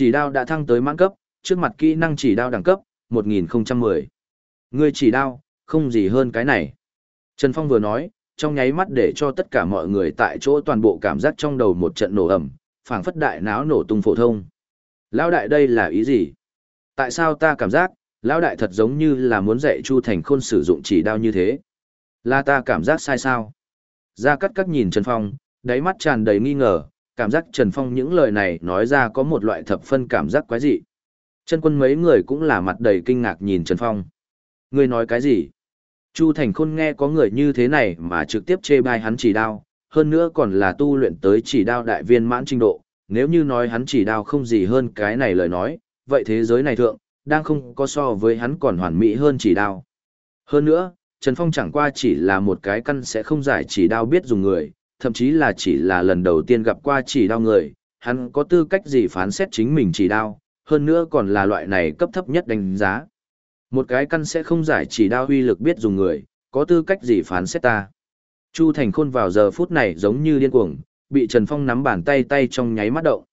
Chỉ đao đã thăng tới mãn cấp, trước mặt kỹ năng chỉ đao đẳng cấp, 1010. Ngươi chỉ đao, không gì hơn cái này. Trần Phong vừa nói, trong nháy mắt để cho tất cả mọi người tại chỗ toàn bộ cảm giác trong đầu một trận nổ ẩm, phảng phất đại náo nổ tung phổ thông. Lão đại đây là ý gì? Tại sao ta cảm giác, lão đại thật giống như là muốn dạy Chu Thành Khôn sử dụng chỉ đao như thế? Là ta cảm giác sai sao? Gia Cát Cát nhìn Trần Phong, đáy mắt tràn đầy nghi ngờ, cảm giác Trần Phong những lời này nói ra có một loại thập phân cảm giác quái dị. Chân quân mấy người cũng là mặt đầy kinh ngạc nhìn Trần Phong. Ngươi nói cái gì? Chu Thành Khôn nghe có người như thế này mà trực tiếp chê bai hắn chỉ đao, hơn nữa còn là tu luyện tới chỉ đao đại viên mãn trình độ, nếu như nói hắn chỉ đao không gì hơn cái này lời nói, vậy thế giới này thượng, đang không có so với hắn còn hoàn mỹ hơn chỉ đao. Hơn nữa, Trần Phong chẳng qua chỉ là một cái căn sẽ không giải chỉ đao biết dùng người, thậm chí là chỉ là lần đầu tiên gặp qua chỉ đao người, hắn có tư cách gì phán xét chính mình chỉ đao, hơn nữa còn là loại này cấp thấp nhất đánh giá. Một cái căn sẽ không giải chỉ đao huy lực biết dùng người, có tư cách gì phán xét ta. Chu Thành Khôn vào giờ phút này giống như điên cuồng, bị Trần Phong nắm bàn tay tay trong nháy mắt động.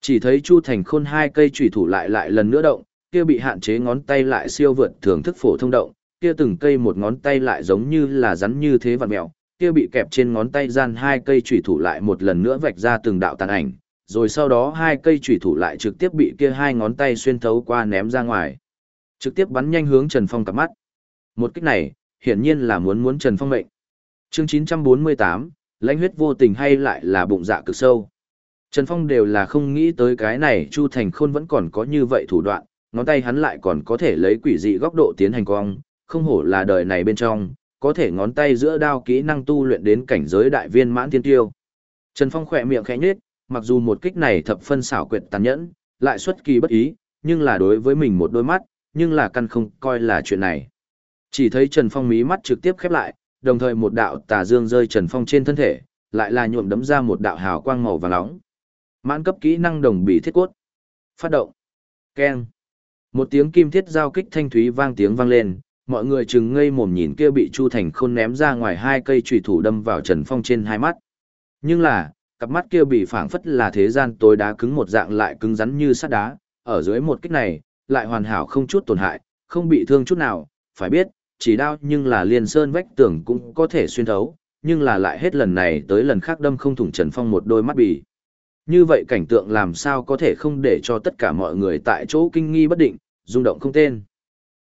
Chỉ thấy Chu Thành Khôn hai cây chủy thủ lại lại lần nữa động, kia bị hạn chế ngón tay lại siêu vượt thưởng thức phổ thông động, kia từng cây một ngón tay lại giống như là rắn như thế vặn mèo, kia bị kẹp trên ngón tay gian hai cây chủy thủ lại một lần nữa vạch ra từng đạo tàn ảnh, rồi sau đó hai cây chủy thủ lại trực tiếp bị kia hai ngón tay xuyên thấu qua ném ra ngoài. Trực tiếp bắn nhanh hướng Trần Phong cặp mắt. Một kích này, hiển nhiên là muốn muốn Trần Phong mệnh. Chương 948, lãnh huyết vô tình hay lại là bụng dạ cực sâu. Trần Phong đều là không nghĩ tới cái này Chu Thành Khôn vẫn còn có như vậy thủ đoạn, ngón tay hắn lại còn có thể lấy quỷ dị góc độ tiến hành cong, không hổ là đời này bên trong, có thể ngón tay giữa đao kỹ năng tu luyện đến cảnh giới đại viên mãn thiên tiêu. Trần Phong khỏe miệng khẽ nhếch, mặc dù một kích này thập phân xảo quyệt tàn nhẫn, lại xuất kỳ bất ý, nhưng là đối với mình một đôi mắt, nhưng là căn không coi là chuyện này. Chỉ thấy Trần Phong mí mắt trực tiếp khép lại, đồng thời một đạo tà dương rơi Trần Phong trên thân thể, lại là nhuộm đấm ra một đạo hào quang màu vàng nóng. Mãn cấp kỹ năng đồng bị thiết cốt. Phát động. Keng. Một tiếng kim thiết giao kích thanh thúy vang tiếng vang lên, mọi người chừng ngây mồm nhìn kia bị Chu Thành Khôn ném ra ngoài hai cây chùy thủ đâm vào Trần Phong trên hai mắt. Nhưng là, cặp mắt kia bị phảng phất là thế gian tối đá cứng một dạng lại cứng rắn như sắt đá, ở dưới một kích này, lại hoàn hảo không chút tổn hại, không bị thương chút nào, phải biết, chỉ đao nhưng là liền sơn vách tường cũng có thể xuyên thấu, nhưng là lại hết lần này tới lần khác đâm không thủng Trần Phong một đôi mắt bì. Như vậy cảnh tượng làm sao có thể không để cho tất cả mọi người tại chỗ kinh nghi bất định, rung động không tên.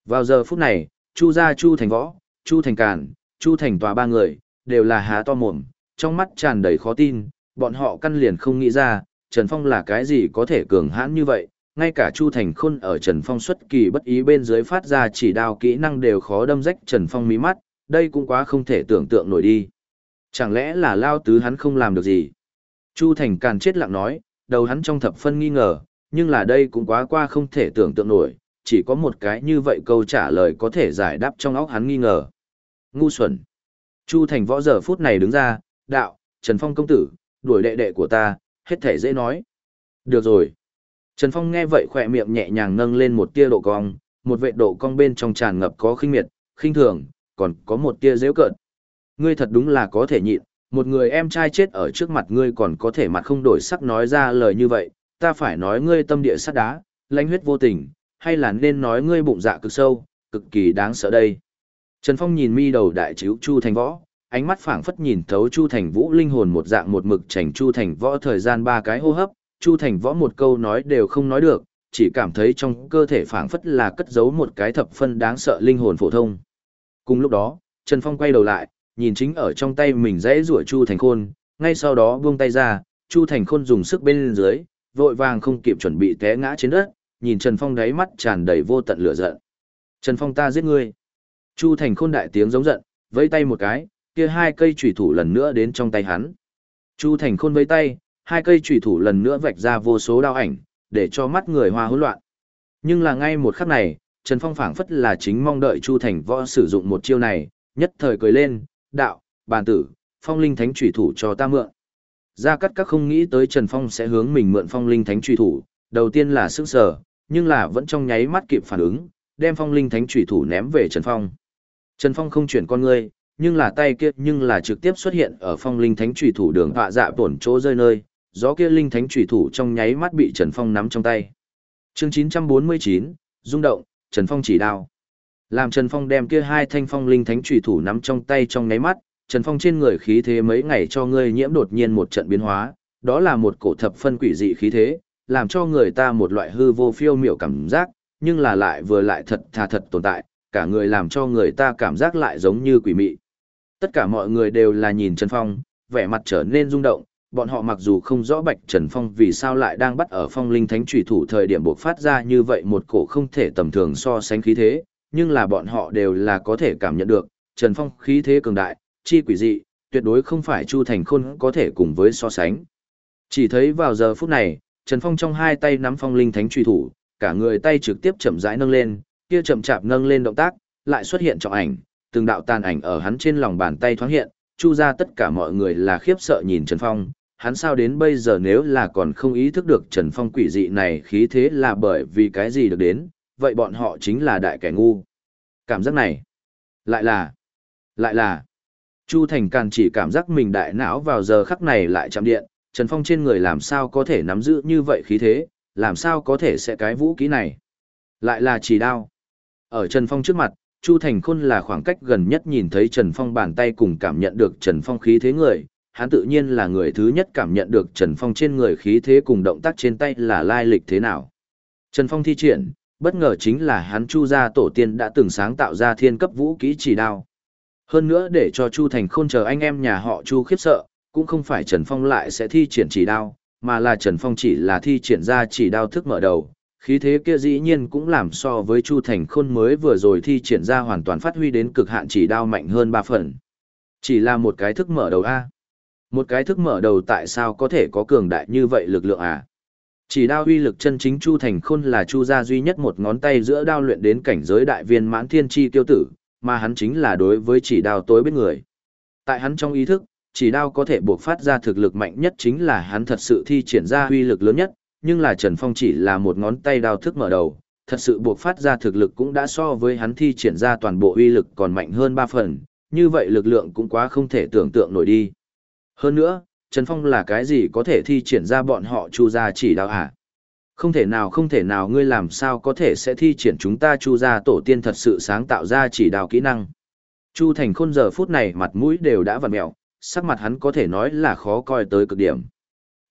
Vào giờ phút này, Chu gia Chu Thành Võ, Chu Thành Càn, Chu Thành Tòa ba người, đều là há to mồm, trong mắt tràn đầy khó tin, bọn họ căn liền không nghĩ ra, Trần Phong là cái gì có thể cường hãn như vậy, ngay cả Chu Thành Khôn ở Trần Phong xuất kỳ bất ý bên dưới phát ra chỉ đao kỹ năng đều khó đâm rách Trần Phong mí mắt, đây cũng quá không thể tưởng tượng nổi đi. Chẳng lẽ là Lao Tứ hắn không làm được gì? Chu Thành Càn chết lặng nói, đầu hắn trong thập phân nghi ngờ, nhưng là đây cũng quá qua không thể tưởng tượng nổi, chỉ có một cái như vậy câu trả lời có thể giải đáp trong óc hắn nghi ngờ. Ngu xuẩn. Chu Thành võ giờ phút này đứng ra, đạo, Trần Phong công tử, đuổi đệ đệ của ta, hết thể dễ nói. Được rồi. Trần Phong nghe vậy khỏe miệng nhẹ nhàng nâng lên một tia độ cong, một vệ độ cong bên trong tràn ngập có khinh miệt, khinh thường, còn có một tia dễ cợt. Ngươi thật đúng là có thể nhịn, một người em trai chết ở trước mặt ngươi còn có thể mặt không đổi sắc nói ra lời như vậy, ta phải nói ngươi tâm địa sắt đá, lãnh huyết vô tình, hay là nên nói ngươi bụng dạ cực sâu, cực kỳ đáng sợ đây. Trần Phong nhìn mi đầu đại chiếu Chu Thành Võ, ánh mắt phảng phất nhìn thấu Chu Thành Vũ linh hồn một dạng một mực chảnh Chu Thành Võ thời gian ba cái hô hấp, Chu Thành Võ một câu nói đều không nói được, chỉ cảm thấy trong cơ thể phảng phất là cất giấu một cái thập phân đáng sợ linh hồn phổ thông. Cùng lúc đó, Trần Phong quay đầu lại, nhìn chính ở trong tay mình dễ rủa Chu Thành Khôn, ngay sau đó buông tay ra, Chu Thành Khôn dùng sức bên dưới, vội vàng không kịp chuẩn bị té ngã trên đất, nhìn Trần Phong đáy mắt tràn đầy vô tận lửa giận. Trần Phong ta giết ngươi. Chu Thành Khôn đại tiếng giống giận, vẫy tay một cái, kia hai cây chủy thủ lần nữa đến trong tay hắn. Chu Thành Khôn vẫy tay, hai cây chủy thủ lần nữa vạch ra vô số đao ảnh, để cho mắt người hoa hỗn loạn. Nhưng là ngay một khắc này, Trần Phong phảng phất là chính mong đợi Chu Thành Võ sử dụng một chiêu này, nhất thời cười lên, đạo, bàn tử, phong linh thánh chủy thủ cho ta mượn. Gia Cát Các không nghĩ tới Trần Phong sẽ hướng mình mượn phong linh thánh chủy thủ, đầu tiên là sức sở, nhưng là vẫn trong nháy mắt kịp phản ứng, đem phong linh thánh chủy thủ ném về Trần Phong. Trần Phong không chuyển con ngươi, nhưng là tay kia nhưng là trực tiếp xuất hiện ở phong linh thánh chủy thủ đường họa dạ tổn chỗ rơi nơi, gió kia linh thánh chủy thủ trong nháy mắt bị Trần Phong nắm trong tay. Chương 949, rung động, Trần Phong chỉ đao. Làm Trần Phong đem kia hai thanh phong linh thánh trùy thủ nắm trong tay trong nháy mắt, Trần Phong trên người khí thế mấy ngày cho ngươi nhiễm đột nhiên một trận biến hóa, đó là một cổ thập phân quỷ dị khí thế, làm cho người ta một loại hư vô phiêu miểu cảm giác, nhưng là lại vừa lại thật thà thật tồn tại, cả người làm cho người ta cảm giác lại giống như quỷ mị. Tất cả mọi người đều là nhìn Trần Phong, vẻ mặt trở nên rung động, bọn họ mặc dù không rõ Bạch Trần Phong vì sao lại đang bắt ở phong linh thánh trùy thủ thời điểm buộc phát ra như vậy một cổ không thể tầm thường so sánh khí thế, nhưng là bọn họ đều là có thể cảm nhận được, Trần Phong khí thế cường đại, chi quỷ dị, tuyệt đối không phải Chu Thành Khôn có thể cùng với so sánh. Chỉ thấy vào giờ phút này, Trần Phong trong hai tay nắm phong linh thánh truy thủ, cả người tay trực tiếp chậm rãi nâng lên, kia chậm chạp nâng lên động tác, lại xuất hiện trọng ảnh, từng đạo tàn ảnh ở hắn trên lòng bàn tay thoáng hiện, chu ra tất cả mọi người là khiếp sợ nhìn Trần Phong, hắn sao đến bây giờ nếu là còn không ý thức được Trần Phong quỷ dị này khí thế là bởi vì cái gì được đến, vậy bọn họ chính là đại kẻ ngu. Cảm giác này, lại là, lại là, Chu Thành Càn chỉ cảm giác mình đại não vào giờ khắc này lại chạm điện, Trần Phong trên người làm sao có thể nắm giữ như vậy khí thế, làm sao có thể sẽ cái vũ khí này. Lại là chỉ đao. Ở Trần Phong trước mặt, Chu Thành Khôn là khoảng cách gần nhất nhìn thấy Trần Phong bàn tay cùng cảm nhận được Trần Phong khí thế người, hắn tự nhiên là người thứ nhất cảm nhận được Trần Phong trên người khí thế cùng động tác trên tay là lai lịch thế nào. Trần Phong thi triển, bất ngờ chính là hắn Chu gia tổ tiên đã từng sáng tạo ra thiên cấp vũ kỹ chỉ đao. Hơn nữa để cho Chu Thành Khôn chờ anh em nhà họ Chu khiếp sợ, cũng không phải Trần Phong lại sẽ thi triển chỉ đao, mà là Trần Phong chỉ là thi triển ra chỉ đao thức mở đầu. Khí thế kia dĩ nhiên cũng làm so với Chu Thành Khôn mới vừa rồi thi triển ra hoàn toàn phát huy đến cực hạn chỉ đao mạnh hơn 3 phần. Chỉ là một cái thức mở đầu A. Một cái thức mở đầu tại sao có thể có cường đại như vậy lực lượng à? Chỉ đao uy lực chân chính Chu Thành Khôn là Chu gia duy nhất một ngón tay giữa đao luyện đến cảnh giới đại viên mãn thiên chi tiêu tử, mà hắn chính là đối với chỉ đao tối bên người. Tại hắn trong ý thức, chỉ đao có thể buộc phát ra thực lực mạnh nhất chính là hắn thật sự thi triển ra uy lực lớn nhất, nhưng là Trần Phong chỉ là một ngón tay đao thức mở đầu, thật sự buộc phát ra thực lực cũng đã so với hắn thi triển ra toàn bộ uy lực còn mạnh hơn 3 phần, như vậy lực lượng cũng quá không thể tưởng tượng nổi đi. Hơn nữa, Trần Phong là cái gì có thể thi triển ra bọn họ chu ra chỉ đao hả? Không thể nào không thể nào ngươi làm sao có thể sẽ thi triển chúng ta chu ra tổ tiên thật sự sáng tạo ra chỉ đào kỹ năng. Chu Thành Khôn giờ phút này mặt mũi đều đã vặn mẹo, sắc mặt hắn có thể nói là khó coi tới cực điểm.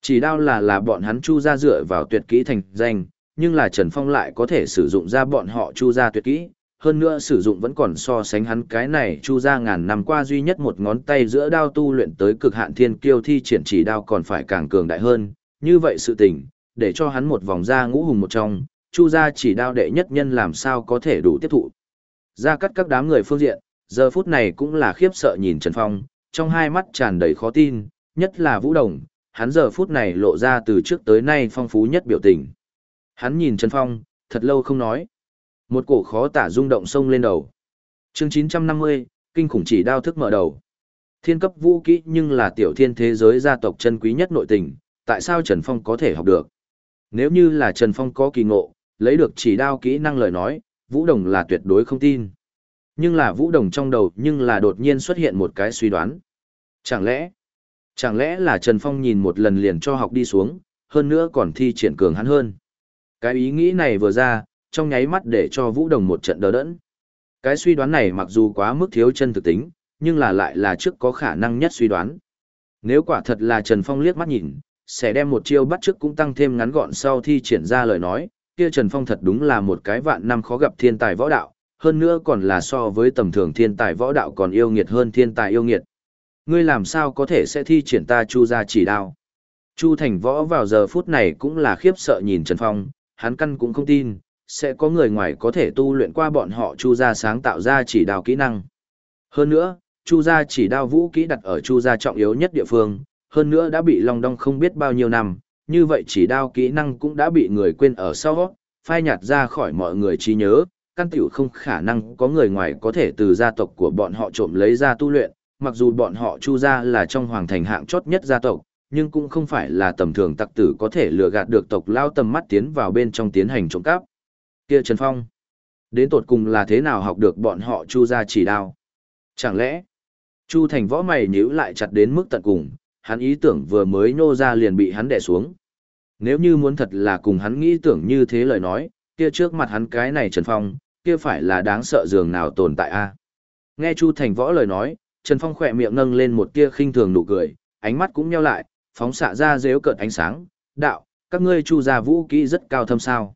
Chỉ đao là là bọn hắn chu ra dựa vào tuyệt kỹ thành danh, nhưng là Trần Phong lại có thể sử dụng ra bọn họ chu ra tuyệt kỹ, hơn nữa sử dụng vẫn còn so sánh hắn cái này chu ra ngàn năm qua duy nhất một ngón tay giữa đao tu luyện tới cực hạn thiên kiêu thi triển chỉ đao còn phải càng cường đại hơn, như vậy sự tình, để cho hắn một vòng ra ngũ hùng một trong, chu ra chỉ đao đệ nhất nhân làm sao có thể đủ tiếp thụ. Ra cắt các đám người phương diện, giờ phút này cũng là khiếp sợ nhìn Trần Phong, trong hai mắt tràn đầy khó tin, nhất là Vũ Đồng, hắn giờ phút này lộ ra từ trước tới nay phong phú nhất biểu tình. Hắn nhìn Trần Phong, thật lâu không nói. Một cổ khó tả rung động sông lên đầu. Chương 950, kinh khủng chỉ đao thức mở đầu. Thiên cấp vũ kỹ nhưng là tiểu thiên thế giới gia tộc chân quý nhất nội tình, tại sao Trần Phong có thể học được? Nếu như là Trần Phong có kỳ ngộ, lấy được chỉ đao kỹ năng lời nói, Vũ Đồng là tuyệt đối không tin. Nhưng là Vũ Đồng trong đầu nhưng là đột nhiên xuất hiện một cái suy đoán. Chẳng lẽ, chẳng lẽ là Trần Phong nhìn một lần liền cho học đi xuống, hơn nữa còn thi triển cường hắn hơn. Cái ý nghĩ này vừa ra, trong nháy mắt để cho Vũ Đồng một trận đỡ đẫn. Cái suy đoán này mặc dù quá mức thiếu chân thực tính, nhưng là lại là trước có khả năng nhất suy đoán. Nếu quả thật là Trần Phong liếc mắt nhìn, sẽ đem một chiêu bắt trước cũng tăng thêm ngắn gọn sau thi triển ra lời nói, kia Trần Phong thật đúng là một cái vạn năm khó gặp thiên tài võ đạo, hơn nữa còn là so với tầm thường thiên tài võ đạo còn yêu nghiệt hơn thiên tài yêu nghiệt. Ngươi làm sao có thể sẽ thi triển ta chu ra chỉ đao? Chu Thành Võ vào giờ phút này cũng là khiếp sợ nhìn Trần Phong, hắn căn cũng không tin, sẽ có người ngoài có thể tu luyện qua bọn họ chu gia sáng tạo ra chỉ đào kỹ năng. Hơn nữa, chu gia chỉ đao vũ kỹ đặt ở chu gia trọng yếu nhất địa phương, hơn nữa đã bị long đong không biết bao nhiêu năm, như vậy chỉ đao kỹ năng cũng đã bị người quên ở sau, phai nhạt ra khỏi mọi người trí nhớ, căn tiểu không khả năng có người ngoài có thể từ gia tộc của bọn họ trộm lấy ra tu luyện, mặc dù bọn họ chu gia là trong hoàng thành hạng chót nhất gia tộc, nhưng cũng không phải là tầm thường tặc tử có thể lừa gạt được tộc lao tầm mắt tiến vào bên trong tiến hành trộm cắp kia Trần Phong, đến tột cùng là thế nào học được bọn họ chu ra chỉ đao? Chẳng lẽ, chu thành võ mày nhíu lại chặt đến mức tận cùng, hắn ý tưởng vừa mới nô ra liền bị hắn đè xuống. Nếu như muốn thật là cùng hắn nghĩ tưởng như thế lời nói, kia trước mặt hắn cái này Trần Phong, kia phải là đáng sợ dường nào tồn tại a Nghe Chu Thành Võ lời nói, Trần Phong khỏe miệng nâng lên một tia khinh thường nụ cười, ánh mắt cũng nheo lại, phóng xạ ra dếu cợt ánh sáng, đạo, các ngươi chu gia vũ kỹ rất cao thâm sao.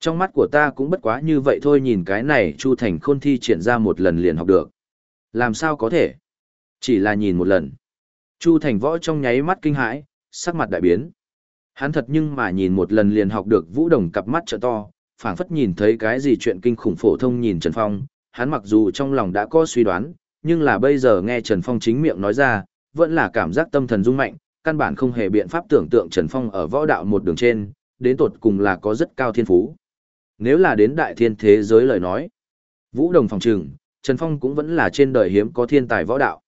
Trong mắt của ta cũng bất quá như vậy thôi nhìn cái này Chu Thành khôn thi triển ra một lần liền học được. Làm sao có thể? Chỉ là nhìn một lần. Chu Thành võ trong nháy mắt kinh hãi, sắc mặt đại biến. Hắn thật nhưng mà nhìn một lần liền học được vũ đồng cặp mắt trợ to, phảng phất nhìn thấy cái gì chuyện kinh khủng phổ thông nhìn Trần Phong, hắn mặc dù trong lòng đã có suy đoán, nhưng là bây giờ nghe Trần Phong chính miệng nói ra, vẫn là cảm giác tâm thần rung mạnh, căn bản không hề biện pháp tưởng tượng Trần Phong ở võ đạo một đường trên, đến tột cùng là có rất cao thiên phú. Nếu là đến đại thiên thế giới lời nói, Vũ Đồng phòng trừng, Trần Phong cũng vẫn là trên đời hiếm có thiên tài võ đạo.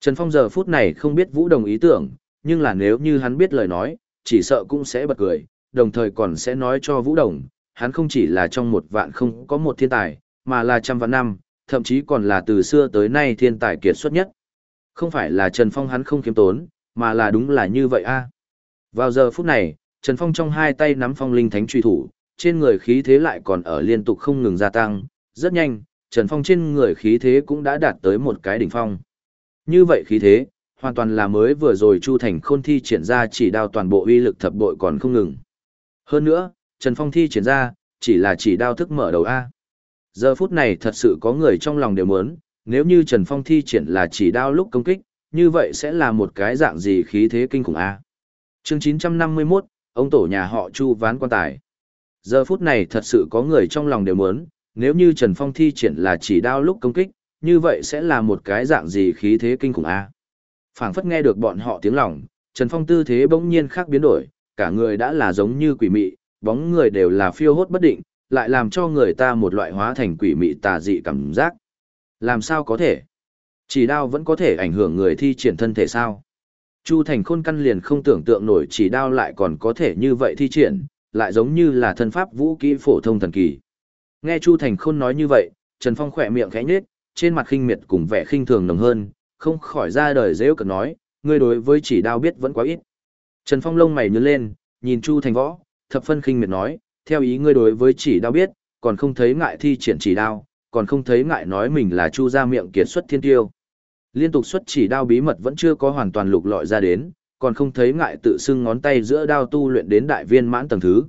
Trần Phong giờ phút này không biết Vũ Đồng ý tưởng, nhưng là nếu như hắn biết lời nói, chỉ sợ cũng sẽ bật cười, đồng thời còn sẽ nói cho Vũ Đồng, hắn không chỉ là trong một vạn không có một thiên tài, mà là trăm vạn năm, thậm chí còn là từ xưa tới nay thiên tài kiệt xuất nhất. Không phải là Trần Phong hắn không kiếm tốn, mà là đúng là như vậy a. Vào giờ phút này, Trần Phong trong hai tay nắm phong linh thánh truy thủ, trên người khí thế lại còn ở liên tục không ngừng gia tăng, rất nhanh, Trần Phong trên người khí thế cũng đã đạt tới một cái đỉnh phong. Như vậy khí thế, hoàn toàn là mới vừa rồi Chu Thành Khôn thi triển ra chỉ đao toàn bộ uy lực thập bội còn không ngừng. Hơn nữa, Trần Phong thi triển ra, chỉ là chỉ đao thức mở đầu A. Giờ phút này thật sự có người trong lòng đều muốn, nếu như Trần Phong thi triển là chỉ đao lúc công kích, như vậy sẽ là một cái dạng gì khí thế kinh khủng A. Chương 951, ông tổ nhà họ Chu ván quan tài. Giờ phút này thật sự có người trong lòng đều muốn, nếu như Trần Phong thi triển là chỉ đao lúc công kích, như vậy sẽ là một cái dạng gì khí thế kinh khủng A. phảng phất nghe được bọn họ tiếng lòng, Trần Phong tư thế bỗng nhiên khác biến đổi, cả người đã là giống như quỷ mị, bóng người đều là phiêu hốt bất định, lại làm cho người ta một loại hóa thành quỷ mị tà dị cảm giác. Làm sao có thể? Chỉ đao vẫn có thể ảnh hưởng người thi triển thân thể sao? Chu Thành Khôn căn liền không tưởng tượng nổi chỉ đao lại còn có thể như vậy thi triển, lại giống như là thân pháp vũ kỹ phổ thông thần kỳ. Nghe Chu Thành Khôn nói như vậy, Trần Phong khỏe miệng khẽ nhếch, trên mặt khinh miệt cùng vẻ khinh thường nồng hơn, không khỏi ra đời dễ cợt nói, ngươi đối với chỉ đao biết vẫn quá ít. Trần Phong lông mày nhướng lên, nhìn Chu Thành Võ, thập phân khinh miệt nói, theo ý ngươi đối với chỉ đao biết, còn không thấy ngại thi triển chỉ đao, còn không thấy ngại nói mình là Chu gia miệng kiệt xuất thiên tiêu. Liên tục xuất chỉ đao bí mật vẫn chưa có hoàn toàn lục lọi ra đến, còn không thấy ngại tự xưng ngón tay giữa đao tu luyện đến đại viên mãn tầng thứ.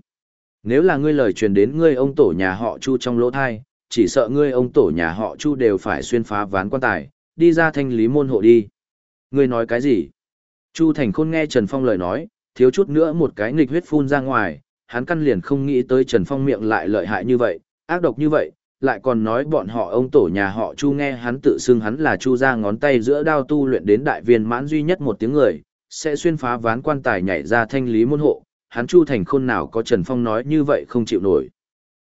Nếu là ngươi lời truyền đến ngươi ông tổ nhà họ Chu trong lỗ thai, chỉ sợ ngươi ông tổ nhà họ Chu đều phải xuyên phá ván quan tài, đi ra thanh lý môn hộ đi. Ngươi nói cái gì? Chu Thành Khôn nghe Trần Phong lời nói, thiếu chút nữa một cái nghịch huyết phun ra ngoài, hắn căn liền không nghĩ tới Trần Phong miệng lại lợi hại như vậy, ác độc như vậy, lại còn nói bọn họ ông tổ nhà họ Chu nghe hắn tự xưng hắn là Chu ra ngón tay giữa đao tu luyện đến đại viên mãn duy nhất một tiếng người, sẽ xuyên phá ván quan tài nhảy ra thanh lý môn hộ, hắn Chu Thành Khôn nào có Trần Phong nói như vậy không chịu nổi.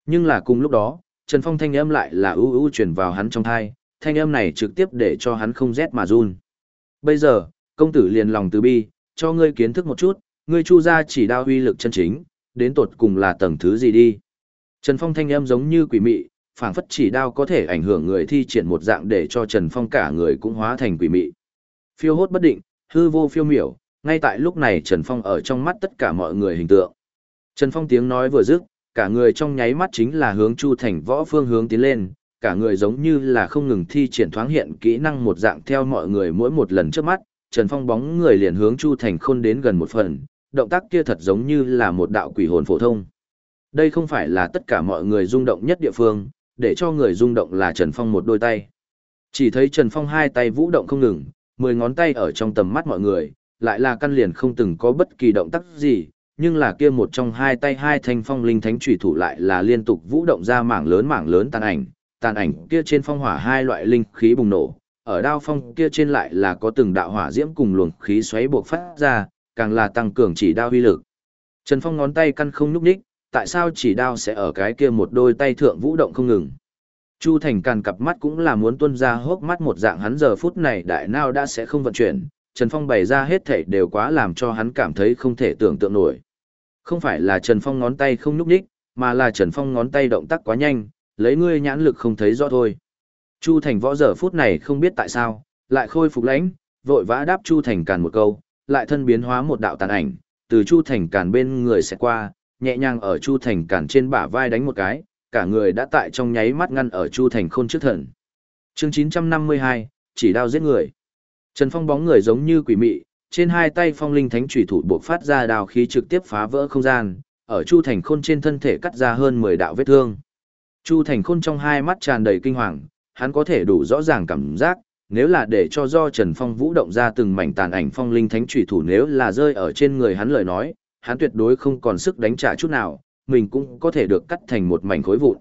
Nhưng là cùng lúc đó, Trần Phong thanh âm lại là ưu ưu truyền vào hắn trong thai, thanh âm này trực tiếp để cho hắn không rét mà run. Bây giờ, công tử liền lòng từ bi, cho ngươi kiến thức một chút, ngươi Chu ra chỉ đao huy lực chân chính, đến tột cùng là tầng thứ gì đi. Trần Phong thanh âm giống như quỷ mị, phảng phất chỉ đao có thể ảnh hưởng người thi triển một dạng để cho Trần Phong cả người cũng hóa thành quỷ mị. Phiêu hốt bất định, hư vô phiêu miểu, ngay tại lúc này Trần Phong ở trong mắt tất cả mọi người hình tượng. Trần Phong tiếng nói vừa dứt, cả người trong nháy mắt chính là hướng Chu Thành võ phương hướng tiến lên, cả người giống như là không ngừng thi triển thoáng hiện kỹ năng một dạng theo mọi người mỗi một lần trước mắt, Trần Phong bóng người liền hướng Chu Thành Khôn đến gần một phần, động tác kia thật giống như là một đạo quỷ hồn phổ thông. Đây không phải là tất cả mọi người rung động nhất địa phương, để cho người rung động là Trần Phong một đôi tay. Chỉ thấy Trần Phong hai tay vũ động không ngừng, mười ngón tay ở trong tầm mắt mọi người, lại là căn liền không từng có bất kỳ động tác gì, nhưng là kia một trong hai tay hai thanh phong linh thánh chủy thủ lại là liên tục vũ động ra mảng lớn mảng lớn tàn ảnh, tàn ảnh kia trên phong hỏa hai loại linh khí bùng nổ, ở đao phong kia trên lại là có từng đạo hỏa diễm cùng luồng khí xoáy buộc phát ra, càng là tăng cường chỉ đao uy lực. Trần Phong ngón tay căn không nhúc nhích, tại sao chỉ đao sẽ ở cái kia một đôi tay thượng vũ động không ngừng. Chu Thành càn cặp mắt cũng là muốn tuân ra hốc mắt một dạng hắn giờ phút này đại nào đã sẽ không vận chuyển, Trần Phong bày ra hết thảy đều quá làm cho hắn cảm thấy không thể tưởng tượng nổi. Không phải là Trần Phong ngón tay không nhúc nhích, mà là Trần Phong ngón tay động tác quá nhanh, lấy ngươi nhãn lực không thấy rõ thôi. Chu Thành võ giờ phút này không biết tại sao, lại khôi phục lãnh, vội vã đáp Chu Thành càn một câu, lại thân biến hóa một đạo tàn ảnh, từ Chu Thành cản bên người sẽ qua, nhẹ nhàng ở Chu Thành cản trên bả vai đánh một cái, cả người đã tại trong nháy mắt ngăn ở Chu Thành Khôn trước thần. Chương 952, chỉ đao giết người. Trần Phong bóng người giống như quỷ mị, trên hai tay phong linh thánh chủy thủ buộc phát ra đào khí trực tiếp phá vỡ không gian, ở Chu Thành Khôn trên thân thể cắt ra hơn 10 đạo vết thương. Chu Thành Khôn trong hai mắt tràn đầy kinh hoàng, hắn có thể đủ rõ ràng cảm giác, nếu là để cho do Trần Phong vũ động ra từng mảnh tàn ảnh phong linh thánh chủy thủ nếu là rơi ở trên người hắn lời nói, hắn tuyệt đối không còn sức đánh trả chút nào, mình cũng có thể được cắt thành một mảnh khối vụn.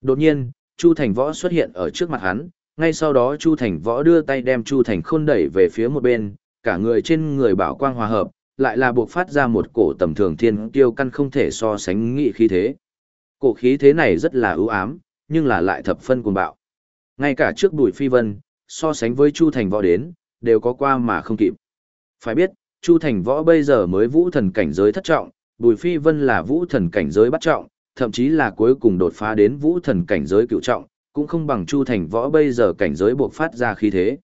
Đột nhiên, Chu Thành Võ xuất hiện ở trước mặt hắn, ngay sau đó Chu Thành Võ đưa tay đem Chu Thành Khôn đẩy về phía một bên, cả người trên người bảo quang hòa hợp, lại là buộc phát ra một cổ tầm thường thiên tiêu căn không thể so sánh nghị khí thế. Cổ khí thế này rất là ưu ám, nhưng là lại thập phân cuồng bạo. Ngay cả trước Bùi Phi Vân, so sánh với Chu Thành Võ đến, đều có qua mà không kịp. Phải biết, Chu Thành Võ bây giờ mới vũ thần cảnh giới thất trọng, Bùi Phi Vân là vũ thần cảnh giới bắt trọng, thậm chí là cuối cùng đột phá đến vũ thần cảnh giới cựu trọng, cũng không bằng Chu Thành Võ bây giờ cảnh giới buộc phát ra khí thế.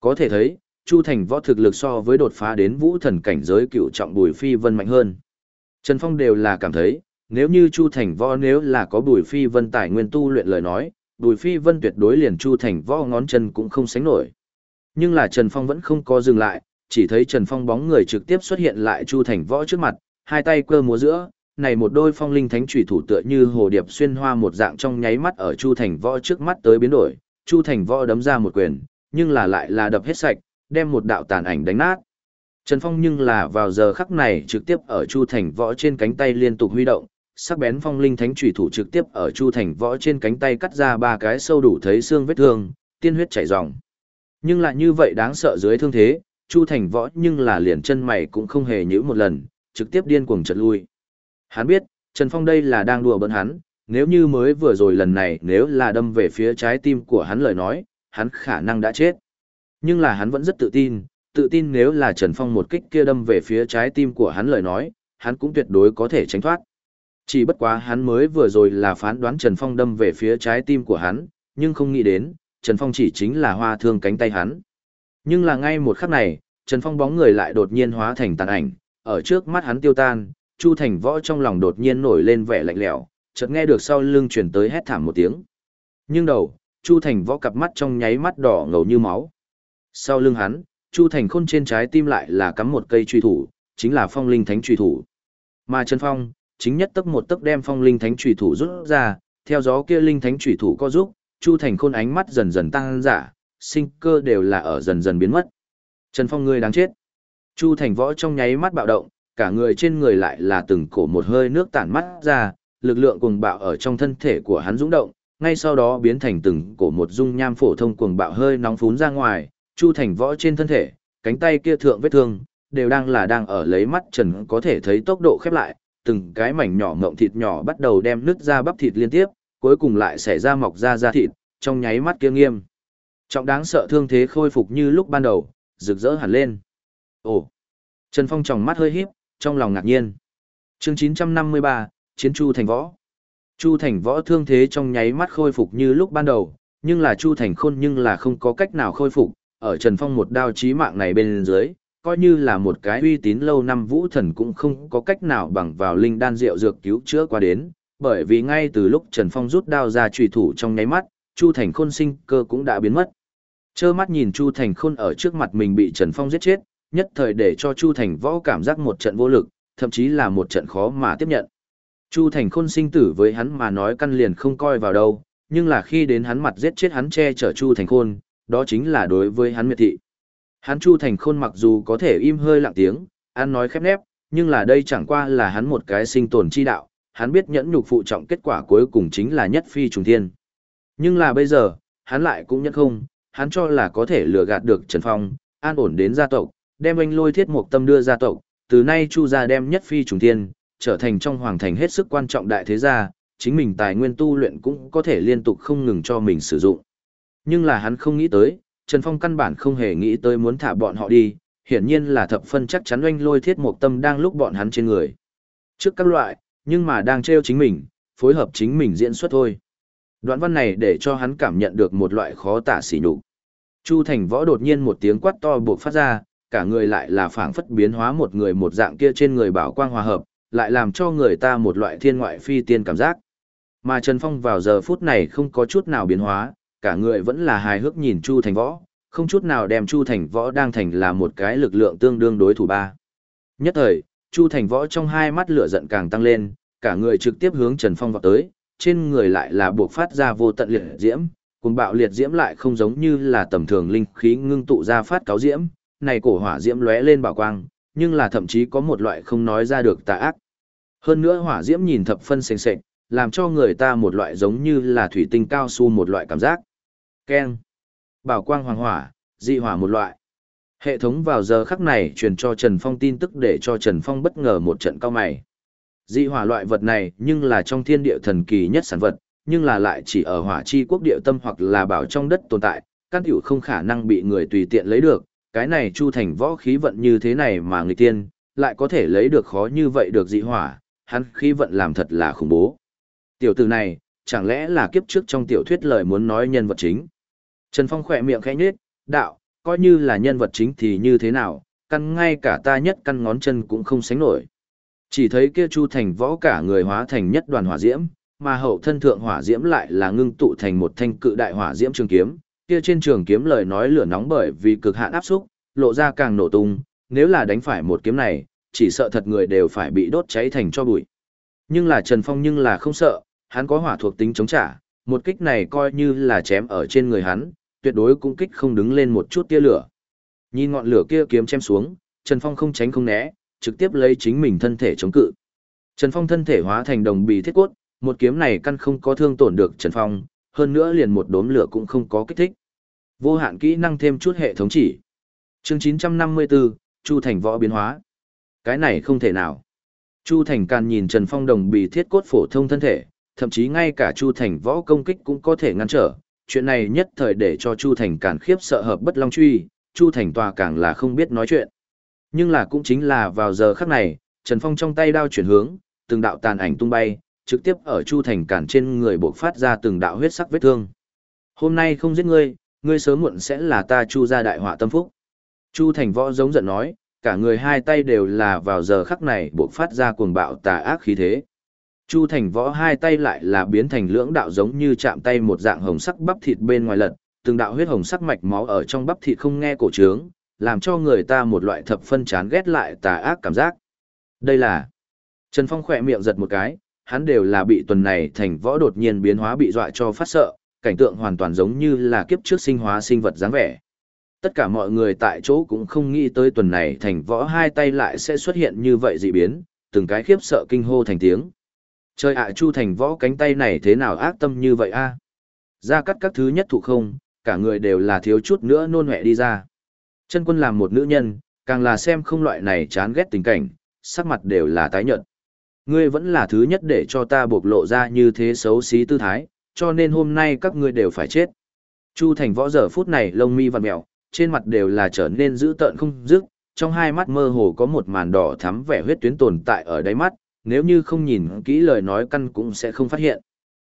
Có thể thấy, Chu Thành Võ thực lực so với đột phá đến vũ thần cảnh giới cựu trọng Bùi Phi Vân mạnh hơn. Trần Phong đều là cảm thấy, nếu như Chu Thành Võ nếu là có Bùi Phi Vân tài nguyên tu luyện lời nói, Bùi Phi Vân tuyệt đối liền Chu Thành Võ ngón chân cũng không sánh nổi. Nhưng là Trần Phong vẫn không có dừng lại, chỉ thấy Trần Phong bóng người trực tiếp xuất hiện lại Chu Thành Võ trước mặt, hai tay cơ múa giữa, này một đôi phong linh thánh chủy thủ tựa như hồ điệp xuyên hoa một dạng trong nháy mắt ở Chu Thành Võ trước mắt tới biến đổi, Chu Thành Võ đấm ra một quyền, nhưng là lại là đập hết sạch, đem một đạo tàn ảnh đánh nát. Trần Phong nhưng là vào giờ khắc này trực tiếp ở Chu Thành Võ trên cánh tay liên tục huy động, sắc bén phong linh thánh chủy thủ trực tiếp ở Chu Thành Võ trên cánh tay cắt ra ba cái sâu đủ thấy xương vết thương, tiên huyết chảy ròng. Nhưng lại như vậy đáng sợ dưới thương thế, Chu Thành Võ nhưng là liền chân mày cũng không hề nhíu một lần, trực tiếp điên cuồng chợt lui. Hắn biết, Trần Phong đây là đang đùa bỡn hắn, nếu như mới vừa rồi lần này nếu là đâm về phía trái tim của hắn lời nói, hắn khả năng đã chết. Nhưng là hắn vẫn rất tự tin, tự tin nếu là Trần Phong một kích kia đâm về phía trái tim của hắn lời nói, hắn cũng tuyệt đối có thể tránh thoát. Chỉ bất quá hắn mới vừa rồi là phán đoán Trần Phong đâm về phía trái tim của hắn, nhưng không nghĩ đến, Trần Phong chỉ chính là hoa thương cánh tay hắn. Nhưng là ngay một khắc này, Trần Phong bóng người lại đột nhiên hóa thành tàn ảnh, ở trước mắt hắn tiêu tan, Chu Thành Võ trong lòng đột nhiên nổi lên vẻ lạnh lẽo, chợt nghe được sau lưng truyền tới hét thảm một tiếng. Nhưng đầu, Chu Thành Võ cặp mắt trong nháy mắt đỏ ngầu như máu. Sau lưng hắn, Chu Thành Khôn trên trái tim lại là cắm một cây truy thủ, chính là Phong Linh Thánh truy thủ. Mà Trần Phong, chính nhất tấc một tấc đem Phong Linh Thánh trùy thủ rút ra, theo gió kia Linh Thánh trùy thủ co giúp, Chu Thành Khôn ánh mắt dần dần tăng giả, sinh cơ đều là ở dần dần biến mất. Trần Phong ngươi đáng chết. Chu Thành Võ trong nháy mắt bạo động, cả người trên người lại là từng cổ một hơi nước tản mắt ra, lực lượng cuồng bạo ở trong thân thể của hắn dũng động, ngay sau đó biến thành từng cổ một dung nham phổ thông cuồng bạo hơi nóng phún ra ngoài, Chu Thành Võ trên thân thể, cánh tay kia thượng vết thương, đều đang là đang ở lấy mắt trần có thể thấy tốc độ khép lại, từng cái mảnh nhỏ ngậm thịt nhỏ bắt đầu đem nứt ra bắp thịt liên tiếp, cuối cùng lại xảy ra mọc ra da thịt, trong nháy mắt kia nghiêm. Trọng đáng sợ thương thế khôi phục như lúc ban đầu, rực rỡ hẳn lên. Ồ! Trần Phong tròng mắt hơi híp, trong lòng ngạc nhiên. Chương 953, Chiến Chu Thành Võ. Chu Thành Võ thương thế trong nháy mắt khôi phục như lúc ban đầu, nhưng là Chu Thành Khôn nhưng là không có cách nào khôi phục, ở Trần Phong một đao chí mạng này bên dưới, coi như là một cái uy tín lâu năm vũ thần cũng không có cách nào bằng vào linh đan rượu dược cứu chữa qua đến, bởi vì ngay từ lúc Trần Phong rút đao ra trùy thủ trong nháy mắt, Chu Thành Khôn sinh cơ cũng đã biến mất. Chơ mắt nhìn Chu Thành Khôn ở trước mặt mình bị Trần Phong giết chết, nhất thời để cho Chu Thành Võ cảm giác một trận vô lực, thậm chí là một trận khó mà tiếp nhận. Chu Thành Khôn sinh tử với hắn mà nói căn liền không coi vào đâu, nhưng là khi đến hắn mặt giết chết hắn che chở Chu Thành Khôn, đó chính là đối với hắn miệt thị. Hắn Chu Thành Khôn mặc dù có thể im hơi lặng tiếng, ăn nói khép nép, nhưng là đây chẳng qua là hắn một cái sinh tồn chi đạo, hắn biết nhẫn nhục phụ trọng kết quả cuối cùng chính là nhất phi trùng thiên. Nhưng là bây giờ, hắn lại cũng nhất không, hắn cho là có thể lừa gạt được Trần Phong, an ổn đến gia tộc, đem anh lôi thiết mục tâm đưa gia tộc, từ nay Chu gia đem nhất phi trùng thiên, trở thành trong hoàng thành hết sức quan trọng đại thế gia, chính mình tài nguyên tu luyện cũng có thể liên tục không ngừng cho mình sử dụng. Nhưng là hắn không nghĩ tới, Trần Phong căn bản không hề nghĩ tới muốn thả bọn họ đi, hiển nhiên là thập phân chắc chắn oanh lôi thiết mục tâm đang lúc bọn hắn trên người. Trước các loại, nhưng mà đang treo chính mình, phối hợp chính mình diễn xuất thôi. Đoạn văn này để cho hắn cảm nhận được một loại khó tả sỉ nhục. Chu Thành Võ đột nhiên một tiếng quát to buộc phát ra, cả người lại là phảng phất biến hóa một người một dạng kia trên người bảo quang hòa hợp, lại làm cho người ta một loại thiên ngoại phi tiên cảm giác. Mà Trần Phong vào giờ phút này không có chút nào biến hóa, cả người vẫn là hài hước nhìn Chu Thành Võ, không chút nào đem Chu Thành Võ đang thành là một cái lực lượng tương đương đối thủ ba. Nhất thời, Chu Thành Võ trong hai mắt lửa giận càng tăng lên, cả người trực tiếp hướng Trần Phong vọt tới, trên người lại là buộc phát ra vô tận liệt diễm, cùng bạo liệt diễm lại không giống như là tầm thường linh khí ngưng tụ ra phát cáo diễm, này cổ hỏa diễm lóe lên bảo quang, nhưng là thậm chí có một loại không nói ra được tà ác. Hơn nữa hỏa diễm nhìn thập phân sền sệt, làm cho người ta một loại giống như là thủy tinh cao su một loại cảm giác. Keng. Bảo quang hoàng hỏa, dị hỏa một loại. Hệ thống vào giờ khắc này truyền cho Trần Phong tin tức để cho Trần Phong bất ngờ một trận cao mày. Dị hỏa loại vật này nhưng là trong thiên địa thần kỳ nhất sản vật, nhưng là lại chỉ ở hỏa chi quốc địa tâm hoặc là bảo trong đất tồn tại, căn tiểu không khả năng bị người tùy tiện lấy được. Cái này chu thành võ khí vận như thế này mà người tiên, lại có thể lấy được khó như vậy được dị hỏa, hắn khí vận làm thật là khủng bố. Tiểu tử này, chẳng lẽ là kiếp trước trong tiểu thuyết lời muốn nói nhân vật chính. Trần Phong khỏe miệng khẽ nhếch, đạo, coi như là nhân vật chính thì như thế nào, căn ngay cả ta nhất căn ngón chân cũng không sánh nổi. Chỉ thấy kia Chu Thành võ cả người hóa thành nhất đoàn hỏa diễm, mà hậu thân thượng hỏa diễm lại là ngưng tụ thành một thanh cự đại hỏa diễm trường kiếm, kia trên trường kiếm lời nói lửa nóng bởi vì cực hạn áp xúc, lộ ra càng nổ tung, nếu là đánh phải một kiếm này, chỉ sợ thật người đều phải bị đốt cháy thành cho bụi. Nhưng là Trần Phong nhưng là không sợ, hắn có hỏa thuộc tính chống trả, một kích này coi như là chém ở trên người hắn, tuyệt đối cũng kích không đứng lên một chút tia lửa. Nhìn ngọn lửa kia kiếm chém xuống, Trần Phong không tránh không né, trực tiếp lấy chính mình thân thể chống cự. Trần Phong thân thể hóa thành đồng bì thiết cốt, một kiếm này căn không có thương tổn được Trần Phong, hơn nữa liền một đốm lửa cũng không có kích thích. Vô hạn kỹ năng thêm chút hệ thống chỉ. Chương 954, Chu Thành võ biến hóa. Cái này không thể nào. Chu Thành Càn nhìn Trần Phong đồng bì thiết cốt phổ thông thân thể, thậm chí ngay cả Chu Thành võ công kích cũng có thể ngăn trở. Chuyện này nhất thời để cho Chu Thành càng khiếp sợ hợp bất long truy, Chu Thành tòa càng là không biết nói chuyện. Nhưng là cũng chính là vào giờ khắc này, Trần Phong trong tay đao chuyển hướng, từng đạo tàn ảnh tung bay, trực tiếp ở Chu Thành cản trên người bộc phát ra từng đạo huyết sắc vết thương. Hôm nay không giết ngươi, ngươi sớm muộn sẽ là ta Chu gia đại họa tâm phúc. Chu Thành võ giống giận nói, cả người hai tay đều là vào giờ khắc này bộc phát ra cuồng bạo tà ác khí thế. Chu Thành võ hai tay lại là biến thành lưỡng đạo giống như chạm tay một dạng hồng sắc bắp thịt bên ngoài lật, từng đạo huyết hồng sắc mạch máu ở trong bắp thịt không nghe cổ trướng, làm cho người ta một loại thập phân chán ghét lại tà ác cảm giác. Đây là Trần Phong khỏe miệng giật một cái, hắn đều là bị tuần này thành võ đột nhiên biến hóa bị dọa cho phát sợ, cảnh tượng hoàn toàn giống như là kiếp trước sinh hóa sinh vật dáng vẻ. Tất cả mọi người tại chỗ cũng không nghĩ tới tuần này thành võ hai tay lại sẽ xuất hiện như vậy dị biến, từng cái khiếp sợ kinh hô thành tiếng. Trời ạ chu thành võ cánh tay này thế nào ác tâm như vậy a? Ra cắt các thứ nhất thụ không, cả người đều là thiếu chút nữa nôn hẹ đi ra. Chân quân làm một nữ nhân, càng là xem không loại này chán ghét tình cảnh, sắc mặt đều là tái nhợt. Ngươi vẫn là thứ nhất để cho ta bộc lộ ra như thế xấu xí tư thái, cho nên hôm nay các ngươi đều phải chết. Chu Thành võ giờ phút này lông mi vặn mèo, trên mặt đều là trở nên dữ tợn không dứt, trong hai mắt mơ hồ có một màn đỏ thắm vẻ huyết tuyến tồn tại ở đáy mắt, nếu như không nhìn kỹ lời nói căn cũng sẽ không phát hiện.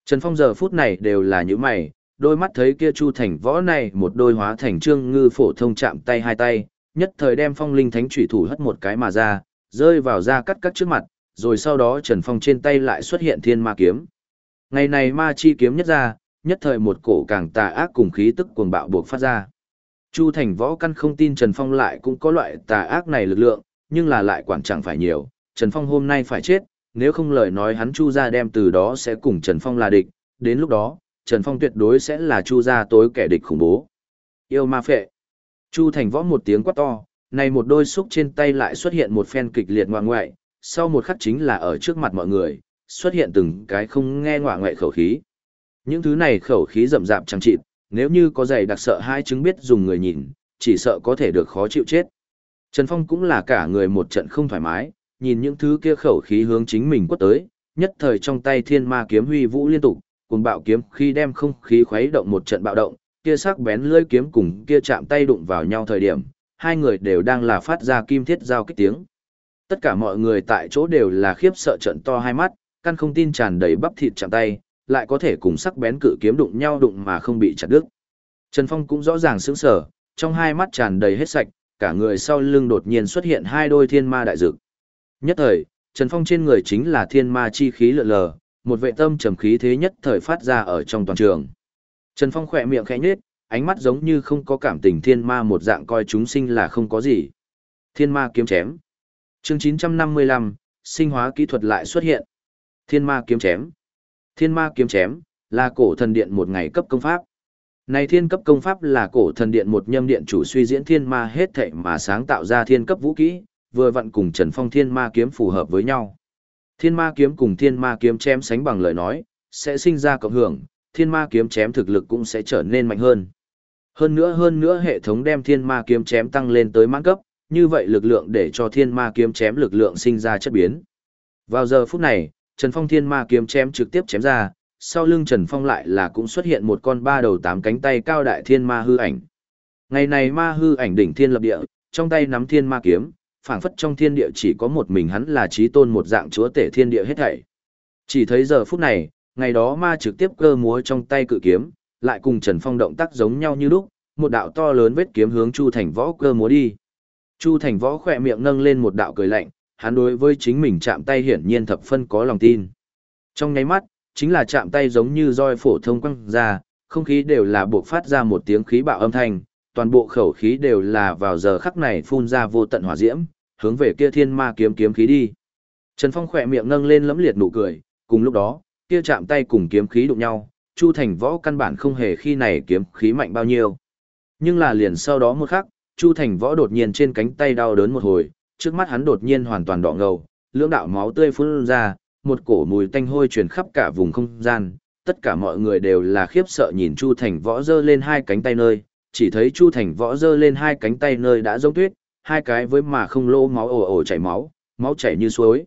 Trần Phong giờ phút này đều là những mày, đôi mắt thấy kia Chu Thành võ này một đôi hóa thành trương ngư phổ thông chạm tay hai tay, nhất thời đem phong linh thánh trụy thủ hất một cái mà ra, rơi vào ra cắt cắt trước mặt, rồi sau đó Trần Phong trên tay lại xuất hiện thiên ma kiếm. Ngày này ma chi kiếm nhất ra, nhất thời một cổ càng tà ác cùng khí tức cuồng bạo buộc phát ra. Chu Thành võ căn không tin Trần Phong lại cũng có loại tà ác này lực lượng, nhưng là lại quản chẳng phải nhiều, Trần Phong hôm nay phải chết, nếu không lời nói hắn Chu Gia đem từ đó sẽ cùng Trần Phong là địch, đến lúc đó, Trần Phong tuyệt đối sẽ là Chu gia tối kẻ địch khủng bố. Yêu ma phệ. Chu Thành võ một tiếng quát to, này một đôi xúc trên tay lại xuất hiện một phen kịch liệt ngoại ngoại, sau một khắc chính là ở trước mặt mọi người, xuất hiện từng cái không nghe ngoại ngoại khẩu khí. Những thứ này khẩu khí rậm rạp chẳng chịt, nếu như có giày đặc sợ hai chứng biết dùng người nhìn, chỉ sợ có thể được khó chịu chết. Trần Phong cũng là cả người một trận không thoải mái, nhìn những thứ kia khẩu khí hướng chính mình quất tới, nhất thời trong tay thiên ma kiếm huy vũ liên tục, cùng bạo kiếm khi đem không khí khuấy động một trận bạo động, kia sắc bén lưỡi kiếm cùng kia chạm tay đụng vào nhau thời điểm, hai người đều đang là phát ra kim thiết giao kích tiếng. Tất cả mọi người tại chỗ đều là khiếp sợ trận to hai mắt, căn không tin tràn đầy bắp thịt chạm tay, lại có thể cùng sắc bén cự kiếm đụng nhau đụng mà không bị chặt đứt. Trần Phong cũng rõ ràng sững sờ, trong hai mắt tràn đầy hết sạch, cả người sau lưng đột nhiên xuất hiện hai đôi thiên ma đại dực. Nhất thời, Trần Phong trên người chính là thiên ma chi khí lượn lờ, một vệ tâm trầm khí thế nhất thời phát ra ở trong toàn trường. Trần Phong khỏe miệng khẽ nhếch, ánh mắt giống như không có cảm tình thiên ma một dạng coi chúng sinh là không có gì. Thiên ma kiếm chém. Chương 955, sinh hóa kỹ thuật lại xuất hiện. Thiên ma kiếm chém. Thiên ma kiếm chém là cổ thần điện một ngày cấp công pháp. Này thiên cấp công pháp là cổ thần điện một nhâm điện chủ suy diễn thiên ma hết thảy mà sáng tạo ra thiên cấp vũ kỹ, vừa vặn cùng Trần Phong thiên ma kiếm phù hợp với nhau. Thiên ma kiếm cùng thiên ma kiếm chém sánh bằng lời nói, sẽ sinh ra cộng hưởng, thiên ma kiếm chém thực lực cũng sẽ trở nên mạnh hơn. Hơn nữa hơn nữa hệ thống đem thiên ma kiếm chém tăng lên tới mãn cấp, như vậy lực lượng để cho thiên ma kiếm chém lực lượng sinh ra chất biến. Vào giờ phút này, Trần Phong thiên ma kiếm chém trực tiếp chém ra, sau lưng Trần Phong lại là cũng xuất hiện một con ba đầu tám cánh tay cao đại thiên ma hư ảnh. Ngày này ma hư ảnh đỉnh thiên lập địa, trong tay nắm thiên ma kiếm, phảng phất trong thiên địa chỉ có một mình hắn là trí tôn một dạng chúa tể thiên địa hết thảy. Chỉ thấy giờ phút này, ngày đó ma trực tiếp cơ múa trong tay cự kiếm, lại cùng Trần Phong động tác giống nhau như lúc, một đạo to lớn vết kiếm hướng Chu Thành Võ cơ múa đi. Chu Thành Võ khỏe miệng nâng lên một đạo cười lạnh, hắn đối với chính mình chạm tay hiển nhiên thập phân có lòng tin. Trong nháy mắt, chính là chạm tay giống như roi phổ thông quăng ra, không khí đều là buộc phát ra một tiếng khí bạo âm thanh, toàn bộ khẩu khí đều là vào giờ khắc này phun ra vô tận hỏa diễm, hướng về kia thiên ma kiếm kiếm khí đi. Trần Phong khỏe miệng nâng lên lẫm liệt nụ cười, cùng lúc đó, kia chạm tay cùng kiếm khí đụng nhau, Chu Thành Võ căn bản không hề khi này kiếm khí mạnh bao nhiêu. Nhưng là liền sau đó một khắc, Chu Thành Võ đột nhiên trên cánh tay đau đớn một hồi, trước mắt hắn đột nhiên hoàn toàn đỏ ngầu, lưỡng đạo máu tươi phun ra, một cổ mùi tanh hôi truyền khắp cả vùng không gian, tất cả mọi người đều là khiếp sợ nhìn Chu Thành Võ giơ lên hai cánh tay nơi, chỉ thấy Chu Thành Võ giơ lên hai cánh tay nơi đã giống tuyết, hai cái với mà không lỗ máu ồ ồ chảy máu, máu chảy như suối.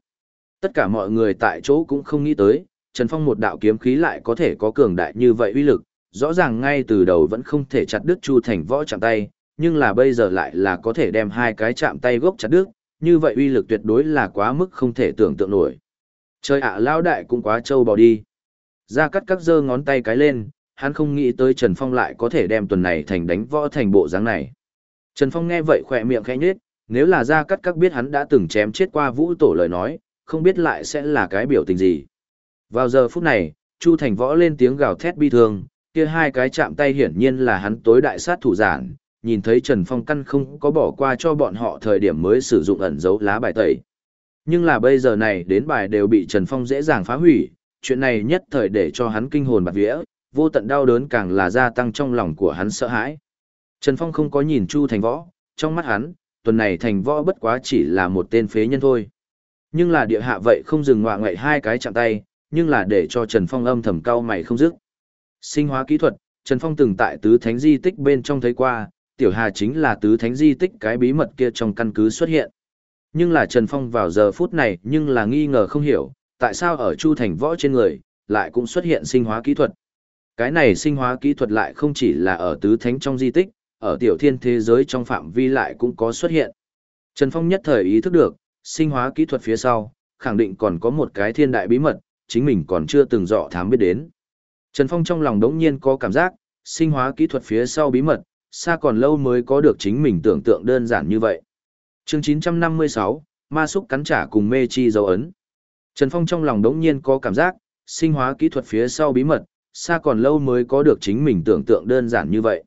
Tất cả mọi người tại chỗ cũng không nghĩ tới, Trần Phong một đạo kiếm khí lại có thể có cường đại như vậy uy lực, rõ ràng ngay từ đầu vẫn không thể chặt đứt Chu Thành Võ chạm tay, nhưng là bây giờ lại là có thể đem hai cái chạm tay gốc chặt đứt, như vậy uy lực tuyệt đối là quá mức không thể tưởng tượng nổi. Trời ạ lao đại cũng quá trâu bò đi. Ra cắt các giơ ngón tay cái lên, hắn không nghĩ tới Trần Phong lại có thể đem tuần này thành đánh võ thành bộ dáng này. Trần Phong nghe vậy khỏe miệng khẽ nhếch, nếu là ra cắt các biết hắn đã từng chém chết qua vũ tổ lời nói, không biết lại sẽ là cái biểu tình gì. Vào giờ phút này, Chu Thành Võ lên tiếng gào thét bi thương, kia hai cái chạm tay hiển nhiên là hắn tối đại sát thủ giản, nhìn thấy Trần Phong căn không có bỏ qua cho bọn họ thời điểm mới sử dụng ẩn dấu lá bài tẩy. Nhưng là bây giờ này đến bài đều bị Trần Phong dễ dàng phá hủy, chuyện này nhất thời để cho hắn kinh hồn bạt vía, vô tận đau đớn càng là gia tăng trong lòng của hắn sợ hãi. Trần Phong không có nhìn Chu Thành Võ, trong mắt hắn, tuần này Thành Võ bất quá chỉ là một tên phế nhân thôi. Nhưng là địa hạ vậy không dừng ngoạ ngậy hai cái chạm tay, nhưng là để cho Trần Phong âm thầm cao mày không dứt. Sinh hóa kỹ thuật, Trần Phong từng tại tứ thánh di tích bên trong thấy qua, tiểu hà chính là tứ thánh di tích cái bí mật kia trong căn cứ xuất hiện. Nhưng là Trần Phong vào giờ phút này nhưng là nghi ngờ không hiểu, tại sao ở Chu Thành võ trên người, lại cũng xuất hiện sinh hóa kỹ thuật. Cái này sinh hóa kỹ thuật lại không chỉ là ở tứ thánh trong di tích, ở tiểu thiên thế giới trong phạm vi lại cũng có xuất hiện. Trần Phong nhất thời ý thức được, sinh hóa kỹ thuật phía sau, khẳng định còn có một cái thiên đại bí mật, chính mình còn chưa từng dọ thám biết đến. Trần Phong trong lòng đống nhiên có cảm giác, sinh hóa kỹ thuật phía sau bí mật, xa còn lâu mới có được chính mình tưởng tượng đơn giản như vậy. Chương 956, Ma Súc cắn trả cùng mê chi dấu ấn. Trần Phong trong lòng đống nhiên có cảm giác, sinh hóa kỹ thuật phía sau bí mật, xa còn lâu mới có được chính mình tưởng tượng đơn giản như vậy.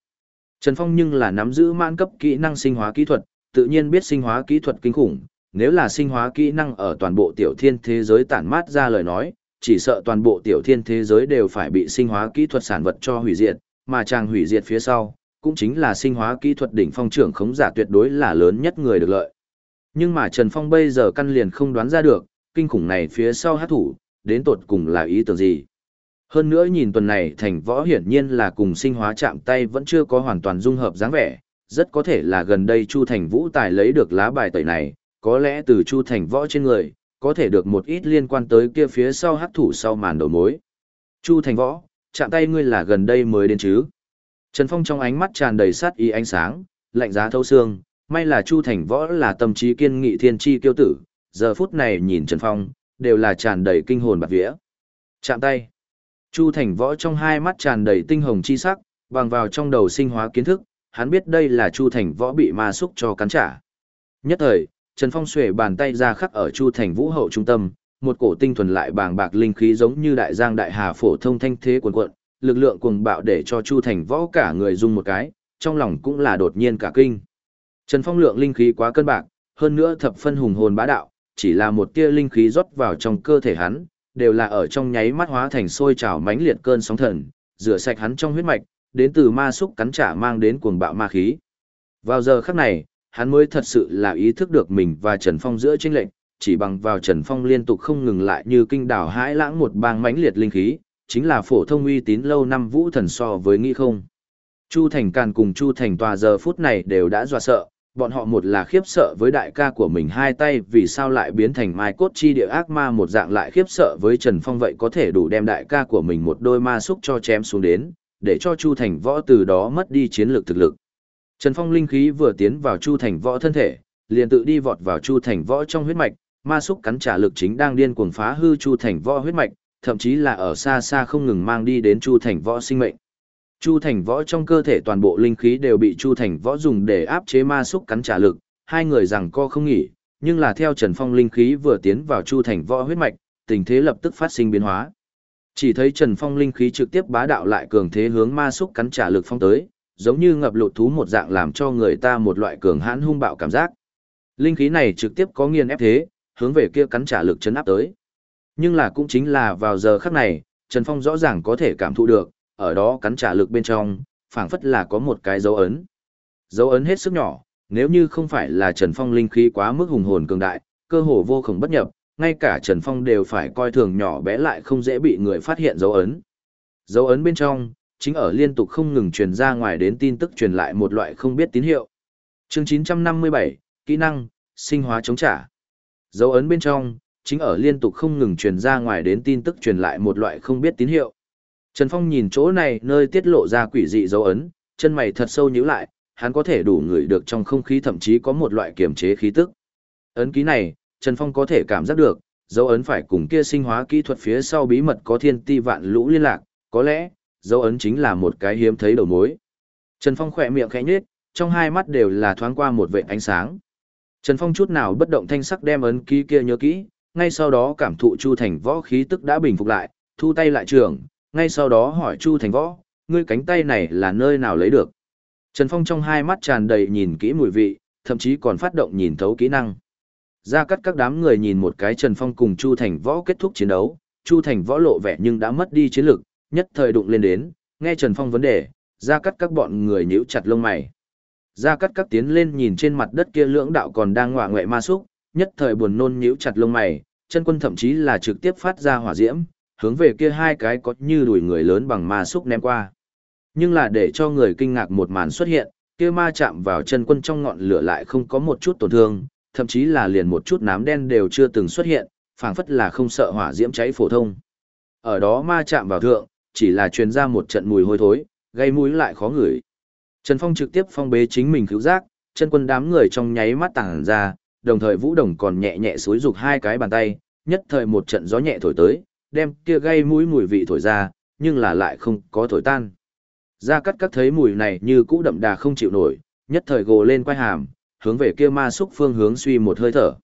Trần Phong nhưng là nắm giữ mãn cấp kỹ năng sinh hóa kỹ thuật, tự nhiên biết sinh hóa kỹ thuật kinh khủng, nếu là sinh hóa kỹ năng ở toàn bộ tiểu thiên thế giới tản mát ra lời nói, chỉ sợ toàn bộ tiểu thiên thế giới đều phải bị sinh hóa kỹ thuật sản vật cho hủy diệt, mà chàng hủy diệt phía sau, cũng chính là sinh hóa kỹ thuật đỉnh phong trưởng khống giả tuyệt đối là lớn nhất người được lợi. Nhưng mà Trần Phong bây giờ căn liền không đoán ra được, kinh khủng này phía sau hát thủ, đến tột cùng là ý tưởng gì. Hơn nữa nhìn tuần này thành võ hiển nhiên là cùng sinh hóa chạm tay vẫn chưa có hoàn toàn dung hợp dáng vẻ, rất có thể là gần đây Chu Thành Vũ Tài lấy được lá bài tẩy này, có lẽ từ Chu Thành võ trên người, có thể được một ít liên quan tới kia phía sau hắc thủ sau màn đầu mối. Chu Thành võ, chạm tay ngươi là gần đây mới đến chứ. Trần Phong trong ánh mắt tràn đầy sát ý ánh sáng, lạnh giá thấu xương, may là Chu Thành Võ là tâm trí kiên nghị thiên chi kiêu tử, giờ phút này nhìn Trần Phong, đều là tràn đầy kinh hồn bạt vía. Chạm tay. Chu Thành Võ trong hai mắt tràn đầy tinh hồng chi sắc, bằng vào trong đầu sinh hóa kiến thức, hắn biết đây là Chu Thành Võ bị ma xúc cho cắn trả. Nhất thời, Trần Phong xuề bàn tay ra khắc ở Chu Thành Vũ hậu trung tâm, một cổ tinh thuần lại bàng bạc linh khí giống như đại giang đại hà phổ thông thanh thế cuồn cuộn, lực lượng cuồng bạo để cho Chu Thành Võ cả người rung một cái, trong lòng cũng là đột nhiên cả kinh. Trần Phong lượng linh khí quá cân bạc, hơn nữa thập phân hùng hồn bá đạo, chỉ là một tia linh khí rót vào trong cơ thể hắn, đều là ở trong nháy mắt hóa thành sôi trào mãnh liệt cơn sóng thần, rửa sạch hắn trong huyết mạch, đến từ ma xúc cắn trả mang đến cuồng bạo ma khí. Vào giờ khắc này, hắn mới thật sự là ý thức được mình và Trần Phong giữa chênh lệnh, chỉ bằng vào Trần Phong liên tục không ngừng lại như kinh đảo hãi lãng một bang mãnh liệt linh khí, chính là phổ thông uy tín lâu năm vũ thần so với nghi không. Chu Thành Càn cùng Chu Thành Tòa giờ phút này đều đã dọa sợ, bọn họ một là khiếp sợ với đại ca của mình hai tay vì sao lại biến thành mai cốt chi địa ác ma một dạng lại khiếp sợ với Trần Phong vậy có thể đủ đem đại ca của mình một đôi ma xúc cho chém xuống đến, để cho Chu Thành Võ từ đó mất đi chiến lược thực lực. Trần Phong linh khí vừa tiến vào Chu Thành Võ thân thể, liền tự đi vọt vào Chu Thành Võ trong huyết mạch, ma xúc cắn trả lực chính đang điên cuồng phá hư Chu Thành Võ huyết mạch, thậm chí là ở xa xa không ngừng mang đi đến Chu Thành Võ sinh mệnh. Chu Thành Võ trong cơ thể toàn bộ linh khí đều bị Chu Thành Võ dùng để áp chế ma xúc cắn trả lực, hai người rằng co không nghỉ, nhưng là theo Trần Phong linh khí vừa tiến vào Chu Thành Võ huyết mạch, tình thế lập tức phát sinh biến hóa. Chỉ thấy Trần Phong linh khí trực tiếp bá đạo lại cường thế hướng ma xúc cắn trả lực phong tới, giống như ngập lụt thú một dạng làm cho người ta một loại cường hãn hung bạo cảm giác. Linh khí này trực tiếp có nghiền ép thế, hướng về kia cắn trả lực chấn áp tới. Nhưng là cũng chính là vào giờ khắc này, Trần Phong rõ ràng có thể cảm thụ được, ở đó cắn trả lực bên trong, phảng phất là có một cái dấu ấn. Dấu ấn hết sức nhỏ, nếu như không phải là Trần Phong linh khí quá mức hùng hồn cường đại, cơ hồ vô cùng bất nhập, ngay cả Trần Phong đều phải coi thường nhỏ bé lại không dễ bị người phát hiện dấu ấn. Dấu ấn bên trong, chính ở liên tục không ngừng truyền ra ngoài đến tin tức truyền lại một loại không biết tín hiệu. Chương 957, kỹ năng, sinh hóa chống trả. Dấu ấn bên trong, chính ở liên tục không ngừng truyền ra ngoài đến tin tức truyền lại một loại không biết tín hiệu. Trần Phong nhìn chỗ này nơi tiết lộ ra quỷ dị dấu ấn, chân mày thật sâu nhíu lại, hắn có thể đủ ngửi được trong không khí thậm chí có một loại kiềm chế khí tức. Ấn ký này, Trần Phong có thể cảm giác được, dấu ấn phải cùng kia sinh hóa kỹ thuật phía sau bí mật có thiên ti vạn lũ liên lạc, có lẽ, dấu ấn chính là một cái hiếm thấy đầu mối. Trần Phong khỏe miệng khẽ nhếch, trong hai mắt đều là thoáng qua một vệt ánh sáng. Trần Phong chút nào bất động thanh sắc đem ấn ký kia nhớ kỹ, ngay sau đó cảm thụ Chu Thành Võ khí tức đã bình phục lại, thu tay lại trường, ngay sau đó hỏi Chu Thành Võ, ngươi cánh tay này là nơi nào lấy được? Trần Phong trong hai mắt tràn đầy nhìn kỹ mùi vị, thậm chí còn phát động nhìn thấu kỹ năng. Ra cắt các đám người nhìn một cái Trần Phong cùng Chu Thành Võ kết thúc chiến đấu, Chu Thành Võ lộ vẻ nhưng đã mất đi chiến lực, nhất thời đụng lên đến, nghe Trần Phong vấn đề, ra cắt các bọn người nhíu chặt lông mày. Ra cắt các tiến lên nhìn trên mặt đất kia lưỡng đạo còn đang ngọa ngoại ma súc, nhất thời buồn nôn nhíu chặt lông mày, chân quân thậm chí là trực tiếp phát ra hỏa diễm, hướng về kia hai cái có như đùi người lớn bằng ma súc ném qua. Nhưng là để cho người kinh ngạc một màn xuất hiện, kia ma chạm vào chân quân trong ngọn lửa lại không có một chút tổn thương, thậm chí là liền một chút nám đen đều chưa từng xuất hiện, phảng phất là không sợ hỏa diễm cháy phổ thông. Ở đó ma chạm vào thượng, chỉ là truyền ra một trận mùi hôi thối, gây mũi lại khó ngửi. Trần Phong trực tiếp phong bế chính mình cứu giác, chân quân đám người trong nháy mắt tàng ra, đồng thời Vũ Đồng còn nhẹ nhẹ xối dục hai cái bàn tay, nhất thời một trận gió nhẹ thổi tới, đem kia gây mũi mùi vị thổi ra, nhưng là lại không có thổi tan. Gia Cát Cát thấy mùi này như cũ đậm đà không chịu nổi, nhất thời gồ lên quay hàm, hướng về kia ma xúc phương hướng suy một hơi thở.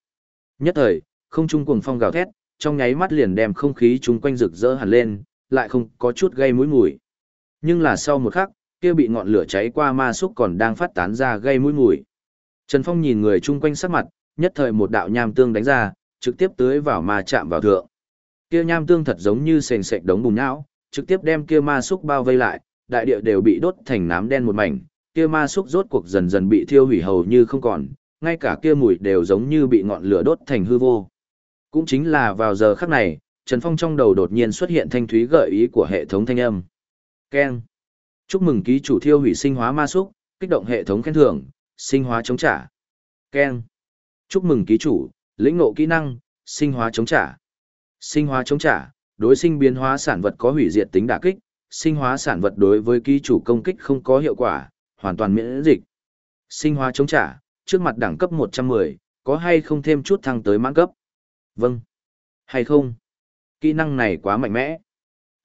Nhất thời, không trung cuồng phong gào thét, trong nháy mắt liền đem không khí chung quanh rực rỡ hẳn lên, lại không có chút gây mũi mùi. Nhưng là sau một khắc, kia bị ngọn lửa cháy qua ma xúc còn đang phát tán ra gây mũi mùi. Trần Phong nhìn người chung quanh sắc mặt, nhất thời một đạo nham tương đánh ra, trực tiếp tưới vào ma chạm vào thượng. Kia nham tương thật giống như sền sệt đống bùn nhão, trực tiếp đem kia ma xúc bao vây lại, đại địa đều bị đốt thành nám đen một mảnh, kia ma xúc rốt cuộc dần dần bị thiêu hủy hầu như không còn, ngay cả kia mùi đều giống như bị ngọn lửa đốt thành hư vô. Cũng chính là vào giờ khắc này, Trần Phong trong đầu đột nhiên xuất hiện thanh thúy gợi ý của hệ thống thanh âm. Keng. Chúc mừng ký chủ thiêu hủy sinh hóa ma xúc, kích động hệ thống khen thưởng, sinh hóa chống trả. Keng. Chúc mừng ký chủ, lĩnh ngộ kỹ năng, sinh hóa chống trả. Sinh hóa chống trả, đối sinh biến hóa sản vật có hủy diệt tính đả kích, sinh hóa sản vật đối với ký chủ công kích không có hiệu quả, hoàn toàn miễn dịch. Sinh hóa chống trả, trước mặt đẳng cấp 110, có hay không thêm chút thăng tới mãn cấp? Vâng. Hay không? Kỹ năng này quá mạnh mẽ.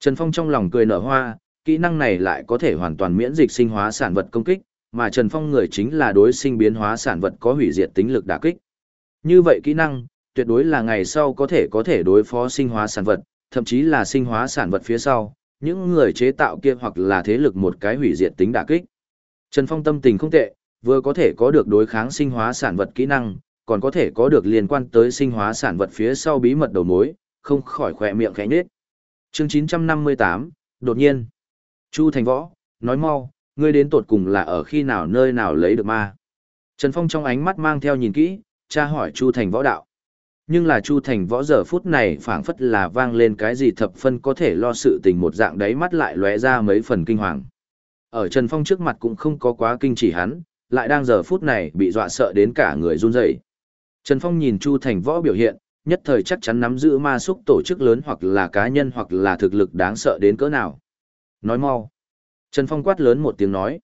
Trần Phong trong lòng cười nở hoa, kỹ năng này lại có thể hoàn toàn miễn dịch sinh hóa sản vật công kích, mà Trần Phong người chính là đối sinh biến hóa sản vật có hủy diệt tính lực đả kích. Như vậy kỹ năng, tuyệt đối là ngày sau có thể có thể đối phó sinh hóa sản vật, thậm chí là sinh hóa sản vật phía sau, những người chế tạo kia hoặc là thế lực một cái hủy diệt tính đả kích. Trần Phong tâm tình không tệ, vừa có thể có được đối kháng sinh hóa sản vật kỹ năng, còn có thể có được liên quan tới sinh hóa sản vật phía sau bí mật đầu mối, không khỏi khỏe miệng khẽ nhếch. Chương 958, đột nhiên. Chu Thành Võ, nói mau, ngươi đến tột cùng là ở khi nào nơi nào lấy được ma. Trần Phong trong ánh mắt mang theo nhìn kỹ, tra hỏi Chu Thành Võ đạo. Nhưng là Chu Thành Võ giờ phút này phảng phất là vang lên cái gì thập phân có thể lo sự tình một dạng đáy mắt lại lóe ra mấy phần kinh hoàng. Ở Trần Phong trước mặt cũng không có quá kinh chỉ hắn, lại đang giờ phút này bị dọa sợ đến cả người run rẩy. Trần Phong nhìn Chu Thành Võ biểu hiện, nhất thời chắc chắn nắm giữ ma xúc tổ chức lớn hoặc là cá nhân hoặc là thực lực đáng sợ đến cỡ nào. Nói mau. Trần Phong quát lớn một tiếng nói.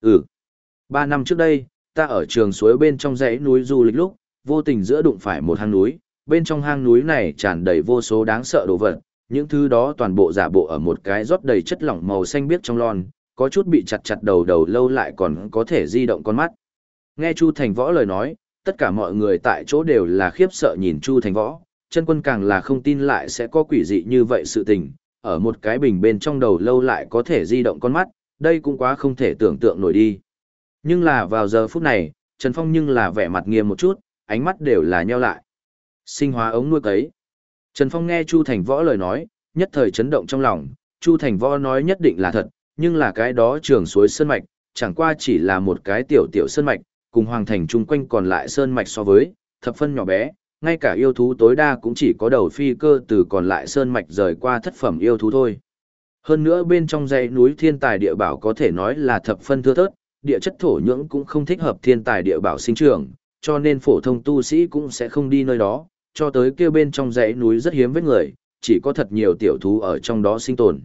Ừ. Ba năm trước đây, ta ở trường suối bên trong dãy núi du lịch lúc, vô tình giữa đụng phải một hang núi, bên trong hang núi này tràn đầy vô số đáng sợ đồ vật, những thứ đó toàn bộ giả bộ ở một cái rót đầy chất lỏng màu xanh biếc trong lon, có chút bị chặt chặt đầu đầu lâu lại còn có thể di động con mắt. Nghe Chu Thành Võ lời nói, tất cả mọi người tại chỗ đều là khiếp sợ nhìn Chu Thành Võ, chân quân càng là không tin lại sẽ có quỷ dị như vậy sự tình, ở một cái bình bên trong đầu lâu lại có thể di động con mắt, đây cũng quá không thể tưởng tượng nổi đi. Nhưng là vào giờ phút này, Trần Phong nhưng là vẻ mặt nghiêm một chút, ánh mắt đều là nheo lại. Sinh hóa ống nuôi cấy. Trần Phong nghe Chu Thành Võ lời nói, nhất thời chấn động trong lòng, Chu Thành Võ nói nhất định là thật, nhưng là cái đó trường suối sơn mạch, chẳng qua chỉ là một cái tiểu tiểu sơn mạch, cùng hoàng thành chung quanh còn lại sơn mạch so với, thập phân nhỏ bé, ngay cả yêu thú tối đa cũng chỉ có đầu phi cơ từ còn lại sơn mạch rời qua thất phẩm yêu thú thôi. Hơn nữa bên trong dãy núi thiên tài địa bảo có thể nói là thập phân thưa thớt, địa chất thổ nhưỡng cũng không thích hợp thiên tài địa bảo sinh trưởng, cho nên phổ thông tu sĩ cũng sẽ không đi nơi đó, cho tới kia bên trong dãy núi rất hiếm với người, chỉ có thật nhiều tiểu thú ở trong đó sinh tồn.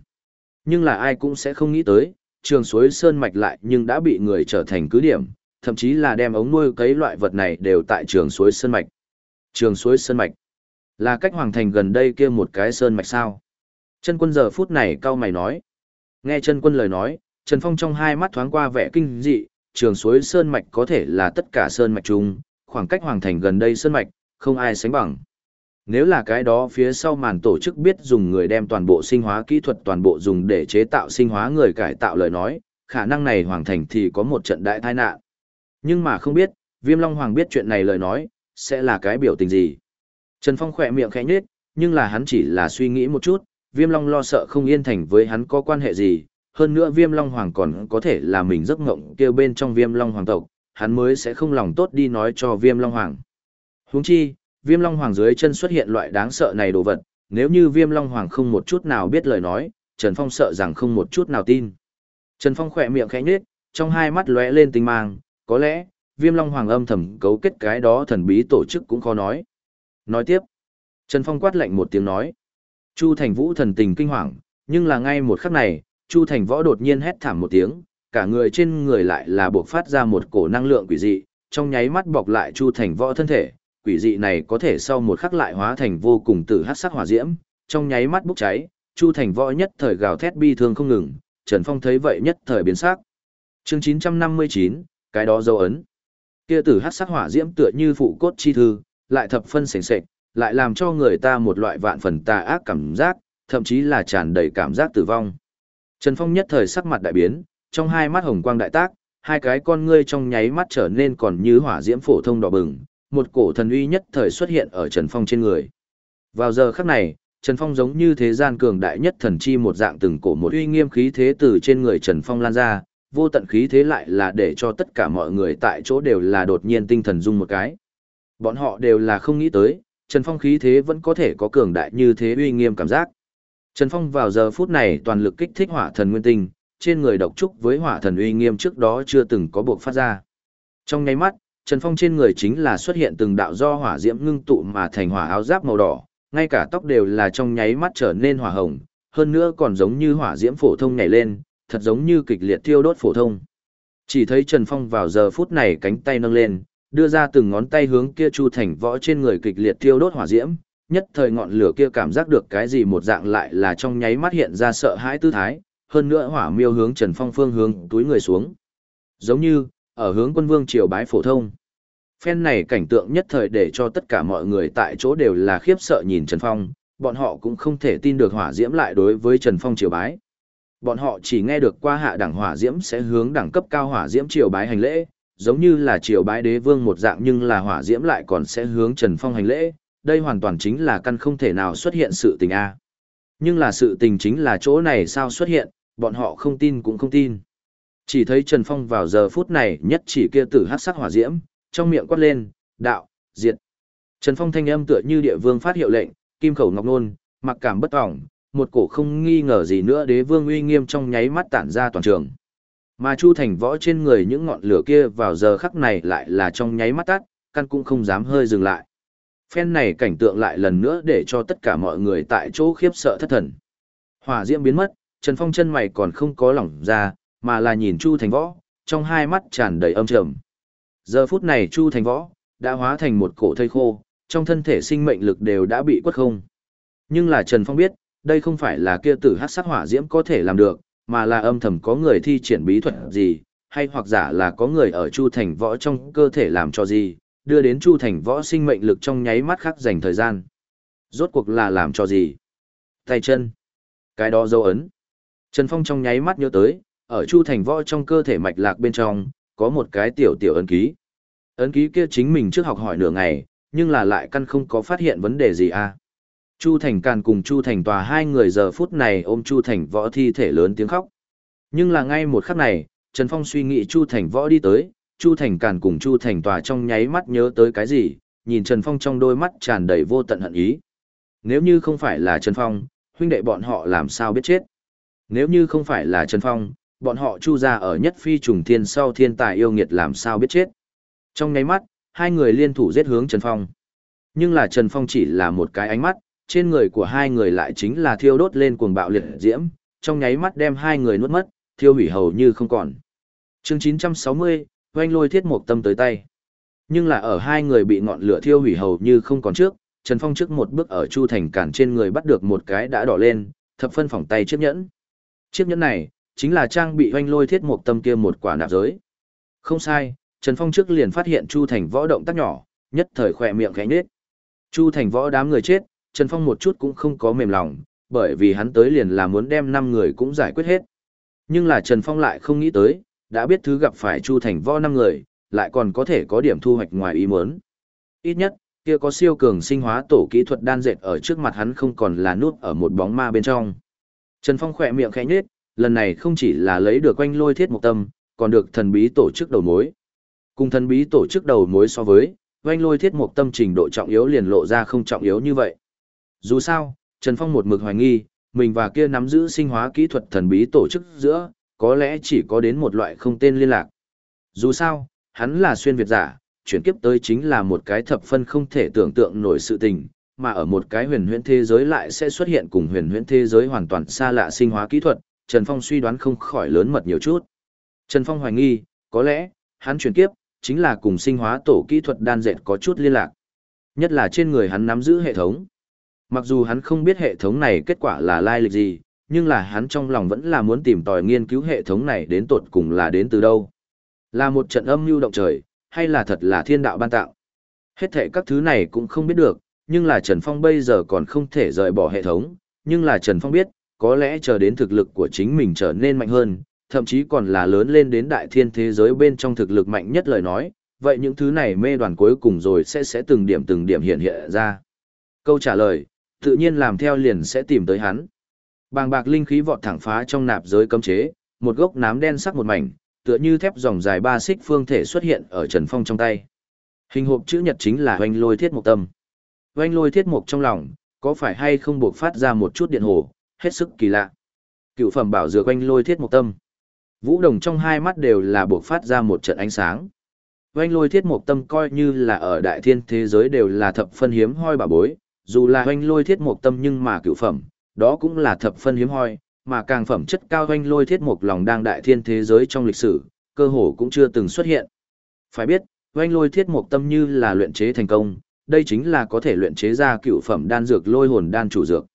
Nhưng là ai cũng sẽ không nghĩ tới, trường suối sơn mạch lại nhưng đã bị người trở thành cứ điểm, thậm chí là đem ống nuôi cấy loại vật này đều tại trường suối sơn mạch. Trường suối sơn mạch là cách hoàng thành gần đây kia một cái sơn mạch sao? Chân quân giờ phút này cao mày nói. Nghe chân quân lời nói, Trần Phong trong hai mắt thoáng qua vẻ kinh dị, trường suối sơn mạch có thể là tất cả sơn mạch chung, khoảng cách hoàng thành gần đây sơn mạch, không ai sánh bằng. Nếu là cái đó phía sau màn tổ chức biết dùng người đem toàn bộ sinh hóa kỹ thuật toàn bộ dùng để chế tạo sinh hóa người cải tạo lời nói, khả năng này hoàng thành thì có một trận đại tai nạn. Nhưng mà không biết, Viêm Long Hoàng biết chuyện này lời nói, sẽ là cái biểu tình gì. Trần Phong khỏe miệng khẽ nhếch, nhưng là hắn chỉ là suy nghĩ một chút, Viêm Long lo sợ không yên thành với hắn có quan hệ gì, hơn nữa Viêm Long Hoàng còn có thể là mình giấc ngộng kia bên trong Viêm Long Hoàng tộc, hắn mới sẽ không lòng tốt đi nói cho Viêm Long Hoàng. Huống chi, Viêm Long Hoàng dưới chân xuất hiện loại đáng sợ này đồ vật, nếu như Viêm Long Hoàng không một chút nào biết lời nói, Trần Phong sợ rằng không một chút nào tin. Trần Phong khỏe miệng khẽ nhếch, trong hai mắt lóe lên tinh mang, có lẽ, Viêm Long Hoàng âm thầm cấu kết cái đó thần bí tổ chức cũng khó nói. Nói tiếp, Trần Phong quát lạnh một tiếng nói. Chu Thành Vũ thần tình kinh hoàng, nhưng là ngay một khắc này, Chu Thành Võ đột nhiên hét thảm một tiếng, cả người trên người lại là buộc phát ra một cổ năng lượng quỷ dị, trong nháy mắt bọc lại Chu Thành Võ thân thể, quỷ dị này có thể sau một khắc lại hóa thành vô cùng tử hắc sắc hỏa diễm, trong nháy mắt bốc cháy, Chu Thành Võ nhất thời gào thét bi thương không ngừng, Trần Phong thấy vậy nhất thời biến sắc. Chương 959, cái đó dấu ấn. Kia tử hắc sắc hỏa diễm tựa như phụ cốt chi thư, lại thập phân sền sệt, lại làm cho người ta một loại vạn phần tà ác cảm giác, thậm chí là tràn đầy cảm giác tử vong. Trần Phong nhất thời sắc mặt đại biến, trong hai mắt hồng quang đại tác, hai cái con ngươi trong nháy mắt trở nên còn như hỏa diễm phổ thông đỏ bừng, một cổ thần uy nhất thời xuất hiện ở Trần Phong trên người. Vào giờ khắc này, Trần Phong giống như thế gian cường đại nhất thần chi một dạng từng cổ một uy nghiêm khí thế từ trên người Trần Phong lan ra, vô tận khí thế lại là để cho tất cả mọi người tại chỗ đều là đột nhiên tinh thần rung một cái. Bọn họ đều là không nghĩ tới, Trần Phong khí thế vẫn có thể có cường đại như thế uy nghiêm cảm giác. Trần Phong vào giờ phút này toàn lực kích thích hỏa thần nguyên tinh, trên người độc trúc với hỏa thần uy nghiêm trước đó chưa từng có buộc phát ra. Trong nháy mắt, Trần Phong trên người chính là xuất hiện từng đạo do hỏa diễm ngưng tụ mà thành hỏa áo giáp màu đỏ, ngay cả tóc đều là trong nháy mắt trở nên hỏa hồng, hơn nữa còn giống như hỏa diễm phổ thông nhảy lên, thật giống như kịch liệt thiêu đốt phổ thông. Chỉ thấy Trần Phong vào giờ phút này cánh tay nâng lên, đưa ra từng ngón tay hướng kia Chu Thành Võ trên người kịch liệt thiêu đốt hỏa diễm, nhất thời ngọn lửa kia cảm giác được cái gì một dạng lại là trong nháy mắt hiện ra sợ hãi tư thái, hơn nữa hỏa miêu hướng Trần Phong phương hướng túi người xuống. Giống như, ở hướng quân vương triều bái phổ thông. Phen này cảnh tượng nhất thời để cho tất cả mọi người tại chỗ đều là khiếp sợ nhìn Trần Phong, bọn họ cũng không thể tin được hỏa diễm lại đối với Trần Phong triều bái. Bọn họ chỉ nghe được qua hạ đẳng hỏa diễm sẽ hướng đẳng cấp cao hỏa diễm triều bái hành lễ, giống như là triều bái đế vương một dạng nhưng là hỏa diễm lại còn sẽ hướng Trần Phong hành lễ, đây hoàn toàn chính là căn không thể nào xuất hiện sự tình a. Nhưng là sự tình chính là chỗ này sao xuất hiện, bọn họ không tin cũng không tin. Chỉ thấy Trần Phong vào giờ phút này nhất chỉ kia tử hát sắc hỏa diễm, trong miệng quát lên, đạo, diệt. Trần Phong thanh âm tựa như địa vương phát hiệu lệnh, kim khẩu ngọc nôn, mặc cảm bất ỏng, một cổ không nghi ngờ gì nữa đế vương uy nghiêm trong nháy mắt tản ra toàn trường. Mà Chu Thành võ trên người những ngọn lửa kia vào giờ khắc này lại là trong nháy mắt tắt, căn cũng không dám hơi dừng lại. Phen này cảnh tượng lại lần nữa để cho tất cả mọi người tại chỗ khiếp sợ thất thần. Hỏa diễm biến mất, Trần Phong chân mày còn không có lỏng ra, mà là nhìn Chu Thành võ, trong hai mắt tràn đầy âm trầm. Giờ phút này Chu Thành võ đã hóa thành một cổ thây khô, trong thân thể sinh mệnh lực đều đã bị quất không. Nhưng là Trần Phong biết, đây không phải là kia tử hát sắc hỏa diễm có thể làm được, mà là âm thầm có người thi triển bí thuật gì, hay hoặc giả là có người ở Chu Thành Võ trong cơ thể làm cho gì, đưa đến Chu Thành Võ sinh mệnh lực trong nháy mắt khắc dành thời gian. Rốt cuộc là làm cho gì? Tay chân. Cái đó dấu ấn. Trần Phong trong nháy mắt nhớ tới, ở Chu Thành Võ trong cơ thể mạch lạc bên trong, có một cái tiểu tiểu ấn ký. Ấn ký kia chính mình trước học hỏi nửa ngày, nhưng là lại căn không có phát hiện vấn đề gì à. Chu Thành Càn cùng Chu Thành Tòa hai người giờ phút này ôm Chu Thành Võ thi thể lớn tiếng khóc. Nhưng là ngay một khắc này, Trần Phong suy nghĩ Chu Thành Võ đi tới, Chu Thành Càn cùng Chu Thành Tòa trong nháy mắt nhớ tới cái gì, nhìn Trần Phong trong đôi mắt tràn đầy vô tận hận ý. Nếu như không phải là Trần Phong, huynh đệ bọn họ làm sao biết chết? Nếu như không phải là Trần Phong, bọn họ chu ra ở nhất phi trùng thiên sau thiên tài yêu nghiệt làm sao biết chết? Trong nháy mắt, hai người liên thủ giết hướng Trần Phong. Nhưng là Trần Phong chỉ là một cái ánh mắt, trên người của hai người lại chính là thiêu đốt lên cuồng bạo liệt diễm, trong nháy mắt đem hai người nuốt mất, thiêu hủy hầu như không còn. Chương 960, oanh lôi thiết mục tâm tới tay. Nhưng là ở hai người bị ngọn lửa thiêu hủy hầu như không còn trước, Trần Phong trước một bước ở Chu Thành Cản trên người bắt được một cái đã đỏ lên, thập phân phỏng tay chiếc nhẫn. Chiếc nhẫn này, chính là trang bị oanh lôi thiết mục tâm kia một quả nạp giới. Không sai, Trần Phong trước liền phát hiện Chu Thành võ động tác nhỏ, nhất thời khỏe miệng khẽ nhếch. Chu Thành võ đám người chết, Trần Phong một chút cũng không có mềm lòng, bởi vì hắn tới liền là muốn đem 5 người cũng giải quyết hết. Nhưng là Trần Phong lại không nghĩ tới, đã biết thứ gặp phải Chu Thành võ 5 người, lại còn có thể có điểm thu hoạch ngoài ý muốn. Ít nhất, kia có siêu cường sinh hóa tổ kỹ thuật đan dệt ở trước mặt hắn không còn là nút ở một bóng ma bên trong. Trần Phong khỏe miệng khẽ nhếch, lần này không chỉ là lấy được quanh lôi thiết một tâm, còn được thần bí tổ chức đầu mối. Cùng thần bí tổ chức đầu mối so với, quanh lôi thiết một tâm trình độ trọng yếu liền lộ ra không trọng yếu như vậy. Dù sao, Trần Phong một mực hoài nghi, mình và kia nắm giữ sinh hóa kỹ thuật thần bí tổ chức giữa, có lẽ chỉ có đến một loại không tên liên lạc. Dù sao, hắn là xuyên Việt giả, chuyển kiếp tới chính là một cái thập phân không thể tưởng tượng nổi sự tình, mà ở một cái huyền huyễn thế giới lại sẽ xuất hiện cùng huyền huyễn thế giới hoàn toàn xa lạ sinh hóa kỹ thuật, Trần Phong suy đoán không khỏi lớn mật nhiều chút. Trần Phong hoài nghi, có lẽ, hắn chuyển kiếp, chính là cùng sinh hóa tổ kỹ thuật đan dệt có chút liên lạc. Nhất là trên người hắn nắm giữ hệ thống. Mặc dù hắn không biết hệ thống này kết quả là lai lịch gì, nhưng là hắn trong lòng vẫn là muốn tìm tòi nghiên cứu hệ thống này đến tột cùng là đến từ đâu. Là một trận âm mưu động trời, hay là thật là thiên đạo ban tạo. Hết thể các thứ này cũng không biết được, nhưng là Trần Phong bây giờ còn không thể rời bỏ hệ thống, nhưng là Trần Phong biết, có lẽ chờ đến thực lực của chính mình trở nên mạnh hơn, thậm chí còn là lớn lên đến đại thiên thế giới bên trong thực lực mạnh nhất lời nói, vậy những thứ này mê đoàn cuối cùng rồi sẽ sẽ từng điểm từng điểm hiện hiện ra. Câu trả lời, tự nhiên làm theo liền sẽ tìm tới hắn. Bàng bạc linh khí vọt thẳng phá trong nạp giới cấm chế, một gốc nám đen sắc một mảnh, tựa như thép dòng dài ba xích phương thể xuất hiện ở Trần Phong trong tay. Hình hộp chữ nhật chính là hoành lôi thiết mục tâm oanh lôi thiết mục trong lòng, có phải hay không buộc phát ra một chút điện hồ, hết sức kỳ lạ. Cựu phẩm bảo dược oanh lôi thiết mục tâm. Vũ đồng trong hai mắt đều là buộc phát ra một trận ánh sáng. Oanh lôi thiết mục tâm coi như là ở đại thiên thế giới đều là thập phân hiếm hoi bà bối, dù là oanh lôi thiết mục tâm nhưng mà cựu phẩm, đó cũng là thập phân hiếm hoi, mà càng phẩm chất cao oanh lôi thiết mục lòng đang đại thiên thế giới trong lịch sử, cơ hồ cũng chưa từng xuất hiện. Phải biết, oanh lôi thiết mục tâm như là luyện chế thành công, đây chính là có thể luyện chế ra cựu phẩm đan dược lôi hồn đan chủ dược.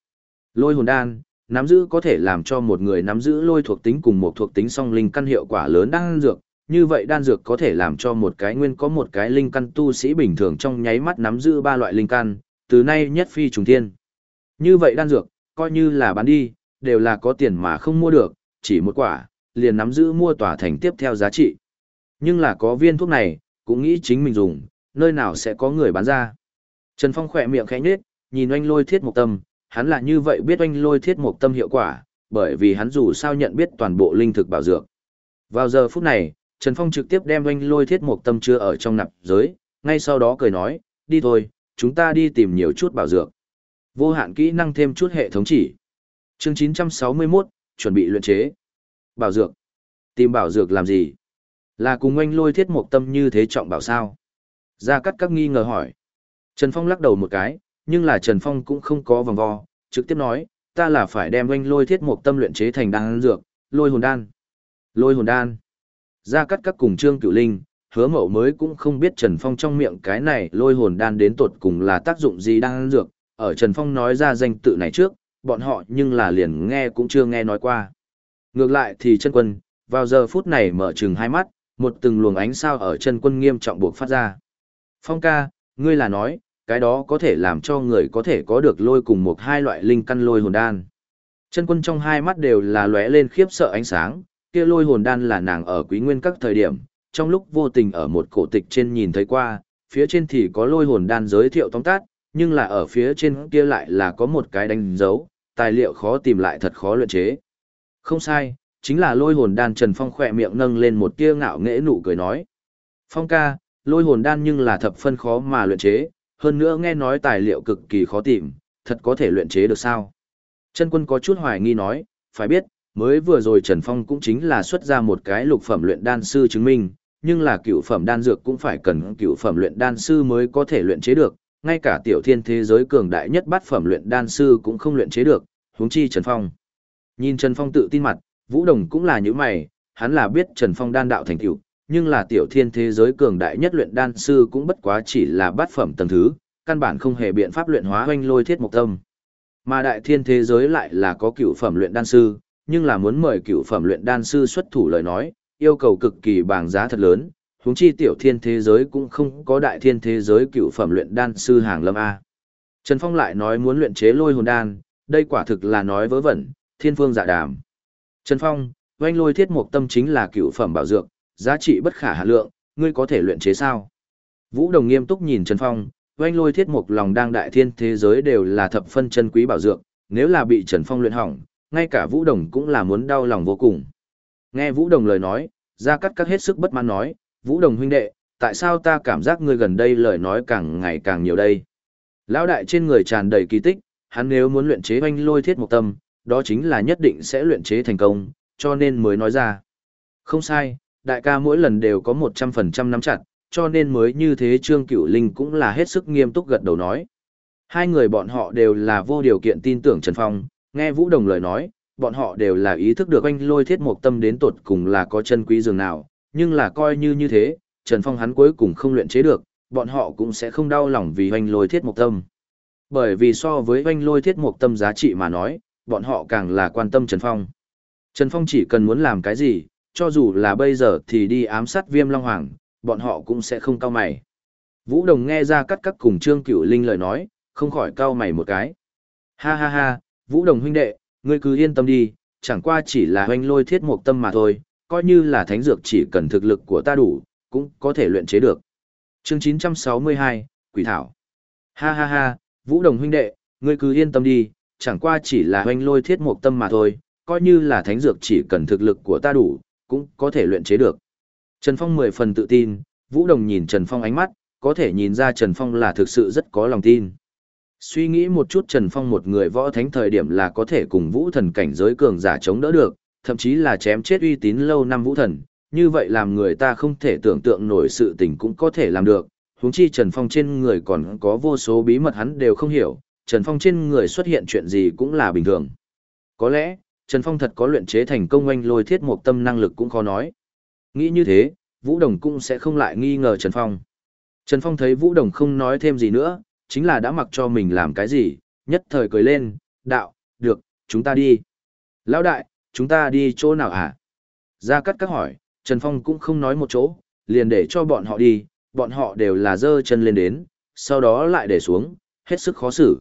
Lôi hồn đan, nắm giữ có thể làm cho một người nắm giữ lôi thuộc tính cùng một thuộc tính song linh căn hiệu quả lớn đan dược, như vậy đan dược có thể làm cho một cái nguyên có một cái linh căn tu sĩ bình thường trong nháy mắt nắm giữ ba loại linh căn, từ nay nhất phi trùng thiên. Như vậy đan dược, coi như là bán đi, đều là có tiền mà không mua được, chỉ một quả, liền nắm giữ mua tòa thành tiếp theo giá trị. Nhưng là có viên thuốc này, cũng nghĩ chính mình dùng, nơi nào sẽ có người bán ra. Trần Phong khỏe miệng khẽ nhếch, nhìn oanh lôi thiết một tâm, hắn là như vậy biết oanh lôi thiết một tâm hiệu quả, bởi vì hắn dù sao nhận biết toàn bộ linh thực bảo dược. Vào giờ phút này, Trần Phong trực tiếp đem oanh lôi thiết một tâm chưa ở trong nạp giới, ngay sau đó cười nói, đi thôi, chúng ta đi tìm nhiều chút bảo dược. Vô hạn kỹ năng thêm chút hệ thống chỉ. Chương 961, chuẩn bị luyện chế. Bảo dược. Tìm bảo dược làm gì? Là cùng oanh lôi thiết một tâm như thế trọng bảo sao? Gia Cát các nghi ngờ hỏi. Trần Phong lắc đầu một cái, nhưng là Trần Phong cũng không có vòng vo, trực tiếp nói, ta là phải đem oanh lôi thiết một tâm luyện chế thành đan dược, lôi hồn đan. Lôi hồn đan. Ra cắt các cùng Trương Cửu Linh, hứa mậu mới cũng không biết Trần Phong trong miệng cái này lôi hồn đan đến tột cùng là tác dụng gì đan dược, ở Trần Phong nói ra danh tự này trước, bọn họ nhưng là liền nghe cũng chưa nghe nói qua. Ngược lại thì chân quân, vào giờ phút này mở trừng hai mắt, một từng luồng ánh sao ở chân quân nghiêm trọng buộc phát ra. Phong ca, ngươi là nói, cái đó có thể làm cho người có thể có được lôi cùng một hai loại linh căn lôi hồn đan. Chân quân trong hai mắt đều là lóe lên khiếp sợ ánh sáng, kia lôi hồn đan là nàng ở quý nguyên các thời điểm, trong lúc vô tình ở một cổ tịch trên nhìn thấy qua, phía trên thì có lôi hồn đan giới thiệu tóm tắt, nhưng là ở phía trên kia lại là có một cái đánh dấu, tài liệu khó tìm lại thật khó luyện chế. Không sai, chính là lôi hồn đan Trần Phong khỏe miệng nâng lên một tia ngạo nghễ nụ cười nói. Phong ca, lôi hồn đan nhưng là thập phân khó mà luyện chế, hơn nữa nghe nói tài liệu cực kỳ khó tìm, thật có thể luyện chế được sao? Chân quân có chút hoài nghi nói, phải biết, mới vừa rồi Trần Phong cũng chính là xuất ra một cái lục phẩm luyện đan sư chứng minh, nhưng là cựu phẩm đan dược cũng phải cần cựu phẩm luyện đan sư mới có thể luyện chế được, ngay cả tiểu thiên thế giới cường đại nhất bát phẩm luyện đan sư cũng không luyện chế được, huống chi Trần Phong. Nhìn Trần Phong tự tin mặt, Vũ Đồng cũng là như mày, hắn là biết Trần Phong đan đạo thành tựu, nhưng là tiểu thiên thế giới cường đại nhất luyện đan sư cũng bất quá chỉ là bát phẩm tầng thứ, căn bản không hề biện pháp luyện hóa hoanh lôi thiết mục tâm. Mà đại thiên thế giới lại là có cựu phẩm luyện đan sư, nhưng là muốn mời cựu phẩm luyện đan sư xuất thủ lời nói, yêu cầu cực kỳ bảng giá thật lớn, huống chi tiểu thiên thế giới cũng không có đại thiên thế giới cựu phẩm luyện đan sư hàng lâm A. Trần Phong lại nói muốn luyện chế lôi hồn đan, đây quả thực là nói vớ vẩn, thiên phương dạ đàm. Trần Phong, oanh lôi thiết mục tâm chính là cựu phẩm bảo dược, giá trị bất khả hạ lượng, ngươi có thể luyện chế sao? Vũ Đồng nghiêm túc nhìn Trần Phong, oanh lôi thiết mục lòng đang đại thiên thế giới đều là thập phân chân quý bảo dược, nếu là bị Trần Phong luyện hỏng, ngay cả Vũ Đồng cũng là muốn đau lòng vô cùng. Nghe Vũ Đồng lời nói, Gia Cát Cát hết sức bất mãn nói, Vũ Đồng huynh đệ, tại sao ta cảm giác ngươi gần đây lời nói càng ngày càng nhiều đây? Lão đại trên người tràn đầy kỳ tích, hắn nếu muốn luyện chế oanh lôi thiết mục tâm, đó chính là nhất định sẽ luyện chế thành công, cho nên mới nói ra. Không sai, đại ca mỗi lần đều có 100% nắm chặt, cho nên mới như thế Trương Cửu Linh cũng là hết sức nghiêm túc gật đầu nói. Hai người bọn họ đều là vô điều kiện tin tưởng Trần Phong, nghe Vũ Đồng lời nói, bọn họ đều là ý thức được anh lôi thiết một tâm đến tột cùng là có chân quý dường nào, nhưng là coi như như thế, Trần Phong hắn cuối cùng không luyện chế được, bọn họ cũng sẽ không đau lòng vì anh lôi thiết một tâm. Bởi vì so với anh lôi thiết một tâm giá trị mà nói, bọn họ càng là quan tâm Trần Phong. Trần Phong chỉ cần muốn làm cái gì, cho dù là bây giờ thì đi ám sát viêm long hoàng, bọn họ cũng sẽ không cao mày. Vũ Đồng nghe ra cắt cắt cùng Trương Cửu Linh lời nói, không khỏi cao mày một cái. Ha ha ha, Vũ Đồng huynh đệ, ngươi cứ yên tâm đi, chẳng qua chỉ là hoanh lôi thiết mục tâm mà thôi, coi như là thánh dược chỉ cần thực lực của ta đủ, cũng có thể luyện chế được. Chương 962, Quỷ Thảo. Ha ha ha, Vũ Đồng huynh đệ, ngươi cứ yên tâm đi, chẳng qua chỉ là hoanh lôi thiết mục tâm mà thôi, coi như là thánh dược chỉ cần thực lực của ta đủ, cũng có thể luyện chế được. Trần Phong mười phần tự tin, Vũ Đồng nhìn Trần Phong ánh mắt, có thể nhìn ra Trần Phong là thực sự rất có lòng tin. Suy nghĩ một chút Trần Phong một người võ thánh thời điểm là có thể cùng vũ thần cảnh giới cường giả chống đỡ được, thậm chí là chém chết uy tín lâu năm vũ thần, như vậy làm người ta không thể tưởng tượng nổi sự tình cũng có thể làm được, huống chi Trần Phong trên người còn có vô số bí mật hắn đều không hiểu, Trần Phong trên người xuất hiện chuyện gì cũng là bình thường. Có lẽ, Trần Phong thật có luyện chế thành công oanh lôi thiết một tâm năng lực cũng khó nói. Nghĩ như thế, Vũ Đồng cũng sẽ không lại nghi ngờ Trần Phong. Trần Phong thấy Vũ Đồng không nói thêm gì nữa, chính là đã mặc cho mình làm cái gì, nhất thời cười lên, đạo, được, chúng ta đi. Lão đại, chúng ta đi chỗ nào hả? Ra cắt các hỏi, Trần Phong cũng không nói một chỗ, liền để cho bọn họ đi, bọn họ đều là dơ chân lên đến, sau đó lại để xuống, hết sức khó xử.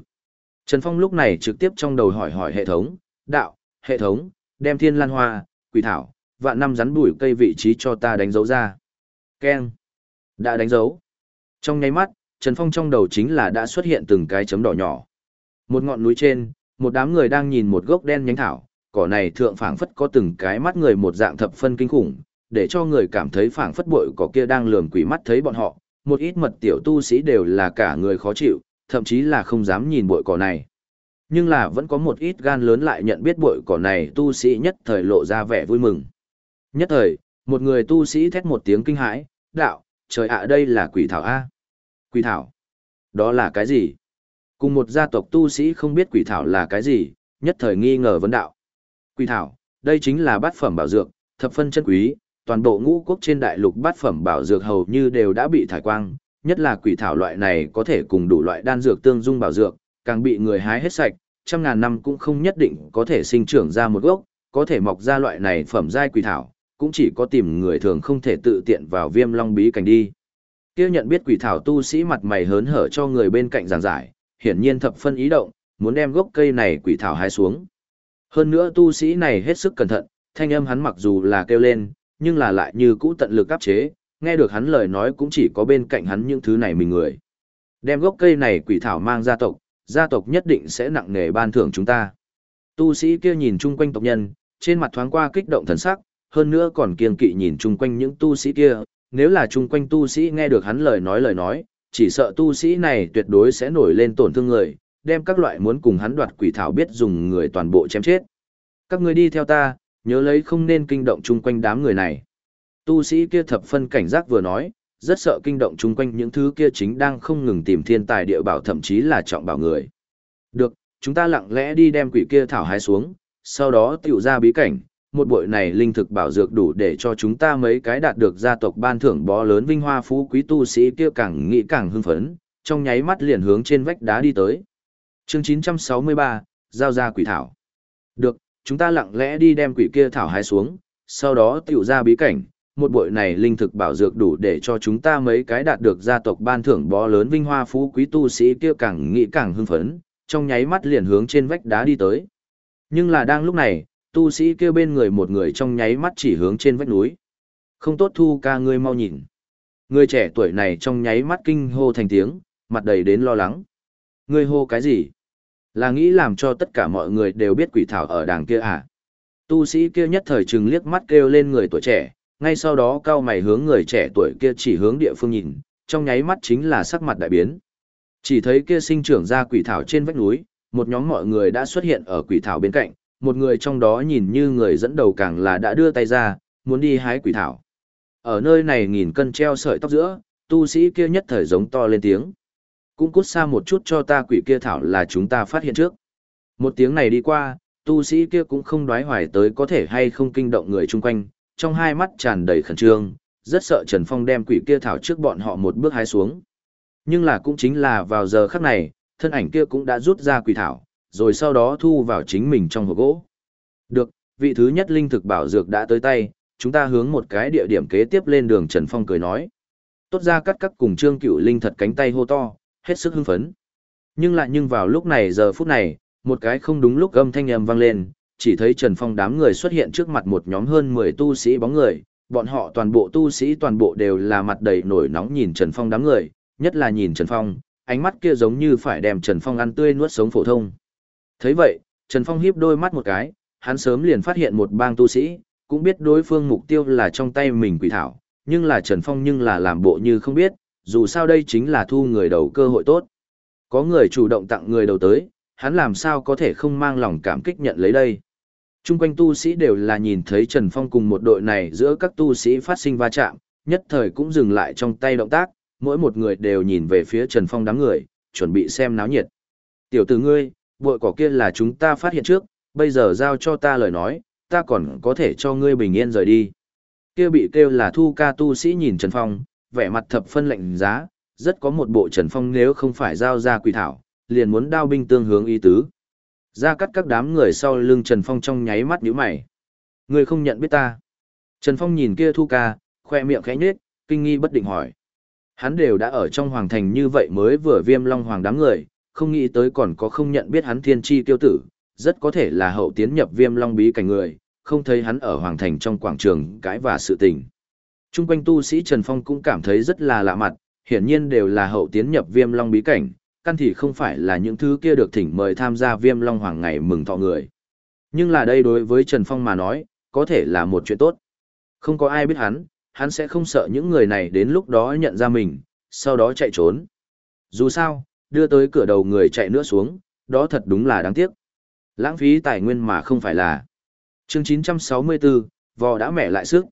Trần Phong lúc này trực tiếp trong đầu hỏi hỏi hệ thống, đạo, hệ thống, đem thiên lan hoa, quỷ thảo, vạn năm rắn bùi cây vị trí cho ta đánh dấu ra. Ken. Đã đánh dấu. Trong nháy mắt, Trần Phong trong đầu chính là đã xuất hiện từng cái chấm đỏ nhỏ. Một ngọn núi trên, một đám người đang nhìn một gốc đen nhánh thảo, cỏ này thượng phảng phất có từng cái mắt người một dạng thập phân kinh khủng, để cho người cảm thấy phảng phất bội cỏ kia đang lườm quỷ mắt thấy bọn họ, một ít mật tiểu tu sĩ đều là cả người khó chịu, thậm chí là không dám nhìn bội cỏ này. Nhưng là vẫn có một ít gan lớn lại nhận biết bội cỏ này tu sĩ nhất thời lộ ra vẻ vui mừng. Nhất thời, một người tu sĩ thét một tiếng kinh hãi, đạo, trời ạ đây là quỷ thảo A. Quỷ thảo? Đó là cái gì? Cùng một gia tộc tu sĩ không biết quỷ thảo là cái gì, nhất thời nghi ngờ vấn đạo. Quỷ thảo, đây chính là bát phẩm bảo dược, thập phân chân quý, toàn bộ ngũ quốc trên đại lục bát phẩm bảo dược hầu như đều đã bị thải quang, nhất là quỷ thảo loại này có thể cùng đủ loại đan dược tương dung bảo dược, càng bị người hái hết sạch, trăm ngàn năm cũng không nhất định có thể sinh trưởng ra một gốc, có thể mọc ra loại này phẩm giai quỷ thảo, cũng chỉ có tìm người thường không thể tự tiện vào viêm long bí cảnh đi. Kia nhận biết quỷ thảo tu sĩ mặt mày hớn hở cho người bên cạnh giảng giải, hiển nhiên thập phân ý động, muốn đem gốc cây này quỷ thảo hái xuống. Hơn nữa tu sĩ này hết sức cẩn thận, thanh âm hắn mặc dù là kêu lên, nhưng là lại như cũ tận lực áp chế, nghe được hắn lời nói cũng chỉ có bên cạnh hắn những thứ này mình người. Đem gốc cây này quỷ thảo mang ra tộc, gia tộc nhất định sẽ nặng nề ban thưởng chúng ta. Tu sĩ kia nhìn chung quanh tộc nhân, trên mặt thoáng qua kích động thần sắc, hơn nữa còn kiên kỵ nhìn chung quanh những tu sĩ kia, nếu là chung quanh tu sĩ nghe được hắn lời nói lời nói, chỉ sợ tu sĩ này tuyệt đối sẽ nổi lên tổn thương người, đem các loại muốn cùng hắn đoạt quỷ thảo biết dùng người toàn bộ chém chết. Các người đi theo ta, nhớ lấy không nên kinh động chung quanh đám người này. Tu sĩ kia thập phân cảnh giác vừa nói, rất sợ kinh động chung quanh những thứ kia chính đang không ngừng tìm thiên tài địa bảo thậm chí là trọng bảo người. Được, chúng ta lặng lẽ đi đem quỷ kia thảo hái xuống, sau đó tiểu ra bí cảnh, một bội này linh thực bảo dược đủ để cho chúng ta mấy cái đạt được gia tộc ban thưởng bó lớn vinh hoa phú quý tu sĩ kia càng nghĩ càng hưng phấn, trong nháy mắt liền hướng trên vách đá đi tới. Chương 963, giao ra quỷ thảo. Được, chúng ta lặng lẽ đi đem quỷ kia thảo hái xuống, sau đó tiểu ra bí cảnh, một bội này linh thực bảo dược đủ để cho chúng ta mấy cái đạt được gia tộc ban thưởng bó lớn vinh hoa phú quý tu sĩ kia càng nghĩ càng hưng phấn, trong nháy mắt liền hướng trên vách đá đi tới. Nhưng là đang lúc này, tu sĩ kia bên người một người trong nháy mắt chỉ hướng trên vách núi. Không tốt thu ca ngươi mau nhìn. Người trẻ tuổi này trong nháy mắt kinh hô thành tiếng, mặt đầy đến lo lắng. Ngươi hô cái gì? Là nghĩ làm cho tất cả mọi người đều biết quỷ thảo ở đàng kia à? Tu sĩ kia nhất thời trừng liếc mắt kêu lên người tuổi trẻ, ngay sau đó cao mày hướng người trẻ tuổi kia chỉ hướng địa phương nhìn, trong nháy mắt chính là sắc mặt đại biến. Chỉ thấy kia sinh trưởng ra quỷ thảo trên vách núi, một nhóm mọi người đã xuất hiện ở quỷ thảo bên cạnh, một người trong đó nhìn như người dẫn đầu càng là đã đưa tay ra, muốn đi hái quỷ thảo. Ở nơi này nghìn cân treo sợi tóc giữa, tu sĩ kia nhất thời giống to lên tiếng. Cũng cút xa một chút cho ta quỷ kia thảo là chúng ta phát hiện trước. Một tiếng này đi qua, tu sĩ kia cũng không đoái hoài tới có thể hay không kinh động người chung quanh, trong hai mắt tràn đầy khẩn trương, rất sợ Trần Phong đem quỷ kia thảo trước bọn họ một bước hái xuống. Nhưng là cũng chính là vào giờ khắc này, thân ảnh kia cũng đã rút ra quỷ thảo, rồi sau đó thu vào chính mình trong hộp gỗ. Được, vị thứ nhất linh thực bảo dược đã tới tay, chúng ta hướng một cái địa điểm kế tiếp lên đường Trần Phong cười nói. Tốt ra cắt cắt cùng Trương Cựu Linh thật cánh tay hô to, hết sức hưng phấn. Nhưng lại nhưng vào lúc này giờ phút này, một cái không đúng lúc âm thanh âm vang lên, chỉ thấy Trần Phong đám người xuất hiện trước mặt một nhóm hơn 10 tu sĩ bóng người, bọn họ toàn bộ tu sĩ toàn bộ đều là mặt đầy nổi nóng nhìn Trần Phong đám người, nhất là nhìn Trần Phong, ánh mắt kia giống như phải đem Trần Phong ăn tươi nuốt sống phổ thông thấy vậy, Trần Phong híp đôi mắt một cái, hắn sớm liền phát hiện một bang tu sĩ, cũng biết đối phương mục tiêu là trong tay mình quỷ thảo, nhưng là Trần Phong nhưng là làm bộ như không biết, dù sao đây chính là thu người đầu cơ hội tốt. Có người chủ động tặng người đầu tới, hắn làm sao có thể không mang lòng cảm kích nhận lấy đây. Trung quanh tu sĩ đều là nhìn thấy Trần Phong cùng một đội này giữa các tu sĩ phát sinh va chạm, nhất thời cũng dừng lại trong tay động tác, mỗi một người đều nhìn về phía Trần Phong đám người, chuẩn bị xem náo nhiệt. Tiểu tử ngươi, bội cỏ kia là chúng ta phát hiện trước, bây giờ giao cho ta lời nói, ta còn có thể cho ngươi bình yên rời đi. Kia bị kêu là thu ca tu sĩ nhìn Trần Phong, vẻ mặt thập phân lệnh giá, rất có một bộ Trần Phong nếu không phải giao ra quỷ thảo, liền muốn đao binh tương hướng ý tứ. Ra cắt các đám người sau lưng Trần Phong trong nháy mắt nhíu mày. Ngươi không nhận biết ta. Trần Phong nhìn kia Thu ca, khoe miệng khẽ nhếch, kinh nghi bất định hỏi. Hắn đều đã ở trong hoàng thành như vậy mới vừa viêm long hoàng đám người, không nghĩ tới còn có không nhận biết hắn thiên chi tiêu tử, rất có thể là hậu tiến nhập viêm long bí cảnh người, không thấy hắn ở hoàng thành trong quảng trường cãi và sự tình. Trung quanh tu sĩ Trần Phong cũng cảm thấy rất là lạ mặt, hiển nhiên đều là hậu tiến nhập viêm long bí cảnh, căn thì không phải là những thứ kia được thỉnh mời tham gia viêm long hoàng ngày mừng thọ người. Nhưng là đây đối với Trần Phong mà nói, có thể là một chuyện tốt. Không có ai biết hắn, hắn sẽ không sợ những người này đến lúc đó nhận ra mình, sau đó chạy trốn. Dù sao, đưa tới cửa đầu người chạy nữa xuống, đó thật đúng là đáng tiếc. Lãng phí tài nguyên mà không phải là. Chương 964, vò đã mẹ lại sức.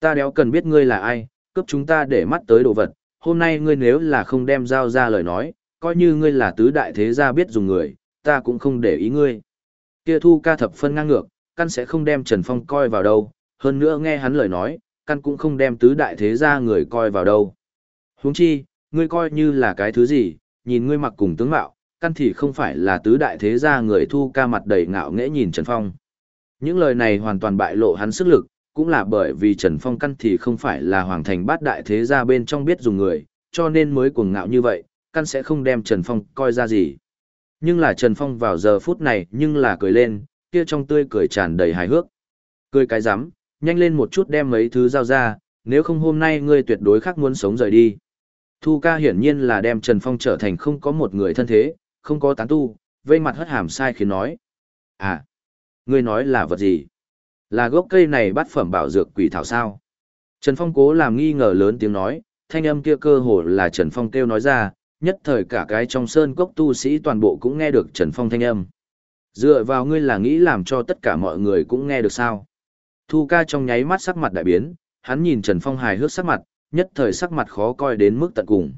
Ta đéo cần biết ngươi là ai, cướp chúng ta để mắt tới đồ vật, hôm nay ngươi nếu là không đem giao ra lời nói, coi như ngươi là tứ đại thế gia biết dùng người, ta cũng không để ý ngươi. Kia thu ca thập phân ngang ngược, căn sẽ không đem Trần Phong coi vào đâu, hơn nữa nghe hắn lời nói, căn cũng không đem tứ đại thế gia người coi vào đâu. Huống chi, ngươi coi như là cái thứ gì, nhìn ngươi mặc cùng tướng mạo, căn thì không phải là tứ đại thế gia người thu ca mặt đầy ngạo nghễ nhìn Trần Phong. Những lời này hoàn toàn bại lộ hắn sức lực, cũng là bởi vì Trần Phong căn thì không phải là hoàng thành bát đại thế gia bên trong biết dùng người, cho nên mới cuồng ngạo như vậy, căn sẽ không đem Trần Phong coi ra gì. Nhưng là Trần Phong vào giờ phút này nhưng là cười lên, kia trong tươi cười tràn đầy hài hước. Cười cái rắm nhanh lên một chút đem mấy thứ giao ra, nếu không hôm nay ngươi tuyệt đối khác muốn sống rời đi. Thu ca hiển nhiên là đem Trần Phong trở thành không có một người thân thế, không có tán tu, vây mặt hất hàm sai khiến nói. À, ngươi nói là vật gì? Là gốc cây này bắt phẩm bảo dược quỷ thảo sao? Trần Phong cố làm nghi ngờ lớn tiếng nói, thanh âm kia cơ hồ là Trần Phong kêu nói ra, nhất thời cả cái trong sơn cốc tu sĩ toàn bộ cũng nghe được Trần Phong thanh âm. Dựa vào ngươi là nghĩ làm cho tất cả mọi người cũng nghe được sao? Thu ca trong nháy mắt sắc mặt đại biến, hắn nhìn Trần Phong hài hước sắc mặt, nhất thời sắc mặt khó coi đến mức tận cùng.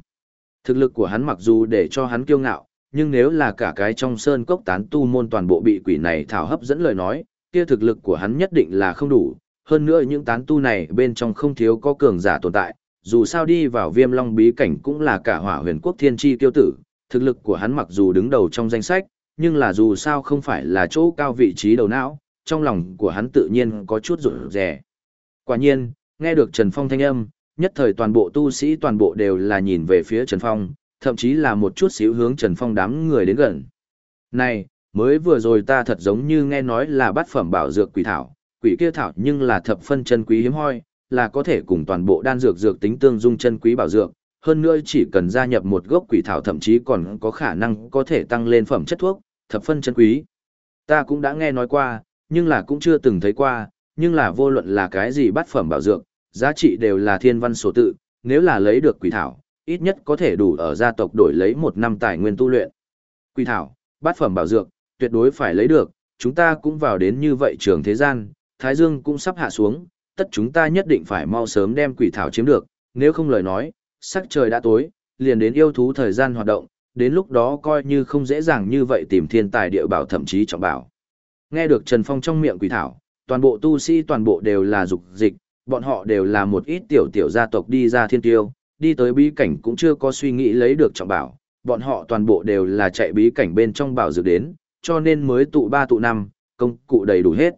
Thực lực của hắn mặc dù để cho hắn kiêu ngạo, nhưng nếu là cả cái trong sơn cốc tán tu môn toàn bộ bị quỷ này thảo hấp dẫn lời nói, kia thực lực của hắn nhất định là không đủ. Hơn nữa những tán tu này bên trong không thiếu có cường giả tồn tại, dù sao đi vào viêm long bí cảnh cũng là cả hỏa huyền quốc thiên tri tiêu tử, thực lực của hắn mặc dù đứng đầu trong danh sách, nhưng là dù sao không phải là chỗ cao vị trí đầu não, trong lòng của hắn tự nhiên có chút rụt rè. Quả nhiên, nghe được Trần Phong thanh âm, nhất thời toàn bộ tu sĩ toàn bộ đều là nhìn về phía Trần Phong, thậm chí là một chút xíu hướng Trần Phong đám người đến gần. Này, mới vừa rồi ta thật giống như nghe nói là bát phẩm bảo dược quỷ thảo, quỷ kia thảo nhưng là thập phân chân quý hiếm hoi, là có thể cùng toàn bộ đan dược dược tính tương dung chân quý bảo dược, hơn nữa chỉ cần gia nhập một gốc quỷ thảo thậm chí còn có khả năng có thể tăng lên phẩm chất thuốc, thập phân chân quý. Ta cũng đã nghe nói qua, nhưng là cũng chưa từng thấy qua, nhưng là vô luận là cái gì bát phẩm bảo dược, giá trị đều là thiên văn số tự, nếu là lấy được quỷ thảo, ít nhất có thể đủ ở gia tộc đổi lấy một năm tài nguyên tu luyện. Quỷ thảo, bát phẩm bảo dược, tuyệt đối phải lấy được, chúng ta cũng vào đến như vậy trường thế gian, Thái Dương cũng sắp hạ xuống, tất chúng ta nhất định phải mau sớm đem quỷ thảo chiếm được, nếu không lời nói, sắc trời đã tối, liền đến yêu thú thời gian hoạt động, đến lúc đó coi như không dễ dàng như vậy tìm thiên tài địa bảo thậm chí trọng bảo. Nghe được Trần Phong trong miệng quỷ thảo, toàn bộ tu sĩ toàn bộ đều là dục dịch, bọn họ đều là một ít tiểu tiểu gia tộc đi ra thiên tiêu, đi tới bí cảnh cũng chưa có suy nghĩ lấy được trọng bảo, bọn họ toàn bộ đều là chạy bí cảnh bên trong bảo dược đến, cho nên mới tụ ba tụ năm, công cụ đầy đủ hết.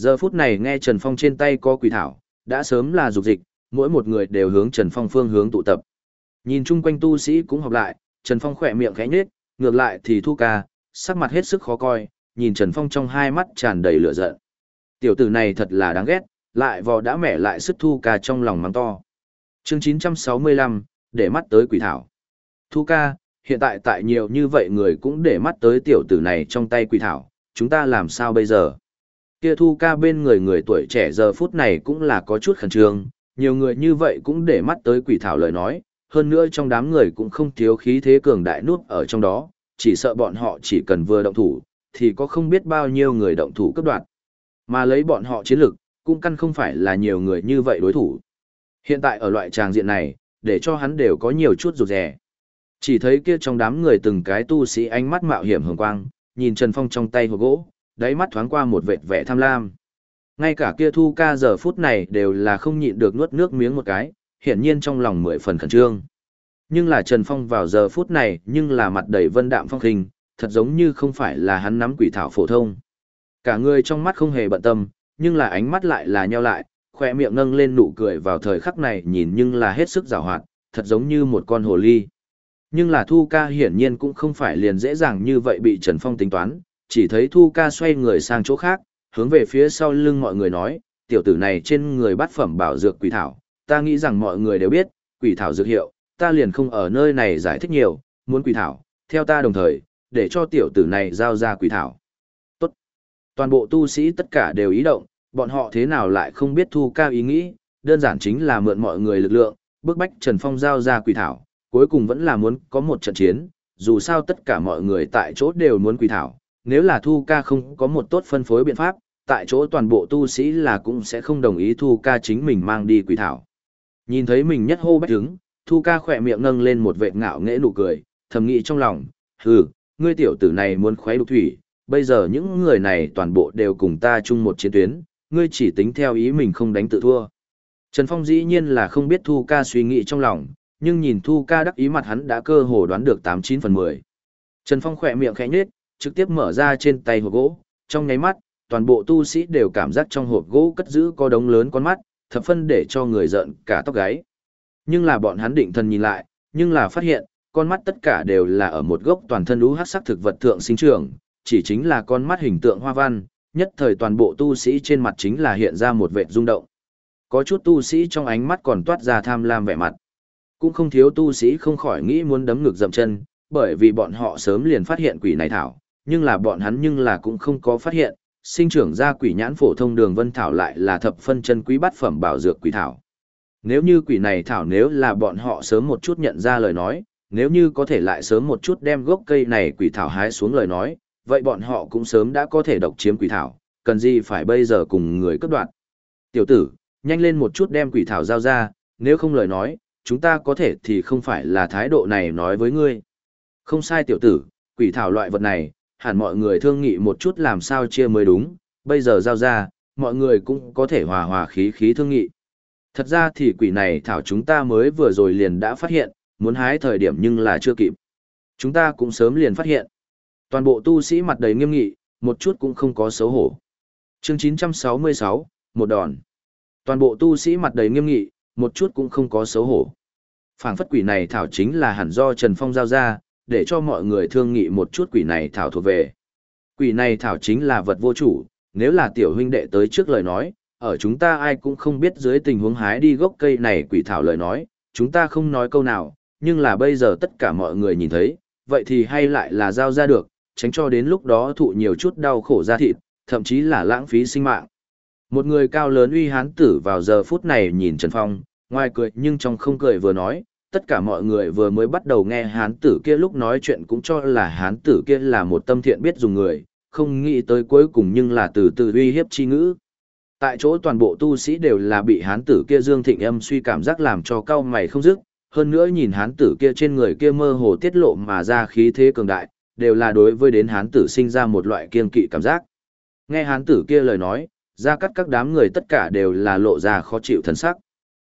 Giờ phút này nghe Trần Phong trên tay có quỷ thảo, đã sớm là dục dịch, mỗi một người đều hướng Trần Phong phương hướng tụ tập. Nhìn chung quanh tu sĩ cũng học lại, Trần Phong khỏe miệng khẽ nhếch, ngược lại thì Thu Ca, sắc mặt hết sức khó coi, nhìn Trần Phong trong hai mắt tràn đầy lửa giận. Tiểu tử này thật là đáng ghét, lại vò đã mẻ lại sức Thu Ca trong lòng mắng to. Chương 965, để mắt tới quỷ thảo. Thu Ca, hiện tại tại nhiều như vậy người cũng để mắt tới tiểu tử này trong tay quỷ thảo, chúng ta làm sao bây giờ? Kia Thu Ca bên người người tuổi trẻ giờ phút này cũng là có chút khẩn trương, nhiều người như vậy cũng để mắt tới quỷ thảo lời nói, hơn nữa trong đám người cũng không thiếu khí thế cường đại nút ở trong đó, chỉ sợ bọn họ chỉ cần vừa động thủ, thì có không biết bao nhiêu người động thủ cấp đoạt. Mà lấy bọn họ chiến lực, cũng căn không phải là nhiều người như vậy đối thủ. Hiện tại ở loại tràng diện này, để cho hắn đều có nhiều chút rụt rè. Chỉ thấy kia trong đám người từng cái tu sĩ ánh mắt mạo hiểm hường quang, nhìn Trần Phong trong tay hộp gỗ, đáy mắt thoáng qua một vệt vẻ tham lam. Ngay cả kia thu ca giờ phút này đều là không nhịn được nuốt nước miếng một cái, hiển nhiên trong lòng mười phần khẩn trương. Nhưng là Trần Phong vào giờ phút này nhưng là mặt đầy vân đạm phong hình, thật giống như không phải là hắn nắm quỷ thảo phổ thông. Cả người trong mắt không hề bận tâm, nhưng là ánh mắt lại là nheo lại, khoe miệng nâng lên nụ cười vào thời khắc này nhìn nhưng là hết sức rào hoạt, thật giống như một con hồ ly. Nhưng là Thu ca hiển nhiên cũng không phải liền dễ dàng như vậy bị Trần Phong tính toán, chỉ thấy Thu ca xoay người sang chỗ khác, hướng về phía sau lưng mọi người nói, tiểu tử này trên người bắt phẩm bảo dược quỷ thảo, ta nghĩ rằng mọi người đều biết, quỷ thảo dược hiệu, ta liền không ở nơi này giải thích nhiều, muốn quỷ thảo, theo ta đồng thời, để cho tiểu tử này giao ra quỷ thảo. Tốt. Toàn bộ tu sĩ tất cả đều ý động, bọn họ thế nào lại không biết thu ca ý nghĩ, đơn giản chính là mượn mọi người lực lượng, bức bách Trần Phong giao ra quỷ thảo, cuối cùng vẫn là muốn có một trận chiến, dù sao tất cả mọi người tại chỗ đều muốn quỷ thảo, nếu là thu ca không có một tốt phân phối biện pháp, tại chỗ toàn bộ tu sĩ là cũng sẽ không đồng ý thu ca chính mình mang đi quỷ thảo. Nhìn thấy mình nhất hô bách đứng, thu ca khỏe miệng nâng lên một vệt ngạo nghễ nụ cười, thầm nghĩ trong lòng, hừ, ngươi tiểu tử này muốn khoái đục thủy, bây giờ những người này toàn bộ đều cùng ta chung một chiến tuyến, ngươi chỉ tính theo ý mình không đánh tự thua. Trần Phong dĩ nhiên là không biết Thu ca suy nghĩ trong lòng, nhưng nhìn Thu ca đắc ý mặt hắn đã cơ hồ đoán được 89 phần 10. Trần Phong khỏe miệng khẽ nhếch, trực tiếp mở ra trên tay hộp gỗ, trong nháy mắt, toàn bộ tu sĩ đều cảm giác trong hộp gỗ cất giữ có đống lớn con mắt, thập phân để cho người giận cả tóc gáy. Nhưng là bọn hắn định thần nhìn lại, nhưng là phát hiện, con mắt tất cả đều là ở một gốc toàn thân lũ hát sắc thực vật thượng sinh trưởng, chỉ chính là con mắt hình tượng hoa văn, nhất thời toàn bộ tu sĩ trên mặt chính là hiện ra một vẻ rung động. Có chút tu sĩ trong ánh mắt còn toát ra tham lam vẻ mặt. Cũng không thiếu tu sĩ không khỏi nghĩ muốn đấm ngực dậm chân, bởi vì bọn họ sớm liền phát hiện quỷ này thảo, nhưng là bọn hắn nhưng là cũng không có phát hiện, sinh trưởng ra quỷ nhãn phổ thông đường vân thảo lại là thập phân chân quý bát phẩm bảo dược quỷ thảo. Nếu như quỷ này thảo nếu là bọn họ sớm một chút nhận ra lời nói, nếu như có thể lại sớm một chút đem gốc cây này quỷ thảo hái xuống lời nói, vậy bọn họ cũng sớm đã có thể độc chiếm quỷ thảo, cần gì phải bây giờ cùng người cướp đoạt. Tiểu tử, nhanh lên một chút đem quỷ thảo giao ra, nếu không lời nói, chúng ta có thể thì không phải là thái độ này nói với ngươi. Không sai tiểu tử, quỷ thảo loại vật này, hẳn mọi người thương nghị một chút làm sao chia mới đúng, bây giờ giao ra, mọi người cũng có thể hòa hòa khí khí thương nghị. Thật ra thì quỷ này thảo chúng ta mới vừa rồi liền đã phát hiện, muốn hái thời điểm nhưng là chưa kịp. Chúng ta cũng sớm liền phát hiện. Toàn bộ tu sĩ mặt đầy nghiêm nghị, một chút cũng không có xấu hổ. Chương 966, một đòn. Toàn bộ tu sĩ mặt đầy nghiêm nghị, một chút cũng không có xấu hổ. Phảng phất quỷ này thảo chính là hẳn do Trần Phong giao ra, để cho mọi người thương nghị một chút quỷ này thảo thuộc về. Quỷ này thảo chính là vật vô chủ, nếu là tiểu huynh đệ tới trước lời nói, ở chúng ta ai cũng không biết dưới tình huống hái đi gốc cây này quỷ thảo lời nói, chúng ta không nói câu nào, nhưng là bây giờ tất cả mọi người nhìn thấy, vậy thì hay lại là giao ra được, tránh cho đến lúc đó thụ nhiều chút đau khổ ra thịt, thậm chí là lãng phí sinh mạng. Một người cao lớn uy hán tử vào giờ phút này nhìn Trần Phong, ngoài cười nhưng trong không cười vừa nói, tất cả mọi người vừa mới bắt đầu nghe hán tử kia lúc nói chuyện cũng cho là hán tử kia là một tâm thiện biết dùng người, không nghĩ tới cuối cùng nhưng là từ từ uy hiếp chi ngữ. Tại chỗ toàn bộ tu sĩ đều là bị hán tử kia dương thịnh âm suy cảm giác làm cho cao mày không dứt, hơn nữa nhìn hán tử kia trên người kia mơ hồ tiết lộ mà ra khí thế cường đại, đều là đối với đến hán tử sinh ra một loại kiên kỵ cảm giác. Nghe hán tử kia lời nói, ra cắt các đám người tất cả đều là lộ ra khó chịu thần sắc.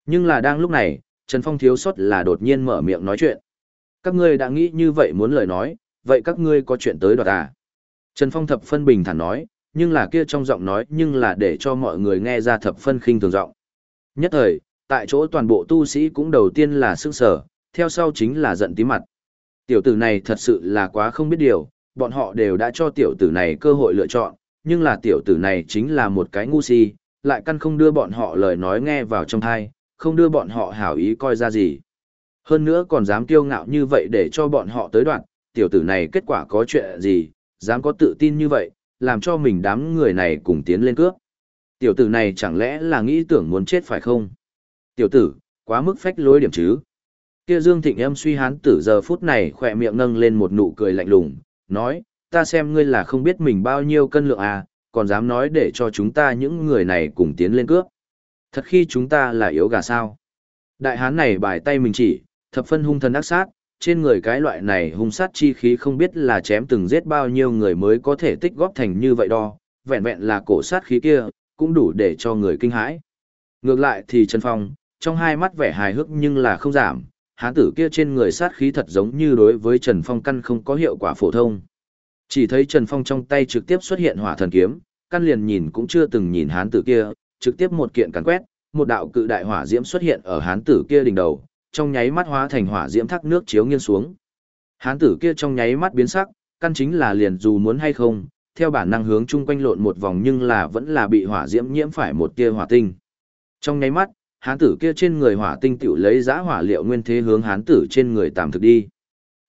Nhưng là đang lúc này, Trần Phong thiếu sót là đột nhiên mở miệng nói chuyện. Các ngươi đã nghĩ như vậy muốn lời nói, vậy các ngươi có chuyện tới đoạt à? Trần Phong thập phân bình thản nói, nhưng là kia trong giọng nói nhưng là để cho mọi người nghe ra thập phân khinh thường giọng. Nhất thời, tại chỗ toàn bộ tu sĩ cũng đầu tiên là sức sở, theo sau chính là giận tí mặt. Tiểu tử này thật sự là quá không biết điều, bọn họ đều đã cho tiểu tử này cơ hội lựa chọn, nhưng là tiểu tử này chính là một cái ngu si, lại căn không đưa bọn họ lời nói nghe vào trong thai, không đưa bọn họ hảo ý coi ra gì. Hơn nữa còn dám kiêu ngạo như vậy để cho bọn họ tới đoạn, tiểu tử này kết quả có chuyện gì, dám có tự tin như vậy, làm cho mình đám người này cùng tiến lên cướp. Tiểu tử này chẳng lẽ là nghĩ tưởng muốn chết phải không? Tiểu tử, quá mức phách lối điểm chứ. Kia Dương Thịnh em suy hán tử giờ phút này khỏe miệng nâng lên một nụ cười lạnh lùng, nói, ta xem ngươi là không biết mình bao nhiêu cân lượng à, còn dám nói để cho chúng ta những người này cùng tiến lên cướp. Thật khi chúng ta là yếu gà sao. Đại hán này bài tay mình chỉ, thập phân hung thần ác sát, trên người cái loại này hung sát chi khí không biết là chém từng giết bao nhiêu người mới có thể tích góp thành như vậy đo, vẹn vẹn là cổ sát khí kia, cũng đủ để cho người kinh hãi. Ngược lại thì Trần Phong, trong hai mắt vẻ hài hước nhưng là không giảm, hán tử kia trên người sát khí thật giống như đối với Trần Phong căn không có hiệu quả phổ thông. Chỉ thấy Trần Phong trong tay trực tiếp xuất hiện hỏa thần kiếm, căn liền nhìn cũng chưa từng nhìn hán tử kia, trực tiếp một kiện cắn quét, một đạo cự đại hỏa diễm xuất hiện ở hán tử kia đỉnh đầu, trong nháy mắt hóa thành hỏa diễm thác nước chiếu nghiêng xuống. Hán tử kia trong nháy mắt biến sắc, căn chính là liền dù muốn hay không, theo bản năng hướng chung quanh lộn một vòng nhưng là vẫn là bị hỏa diễm nhiễm phải một tia hỏa tinh. Trong nháy mắt, hán tử kia trên người hỏa tinh tiểu lấy giã hỏa liệu nguyên thế hướng hán tử trên người tạm thực đi.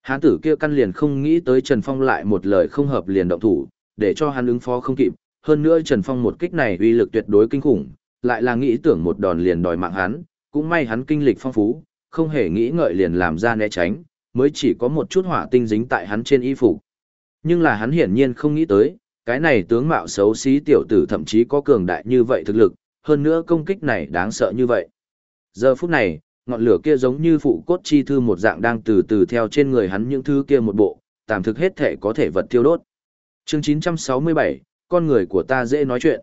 Hán tử kia căn liền không nghĩ tới Trần Phong lại một lời không hợp liền động thủ, để cho hắn ứng phó không kịp, hơn nữa Trần Phong một kích này uy lực tuyệt đối kinh khủng, lại là nghĩ tưởng một đòn liền đòi mạng hắn, cũng may hắn kinh lịch phong phú, không hề nghĩ ngợi liền làm ra né tránh, mới chỉ có một chút hỏa tinh dính tại hắn trên y phục. Nhưng là hắn hiển nhiên không nghĩ tới, cái này tướng mạo xấu xí tiểu tử thậm chí có cường đại như vậy thực lực, hơn nữa công kích này đáng sợ như vậy. Giờ phút này, ngọn lửa kia giống như phụ cốt chi thư một dạng đang từ từ theo trên người hắn những thứ kia một bộ, tạm thực hết thể có thể vật tiêu đốt. Chương 967, con người của ta dễ nói chuyện.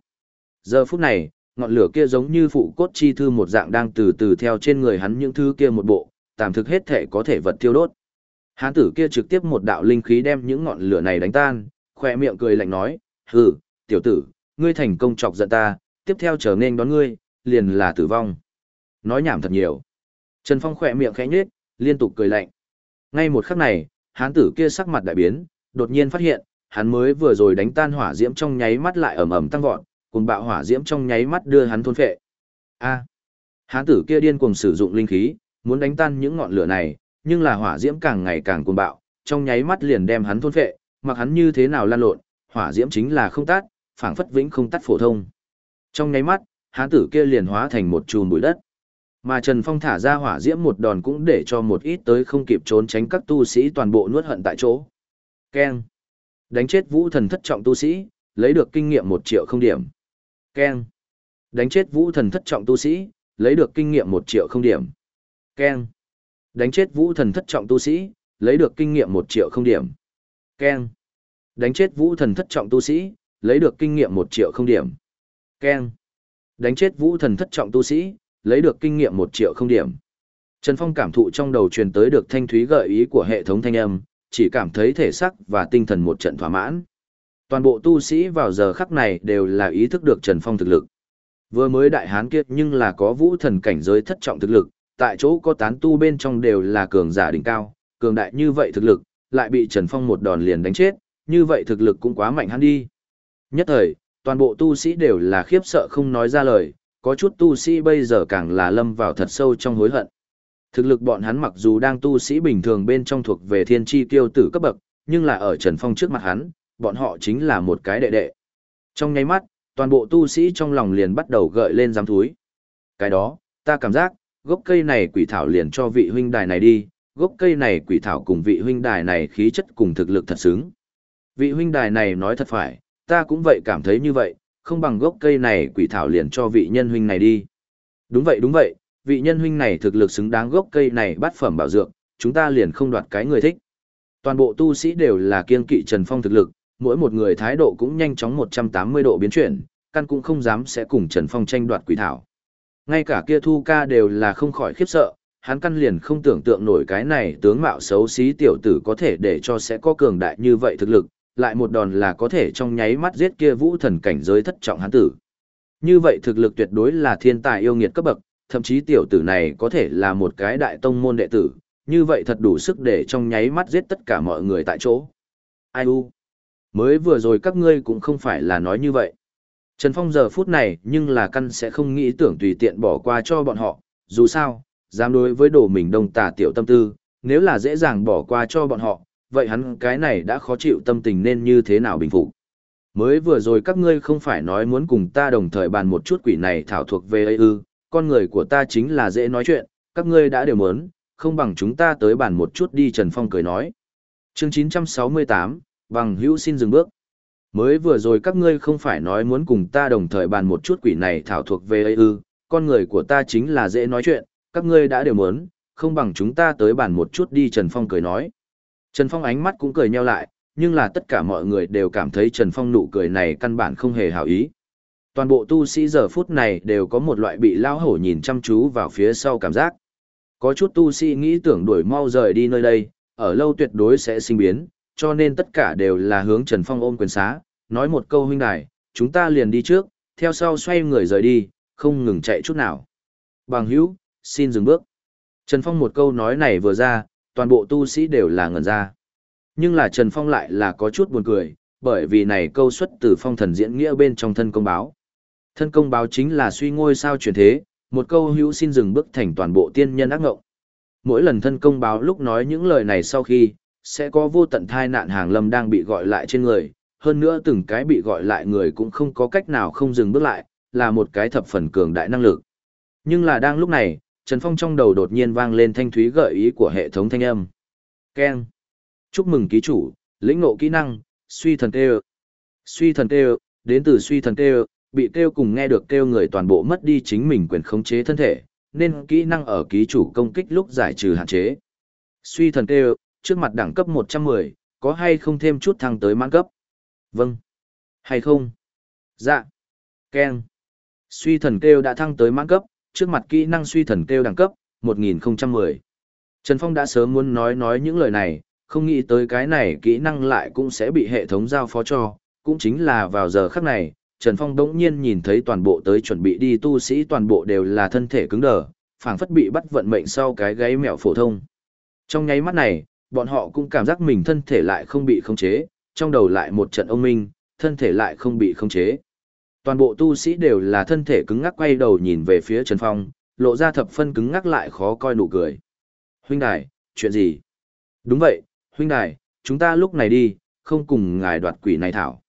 Giờ phút này, ngọn lửa kia giống như phụ cốt chi thư một dạng đang từ từ theo trên người hắn những thứ kia một bộ, tạm thực hết thể có thể vật tiêu đốt. Hán tử kia trực tiếp một đạo linh khí đem những ngọn lửa này đánh tan, khoe miệng cười lạnh nói, hừ, tiểu tử, ngươi thành công chọc giận ta, tiếp theo trở nên đón ngươi, liền là tử vong. Nói nhảm thật nhiều. Trần Phong khỏe miệng khẽ nhếch, liên tục cười lạnh. Ngay một khắc này, hán tử kia sắc mặt đại biến, đột nhiên phát hiện, hắn mới vừa rồi đánh tan hỏa diễm trong nháy mắt lại ầm ầm tăng vọt, cùng bạo hỏa diễm trong nháy mắt đưa hắn thôn phệ. A. hán tử kia điên cuồng sử dụng linh khí, muốn đánh tan những ngọn lửa này, nhưng là hỏa diễm càng ngày càng cuồng bạo, trong nháy mắt liền đem hắn thôn phệ, mặc hắn như thế nào lan lộn, hỏa diễm chính là không tắt, phảng phất vĩnh không tắt phổ thông. Trong nháy mắt, hán tử kia liền hóa thành một chùm bụi đất. Mà Trần Phong thả ra hỏa diễm một đòn cũng để cho một ít tới không kịp trốn tránh các tu sĩ toàn bộ nuốt hận tại chỗ. Keng. Đánh chết vũ thần thất trọng tu sĩ, lấy được kinh nghiệm một triệu không điểm. Keng. Đánh chết vũ thần thất trọng tu sĩ, lấy được kinh nghiệm một triệu không điểm. Keng. Đánh chết vũ thần thất trọng tu sĩ, lấy được kinh nghiệm một triệu không điểm. Keng. Đánh chết vũ thần thất trọng tu sĩ, lấy được kinh nghiệm một triệu không điểm. Keng. Đánh chết vũ thần thất trọng tu sĩ, lấy được kinh nghiệm một triệu không điểm. Trần Phong cảm thụ trong đầu truyền tới được thanh thúy gợi ý của hệ thống thanh âm, chỉ cảm thấy thể sắc và tinh thần một trận thỏa mãn. Toàn bộ tu sĩ vào giờ khắc này đều là ý thức được Trần Phong thực lực. Vừa mới đại hán kiệt nhưng là có vũ thần cảnh giới thất trọng thực lực, tại chỗ có tán tu bên trong đều là cường giả đỉnh cao, cường đại như vậy thực lực, lại bị Trần Phong một đòn liền đánh chết, như vậy thực lực cũng quá mạnh hắn đi. Nhất thời, toàn bộ tu sĩ đều là khiếp sợ không nói ra lời, có chút tu sĩ bây giờ càng là lâm vào thật sâu trong hối hận. Thực lực bọn hắn mặc dù đang tu sĩ bình thường bên trong thuộc về thiên tri tiêu tử cấp bậc, nhưng là ở Trần Phong trước mặt hắn, bọn họ chính là một cái đệ đệ. Trong nháy mắt, toàn bộ tu sĩ trong lòng liền bắt đầu gợi lên giám thúi. Cái đó, ta cảm giác, gốc cây này quỷ thảo liền cho vị huynh đài này đi, gốc cây này quỷ thảo cùng vị huynh đài này khí chất cùng thực lực thật xứng. Vị huynh đài này nói thật phải, ta cũng vậy cảm thấy như vậy, không bằng gốc cây này quỷ thảo liền cho vị nhân huynh này đi. Đúng vậy đúng vậy, vị nhân huynh này thực lực xứng đáng gốc cây này bắt phẩm bảo dược, chúng ta liền không đoạt cái người thích. Toàn bộ tu sĩ đều là kiên kỵ Trần Phong thực lực, mỗi một người thái độ cũng nhanh chóng 180 độ biến chuyển, căn cũng không dám sẽ cùng Trần Phong tranh đoạt quỷ thảo. Ngay cả kia thu ca đều là không khỏi khiếp sợ, hắn căn liền không tưởng tượng nổi cái này tướng mạo xấu xí tiểu tử có thể để cho sẽ có cường đại như vậy thực lực, lại một đòn là có thể trong nháy mắt giết kia vũ thần cảnh giới thất trọng hắn tử. Như vậy thực lực tuyệt đối là thiên tài yêu nghiệt cấp bậc, thậm chí tiểu tử này có thể là một cái đại tông môn đệ tử, như vậy thật đủ sức để trong nháy mắt giết tất cả mọi người tại chỗ. Ai u? Mới vừa rồi các ngươi cũng không phải là nói như vậy. Trần Phong giờ phút này nhưng là căn sẽ không nghĩ tưởng tùy tiện bỏ qua cho bọn họ, dù sao, dám đối với đồ mình đông tà tiểu tâm tư, nếu là dễ dàng bỏ qua cho bọn họ, vậy hắn cái này đã khó chịu tâm tình nên như thế nào bình phục. Mới vừa rồi các ngươi không phải nói muốn cùng ta đồng thời bàn một chút quỷ này thảo thuộc về ấy ư, con người của ta chính là dễ nói chuyện, các ngươi đã đều muốn, không bằng chúng ta tới bàn một chút đi Trần Phong cười nói. Chương 968, bằng hữu xin dừng bước. Mới vừa rồi các ngươi không phải nói muốn cùng ta đồng thời bàn một chút quỷ này thảo thuộc về ấy ư, con người của ta chính là dễ nói chuyện, các ngươi đã đều muốn, không bằng chúng ta tới bàn một chút đi Trần Phong cười nói. Trần Phong ánh mắt cũng cười nheo lại, nhưng là tất cả mọi người đều cảm thấy Trần Phong nụ cười này căn bản không hề hảo ý. Toàn bộ tu sĩ giờ phút này đều có một loại bị lao hổ nhìn chăm chú vào phía sau cảm giác. Có chút tu sĩ nghĩ tưởng đuổi mau rời đi nơi đây, ở lâu tuyệt đối sẽ sinh biến, cho nên tất cả đều là hướng Trần Phong ôm quyền xá, nói một câu huynh đài, chúng ta liền đi trước, theo sau xoay người rời đi, không ngừng chạy chút nào. Bằng hữu, xin dừng bước. Trần Phong một câu nói này vừa ra, toàn bộ tu sĩ đều là ngẩn ra. Nhưng là Trần Phong lại là có chút buồn cười, bởi vì này câu xuất từ phong thần diễn nghĩa bên trong thân công báo. Thân công báo chính là suy ngôi sao chuyển thế, một câu hữu xin dừng bước thành toàn bộ tiên nhân ác ngộng. Mỗi lần thân công báo lúc nói những lời này sau khi, sẽ có vô tận thai nạn hàng lâm đang bị gọi lại trên người, hơn nữa từng cái bị gọi lại người cũng không có cách nào không dừng bước lại, là một cái thập phần cường đại năng lực. Nhưng là đang lúc này, Trần Phong trong đầu đột nhiên vang lên thanh thúy gợi ý của hệ thống thanh âm. Ken. Chúc mừng ký chủ, lĩnh ngộ kỹ năng, suy thần kêu. Suy thần kêu, đến từ suy thần kêu, bị kêu cùng nghe được kêu người toàn bộ mất đi chính mình quyền khống chế thân thể, nên kỹ năng ở ký chủ công kích lúc giải trừ hạn chế. Suy thần kêu, trước mặt đẳng cấp 110, có hay không thêm chút thăng tới mãn cấp? Vâng. Hay không? Dạ. Ken. Suy thần kêu đã thăng tới mãn cấp, trước mặt kỹ năng suy thần kêu đẳng cấp, 1010. Trần Phong đã sớm muốn nói nói những lời này, không nghĩ tới cái này kỹ năng lại cũng sẽ bị hệ thống giao phó cho, cũng chính là vào giờ khắc này, Trần Phong đống nhiên nhìn thấy toàn bộ tới chuẩn bị đi tu sĩ toàn bộ đều là thân thể cứng đờ, phảng phất bị bắt vận mệnh sau cái gáy mèo phổ thông. Trong nháy mắt này, bọn họ cũng cảm giác mình thân thể lại không bị khống chế, trong đầu lại một trận ông minh, thân thể lại không bị khống chế. Toàn bộ tu sĩ đều là thân thể cứng ngắc quay đầu nhìn về phía Trần Phong, lộ ra thập phân cứng ngắc lại khó coi nụ cười. Huynh đài, chuyện gì? Đúng vậy, huynh đài, chúng ta lúc này đi, không cùng ngài đoạt quỷ này thảo.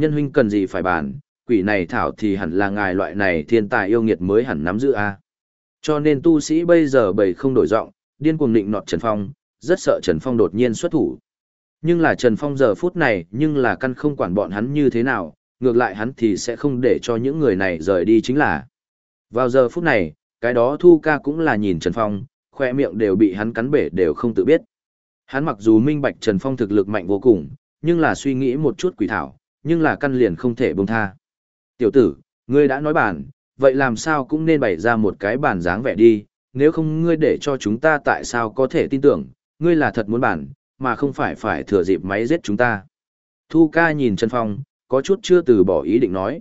Nhân huynh cần gì phải bàn, quỷ này thảo thì hẳn là ngài loại này thiên tài yêu nghiệt mới hẳn nắm giữ a. Cho nên tu sĩ bây giờ bầy không đổi giọng, điên cuồng định nọt Trần Phong, rất sợ Trần Phong đột nhiên xuất thủ. Nhưng là Trần Phong giờ phút này, nhưng là căn không quản bọn hắn như thế nào, ngược lại hắn thì sẽ không để cho những người này rời đi chính là. Vào giờ phút này, cái đó Thu ca cũng là nhìn Trần Phong, khoe miệng đều bị hắn cắn bể đều không tự biết. Hắn mặc dù minh bạch Trần Phong thực lực mạnh vô cùng, nhưng là suy nghĩ một chút quỷ thảo, nhưng là căn liền không thể buông tha. Tiểu tử, ngươi đã nói bản, vậy làm sao cũng nên bày ra một cái bản dáng vẻ đi, nếu không ngươi để cho chúng ta tại sao có thể tin tưởng, ngươi là thật muốn bản, mà không phải phải thừa dịp máy giết chúng ta. Thu ca nhìn Trần Phong, có chút chưa từ bỏ ý định nói.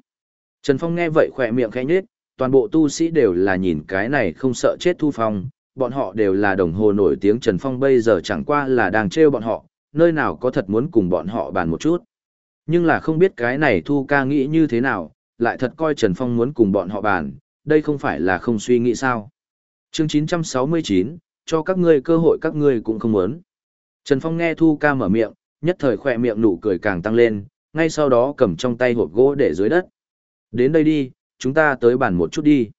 Trần Phong nghe vậy khỏe miệng khẽ nhếch, toàn bộ tu sĩ đều là nhìn cái này không sợ chết Thu Phong, bọn họ đều là đồng hồ nổi tiếng Trần Phong bây giờ chẳng qua là đang trêu bọn họ, nơi nào có thật muốn cùng bọn họ bàn một chút. Nhưng là không biết cái này Thu ca nghĩ như thế nào, lại thật coi Trần Phong muốn cùng bọn họ bàn, đây không phải là không suy nghĩ sao. Chương 969, cho các ngươi cơ hội các ngươi cũng không muốn. Trần Phong nghe Thu ca mở miệng, nhất thời khỏe miệng nụ cười càng tăng lên, ngay sau đó cầm trong tay hộp gỗ để dưới đất. Đến đây đi, chúng ta tới bàn một chút đi.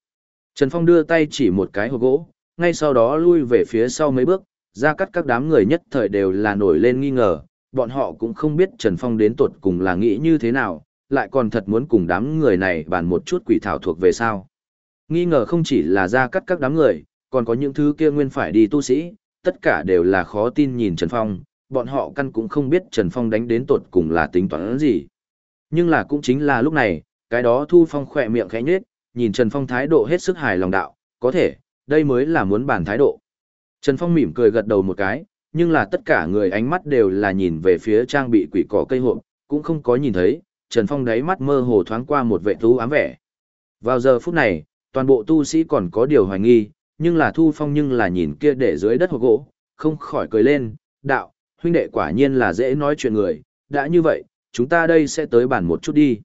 Trần Phong đưa tay chỉ một cái hộp gỗ, ngay sau đó lui về phía sau mấy bước, ra cắt các đám người nhất thời đều là nổi lên nghi ngờ, bọn họ cũng không biết Trần Phong đến tuột cùng là nghĩ như thế nào, lại còn thật muốn cùng đám người này bàn một chút quỷ thảo thuộc về sao. Nghi ngờ không chỉ là ra cắt các đám người, còn có những thứ kia nguyên phải đi tu sĩ, tất cả đều là khó tin nhìn Trần Phong, bọn họ căn cũng không biết Trần Phong đánh đến tột cùng là tính toán gì. Nhưng là cũng chính là lúc này, cái đó Thu Phong khỏe miệng khẽ nhếch, nhìn Trần Phong thái độ hết sức hài lòng đạo, có thể, đây mới là muốn bản thái độ. Trần Phong mỉm cười gật đầu một cái, nhưng là tất cả người ánh mắt đều là nhìn về phía trang bị quỷ cỏ cây hộp, cũng không có nhìn thấy, Trần Phong đáy mắt mơ hồ thoáng qua một vệ thú ám vẻ. Vào giờ phút này, toàn bộ tu sĩ còn có điều hoài nghi, nhưng là Thu Phong nhưng là nhìn kia để dưới đất hộp gỗ, không khỏi cười lên, đạo, huynh đệ quả nhiên là dễ nói chuyện người, đã như vậy, chúng ta đây sẽ tới bàn một chút đi.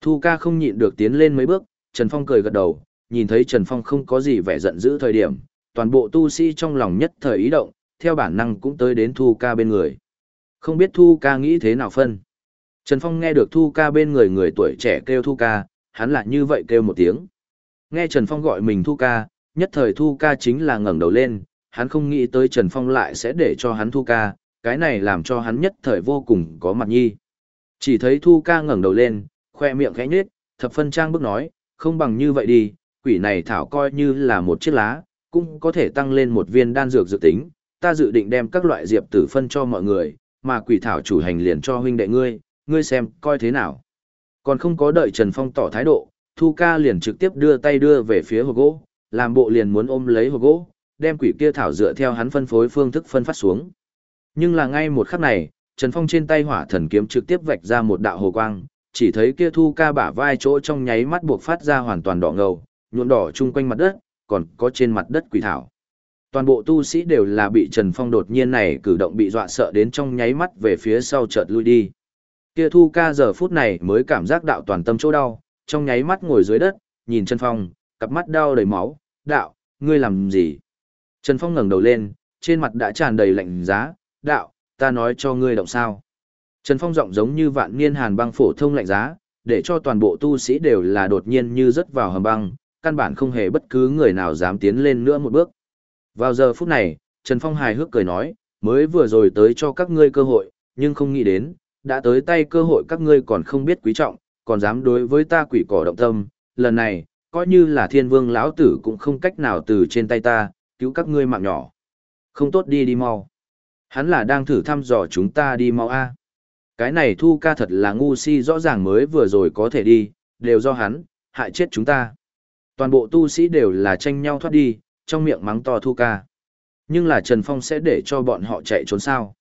Thu ca không nhịn được tiến lên mấy bước, Trần Phong cười gật đầu, nhìn thấy Trần Phong không có gì vẻ giận dữ thời điểm, toàn bộ tu sĩ trong lòng nhất thời ý động, theo bản năng cũng tới đến Thu ca bên người. Không biết Thu ca nghĩ thế nào phân. Trần Phong nghe được Thu ca bên người người tuổi trẻ kêu Thu ca, hắn lại như vậy kêu một tiếng. Nghe Trần Phong gọi mình Thu ca, nhất thời Thu ca chính là ngẩng đầu lên, hắn không nghĩ tới Trần Phong lại sẽ để cho hắn Thu ca, cái này làm cho hắn nhất thời vô cùng có mặt nhi. Chỉ thấy Thu ca ngẩng đầu lên, khoe miệng khẽ nhếch, thập phân trang bước nói, không bằng như vậy đi, quỷ này thảo coi như là một chiếc lá, cũng có thể tăng lên một viên đan dược dự tính, ta dự định đem các loại diệp tử phân cho mọi người, mà quỷ thảo chủ hành liền cho huynh đệ ngươi, ngươi xem, coi thế nào. Còn không có đợi Trần Phong tỏ thái độ, Thu ca liền trực tiếp đưa tay đưa về phía hộp gỗ, làm bộ liền muốn ôm lấy hộp gỗ, đem quỷ kia thảo dựa theo hắn phân phối phương thức phân phát xuống. Nhưng là ngay một khắc này, Trần Phong trên tay hỏa thần kiếm trực tiếp vạch ra một đạo hồ quang, chỉ thấy kia thu ca bả vai chỗ trong nháy mắt buộc phát ra hoàn toàn đỏ ngầu, nhuộm đỏ chung quanh mặt đất, còn có trên mặt đất quỷ thảo. Toàn bộ tu sĩ đều là bị Trần Phong đột nhiên này cử động bị dọa sợ đến trong nháy mắt về phía sau chợt lui đi. Kia Thu Ca giờ phút này mới cảm giác đạo toàn tâm chỗ đau, trong nháy mắt ngồi dưới đất, nhìn Trần Phong, cặp mắt đau đầy máu, "Đạo, ngươi làm gì?" Trần Phong ngẩng đầu lên, trên mặt đã tràn đầy lạnh giá, "Đạo, ta nói cho ngươi động sao?" Trần Phong giọng giống như vạn niên hàn băng phổ thông lạnh giá, để cho toàn bộ tu sĩ đều là đột nhiên như rớt vào hầm băng, căn bản không hề bất cứ người nào dám tiến lên nữa một bước. Vào giờ phút này, Trần Phong hài hước cười nói, mới vừa rồi tới cho các ngươi cơ hội, nhưng không nghĩ đến, đã tới tay cơ hội các ngươi còn không biết quý trọng, còn dám đối với ta quỷ cỏ động tâm, lần này, coi như là thiên vương lão tử cũng không cách nào từ trên tay ta, cứu các ngươi mạng nhỏ. Không tốt đi đi mau. Hắn là đang thử thăm dò chúng ta đi mau a. Cái này thu ca thật là ngu si rõ ràng mới vừa rồi có thể đi, đều do hắn, hại chết chúng ta. Toàn bộ tu sĩ đều là tranh nhau thoát đi, trong miệng mắng to thu ca. Nhưng là Trần Phong sẽ để cho bọn họ chạy trốn sao?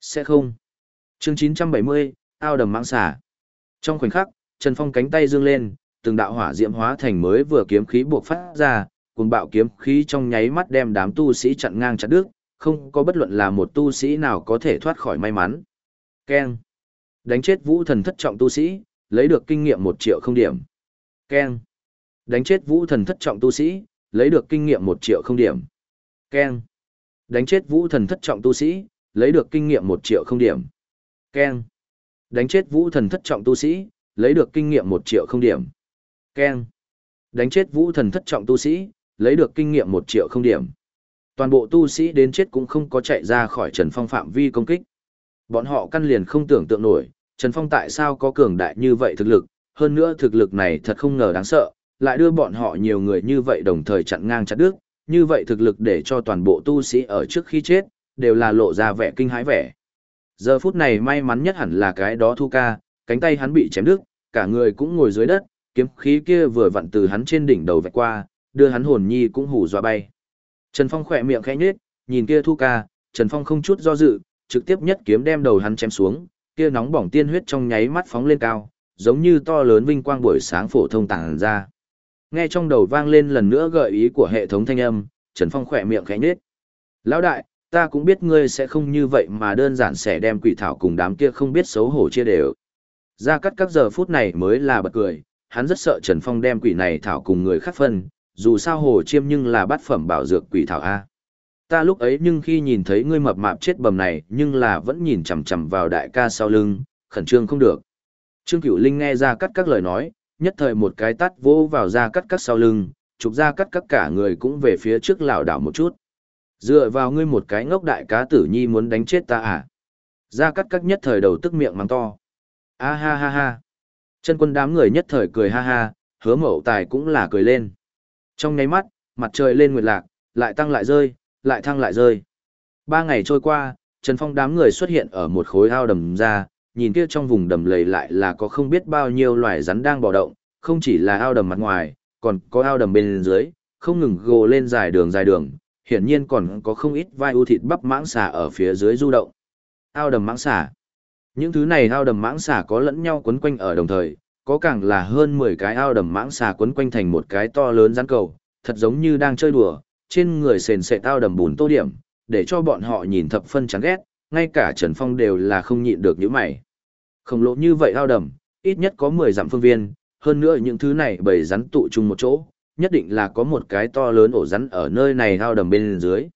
Sẽ không. Chương 970, ao đầm mạng xà. Trong khoảnh khắc, Trần Phong cánh tay dương lên, từng đạo hỏa diễm hóa thành mới vừa kiếm khí buộc phát ra, cùng bạo kiếm khí trong nháy mắt đem đám tu sĩ chặn ngang chặn đứt, không có bất luận là một tu sĩ nào có thể thoát khỏi may mắn. Keng. Đánh chết vũ thần thất trọng tu sĩ, lấy được kinh nghiệm một triệu không điểm. Keng. Đánh chết vũ thần thất trọng tu sĩ, lấy được kinh nghiệm một triệu không điểm. Keng. Đánh chết vũ thần thất trọng tu sĩ, lấy được kinh nghiệm một triệu không điểm. Keng. Đánh chết vũ thần thất trọng tu sĩ, lấy được kinh nghiệm một triệu không điểm. Keng. Đánh chết vũ thần thất trọng tu sĩ, lấy được kinh nghiệm một triệu không điểm. Toàn bộ tu sĩ đến chết cũng không có chạy ra khỏi Trần Phong phạm vi công kích. Bọn họ căn liền không tưởng tượng nổi, Trần Phong tại sao có cường đại như vậy thực lực, hơn nữa thực lực này thật không ngờ đáng sợ, lại đưa bọn họ nhiều người như vậy đồng thời chặn ngang chặt đứt, như vậy thực lực để cho toàn bộ tu sĩ ở trước khi chết, đều là lộ ra vẻ kinh hãi vẻ. Giờ phút này may mắn nhất hẳn là cái đó thu ca, cánh tay hắn bị chém đứt, cả người cũng ngồi dưới đất, kiếm khí kia vừa vặn từ hắn trên đỉnh đầu vạch qua, đưa hắn hồn nhi cũng hù dọa bay. Trần Phong khỏe miệng khẽ nhếch, nhìn kia thu ca, Trần Phong không chút do dự, trực tiếp nhất kiếm đem đầu hắn chém xuống, kia nóng bỏng tiên huyết trong nháy mắt phóng lên cao, giống như to lớn vinh quang buổi sáng phổ thông tàng ra. Nghe trong đầu vang lên lần nữa gợi ý của hệ thống thanh âm, Trần Phong khỏe miệng khẽ nhếch. Lão đại, ta cũng biết ngươi sẽ không như vậy mà đơn giản sẽ đem quỷ thảo cùng đám kia không biết xấu hổ chia đều. Ra cắt các giờ phút này mới là bật cười, hắn rất sợ Trần Phong đem quỷ này thảo cùng người khác phân, dù sao hồ chiêm nhưng là bát phẩm bảo dược quỷ thảo A. Ta lúc ấy nhưng khi nhìn thấy ngươi mập mạp chết bầm này nhưng là vẫn nhìn chằm chằm vào đại ca sau lưng, khẩn trương không được. Trương Cửu Linh nghe ra cắt các lời nói, nhất thời một cái tắt vỗ vào ra cắt cắt sau lưng, chụp ra cắt cắt cả người cũng về phía trước lảo đảo một chút. Dựa vào ngươi một cái ngốc đại cá tử nhi muốn đánh chết ta à? Ra cắt cắt nhất thời đầu tức miệng mắng to. A ha ha ha. Chân quân đám người nhất thời cười ha ha, hứa mậu tài cũng là cười lên. Trong nháy mắt, mặt trời lên nguyệt lạc, lại tăng lại rơi, lại thăng lại rơi. Ba ngày trôi qua, Trần Phong đám người xuất hiện ở một khối ao đầm ra, nhìn kia trong vùng đầm lầy lại là có không biết bao nhiêu loài rắn đang bò động, không chỉ là ao đầm mặt ngoài, còn có ao đầm bên dưới, không ngừng gồ lên dài đường dài đường, hiển nhiên còn có không ít vai ưu thịt bắp mãng xà ở phía dưới du động. Ao đầm mãng xà. Những thứ này ao đầm mãng xà có lẫn nhau quấn quanh ở đồng thời, có càng là hơn 10 cái ao đầm mãng xà quấn quanh thành một cái to lớn rắn cầu, thật giống như đang chơi đùa, trên người sền sệt ao đầm bùn tô điểm, để cho bọn họ nhìn thập phân chán ghét, ngay cả Trần Phong đều là không nhịn được những mày. Khổng lồ như vậy ao đầm, ít nhất có 10 dặm phương viên, hơn nữa những thứ này bầy rắn tụ chung một chỗ, nhất định là có một cái to lớn ổ rắn ở nơi này ao đầm bên dưới.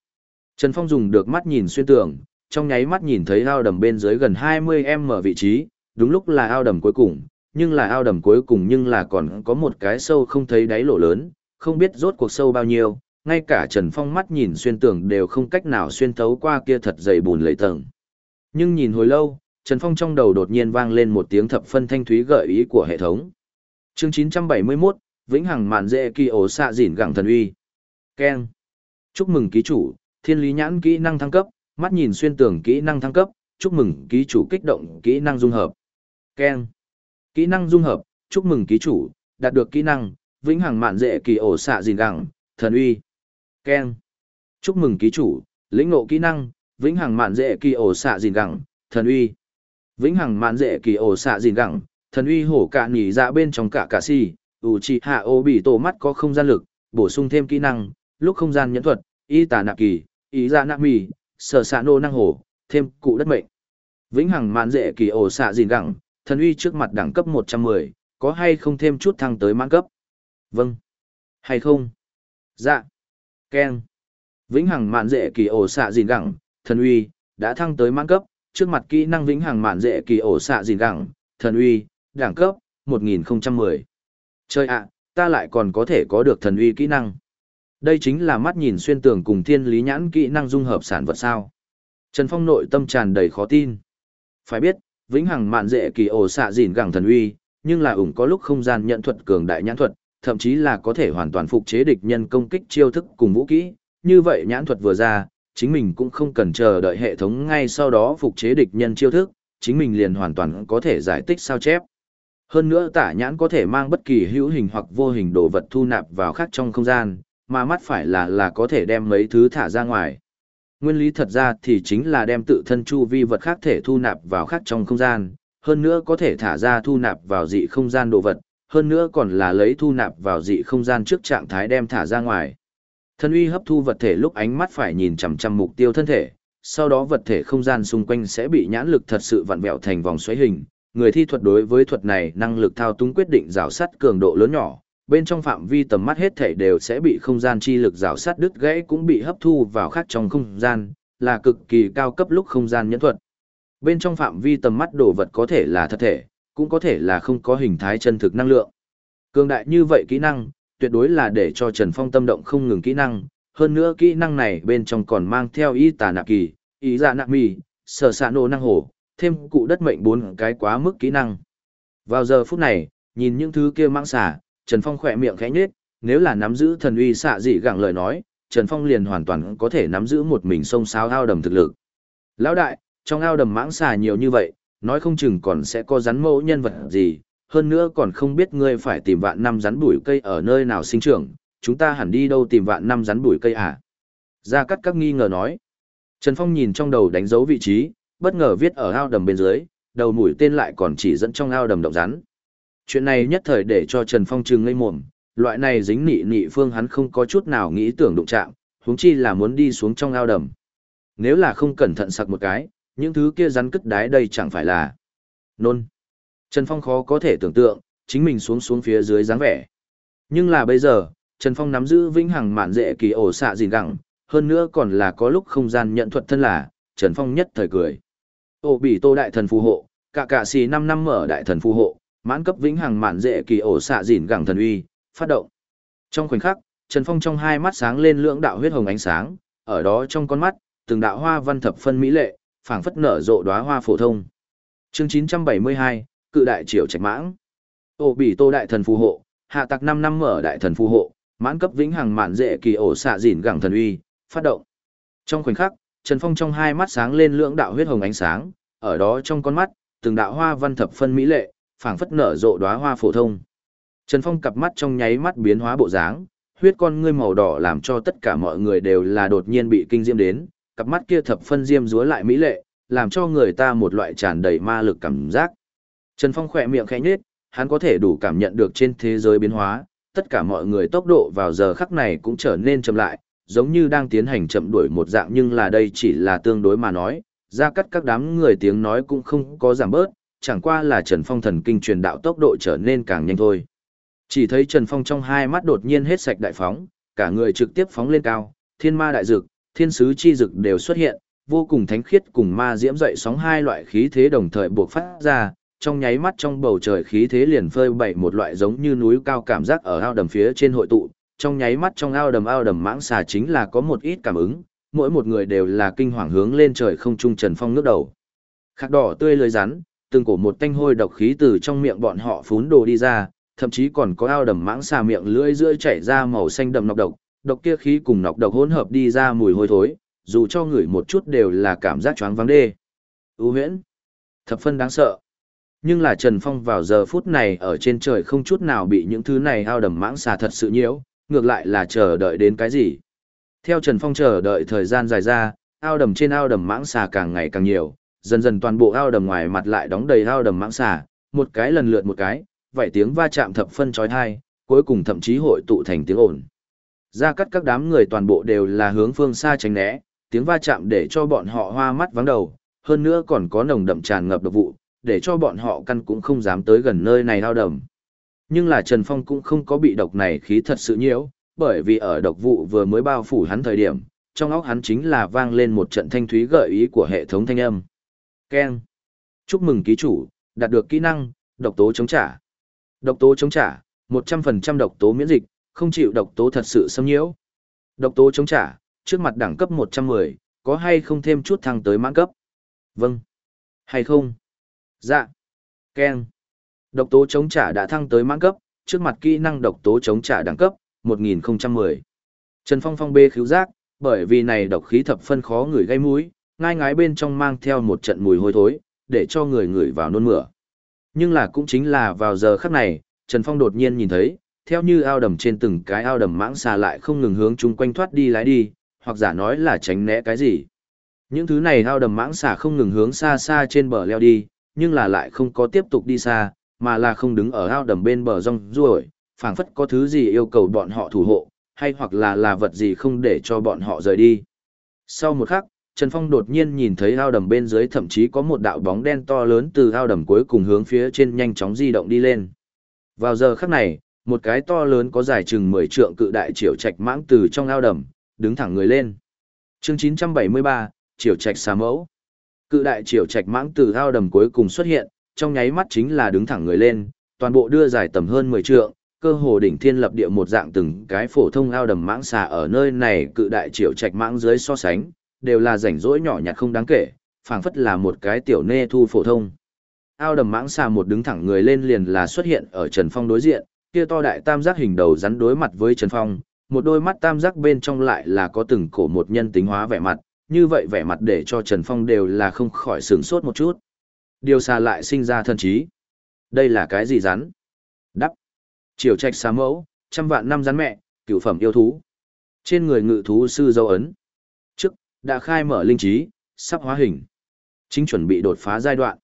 Trần Phong dùng được mắt nhìn xuyên tường, trong nháy mắt nhìn thấy ao đầm bên dưới gần 20m vị trí, đúng lúc là ao đầm cuối cùng, nhưng là ao đầm cuối cùng nhưng là còn có một cái sâu không thấy đáy lỗ lớn, không biết rốt cuộc sâu bao nhiêu, ngay cả Trần Phong mắt nhìn xuyên tường đều không cách nào xuyên thấu qua kia thật dày bùn lầy tầng. Nhưng nhìn hồi lâu, Trần Phong trong đầu đột nhiên vang lên một tiếng thập phân thanh thúy gợi ý của hệ thống. Chương 971, Vĩnh Hằng Mạn Dệ Kỳ ổ xạ dỉn gẳng thần uy. Ken. Chúc mừng ký chủ, thiên lý nhãn kỹ năng thăng cấp, mắt nhìn xuyên tường kỹ năng thăng cấp, chúc mừng ký chủ kích động kỹ năng dung hợp. Ken. Kỹ năng dung hợp, chúc mừng ký chủ, đạt được kỹ năng, Vĩnh Hằng Mạn Dệ Kỳ ổ xạ dỉn gẳng, thần uy keng Chúc mừng ký chủ, lĩnh ngộ kỹ năng, Vĩnh Hằng Mạn dễ Kỳ ổ xạ dìn gẳng, thần uy. Vĩnh Hằng Mạn dễ Kỳ ổ xạ dìn gẳng, thần uy hổ cạ nhỉ ra dạ bên trong cả cà si, ủ trị hạ ô bị tổ mắt có không gian lực, bổ sung thêm kỹ năng, lúc không gian nhẫn thuật, y tà nạp kỳ, ý ra dạ nạp mì, sở xạ nô năng hổ, thêm cụ đất mệnh. Vĩnh hằng mạn dễ kỳ ổ xạ dìn gẳng, thần uy trước mặt đẳng cấp 110, có hay không thêm chút thăng tới mãn cấp? Vâng. Hay không? Dạ keng Vĩnh hằng mạn dễ kỳ ổ xạ dìn gẳng, thần uy, đã thăng tới mãn cấp, trước mặt kỹ năng vĩnh hằng mạn dễ kỳ ổ xạ dìn gẳng, thần uy, đẳng cấp, 1010. Chơi ạ, ta lại còn có thể có được thần uy kỹ năng. Đây chính là mắt nhìn xuyên tường cùng thiên lý nhãn kỹ năng dung hợp sản vật sao. Trần Phong nội tâm tràn đầy khó tin. Phải biết, vĩnh hằng mạn dễ kỳ ổ xạ dìn gẳng thần uy, nhưng là ủng có lúc không gian nhận thuật cường đại nhãn thuật, thậm chí là có thể hoàn toàn phục chế địch nhân công kích chiêu thức cùng vũ kỹ. Như vậy nhãn thuật vừa ra, chính mình cũng không cần chờ đợi hệ thống ngay sau đó phục chế địch nhân chiêu thức, chính mình liền hoàn toàn có thể giải tích sao chép. Hơn nữa tả nhãn có thể mang bất kỳ hữu hình hoặc vô hình đồ vật thu nạp vào khác trong không gian, mà mắt phải là là có thể đem mấy thứ thả ra ngoài. Nguyên lý thật ra thì chính là đem tự thân chu vi vật khác thể thu nạp vào khác trong không gian, hơn nữa có thể thả ra thu nạp vào dị không gian đồ vật, hơn nữa còn là lấy thu nạp vào dị không gian trước trạng thái đem thả ra ngoài. Thân uy hấp thu vật thể lúc ánh mắt phải nhìn chằm chằm mục tiêu thân thể, sau đó vật thể không gian xung quanh sẽ bị nhãn lực thật sự vặn vẹo thành vòng xoáy hình. Người thi thuật đối với thuật này năng lực thao túng quyết định rào sắt cường độ lớn nhỏ, bên trong phạm vi tầm mắt hết thể đều sẽ bị không gian chi lực rào sát đứt gãy cũng bị hấp thu vào khác trong không gian, là cực kỳ cao cấp lúc không gian nhẫn thuật. Bên trong phạm vi tầm mắt đồ vật có thể là thật thể, cũng có thể là không có hình thái chân thực năng lượng. Cường đại như vậy kỹ năng, tuyệt đối là để cho Trần Phong tâm động không ngừng kỹ năng, hơn nữa kỹ năng này bên trong còn mang theo y tà nạp kỳ, ý dạ nạp mì, sở xạ nổ năng hổ, thêm cụ đất mệnh bốn cái quá mức kỹ năng. Vào giờ phút này, nhìn những thứ kia mang xả, Trần Phong khỏe miệng khẽ nhếch, nếu là nắm giữ thần uy xạ dị gặng lời nói, Trần Phong liền hoàn toàn có thể nắm giữ một mình sông sáo ao đầm thực lực. Lão đại, trong ao đầm mãng xà nhiều như vậy, nói không chừng còn sẽ có rắn mẫu nhân vật gì, hơn nữa còn không biết ngươi phải tìm vạn năm rắn bụi cây ở nơi nào sinh trưởng, chúng ta hẳn đi đâu tìm vạn năm rắn bụi cây à? Gia Cát các nghi ngờ nói. Trần Phong nhìn trong đầu đánh dấu vị trí, bất ngờ viết ở ao đầm bên dưới, đầu mũi tên lại còn chỉ dẫn trong ao đầm động rắn. Chuyện này nhất thời để cho Trần Phong trừng ngây mồm, loại này dính nị nị phương hắn không có chút nào nghĩ tưởng đụng chạm, huống chi là muốn đi xuống trong ao đầm. Nếu là không cẩn thận sặc một cái, những thứ kia rắn cất đái đây chẳng phải là nôn. Trần Phong khó có thể tưởng tượng, chính mình xuống xuống phía dưới dáng vẻ. Nhưng là bây giờ, Trần Phong nắm giữ vĩnh hằng mạn dễ kỳ ổ xạ gìn gẳng, hơn nữa còn là có lúc không gian nhận thuật thân là, Trần Phong nhất thời cười. Ổ bị tô đại thần phù hộ, cả cả xì năm năm mở đại thần phù hộ, mãn cấp vĩnh hằng mạn dễ kỳ ổ xạ gìn gẳng thần uy, phát động. Trong khoảnh khắc, Trần Phong trong hai mắt sáng lên lưỡng đạo huyết hồng ánh sáng, ở đó trong con mắt, từng đạo hoa văn thập phân mỹ lệ, phảng phất nở rộ đóa hoa phổ thông. Chương 972, cự đại triều trạch mãng. Ổ bị tô đại thần phù hộ, hạ tạc 5 năm mở đại thần phù hộ, mãn cấp vĩnh hằng mạn dễ kỳ ổ xạ dỉn gẳng thần uy, phát động. Trong khoảnh khắc, Trần Phong trong hai mắt sáng lên lưỡng đạo huyết hồng ánh sáng, ở đó trong con mắt, từng đạo hoa văn thập phân mỹ lệ, phảng phất nở rộ đóa hoa phổ thông. Trần Phong cặp mắt trong nháy mắt biến hóa bộ dáng, huyết con ngươi màu đỏ làm cho tất cả mọi người đều là đột nhiên bị kinh diễm đến, cặp mắt kia thập phân diêm dúa lại mỹ lệ, làm cho người ta một loại tràn đầy ma lực cảm giác. Trần Phong khỏe miệng khẽ nhếch, hắn có thể đủ cảm nhận được trên thế giới biến hóa, tất cả mọi người tốc độ vào giờ khắc này cũng trở nên chậm lại, giống như đang tiến hành chậm đuổi một dạng nhưng là đây chỉ là tương đối mà nói, ra cắt các đám người tiếng nói cũng không có giảm bớt, chẳng qua là Trần Phong thần kinh truyền đạo tốc độ trở nên càng nhanh thôi. Chỉ thấy Trần Phong trong hai mắt đột nhiên hết sạch đại phóng, cả người trực tiếp phóng lên cao, thiên ma đại dực, thiên sứ chi dực đều xuất hiện, vô cùng thánh khiết cùng ma diễm dậy sóng hai loại khí thế đồng thời buộc phát ra, trong nháy mắt trong bầu trời khí thế liền phơi bày một loại giống như núi cao cảm giác ở ao đầm phía trên hội tụ, trong nháy mắt trong ao đầm ao đầm mãng xà chính là có một ít cảm ứng, mỗi một người đều là kinh hoàng hướng lên trời không trung Trần Phong ngước đầu. Khắc đỏ tươi lưới rắn, từng cổ một tanh hôi độc khí từ trong miệng bọn họ phún đồ đi ra, thậm chí còn có ao đầm mãng xà miệng lưỡi rưỡi chảy ra màu xanh đậm nọc độc, độc kia khí cùng nọc độc hỗn hợp đi ra mùi hôi thối, dù cho người một chút đều là cảm giác choáng váng đê. u huyễn, thập phân đáng sợ. Nhưng là Trần Phong vào giờ phút này ở trên trời không chút nào bị những thứ này ao đầm mãng xà thật sự nhiễu, ngược lại là chờ đợi đến cái gì. Theo Trần Phong chờ đợi thời gian dài ra, ao đầm trên ao đầm mãng xà càng ngày càng nhiều, dần dần toàn bộ ao đầm ngoài mặt lại đóng đầy ao đầm mãng xà, một cái lần lượt một cái, vài tiếng va chạm thập phân chói tai, cuối cùng thậm chí hội tụ thành tiếng ồn. Ra cắt các đám người toàn bộ đều là hướng phương xa tránh né, tiếng va chạm để cho bọn họ hoa mắt vắng đầu, hơn nữa còn có nồng đậm tràn ngập độc vụ, để cho bọn họ căn cũng không dám tới gần nơi này lao đầm. Nhưng là Trần Phong cũng không có bị độc này khí thật sự nhiễu, bởi vì ở độc vụ vừa mới bao phủ hắn thời điểm, trong óc hắn chính là vang lên một trận thanh thúy gợi ý của hệ thống thanh âm. Keng. Chúc mừng ký chủ, đạt được kỹ năng, độc tố chống trả. Độc tố chống trả, 100% độc tố miễn dịch, không chịu độc tố thật sự xâm nhiễu. Độc tố chống trả, trước mặt đẳng cấp 110, có hay không thêm chút thăng tới mãn cấp? Vâng. Hay không? Dạ. Ken. Độc tố chống trả đã thăng tới mãn cấp, trước mặt kỹ năng độc tố chống trả đẳng cấp, 1010. Trần Phong phong bê khíu giác, bởi vì này độc khí thập phân khó người gây mũi, ngai ngái bên trong mang theo một trận mùi hôi thối, để cho người ngửi vào nôn mửa. Nhưng là cũng chính là vào giờ khắc này, Trần Phong đột nhiên nhìn thấy, theo như ao đầm trên từng cái ao đầm mãng xà lại không ngừng hướng chung quanh thoát đi lái đi, hoặc giả nói là tránh né cái gì. Những thứ này ao đầm mãng xà không ngừng hướng xa xa trên bờ leo đi, nhưng là lại không có tiếp tục đi xa, mà là không đứng ở ao đầm bên bờ rong ruổi, phảng phất có thứ gì yêu cầu bọn họ thủ hộ, hay hoặc là là vật gì không để cho bọn họ rời đi. Sau một khắc, Trần Phong đột nhiên nhìn thấy ao đầm bên dưới thậm chí có một đạo bóng đen to lớn từ ao đầm cuối cùng hướng phía trên nhanh chóng di động đi lên. Vào giờ khắc này, một cái to lớn có dài chừng 10 trượng cự đại triều trạch mãng từ trong ao đầm, đứng thẳng người lên. Chương 973, triều trạch xà mẫu. Cự đại triều trạch mãng từ ao đầm cuối cùng xuất hiện, trong nháy mắt chính là đứng thẳng người lên, toàn bộ đưa dài tầm hơn 10 trượng, cơ hồ đỉnh thiên lập địa một dạng từng cái phổ thông ao đầm mãng xà ở nơi này cự đại triều trạch mãng dưới so sánh, đều là rảnh rỗi nhỏ nhặt không đáng kể, phảng phất là một cái tiểu nê thu phổ thông. Ao đầm mãng xà một đứng thẳng người lên liền là xuất hiện ở Trần Phong đối diện, kia to đại tam giác hình đầu rắn đối mặt với Trần Phong, một đôi mắt tam giác bên trong lại là có từng cổ một nhân tính hóa vẻ mặt, như vậy vẻ mặt để cho Trần Phong đều là không khỏi sướng sốt một chút. Điều xa lại sinh ra thân trí. Đây là cái gì rắn? Đắp. Triều trạch xá mẫu, trăm vạn năm rắn mẹ, cửu phẩm yêu thú. Trên người ngự thú sư dấu ấn. Trước, đã khai mở linh trí, sắp hóa hình. Chính chuẩn bị đột phá giai đoạn.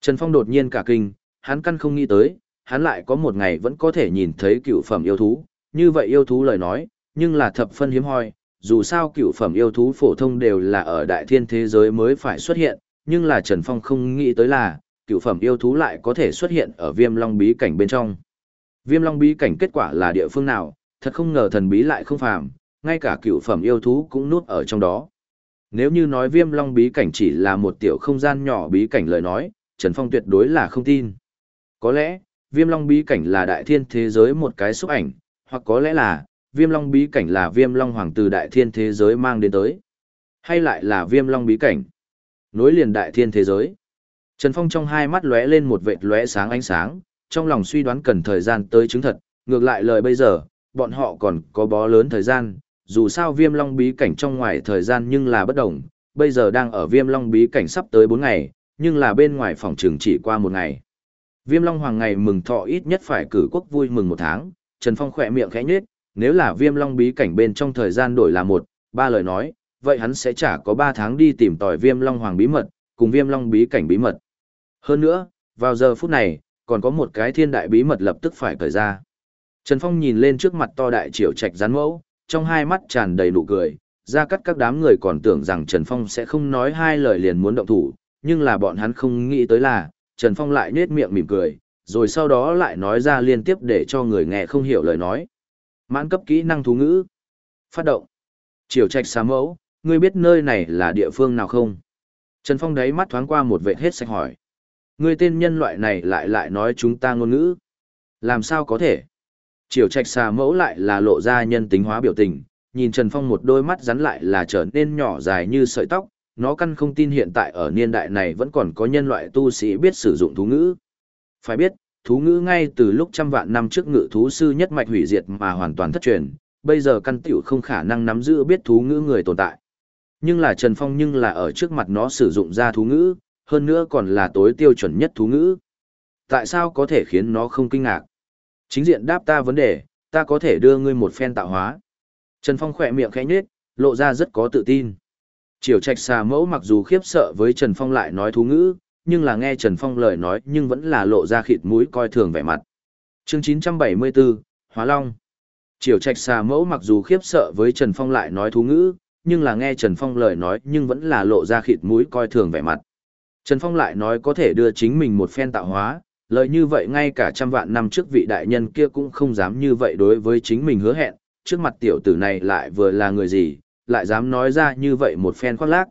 Trần Phong đột nhiên cả kinh, hắn căn không nghĩ tới, hắn lại có một ngày vẫn có thể nhìn thấy cựu phẩm yêu thú, như vậy yêu thú lời nói, nhưng là thập phân hiếm hoi, dù sao cựu phẩm yêu thú phổ thông đều là ở đại thiên thế giới mới phải xuất hiện, nhưng là Trần Phong không nghĩ tới là, cựu phẩm yêu thú lại có thể xuất hiện ở viêm long bí cảnh bên trong. Viêm long bí cảnh kết quả là địa phương nào, thật không ngờ thần bí lại không phàm, ngay cả cựu phẩm yêu thú cũng nuốt ở trong đó. Nếu như nói viêm long bí cảnh chỉ là một tiểu không gian nhỏ bí cảnh lời nói, Trần Phong tuyệt đối là không tin. Có lẽ, viêm long bí cảnh là đại thiên thế giới một cái xúc ảnh, hoặc có lẽ là, viêm long bí cảnh là viêm long hoàng từ đại thiên thế giới mang đến tới. Hay lại là viêm long bí cảnh, nối liền đại thiên thế giới. Trần Phong trong hai mắt lóe lên một vệt lóe sáng ánh sáng, trong lòng suy đoán cần thời gian tới chứng thật, ngược lại lời bây giờ, bọn họ còn có bó lớn thời gian, dù sao viêm long bí cảnh trong ngoài thời gian nhưng là bất đồng, bây giờ đang ở viêm long bí cảnh sắp tới 4 ngày, nhưng là bên ngoài phòng trường chỉ qua một ngày. Viêm long hoàng ngày mừng thọ ít nhất phải cử quốc vui mừng một tháng, Trần Phong khỏe miệng khẽ nhếch, nếu là viêm long bí cảnh bên trong thời gian đổi là một, ba lời nói, vậy hắn sẽ chả có ba tháng đi tìm tòi viêm long hoàng bí mật, cùng viêm long bí cảnh bí mật. Hơn nữa, vào giờ phút này, còn có một cái thiên đại bí mật lập tức phải cởi ra. Trần Phong nhìn lên trước mặt to đại triều trạch rắn mẫu, trong hai mắt tràn đầy nụ cười, ra cắt các đám người còn tưởng rằng Trần Phong sẽ không nói hai lời liền muốn động thủ, nhưng là bọn hắn không nghĩ tới là, Trần Phong lại nhếch miệng mỉm cười, rồi sau đó lại nói ra liên tiếp để cho người nghe không hiểu lời nói. Mãn cấp kỹ năng thú ngữ. Phát động. Triều trạch xá mẫu, ngươi biết nơi này là địa phương nào không? Trần Phong đáy mắt thoáng qua một vệ hết sạch hỏi. Ngươi tên nhân loại này lại lại nói chúng ta ngôn ngữ. Làm sao có thể? Triều trạch xà mẫu lại là lộ ra nhân tính hóa biểu tình, nhìn Trần Phong một đôi mắt rắn lại là trở nên nhỏ dài như sợi tóc, nó căn không tin hiện tại ở niên đại này vẫn còn có nhân loại tu sĩ biết sử dụng thú ngữ. Phải biết, thú ngữ ngay từ lúc trăm vạn năm trước ngự thú sư nhất mạch hủy diệt mà hoàn toàn thất truyền, bây giờ căn tiểu không khả năng nắm giữ biết thú ngữ người tồn tại. Nhưng là Trần Phong nhưng là ở trước mặt nó sử dụng ra thú ngữ, hơn nữa còn là tối tiêu chuẩn nhất thú ngữ. Tại sao có thể khiến nó không kinh ngạc? Chính diện đáp ta vấn đề, ta có thể đưa ngươi một phen tạo hóa. Trần Phong khỏe miệng khẽ nhếch, lộ ra rất có tự tin. Triều trạch xà mẫu mặc dù khiếp sợ với Trần Phong lại nói thú ngữ, nhưng là nghe Trần Phong lời nói nhưng vẫn là lộ ra khịt mũi coi thường vẻ mặt. Chương 974, Hóa Long. Triều trạch xà mẫu mặc dù khiếp sợ với Trần Phong lại nói thú ngữ, nhưng là nghe Trần Phong lời nói nhưng vẫn là lộ ra khịt mũi coi thường vẻ mặt. Trần Phong lại nói có thể đưa chính mình một phen tạo hóa, lời như vậy ngay cả trăm vạn năm trước vị đại nhân kia cũng không dám như vậy đối với chính mình hứa hẹn, trước mặt tiểu tử này lại vừa là người gì, lại dám nói ra như vậy một phen khoác lác.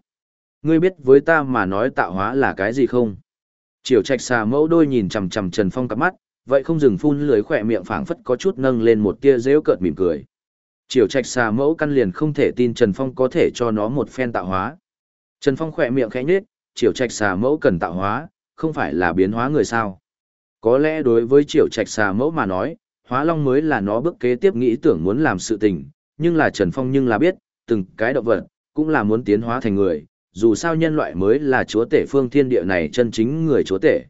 Ngươi biết với ta mà nói tạo hóa là cái gì không? Triều trạch xà mẫu đôi nhìn chằm chằm Trần Phong cặp mắt, vậy không dừng phun lưới khỏe miệng phảng phất có chút nâng lên một tia rêu cợt mỉm cười. Triều trạch xà mẫu căn liền không thể tin Trần Phong có thể cho nó một phen tạo hóa. Trần Phong khỏe miệng khẽ nhếch, triều trạch xà mẫu cần tạo hóa, không phải là biến hóa người sao. Có lẽ đối với triều trạch xà mẫu mà nói, hóa long mới là nó bước kế tiếp nghĩ tưởng muốn làm sự tình, nhưng là Trần Phong nhưng là biết, từng cái động vật, cũng là muốn tiến hóa thành người, dù sao nhân loại mới là chúa tể phương thiên địa này chân chính người chúa tể.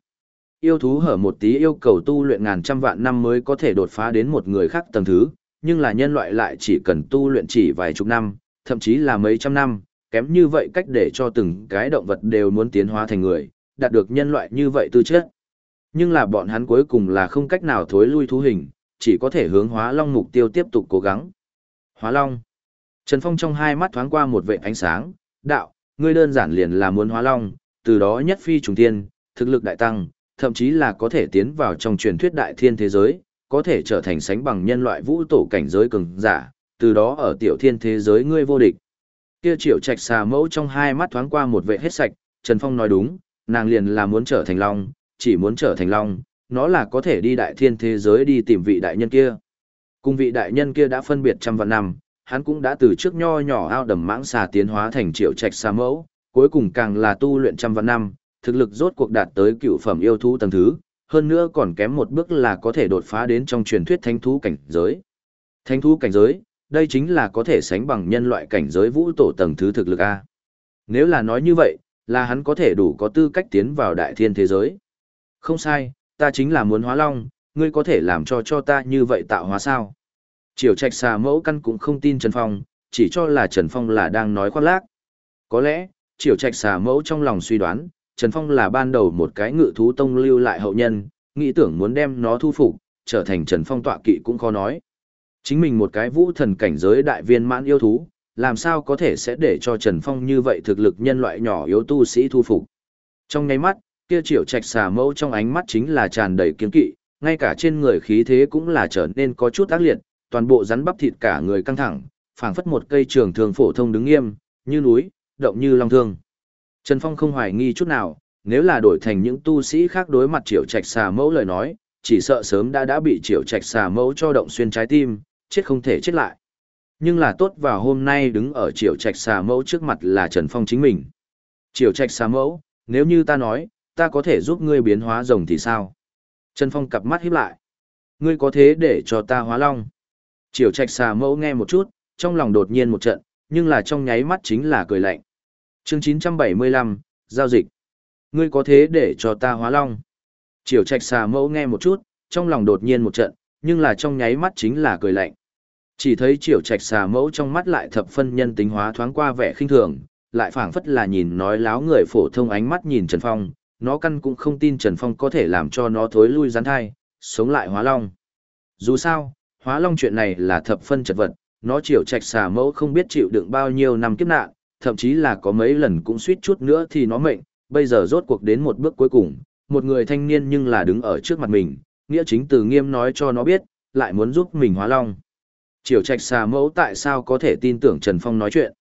Yêu thú hở một tí yêu cầu tu luyện ngàn trăm vạn năm mới có thể đột phá đến một người khác tầng thứ, nhưng là nhân loại lại chỉ cần tu luyện chỉ vài chục năm, thậm chí là mấy trăm năm, kém như vậy cách để cho từng cái động vật đều muốn tiến hóa thành người, đạt được nhân loại như vậy tư chất. Nhưng là bọn hắn cuối cùng là không cách nào thối lui thú hình, chỉ có thể hướng hóa long mục tiêu tiếp tục cố gắng. Hóa long. Trần Phong trong hai mắt thoáng qua một vệ ánh sáng, đạo, ngươi đơn giản liền là muốn hóa long, từ đó nhất phi trùng thiên, thực lực đại tăng, thậm chí là có thể tiến vào trong truyền thuyết đại thiên thế giới, có thể trở thành sánh bằng nhân loại vũ tổ cảnh giới cường giả, từ đó ở tiểu thiên thế giới ngươi vô địch. Kia triệu trạch xà mẫu trong hai mắt thoáng qua một vệ hết sạch, Trần Phong nói đúng, nàng liền là muốn trở thành long, chỉ muốn trở thành long, nó là có thể đi đại thiên thế giới đi tìm vị đại nhân kia. Cùng vị đại nhân kia đã phân biệt trăm vạn năm, hắn cũng đã từ trước nho nhỏ ao đầm mãng xà tiến hóa thành triệu trạch xà mẫu, cuối cùng càng là tu luyện trăm vạn năm, thực lực rốt cuộc đạt tới cựu phẩm yêu thú tầng thứ, hơn nữa còn kém một bước là có thể đột phá đến trong truyền thuyết thánh thú cảnh giới. Thánh thú cảnh giới, đây chính là có thể sánh bằng nhân loại cảnh giới vũ tổ tầng thứ thực lực A. Nếu là nói như vậy, là hắn có thể đủ có tư cách tiến vào đại thiên thế giới. Không sai, ta chính là muốn hóa long, ngươi có thể làm cho cho ta như vậy tạo hóa sao? Triều trạch xà mẫu căn cũng không tin Trần Phong, chỉ cho là Trần Phong là đang nói khoác lác. Có lẽ, triều trạch xà mẫu trong lòng suy đoán, Trần Phong là ban đầu một cái ngự thú tông lưu lại hậu nhân, nghĩ tưởng muốn đem nó thu phục, trở thành Trần Phong tọa kỵ cũng khó nói. Chính mình một cái vũ thần cảnh giới đại viên mãn yêu thú, làm sao có thể sẽ để cho Trần Phong như vậy thực lực nhân loại nhỏ yếu tu sĩ thu phục. Trong ngay mắt, kia triệu trạch xà mẫu trong ánh mắt chính là tràn đầy kiên kỵ, ngay cả trên người khí thế cũng là trở nên có chút ác liệt, toàn bộ rắn bắp thịt cả người căng thẳng, phảng phất một cây trường thường phổ thông đứng nghiêm, như núi, động như long thương. Trần Phong không hoài nghi chút nào, nếu là đổi thành những tu sĩ khác đối mặt triệu trạch xà mẫu lời nói, chỉ sợ sớm đã đã bị triệu trạch xà mẫu cho động xuyên trái tim, chết không thể chết lại. Nhưng là tốt vào hôm nay đứng ở triệu trạch xà mẫu trước mặt là Trần Phong chính mình. Triệu trạch xà mẫu, nếu như ta nói, ta có thể giúp ngươi biến hóa rồng thì sao? Trần Phong cặp mắt híp lại. Ngươi có thế để cho ta hóa long. Triều trạch xà mẫu nghe một chút, trong lòng đột nhiên một trận, nhưng là trong nháy mắt chính là cười lạnh. Chương 975, Giao dịch. Ngươi có thế để cho ta hóa long. Triều trạch xà mẫu nghe một chút, trong lòng đột nhiên một trận, nhưng là trong nháy mắt chính là cười lạnh. Chỉ thấy triều trạch xà mẫu trong mắt lại thập phân nhân tính hóa thoáng qua vẻ khinh thường, lại phảng phất là nhìn nói láo người phổ thông ánh mắt nhìn Trần Phong, nó căn cũng không tin Trần Phong có thể làm cho nó thối lui rắn thai, sống lại hóa long. Dù sao, hóa long chuyện này là thập phân chật vật, nó chịu trạch xà mẫu không biết chịu đựng bao nhiêu năm kiếp nạn, thậm chí là có mấy lần cũng suýt chút nữa thì nó mệnh, bây giờ rốt cuộc đến một bước cuối cùng, một người thanh niên nhưng là đứng ở trước mặt mình, nghĩa chính từ nghiêm nói cho nó biết, lại muốn giúp mình hóa long. Triều trạch xà mẫu tại sao có thể tin tưởng Trần Phong nói chuyện?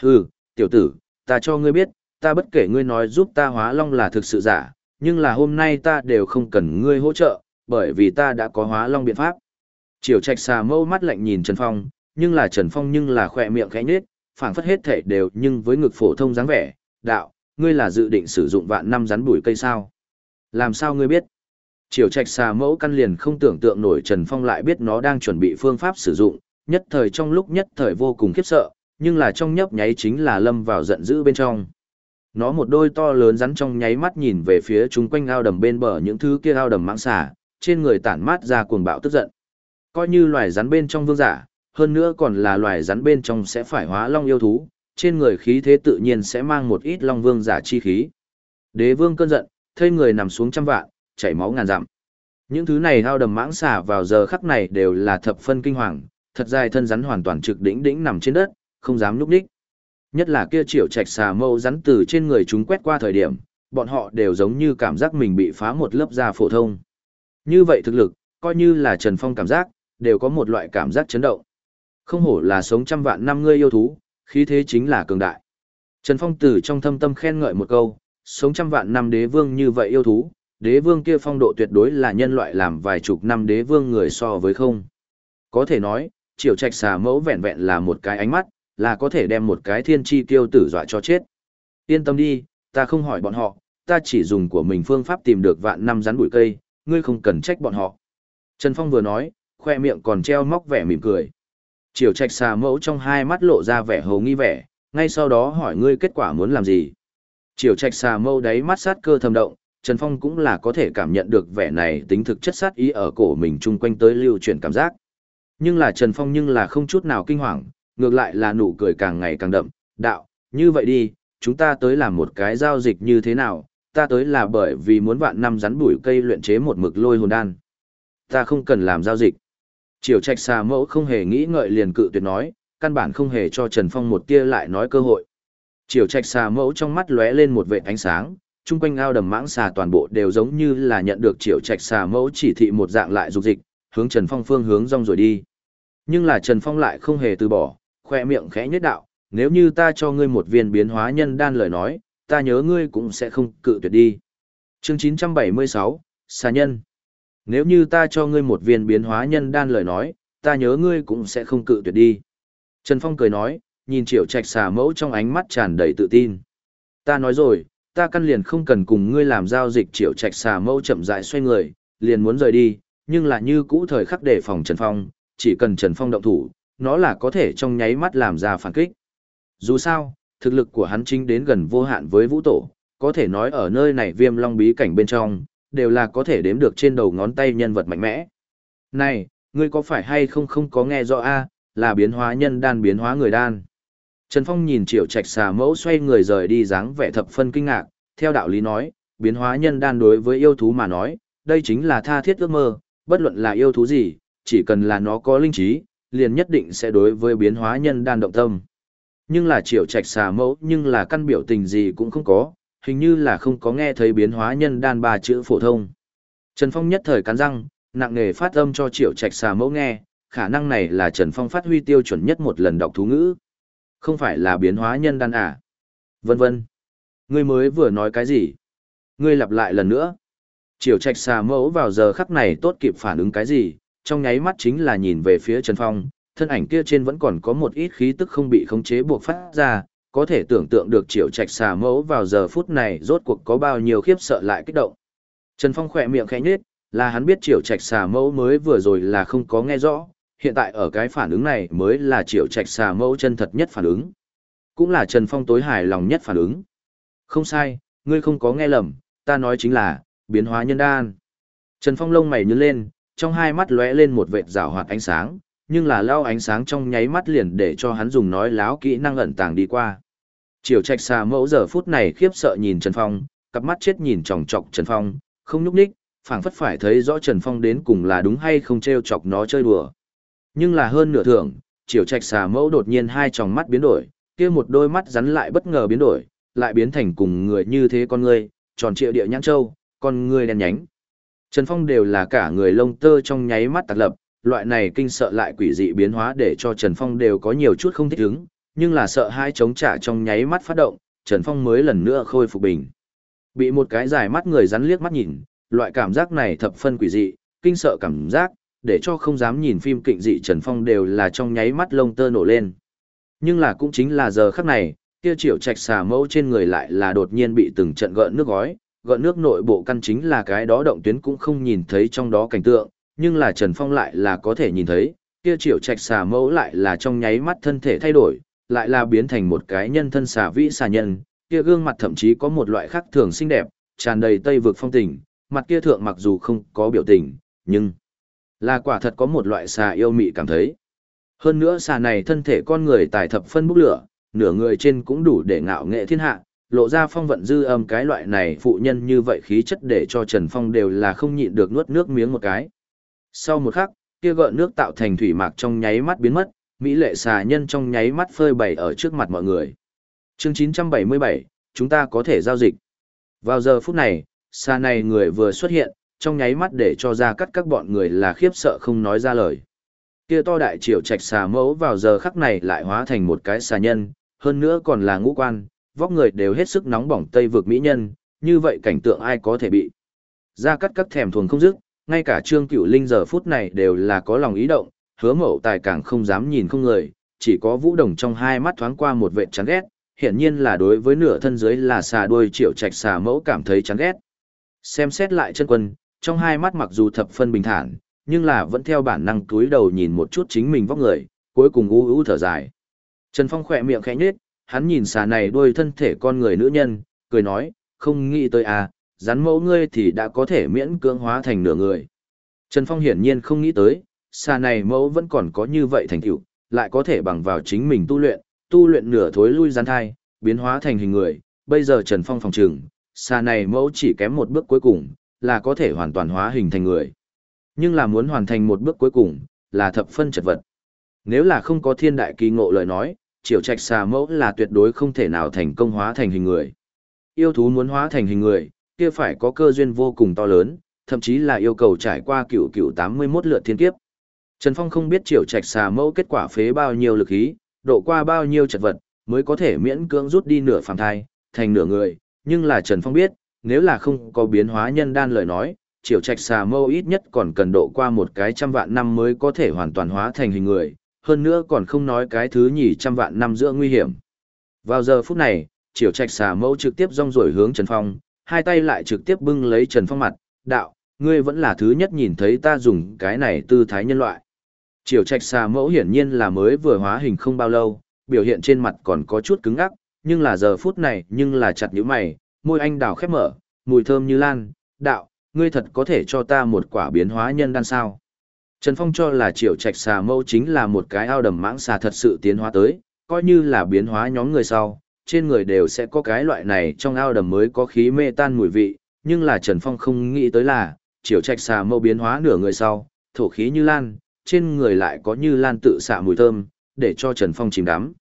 Hừ, tiểu tử, ta cho ngươi biết, ta bất kể ngươi nói giúp ta hóa long là thực sự giả, nhưng là hôm nay ta đều không cần ngươi hỗ trợ, bởi vì ta đã có hóa long biện pháp. Triều trạch xà mâu mắt lạnh nhìn Trần Phong, nhưng là Trần Phong nhưng là khỏe miệng khẽ nhếch, phảng phất hết thể đều nhưng với ngực phổ thông dáng vẻ, đạo, ngươi là dự định sử dụng vạn năm rắn bùi cây sao? Làm sao ngươi biết? Triều trạch xà mẫu căn liền không tưởng tượng nổi Trần Phong lại biết nó đang chuẩn bị phương pháp sử dụng, nhất thời trong lúc nhất thời vô cùng khiếp sợ, nhưng là trong nhấp nháy chính là lâm vào giận dữ bên trong. Nó một đôi to lớn rắn trong nháy mắt nhìn về phía chúng quanh ao đầm bên bờ những thứ kia ao đầm mãng xà, trên người tản mát ra cuồng bạo tức giận. Coi như loài rắn bên trong vương giả, hơn nữa còn là loài rắn bên trong sẽ phải hóa long yêu thú, trên người khí thế tự nhiên sẽ mang một ít long vương giả chi khí. Đế vương cơn giận, thây người nằm xuống trăm vạn, chảy máu ngàn dặm. Những thứ này hao đầm mãng xà vào giờ khắc này đều là thập phân kinh hoàng, thật dài thân rắn hoàn toàn trực đỉnh đỉnh nằm trên đất, không dám nhúc đích. Nhất là kia triệu trạch xà mâu rắn từ trên người chúng quét qua thời điểm, bọn họ đều giống như cảm giác mình bị phá một lớp da phổ thông. Như vậy thực lực, coi như là Trần Phong cảm giác, đều có một loại cảm giác chấn động. Không hổ là sống trăm vạn năm ngươi yêu thú, khí thế chính là cường đại. Trần Phong từ trong thâm tâm khen ngợi một câu, sống trăm vạn năm đế vương như vậy yêu thú, đế vương kia phong độ tuyệt đối là nhân loại làm vài chục năm đế vương người so với không. Có thể nói, triều trạch xà mẫu vẹn vẹn là một cái ánh mắt, là có thể đem một cái thiên chi tiêu tử dọa cho chết. Yên tâm đi, ta không hỏi bọn họ, ta chỉ dùng của mình phương pháp tìm được vạn năm rắn bụi cây, ngươi không cần trách bọn họ. Trần Phong vừa nói, khoe miệng còn treo móc vẻ mỉm cười. Triều trạch xà mẫu trong hai mắt lộ ra vẻ hầu nghi vẻ, ngay sau đó hỏi ngươi kết quả muốn làm gì. Triều trạch xà mẫu đáy mắt sát cơ thầm động, Trần Phong cũng là có thể cảm nhận được vẻ này tính thực chất sát ý ở cổ mình chung quanh tới lưu chuyển cảm giác. Nhưng là Trần Phong nhưng là không chút nào kinh hoàng, ngược lại là nụ cười càng ngày càng đậm, đạo, như vậy đi, chúng ta tới làm một cái giao dịch như thế nào, ta tới là bởi vì muốn vạn năm rắn bụi cây luyện chế một mực lôi hồn đan. Ta không cần làm giao dịch. Triều trạch xà mẫu không hề nghĩ ngợi liền cự tuyệt nói, căn bản không hề cho Trần Phong một tia lại nói cơ hội. Triều trạch xà mẫu trong mắt lóe lên một vệ ánh sáng, chung quanh ao đầm mãng xà toàn bộ đều giống như là nhận được triều trạch xà mẫu chỉ thị một dạng lại dục dịch, hướng Trần Phong phương hướng rong rồi đi. Nhưng là Trần Phong lại không hề từ bỏ, khoe miệng khẽ nhất đạo, nếu như ta cho ngươi một viên biến hóa nhân đan lời nói, ta nhớ ngươi cũng sẽ không cự tuyệt đi. Chương 976, Xà Nhân nếu như ta cho ngươi một viên biến hóa nhân đan lời nói, ta nhớ ngươi cũng sẽ không cự tuyệt đi. Trần Phong cười nói, nhìn triệu trạch xà mẫu trong ánh mắt tràn đầy tự tin. Ta nói rồi, ta căn liền không cần cùng ngươi làm giao dịch triệu trạch xà mẫu chậm rãi xoay người, liền muốn rời đi, nhưng là như cũ thời khắc đề phòng Trần Phong, chỉ cần Trần Phong động thủ, nó là có thể trong nháy mắt làm ra phản kích. Dù sao, thực lực của hắn chính đến gần vô hạn với vũ tổ, có thể nói ở nơi này viêm long bí cảnh bên trong, đều là có thể đếm được trên đầu ngón tay nhân vật mạnh mẽ. Này, ngươi có phải hay không không có nghe rõ a là biến hóa nhân đan biến hóa người đan. Trần Phong nhìn triệu trạch xà mẫu xoay người rời đi dáng vẻ thập phân kinh ngạc, theo đạo lý nói, biến hóa nhân đan đối với yêu thú mà nói, đây chính là tha thiết ước mơ, bất luận là yêu thú gì, chỉ cần là nó có linh trí, liền nhất định sẽ đối với biến hóa nhân đan động tâm. Nhưng là triệu trạch xà mẫu nhưng là căn biểu tình gì cũng không có, hình như là không có nghe thấy biến hóa nhân đan ba chữ phổ thông. Trần Phong nhất thời cắn răng, nặng nề phát âm cho triệu trạch xà mẫu nghe, khả năng này là Trần Phong phát huy tiêu chuẩn nhất một lần đọc thú ngữ. Không phải là biến hóa nhân đan à? Vân vân. Ngươi mới vừa nói cái gì? Ngươi lặp lại lần nữa. Triệu trạch xà mẫu vào giờ khắc này tốt kịp phản ứng cái gì, trong nháy mắt chính là nhìn về phía Trần Phong, thân ảnh kia trên vẫn còn có một ít khí tức không bị khống chế buộc phát ra, có thể tưởng tượng được triệu trạch xà mẫu vào giờ phút này rốt cuộc có bao nhiêu khiếp sợ lại kích động. Trần Phong khỏe miệng khẽ nhếch, là hắn biết triệu trạch xà mẫu mới vừa rồi là không có nghe rõ, hiện tại ở cái phản ứng này mới là triệu trạch xà mẫu chân thật nhất phản ứng. Cũng là Trần Phong tối hài lòng nhất phản ứng. Không sai, ngươi không có nghe lầm, ta nói chính là, biến hóa nhân đan. Trần Phong lông mày nhướng lên, trong hai mắt lóe lên một vệt rào hoạt ánh sáng, nhưng là lao ánh sáng trong nháy mắt liền để cho hắn dùng nói láo kỹ năng ẩn tàng đi qua. Triều trạch xà mẫu giờ phút này khiếp sợ nhìn Trần Phong, cặp mắt chết nhìn chòng chọc Trần Phong, không nhúc ních, phảng phất phải thấy rõ Trần Phong đến cùng là đúng hay không treo chọc nó chơi đùa. Nhưng là hơn nửa thưởng, triều trạch xà mẫu đột nhiên hai tròng mắt biến đổi, kia một đôi mắt rắn lại bất ngờ biến đổi, lại biến thành cùng người như thế con người, tròn trịa địa nhãn châu, con người đen nhánh. Trần Phong đều là cả người lông tơ trong nháy mắt tạc lập, loại này kinh sợ lại quỷ dị biến hóa để cho Trần Phong đều có nhiều chút không thích ứng, nhưng là sợ hai chống trả trong nháy mắt phát động, Trần Phong mới lần nữa khôi phục bình. Bị một cái dài mắt người rắn liếc mắt nhìn, loại cảm giác này thập phân quỷ dị, kinh sợ cảm giác, để cho không dám nhìn phim kịch dị Trần Phong đều là trong nháy mắt lông tơ nổ lên. Nhưng là cũng chính là giờ khắc này, kia triệu trạch xà mẫu trên người lại là đột nhiên bị từng trận gợn nước gói, gợn nước nội bộ căn chính là cái đó động tuyến cũng không nhìn thấy trong đó cảnh tượng, nhưng là Trần Phong lại là có thể nhìn thấy, kia triệu trạch xà mẫu lại là trong nháy mắt thân thể thay đổi, lại là biến thành một cái nhân thân xà vĩ xà nhân, kia gương mặt thậm chí có một loại khác thường xinh đẹp, tràn đầy tây vực phong tình, mặt kia thượng mặc dù không có biểu tình, nhưng là quả thật có một loại xà yêu mị cảm thấy. Hơn nữa xà này thân thể con người tài thập phân bốc lửa, nửa người trên cũng đủ để ngạo nghệ thiên hạ, lộ ra phong vận dư âm cái loại này phụ nhân như vậy khí chất để cho Trần Phong đều là không nhịn được nuốt nước miếng một cái. Sau một khắc, kia gợn nước tạo thành thủy mạc trong nháy mắt biến mất, mỹ lệ xà nhân trong nháy mắt phơi bày ở trước mặt mọi người. Chương 977, chúng ta có thể giao dịch. Vào giờ phút này, xà này người vừa xuất hiện, trong nháy mắt để cho ra cắt các bọn người là khiếp sợ không nói ra lời. Kia to đại triều trạch xà mẫu vào giờ khắc này lại hóa thành một cái xà nhân, hơn nữa còn là ngũ quan, vóc người đều hết sức nóng bỏng tây vực mỹ nhân, như vậy cảnh tượng ai có thể bị. Ra cắt các thèm thuồng không dứt, ngay cả Trương Cửu Linh giờ phút này đều là có lòng ý động, hứa mậu tài càng không dám nhìn không người, chỉ có vũ đồng trong hai mắt thoáng qua một vệ chán ghét, hiển nhiên là đối với nửa thân dưới là xà đuôi triệu trạch xà mẫu cảm thấy chán ghét. Xem xét lại chân quân, trong hai mắt mặc dù thập phân bình thản, nhưng là vẫn theo bản năng túi đầu nhìn một chút chính mình vóc người, cuối cùng u u thở dài. Trần Phong khỏe miệng khẽ nhếch, hắn nhìn xà này đuôi thân thể con người nữ nhân, cười nói, không nghĩ tới à, rắn mẫu ngươi thì đã có thể miễn cưỡng hóa thành nửa người. Trần Phong hiển nhiên không nghĩ tới, xà này mẫu vẫn còn có như vậy thành tựu, lại có thể bằng vào chính mình tu luyện, tu luyện nửa thối lui rắn thai, biến hóa thành hình người. Bây giờ Trần Phong phòng trừng, xà này mẫu chỉ kém một bước cuối cùng, là có thể hoàn toàn hóa hình thành người. Nhưng là muốn hoàn thành một bước cuối cùng, là thập phân chật vật. Nếu là không có thiên đại kỳ ngộ lời nói, triều trạch xà mẫu là tuyệt đối không thể nào thành công hóa thành hình người. Yêu thú muốn hóa thành hình người, kia phải có cơ duyên vô cùng to lớn, thậm chí là yêu cầu trải qua cựu cựu 81 lượt thiên kiếp. Trần Phong không biết triệu trạch xà mẫu kết quả phế bao nhiêu lực khí, độ qua bao nhiêu chật vật, mới có thể miễn cưỡng rút đi nửa phàm thai, thành nửa người, nhưng là Trần Phong biết, nếu là không có biến hóa nhân đan lời nói, triệu trạch xà mâu ít nhất còn cần độ qua một cái trăm vạn năm mới có thể hoàn toàn hóa thành hình người, hơn nữa còn không nói cái thứ nhì trăm vạn năm giữa nguy hiểm. Vào giờ phút này, triệu trạch xà mâu trực tiếp rong rổi hướng Trần Phong, hai tay lại trực tiếp bưng lấy Trần Phong mặt, đạo, ngươi vẫn là thứ nhất nhìn thấy ta dùng cái này tư thái nhân loại. Triều trạch xà mẫu hiển nhiên là mới vừa hóa hình không bao lâu, biểu hiện trên mặt còn có chút cứng ngắc, nhưng là giờ phút này nhưng là chặt nhíu mày, môi anh đào khép mở, mùi thơm như lan, đạo, ngươi thật có thể cho ta một quả biến hóa nhân đan sao. Trần Phong cho là triệu trạch xà mâu chính là một cái ao đầm mãng xà thật sự tiến hóa tới, coi như là biến hóa nhóm người sau, trên người đều sẽ có cái loại này trong ao đầm mới có khí mê tan mùi vị, nhưng là Trần Phong không nghĩ tới là, triệu trạch xà mâu biến hóa nửa người sau, thổ khí như lan, trên người lại có như lan tự xạ mùi thơm, để cho Trần Phong chìm đắm.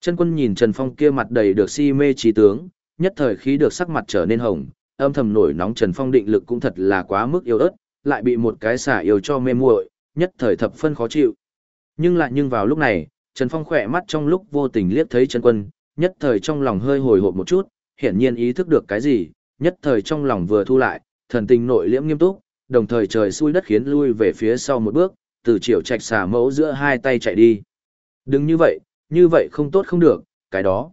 Chân quân nhìn Trần Phong kia mặt đầy được si mê trí tướng, nhất thời khí được sắc mặt trở nên hồng, âm thầm nổi nóng Trần Phong định lực cũng thật là quá mức yêu ớt, lại bị một cái xả yêu cho mê muội, nhất thời thập phân khó chịu. Nhưng lại nhưng vào lúc này, Trần Phong khỏe mắt trong lúc vô tình liếc thấy Trần Quân, nhất thời trong lòng hơi hồi hộp một chút, hiển nhiên ý thức được cái gì, nhất thời trong lòng vừa thu lại, thần tình nội liễm nghiêm túc, đồng thời trời xui đất khiến lui về phía sau một bước, từ chiều trạch xả mẫu giữa hai tay chạy đi. Đừng như vậy, như vậy không tốt không được, cái đó.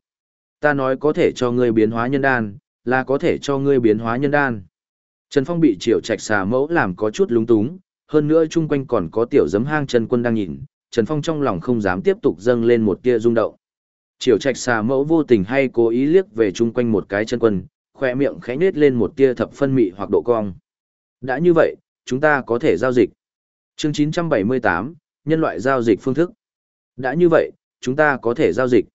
Ta nói có thể cho ngươi biến hóa nhân đan, là có thể cho ngươi biến hóa nhân đan. Trần Phong bị triệu trạch xà mẫu làm có chút lúng túng, hơn nữa chung quanh còn có tiểu giấm hang Trần Quân đang nhìn, Trần Phong trong lòng không dám tiếp tục dâng lên một tia rung động. Triều trạch xà mẫu vô tình hay cố ý liếc về chung quanh một cái chân quân, khoe miệng khẽ nết lên một tia thập phân mị hoặc độ cong. Đã như vậy, chúng ta có thể giao dịch. Chương 978, nhân loại giao dịch phương thức. Đã như vậy, chúng ta có thể giao dịch.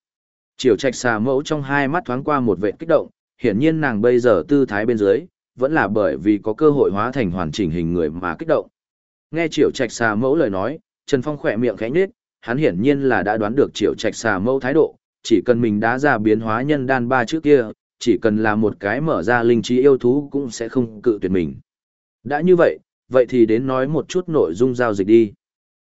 Triều trạch xà mẫu trong hai mắt thoáng qua một vệ kích động, hiển nhiên nàng bây giờ tư thái bên dưới, vẫn là bởi vì có cơ hội hóa thành hoàn chỉnh hình người mà kích động. Nghe Triệu Trạch Xà Mẫu lời nói, Trần Phong khỏe miệng khẽ nhếch, hắn hiển nhiên là đã đoán được Triệu Trạch Xà Mẫu thái độ, chỉ cần mình đã ra biến hóa nhân đan ba trước kia, chỉ cần là một cái mở ra linh trí yêu thú cũng sẽ không cự tuyệt mình. Đã như vậy, vậy thì đến nói một chút nội dung giao dịch đi.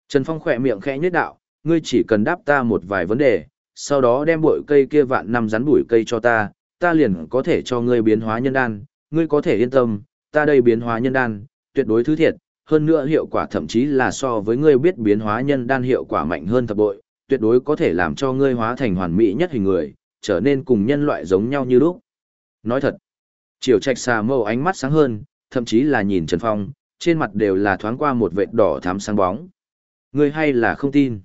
Trần Phong khỏe miệng khẽ nhếch đạo, ngươi chỉ cần đáp ta một vài vấn đề, sau đó đem bụi cây kia vạn năm rắn bụi cây cho ta, ta liền có thể cho ngươi biến hóa nhân đan, ngươi có thể yên tâm, ta đây biến hóa nhân đan, tuyệt đối thứ thiệt, hơn nữa hiệu quả thậm chí là so với ngươi biết biến hóa nhân đan hiệu quả mạnh hơn thập bội, tuyệt đối có thể làm cho ngươi hóa thành hoàn mỹ nhất hình người, trở nên cùng nhân loại giống nhau như lúc. Nói thật, Triều Trạch xà mâu ánh mắt sáng hơn, thậm chí là nhìn Trần Phong, trên mặt đều là thoáng qua một vệt đỏ thắm sáng bóng. Ngươi hay là không tin?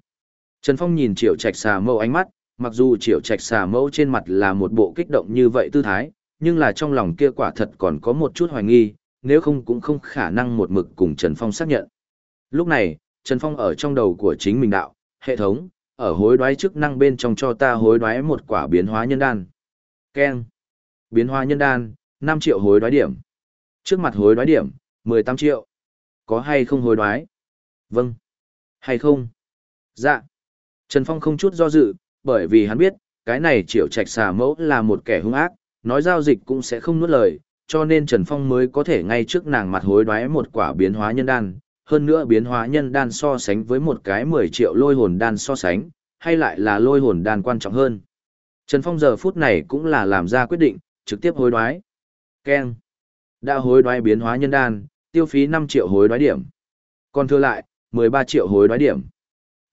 Trần Phong nhìn triệu Trạch xà mâu ánh mắt, mặc dù Triệu Trạch xà mẫu trên mặt là một bộ kích động như vậy tư thái, nhưng là trong lòng kia quả thật còn có một chút hoài nghi, nếu không cũng không khả năng một mực cùng Trần Phong xác nhận. Lúc này, Trần Phong ở trong đầu của chính mình đạo, hệ thống, ở hối đoái chức năng bên trong cho ta hối đoái một quả biến hóa nhân đan. Ken. Biến hóa nhân đan, 5 triệu hối đoái điểm. Trước mặt hối đoái điểm, 18 triệu. Có hay không hối đoái? Vâng. Hay không? Dạ. Trần Phong không chút do dự, bởi vì hắn biết, cái này triệu trạch xà mẫu là một kẻ hung ác, nói giao dịch cũng sẽ không nuốt lời, cho nên Trần Phong mới có thể ngay trước nàng mặt hối đoái một quả biến hóa nhân đan, hơn nữa biến hóa nhân đan so sánh với một cái 10 triệu lôi hồn đan so sánh, hay lại là lôi hồn đan quan trọng hơn. Trần Phong giờ phút này cũng là làm ra quyết định, trực tiếp hối đoái. Ken. Đã hối đoái biến hóa nhân đan, tiêu phí 5 triệu hối đoái điểm. Còn thừa lại, 13 triệu hối đoái điểm.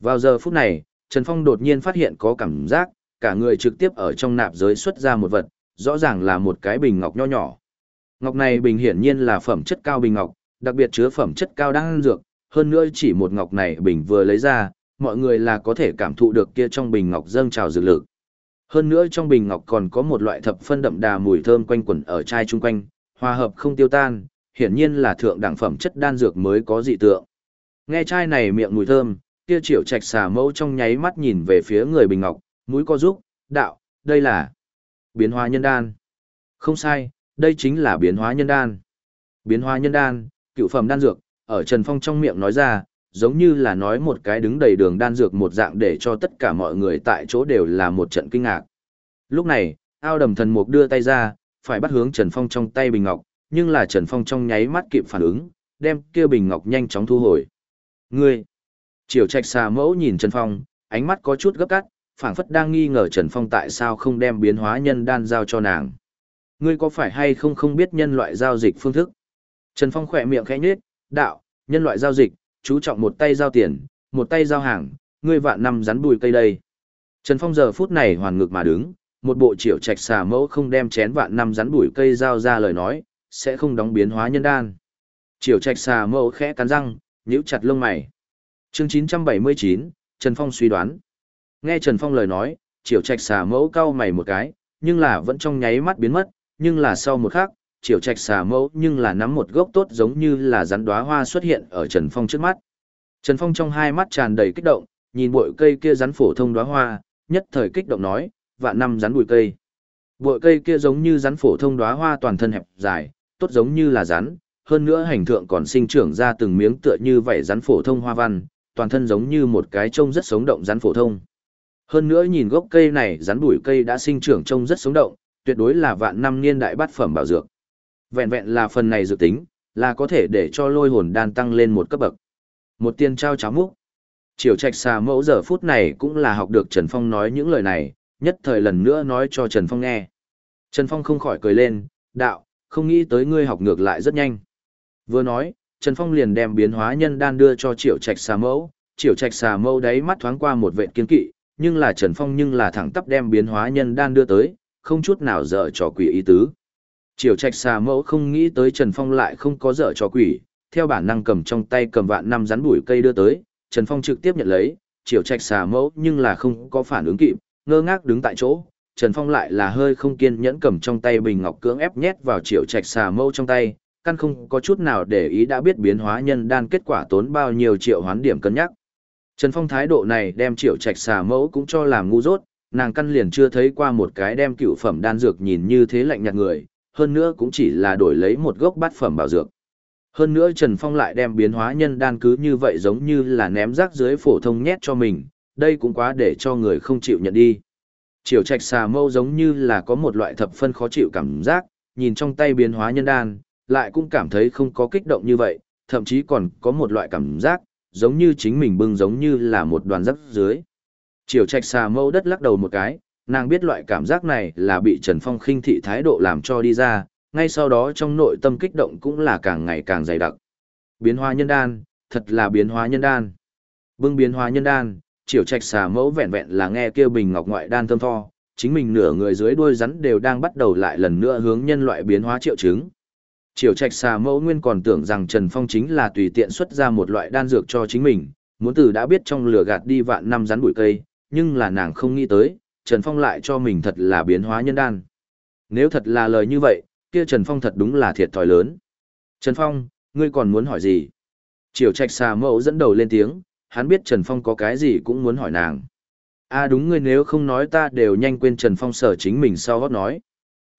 Vào giờ phút này, Trần Phong đột nhiên phát hiện có cảm giác, cả người trực tiếp ở trong nạp giới xuất ra một vật, rõ ràng là một cái bình ngọc nho nhỏ. Ngọc này bình hiển nhiên là phẩm chất cao bình ngọc, đặc biệt chứa phẩm chất cao đang dược, hơn nữa chỉ một ngọc này bình vừa lấy ra, mọi người là có thể cảm thụ được kia trong bình ngọc dâng trào dược lực. Hơn nữa trong bình ngọc còn có một loại thập phân đậm đà mùi thơm quanh quẩn ở chai chung quanh, hòa hợp không tiêu tan, hiển nhiên là thượng đẳng phẩm chất đan dược mới có dị tượng. Nghe chai này miệng mùi thơm, kia triệu trạch xà mẫu trong nháy mắt nhìn về phía người bình ngọc, mũi co rúc, đạo, đây là biến hóa nhân đan. Không sai, đây chính là biến hóa nhân đan. Biến hóa nhân đan, cựu phẩm đan dược, ở Trần Phong trong miệng nói ra, giống như là nói một cái đứng đầy đường đan dược một dạng để cho tất cả mọi người tại chỗ đều là một trận kinh ngạc. Lúc này, ao đầm thần mục đưa tay ra, phải bắt hướng Trần Phong trong tay bình ngọc, nhưng là Trần Phong trong nháy mắt kịp phản ứng, đem kia bình ngọc nhanh chóng thu hồi. Ngươi! Triều trạch xà mẫu nhìn Trần Phong, ánh mắt có chút gấp gáp phảng phất đang nghi ngờ Trần Phong tại sao không đem biến hóa nhân đan giao cho nàng. Ngươi có phải hay không không biết nhân loại giao dịch phương thức? Trần Phong khỏe miệng khẽ nhếch, đạo, nhân loại giao dịch, chú trọng một tay giao tiền, một tay giao hàng, ngươi vạn năm rắn bùi cây đây. Trần Phong giờ phút này hoàn ngực mà đứng, một bộ triệu trạch xà mẫu không đem chén vạn năm rắn bùi cây giao ra lời nói, sẽ không đóng biến hóa nhân đan. triều trạch xà mẫu khẽ cắn răng, nhíu chặt lông mày. Chương 979, Trần Phong suy đoán. Nghe Trần Phong lời nói, triều trạch xà mẫu cau mày một cái, nhưng là vẫn trong nháy mắt biến mất, nhưng là sau một khắc, triều trạch xà mẫu nhưng là nắm một gốc tốt giống như là rắn đóa hoa xuất hiện ở Trần Phong trước mắt. Trần Phong trong hai mắt tràn đầy kích động, nhìn bụi cây kia rắn phổ thông đóa hoa, nhất thời kích động nói, vạn năm rắn bụi cây. Bụi cây kia giống như rắn phổ thông đóa hoa toàn thân hẹp dài, tốt giống như là rắn, hơn nữa hành thượng còn sinh trưởng ra từng miếng tựa như vảy rắn phổ thông hoa văn, toàn thân giống như một cái trông rất sống động rắn phổ thông. Hơn nữa nhìn gốc cây này rắn bụi cây đã sinh trưởng trông rất sống động, tuyệt đối là vạn năm niên đại bát phẩm bảo dược. Vẹn vẹn là phần này dự tính, là có thể để cho lôi hồn đan tăng lên một cấp bậc. Một tiên trao cháo múc. Triều trạch xà mẫu giờ phút này cũng là học được Trần Phong nói những lời này, nhất thời lần nữa nói cho Trần Phong nghe. Trần Phong không khỏi cười lên, đạo, không nghĩ tới ngươi học ngược lại rất nhanh. Vừa nói, Trần Phong liền đem biến hóa nhân đan đưa cho Triệu Trạch xà mẫu, Triệu Trạch xà mẫu đấy mắt thoáng qua một vệ kiên kỵ, nhưng là Trần Phong nhưng là thẳng tắp đem biến hóa nhân đan đưa tới, không chút nào dở trò quỷ ý tứ. Triệu trạch xà mẫu không nghĩ tới Trần Phong lại không có dở trò quỷ, theo bản năng cầm trong tay cầm vạn năm rắn bụi cây đưa tới, Trần Phong trực tiếp nhận lấy, Triệu trạch xà mẫu nhưng là không có phản ứng kịp, ngơ ngác đứng tại chỗ, Trần Phong lại là hơi không kiên nhẫn cầm trong tay bình ngọc cưỡng ép nhét vào triệu trạch xà mẫu trong tay, căn không có chút nào để ý đã biết biến hóa nhân đan kết quả tốn bao nhiêu triệu hoán điểm cân nhắc. Trần Phong thái độ này đem triệu trạch xà mẫu cũng cho làm ngu dốt, nàng căn liền chưa thấy qua một cái đem cựu phẩm đan dược nhìn như thế lạnh nhạt người, hơn nữa cũng chỉ là đổi lấy một gốc bát phẩm bảo dược. Hơn nữa Trần Phong lại đem biến hóa nhân đan cứ như vậy giống như là ném rác dưới phổ thông nhét cho mình, đây cũng quá để cho người không chịu nhận đi. Triều trạch xà mâu giống như là có một loại thập phân khó chịu cảm giác, nhìn trong tay biến hóa nhân đan, lại cũng cảm thấy không có kích động như vậy, thậm chí còn có một loại cảm giác, giống như chính mình bưng giống như là một đoàn rắc dưới. Triều trạch xà mâu đất lắc đầu một cái, nàng biết loại cảm giác này là bị Trần Phong khinh thị thái độ làm cho đi ra, ngay sau đó trong nội tâm kích động cũng là càng ngày càng dày đặc. Biến hóa nhân đan, thật là biến hóa nhân đan. Bưng biến hóa nhân đan, Triều trạch xà mẫu vẹn vẹn là nghe kêu bình ngọc ngoại đan thơm tho, chính mình nửa người dưới đuôi rắn đều đang bắt đầu lại lần nữa hướng nhân loại biến hóa triệu chứng. Triều trạch xà mẫu nguyên còn tưởng rằng Trần Phong chính là tùy tiện xuất ra một loại đan dược cho chính mình, muốn từ đã biết trong lửa gạt đi vạn năm rắn bụi cây, nhưng là nàng không nghĩ tới, Trần Phong lại cho mình thật là biến hóa nhân đan. Nếu thật là lời như vậy, kia Trần Phong thật đúng là thiệt thòi lớn. Trần Phong, ngươi còn muốn hỏi gì? Triều trạch xà mẫu dẫn đầu lên tiếng, hắn biết Trần Phong có cái gì cũng muốn hỏi nàng. À đúng ngươi nếu không nói ta đều nhanh quên Trần Phong sở chính mình sau gót nói.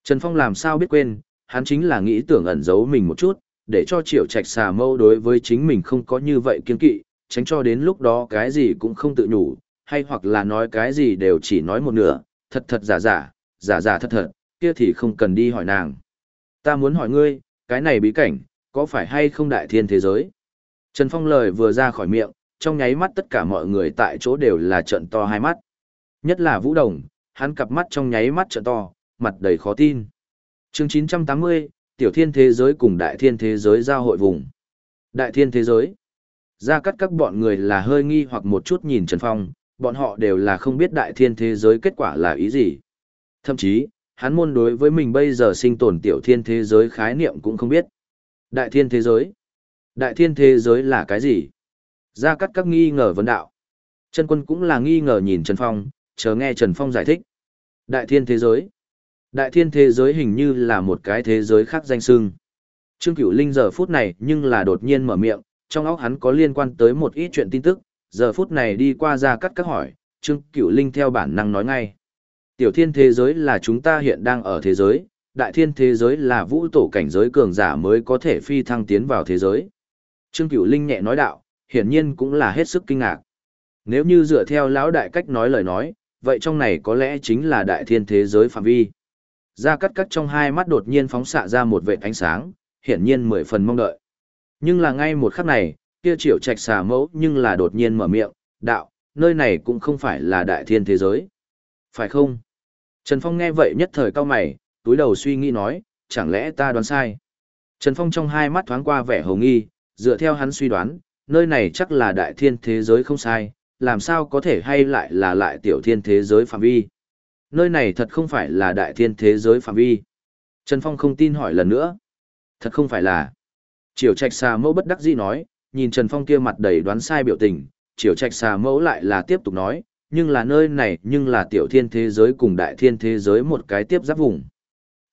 Trần Phong làm sao biết quên, hắn chính là nghĩ tưởng ẩn giấu mình một chút, để cho triệu trạch xà mâu đối với chính mình không có như vậy kiên kỵ, tránh cho đến lúc đó cái gì cũng không tự nhủ, hay hoặc là nói cái gì đều chỉ nói một nửa, thật thật giả giả, giả giả thật thật, kia thì không cần đi hỏi nàng. Ta muốn hỏi ngươi, cái này bí cảnh, có phải hay không đại thiên thế giới? Trần Phong lời vừa ra khỏi miệng, trong nháy mắt tất cả mọi người tại chỗ đều là trận to hai mắt. Nhất là Vũ Đồng, hắn cặp mắt trong nháy mắt trận to, mặt đầy khó tin. chương 980, Tiểu Thiên Thế Giới cùng Đại Thiên Thế Giới giao hội vùng. Đại Thiên Thế Giới. Ra cắt các bọn người là hơi nghi hoặc một chút nhìn Trần Phong, bọn họ đều là không biết Đại Thiên Thế Giới kết quả là ý gì. Thậm chí, hắn môn đối với mình bây giờ sinh tồn Tiểu Thiên Thế Giới khái niệm cũng không biết. Đại Thiên Thế Giới. Đại Thiên Thế Giới là cái gì? Gia cắt các nghi ngờ vấn đạo. Trần quân cũng là nghi ngờ nhìn Trần Phong, chờ nghe Trần Phong giải thích. Đại thiên thế giới. Đại thiên thế giới hình như là một cái thế giới khác danh xưng. Trương Cửu Linh giờ phút này nhưng là đột nhiên mở miệng, trong óc hắn có liên quan tới một ít chuyện tin tức, giờ phút này đi qua gia cắt các hỏi, Trương Cửu Linh theo bản năng nói ngay. Tiểu thiên thế giới là chúng ta hiện đang ở thế giới, đại thiên thế giới là vũ tổ cảnh giới cường giả mới có thể phi thăng tiến vào thế giới. Trương Cửu Linh nhẹ nói đạo, hiển nhiên cũng là hết sức kinh ngạc. Nếu như dựa theo lão đại cách nói lời nói, vậy trong này có lẽ chính là đại thiên thế giới phạm vi. gia cắt cắt trong hai mắt đột nhiên phóng xạ ra một vệt ánh sáng, hiển nhiên mười phần mong đợi. Nhưng là ngay một khắc này, kia triệu trạch xà mẫu nhưng là đột nhiên mở miệng, đạo, nơi này cũng không phải là đại thiên thế giới. Phải không? Trần Phong nghe vậy nhất thời cao mày, túi đầu suy nghĩ nói, chẳng lẽ ta đoán sai? Trần Phong trong hai mắt thoáng qua vẻ hồng nghi, dựa theo hắn suy đoán, nơi này chắc là đại thiên thế giới không sai, làm sao có thể hay lại là lại tiểu thiên thế giới phạm vi. Nơi này thật không phải là đại thiên thế giới phạm vi. Trần Phong không tin hỏi lần nữa. Thật không phải là. Triều trạch xà mẫu bất đắc dĩ nói, nhìn Trần Phong kia mặt đầy đoán sai biểu tình, triều trạch xà mẫu lại là tiếp tục nói, nhưng là nơi này nhưng là tiểu thiên thế giới cùng đại thiên thế giới một cái tiếp giáp vùng.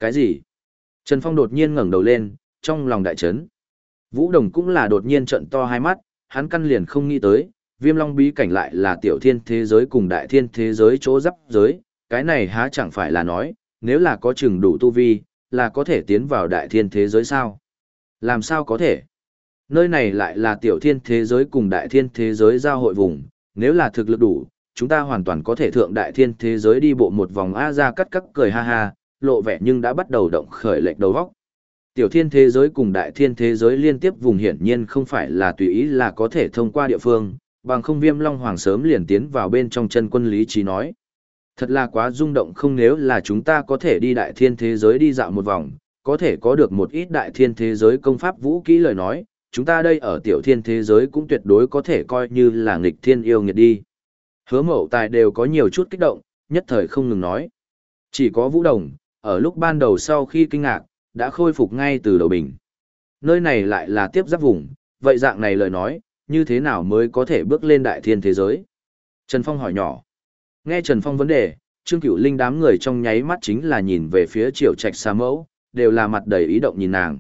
Cái gì? Trần Phong đột nhiên ngẩng đầu lên, trong lòng đại chấn. Vũ Đồng cũng là đột nhiên trận to hai mắt, hắn căn liền không nghĩ tới, viêm long bí cảnh lại là tiểu thiên thế giới cùng đại thiên thế giới chỗ giáp giới, cái này há chẳng phải là nói, nếu là có chừng đủ tu vi, là có thể tiến vào đại thiên thế giới sao? Làm sao có thể? Nơi này lại là tiểu thiên thế giới cùng đại thiên thế giới giao hội vùng, nếu là thực lực đủ, chúng ta hoàn toàn có thể thượng đại thiên thế giới đi bộ một vòng A ra cắt cắt cười ha ha, lộ vẻ nhưng đã bắt đầu động khởi lệch đầu vóc. Tiểu thiên thế giới cùng đại thiên thế giới liên tiếp vùng hiển nhiên không phải là tùy ý là có thể thông qua địa phương, bằng không viêm long hoàng sớm liền tiến vào bên trong chân quân lý trí nói. Thật là quá rung động không nếu là chúng ta có thể đi đại thiên thế giới đi dạo một vòng, có thể có được một ít đại thiên thế giới công pháp vũ kỹ lời nói, chúng ta đây ở tiểu thiên thế giới cũng tuyệt đối có thể coi như là nghịch thiên yêu nghiệt đi. Hứa mậu tài đều có nhiều chút kích động, nhất thời không ngừng nói. Chỉ có vũ đồng, ở lúc ban đầu sau khi kinh ngạc, đã khôi phục ngay từ đầu bình. Nơi này lại là tiếp giáp vùng, vậy dạng này lời nói, như thế nào mới có thể bước lên đại thiên thế giới? Trần Phong hỏi nhỏ. Nghe Trần Phong vấn đề, Trương Cửu Linh đám người trong nháy mắt chính là nhìn về phía Triều Trạch Sa Mẫu, đều là mặt đầy ý động nhìn nàng.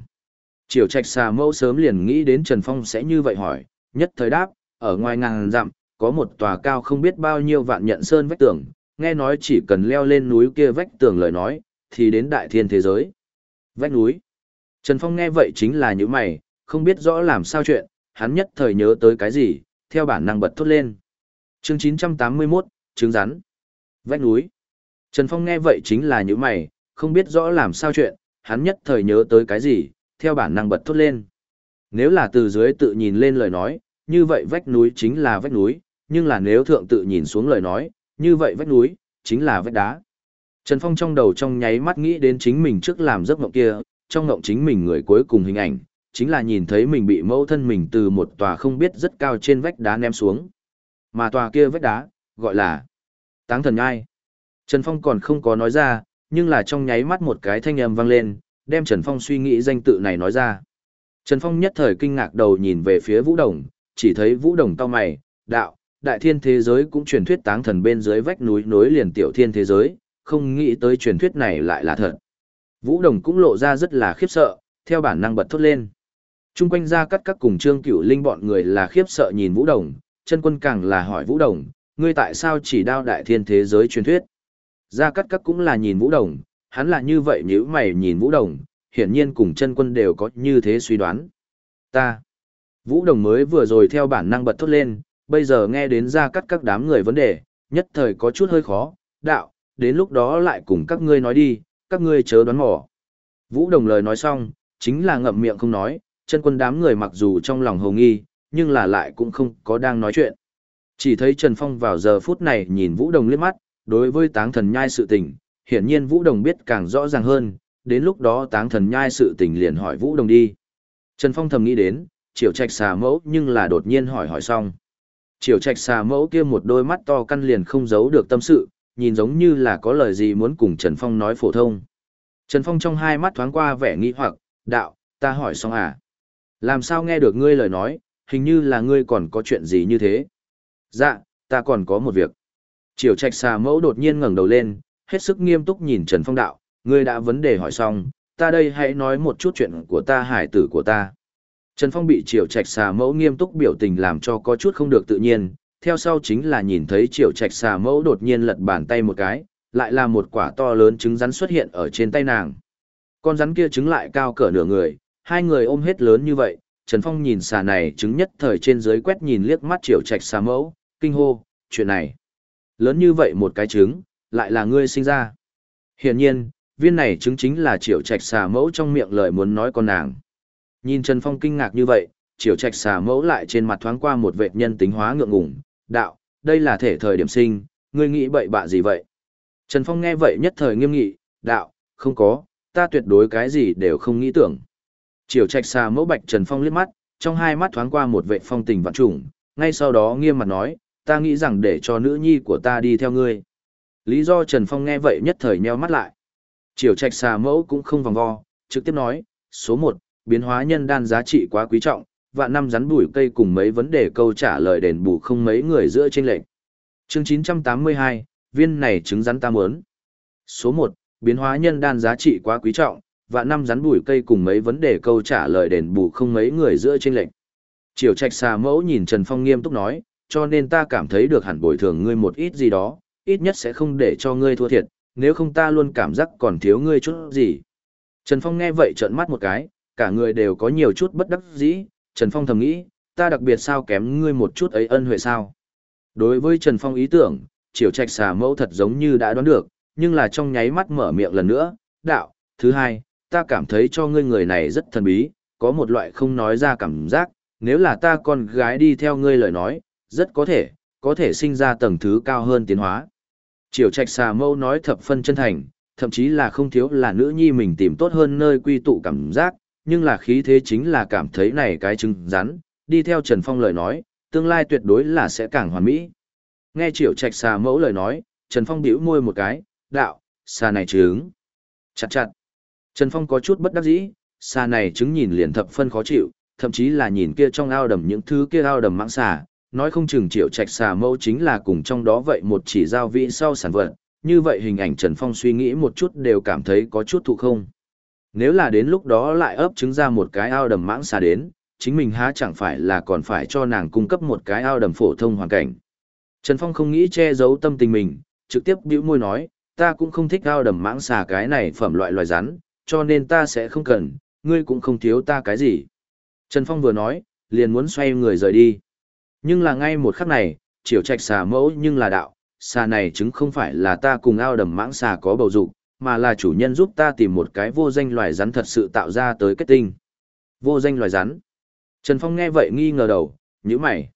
Triều Trạch Sa Mẫu sớm liền nghĩ đến Trần Phong sẽ như vậy hỏi, nhất thời đáp, ở ngoài ngàn dặm, có một tòa cao không biết bao nhiêu vạn nhận sơn vách tường, nghe nói chỉ cần leo lên núi kia vách tường lời nói, thì đến đại thiên thế giới. Vách núi. Trần Phong nghe vậy chính là những mày, không biết rõ làm sao chuyện, hắn nhất thời nhớ tới cái gì, theo bản năng bật thốt lên. chương 981, trứng rắn. Vách núi. Trần Phong nghe vậy chính là những mày, không biết rõ làm sao chuyện, hắn nhất thời nhớ tới cái gì, theo bản năng bật thốt lên. Nếu là từ dưới tự nhìn lên lời nói, như vậy vách núi chính là vách núi, nhưng là nếu thượng tự nhìn xuống lời nói, như vậy vách núi, chính là vách đá. Trần Phong trong đầu trong nháy mắt nghĩ đến chính mình trước làm giấc mộng kia, trong mộng chính mình người cuối cùng hình ảnh, chính là nhìn thấy mình bị mẫu thân mình từ một tòa không biết rất cao trên vách đá ném xuống. Mà tòa kia vách đá, gọi là Táng Thần Nhai. Trần Phong còn không có nói ra, nhưng là trong nháy mắt một cái thanh âm vang lên, đem Trần Phong suy nghĩ danh tự này nói ra. Trần Phong nhất thời kinh ngạc đầu nhìn về phía Vũ Đồng, chỉ thấy Vũ Đồng to mày, đạo, đại thiên thế giới cũng truyền thuyết táng thần bên dưới vách núi nối liền tiểu thiên thế giới, không nghĩ tới truyền thuyết này lại là thật. Vũ Đồng cũng lộ ra rất là khiếp sợ, theo bản năng bật thốt lên. Trung quanh ra cắt các cùng Trương Cửu Linh bọn người là khiếp sợ nhìn Vũ Đồng, chân quân càng là hỏi Vũ Đồng, ngươi tại sao chỉ đao đại thiên thế giới truyền thuyết? Gia cắt các cũng là nhìn Vũ Đồng, hắn là như vậy nhíu mày nhìn Vũ Đồng, hiển nhiên cùng chân quân đều có như thế suy đoán. Ta. Vũ Đồng mới vừa rồi theo bản năng bật thốt lên, bây giờ nghe đến ra cắt các đám người vấn đề, nhất thời có chút hơi khó, đạo, đến lúc đó lại cùng các ngươi nói đi, các ngươi chớ đoán mò. Vũ Đồng lời nói xong, chính là ngậm miệng không nói, chân quân đám người mặc dù trong lòng hồ nghi, nhưng là lại cũng không có đang nói chuyện. Chỉ thấy Trần Phong vào giờ phút này nhìn Vũ Đồng liếc mắt, đối với táng thần nhai sự tình, hiển nhiên Vũ Đồng biết càng rõ ràng hơn, đến lúc đó táng thần nhai sự tình liền hỏi Vũ Đồng đi. Trần Phong thầm nghĩ đến, triều trạch xà mẫu nhưng là đột nhiên hỏi hỏi xong. Triều trạch xà mẫu kia một đôi mắt to căn liền không giấu được tâm sự, nhìn giống như là có lời gì muốn cùng Trần Phong nói phổ thông. Trần Phong trong hai mắt thoáng qua vẻ nghi hoặc, đạo, ta hỏi xong à? Làm sao nghe được ngươi lời nói, hình như là ngươi còn có chuyện gì như thế? Dạ, ta còn có một việc. Triều trạch xà mẫu đột nhiên ngẩng đầu lên, hết sức nghiêm túc nhìn Trần Phong đạo, ngươi đã vấn đề hỏi xong, ta đây hãy nói một chút chuyện của ta hải tử của ta. Trần Phong bị Triều Trạch xà mẫu nghiêm túc biểu tình làm cho có chút không được tự nhiên, theo sau chính là nhìn thấy triệu Trạch xà mẫu đột nhiên lật bàn tay một cái, lại là một quả to lớn trứng rắn xuất hiện ở trên tay nàng. Con rắn kia trứng lại cao cỡ nửa người, hai người ôm hết lớn như vậy, Trần Phong nhìn xà này trứng nhất thời trên dưới quét nhìn liếc mắt triệu Trạch xà mẫu, kinh hô, chuyện này. Lớn như vậy một cái trứng, lại là ngươi sinh ra. Hiển nhiên, viên này trứng chính là triệu Trạch xà mẫu trong miệng lời muốn nói con nàng. Nhìn Trần Phong kinh ngạc như vậy, triệu Trạch xà mẫu lại trên mặt thoáng qua một vệt nhân tính hóa ngượng ngùng, đạo, đây là thể thời điểm sinh, ngươi nghĩ bậy bạ gì vậy? Trần Phong nghe vậy nhất thời nghiêm nghị, đạo, không có, ta tuyệt đối cái gì đều không nghĩ tưởng. Triều Trạch xà mẫu bạch Trần Phong liếc mắt, trong hai mắt thoáng qua một vệ phong tình vạn trùng, ngay sau đó nghiêm mặt nói, ta nghĩ rằng để cho nữ nhi của ta đi theo ngươi. Lý do Trần Phong nghe vậy nhất thời nheo mắt lại. Triều Trạch xà mẫu cũng không vòng vo, trực tiếp nói, số 1, biến hóa nhân đan giá trị quá quý trọng, vạn năm rắn bùi cây cùng mấy vấn đề câu trả lời đền bù không mấy người giữa trên lệnh. Chương 982, viên này trứng rắn ta muốn. Số 1, biến hóa nhân đan giá trị quá quý trọng, vạn năm rắn bùi cây cùng mấy vấn đề câu trả lời đền bù không mấy người giữa trên lệnh. Triều Trạch xà mẫu nhìn Trần Phong nghiêm túc nói, cho nên ta cảm thấy được hẳn bồi thường ngươi một ít gì đó, ít nhất sẽ không để cho ngươi thua thiệt, nếu không ta luôn cảm giác còn thiếu ngươi chút gì. Trần Phong nghe vậy trợn mắt một cái, cả người đều có nhiều chút bất đắc dĩ, Trần Phong thầm nghĩ, ta đặc biệt sao kém ngươi một chút ấy ân huệ sao. Đối với Trần Phong ý tưởng, triều trạch xà mẫu thật giống như đã đoán được, nhưng là trong nháy mắt mở miệng lần nữa, đạo, thứ hai, ta cảm thấy cho ngươi người này rất thần bí, có một loại không nói ra cảm giác, nếu là ta con gái đi theo ngươi lời nói, rất có thể, có thể sinh ra tầng thứ cao hơn tiến hóa. Triều trạch xà mẫu nói thập phân chân thành, thậm chí là không thiếu là nữ nhi mình tìm tốt hơn nơi quy tụ cảm giác, nhưng là khí thế chính là cảm thấy này cái trứng rắn, đi theo Trần Phong lời nói, tương lai tuyệt đối là sẽ càng hoàn mỹ. Nghe Triệu Trạch xà mẫu lời nói, Trần Phong bĩu môi một cái, đạo, xà này trứng. Chặt chặt. Trần Phong có chút bất đắc dĩ, xà này trứng nhìn liền thập phân khó chịu, thậm chí là nhìn kia trong ao đầm những thứ kia ao đầm mãng xà, nói không chừng Triệu Trạch xà mẫu chính là cùng trong đó vậy một chỉ giao vị sau sản vật. Như vậy hình ảnh Trần Phong suy nghĩ một chút đều cảm thấy có chút thụ không. Nếu là đến lúc đó lại ấp trứng ra một cái ao đầm mãng xà đến, chính mình há chẳng phải là còn phải cho nàng cung cấp một cái ao đầm phổ thông hoàn cảnh. Trần Phong không nghĩ che giấu tâm tình mình, trực tiếp bĩu môi nói, ta cũng không thích ao đầm mãng xà cái này phẩm loại loài rắn, cho nên ta sẽ không cần, ngươi cũng không thiếu ta cái gì. Trần Phong vừa nói, liền muốn xoay người rời đi. Nhưng là ngay một khắc này, chiều trạch xà mẫu nhưng là đạo, xà này chứng không phải là ta cùng ao đầm mãng xà có bầu dục, mà là chủ nhân giúp ta tìm một cái vô danh loài rắn thật sự tạo ra tới kết tinh. Vô danh loài rắn. Trần Phong nghe vậy nghi ngờ đầu, như mày.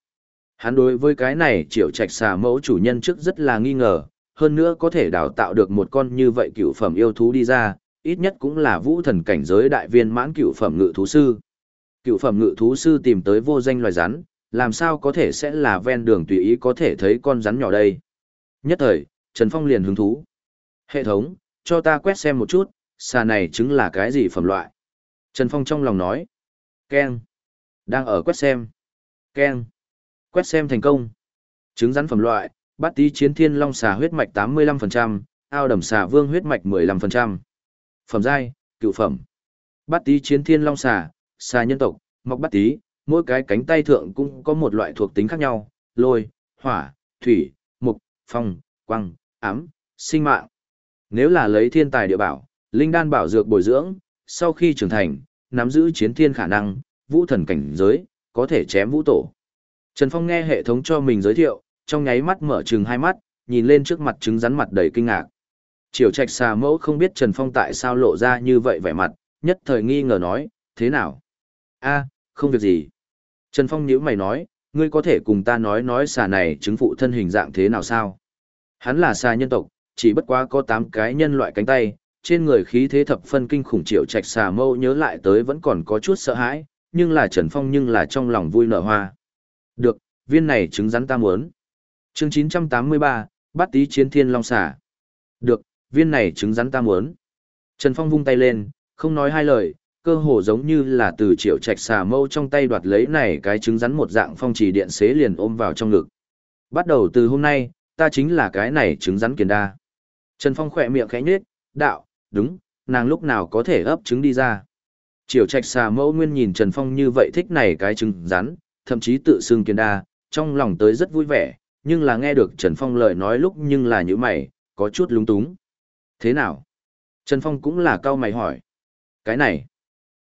Hắn đối với cái này triệu trạch xà mẫu chủ nhân trước rất là nghi ngờ, hơn nữa có thể đào tạo được một con như vậy cựu phẩm yêu thú đi ra, ít nhất cũng là vũ thần cảnh giới đại viên mãn cựu phẩm ngự thú sư. Cựu phẩm ngự thú sư tìm tới vô danh loài rắn, làm sao có thể sẽ là ven đường tùy ý có thể thấy con rắn nhỏ đây. Nhất thời, Trần Phong liền hứng thú. Hệ thống, cho ta quét xem một chút, xà này chứng là cái gì phẩm loại. Trần Phong trong lòng nói. Ken. Đang ở quét xem. Ken. Quét xem thành công. Trứng rắn phẩm loại, bát tí chiến thiên long xà huyết mạch 85%, ao đầm xà vương huyết mạch 15%. Phẩm giai, cựu phẩm. Bát tí chiến thiên long xà, xà nhân tộc, mọc bát tí, mỗi cái cánh tay thượng cũng có một loại thuộc tính khác nhau, lôi, hỏa, thủy, mục, phong, quăng, ám, sinh mạng. Nếu là lấy thiên tài địa bảo, linh đan bảo dược bồi dưỡng, sau khi trưởng thành, nắm giữ chiến thiên khả năng, vũ thần cảnh giới, có thể chém vũ tổ. Trần Phong nghe hệ thống cho mình giới thiệu, trong nháy mắt mở trừng hai mắt, nhìn lên trước mặt trứng rắn mặt đầy kinh ngạc. Triều trạch xà mẫu không biết Trần Phong tại sao lộ ra như vậy vẻ mặt, nhất thời nghi ngờ nói, thế nào? a không việc gì. Trần Phong nhíu mày nói, ngươi có thể cùng ta nói nói xà này chứng phụ thân hình dạng thế nào sao? Hắn là xà nhân tộc, chỉ bất quá có 8 cái nhân loại cánh tay, trên người khí thế thập phân kinh khủng triệu trạch xà mâu nhớ lại tới vẫn còn có chút sợ hãi, nhưng là Trần Phong nhưng là trong lòng vui nở hoa. Được, viên này trứng rắn ta muốn. Chương 983, Bát Tý Chiến Thiên Long Xà. Được, viên này trứng rắn ta muốn. Trần Phong vung tay lên, không nói hai lời, cơ hồ giống như là từ triệu trạch xà mâu trong tay đoạt lấy này cái trứng rắn một dạng phong trì điện xế liền ôm vào trong ngực. Bắt đầu từ hôm nay, ta chính là cái này trứng rắn kiền đa. Trần Phong khỏe miệng khẽ nhếch, đạo, đúng, nàng lúc nào có thể ấp trứng đi ra. Triều trạch xà mẫu nguyên nhìn Trần Phong như vậy thích này cái trứng rắn, thậm chí tự xưng kiên đa, trong lòng tới rất vui vẻ, nhưng là nghe được Trần Phong lời nói lúc nhưng là như mày, có chút lúng túng. Thế nào? Trần Phong cũng là cao mày hỏi. Cái này,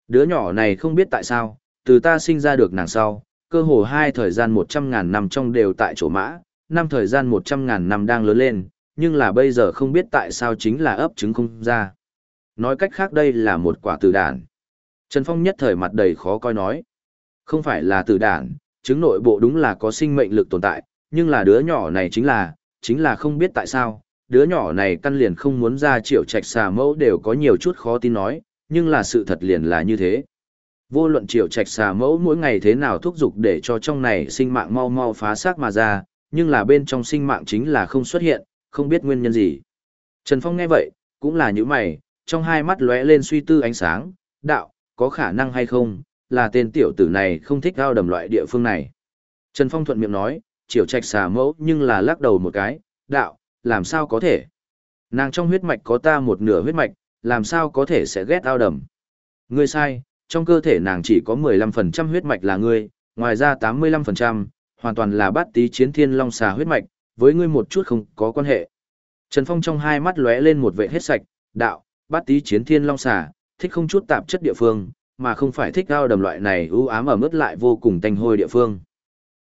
đứa nhỏ này không biết tại sao, từ ta sinh ra được nàng sau, cơ hồ hai thời gian một trăm ngàn năm trong đều tại chỗ mã, năm thời gian một trăm ngàn năm đang lớn lên, nhưng là bây giờ không biết tại sao chính là ấp trứng không ra. Nói cách khác đây là một quả tử đản. Trần Phong nhất thời mặt đầy khó coi nói. Không phải là tử đản, trứng nội bộ đúng là có sinh mệnh lực tồn tại, nhưng là đứa nhỏ này chính là, chính là không biết tại sao, đứa nhỏ này căn liền không muốn ra triệu trạch xà mẫu đều có nhiều chút khó tin nói, nhưng là sự thật liền là như thế. Vô luận triệu trạch xà mẫu mỗi ngày thế nào thúc giục để cho trong này sinh mạng mau mau phá xác mà ra, nhưng là bên trong sinh mạng chính là không xuất hiện, không biết nguyên nhân gì. Trần Phong nghe vậy, cũng là những mày, trong hai mắt lóe lên suy tư ánh sáng, đạo, có khả năng hay không, là tên tiểu tử này không thích ao đầm loại địa phương này. Trần Phong thuận miệng nói, chiều trạch xà mẫu nhưng là lắc đầu một cái, đạo, làm sao có thể. Nàng trong huyết mạch có ta một nửa huyết mạch, làm sao có thể sẽ ghét ao đầm. Ngươi sai, trong cơ thể nàng chỉ có 15% huyết mạch là ngươi, ngoài ra 85%, hoàn toàn là bát tí chiến thiên long xà huyết mạch, với ngươi một chút không có quan hệ. Trần Phong trong hai mắt lóe lên một vệ hết sạch, đạo, bát tí chiến thiên long xà, thích không chút tạp chất địa phương, mà không phải thích ao đầm loại này ưu ám ở mức lại vô cùng tanh hôi địa phương.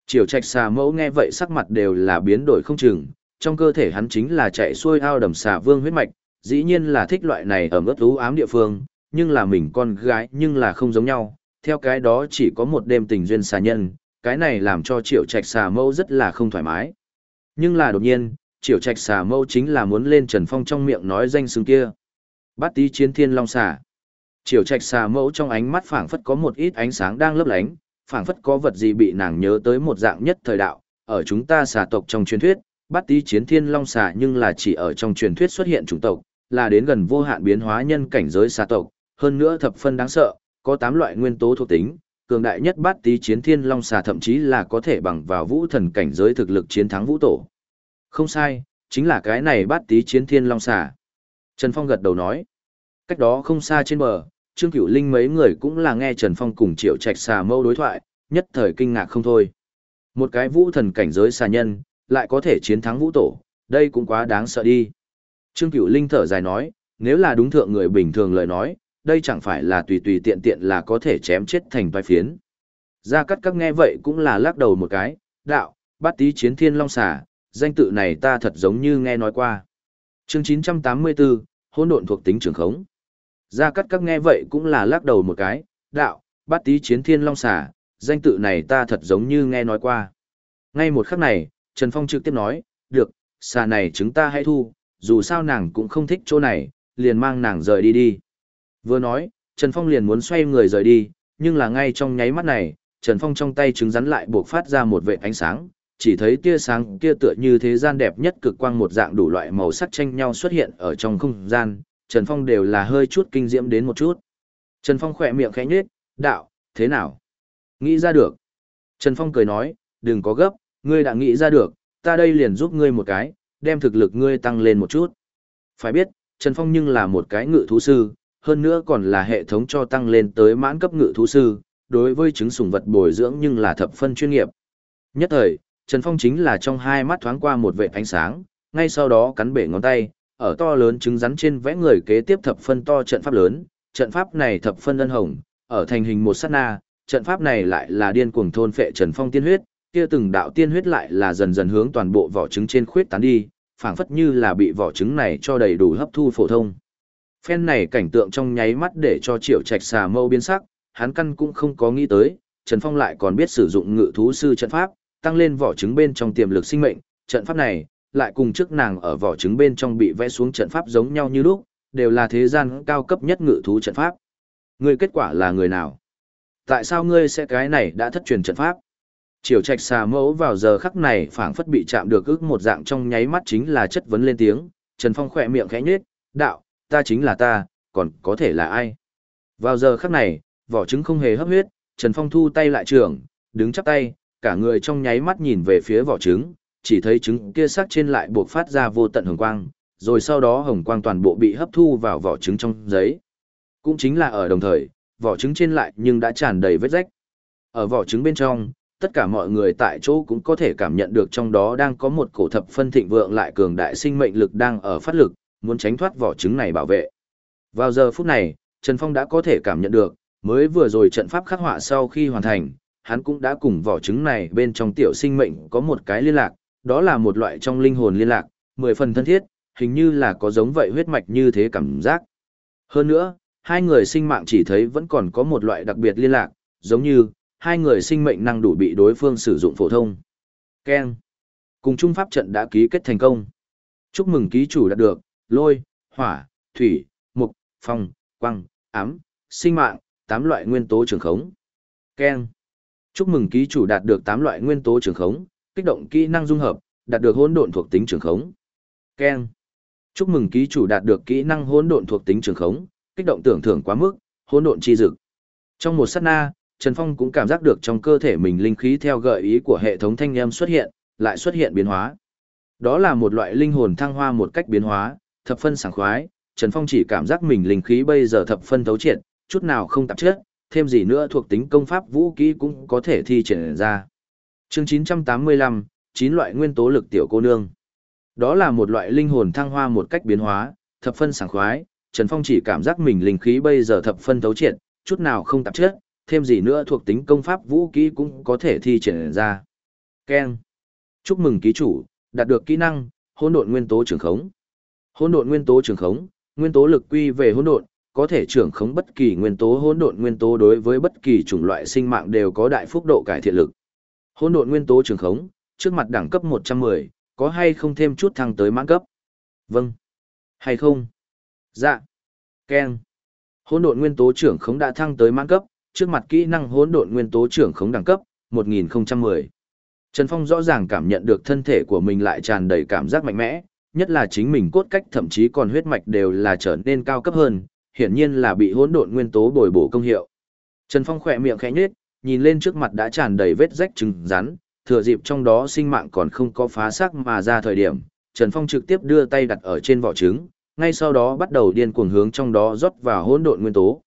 Triều trạch xà mẫu nghe vậy sắc mặt đều là biến đổi không chừng, trong cơ thể hắn chính là chạy xuôi ao đầm xà vương huyết mạch, dĩ nhiên là thích loại này ở mức ưu ám địa phương, nhưng là mình con gái nhưng là không giống nhau, theo cái đó chỉ có một đêm tình duyên xà nhân, cái này làm cho triệu trạch xà mẫu rất là không thoải mái. Nhưng là đột nhiên, triệu trạch xà mẫu chính là muốn lên Trần Phong trong miệng nói danh xưng kia. Bát tí chiến thiên long xà. Triệu trạch xà mẫu trong ánh mắt phảng phất có một ít ánh sáng đang lấp lánh, phảng phất có vật gì bị nàng nhớ tới một dạng nhất thời đạo, ở chúng ta xà tộc trong truyền thuyết, bát tí chiến thiên long xà nhưng là chỉ ở trong truyền thuyết xuất hiện chủng tộc, là đến gần vô hạn biến hóa nhân cảnh giới xà tộc, hơn nữa thập phân đáng sợ, có 8 loại nguyên tố thuộc tính, cường đại nhất bát tí chiến thiên long xà thậm chí là có thể bằng vào vũ thần cảnh giới thực lực chiến thắng vũ tổ. Không sai, chính là cái này bát tí chiến thiên long xà. Trần Phong gật đầu nói. Cách đó không xa trên bờ, Trương Cửu Linh mấy người cũng là nghe Trần Phong cùng Triệu Trạch xà mâu đối thoại, nhất thời kinh ngạc không thôi. Một cái vũ thần cảnh giới xà nhân, lại có thể chiến thắng vũ tổ, đây cũng quá đáng sợ đi. Trương Cửu Linh thở dài nói, nếu là đúng thượng người bình thường lời nói, đây chẳng phải là tùy tùy tiện tiện là có thể chém chết thành vai phiến. Gia Cát các nghe vậy cũng là lắc đầu một cái, đạo, bát tí chiến thiên long xà, danh tự này ta thật giống như nghe nói qua. Chương 984, hỗn độn thuộc tính trường khống. Gia Cát các nghe vậy cũng là lắc đầu một cái, đạo, bát tí chiến thiên long xà, danh tự này ta thật giống như nghe nói qua. Ngay một khắc này, Trần Phong trực tiếp nói, được, xà này chúng ta hãy thu, dù sao nàng cũng không thích chỗ này, liền mang nàng rời đi đi. Vừa nói, Trần Phong liền muốn xoay người rời đi, nhưng là ngay trong nháy mắt này, Trần Phong trong tay trứng rắn lại buộc phát ra một vệ ánh sáng, chỉ thấy tia sáng kia tựa như thế gian đẹp nhất cực quang một dạng đủ loại màu sắc tranh nhau xuất hiện ở trong không gian, Trần Phong đều là hơi chút kinh diễm đến một chút. Trần Phong khỏe miệng khẽ nhếch, đạo, thế nào? Nghĩ ra được. Trần Phong cười nói, đừng có gấp, ngươi đã nghĩ ra được, ta đây liền giúp ngươi một cái, đem thực lực ngươi tăng lên một chút. Phải biết, Trần Phong nhưng là một cái ngự thú sư, hơn nữa còn là hệ thống cho tăng lên tới mãn cấp ngự thú sư, đối với chứng sủng vật bồi dưỡng nhưng là thập phân chuyên nghiệp. Nhất thời, Trần Phong chính là trong hai mắt thoáng qua một vệ ánh sáng, ngay sau đó cắn bể ngón tay, ở to lớn trứng rắn trên vẽ người kế tiếp thập phân to trận pháp lớn, trận pháp này thập phân ân hồng, ở thành hình một sát na, trận pháp này lại là điên cuồng thôn phệ Trần Phong tiên huyết, kia từng đạo tiên huyết lại là dần dần hướng toàn bộ vỏ trứng trên khuyết tán đi, phảng phất như là bị vỏ trứng này cho đầy đủ hấp thu phổ thông. Phen này cảnh tượng trong nháy mắt để cho Triệu Trạch xà mâu biến sắc, hắn căn cũng không có nghĩ tới, Trần Phong lại còn biết sử dụng ngự thú sư trận pháp, tăng lên vỏ trứng bên trong tiềm lực sinh mệnh, trận pháp này lại cùng trước nàng ở vỏ trứng bên trong bị vẽ xuống trận pháp giống nhau như lúc, đều là thế gian cao cấp nhất ngự thú trận pháp. Ngươi kết quả là người nào? Tại sao ngươi sẽ cái này đã thất truyền trận pháp? Triều trạch xà mẫu vào giờ khắc này phảng phất bị chạm được ức một dạng trong nháy mắt chính là chất vấn lên tiếng, Trần Phong khỏe miệng khẽ nhếch, đạo, ta chính là ta, còn có thể là ai? Vào giờ khắc này, vỏ trứng không hề hấp huyết, Trần Phong thu tay lại trường, đứng chắp tay, cả người trong nháy mắt nhìn về phía vỏ trứng, chỉ thấy trứng kia sắc trên lại buộc phát ra vô tận hồng quang, rồi sau đó hồng quang toàn bộ bị hấp thu vào vỏ trứng trong giấy. Cũng chính là ở đồng thời, vỏ trứng trên lại nhưng đã tràn đầy vết rách. Ở vỏ trứng bên trong, tất cả mọi người tại chỗ cũng có thể cảm nhận được trong đó đang có một cổ thập phân thịnh vượng lại cường đại sinh mệnh lực đang ở phát lực, muốn tránh thoát vỏ trứng này bảo vệ. Vào giờ phút này, Trần Phong đã có thể cảm nhận được, mới vừa rồi trận pháp khắc họa sau khi hoàn thành, hắn cũng đã cùng vỏ trứng này bên trong tiểu sinh mệnh có một cái liên lạc, đó là một loại trong linh hồn liên lạc, mười phần thân thiết, hình như là có giống vậy huyết mạch như thế cảm giác. Hơn nữa, hai người sinh mạng chỉ thấy vẫn còn có một loại đặc biệt liên lạc, giống như, hai người sinh mệnh năng đủ bị đối phương sử dụng phổ thông. Ken. Cùng chung pháp trận đã ký kết thành công. Chúc mừng ký chủ đạt được, lôi, hỏa, thủy, mục, phong, quăng, ám, sinh mạng, tám loại nguyên tố trường khống. Ken. Chúc mừng ký chủ đạt được tám loại nguyên tố trường khống, kích động kỹ năng dung hợp, đạt được hỗn độn thuộc tính trường khống. Ken. Chúc mừng ký chủ đạt được kỹ năng hỗn độn thuộc tính trường khống, kích động tưởng thưởng quá mức, hỗn độn chi dực. Trong một sát na, Trần Phong cũng cảm giác được trong cơ thể mình linh khí theo gợi ý của hệ thống thanh âm xuất hiện, lại xuất hiện biến hóa. Đó là một loại linh hồn thăng hoa một cách biến hóa, thập phân sảng khoái, Trần Phong chỉ cảm giác mình linh khí bây giờ thập phân thấu triệt, chút nào không tạp chất, thêm gì nữa thuộc tính công pháp vũ kỹ cũng có thể thi triển ra. Chương 985, chín loại nguyên tố lực tiểu cô nương. Đó là một loại linh hồn thăng hoa một cách biến hóa, thập phân sảng khoái, Trần Phong chỉ cảm giác mình linh khí bây giờ thập phân thấu triệt, chút nào không tạp chất, thêm gì nữa thuộc tính công pháp vũ kỹ cũng có thể thi triển ra. Ken. Chúc mừng ký chủ, đạt được kỹ năng, hỗn độn nguyên tố trường khống. Hỗn độn nguyên tố trường khống, nguyên tố lực quy về hỗn độn, có thể trưởng khống bất kỳ nguyên tố hỗn độn nguyên tố đối với bất kỳ chủng loại sinh mạng đều có đại phúc độ cải thiện lực. Hỗn độn nguyên tố trường khống, trước mặt đẳng cấp 110, có hay không thêm chút thăng tới mãn cấp? Vâng. Hay không? Dạ. Ken. Hỗn độn nguyên tố trưởng khống đã thăng tới mãn cấp, trước mặt kỹ năng hỗn độn nguyên tố trưởng khống đẳng cấp 1010. Trần Phong rõ ràng cảm nhận được thân thể của mình lại tràn đầy cảm giác mạnh mẽ, nhất là chính mình cốt cách thậm chí còn huyết mạch đều là trở nên cao cấp hơn, hiển nhiên là bị hỗn độn nguyên tố bồi bổ công hiệu. Trần Phong khỏe miệng khẽ nhếch, nhìn lên trước mặt đã tràn đầy vết rách trứng rắn, thừa dịp trong đó sinh mạng còn không có phá xác mà ra thời điểm, Trần Phong trực tiếp đưa tay đặt ở trên vỏ trứng, ngay sau đó bắt đầu điên cuồng hướng trong đó rót vào hỗn độn nguyên tố.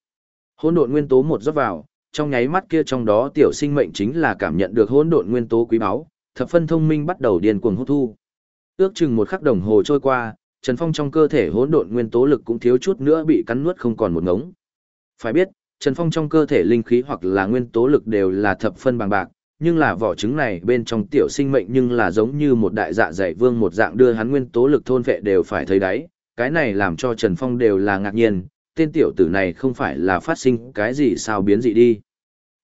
Hỗn độn nguyên tố một rót vào, trong nháy mắt kia trong đó tiểu sinh mệnh chính là cảm nhận được hỗn độn nguyên tố quý báu, thập phân thông minh bắt đầu điên cuồng hút thu. Ước chừng một khắc đồng hồ trôi qua, Trần Phong trong cơ thể hỗn độn nguyên tố lực cũng thiếu chút nữa bị cắn nuốt không còn một ngống. Phải biết, Trần Phong trong cơ thể linh khí hoặc là nguyên tố lực đều là thập phân bằng bạc, nhưng là vỏ trứng này bên trong tiểu sinh mệnh nhưng là giống như một đại dạ dày vương một dạng đưa hắn nguyên tố lực thôn vệ đều phải thấy đáy, cái này làm cho Trần Phong đều là ngạc nhiên, tên tiểu tử này không phải là phát sinh cái gì sao biến dị đi.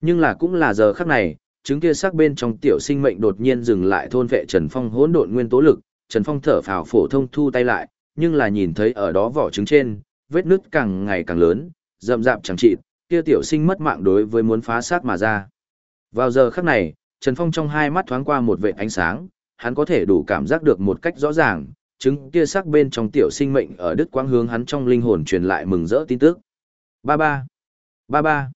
Nhưng là cũng là giờ khắc này, trứng kia sắc bên trong tiểu sinh mệnh đột nhiên dừng lại thôn vệ Trần Phong hỗn độn nguyên tố lực, Trần Phong thở phào phổ thông thu tay lại, nhưng là nhìn thấy ở đó vỏ trứng trên, vết nứt càng ngày càng lớn, rậm rạp chẳng trị, kia tiểu sinh mất mạng đối với muốn phá xác mà ra. Vào giờ khắc này, Trần Phong trong hai mắt thoáng qua một vệt ánh sáng, hắn có thể đủ cảm giác được một cách rõ ràng, chứng kia sắc bên trong tiểu sinh mệnh ở đứt quãng hướng hắn trong linh hồn truyền lại mừng rỡ tin tức. Ba ba, ba ba.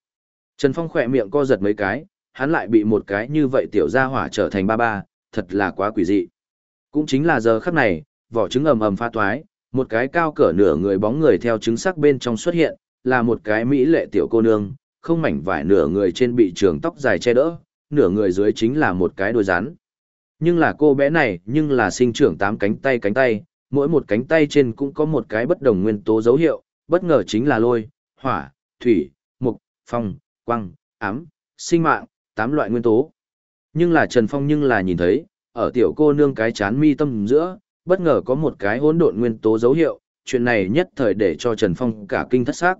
Trần Phong khỏe miệng co giật mấy cái, hắn lại bị một cái như vậy tiểu gia hỏa trở thành ba ba, thật là quá quỷ dị. Cũng chính là giờ khắc này, vỏ trứng ầm ầm pha toái, một cái cao cỡ nửa người bóng người theo trứng sắc bên trong xuất hiện, là một cái mỹ lệ tiểu cô nương, không mảnh vải nửa người trên bị trường tóc dài che đỡ, nửa người dưới chính là một cái đôi rắn. Nhưng là cô bé này nhưng là sinh trưởng tám cánh tay cánh tay, mỗi một cánh tay trên cũng có một cái bất đồng nguyên tố dấu hiệu, bất ngờ chính là lôi, hỏa, thủy, mục, phong, quăng, ám, sinh mạng, tám loại nguyên tố. Nhưng là Trần Phong nhưng là nhìn thấy, ở tiểu cô nương cái chán mi tâm giữa, bất ngờ có một cái hỗn độn nguyên tố dấu hiệu, chuyện này nhất thời để cho Trần Phong cả kinh thất xác.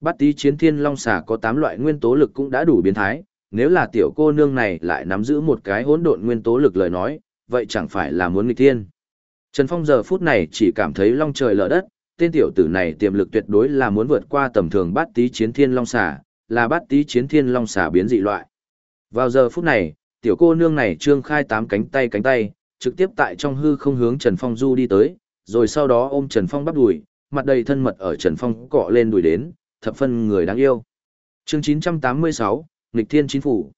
Bát tí chiến thiên long xà có 8 loại nguyên tố lực cũng đã đủ biến thái, nếu là tiểu cô nương này lại nắm giữ một cái hỗn độn nguyên tố lực lời nói, vậy chẳng phải là muốn nghịch thiên. Trần Phong giờ phút này chỉ cảm thấy long trời lở đất, tên tiểu tử này tiềm lực tuyệt đối là muốn vượt qua tầm thường bát tí chiến thiên long xà, là bát tí chiến thiên long xà biến dị loại. Vào giờ phút này, tiểu cô nương này trương khai tám cánh tay cánh tay, trực tiếp tại trong hư không hướng Trần Phong du đi tới, rồi sau đó ôm Trần Phong bắt đùi, mặt đầy thân mật ở Trần Phong cọ lên đùi đến, thập phân người đáng yêu. Chương 986, Nghịch Thiên Chính Phủ.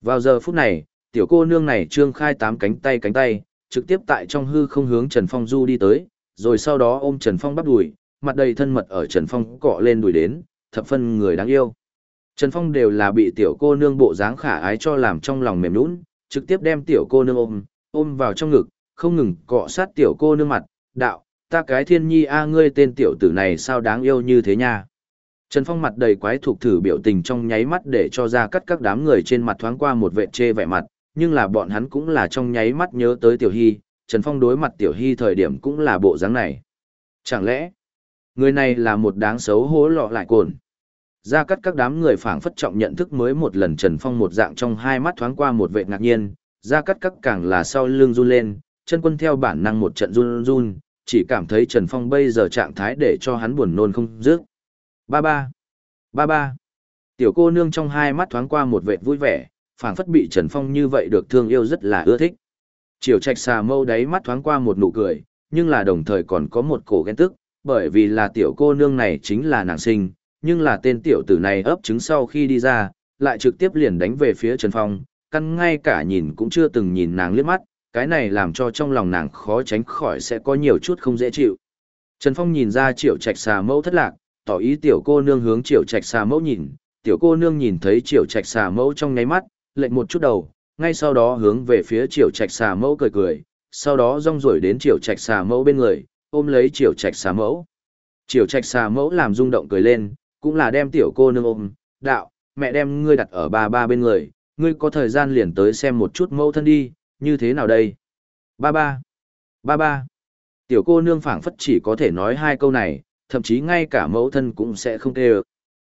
Vào giờ phút này, tiểu cô nương này trương khai tám cánh tay cánh tay, trực tiếp tại trong hư không hướng Trần Phong du đi tới, rồi sau đó ôm Trần Phong bắt đùi, mặt đầy thân mật ở Trần Phong cọ lên đùi đến, thập phân người đáng yêu. Trần Phong đều là bị tiểu cô nương bộ dáng khả ái cho làm trong lòng mềm nũng, trực tiếp đem tiểu cô nương ôm, ôm vào trong ngực, không ngừng cọ sát tiểu cô nương mặt, đạo, ta cái thiên nhi a ngươi tên tiểu tử này sao đáng yêu như thế nha. Trần Phong mặt đầy quái thuộc thử biểu tình trong nháy mắt để cho ra cắt các đám người trên mặt thoáng qua một vệ chê vẻ mặt, nhưng là bọn hắn cũng là trong nháy mắt nhớ tới Tiểu Hy, Trần Phong đối mặt Tiểu Hy thời điểm cũng là bộ dáng này. Chẳng lẽ, người này là một đáng xấu hố lọ lại cồn. Ra cắt các đám người phảng phất trọng nhận thức mới một lần Trần Phong một dạng trong hai mắt thoáng qua một vệ ngạc nhiên, ra cắt các càng là sau lưng run lên, chân quân theo bản năng một trận run run, chỉ cảm thấy Trần Phong bây giờ trạng thái để cho hắn buồn nôn không dứt. Ba ba, ba ba. Tiểu cô nương trong hai mắt thoáng qua một vệ vui vẻ, phảng phất bị Trần Phong như vậy được thương yêu rất là ưa thích. Triều trạch xà mâu đáy mắt thoáng qua một nụ cười, nhưng là đồng thời còn có một cổ ghen tức, bởi vì là tiểu cô nương này chính là nàng sinh, nhưng là tên tiểu tử này ấp trứng sau khi đi ra, lại trực tiếp liền đánh về phía Trần Phong, căn ngay cả nhìn cũng chưa từng nhìn nàng liếc mắt, cái này làm cho trong lòng nàng khó tránh khỏi sẽ có nhiều chút không dễ chịu. Trần Phong nhìn ra triệu trạch xà mẫu thất lạc, tỏ ý tiểu cô nương hướng triệu trạch xà mẫu nhìn, tiểu cô nương nhìn thấy triệu trạch xà mẫu trong nháy mắt, lệnh một chút đầu, ngay sau đó hướng về phía triệu trạch xà mẫu cười cười, sau đó rong rổi đến triệu trạch xà mẫu bên người, ôm lấy triệu trạch xà mẫu. Triệu trạch xà mẫu làm rung động cười lên, cũng là đem tiểu cô nương ôm, đạo, mẹ đem ngươi đặt ở ba ba bên người, ngươi có thời gian liền tới xem một chút mẫu thân đi, như thế nào đây? Ba ba, ba ba. Tiểu cô nương phảng phất chỉ có thể nói hai câu này, thậm chí ngay cả mẫu thân cũng sẽ không kêu.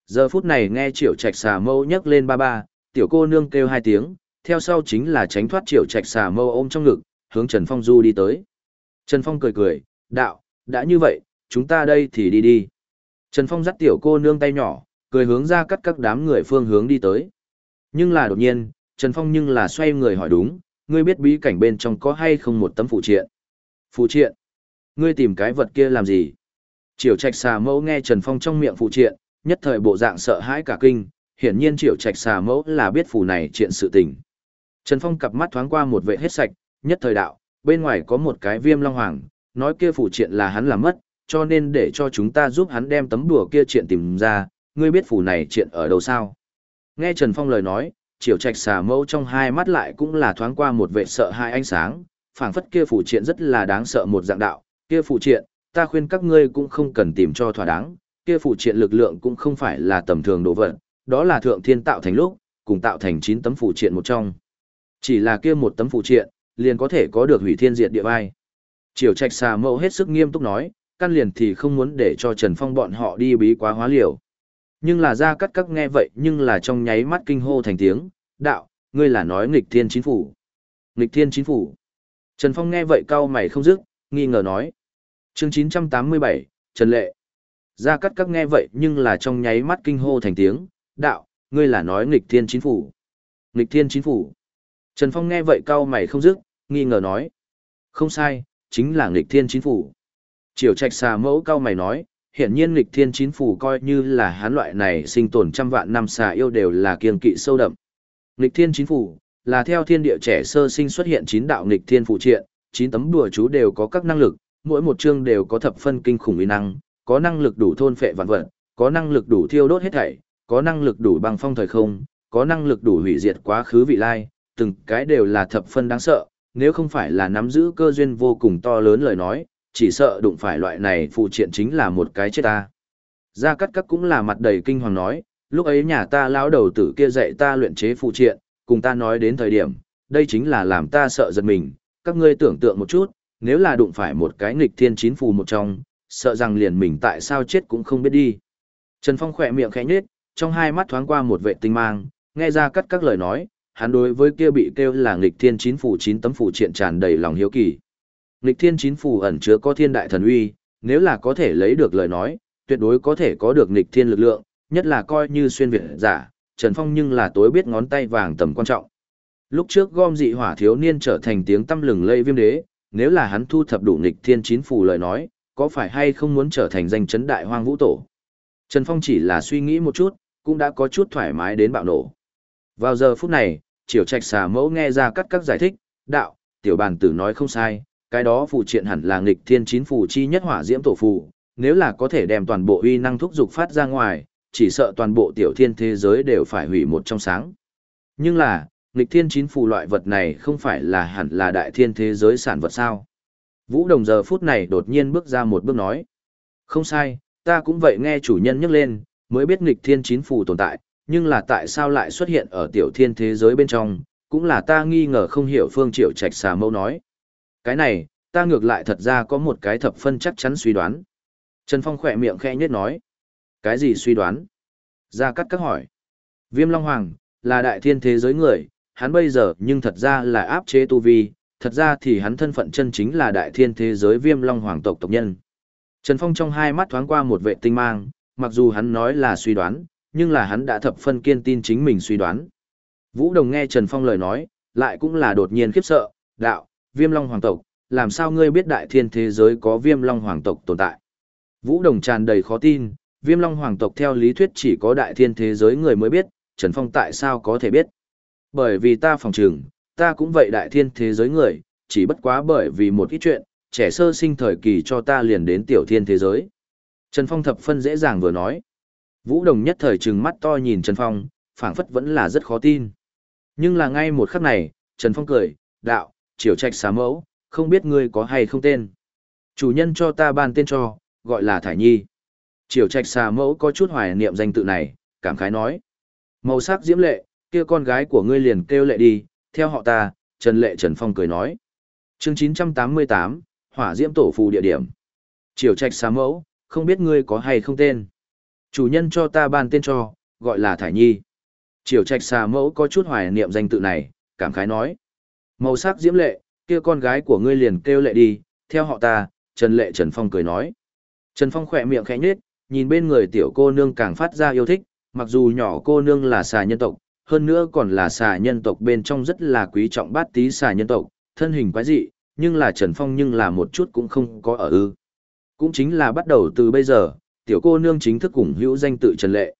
Giờ phút này nghe triệu trạch xà mẫu nhấc lên ba ba, tiểu cô nương kêu hai tiếng, theo sau chính là tránh thoát triệu trạch xà mẫu ôm trong ngực, hướng Trần Phong du đi tới. Trần Phong cười cười, đạo, đã như vậy, chúng ta đây thì đi đi. Trần Phong dắt tiểu cô nương tay nhỏ, cười hướng ra cắt các đám người phương hướng đi tới. Nhưng là đột nhiên, Trần Phong nhưng là xoay người hỏi đúng, ngươi biết bí cảnh bên trong có hay không một tấm phụ triện? Phụ triện? Ngươi tìm cái vật kia làm gì? Triều Trạch xà mẫu nghe Trần Phong trong miệng phụ triện, nhất thời bộ dạng sợ hãi cả kinh, hiển nhiên Triều Trạch xà mẫu là biết phù này chuyện sự tình. Trần Phong cặp mắt thoáng qua một vệ hết sạch, nhất thời đạo, bên ngoài có một cái viêm long hoàng, nói kia phụ triện là hắn làm mất, cho nên để cho chúng ta giúp hắn đem tấm đùa kia triện tìm ra, ngươi biết phù này triện ở đâu sao? Nghe Trần Phong lời nói, Triều Trạch xà mẫu trong hai mắt lại cũng là thoáng qua một vệ sợ hai ánh sáng, phảng phất kia phù triện rất là đáng sợ một dạng đạo, kia phù triện, ta khuyên các ngươi cũng không cần tìm cho thỏa đáng, kia phù triện lực lượng cũng không phải là tầm thường đồ vật, đó là thượng thiên tạo thành lúc, cùng tạo thành 9 tấm phù triện một trong. Chỉ là kia một tấm phù triện, liền có thể có được hủy thiên diệt địa vai. Triều Trạch xà mẫu hết sức nghiêm túc nói, căn liền thì không muốn để cho Trần Phong bọn họ đi bí quá hóa liều. Nhưng là ra cắt các nghe vậy nhưng là trong nháy mắt kinh hô thành tiếng, đạo, ngươi là nói nghịch thiên chính phủ. Nghịch thiên chính phủ. Trần Phong nghe vậy cau mày không dứt, nghi ngờ nói. Chương 987, Trần Lệ. Ra cắt các nghe vậy nhưng là trong nháy mắt kinh hô thành tiếng, đạo, ngươi là nói nghịch thiên chính phủ. Nghịch thiên chính phủ. Trần Phong nghe vậy cau mày không dứt, nghi ngờ nói. Không sai, chính là nghịch thiên chính phủ. Triều trạch xà mẫu cao mày nói, hiện nhiên lịch thiên Chín phủ coi như là hán loại này sinh tồn trăm vạn năm xà yêu đều là kiên kỵ sâu đậm. Lịch thiên Chín phủ, là theo thiên địa trẻ sơ sinh xuất hiện chín đạo lịch thiên phụ triện, chín tấm đùa chú đều có các năng lực, mỗi một chương đều có thập phân kinh khủng uy năng, có năng lực đủ thôn phệ vạn vật, có năng lực đủ thiêu đốt hết thảy, có năng lực đủ băng phong thời không, có năng lực đủ hủy diệt quá khứ vị lai, từng cái đều là thập phân đáng sợ, nếu không phải là nắm giữ cơ duyên vô cùng to lớn lời nói, chỉ sợ đụng phải loại này phụ triện chính là một cái chết ta. Gia Cát Cát cũng là mặt đầy kinh hoàng nói, lúc ấy nhà ta lão đầu tử kia dạy ta luyện chế phụ triện, cùng ta nói đến thời điểm, đây chính là làm ta sợ giật mình, các ngươi tưởng tượng một chút, nếu là đụng phải một cái nghịch thiên chín phù một trong, sợ rằng liền mình tại sao chết cũng không biết đi. Trần Phong khỏe miệng khẽ nhếch, trong hai mắt thoáng qua một vệ tinh mang, nghe ra cắt các lời nói, hắn đối với kia bị kêu là nghịch thiên chín phù chín tấm phụ triện tràn đầy lòng hiếu kỳ. Nghịch thiên chín phù ẩn chứa có thiên đại thần uy, nếu là có thể lấy được lời nói, tuyệt đối có thể có được nghịch thiên lực lượng, nhất là coi như xuyên việt giả, Trần Phong nhưng là tối biết ngón tay vàng tầm quan trọng. Lúc trước gom dị hỏa thiếu niên trở thành tiếng tâm lừng lây viêm đế, nếu là hắn thu thập đủ nghịch thiên chín phù lời nói, có phải hay không muốn trở thành danh chấn đại hoang vũ tổ. Trần Phong chỉ là suy nghĩ một chút, cũng đã có chút thoải mái đến bạo nổ. Vào giờ phút này, triều trạch xà mẫu nghe ra cắt các giải thích, đạo, tiểu bàn tử nói không sai, cái đó phụ triện hẳn là nghịch thiên chín phù chi nhất hỏa diễm tổ phù, nếu là có thể đem toàn bộ uy năng thúc dục phát ra ngoài, chỉ sợ toàn bộ tiểu thiên thế giới đều phải hủy một trong sáng. Nhưng là, nghịch thiên chín phù loại vật này không phải là hẳn là đại thiên thế giới sản vật sao. Vũ Đồng giờ phút này đột nhiên bước ra một bước nói. Không sai, ta cũng vậy nghe chủ nhân nhắc lên, mới biết nghịch thiên chín phù tồn tại, nhưng là tại sao lại xuất hiện ở tiểu thiên thế giới bên trong, cũng là ta nghi ngờ không hiểu phương triệu trạch xà mâu nói. Cái này, ta ngược lại thật ra có một cái thập phân chắc chắn suy đoán. Trần Phong khỏe miệng khẽ nhất nói. Cái gì suy đoán? Ra cắt các hỏi. Viêm Long Hoàng, là đại thiên thế giới người, hắn bây giờ nhưng thật ra là áp chế tu vi, thật ra thì hắn thân phận chân chính là đại thiên thế giới viêm long hoàng tộc tộc nhân. Trần Phong trong hai mắt thoáng qua một vệ tinh mang, mặc dù hắn nói là suy đoán, nhưng là hắn đã thập phân kiên tin chính mình suy đoán. Vũ Đồng nghe Trần Phong lời nói, lại cũng là đột nhiên khiếp sợ, đạo, viêm long hoàng tộc, làm sao ngươi biết đại thiên thế giới có viêm long hoàng tộc tồn tại. Vũ Đồng tràn đầy khó tin, viêm long hoàng tộc theo lý thuyết chỉ có đại thiên thế giới người mới biết, Trần Phong tại sao có thể biết. Bởi vì ta phòng trường, ta cũng vậy đại thiên thế giới người, chỉ bất quá bởi vì một ít chuyện, trẻ sơ sinh thời kỳ cho ta liền đến tiểu thiên thế giới. Trần Phong thập phân dễ dàng vừa nói. Vũ Đồng nhất thời trừng mắt to nhìn Trần Phong, phảng phất vẫn là rất khó tin. Nhưng là ngay một khắc này, Trần Phong cười, đạo, triều trạch xá mẫu, không biết ngươi có hay không tên. Chủ nhân cho ta ban tên cho, gọi là Thải Nhi. Triều trạch xà mẫu có chút hoài niệm danh tự này, cảm khái nói. Màu sắc diễm lệ, kia con gái của ngươi liền kêu lệ đi, theo họ ta, Trần Lệ Trần Phong cười nói. chương 988, Hỏa Diễm Tổ Phù địa điểm. Triều trạch xá mẫu, không biết ngươi có hay không tên. Chủ nhân cho ta ban tên cho, gọi là Thải Nhi. Triều trạch xà mẫu có chút hoài niệm danh tự này, cảm khái nói. Màu sắc diễm lệ, kia con gái của ngươi liền kêu lệ đi, theo họ ta, Trần Lệ Trần Phong cười nói. Trần Phong khỏe miệng khẽ nhếch, nhìn bên người tiểu cô nương càng phát ra yêu thích, mặc dù nhỏ cô nương là xà nhân tộc, hơn nữa còn là xà nhân tộc bên trong rất là quý trọng bát tí xà nhân tộc, thân hình quái dị, nhưng là Trần Phong nhưng là một chút cũng không có ở ư. Cũng chính là bắt đầu từ bây giờ, tiểu cô nương chính thức cùng hữu danh tự Trần Lệ.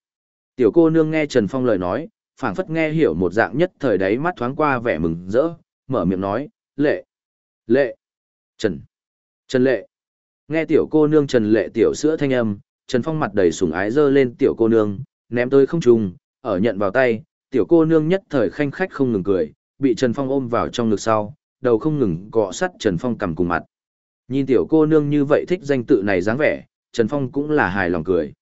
Tiểu cô nương nghe Trần Phong lời nói, phảng phất nghe hiểu một dạng nhất thời đấy mắt thoáng qua vẻ mừng rỡ, mở miệng nói, Lệ, Lệ, Trần, Trần Lệ. Nghe tiểu cô nương Trần Lệ tiểu sữa thanh âm, Trần Phong mặt đầy sủng ái dơ lên tiểu cô nương, ném tới không trùng, ở nhận vào tay, tiểu cô nương nhất thời khanh khách không ngừng cười, bị Trần Phong ôm vào trong ngực sau, đầu không ngừng cọ sắt Trần Phong cầm cùng mặt. Nhìn tiểu cô nương như vậy thích danh tự này dáng vẻ, Trần Phong cũng là hài lòng cười.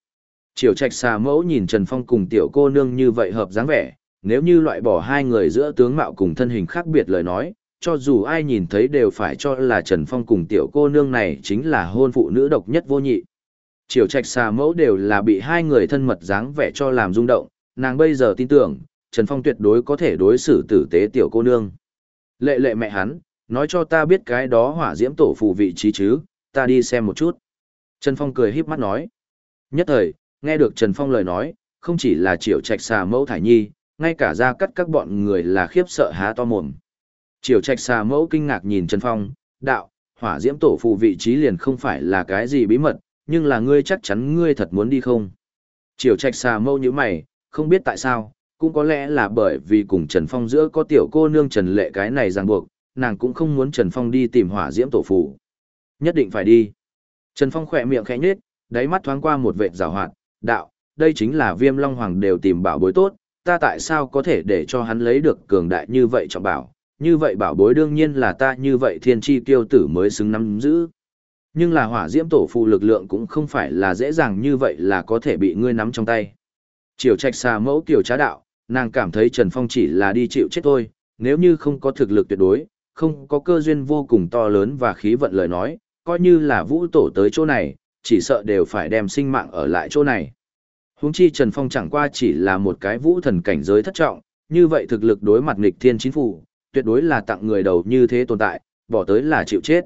Triều trạch xà mẫu nhìn Trần Phong cùng tiểu cô nương như vậy hợp dáng vẻ, nếu như loại bỏ hai người giữa tướng mạo cùng thân hình khác biệt lời nói, cho dù ai nhìn thấy đều phải cho là Trần Phong cùng tiểu cô nương này chính là hôn phụ nữ độc nhất vô nhị. Triều trạch xà mẫu đều là bị hai người thân mật dáng vẻ cho làm rung động, nàng bây giờ tin tưởng, Trần Phong tuyệt đối có thể đối xử tử tế tiểu cô nương. Lệ lệ mẹ hắn, nói cho ta biết cái đó hỏa diễm tổ phù vị trí chứ, ta đi xem một chút. Trần Phong cười híp mắt nói. Nhất thời, nghe được Trần Phong lời nói, không chỉ là triệu trạch xà mẫu thải nhi, ngay cả ra cắt các bọn người là khiếp sợ há to mồm. Triều trạch xà mẫu kinh ngạc nhìn Trần Phong, đạo, hỏa diễm tổ phụ vị trí liền không phải là cái gì bí mật, nhưng là ngươi chắc chắn ngươi thật muốn đi không? Triều trạch xà mâu như mày, không biết tại sao, cũng có lẽ là bởi vì cùng Trần Phong giữa có tiểu cô nương Trần Lệ cái này ràng buộc, nàng cũng không muốn Trần Phong đi tìm hỏa diễm tổ phụ, Nhất định phải đi. Trần Phong khỏe miệng khẽ nhếch, đáy mắt thoáng qua một vệt rào hoạt, đạo, đây chính là viêm long hoàng đều tìm bảo bối tốt, ta tại sao có thể để cho hắn lấy được cường đại như vậy trọng bảo, như vậy bảo bối đương nhiên là ta như vậy thiên chi tiêu tử mới xứng nắm giữ. Nhưng là hỏa diễm tổ phụ lực lượng cũng không phải là dễ dàng như vậy là có thể bị ngươi nắm trong tay. Triều trạch xà mẫu tiểu trá đạo, nàng cảm thấy Trần Phong chỉ là đi chịu chết thôi, nếu như không có thực lực tuyệt đối, không có cơ duyên vô cùng to lớn và khí vận lời nói, coi như là vũ tổ tới chỗ này, chỉ sợ đều phải đem sinh mạng ở lại chỗ này. Huống chi Trần Phong chẳng qua chỉ là một cái vũ thần cảnh giới thất trọng, như vậy thực lực đối mặt nghịch thiên chính phủ, tuyệt đối là tặng người đầu như thế tồn tại, bỏ tới là chịu chết.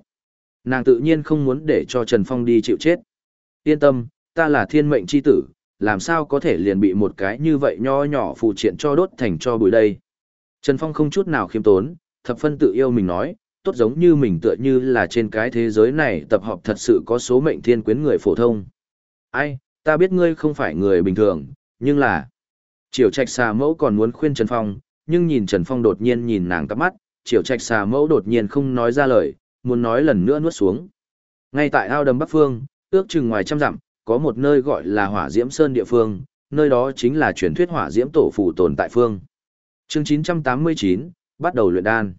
Nàng tự nhiên không muốn để cho Trần Phong đi chịu chết. Yên tâm, ta là thiên mệnh chi tử, làm sao có thể liền bị một cái như vậy nho nhỏ phụ triện cho đốt thành cho bụi đây. Trần Phong không chút nào khiêm tốn, thập phân tự yêu mình nói, tốt giống như mình tựa như là trên cái thế giới này tập hợp thật sự có số mệnh thiên quyến người phổ thông. Ai, ta biết ngươi không phải người bình thường, nhưng là... Triều trạch xà mẫu còn muốn khuyên Trần Phong, nhưng nhìn Trần Phong đột nhiên nhìn nàng cắp mắt, triều trạch xà mẫu đột nhiên không nói ra lời, muốn nói lần nữa nuốt xuống. Ngay tại ao đầm Bắc Phương, ước chừng ngoài trăm dặm, có một nơi gọi là Hỏa Diễm Sơn địa phương, nơi đó chính là truyền thuyết Hỏa Diễm Tổ phụ tồn tại phương. Chương 989, bắt đầu luyện đan.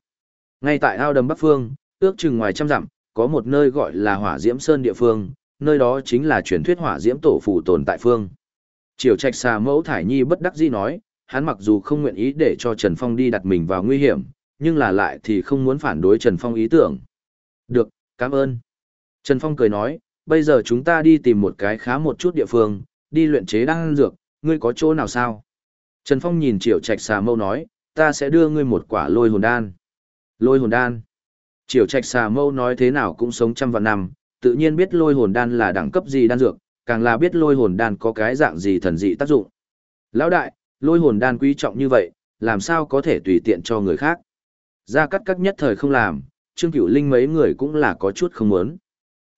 Ngay tại ao đầm Bắc Phương, ước chừng ngoài trăm dặm, có một nơi gọi là Hỏa Diễm Sơn địa phương, nơi đó chính là truyền thuyết Hỏa Diễm Tổ phụ tồn tại phương. Triều Trạch xà mẫu Thải Nhi bất đắc dĩ nói, hắn mặc dù không nguyện ý để cho Trần Phong đi đặt mình vào nguy hiểm, nhưng là lại thì không muốn phản đối Trần Phong ý tưởng. Được, cảm ơn. Trần Phong cười nói, bây giờ chúng ta đi tìm một cái khá một chút địa phương, đi luyện chế đan dược, ngươi có chỗ nào sao? Trần Phong nhìn Triệu Trạch xà mâu nói, ta sẽ đưa ngươi một quả lôi hồn đan. Lôi hồn đan. Triệu Trạch xà mâu nói thế nào cũng sống trăm vạn năm, tự nhiên biết lôi hồn đan là đẳng cấp gì đan dược, càng là biết lôi hồn đan có cái dạng gì thần dị tác dụng. Lão đại, lôi hồn đan quý trọng như vậy, làm sao có thể tùy tiện cho người khác? Gia cắt cắt nhất thời không làm, Trương Cửu Linh mấy người cũng là có chút không muốn.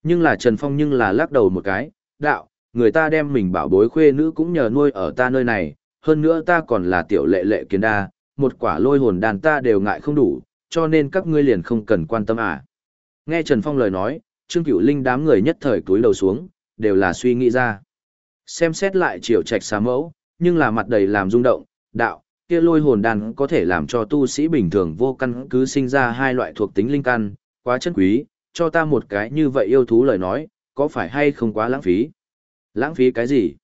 Nhưng là Trần Phong nhưng là lắc đầu một cái, đạo, người ta đem mình bảo bối khuê nữ cũng nhờ nuôi ở ta nơi này, hơn nữa ta còn là tiểu lệ lệ kiến đa, một quả lôi hồn đàn ta đều ngại không đủ, cho nên các ngươi liền không cần quan tâm à. Nghe Trần Phong lời nói, Trương Cửu Linh đám người nhất thời túi đầu xuống, đều là suy nghĩ ra. Xem xét lại triều trạch xá mẫu, nhưng là mặt đầy làm rung động, đạo, kia lôi hồn đan có thể làm cho tu sĩ bình thường vô căn cứ sinh ra hai loại thuộc tính linh căn, quá chân quý, cho ta một cái như vậy yêu thú lời nói, có phải hay không quá lãng phí? Lãng phí cái gì?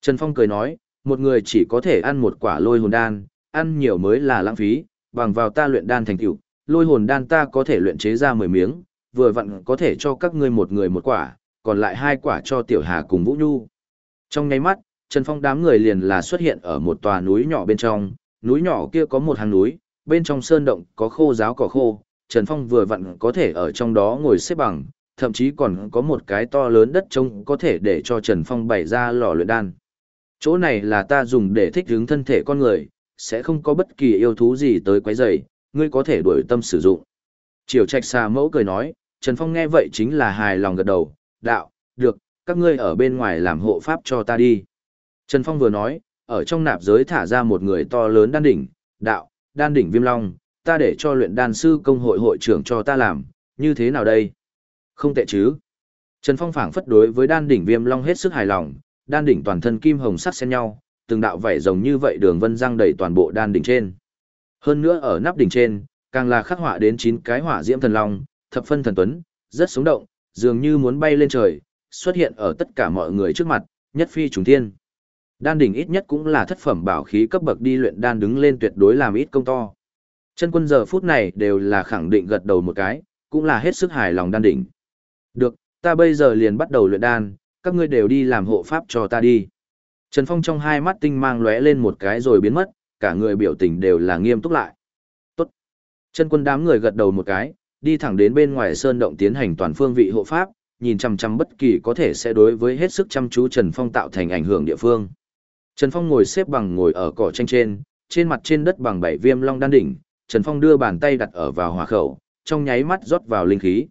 Trần Phong cười nói, một người chỉ có thể ăn một quả lôi hồn đan, ăn nhiều mới là lãng phí, bằng vào ta luyện đan thành tựu, lôi hồn đan ta có thể luyện chế ra 10 miếng, vừa vặn có thể cho các ngươi một người một quả, còn lại hai quả cho Tiểu Hà cùng Vũ Nhu. Trong nháy mắt, Trần Phong đám người liền là xuất hiện ở một tòa núi nhỏ bên trong, núi nhỏ kia có một hàng núi, bên trong sơn động có khô giáo cỏ khô, Trần Phong vừa vặn có thể ở trong đó ngồi xếp bằng, thậm chí còn có một cái to lớn đất trông có thể để cho Trần Phong bày ra lò luyện đan. Chỗ này là ta dùng để thích ứng thân thể con người, sẽ không có bất kỳ yêu thú gì tới quấy rầy, ngươi có thể đuổi tâm sử dụng. Triều Trạch Sa Mẫu cười nói, Trần Phong nghe vậy chính là hài lòng gật đầu, đạo, được, các ngươi ở bên ngoài làm hộ pháp cho ta đi. Trần Phong vừa nói, ở trong nạp giới thả ra một người to lớn đan đỉnh, đạo, đan đỉnh viêm long, ta để cho luyện đan sư công hội hội trưởng cho ta làm, như thế nào đây? Không tệ chứ. Trần Phong phảng phất đối với đan đỉnh viêm long hết sức hài lòng, đan đỉnh toàn thân kim hồng sắc xen nhau, từng đạo vảy rồng như vậy đường vân răng đầy toàn bộ đan đỉnh trên. Hơn nữa ở nắp đỉnh trên, càng là khắc họa đến 9 cái hỏa diễm thần long, thập phân thần tuấn, rất sống động, dường như muốn bay lên trời, xuất hiện ở tất cả mọi người trước mặt, nhất phi trùng thiên. Đan đỉnh ít nhất cũng là thất phẩm bảo khí cấp bậc đi luyện đan đứng lên tuyệt đối làm ít công to. Chân quân giờ phút này đều là khẳng định gật đầu một cái, cũng là hết sức hài lòng đan đỉnh. Được, ta bây giờ liền bắt đầu luyện đan, các ngươi đều đi làm hộ pháp cho ta đi. Trần Phong trong hai mắt tinh mang lóe lên một cái rồi biến mất, cả người biểu tình đều là nghiêm túc lại. Tốt. Chân quân đám người gật đầu một cái, đi thẳng đến bên ngoài sơn động tiến hành toàn phương vị hộ pháp, nhìn chăm chăm bất kỳ có thể sẽ đối với hết sức chăm chú Trần Phong tạo thành ảnh hưởng địa phương. Trần Phong ngồi xếp bằng ngồi ở cỏ tranh trên, trên mặt trên đất bằng bảy viêm long đan đỉnh, Trần Phong đưa bàn tay đặt ở vào hỏa khẩu, trong nháy mắt rót vào linh khí.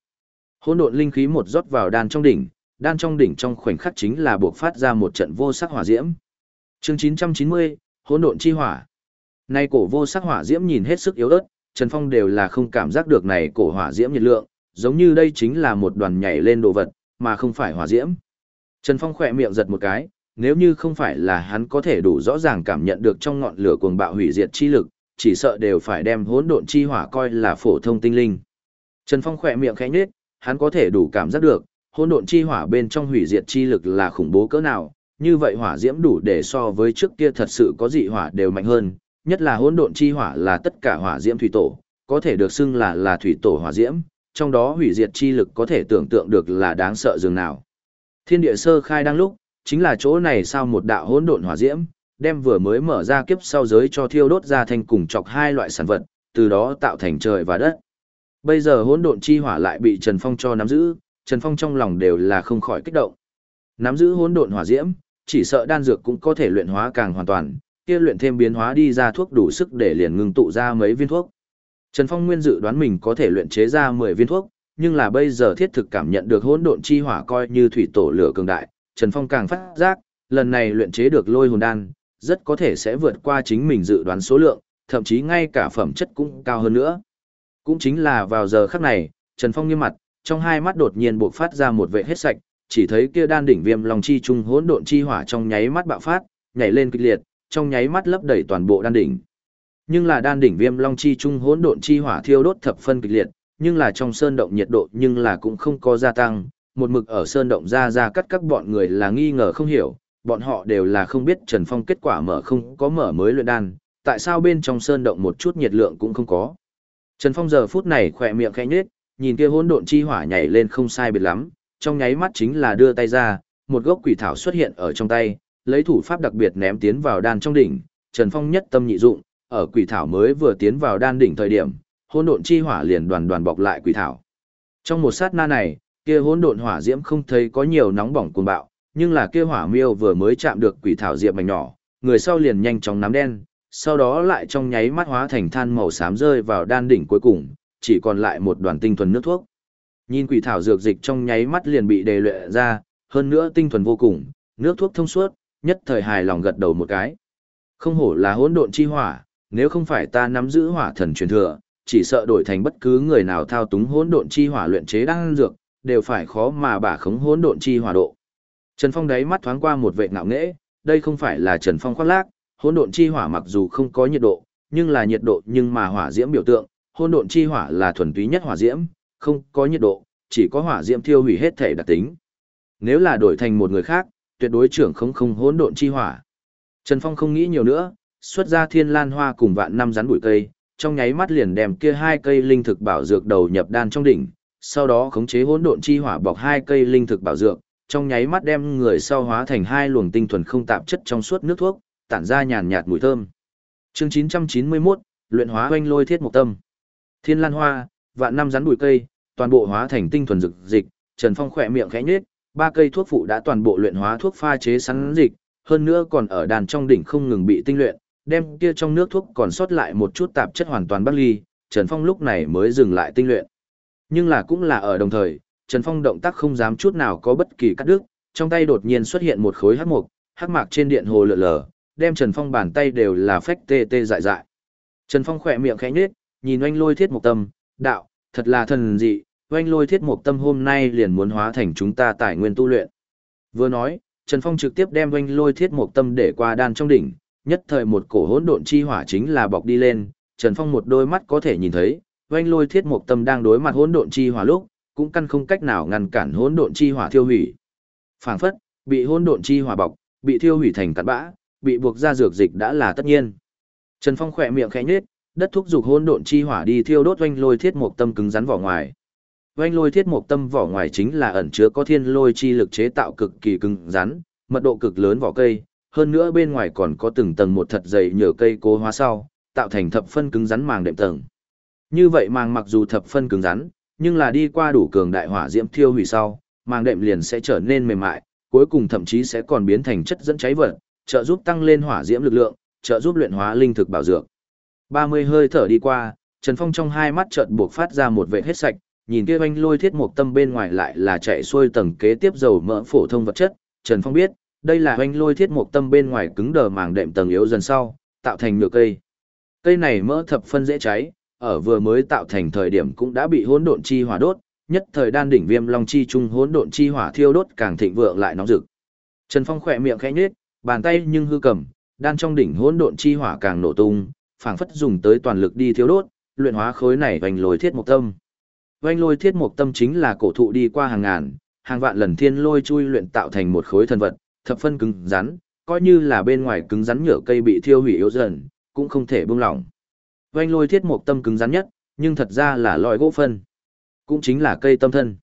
Hỗn độn linh khí một rót vào đan trong đỉnh, đan trong đỉnh trong khoảnh khắc chính là buộc phát ra một trận vô sắc hỏa diễm. Chương 990, hỗn độn chi hỏa. Nay cổ vô sắc hỏa diễm nhìn hết sức yếu ớt, Trần Phong đều là không cảm giác được này cổ hỏa diễm nhiệt lượng, giống như đây chính là một đoàn nhảy lên đồ vật, mà không phải hỏa diễm. Trần Phong khỏe miệng giật một cái, nếu như không phải là hắn có thể đủ rõ ràng cảm nhận được trong ngọn lửa cuồng bạo hủy diệt chi lực, chỉ sợ đều phải đem hỗn độn chi hỏa coi là phổ thông tinh linh. Trần Phong khỏe miệng khẽ nhếch, hắn có thể đủ cảm giác được, hỗn độn chi hỏa bên trong hủy diệt chi lực là khủng bố cỡ nào, như vậy hỏa diễm đủ để so với trước kia thật sự có dị hỏa đều mạnh hơn, nhất là hỗn độn chi hỏa là tất cả hỏa diễm thủy tổ, có thể được xưng là là thủy tổ hỏa diễm, trong đó hủy diệt chi lực có thể tưởng tượng được là đáng sợ dường nào. Thiên địa sơ khai đang lúc, chính là chỗ này sao một đạo hỗn độn hỏa diễm, đem vừa mới mở ra kiếp sau giới cho thiêu đốt ra thành cùng chọc hai loại sản vật, từ đó tạo thành trời và đất. Bây giờ hỗn độn chi hỏa lại bị Trần Phong cho nắm giữ, Trần Phong trong lòng đều là không khỏi kích động. Nắm giữ hỗn độn hỏa diễm, chỉ sợ đan dược cũng có thể luyện hóa càng hoàn toàn, kia luyện thêm biến hóa đi ra thuốc đủ sức để liền ngưng tụ ra mấy viên thuốc. Trần Phong nguyên dự đoán mình có thể luyện chế ra 10 viên thuốc, nhưng là bây giờ thiết thực cảm nhận được hỗn độn chi hỏa coi như thủy tổ lửa cường đại, Trần Phong càng phát giác, lần này luyện chế được lôi hồn đan, rất có thể sẽ vượt qua chính mình dự đoán số lượng, thậm chí ngay cả phẩm chất cũng cao hơn nữa. Cũng chính là vào giờ khắc này, Trần Phong nghiêm mặt, trong hai mắt đột nhiên bộc phát ra một vệ hết sạch, chỉ thấy kia đan đỉnh viêm long chi trung hỗn độn chi hỏa trong nháy mắt bạo phát, nhảy lên kịch liệt, trong nháy mắt lấp đầy toàn bộ đan đỉnh. Nhưng là đan đỉnh viêm long chi trung hỗn độn chi hỏa thiêu đốt thập phân kịch liệt, nhưng là trong sơn động nhiệt độ nhưng là cũng không có gia tăng, một mực ở sơn động ra ra cắt các bọn người là nghi ngờ không hiểu, bọn họ đều là không biết Trần Phong kết quả mở không có mở mới luyện đan, tại sao bên trong sơn động một chút nhiệt lượng cũng không có. Trần Phong giờ phút này khỏe miệng khẽ nhếch, nhìn kia hỗn độn chi hỏa nhảy lên không sai biệt lắm, trong nháy mắt chính là đưa tay ra, một gốc quỷ thảo xuất hiện ở trong tay, lấy thủ pháp đặc biệt ném tiến vào đan trong đỉnh, Trần Phong nhất tâm nhị dụng, ở quỷ thảo mới vừa tiến vào đan đỉnh thời điểm, hỗn độn chi hỏa liền đoàn đoàn bọc lại quỷ thảo. Trong một sát na này, kia hỗn độn hỏa diễm không thấy có nhiều nóng bỏng cuồng bạo, nhưng là kia hỏa miêu vừa mới chạm được quỷ thảo diệp mảnh nhỏ, người sau liền nhanh chóng nắm đen, sau đó lại trong nháy mắt hóa thành than màu xám rơi vào đan đỉnh cuối cùng, chỉ còn lại một đoàn tinh thuần nước thuốc. Nhìn quỷ thảo dược dịch trong nháy mắt liền bị đề luyện ra, hơn nữa tinh thuần vô cùng, nước thuốc thông suốt, nhất thời hài lòng gật đầu một cái. Không hổ là hỗn độn chi hỏa, nếu không phải ta nắm giữ hỏa thần truyền thừa, chỉ sợ đổi thành bất cứ người nào thao túng hỗn độn chi hỏa luyện chế đan dược, đều phải khó mà bả khống hỗn độn chi hỏa độ. Trần Phong đáy mắt thoáng qua một vệ ngạo nghễ, đây không phải là Trần Phong khoác lác, hỗn độn chi hỏa mặc dù không có nhiệt độ, nhưng là nhiệt độ nhưng mà hỏa diễm biểu tượng, hỗn độn chi hỏa là thuần túy nhất hỏa diễm, không có nhiệt độ, chỉ có hỏa diễm thiêu hủy hết thể đặc tính. Nếu là đổi thành một người khác, tuyệt đối trưởng không không hỗn độn chi hỏa. Trần Phong không nghĩ nhiều nữa, xuất ra thiên lan hoa cùng vạn năm rắn bụi cây, trong nháy mắt liền đem kia hai cây linh thực bảo dược đầu nhập đan trong đỉnh, sau đó khống chế hỗn độn chi hỏa bọc hai cây linh thực bảo dược, trong nháy mắt đem người sau hóa thành hai luồng tinh thuần không tạp chất trong suốt nước thuốc, tản ra nhàn nhạt mùi thơm. Chương 991, luyện hóa hoanh lôi thiết mục tâm. Thiên lan hoa, vạn năm rắn bụi cây, toàn bộ hóa thành tinh thuần dược dịch, Trần Phong khỏe miệng khẽ nhếch, ba cây thuốc phụ đã toàn bộ luyện hóa thuốc pha chế sẵn dịch, hơn nữa còn ở đàn trong đỉnh không ngừng bị tinh luyện, đem kia trong nước thuốc còn sót lại một chút tạp chất hoàn toàn bắt ly, Trần Phong lúc này mới dừng lại tinh luyện. Nhưng là cũng là ở đồng thời, Trần Phong động tác không dám chút nào có bất kỳ cắt đứt, trong tay đột nhiên xuất hiện một khối hắc mục, hắc mạc trên điện hồ lượn lờ, đem Trần Phong bàn tay đều là phách tê tê dại dại. Trần Phong khỏe miệng khẽ nhếch, nhìn oanh lôi thiết mục tâm, đạo, thật là thần dị, oanh lôi thiết mục tâm hôm nay liền muốn hóa thành chúng ta tài nguyên tu luyện. Vừa nói, Trần Phong trực tiếp đem oanh lôi thiết mục tâm để qua đan trong đỉnh, nhất thời một cổ hỗn độn chi hỏa chính là bọc đi lên, Trần Phong một đôi mắt có thể nhìn thấy, oanh lôi thiết mục tâm đang đối mặt hỗn độn chi hỏa lúc, cũng căn không cách nào ngăn cản hỗn độn chi hỏa thiêu hủy. Phảng phất, bị hỗn độn chi hỏa bọc, bị thiêu hủy thành cát bã, bị buộc ra dược dịch đã là tất nhiên. Trần Phong khỏe miệng khẽ nhếch, đất thúc dục hỗn độn chi hỏa đi thiêu đốt oanh lôi thiết mục tâm cứng rắn vỏ ngoài. Oanh lôi thiết mộc tâm vỏ ngoài chính là ẩn chứa có thiên lôi chi lực chế tạo cực kỳ cứng rắn, mật độ cực lớn vỏ cây, hơn nữa bên ngoài còn có từng tầng một thật dày nhờ cây cố hóa sau, tạo thành thập phân cứng rắn màng đệm tầng. Như vậy màng mặc dù thập phân cứng rắn, nhưng là đi qua đủ cường đại hỏa diễm thiêu hủy sau, màng đệm liền sẽ trở nên mềm mại, cuối cùng thậm chí sẽ còn biến thành chất dẫn cháy vật, trợ giúp tăng lên hỏa diễm lực lượng, trợ giúp luyện hóa linh thực bảo dược. 30 hơi thở đi qua, Trần Phong trong hai mắt chợt buộc phát ra một vệ hết sạch, nhìn kia anh lôi thiết một tâm bên ngoài lại là chạy xuôi tầng kế tiếp dầu mỡ phổ thông vật chất, Trần Phong biết, đây là anh lôi thiết một tâm bên ngoài cứng đờ màng đệm tầng yếu dần sau, tạo thành nhựa cây. Cây này mỡ thập phân dễ cháy, ở vừa mới tạo thành thời điểm cũng đã bị hỗn độn chi hỏa đốt, nhất thời đan đỉnh viêm long chi trung hỗn độn chi hỏa thiêu đốt càng thịnh vượng lại nóng rực. Trần Phong khỏe miệng khẽ nhếch, bàn tay nhưng hư cầm, đan trong đỉnh hỗn độn chi hỏa càng nổ tung, phảng phất dùng tới toàn lực đi thiêu đốt, luyện hóa khối này vành lôi thiết mục tâm oanh lôi thiết mục tâm chính là cổ thụ đi qua hàng ngàn, hàng vạn lần thiên lôi chui luyện tạo thành một khối thần vật, thập phân cứng rắn, coi như là bên ngoài cứng rắn nhựa cây bị thiêu hủy yếu dần, cũng không thể buông lỏng. Oanh lôi thiết mục tâm cứng rắn nhất, nhưng thật ra là loại gỗ phân. Cũng chính là cây tâm thân.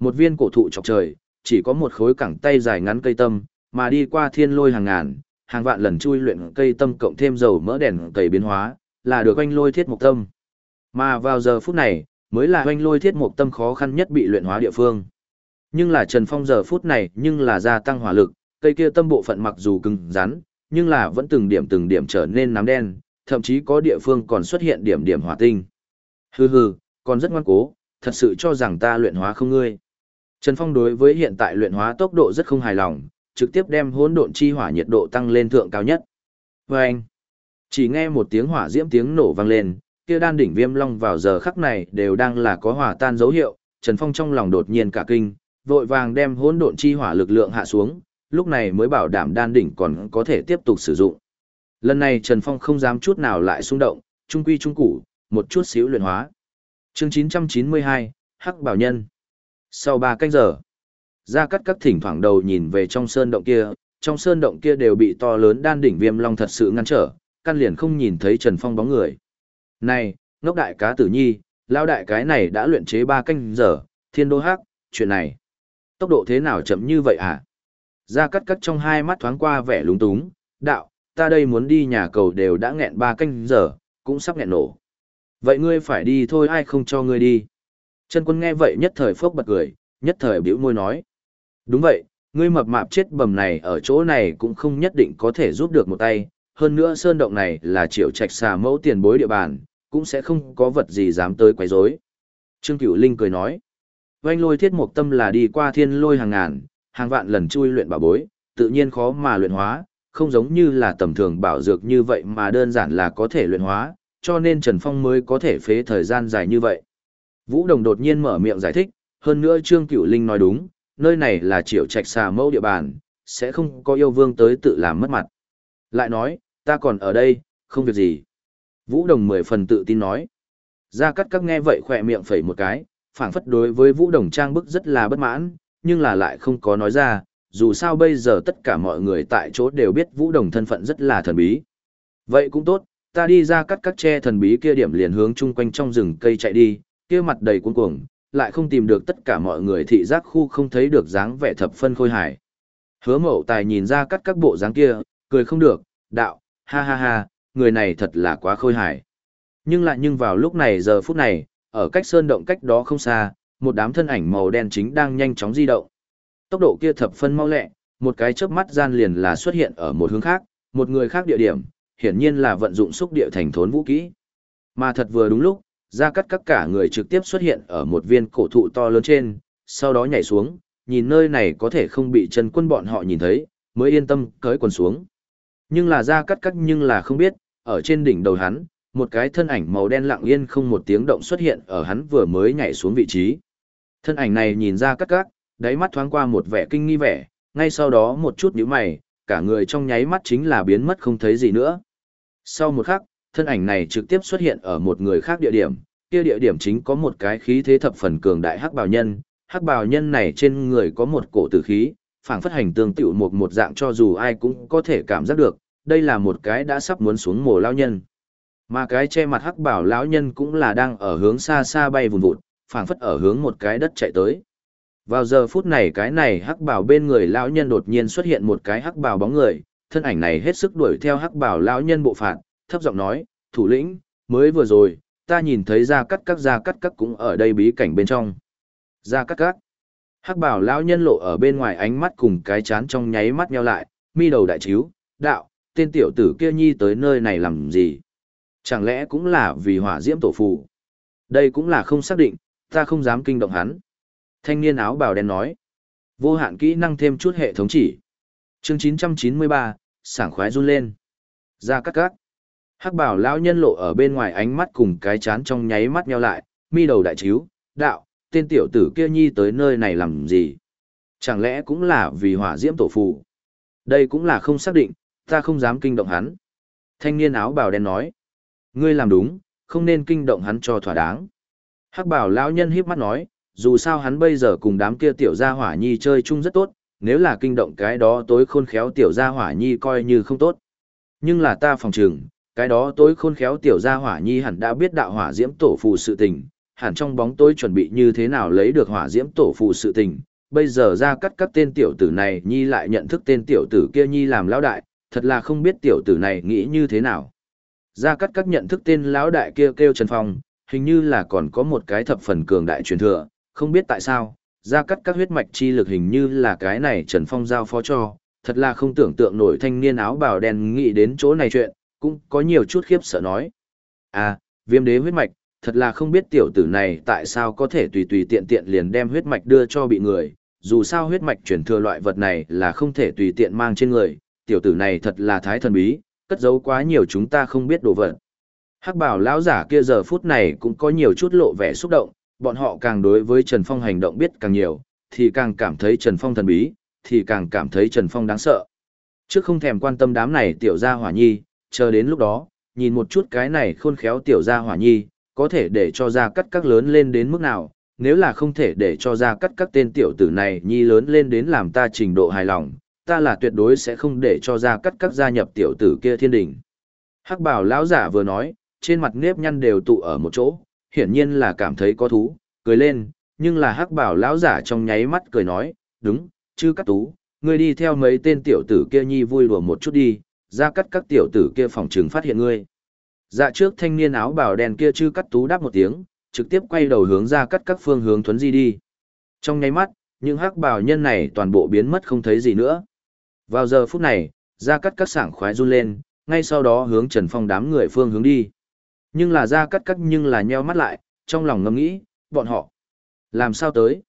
Một viên cổ thụ chọc trời, chỉ có một khối cẳng tay dài ngắn cây tâm, mà đi qua thiên lôi hàng ngàn, hàng vạn lần chui luyện cây tâm cộng thêm dầu mỡ đèn cầy biến hóa, là được oanh lôi thiết mục tâm. Mà vào giờ phút này, mới là hoanh lôi thiết một tâm khó khăn nhất bị luyện hóa địa phương. Nhưng là Trần Phong giờ phút này nhưng là gia tăng hỏa lực, cây kia tâm bộ phận mặc dù cứng rắn, nhưng là vẫn từng điểm từng điểm trở nên nám đen, thậm chí có địa phương còn xuất hiện điểm điểm hỏa tinh. Hừ hừ, còn rất ngoan cố, thật sự cho rằng ta luyện hóa không ngươi. Trần Phong đối với hiện tại luyện hóa tốc độ rất không hài lòng, trực tiếp đem hỗn độn chi hỏa nhiệt độ tăng lên thượng cao nhất. Và anh, chỉ nghe một tiếng hỏa diễm tiếng nổ vang lên, kia đan đỉnh viêm long vào giờ khắc này đều đang là có hỏa tan dấu hiệu, Trần Phong trong lòng đột nhiên cả kinh, vội vàng đem hỗn độn chi hỏa lực lượng hạ xuống, lúc này mới bảo đảm đan đỉnh còn có thể tiếp tục sử dụng. Lần này Trần Phong không dám chút nào lại xung động, trung quy trung củ, một chút xíu luyện hóa. Chương 992, Hắc Bảo Nhân. Sau 3 canh giờ, Gia Cát các thỉnh thoảng đầu nhìn về trong sơn động kia, trong sơn động kia đều bị to lớn đan đỉnh viêm long thật sự ngăn trở, căn liền không nhìn thấy Trần Phong bóng người. Này, ngốc đại cá tử nhi, lao đại cái này đã luyện chế ba canh giờ, thiên đô hắc, chuyện này. Tốc độ thế nào chậm như vậy hả? Gia cắt cắt trong hai mắt thoáng qua vẻ lúng túng, đạo, ta đây muốn đi nhà cầu đều đã nghẹn ba canh giờ, cũng sắp nghẹn nổ. Vậy ngươi phải đi thôi ai không cho ngươi đi. Trần quân nghe vậy nhất thời phốc bật cười, nhất thời biểu môi nói. Đúng vậy, ngươi mập mạp chết bầm này ở chỗ này cũng không nhất định có thể giúp được một tay, hơn nữa sơn động này là triệu trạch xà mẫu tiền bối địa bàn, cũng sẽ không có vật gì dám tới quấy rối. Trương Cửu Linh cười nói, Vành lôi thiết mục tâm là đi qua thiên lôi hàng ngàn, hàng vạn lần chui luyện bảo bối, tự nhiên khó mà luyện hóa, không giống như là tầm thường bảo dược như vậy mà đơn giản là có thể luyện hóa, cho nên Trần Phong mới có thể phế thời gian dài như vậy. Vũ Đồng đột nhiên mở miệng giải thích, hơn nữa Trương Cửu Linh nói đúng, nơi này là triệu trạch xà mẫu địa bàn, sẽ không có yêu vương tới tự làm mất mặt. Lại nói, ta còn ở đây, không việc gì. Vũ Đồng mười phần tự tin nói. Gia Cát Các nghe vậy khỏe miệng phẩy một cái, phảng phất đối với Vũ Đồng trang bức rất là bất mãn, nhưng là lại không có nói ra, dù sao bây giờ tất cả mọi người tại chỗ đều biết Vũ Đồng thân phận rất là thần bí. Vậy cũng tốt, ta đi ra cắt các tre thần bí kia điểm liền hướng chung quanh trong rừng cây chạy đi, kia mặt đầy cuống cuồng, lại không tìm được tất cả mọi người thị giác khu không thấy được dáng vẻ thập phân khôi hài. Hứa mậu tài nhìn ra cắt các bộ dáng kia, cười không được, đạo, ha ha ha, người này thật là quá khôi hài. Nhưng lại nhưng vào lúc này giờ phút này, ở cách sơn động cách đó không xa, một đám thân ảnh màu đen chính đang nhanh chóng di động. Tốc độ kia thập phân mau lẹ, một cái chớp mắt gian liền là xuất hiện ở một hướng khác, một người khác địa điểm, hiển nhiên là vận dụng xúc địa thành thốn vũ kỹ. Mà thật vừa đúng lúc, ra cắt các cả người trực tiếp xuất hiện ở một viên cổ thụ to lớn trên, sau đó nhảy xuống, nhìn nơi này có thể không bị chân quân bọn họ nhìn thấy, mới yên tâm cởi quần xuống. Nhưng là ra cắt cắt nhưng là không biết, ở trên đỉnh đầu hắn, một cái thân ảnh màu đen lặng yên không một tiếng động xuất hiện ở hắn vừa mới nhảy xuống vị trí. Thân ảnh này nhìn ra các các, đáy mắt thoáng qua một vẻ kinh nghi vẻ, ngay sau đó một chút nhíu mày, cả người trong nháy mắt chính là biến mất không thấy gì nữa. Sau một khắc, thân ảnh này trực tiếp xuất hiện ở một người khác địa điểm, kia địa điểm chính có một cái khí thế thập phần cường đại hắc bào nhân, hắc bào nhân này trên người có một cổ tử khí, phảng phất hành tương tự một một dạng cho dù ai cũng có thể cảm giác được, đây là một cái đã sắp muốn xuống mồ lao nhân. Mà cái che mặt hắc bảo lão nhân cũng là đang ở hướng xa xa bay vùn vụt, phảng phất ở hướng một cái đất chạy tới. Vào giờ phút này cái này hắc bảo bên người lão nhân đột nhiên xuất hiện một cái hắc bảo bóng người, thân ảnh này hết sức đuổi theo hắc bảo lão nhân bộ phạt, thấp giọng nói, thủ lĩnh, mới vừa rồi, ta nhìn thấy ra cắt các ra cắt các cũng ở đây bí cảnh bên trong. Ra cắt các. Hắc bảo lão nhân lộ ở bên ngoài ánh mắt cùng cái chán trong nháy mắt nheo lại, mi đầu đại chiếu, đạo, tên tiểu tử kia nhi tới nơi này làm gì? Chẳng lẽ cũng là vì hỏa diễm tổ phù? Đây cũng là không xác định, ta không dám kinh động hắn. Thanh niên áo bào đen nói. Vô hạn kỹ năng thêm chút hệ thống chỉ. Chương 993, sảng khoái run lên. Ra cắt cắt. Hắc bảo lão nhân lộ ở bên ngoài ánh mắt cùng cái chán trong nháy mắt nheo lại, mi đầu đại chiếu, đạo, tên tiểu tử kia nhi tới nơi này làm gì? Chẳng lẽ cũng là vì hỏa diễm tổ phù? Đây cũng là không xác định, ta không dám kinh động hắn. Thanh niên áo bào đen nói. Ngươi làm đúng, không nên kinh động hắn cho thỏa đáng. Hắc bảo lão nhân híp mắt nói, dù sao hắn bây giờ cùng đám kia tiểu gia hỏa nhi chơi chung rất tốt, nếu là kinh động cái đó tối khôn khéo tiểu gia hỏa nhi coi như không tốt. Nhưng là ta phòng trừng, cái đó tối khôn khéo tiểu gia hỏa nhi hẳn đã biết đạo hỏa diễm tổ phù sự tình, hẳn trong bóng tối chuẩn bị như thế nào lấy được hỏa diễm tổ phù sự tình. Bây giờ ra cắt các tên tiểu tử này nhi lại nhận thức tên tiểu tử kia nhi làm lão đại, thật là không biết tiểu tử này nghĩ như thế nào. gia cắt các nhận thức tên lão đại kia kêu Trần Phong, hình như là còn có một cái thập phần cường đại truyền thừa, không biết tại sao, gia cắt các huyết mạch chi lực hình như là cái này Trần Phong giao phó cho, thật là không tưởng tượng nổi thanh niên áo bào đen nghĩ đến chỗ này chuyện, cũng có nhiều chút khiếp sợ nói. À, viêm đế huyết mạch, thật là không biết tiểu tử này tại sao có thể tùy tùy tiện tiện liền đem huyết mạch đưa cho bị người, dù sao huyết mạch truyền thừa loại vật này là không thể tùy tiện mang trên người, tiểu tử này thật là thái thần bí, cất giấu quá nhiều chúng ta không biết đồ vật. Hắc bảo lão giả kia giờ phút này cũng có nhiều chút lộ vẻ xúc động, bọn họ càng đối với Trần Phong hành động biết càng nhiều, thì càng cảm thấy Trần Phong thần bí, thì càng cảm thấy Trần Phong đáng sợ. Trước không thèm quan tâm đám này tiểu gia hỏa nhi, chờ đến lúc đó, nhìn một chút cái này khôn khéo tiểu gia hỏa nhi, có thể để cho ra cắt các lớn lên đến mức nào, nếu là không thể để cho ra cắt các tên tiểu tử này nhi lớn lên đến làm ta trình độ hài lòng, ta là tuyệt đối sẽ không để cho ra cắt các gia nhập tiểu tử kia thiên đình. Hắc bảo lão giả vừa nói, trên mặt nếp nhăn đều tụ ở một chỗ, hiển nhiên là cảm thấy có thú, cười lên, nhưng là hắc bảo lão giả trong nháy mắt cười nói, đúng, chứ cắt tú, ngươi đi theo mấy tên tiểu tử kia nhi vui đùa một chút đi, ra cắt các tiểu tử kia phòng trừng phát hiện ngươi. Dạ trước thanh niên áo bảo đen kia chư cắt tú đáp một tiếng, trực tiếp quay đầu hướng ra cắt các phương hướng thuấn di đi. Trong nháy mắt, những hắc bảo nhân này toàn bộ biến mất không thấy gì nữa. Vào giờ phút này, gia cát các sảng khoái run lên, ngay sau đó hướng Trần Phong đám người phương hướng đi. Nhưng là gia cát cát nhưng là nheo mắt lại, trong lòng ngẫm nghĩ, bọn họ làm sao tới?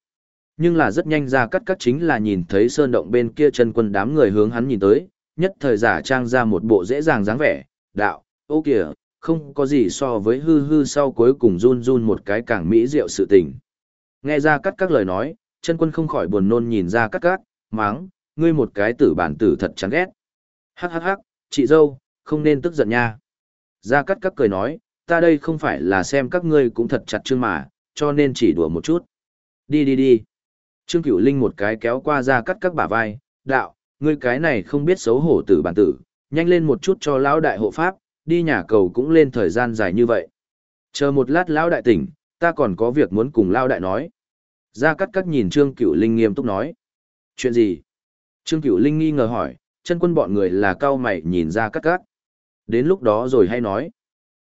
Nhưng là rất nhanh gia cát cát chính là nhìn thấy sơn động bên kia chân quân đám người hướng hắn nhìn tới, nhất thời giả trang ra một bộ dễ dàng dáng vẻ, đạo, ô kìa, không có gì so với hư hư sau cuối cùng run run một cái càng mỹ diệu sự tình. Nghe ra cắt các lời nói, chân quân không khỏi buồn nôn nhìn ra cắt cắt, máng, ngươi một cái tử bản tử thật chán ghét. Hắc hắc hắc, chị dâu, không nên tức giận nha. Gia Cát Cát cười nói, ta đây không phải là xem các ngươi cũng thật chặt chương mà, cho nên chỉ đùa một chút. Đi đi đi. Trương Cửu Linh một cái kéo qua Gia Cát Cát bả vai, đạo, ngươi cái này không biết xấu hổ tử bản tử, nhanh lên một chút cho lão đại hộ pháp, đi nhà cầu cũng lên thời gian dài như vậy. Chờ một lát lão đại tỉnh, ta còn có việc muốn cùng lão đại nói. Gia Cát Cát nhìn Trương Cửu Linh nghiêm túc nói. Chuyện gì? Trương Cửu Linh nghi ngờ hỏi, chân quân bọn người là cao mày nhìn ra cắt cắt. Đến lúc đó rồi hay nói.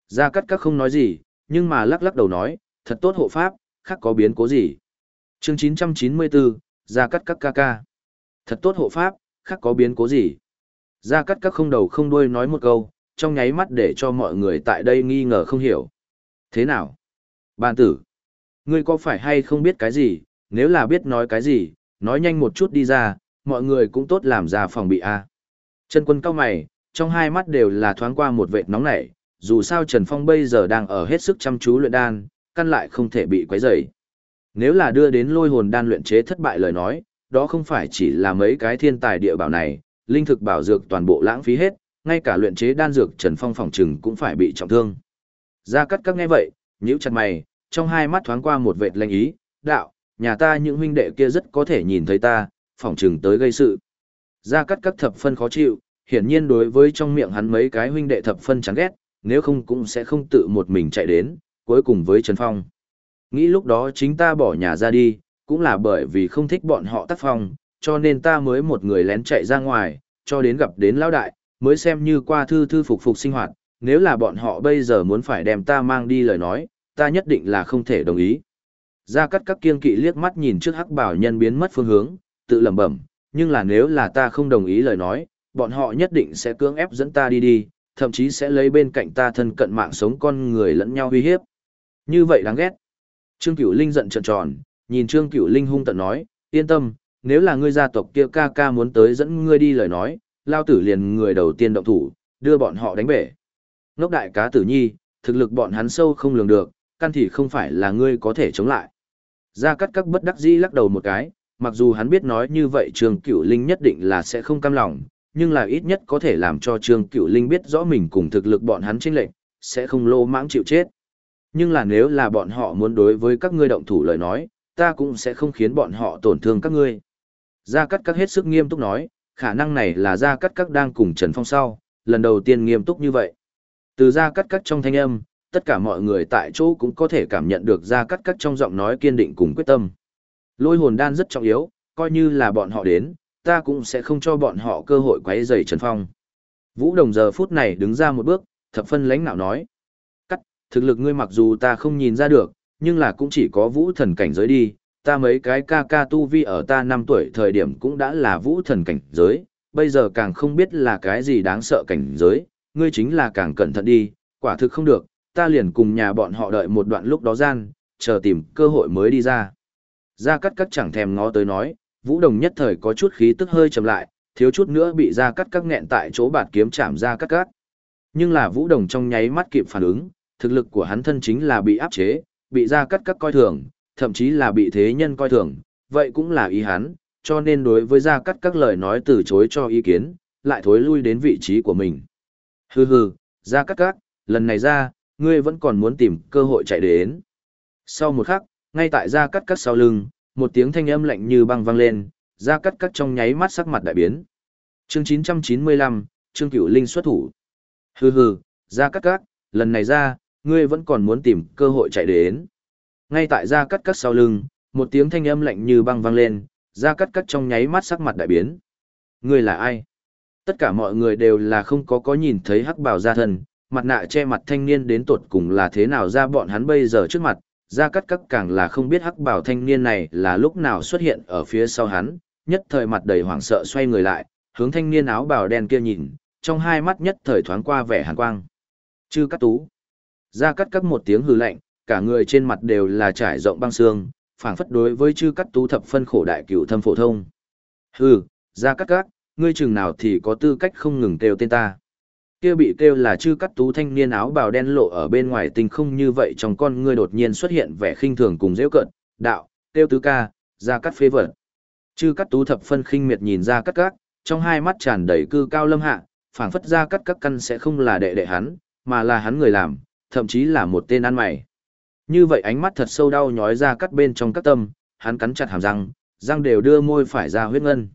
ra cắt cắt không nói gì, nhưng mà lắc lắc đầu nói, thật tốt hộ pháp, khác có biến cố gì. Chương 994, ra cắt cắt ca ca. Thật tốt hộ pháp, khác có biến cố gì. Ra cắt cắt không đầu không đuôi nói một câu, trong nháy mắt để cho mọi người tại đây nghi ngờ không hiểu. Thế nào? Bàn tử, ngươi có phải hay không biết cái gì, nếu là biết nói cái gì, nói nhanh một chút đi ra, mọi người cũng tốt làm ra phòng bị a. À. Trần quân cao mày, trong hai mắt đều là thoáng qua một vệt nóng nảy, dù sao Trần Phong bây giờ đang ở hết sức chăm chú luyện đan, căn lại không thể bị quấy rầy. Nếu là đưa đến lôi hồn đan luyện chế thất bại lời nói, đó không phải chỉ là mấy cái thiên tài địa bảo này, linh thực bảo dược toàn bộ lãng phí hết, ngay cả luyện chế đan dược Trần Phong phòng trừng cũng phải bị trọng thương. Gia Cát các nghe vậy, nhíu chặt mày, trong hai mắt thoáng qua một vệt lanh ý, đạo, nhà ta những huynh đệ kia rất có thể nhìn thấy ta, phỏng chừng tới gây sự. Gia Cát các thập phân khó chịu, hiển nhiên đối với trong miệng hắn mấy cái huynh đệ thập phân chán ghét, nếu không cũng sẽ không tự một mình chạy đến, cuối cùng với Trần Phong. Nghĩ lúc đó chính ta bỏ nhà ra đi, cũng là bởi vì không thích bọn họ tác phong, cho nên ta mới một người lén chạy ra ngoài, cho đến gặp đến lão đại, mới xem như qua thư thư phục phục sinh hoạt, nếu là bọn họ bây giờ muốn phải đem ta mang đi lời nói, ta nhất định là không thể đồng ý. Gia Cát các kiên kỵ liếc mắt nhìn trước hắc bảo nhân biến mất phương hướng, tự lẩm bẩm, nhưng là nếu là ta không đồng ý lời nói, bọn họ nhất định sẽ cưỡng ép dẫn ta đi đi, thậm chí sẽ lấy bên cạnh ta thân cận mạng sống con người lẫn nhau uy hiếp. Như vậy đáng ghét. Trương Cửu Linh giận trợn tròn, nhìn Trương Cửu Linh hung tận nói, yên tâm, nếu là ngươi gia tộc kia ca ca muốn tới dẫn ngươi đi lời nói, lao tử liền người đầu tiên động thủ, đưa bọn họ đánh bể. Ngốc đại cá tử nhi, thực lực bọn hắn sâu không lường được, căn thì không phải là ngươi có thể chống lại. Gia cắt các bất đắc dĩ lắc đầu một cái, mặc dù hắn biết nói như vậy Trương Cửu Linh nhất định là sẽ không cam lòng, nhưng là ít nhất có thể làm cho Trương Cửu Linh biết rõ mình cùng thực lực bọn hắn chênh lệch, sẽ không lô mãng chịu chết. Nhưng là nếu là bọn họ muốn đối với các ngươi động thủ lời nói, ta cũng sẽ không khiến bọn họ tổn thương các ngươi. Gia Cát Các hết sức nghiêm túc nói, khả năng này là Gia Cát Các đang cùng Trần Phong sau, lần đầu tiên nghiêm túc như vậy. Từ Gia Cát Các trong thanh âm, tất cả mọi người tại chỗ cũng có thể cảm nhận được Gia Cát Các trong giọng nói kiên định cùng quyết tâm. Lôi hồn đan rất trọng yếu, coi như là bọn họ đến, ta cũng sẽ không cho bọn họ cơ hội quấy rầy Trần Phong. Vũ Đồng giờ phút này đứng ra một bước, thập phân lãnh nạo nói. Cắt, thực lực ngươi mặc dù ta không nhìn ra được, nhưng là cũng chỉ có vũ thần cảnh giới đi, ta mấy cái ca ca tu vi ở ta 5 tuổi thời điểm cũng đã là vũ thần cảnh giới, bây giờ càng không biết là cái gì đáng sợ cảnh giới, ngươi chính là càng cẩn thận đi, quả thực không được, ta liền cùng nhà bọn họ đợi một đoạn lúc đó gian, chờ tìm cơ hội mới đi ra. Gia Cát Cát chẳng thèm ngó tới nói, Vũ Đồng nhất thời có chút khí tức hơi chậm lại, thiếu chút nữa bị Gia Cát Cát nghẹn tại chỗ bạt kiếm chạm Gia Cát Cát. Nhưng là Vũ Đồng trong nháy mắt kịp phản ứng, thực lực của hắn thân chính là bị áp chế, bị Gia Cát Cát coi thường, thậm chí là bị thế nhân coi thường, vậy cũng là ý hắn, cho nên đối với Gia Cát Cát lời nói từ chối cho ý kiến, lại thối lui đến vị trí của mình. Hừ hừ, Gia Cát Cát, lần này ra, ngươi vẫn còn muốn tìm cơ hội chạy đến. Sau một khắc, ngay tại Gia Cát Cát sau lưng, một tiếng thanh âm lạnh như băng vang lên, Gia Cát Cát trong nháy mắt sắc mặt đại biến. Chương 995, Trương Cửu Linh xuất thủ. Hừ hừ, Gia Cát Cát, lần này ra, ngươi vẫn còn muốn tìm cơ hội chạy đến. Ngay tại Gia Cát Cát sau lưng, một tiếng thanh âm lạnh như băng vang lên, Gia Cát Cát trong nháy mắt sắc mặt đại biến. Ngươi là ai? Tất cả mọi người đều là không có có nhìn thấy hắc bào gia thân, mặt nạ che mặt thanh niên đến tột cùng là thế nào ra bọn hắn bây giờ trước mặt, Gia Cát Cát càng là không biết hắc bào thanh niên này là lúc nào xuất hiện ở phía sau hắn, nhất thời mặt đầy hoảng sợ xoay người lại, hướng thanh niên áo bào đen kia nhìn, trong hai mắt nhất thời thoáng qua vẻ hàn quang. Chư Cát Tú. Gia Cát Cát một tiếng hừ lạnh, cả người trên mặt đều là trải rộng băng xương, phảng phất đối với chư Cát Tú thập phân khổ đại cửu thâm phổ thông. Hừ, Gia Cát Cát, ngươi chừng nào thì có tư cách không ngừng kêu tên ta. Kia bị kêu là chư cắt tú thanh niên áo bào đen lộ ở bên ngoài tình không như vậy trong con ngươi đột nhiên xuất hiện vẻ khinh thường cùng dễ cận, đạo, kêu tứ ca, ra cắt phế vật. Chư cắt tú thập phân khinh miệt nhìn ra cắt cắt, trong hai mắt tràn đầy cư cao lâm hạ, phảng phất ra cắt các căn sẽ không là đệ đệ hắn, mà là hắn người làm, thậm chí là một tên ăn mày. Như vậy ánh mắt thật sâu đau nhói ra cắt bên trong các tâm, hắn cắn chặt hàm răng, răng đều đưa môi phải ra huyết ngân.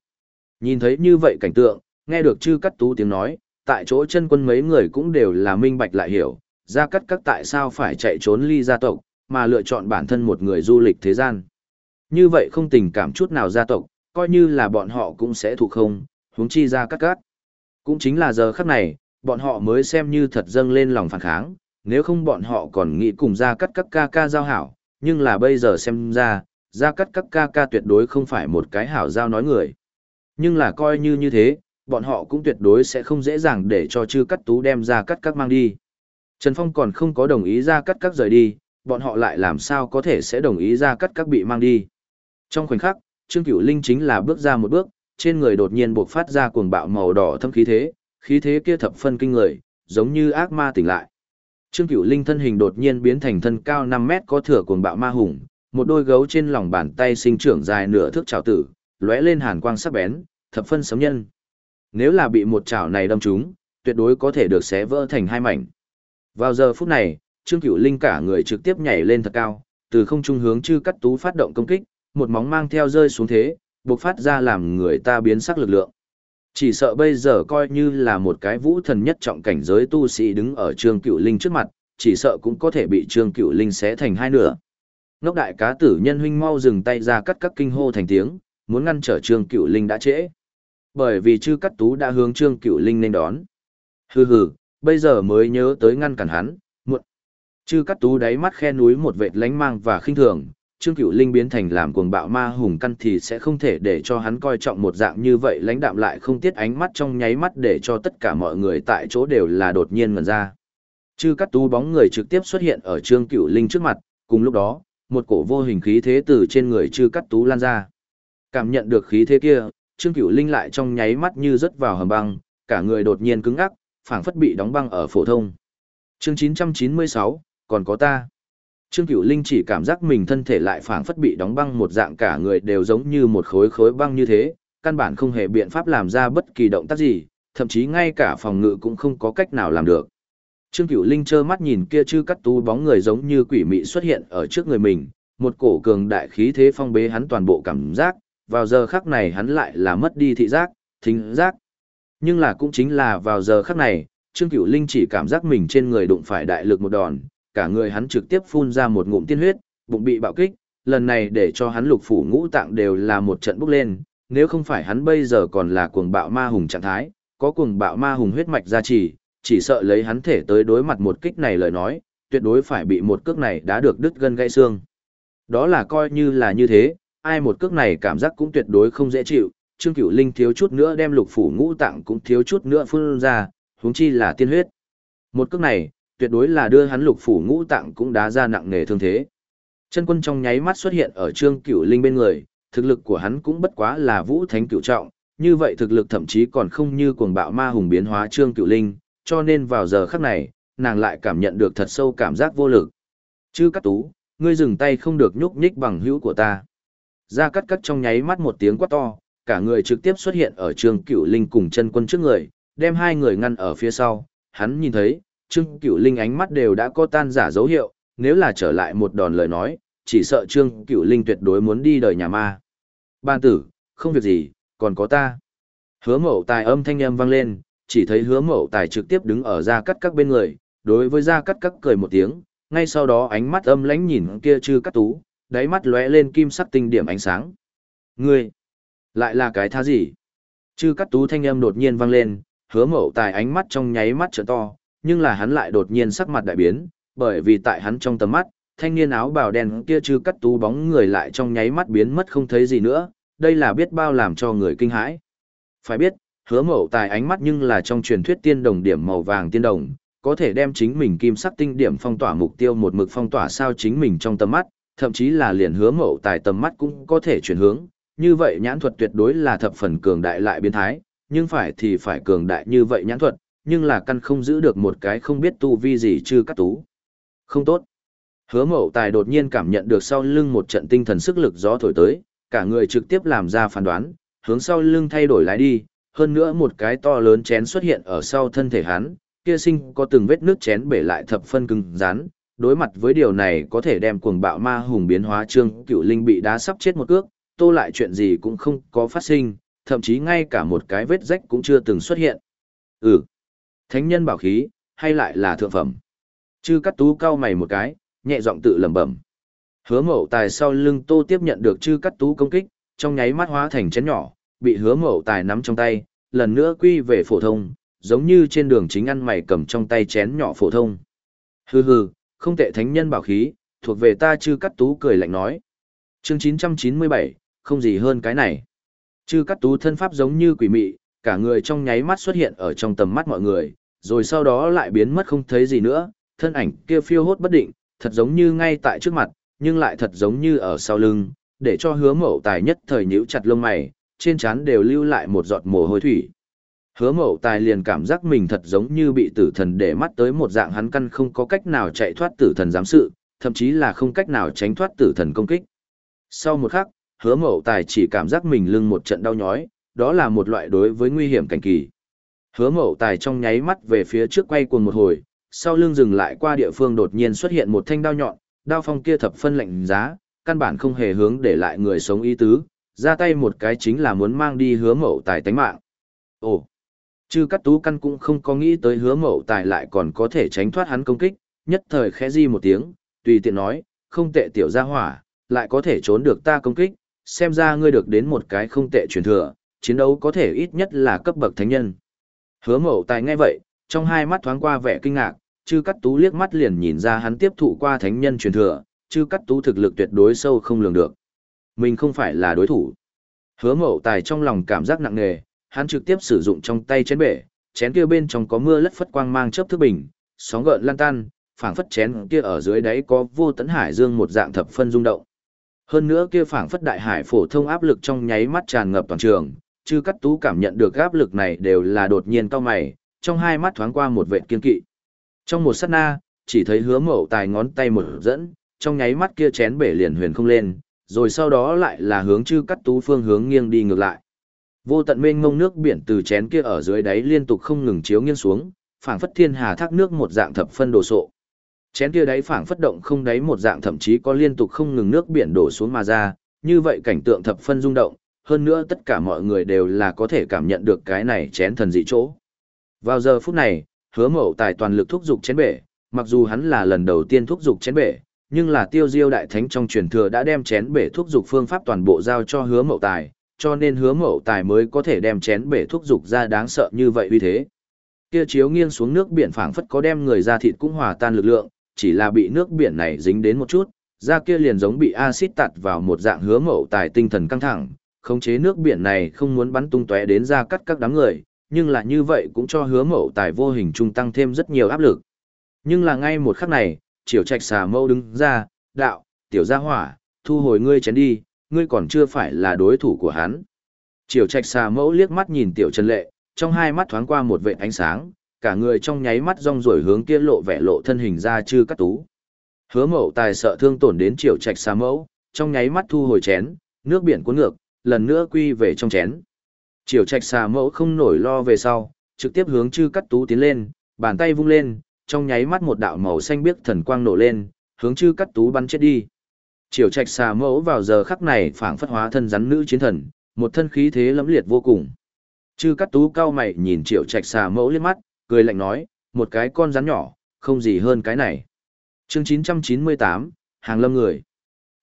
Nhìn thấy như vậy cảnh tượng, nghe được chư cắt tú tiếng nói, tại chỗ chân quân mấy người cũng đều là minh bạch lại hiểu, ra cắt các tại sao phải chạy trốn ly gia tộc, mà lựa chọn bản thân một người du lịch thế gian. Như vậy không tình cảm chút nào gia tộc, coi như là bọn họ cũng sẽ thụ không, huống chi ra cắt cắt. Cũng chính là giờ khắc này, bọn họ mới xem như thật dâng lên lòng phản kháng, nếu không bọn họ còn nghĩ cùng ra cắt các ca ca giao hảo, nhưng là bây giờ xem ra, ra cắt các ca ca tuyệt đối không phải một cái hảo giao nói người. Nhưng là coi như như thế, bọn họ cũng tuyệt đối sẽ không dễ dàng để cho chư cắt tú đem ra cắt các mang đi. Trần Phong còn không có đồng ý ra cắt các rời đi, bọn họ lại làm sao có thể sẽ đồng ý ra cắt các bị mang đi. Trong khoảnh khắc, Trương Cửu Linh chính là bước ra một bước, trên người đột nhiên bộc phát ra cuồng bạo màu đỏ thâm khí thế, khí thế kia thập phân kinh người, giống như ác ma tỉnh lại. Trương Cửu Linh thân hình đột nhiên biến thành thân cao 5 mét có thừa cuồng bạo ma hùng, một đôi gấu trên lòng bàn tay sinh trưởng dài nửa thước trảo tử, lóe lên hàn quang sắc bén, thập phân sấm nhân. Nếu là bị một chảo này đâm trúng, tuyệt đối có thể được xé vỡ thành hai mảnh. Vào giờ phút này, Trương Cửu Linh cả người trực tiếp nhảy lên thật cao, từ không trung hướng chư cắt tú phát động công kích, một móng mang theo rơi xuống thế, bộc phát ra làm người ta biến sắc lực lượng. Chỉ sợ bây giờ coi như là một cái vũ thần nhất trọng cảnh giới tu sĩ đứng ở Trương Cửu Linh trước mặt, chỉ sợ cũng có thể bị Trương Cửu Linh xé thành hai nửa. Ngốc đại cá tử nhân huynh mau dừng tay ra cắt các kinh hô thành tiếng, muốn ngăn trở Trương Cửu Linh đã trễ. Bởi vì chư cắt tú đã hướng Trương Cửu Linh nên đón. Hừ hừ, bây giờ mới nhớ tới ngăn cản hắn, muộn. Chư cắt tú đáy mắt khe núi một vệt lánh mang và khinh thường, Trương Cửu Linh biến thành làm cuồng bạo ma hùng căn thì sẽ không thể để cho hắn coi trọng một dạng như vậy lãnh đạm lại không tiết ánh mắt trong nháy mắt để cho tất cả mọi người tại chỗ đều là đột nhiên ngần ra. Chư cắt tú bóng người trực tiếp xuất hiện ở Trương Cửu Linh trước mặt, cùng lúc đó, một cổ vô hình khí thế từ trên người chư cắt tú lan ra. Cảm nhận được khí thế kia, Trương Cửu Linh lại trong nháy mắt như rớt vào hầm băng, cả người đột nhiên cứng ngắc, phảng phất bị đóng băng ở phổ thông. Chương 996, còn có ta. Trương Cửu Linh chỉ cảm giác mình thân thể lại phảng phất bị đóng băng một dạng cả người đều giống như một khối khối băng như thế, căn bản không hề biện pháp làm ra bất kỳ động tác gì, thậm chí ngay cả phòng ngự cũng không có cách nào làm được. Trương Cửu Linh trơ mắt nhìn kia chư cắt tú bóng người giống như quỷ mị xuất hiện ở trước người mình, một cổ cường đại khí thế phong bế hắn toàn bộ cảm giác, vào giờ khắc này hắn lại là mất đi thị giác, thính giác. Nhưng là cũng chính là vào giờ khắc này, Trương Cửu Linh chỉ cảm giác mình trên người đụng phải đại lực một đòn, cả người hắn trực tiếp phun ra một ngụm tiên huyết, bụng bị bạo kích, lần này để cho hắn lục phủ ngũ tạng đều là một trận bốc lên, nếu không phải hắn bây giờ còn là cuồng bạo ma hùng trạng thái, có cuồng bạo ma hùng huyết mạch gia trì, chỉ sợ lấy hắn thể tới đối mặt một kích này lời nói, tuyệt đối phải bị một cước này đã được đứt gân gãy xương. Đó là coi như là như thế, ai một cước này cảm giác cũng tuyệt đối không dễ chịu, Trương Cửu Linh thiếu chút nữa đem lục phủ ngũ tạng cũng thiếu chút nữa phun ra, huống chi là tiên huyết. Một cước này, tuyệt đối là đưa hắn lục phủ ngũ tạng cũng đá ra nặng nề thương thế. Chân quân trong nháy mắt xuất hiện ở Trương Cửu Linh bên người, thực lực của hắn cũng bất quá là vũ thánh cửu trọng, như vậy thực lực thậm chí còn không như cuồng bạo ma hùng biến hóa Trương Cửu Linh, cho nên vào giờ khắc này, nàng lại cảm nhận được thật sâu cảm giác vô lực. Chư Cát tú, ngươi dừng tay không được nhúc nhích bằng hữu của ta. Ra cắt cắt trong nháy mắt một tiếng quát to, cả người trực tiếp xuất hiện ở Trương Cửu Linh cùng chân quân trước người, đem hai người ngăn ở phía sau, hắn nhìn thấy, Trương Cửu Linh ánh mắt đều đã có tan giả dấu hiệu, nếu là trở lại một đòn lời nói, chỉ sợ Trương Cửu Linh tuyệt đối muốn đi đời nhà ma. Ban tử, không việc gì, còn có ta. Hứa mậu tài âm thanh âm vang lên, chỉ thấy hứa mậu tài trực tiếp đứng ở ra cắt Cát bên người, đối với ra cắt Cát cười một tiếng, ngay sau đó ánh mắt âm lãnh nhìn kia chư cắt tú, đáy mắt lóe lên kim sắc tinh điểm ánh sáng. Ngươi, lại là cái tha gì? Chư cắt tú thanh âm đột nhiên vang lên, hứa mậu tài ánh mắt trong nháy mắt trở to, nhưng là hắn lại đột nhiên sắc mặt đại biến, bởi vì tại hắn trong tầm mắt, thanh niên áo bào đen kia chư cắt tú bóng người lại trong nháy mắt biến mất không thấy gì nữa, đây là biết bao làm cho người kinh hãi. Phải biết, hứa mậu tài ánh mắt nhưng là trong truyền thuyết tiên đồng điểm màu vàng tiên đồng, có thể đem chính mình kim sắc tinh điểm phong tỏa mục tiêu một mực phong tỏa sao chính mình trong tầm mắt, thậm chí là liền hứa mậu tài tầm mắt cũng có thể chuyển hướng, như vậy nhãn thuật tuyệt đối là thập phần cường đại lại biến thái, nhưng phải thì phải cường đại như vậy nhãn thuật, nhưng là căn không giữ được một cái không biết tu vi gì chưa cắt tú. Không tốt. Hứa mậu tài đột nhiên cảm nhận được sau lưng một trận tinh thần sức lực gió thổi tới, cả người trực tiếp làm ra phán đoán, hướng sau lưng thay đổi lái đi, hơn nữa một cái to lớn chén xuất hiện ở sau thân thể hắn, kia sinh có từng vết nước chén bể lại thập phân cứng rắn, đối mặt với điều này có thể đem cuồng bạo ma hùng biến hóa trương cựu linh bị đá sắp chết một cước, tô lại chuyện gì cũng không có phát sinh, thậm chí ngay cả một cái vết rách cũng chưa từng xuất hiện. Ừ, thánh nhân bảo khí, hay lại là thượng phẩm. Chư cắt tú cao mày một cái, nhẹ giọng tự lẩm bẩm. Hứa mậu tài sau lưng tô tiếp nhận được chư cắt tú công kích, trong nháy mắt hóa thành chén nhỏ, bị hứa mậu tài nắm trong tay, lần nữa quy về phổ thông, giống như trên đường chính ăn mày cầm trong tay chén nhỏ phổ thông. Hừ hừ, không tệ thánh nhân bảo khí, thuộc về ta chư cắt tú cười lạnh nói. Chương 997, không gì hơn cái này. Chư cắt tú thân pháp giống như quỷ mị, cả người trong nháy mắt xuất hiện ở trong tầm mắt mọi người, rồi sau đó lại biến mất không thấy gì nữa, thân ảnh kia phiêu hốt bất định, thật giống như ngay tại trước mặt, nhưng lại thật giống như ở sau lưng, để cho hứa mậu tài nhất thời nhíu chặt lông mày, trên trán đều lưu lại một giọt mồ hôi thủy. Hứa mậu tài liền cảm giác mình thật giống như bị tử thần để mắt tới một dạng hắn căn không có cách nào chạy thoát tử thần giám sự, thậm chí là không cách nào tránh thoát tử thần công kích. Sau một khắc, hứa mậu tài chỉ cảm giác mình lưng một trận đau nhói, đó là một loại đối với nguy hiểm cảnh kỳ. Hứa mậu tài trong nháy mắt về phía trước quay cuồng một hồi, sau lưng dừng lại qua địa phương đột nhiên xuất hiện một thanh đao nhọn, đao phong kia thập phân lạnh giá, căn bản không hề hướng để lại người sống ý tứ, ra tay một cái chính là muốn mang đi hứa mậu tài tánh mạng. Ồ, chư cắt tú căn cũng không có nghĩ tới hứa mậu tài lại còn có thể tránh thoát hắn công kích, nhất thời khẽ di một tiếng, tùy tiện nói, không tệ tiểu gia hỏa, lại có thể trốn được ta công kích, xem ra ngươi được đến một cái không tệ truyền thừa, chiến đấu có thể ít nhất là cấp bậc thánh nhân. Hứa mậu tài nghe vậy, trong hai mắt thoáng qua vẻ kinh ngạc, chư cắt tú liếc mắt liền nhìn ra hắn tiếp thụ qua thánh nhân truyền thừa, chư cắt tú thực lực tuyệt đối sâu không lường được. Mình không phải là đối thủ. Hứa mậu tài trong lòng cảm giác nặng nề, hắn trực tiếp sử dụng trong tay chén bể, chén kia bên trong có mưa lất phất quang mang chớp thứ bình, sóng gợn lan tan, phảng phất chén kia ở dưới đáy có vô tấn hải dương một dạng thập phân rung động. Hơn nữa kia phảng phất đại hải phổ thông áp lực trong nháy mắt tràn ngập toàn trường, chư cắt tú cảm nhận được áp lực này đều là đột nhiên cao mày, trong hai mắt thoáng qua một vệt kiên kỵ. Trong một sát na, chỉ thấy hứa mậu tài ngón tay một dẫn, trong nháy mắt kia chén bể liền huyền không lên, rồi sau đó lại là hướng chư cắt tú phương hướng nghiêng đi ngược lại. Vô tận mênh ngông nước biển từ chén kia ở dưới đáy liên tục không ngừng chiếu nghiêng xuống, phảng phất thiên hà thác nước một dạng thập phân đồ sộ. Chén kia đáy phảng phất động không đáy một dạng thậm chí có liên tục không ngừng nước biển đổ xuống mà ra, như vậy cảnh tượng thập phân rung động, hơn nữa tất cả mọi người đều là có thể cảm nhận được cái này chén thần dị chỗ. Vào giờ phút này, hứa mậu tài toàn lực thúc giục chén bể, mặc dù hắn là lần đầu tiên thúc giục chén bể, nhưng là tiêu diêu đại thánh trong truyền thừa đã đem chén bể thúc giục phương pháp toàn bộ giao cho hứa mậu tài, cho nên hứa mậu tài mới có thể đem chén bể thuốc dục ra đáng sợ như vậy uy thế. Kia chiếu nghiêng xuống nước biển phảng phất có đem người ra thịt cũng hòa tan lực lượng, chỉ là bị nước biển này dính đến một chút, da kia liền giống bị axit tạt vào một dạng hứa mậu tài tinh thần căng thẳng, khống chế nước biển này không muốn bắn tung tóe đến ra cắt các đám người, nhưng là như vậy cũng cho hứa mậu tài vô hình trung tăng thêm rất nhiều áp lực. Nhưng là ngay một khắc này, triều trạch xà mâu đứng ra, đạo, tiểu gia hỏa, thu hồi ngươi chén đi, ngươi còn chưa phải là đối thủ của hắn. Triều trạch xà mẫu liếc mắt nhìn tiểu trần lệ, trong hai mắt thoáng qua một vệ ánh sáng, cả người trong nháy mắt rong rổi hướng kia lộ vẻ lộ thân hình ra chư cắt tú. Hứa mậu tài sợ thương tổn đến triều trạch xà mẫu, trong nháy mắt thu hồi chén, nước biển cuốn ngược, lần nữa quy về trong chén. Triều trạch xà mẫu không nổi lo về sau, trực tiếp hướng chư cắt tú tiến lên, bàn tay vung lên, trong nháy mắt một đạo màu xanh biếc thần quang nổ lên, hướng chư cắt tú bắn chết đi. Triều trạch xà mẫu vào giờ khắc này phảng phất hóa thân rắn nữ chiến thần, một thân khí thế lẫm liệt vô cùng. Chư cắt tú cao mày nhìn triệu trạch xà mẫu liếc mắt, cười lạnh nói, một cái con rắn nhỏ, không gì hơn cái này. chương 998, hàng lâm người.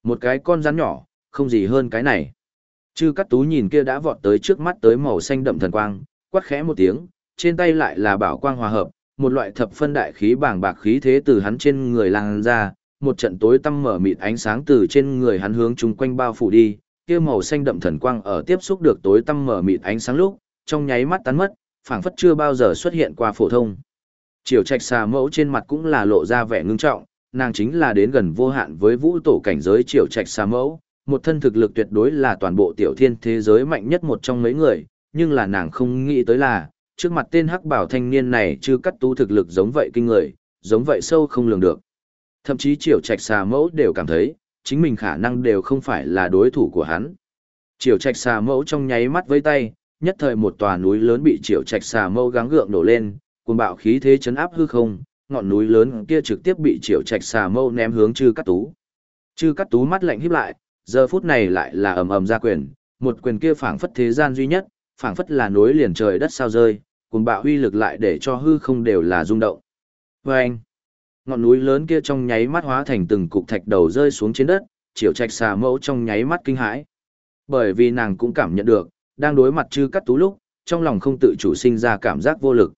Một cái con rắn nhỏ, không gì hơn cái này. Chư cắt tú nhìn kia đã vọt tới trước mắt tới màu xanh đậm thần quang, quát khẽ một tiếng, trên tay lại là bảo quang hòa hợp, một loại thập phân đại khí bảng bạc khí thế từ hắn trên người làng ra, một trận tối tăm mở mịt ánh sáng từ trên người hắn hướng chung quanh bao phủ đi, kia màu xanh đậm thần quang ở tiếp xúc được tối tăm mở mịt ánh sáng lúc, trong nháy mắt tán mất, phảng phất chưa bao giờ xuất hiện qua phổ thông. Triều Trạch xà mẫu trên mặt cũng là lộ ra vẻ ngưng trọng, nàng chính là đến gần vô hạn với vũ tổ cảnh giới Triều Trạch xà mẫu, một thân thực lực tuyệt đối là toàn bộ tiểu thiên thế giới mạnh nhất một trong mấy người, nhưng là nàng không nghĩ tới là, trước mặt tên hắc bảo thanh niên này chưa cắt tu thực lực giống vậy kinh người, giống vậy sâu không lường được. Thậm chí Triều Trạch xà mẫu đều cảm thấy, chính mình khả năng đều không phải là đối thủ của hắn. Triều Trạch xà mẫu trong nháy mắt với tay, nhất thời một tòa núi lớn bị Triều Trạch xà mẫu gắng gượng nổ lên, cuồng bạo khí thế chấn áp hư không, ngọn núi lớn kia trực tiếp bị Triều Trạch xà mẫu ném hướng Trư Cát Tú. Trư Cát Tú mắt lạnh híp lại, giờ phút này lại là ầm ầm ra quyền, một quyền kia phảng phất thế gian duy nhất, phảng phất là núi liền trời đất sao rơi, cuồng bạo uy lực lại để cho hư không đều là rung động. Và anh, ngọn núi lớn kia trong nháy mắt hóa thành từng cục thạch đầu rơi xuống trên đất, Triệu Trạch xà mẫu trong nháy mắt kinh hãi. Bởi vì nàng cũng cảm nhận được, đang đối mặt chư cắt tú lúc, trong lòng không tự chủ sinh ra cảm giác vô lực.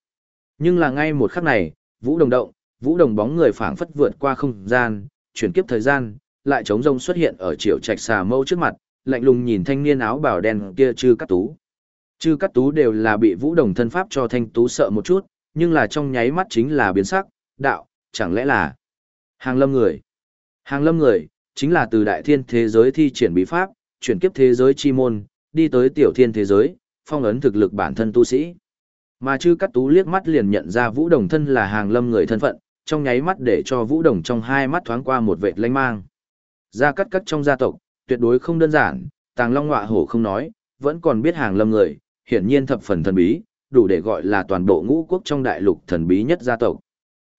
Nhưng là ngay một khắc này, vũ đồng động, vũ đồng bóng người phảng phất vượt qua không gian, chuyển kiếp thời gian, lại trống rông xuất hiện ở triệu trạch xà mẫu trước mặt, lạnh lùng nhìn thanh niên áo bào đen kia chư cắt tú. Chư cắt tú đều là bị vũ đồng thân pháp cho thanh tú sợ một chút, nhưng là trong nháy mắt chính là biến sắc, đạo, chẳng lẽ là hàng lâm người. Hàng lâm người, chính là từ đại thiên thế giới thi triển bí pháp, chuyển kiếp thế giới chi môn, đi tới tiểu thiên thế giới, phong ấn thực lực bản thân tu sĩ. Mà chư cắt tú liếc mắt liền nhận ra vũ đồng thân là hàng lâm người thân phận, trong nháy mắt để cho vũ đồng trong hai mắt thoáng qua một vệt lanh mang. Gia cắt cắt trong gia tộc, tuyệt đối không đơn giản, tàng long ngọa hổ không nói, vẫn còn biết hàng lâm người, hiển nhiên thập phần thần bí, đủ để gọi là toàn bộ ngũ quốc trong đại lục thần bí nhất gia tộc.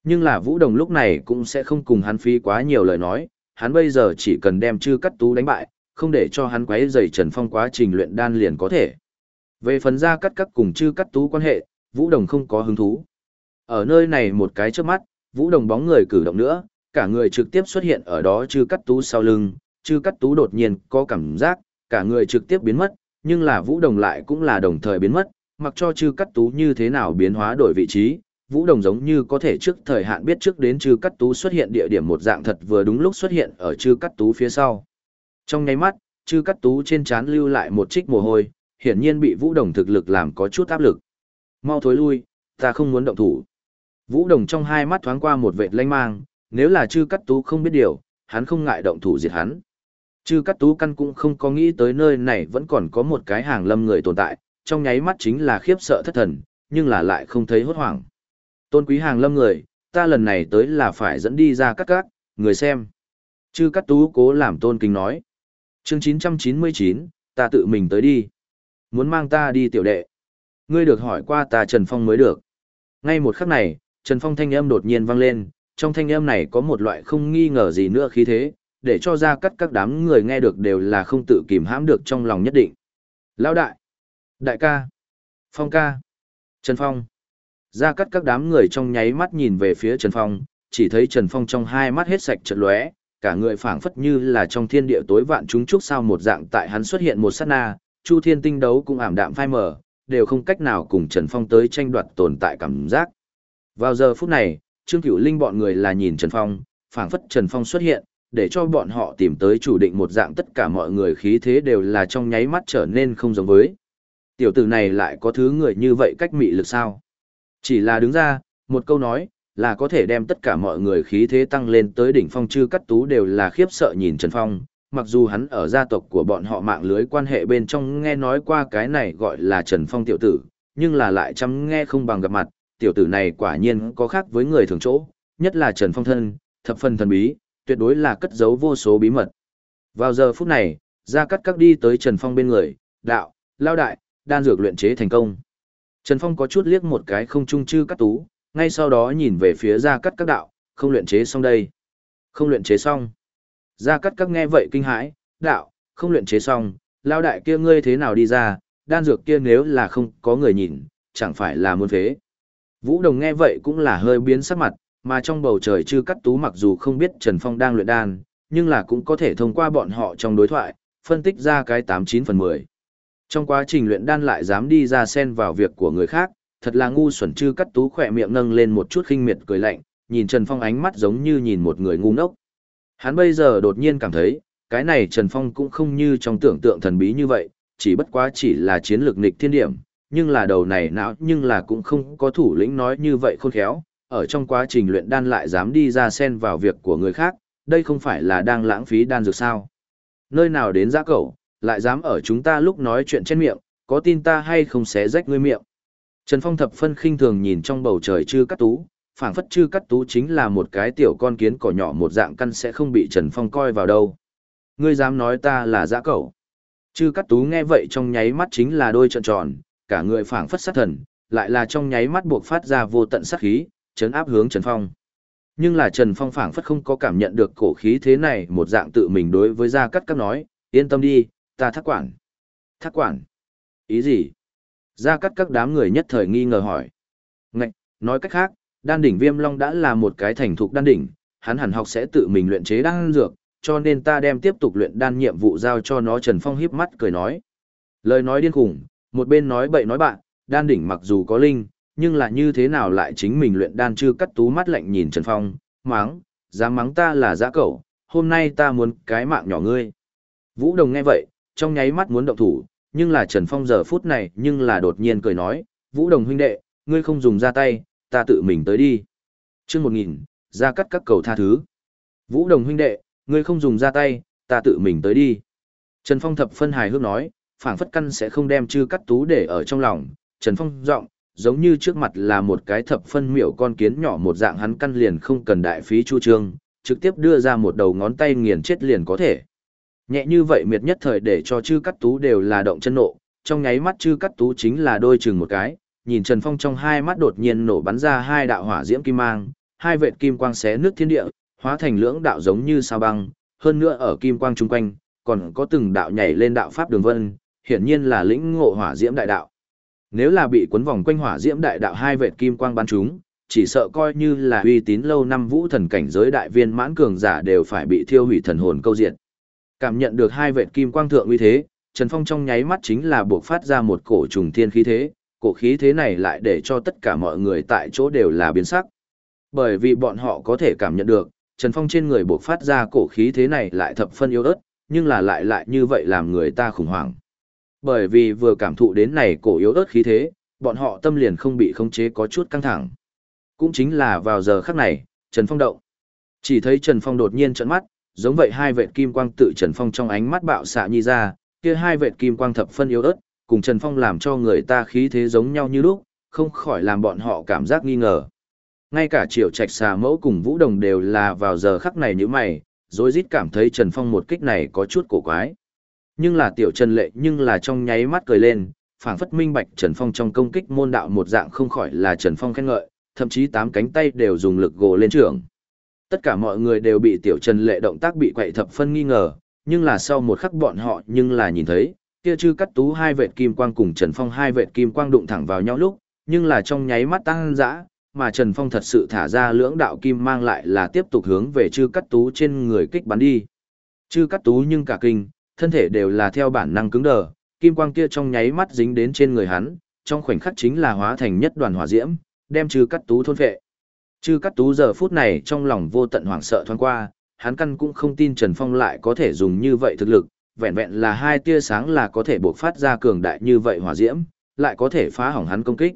Nhưng là Vũ Đồng lúc này cũng sẽ không cùng hắn phí quá nhiều lời nói, hắn bây giờ chỉ cần đem chư cắt tú đánh bại, không để cho hắn quấy rầy Trần Phong quá trình luyện đan liền có thể. Về phần ra cắt cắt cùng chư cắt tú quan hệ, Vũ Đồng không có hứng thú. Ở nơi này một cái trước mắt, Vũ Đồng bóng người cử động nữa, cả người trực tiếp xuất hiện ở đó chư cắt tú sau lưng, chư cắt tú đột nhiên có cảm giác, cả người trực tiếp biến mất, nhưng là Vũ Đồng lại cũng là đồng thời biến mất, mặc cho chư cắt tú như thế nào biến hóa đổi vị trí, Vũ Đồng giống như có thể trước thời hạn biết trước đến Trư cắt tú xuất hiện địa điểm một dạng thật vừa đúng lúc xuất hiện ở Trư cắt tú phía sau. Trong nháy mắt, Trư cắt tú trên trán lưu lại một trích mồ hôi, hiển nhiên bị Vũ Đồng thực lực làm có chút áp lực. Mau thối lui, ta không muốn động thủ. Vũ Đồng trong hai mắt thoáng qua một vệt lanh mang, nếu là Trư cắt tú không biết điều, hắn không ngại động thủ diệt hắn. Trư cắt tú căn cũng không có nghĩ tới nơi này vẫn còn có một cái hàng lâm người tồn tại, trong nháy mắt chính là khiếp sợ thất thần, nhưng là lại không thấy hốt hoảng. Tôn quý hàng lâm người, ta lần này tới là phải dẫn đi ra cắt cắt, người xem. Chư cắt tú cố làm tôn kính nói. chương 999, ta tự mình tới đi. Muốn mang ta đi tiểu đệ. Ngươi được hỏi qua ta Trần Phong mới được. Ngay một khắc này, Trần Phong thanh âm đột nhiên vang lên, trong thanh âm này có một loại không nghi ngờ gì nữa khí thế, để cho ra cắt các đám người nghe được đều là không tự kìm hãm được trong lòng nhất định. Lão đại, đại ca, phong ca, Trần Phong. Ra cắt các đám người trong nháy mắt nhìn về phía Trần Phong, chỉ thấy Trần Phong trong hai mắt hết sạch trật lóe, cả người phảng phất như là trong thiên địa tối vạn chúng trúc sao một dạng tại hắn xuất hiện một sát na, Chu Thiên tinh đấu cũng ảm đạm phai mờ, đều không cách nào cùng Trần Phong tới tranh đoạt tồn tại cảm giác. Vào giờ phút này, Trương Cửu Linh bọn người là nhìn Trần Phong, phảng phất Trần Phong xuất hiện, để cho bọn họ tìm tới chủ định một dạng tất cả mọi người khí thế đều là trong nháy mắt trở nên không giống với. Tiểu tử này lại có thứ người như vậy cách mị lực sao? Chỉ là đứng ra, một câu nói, là có thể đem tất cả mọi người khí thế tăng lên tới đỉnh phong chư cắt tú đều là khiếp sợ nhìn Trần Phong, mặc dù hắn ở gia tộc của bọn họ mạng lưới quan hệ bên trong nghe nói qua cái này gọi là Trần Phong tiểu tử, nhưng là lại chăm nghe không bằng gặp mặt, tiểu tử này quả nhiên có khác với người thường chỗ, nhất là Trần Phong thân, thập phần thần bí, tuyệt đối là cất giấu vô số bí mật. Vào giờ phút này, Gia Cát Các đi tới Trần Phong bên người, đạo, lao đại, đan dược luyện chế thành công. Trần Phong có chút liếc một cái không trung chư cắt tú, ngay sau đó nhìn về phía Gia Cát Các đạo, không luyện chế xong đây. Không luyện chế xong. Gia Cát Các nghe vậy kinh hãi, đạo, không luyện chế xong, lao đại kia ngươi thế nào đi ra, đan dược kia nếu là không có người nhìn, chẳng phải là muốn phế. Vũ Đồng nghe vậy cũng là hơi biến sắc mặt, mà trong bầu trời chư cắt tú mặc dù không biết Trần Phong đang luyện đan, nhưng là cũng có thể thông qua bọn họ trong đối thoại, phân tích ra cái 89 phần 10. Trong quá trình luyện đan lại dám đi ra xen vào việc của người khác, thật là ngu xuẩn chư cắt tú khỏe miệng nâng lên một chút khinh miệt cười lạnh, nhìn Trần Phong ánh mắt giống như nhìn một người ngu ngốc. Hắn bây giờ đột nhiên cảm thấy, cái này Trần Phong cũng không như trong tưởng tượng thần bí như vậy, chỉ bất quá chỉ là chiến lược nịch thiên điểm, nhưng là đầu này não nhưng là cũng không có thủ lĩnh nói như vậy khôn khéo, ở trong quá trình luyện đan lại dám đi ra xen vào việc của người khác, đây không phải là đang lãng phí đan dược sao. Nơi nào đến giã cẩu, lại dám ở chúng ta lúc nói chuyện trên miệng, có tin ta hay không xé rách ngươi miệng. Trần Phong thập phân khinh thường nhìn trong bầu trời chư cắt tú, phảng phất chư cắt tú chính là một cái tiểu con kiến cỏ nhỏ một dạng căn sẽ không bị Trần Phong coi vào đâu. Ngươi dám nói ta là dã cẩu. Chư cắt tú nghe vậy trong nháy mắt chính là đôi trận tròn, cả người phảng phất sát thần, lại là trong nháy mắt buộc phát ra vô tận sát khí, chấn áp hướng Trần Phong. Nhưng là Trần Phong phảng phất không có cảm nhận được cổ khí thế này một dạng tự mình đối với Gia Cát Các nói, yên tâm đi, ta thác quản. Thác quản? Ý gì? Gia cắt Các đám người nhất thời nghi ngờ hỏi. Ngạch, nói cách khác, đan đỉnh viêm long đã là một cái thành thục đan đỉnh, hắn hẳn học sẽ tự mình luyện chế đan dược, cho nên ta đem tiếp tục luyện đan nhiệm vụ giao cho nó Trần Phong hiếp mắt cười nói. Lời nói điên khủng, một bên nói bậy nói bạn, đan đỉnh mặc dù có linh, nhưng là như thế nào lại chính mình luyện đan chưa cắt tú mắt lạnh nhìn Trần Phong, mắng, dám mắng ta là giã cẩu, hôm nay ta muốn cái mạng nhỏ ngươi. Vũ Đồng nghe vậy, trong nháy mắt muốn động thủ, nhưng là Trần Phong giờ phút này nhưng là đột nhiên cười nói, Vũ Đồng huynh đệ, ngươi không dùng ra tay, ta tự mình tới đi. chương một nghìn, ra cắt các cầu tha thứ. Vũ Đồng huynh đệ, ngươi không dùng ra tay, ta tự mình tới đi. Trần Phong thập phân hài hước nói, phảng phất căn sẽ không đem chư cắt tú để ở trong lòng. Trần Phong giọng, giống như trước mặt là một cái thập phân miểu con kiến nhỏ một dạng hắn căn liền không cần đại phí chu trương, trực tiếp đưa ra một đầu ngón tay nghiền chết liền có thể. Nhẹ như vậy miệt nhất thời để cho chư cắt tú đều là động chân nộ, trong nháy mắt chư cắt tú chính là đôi chừng một cái, nhìn Trần Phong trong hai mắt đột nhiên nổ bắn ra hai đạo hỏa diễm kim mang, hai vệt kim quang xé nước thiên địa, hóa thành lưỡng đạo giống như sao băng, hơn nữa ở kim quang chung quanh, còn có từng đạo nhảy lên đạo pháp đường vân, hiển nhiên là lĩnh ngộ hỏa diễm đại đạo. Nếu là bị cuốn vòng quanh hỏa diễm đại đạo hai vệt kim quang bắn chúng, chỉ sợ coi như là uy tín lâu năm vũ thần cảnh giới đại viên mãn cường giả đều phải bị thiêu hủy thần hồn câu diệt. Cảm nhận được hai vệt kim quang thượng uy thế, Trần Phong trong nháy mắt chính là buộc phát ra một cổ trùng thiên khí thế, cổ khí thế này lại để cho tất cả mọi người tại chỗ đều là biến sắc. Bởi vì bọn họ có thể cảm nhận được, Trần Phong trên người buộc phát ra cổ khí thế này lại thập phân yếu ớt, nhưng là lại lại như vậy làm người ta khủng hoảng. Bởi vì vừa cảm thụ đến này cổ yếu ớt khí thế, bọn họ tâm liền không bị khống chế có chút căng thẳng. Cũng chính là vào giờ khắc này, Trần Phong động. Chỉ thấy Trần Phong đột nhiên trợn mắt, giống vậy hai vệt kim quang tự Trần Phong trong ánh mắt bạo xạ nhi ra, kia hai vệt kim quang thập phân yếu ớt, cùng Trần Phong làm cho người ta khí thế giống nhau như lúc, không khỏi làm bọn họ cảm giác nghi ngờ. Ngay cả Triệu Trạch xà mẫu cùng Vũ Đồng đều là vào giờ khắc này như mày, rồi rít cảm thấy Trần Phong một kích này có chút cổ quái. Nhưng là tiểu Trần Lệ nhưng là trong nháy mắt cười lên, phảng phất minh bạch Trần Phong trong công kích môn đạo một dạng không khỏi là Trần Phong khen ngợi, thậm chí tám cánh tay đều dùng lực gồ lên trưởng. Tất cả mọi người đều bị tiểu Trần Lệ động tác bị quậy thập phân nghi ngờ, nhưng là sau một khắc bọn họ nhưng là nhìn thấy, kia chư cắt tú hai vệt kim quang cùng Trần Phong hai vệt kim quang đụng thẳng vào nhau lúc, nhưng là trong nháy mắt tăng dã, mà Trần Phong thật sự thả ra lưỡng đạo kim mang lại là tiếp tục hướng về chư cắt tú trên người kích bắn đi. Chư cắt tú nhưng cả kinh, thân thể đều là theo bản năng cứng đờ, kim quang kia trong nháy mắt dính đến trên người hắn, trong khoảnh khắc chính là hóa thành nhất đoàn hỏa diễm, đem chư cắt tú thôn vệ. Chư cắt tú giờ phút này trong lòng vô tận hoảng sợ thoáng qua, hắn căn cũng không tin Trần Phong lại có thể dùng như vậy thực lực, vẹn vẹn là hai tia sáng là có thể bộc phát ra cường đại như vậy hỏa diễm, lại có thể phá hỏng hắn công kích.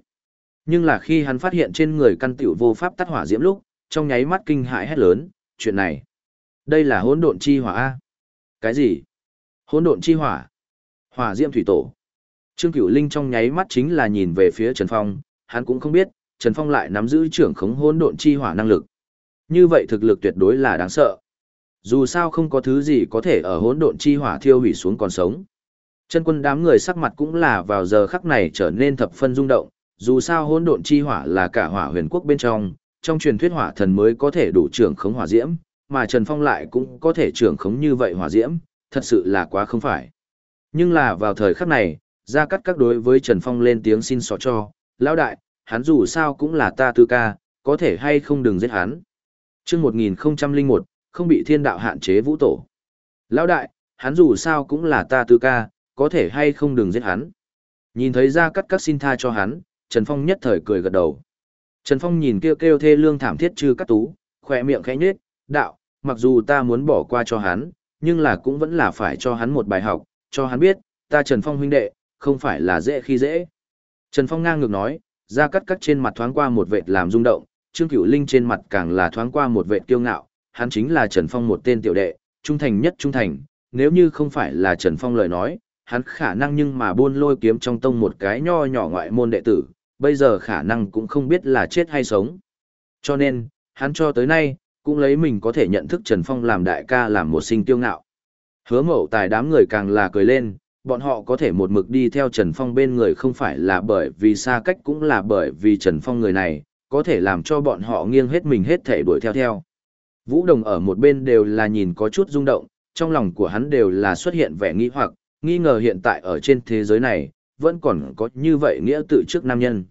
Nhưng là khi hắn phát hiện trên người căn tiểu vô pháp tắt hỏa diễm lúc, trong nháy mắt kinh hãi hét lớn, chuyện này, đây là hỗn độn chi hỏa a. Cái gì? Hỗn độn chi hỏa? Hỏa diễm thủy tổ. Trương Cửu Linh trong nháy mắt chính là nhìn về phía Trần Phong, hắn cũng không biết, Trần Phong lại nắm giữ trưởng khống hỗn độn chi hỏa năng lực. Như vậy thực lực tuyệt đối là đáng sợ. Dù sao không có thứ gì có thể ở hỗn độn chi hỏa thiêu hủy xuống còn sống. Chân quân đám người sắc mặt cũng là vào giờ khắc này trở nên thập phân rung động, dù sao hỗn độn chi hỏa là cả hỏa huyền quốc bên trong, trong truyền thuyết hỏa thần mới có thể đủ trưởng khống hỏa diễm, mà Trần Phong lại cũng có thể trưởng khống như vậy hỏa diễm, thật sự là quá không phải. Nhưng là vào thời khắc này, ra cắt các đối với Trần Phong lên tiếng xin xỏ cho, lão đại, hắn dù sao cũng là ta tư ca, có thể hay không đừng giết hắn. Trước 1001, không bị thiên đạo hạn chế vũ tổ. Lão đại, hắn dù sao cũng là ta tư ca, có thể hay không đừng giết hắn. Nhìn thấy ra cắt các xin tha cho hắn, Trần Phong nhất thời cười gật đầu. Trần Phong nhìn kêu kêu thê lương thảm thiết chư cắt tú, khỏe miệng khẽ nhếch, đạo, mặc dù ta muốn bỏ qua cho hắn, nhưng là cũng vẫn là phải cho hắn một bài học, cho hắn biết, ta Trần Phong huynh đệ, không phải là dễ khi dễ. Trần Phong ngang ngược nói, ra cắt cắt trên mặt thoáng qua một vệt làm rung động, Trương Cửu Linh trên mặt càng là thoáng qua một vệt kiêu ngạo, hắn chính là Trần Phong một tên tiểu đệ, trung thành nhất trung thành, nếu như không phải là Trần Phong lời nói, hắn khả năng nhưng mà buôn lôi kiếm trong tông một cái nho nhỏ ngoại môn đệ tử, bây giờ khả năng cũng không biết là chết hay sống. Cho nên, hắn cho tới nay, cũng lấy mình có thể nhận thức Trần Phong làm đại ca làm một sinh tiêu ngạo. Hứa mậu tài đám người càng là cười lên, bọn họ có thể một mực đi theo Trần Phong bên người không phải là bởi vì xa cách cũng là bởi vì Trần Phong người này, có thể làm cho bọn họ nghiêng hết mình hết thể đuổi theo theo. Vũ Đồng ở một bên đều là nhìn có chút rung động, trong lòng của hắn đều là xuất hiện vẻ nghi hoặc, nghi ngờ hiện tại ở trên thế giới này, vẫn còn có như vậy nghĩa tự trước nam nhân.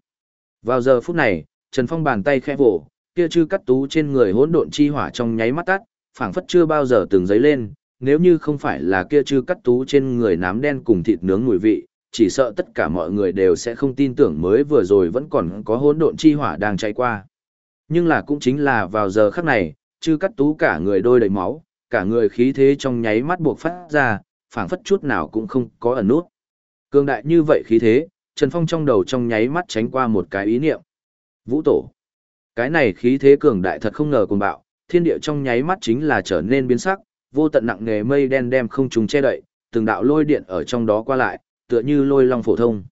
Vào giờ phút này, Trần Phong bàn tay khẽ vỗ, kia chư cắt tú trên người hỗn độn chi hỏa trong nháy mắt tắt, phảng phất chưa bao giờ từng giấy lên, nếu như không phải là kia chư cắt tú trên người nám đen cùng thịt nướng mùi vị, chỉ sợ tất cả mọi người đều sẽ không tin tưởng mới vừa rồi vẫn còn có hỗn độn chi hỏa đang cháy qua. Nhưng là cũng chính là vào giờ khắc này, chư cắt tú cả người đôi đầy máu, cả người khí thế trong nháy mắt buộc phát ra, phảng phất chút nào cũng không có ẩn nút. Cường đại như vậy khí thế, Trần Phong trong đầu trong nháy mắt tránh qua một cái ý niệm. Vũ tổ. Cái này khí thế cường đại thật không ngờ cùng bạo, thiên địa trong nháy mắt chính là trở nên biến sắc, vô tận nặng nề mây đen đem không trùng che đậy, từng đạo lôi điện ở trong đó qua lại, tựa như lôi long phổ thông.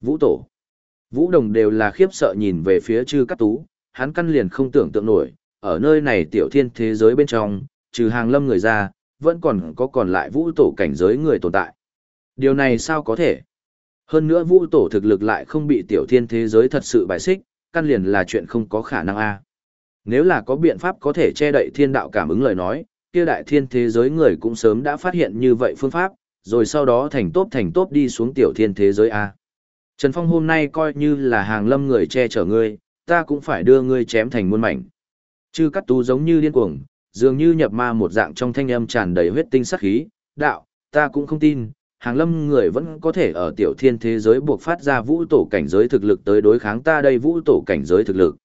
Vũ tổ. Vũ đồng đều là khiếp sợ nhìn về phía chư cắt tú, hắn căn liền không tưởng tượng nổi, ở nơi này tiểu thiên thế giới bên trong, trừ hàng lâm người ra, vẫn còn có còn lại vũ tổ cảnh giới người tồn tại. Điều này sao có thể? Hơn nữa vũ tổ thực lực lại không bị tiểu thiên thế giới thật sự bài xích, căn liền là chuyện không có khả năng a. Nếu là có biện pháp có thể che đậy thiên đạo cảm ứng lời nói, kia đại thiên thế giới người cũng sớm đã phát hiện như vậy phương pháp, rồi sau đó thành tốt thành tốt đi xuống tiểu thiên thế giới a. Trần Phong hôm nay coi như là hàng lâm người che chở ngươi, ta cũng phải đưa ngươi chém thành muôn mảnh. Chư cắt tú giống như điên cuồng, dường như nhập ma một dạng trong thanh âm tràn đầy huyết tinh sắc khí, đạo, ta cũng không tin, hàng lâm người vẫn có thể ở tiểu thiên thế giới buộc phát ra vũ tổ cảnh giới thực lực tới đối kháng ta đây vũ tổ cảnh giới thực lực.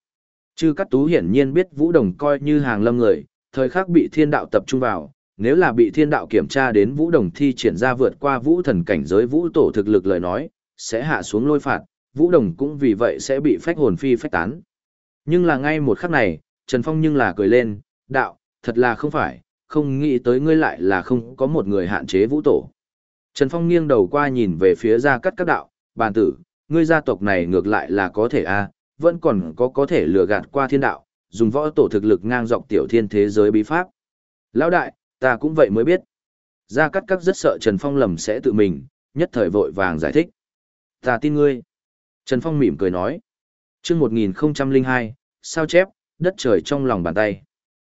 Chư Cát Tú hiển nhiên biết Vũ Đồng coi như hàng lâm người, thời khắc bị thiên đạo tập trung vào, nếu là bị thiên đạo kiểm tra đến Vũ Đồng thi triển ra vượt qua vũ thần cảnh giới vũ tổ thực lực lời nói, sẽ hạ xuống lôi phạt, Vũ Đồng cũng vì vậy sẽ bị phách hồn phi phách tán. Nhưng là ngay một khắc này, Trần Phong nhưng là cười lên, đạo, thật là không phải, không nghĩ tới ngươi lại là không có một người hạn chế vũ tổ. Trần Phong nghiêng đầu qua nhìn về phía gia cắt các đạo, bàn tử, ngươi gia tộc này ngược lại là có thể a, vẫn còn có có thể lừa gạt qua thiên đạo, dùng võ tổ thực lực ngang dọc tiểu thiên thế giới bí pháp. Lão đại, ta cũng vậy mới biết. Gia Cát Cát rất sợ Trần Phong lầm sẽ tự mình, nhất thời vội vàng giải thích. Ta tin ngươi. Trần Phong mỉm cười nói. Trước 1002, sao chép, đất trời trong lòng bàn tay.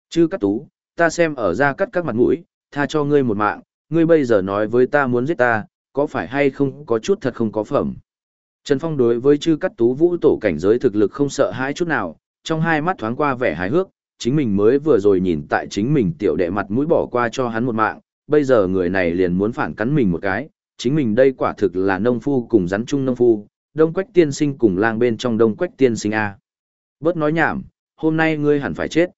Chư Cát tú, ta xem ở Gia Cát Cát mặt mũi, tha cho ngươi một mạng, ngươi bây giờ nói với ta muốn giết ta, có phải hay không có chút thật không có phẩm. Trần Phong đối với chư Cát tú vũ tổ cảnh giới thực lực không sợ hãi chút nào, trong hai mắt thoáng qua vẻ hài hước, chính mình mới vừa rồi nhìn tại chính mình tiểu đệ mặt mũi bỏ qua cho hắn một mạng, bây giờ người này liền muốn phản cắn mình một cái, chính mình đây quả thực là nông phu cùng rắn chung nông phu, đông quách tiên sinh cùng lang bên trong đông quách tiên sinh A. Bớt nói nhảm, hôm nay ngươi hẳn phải chết.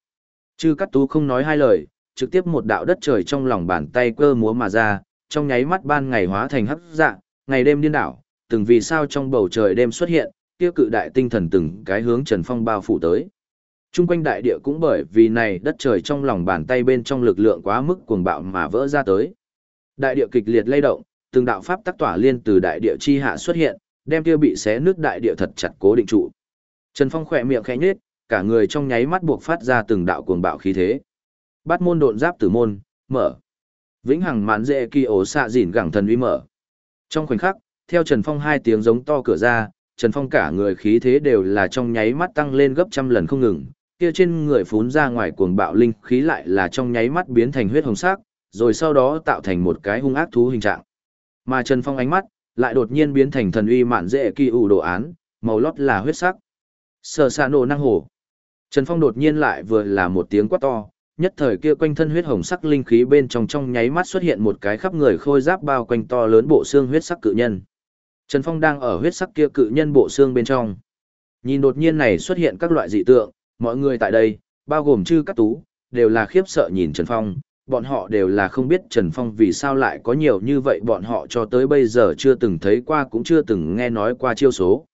Chư cắt tú không nói hai lời, trực tiếp một đạo đất trời trong lòng bàn tay cơ múa mà ra, trong nháy mắt ban ngày hóa thành hấp dạ, ngày đêm điên đảo, từng vì sao trong bầu trời đêm xuất hiện, kia cự đại tinh thần từng cái hướng Trần Phong bao phủ tới. Trung quanh đại địa cũng bởi vì này đất trời trong lòng bàn tay bên trong lực lượng quá mức cuồng bạo mà vỡ ra tới. Đại địa kịch liệt lay động, từng đạo pháp tác tỏa liên từ đại địa chi hạ xuất hiện, đem kia bị xé nước đại địa thật chặt cố định trụ. Trần Phong khỏe miệng khẽ nhếch, cả người trong nháy mắt buộc phát ra từng đạo cuồng bạo khí thế. Bát môn độn giáp tử môn, mở. Vĩnh hằng mãn dễ kỳ ổ xạ dỉn gẳng thần uy mở. Trong khoảnh khắc, theo Trần Phong hai tiếng giống to cửa ra, Trần Phong cả người khí thế đều là trong nháy mắt tăng lên gấp trăm lần không ngừng, kia trên người phún ra ngoài cuồng bạo linh khí lại là trong nháy mắt biến thành huyết hồng sắc, rồi sau đó tạo thành một cái hung ác thú hình trạng. Mà Trần Phong ánh mắt lại đột nhiên biến thành thần uy mạn dễ kỳ ủ đồ án, màu lót là huyết sắc. Sở Sa nổ năng hổ. Trần Phong đột nhiên lại vừa là một tiếng quát to, nhất thời kia quanh thân huyết hồng sắc linh khí bên trong trong nháy mắt xuất hiện một cái khắp người khôi giáp bao quanh to lớn bộ xương huyết sắc cự nhân. Trần Phong đang ở huyết sắc kia cự nhân bộ xương bên trong. Nhìn đột nhiên này xuất hiện các loại dị tượng, mọi người tại đây, bao gồm chư các tú, đều là khiếp sợ nhìn Trần Phong, bọn họ đều là không biết Trần Phong vì sao lại có nhiều như vậy bọn họ cho tới bây giờ chưa từng thấy qua cũng chưa từng nghe nói qua chiêu số.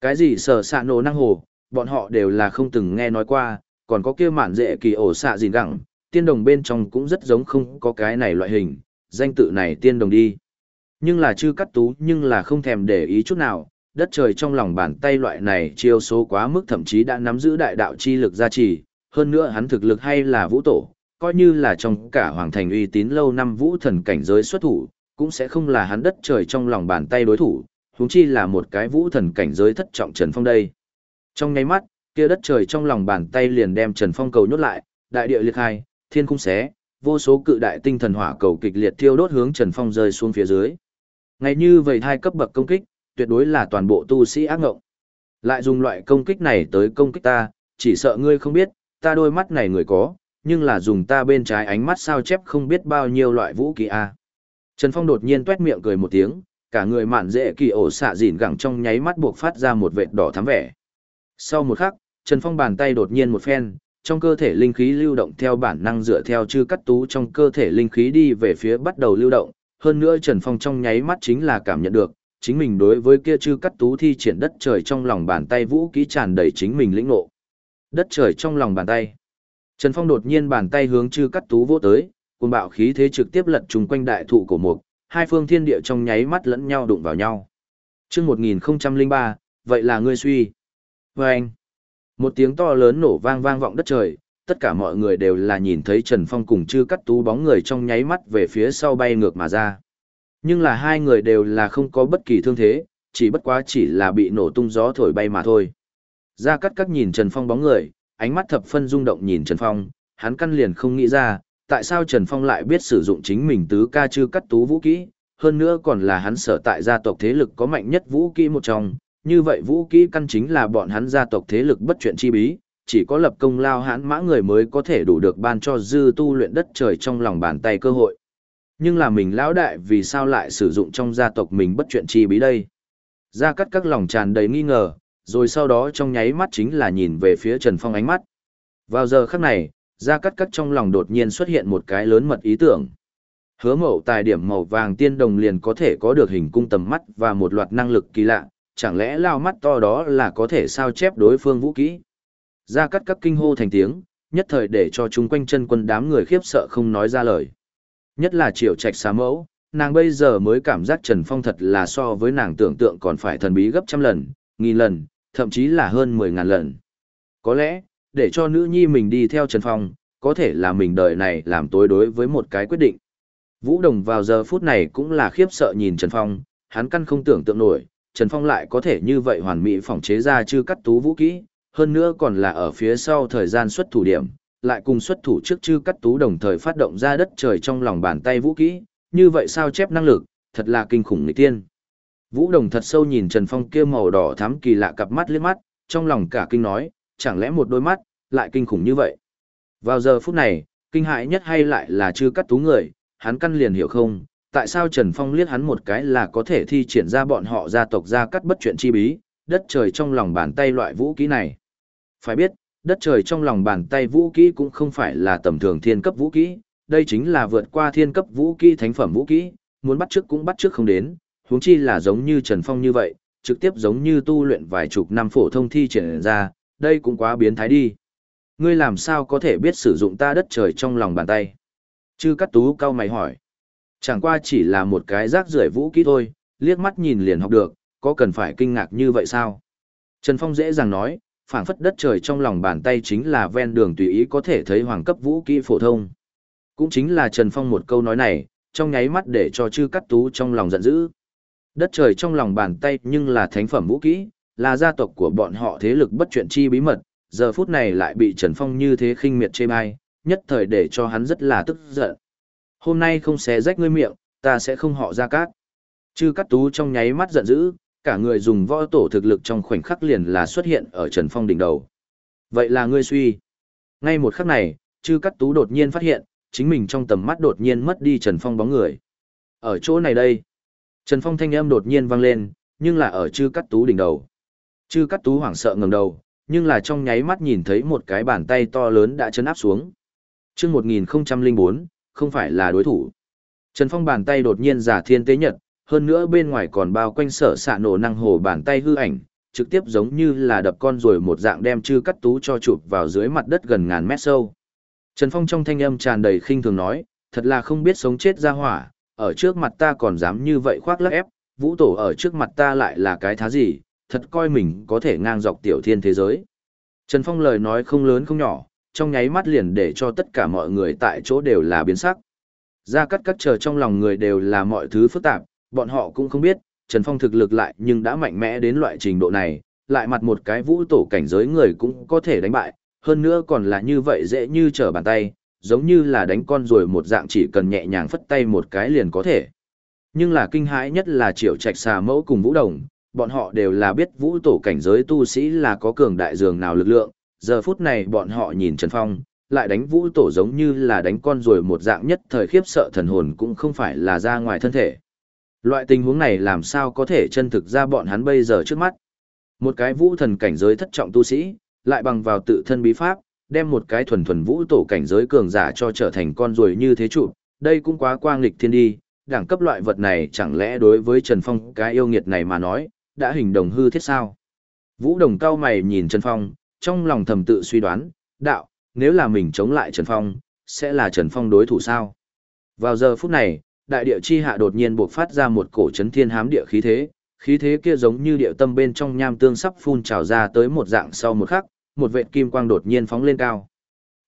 Cái gì sở xạ nổ năng hồ, bọn họ đều là không từng nghe nói qua, còn có kia mạn dễ kỳ ổ xạ gìn gẳng, tiên đồng bên trong cũng rất giống không có cái này loại hình, danh tự này tiên đồng đi. Nhưng là chư cắt tú nhưng là không thèm để ý chút nào, đất trời trong lòng bàn tay loại này chiêu số quá mức thậm chí đã nắm giữ đại đạo chi lực gia trì, hơn nữa hắn thực lực hay là vũ tổ, coi như là trong cả hoàng thành uy tín lâu năm vũ thần cảnh giới xuất thủ, cũng sẽ không là hắn đất trời trong lòng bàn tay đối thủ, huống chi là một cái vũ thần cảnh giới thất trọng Trần Phong đây. Trong nháy mắt, kia đất trời trong lòng bàn tay liền đem Trần Phong cầu nhốt lại, đại địa liệt hai, thiên cung xé, vô số cự đại tinh thần hỏa cầu kịch liệt thiêu đốt hướng Trần Phong rơi xuống phía dưới. Ngay như vậy hai cấp bậc công kích, tuyệt đối là toàn bộ tu sĩ ác ngộng. Lại dùng loại công kích này tới công kích ta, chỉ sợ ngươi không biết, ta đôi mắt này người có, nhưng là dùng ta bên trái ánh mắt sao chép không biết bao nhiêu loại vũ khí a. Trần Phong đột nhiên tuét miệng cười một tiếng, cả người mạn dễ kỳ ổ xạ dỉn gẳng trong nháy mắt buộc phát ra một vệt đỏ thắm vẻ. Sau một khắc, Trần Phong bàn tay đột nhiên một phen, trong cơ thể linh khí lưu động theo bản năng dựa theo chư cắt tú trong cơ thể linh khí đi về phía bắt đầu lưu động, hơn nữa Trần Phong trong nháy mắt chính là cảm nhận được, chính mình đối với kia chư cắt tú thi triển đất trời trong lòng bàn tay vũ kỹ tràn đầy chính mình lĩnh ngộ. Đất trời trong lòng bàn tay. Trần Phong đột nhiên bàn tay hướng chư cắt tú vỗ tới, cuồng bạo khí thế trực tiếp lật trùng quanh đại thụ cổ mục, hai phương thiên địa trong nháy mắt lẫn nhau đụng vào nhau. Chương 1003, vậy là ngươi suy. Và anh, một tiếng to lớn nổ vang vang vọng đất trời, tất cả mọi người đều là nhìn thấy Trần Phong cùng chư cắt tú bóng người trong nháy mắt về phía sau bay ngược mà ra. Nhưng là hai người đều là không có bất kỳ thương thế, chỉ bất quá chỉ là bị nổ tung gió thổi bay mà thôi. Ra cắt cắt nhìn Trần Phong bóng người, ánh mắt thập phân rung động nhìn Trần Phong, hắn căn liền không nghĩ ra, tại sao Trần Phong lại biết sử dụng chính mình tứ ca chư cắt tú vũ kỹ, hơn nữa còn là hắn sở tại gia tộc thế lực có mạnh nhất vũ kỹ một trong, như vậy vũ kỹ căn chính là bọn hắn gia tộc thế lực bất chuyện chi bí, chỉ có lập công lao hãn mã người mới có thể đủ được ban cho dư tu luyện đất trời trong lòng bàn tay cơ hội. Nhưng là mình lão đại vì sao lại sử dụng trong gia tộc mình bất chuyện chi bí đây? Gia cắt các lòng tràn đầy nghi ngờ, rồi sau đó trong nháy mắt chính là nhìn về phía Trần Phong ánh mắt. Vào giờ khắc này, Gia cắt cắt trong lòng đột nhiên xuất hiện một cái lớn mật ý tưởng. Hứa mẫu tài điểm màu vàng tiên đồng liền có thể có được hình cung tầm mắt và một loạt năng lực kỳ lạ, chẳng lẽ lao mắt to đó là có thể sao chép đối phương vũ kỹ. Ra cắt các kinh hô thành tiếng, nhất thời để cho chúng quanh chân quân đám người khiếp sợ không nói ra lời. Nhất là triệu trạch xá mẫu, nàng bây giờ mới cảm giác Trần Phong thật là so với nàng tưởng tượng còn phải thần bí gấp trăm lần, nghìn lần, thậm chí là hơn mười ngàn lần. Có lẽ, để cho nữ nhi mình đi theo Trần Phong, có thể là mình đời này làm tối đối với một cái quyết định. Vũ Đồng vào giờ phút này cũng là khiếp sợ nhìn Trần Phong, hắn căn không tưởng tượng nổi, Trần Phong lại có thể như vậy hoàn mỹ phỏng chế ra chư cắt tú vũ kỹ, hơn nữa còn là ở phía sau thời gian xuất thủ điểm, lại cùng xuất thủ trước chư cắt tú đồng thời phát động ra đất trời trong lòng bàn tay vũ kỹ, như vậy sao chép năng lực, thật là kinh khủng nghịch tiên. Vũ đồng thật sâu nhìn Trần Phong kia màu đỏ thắm kỳ lạ cặp mắt liếc mắt, trong lòng cả kinh nói, chẳng lẽ một đôi mắt, lại kinh khủng như vậy. Vào giờ phút này, kinh hại nhất hay lại là chư cắt tú người, hắn căn liền hiểu không, tại sao Trần Phong liếc hắn một cái là có thể thi triển ra bọn họ gia tộc gia cắt bất chuyện chi bí, đất trời trong lòng bàn tay loại vũ kỹ này. Phải biết, đất trời trong lòng bàn tay vũ kỹ cũng không phải là tầm thường thiên cấp vũ kỹ, đây chính là vượt qua thiên cấp vũ kỹ thánh phẩm vũ kỹ, muốn bắt trước cũng bắt trước không đến, huống chi là giống như Trần Phong như vậy, trực tiếp giống như tu luyện vài chục năm phổ thông thi triển ra, đây cũng quá biến thái đi. Ngươi làm sao có thể biết sử dụng ta đất trời trong lòng bàn tay? Chư Cát tú cao mày hỏi. Chẳng qua chỉ là một cái rác rưởi vũ kỹ thôi, liếc mắt nhìn liền học được, có cần phải kinh ngạc như vậy sao? Trần Phong dễ dàng nói, phảng phất đất trời trong lòng bàn tay chính là ven đường tùy ý có thể thấy hoàng cấp vũ kỹ phổ thông. Cũng chính là Trần Phong một câu nói này, trong nháy mắt để cho chư cắt tú trong lòng giận dữ. Đất trời trong lòng bàn tay nhưng là thánh phẩm vũ kỹ, là gia tộc của bọn họ thế lực bất chuyện chi bí mật, giờ phút này lại bị Trần Phong như thế khinh miệt chê bai, nhất thời để cho hắn rất là tức giận. Hôm nay không xé rách ngươi miệng, ta sẽ không họ ra cát. Chư cắt tú trong nháy mắt giận dữ, cả người dùng võ tổ thực lực trong khoảnh khắc liền là xuất hiện ở Trần Phong đỉnh đầu. Vậy là ngươi suy. Ngay một khắc này, Trư cắt tú đột nhiên phát hiện, chính mình trong tầm mắt đột nhiên mất đi Trần Phong bóng người. Ở chỗ này đây, Trần Phong thanh âm đột nhiên vang lên, nhưng là ở Trư cắt tú đỉnh đầu. Trư cắt tú hoảng sợ ngẩng đầu, nhưng là trong nháy mắt nhìn thấy một cái bàn tay to lớn đã chấn áp xuống. Chương 1004, không phải là đối thủ. Trần Phong bàn tay đột nhiên giả thiên tế nhật, hơn nữa bên ngoài còn bao quanh sở xạ nổ năng hồ bàn tay hư ảnh, trực tiếp giống như là đập con rồi một dạng đem chư cắt tú cho chụp vào dưới mặt đất gần ngàn mét sâu. Trần Phong trong thanh âm tràn đầy khinh thường nói, thật là không biết sống chết ra hỏa, ở trước mặt ta còn dám như vậy khoác lác ép, vũ tổ ở trước mặt ta lại là cái thá gì, thật coi mình có thể ngang dọc tiểu thiên thế giới. Trần Phong lời nói không lớn không nhỏ, trong nháy mắt liền để cho tất cả mọi người tại chỗ đều là biến sắc. Ra cắt cắt chờ trong lòng người đều là mọi thứ phức tạp, bọn họ cũng không biết, Trần Phong thực lực lại nhưng đã mạnh mẽ đến loại trình độ này, lại mặt một cái vũ tổ cảnh giới người cũng có thể đánh bại, hơn nữa còn là như vậy dễ như trở bàn tay, giống như là đánh con rồi một dạng chỉ cần nhẹ nhàng phất tay một cái liền có thể. Nhưng là kinh hãi nhất là triệu trạch xà mẫu cùng vũ đồng, bọn họ đều là biết vũ tổ cảnh giới tu sĩ là có cường đại dường nào lực lượng, giờ phút này bọn họ nhìn Trần Phong, lại đánh vũ tổ giống như là đánh con rồi một dạng nhất thời khiếp sợ thần hồn cũng không phải là ra ngoài thân thể. Loại tình huống này làm sao có thể chân thực ra bọn hắn bây giờ trước mắt. Một cái vũ thần cảnh giới thất trọng tu sĩ, lại bằng vào tự thân bí pháp, đem một cái thuần thuần vũ tổ cảnh giới cường giả cho trở thành con ruồi như thế trụ, đây cũng quá quang lịch thiên đi, đẳng cấp loại vật này chẳng lẽ đối với Trần Phong cái yêu nghiệt này mà nói, đã hình đồng hư thiết sao? Vũ đồng cao mày nhìn Trần Phong, trong lòng thầm tự suy đoán, đạo, nếu là mình chống lại Trần Phong, sẽ là Trần Phong đối thủ sao? Vào giờ phút này, đại địa chi hạ đột nhiên bộc phát ra một cổ chấn thiên hám địa khí thế, khí thế kia giống như địa tâm bên trong nham tương sắp phun trào ra tới một dạng sau một khắc, một vệt kim quang đột nhiên phóng lên cao.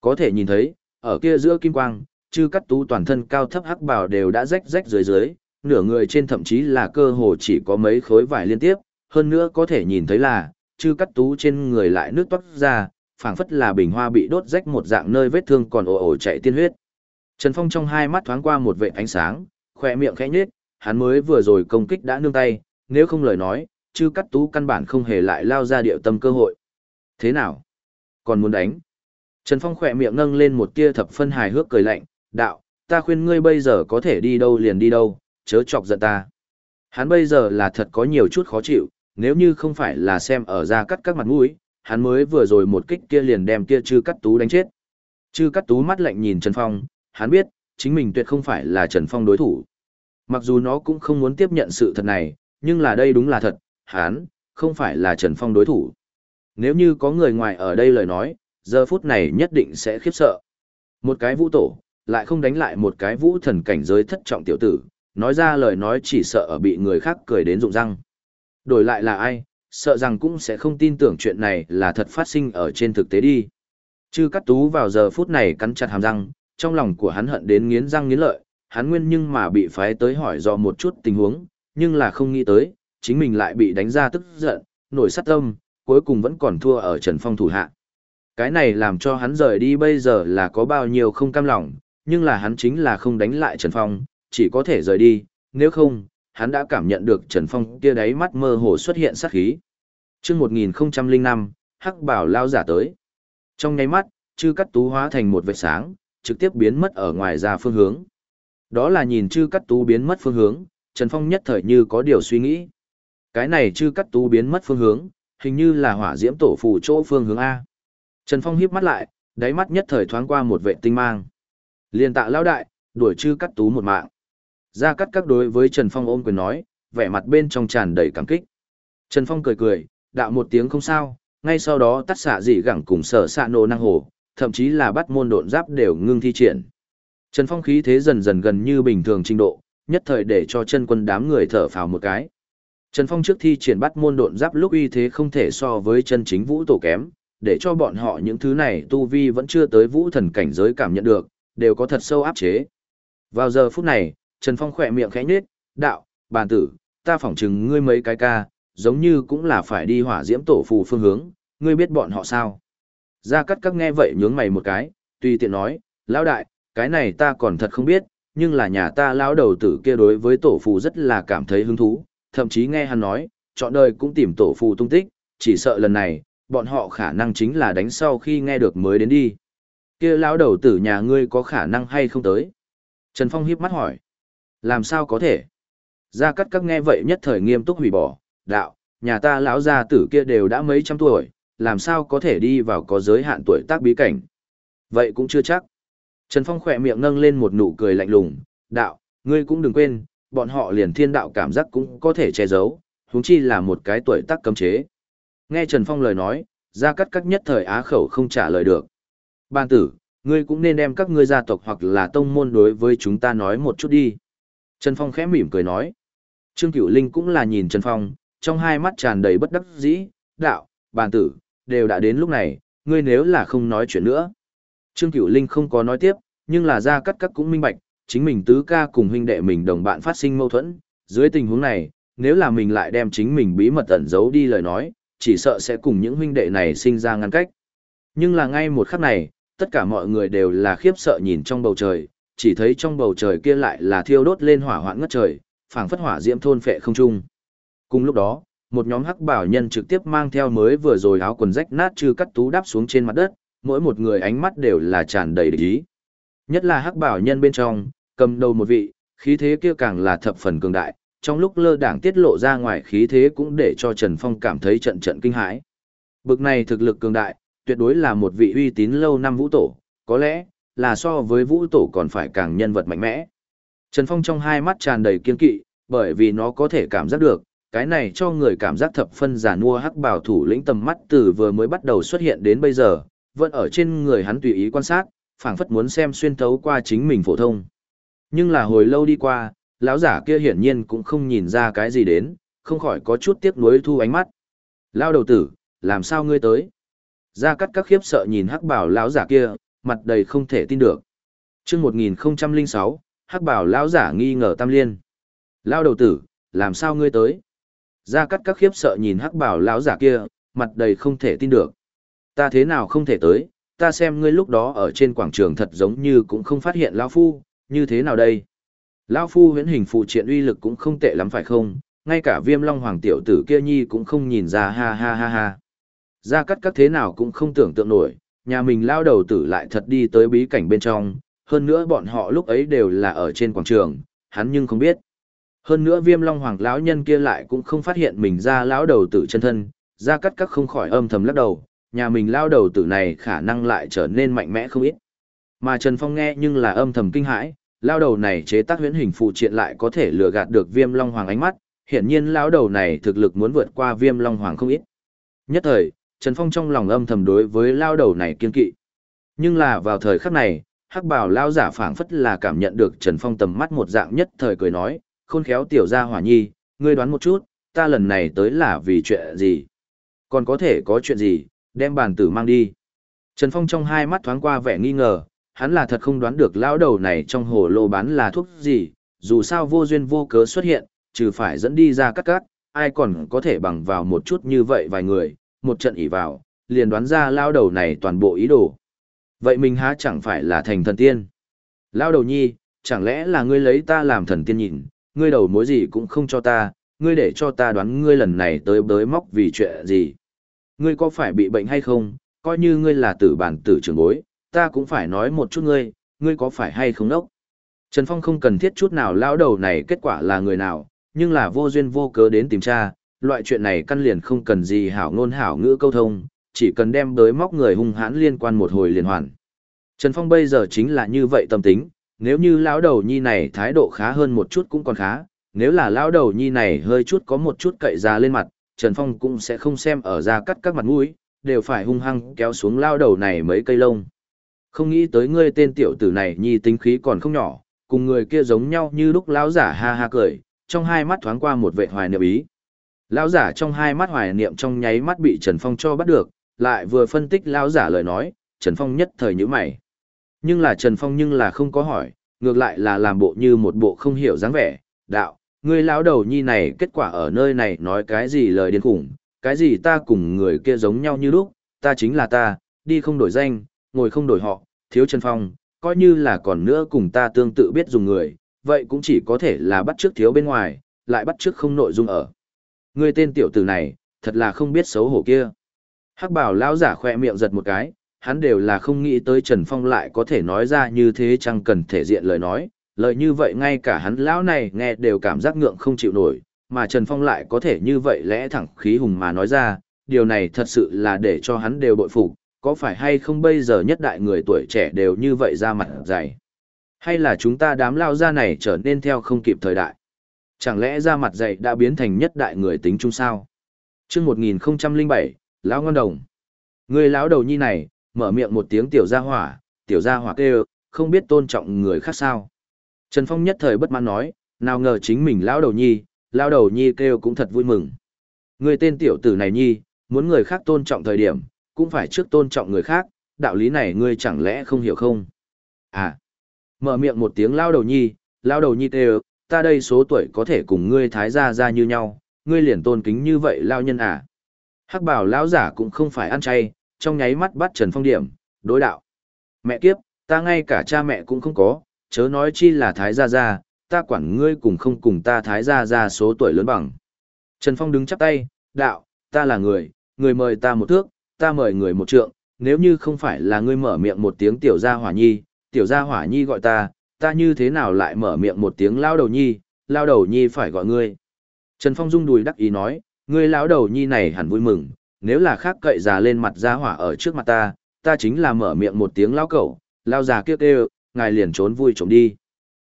Có thể nhìn thấy, ở kia giữa kim quang, chư cắt tú toàn thân cao thấp hắc bào đều đã rách rách dưới dưới, nửa người trên thậm chí là cơ hồ chỉ có mấy khối vải liên tiếp, hơn nữa có thể nhìn thấy là, chư cắt tú trên người lại nước toát ra, phảng phất là bình hoa bị đốt rách một dạng nơi vết thương còn ồ ồ chảy tiên huyết. Trần Phong trong hai mắt thoáng qua một vệt ánh sáng, khỏe miệng khẽ nhếch, hắn mới vừa rồi công kích đã nương tay, nếu không lời nói, chư cắt tú căn bản không hề lại lao ra điệu tâm cơ hội. Thế nào? Còn muốn đánh? Trần Phong khỏe miệng nâng lên một tia thập phân hài hước cười lạnh, đạo, ta khuyên ngươi bây giờ có thể đi đâu liền đi đâu, chớ chọc giận ta. Hắn bây giờ là thật có nhiều chút khó chịu, nếu như không phải là xem ở ra cắt các mặt mũi, hắn mới vừa rồi một kích kia liền đem kia chư cắt tú đánh chết. Chư cắt tú mắt lạnh nhìn Trần Phong, hắn biết, chính mình tuyệt không phải là Trần Phong đối thủ. Mặc dù nó cũng không muốn tiếp nhận sự thật này, nhưng là đây đúng là thật, hắn, không phải là Trần Phong đối thủ. Nếu như có người ngoài ở đây lời nói, giờ phút này nhất định sẽ khiếp sợ. Một cái vũ tổ, lại không đánh lại một cái vũ thần cảnh giới thất trọng tiểu tử, nói ra lời nói chỉ sợ ở bị người khác cười đến rụng răng. Đổi lại là ai, sợ rằng cũng sẽ không tin tưởng chuyện này là thật phát sinh ở trên thực tế đi. Chư cắt tú vào giờ phút này cắn chặt hàm răng, trong lòng của hắn hận đến nghiến răng nghiến lợi, hắn nguyên nhưng mà bị phái tới hỏi do một chút tình huống, nhưng là không nghĩ tới, chính mình lại bị đánh ra tức giận, nổi sát tâm, cuối cùng vẫn còn thua ở Trần Phong thủ hạ. Cái này làm cho hắn rời đi bây giờ là có bao nhiêu không cam lòng, nhưng là hắn chính là không đánh lại Trần Phong, chỉ có thể rời đi, nếu không, hắn đã cảm nhận được Trần Phong kia đáy mắt mơ hồ xuất hiện sát khí. Trước 1005, Hắc Bảo lao giả tới. Trong nháy mắt, chư cắt tú hóa thành một vệt sáng, trực tiếp biến mất ở ngoài ra phương hướng. Đó là nhìn chư cắt tú biến mất phương hướng, Trần Phong nhất thời như có điều suy nghĩ. Cái này chư cắt tú biến mất phương hướng, hình như là hỏa diễm tổ phù chỗ phương hướng A. Trần Phong híp mắt lại, đáy mắt nhất thời thoáng qua một vệ tinh mang. Liên tạ lao đại, đuổi chư cắt tú một mạng. Ra cắt các đối với Trần Phong ôm quyền nói, vẻ mặt bên trong tràn đầy cảm kích. Trần Phong cười cười, đạo một tiếng không sao, ngay sau đó tắt xạ dị gẳng cùng sở xạ nổ năng hồ, thậm chí là bắt môn độn giáp đều ngưng thi triển. Trần Phong khí thế dần dần gần như bình thường trình độ, nhất thời để cho chân quân đám người thở phào một cái. Trần Phong trước thi triển bắt môn độn giáp lúc uy thế không thể so với chân chính vũ tổ kém, để cho bọn họ những thứ này tu vi vẫn chưa tới vũ thần cảnh giới cảm nhận được, đều có thật sâu áp chế. Vào giờ phút này, Trần Phong khỏe miệng khẽ nhếch, đạo, bàn tử, ta phỏng chừng ngươi mấy cái ca, giống như cũng là phải đi hỏa diễm tổ phù phương hướng, ngươi biết bọn họ sao? Gia Cát các nghe vậy nhướng mày một cái, tùy tiện nói, lão đại, cái này ta còn thật không biết, nhưng là nhà ta lão đầu tử kia đối với tổ phù rất là cảm thấy hứng thú, thậm chí nghe hắn nói, chọn đời cũng tìm tổ phù tung tích, chỉ sợ lần này, bọn họ khả năng chính là đánh sau khi nghe được mới đến đi. Kia lão đầu tử nhà ngươi có khả năng hay không tới? Trần Phong hiếp mắt hỏi. Làm sao có thể? Gia Cát các nghe vậy nhất thời nghiêm túc hủy bỏ, đạo, nhà ta lão gia tử kia đều đã mấy trăm tuổi, làm sao có thể đi vào có giới hạn tuổi tác bí cảnh. Vậy cũng chưa chắc. Trần Phong khỏe miệng nâng lên một nụ cười lạnh lùng, đạo, ngươi cũng đừng quên, bọn họ liền thiên đạo cảm giác cũng có thể che giấu, huống chi là một cái tuổi tác cấm chế. Nghe Trần Phong lời nói, ra cắt cắt nhất thời á khẩu không trả lời được. Ban tử, ngươi cũng nên đem các ngươi gia tộc hoặc là tông môn đối với chúng ta nói một chút đi. Trần Phong khẽ mỉm cười nói. Trương Cửu Linh cũng là nhìn Trần Phong, trong hai mắt tràn đầy bất đắc dĩ, đạo, bàn tử, đều đã đến lúc này, ngươi nếu là không nói chuyện nữa. Trương Cửu Linh không có nói tiếp, nhưng là ra cắt cắt cũng minh bạch, chính mình tứ ca cùng huynh đệ mình đồng bạn phát sinh mâu thuẫn, dưới tình huống này, nếu là mình lại đem chính mình bí mật ẩn giấu đi lời nói, chỉ sợ sẽ cùng những huynh đệ này sinh ra ngăn cách. Nhưng là ngay một khắc này, tất cả mọi người đều là khiếp sợ nhìn trong bầu trời, chỉ thấy trong bầu trời kia lại là thiêu đốt lên hỏa hoạn ngất trời, phảng phất hỏa diễm thôn phệ không trung. Cùng lúc đó, một nhóm hắc bảo nhân trực tiếp mang theo mới vừa rồi áo quần rách nát chư cắt tú đáp xuống trên mặt đất, mỗi một người ánh mắt đều là tràn đầy địch ý. Nhất là hắc bảo nhân bên trong, cầm đầu một vị, khí thế kia càng là thập phần cường đại, trong lúc lơ đảng tiết lộ ra ngoài khí thế cũng để cho Trần Phong cảm thấy trận trận kinh hãi. Bực này thực lực cường đại, tuyệt đối là một vị uy tín lâu năm vũ tổ, có lẽ là so với vũ tổ còn phải càng nhân vật mạnh mẽ. Trần Phong trong hai mắt tràn đầy kiên kỵ, bởi vì nó có thể cảm giác được, cái này cho người cảm giác thập phân giả nua hắc bảo thủ lĩnh tầm mắt từ vừa mới bắt đầu xuất hiện đến bây giờ, vẫn ở trên người hắn tùy ý quan sát, phảng phất muốn xem xuyên thấu qua chính mình phổ thông. Nhưng là hồi lâu đi qua, lão giả kia hiển nhiên cũng không nhìn ra cái gì đến, không khỏi có chút tiếc nuối thu ánh mắt. Lao đầu tử, làm sao ngươi tới? Gia cắt các khiếp sợ nhìn hắc bảo lão giả kia, mặt đầy không thể tin được. chương 1006, hắc bảo lão giả nghi ngờ tam liên. Lao đầu tử, làm sao ngươi tới? Gia cắt các khiếp sợ nhìn hắc bảo lão giả kia, mặt đầy không thể tin được. Ta thế nào không thể tới, ta xem ngươi lúc đó ở trên quảng trường thật giống như cũng không phát hiện lão phu, như thế nào đây? Lão phu huyễn hình phụ triện uy lực cũng không tệ lắm phải không? Ngay cả viêm long hoàng tiểu tử kia nhi cũng không nhìn ra ha ha ha ha. Gia cắt các thế nào cũng không tưởng tượng nổi, nhà mình lao đầu tử lại thật đi tới bí cảnh bên trong, hơn nữa bọn họ lúc ấy đều là ở trên quảng trường, hắn nhưng không biết. Hơn nữa viêm long hoàng lão nhân kia lại cũng không phát hiện mình ra lão đầu tử chân thân, ra cắt các không khỏi âm thầm lắc đầu, nhà mình lao đầu tử này khả năng lại trở nên mạnh mẽ không ít. Mà Trần Phong nghe nhưng là âm thầm kinh hãi, lao đầu này chế tác huyễn hình phụ triện lại có thể lừa gạt được viêm long hoàng ánh mắt, hiển nhiên lao đầu này thực lực muốn vượt qua viêm long hoàng không ít. Nhất thời, Trần Phong trong lòng âm thầm đối với lao đầu này kiên kỵ. Nhưng là vào thời khắc này, hắc bảo lao giả phảng phất là cảm nhận được Trần Phong tầm mắt một dạng nhất thời cười nói, khôn khéo tiểu gia hỏa nhi, ngươi đoán một chút, ta lần này tới là vì chuyện gì? Còn có thể có chuyện gì, đem bàn tử mang đi. Trần Phong trong hai mắt thoáng qua vẻ nghi ngờ, hắn là thật không đoán được lão đầu này trong hồ lô bán là thuốc gì, dù sao vô duyên vô cớ xuất hiện, trừ phải dẫn đi ra cắt cắt, ai còn có thể bằng vào một chút như vậy vài người, một trận ỉ vào, liền đoán ra lão đầu này toàn bộ ý đồ. Vậy mình há chẳng phải là thành thần tiên? Lão đầu nhi, chẳng lẽ là ngươi lấy ta làm thần tiên nhìn, ngươi đầu mối gì cũng không cho ta, ngươi để cho ta đoán ngươi lần này tới bới móc vì chuyện gì. Ngươi có phải bị bệnh hay không, coi như ngươi là tử bản tử trưởng bối, ta cũng phải nói một chút ngươi, ngươi có phải hay không đốc. Trần Phong không cần thiết chút nào lão đầu này kết quả là người nào, nhưng là vô duyên vô cớ đến tìm tra, loại chuyện này căn liền không cần gì hảo ngôn hảo ngữ câu thông, chỉ cần đem tới móc người hung hãn liên quan một hồi liền hoàn. Trần Phong bây giờ chính là như vậy tâm tính, nếu như lão đầu nhi này thái độ khá hơn một chút cũng còn khá, nếu là lão đầu nhi này hơi chút có một chút cậy ra lên mặt, Trần Phong cũng sẽ không xem ở ra cắt các mặt mũi, đều phải hung hăng kéo xuống lao đầu này mấy cây lông. Không nghĩ tới ngươi tên tiểu tử này nhi tính khí còn không nhỏ, cùng người kia giống nhau như lúc lão giả ha ha cười, trong hai mắt thoáng qua một vệ hoài niệm ý. Lão giả trong hai mắt hoài niệm trong nháy mắt bị Trần Phong cho bắt được, lại vừa phân tích lão giả lời nói, Trần Phong nhất thời nhíu mày. Nhưng là Trần Phong nhưng là không có hỏi, ngược lại là làm bộ như một bộ không hiểu dáng vẻ, đạo, ngươi lão đầu nhi này kết quả ở nơi này nói cái gì lời điên khủng, cái gì ta cùng người kia giống nhau như lúc, ta chính là ta, đi không đổi danh, ngồi không đổi họ, thiếu Trần Phong, coi như là còn nữa cùng ta tương tự biết dùng người, vậy cũng chỉ có thể là bắt trước thiếu bên ngoài, lại bắt trước không nội dung ở. Ngươi tên tiểu tử này, thật là không biết xấu hổ kia. Hắc bảo lão giả khoe miệng giật một cái, hắn đều là không nghĩ tới Trần Phong lại có thể nói ra như thế chẳng cần thể diện lời nói, lời như vậy ngay cả hắn lão này nghe đều cảm giác ngượng không chịu nổi, mà Trần Phong lại có thể như vậy lẽ thẳng khí hùng mà nói ra, điều này thật sự là để cho hắn đều bội phục, có phải hay không bây giờ nhất đại người tuổi trẻ đều như vậy ra mặt dày. Hay là chúng ta đám lao ra này trở nên theo không kịp thời đại? Chẳng lẽ ra mặt dày đã biến thành nhất đại người tính chung sao? Trước 1007, Lão Ngon Đồng. Người lão đầu nhi này, mở miệng một tiếng tiểu gia hỏa, tiểu gia hỏa kêu, không biết tôn trọng người khác sao. Trần Phong nhất thời bất mãn nói, nào ngờ chính mình lão đầu nhi, lão đầu nhi kêu cũng thật vui mừng. Người tên tiểu tử này nhi, muốn người khác tôn trọng thời điểm, cũng phải trước tôn trọng người khác, đạo lý này ngươi chẳng lẽ không hiểu không? À, mở miệng một tiếng lão đầu nhi, lão đầu nhi kêu, ta đây số tuổi có thể cùng ngươi thái gia ra như nhau, ngươi liền tôn kính như vậy lao nhân à. Hắc bảo lão giả cũng không phải ăn chay, trong nháy mắt bắt Trần Phong điểm, đối đạo. Mẹ kiếp, ta ngay cả cha mẹ cũng không có, chớ nói chi là thái gia gia, ta quản ngươi cùng không cùng ta thái gia gia số tuổi lớn bằng. Trần Phong đứng chắp tay, đạo, ta là người, người mời ta một thước, ta mời người một trượng, nếu như không phải là ngươi mở miệng một tiếng tiểu gia hỏa nhi, tiểu gia hỏa nhi gọi ta, ta như thế nào lại mở miệng một tiếng lao đầu nhi, lao đầu nhi phải gọi ngươi. Trần Phong rung đùi đắc ý nói, ngươi lão đầu nhi này hẳn vui mừng, nếu là khác cậy già lên mặt gia hỏa ở trước mặt ta, ta chính là mở miệng một tiếng lao cẩu, lao già kia kêu, ngài liền trốn vui trộm đi.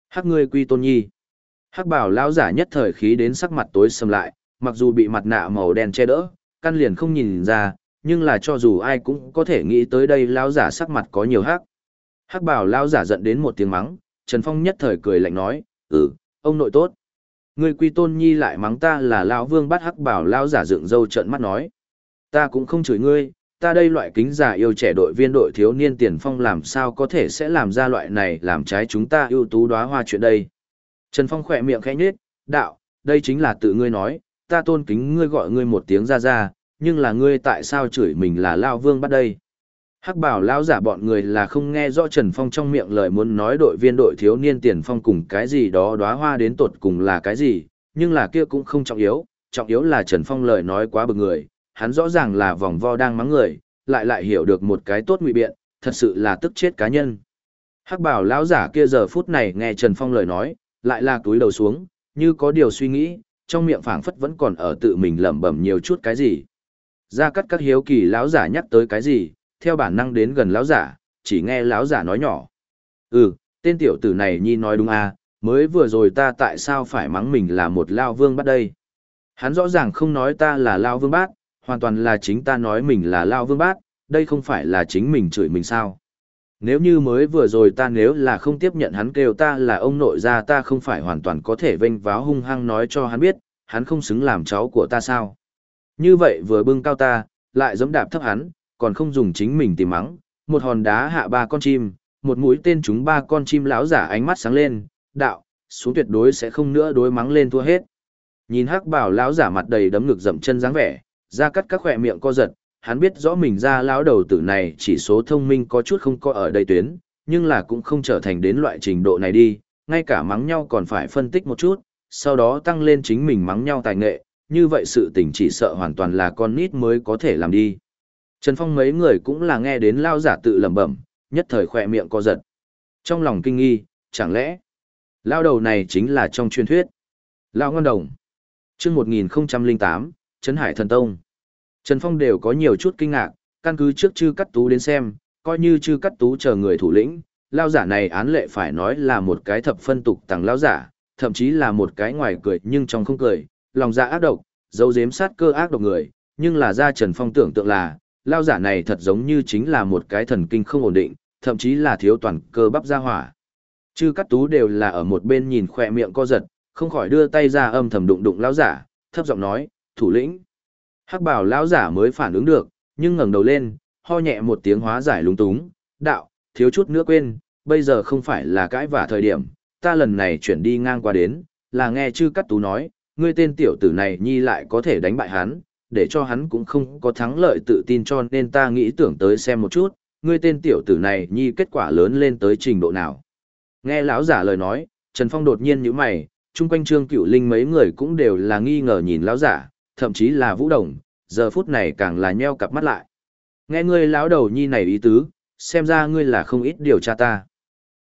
Hắc ngươi quy tôn nhi. Hắc bảo lão giả nhất thời khí đến sắc mặt tối sầm lại, mặc dù bị mặt nạ màu đen che đỡ, căn liền không nhìn ra, nhưng là cho dù ai cũng có thể nghĩ tới đây lão giả sắc mặt có nhiều hắc. Hắc bảo lão giả giận đến một tiếng mắng, Trần Phong nhất thời cười lạnh nói, "Ừ, ông nội tốt." Ngươi Quy Tôn Nhi lại mắng ta là lão vương bắt hắc bảo lão giả dựng râu trợn mắt nói, "Ta cũng không chửi ngươi, ta đây loại kính giả yêu trẻ đội viên đội thiếu niên tiền phong làm sao có thể sẽ làm ra loại này làm trái chúng ta ưu tú đóa hoa chuyện đây." Trần Phong khỏe miệng khẽ nhếch, "Đạo, đây chính là tự ngươi nói, ta tôn kính ngươi gọi ngươi một tiếng ra ra, nhưng là ngươi tại sao chửi mình là Lao Vương bắt đây? Hắc bảo lão giả bọn người là không nghe rõ Trần Phong trong miệng lời muốn nói đội viên đội thiếu niên tiền phong cùng cái gì đó đóa hoa đến tột cùng là cái gì, nhưng là kia cũng không trọng yếu, trọng yếu là Trần Phong lời nói quá bực người, hắn rõ ràng là vòng vo đang mắng người, lại lại hiểu được một cái tốt ngụy biện, thật sự là tức chết cá nhân. Hắc bảo lão giả kia giờ phút này nghe Trần Phong lời nói, lại là túi đầu xuống, như có điều suy nghĩ, trong miệng phảng phất vẫn còn ở tự mình lẩm bẩm nhiều chút cái gì. Ra cắt các hiếu kỳ lão giả nhắc tới cái gì, theo bản năng đến gần lão giả, chỉ nghe lão giả nói nhỏ. Ừ, tên tiểu tử này nhi nói đúng à, mới vừa rồi ta tại sao phải mắng mình là một lao vương bắt đây. Hắn rõ ràng không nói ta là lao vương bát, hoàn toàn là chính ta nói mình là lao vương bát, đây không phải là chính mình chửi mình sao. Nếu như mới vừa rồi ta nếu là không tiếp nhận hắn kêu ta là ông nội gia ta không phải hoàn toàn có thể vênh váo hung hăng nói cho hắn biết, hắn không xứng làm cháu của ta sao. Như vậy vừa bưng cao ta, lại giống đạp thấp hắn, còn không dùng chính mình tìm mắng, một hòn đá hạ ba con chim, một mũi tên chúng ba con chim lão giả ánh mắt sáng lên, đạo, xuống tuyệt đối sẽ không nữa đối mắng lên thua hết. Nhìn hắc bảo lão giả mặt đầy đấm ngực dậm chân dáng vẻ, gia cắt các khỏe miệng co giật, hắn biết rõ mình ra lão đầu tử này chỉ số thông minh có chút không có ở đây tuyến, nhưng là cũng không trở thành đến loại trình độ này đi, ngay cả mắng nhau còn phải phân tích một chút, sau đó tăng lên chính mình mắng nhau tài nghệ, như vậy sự tình chỉ sợ hoàn toàn là con nít mới có thể làm đi. Trần Phong mấy người cũng là nghe đến lao giả tự lẩm bẩm, nhất thời khỏe miệng co giật. Trong lòng kinh nghi, chẳng lẽ, lao đầu này chính là trong truyền thuyết. Lao ngon đồng. chương 1008, Trấn Hải Thần Tông. Trần Phong đều có nhiều chút kinh ngạc, căn cứ trước chư cắt tú đến xem, coi như chư cắt tú chờ người thủ lĩnh, lao giả này án lệ phải nói là một cái thập phân tục tàng lao giả, thậm chí là một cái ngoài cười nhưng trong không cười, lòng dạ ác độc, dấu dếm sát cơ ác độc người, nhưng là ra Trần Phong tưởng tượng là, lao giả này thật giống như chính là một cái thần kinh không ổn định, thậm chí là thiếu toàn cơ bắp ra hỏa. Chư cắt tú đều là ở một bên nhìn khỏe miệng co giật, không khỏi đưa tay ra âm thầm đụng đụng lao giả, thấp giọng nói, thủ lĩnh. Hắc bảo lão giả mới phản ứng được, nhưng ngẩng đầu lên, ho nhẹ một tiếng hóa giải lúng túng, đạo, thiếu chút nữa quên, bây giờ không phải là cãi vả thời điểm, ta lần này chuyển đi ngang qua đến, là nghe chư cắt tú nói, ngươi tên tiểu tử này nhi lại có thể đánh bại hắn, để cho hắn cũng không có thắng lợi tự tin cho nên ta nghĩ tưởng tới xem một chút, ngươi tên tiểu tử này nhi kết quả lớn lên tới trình độ nào. Nghe lão giả lời nói, Trần Phong đột nhiên nhíu mày, chung quanh Trương Cửu Linh mấy người cũng đều là nghi ngờ nhìn lão giả, thậm chí là Vũ Đồng, giờ phút này càng là nheo cặp mắt lại. Nghe ngươi lão đầu nhi này ý tứ, xem ra ngươi là không ít điều tra ta.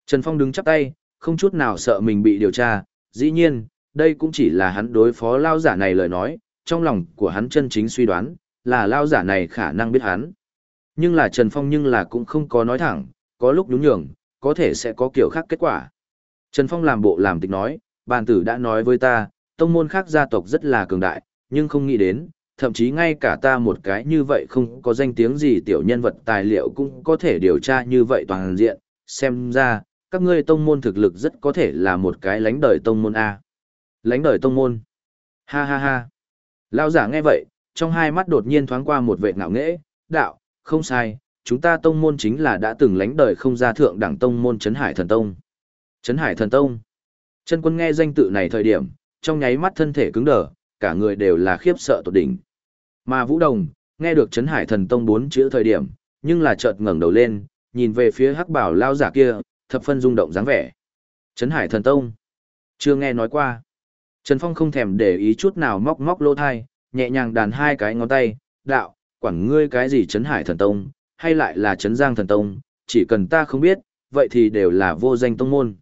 Trần Phong đứng chắp tay, không chút nào sợ mình bị điều tra, dĩ nhiên, đây cũng chỉ là hắn đối phó lao giả này lời nói, trong lòng của hắn chân chính suy đoán, là lao giả này khả năng biết hắn. Nhưng là Trần Phong nhưng là cũng không có nói thẳng, có lúc đúng nhường, có thể sẽ có kiểu khác kết quả. Trần Phong làm bộ làm tịch nói, bàn tử đã nói với ta, tông môn khác gia tộc rất là cường đại, nhưng không nghĩ đến, thậm chí ngay cả ta một cái như vậy không có danh tiếng gì tiểu nhân vật tài liệu cũng có thể điều tra như vậy toàn diện, xem ra, các ngươi tông môn thực lực rất có thể là một cái lánh đời tông môn A. Lánh đời tông môn. Ha ha ha. Lao giả nghe vậy, trong hai mắt đột nhiên thoáng qua một vệ ngạo nghễ, đạo, không sai, chúng ta tông môn chính là đã từng lánh đời không ra thượng đẳng tông môn Trấn Hải Thần Tông. Trấn Hải Thần Tông. Chân quân nghe danh tự này thời điểm, trong nháy mắt thân thể cứng đờ, cả người đều là khiếp sợ tột đỉnh. Mà Vũ Đồng, nghe được Trấn Hải Thần Tông bốn chữ thời điểm, nhưng là chợt ngẩng đầu lên, nhìn về phía hắc bảo lao giả kia, thập phân rung động dáng vẻ. Trấn Hải Thần Tông. Chưa nghe nói qua. Trần Phong không thèm để ý chút nào móc móc lỗ thai, nhẹ nhàng đàn hai cái ngón tay, đạo, quản ngươi cái gì Trấn Hải Thần Tông, hay lại là Trấn Giang Thần Tông, chỉ cần ta không biết, vậy thì đều là vô danh tông môn.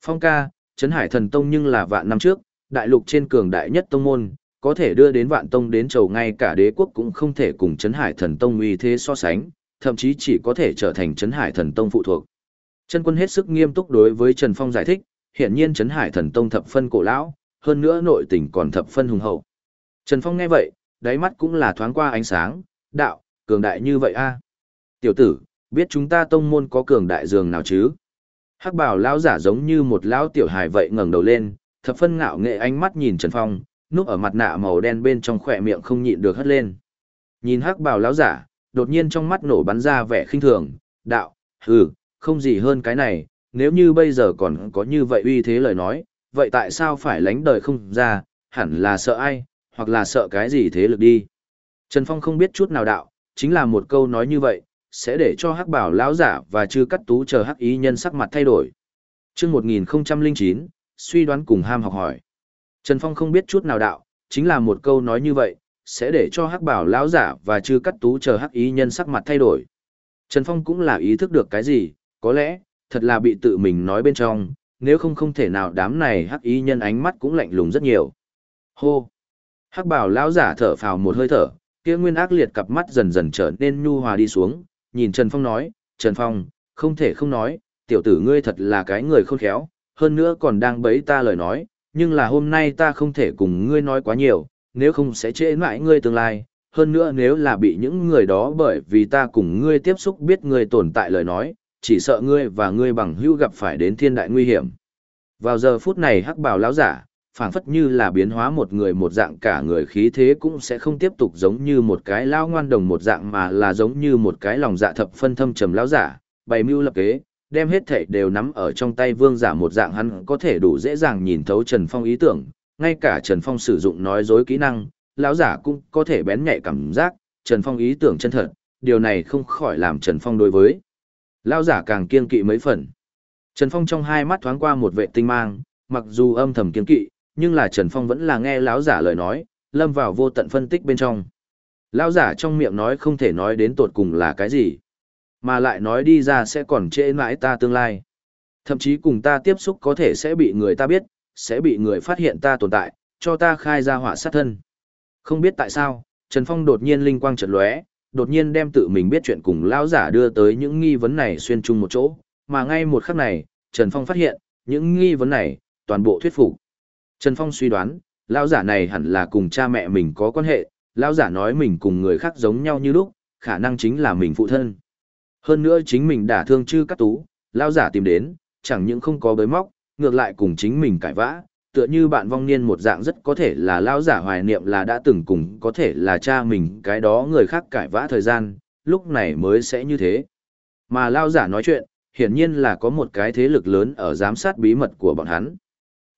Phong ca, Trấn Hải Thần Tông nhưng là vạn năm trước, đại lục trên cường đại nhất tông môn, có thể đưa đến vạn tông đến chầu ngay cả đế quốc cũng không thể cùng chấn Hải Thần Tông uy thế so sánh, thậm chí chỉ có thể trở thành chấn Hải Thần Tông phụ thuộc. Trần Quân hết sức nghiêm túc đối với Trần Phong giải thích, hiện nhiên chấn Hải Thần Tông thập phân cổ lão, hơn nữa nội tình còn thập phân hùng hậu. Trần Phong nghe vậy, đáy mắt cũng là thoáng qua ánh sáng, đạo, cường đại như vậy a. Tiểu tử, biết chúng ta tông môn có cường đại dường nào chứ? Hắc bảo lão giả giống như một lão tiểu hài vậy ngẩng đầu lên, thập phân ngạo nghệ ánh mắt nhìn Trần Phong, núp ở mặt nạ màu đen bên trong khỏe miệng không nhịn được hất lên. Nhìn hắc bảo lão giả, đột nhiên trong mắt nổ bắn ra vẻ khinh thường, đạo, hừ, không gì hơn cái này, nếu như bây giờ còn có như vậy uy thế lời nói, vậy tại sao phải lánh đời không ra, hẳn là sợ ai, hoặc là sợ cái gì thế lực đi. Trần Phong không biết chút nào đạo, chính là một câu nói như vậy, sẽ để cho hắc bảo lão giả và chư cắt tú chờ hắc ý nhân sắc mặt thay đổi. Trước 1009, suy đoán cùng ham học hỏi. Trần Phong không biết chút nào đạo, chính là một câu nói như vậy, sẽ để cho hắc bảo lão giả và chư cắt tú chờ hắc ý nhân sắc mặt thay đổi. Trần Phong cũng là ý thức được cái gì, có lẽ, thật là bị tự mình nói bên trong, nếu không không thể nào đám này hắc ý nhân ánh mắt cũng lạnh lùng rất nhiều. Hô! Hắc bảo lão giả thở phào một hơi thở, kia nguyên ác liệt cặp mắt dần dần trở nên nhu hòa đi xuống, nhìn Trần Phong nói, Trần Phong, không thể không nói, tiểu tử ngươi thật là cái người khôn khéo, hơn nữa còn đang bấy ta lời nói, nhưng là hôm nay ta không thể cùng ngươi nói quá nhiều, nếu không sẽ trễ mãi ngươi tương lai, hơn nữa nếu là bị những người đó bởi vì ta cùng ngươi tiếp xúc biết ngươi tồn tại lời nói, chỉ sợ ngươi và ngươi bằng hữu gặp phải đến thiên đại nguy hiểm. Vào giờ phút này hắc bào lão giả, phảng phất như là biến hóa một người một dạng cả người khí thế cũng sẽ không tiếp tục giống như một cái lao ngoan đồng một dạng mà là giống như một cái lòng dạ thập phân thâm trầm lão giả, bày mưu lập kế, đem hết thảy đều nắm ở trong tay vương giả một dạng hắn có thể đủ dễ dàng nhìn thấu Trần Phong ý tưởng, ngay cả Trần Phong sử dụng nói dối kỹ năng, lão giả cũng có thể bén nhạy cảm giác, Trần Phong ý tưởng chân thật, điều này không khỏi làm Trần Phong đối với. lão giả càng kiên kỵ mấy phần. Trần Phong trong hai mắt thoáng qua một vệ tinh mang, mặc dù âm thầm kiên kỵ, nhưng là Trần Phong vẫn là nghe lão giả lời nói, lâm vào vô tận phân tích bên trong. Lão giả trong miệng nói không thể nói đến tột cùng là cái gì, mà lại nói đi ra sẽ còn trễ mãi ta tương lai. Thậm chí cùng ta tiếp xúc có thể sẽ bị người ta biết, sẽ bị người phát hiện ta tồn tại, cho ta khai ra họa sát thân. Không biết tại sao, Trần Phong đột nhiên linh quang chợt lóe, đột nhiên đem tự mình biết chuyện cùng lão giả đưa tới những nghi vấn này xuyên chung một chỗ, mà ngay một khắc này, Trần Phong phát hiện, những nghi vấn này, toàn bộ thuyết phục. Trần Phong suy đoán, lão giả này hẳn là cùng cha mẹ mình có quan hệ, lão giả nói mình cùng người khác giống nhau như lúc, khả năng chính là mình phụ thân. Hơn nữa chính mình đã thương chư cắt tú, lão giả tìm đến, chẳng những không có bới móc, ngược lại cùng chính mình cãi vã, tựa như bạn vong niên một dạng rất có thể là lão giả hoài niệm là đã từng cùng có thể là cha mình cái đó người khác cãi vã thời gian, lúc này mới sẽ như thế. Mà lão giả nói chuyện, hiển nhiên là có một cái thế lực lớn ở giám sát bí mật của bọn hắn.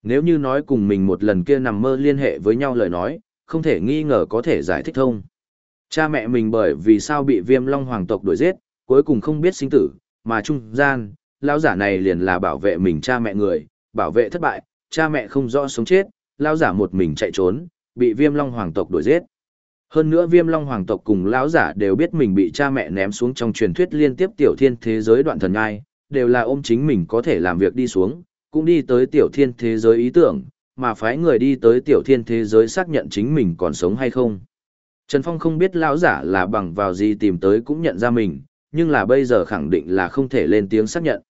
Nếu như nói cùng mình một lần kia nằm mơ liên hệ với nhau lời nói, không thể nghi ngờ có thể giải thích thông. Cha mẹ mình bởi vì sao bị viêm long hoàng tộc đuổi giết, cuối cùng không biết sinh tử, mà trung gian, lão giả này liền là bảo vệ mình cha mẹ người, bảo vệ thất bại, cha mẹ không rõ sống chết, lão giả một mình chạy trốn, bị viêm long hoàng tộc đuổi giết. Hơn nữa viêm long hoàng tộc cùng lão giả đều biết mình bị cha mẹ ném xuống trong truyền thuyết liên tiếp tiểu thiên thế giới đoạn thần ai, đều là ôm chính mình có thể làm việc đi xuống, cũng đi tới tiểu thiên thế giới ý tưởng, mà phái người đi tới tiểu thiên thế giới xác nhận chính mình còn sống hay không. Trần Phong không biết lão giả là bằng vào gì tìm tới cũng nhận ra mình, nhưng là bây giờ khẳng định là không thể lên tiếng xác nhận.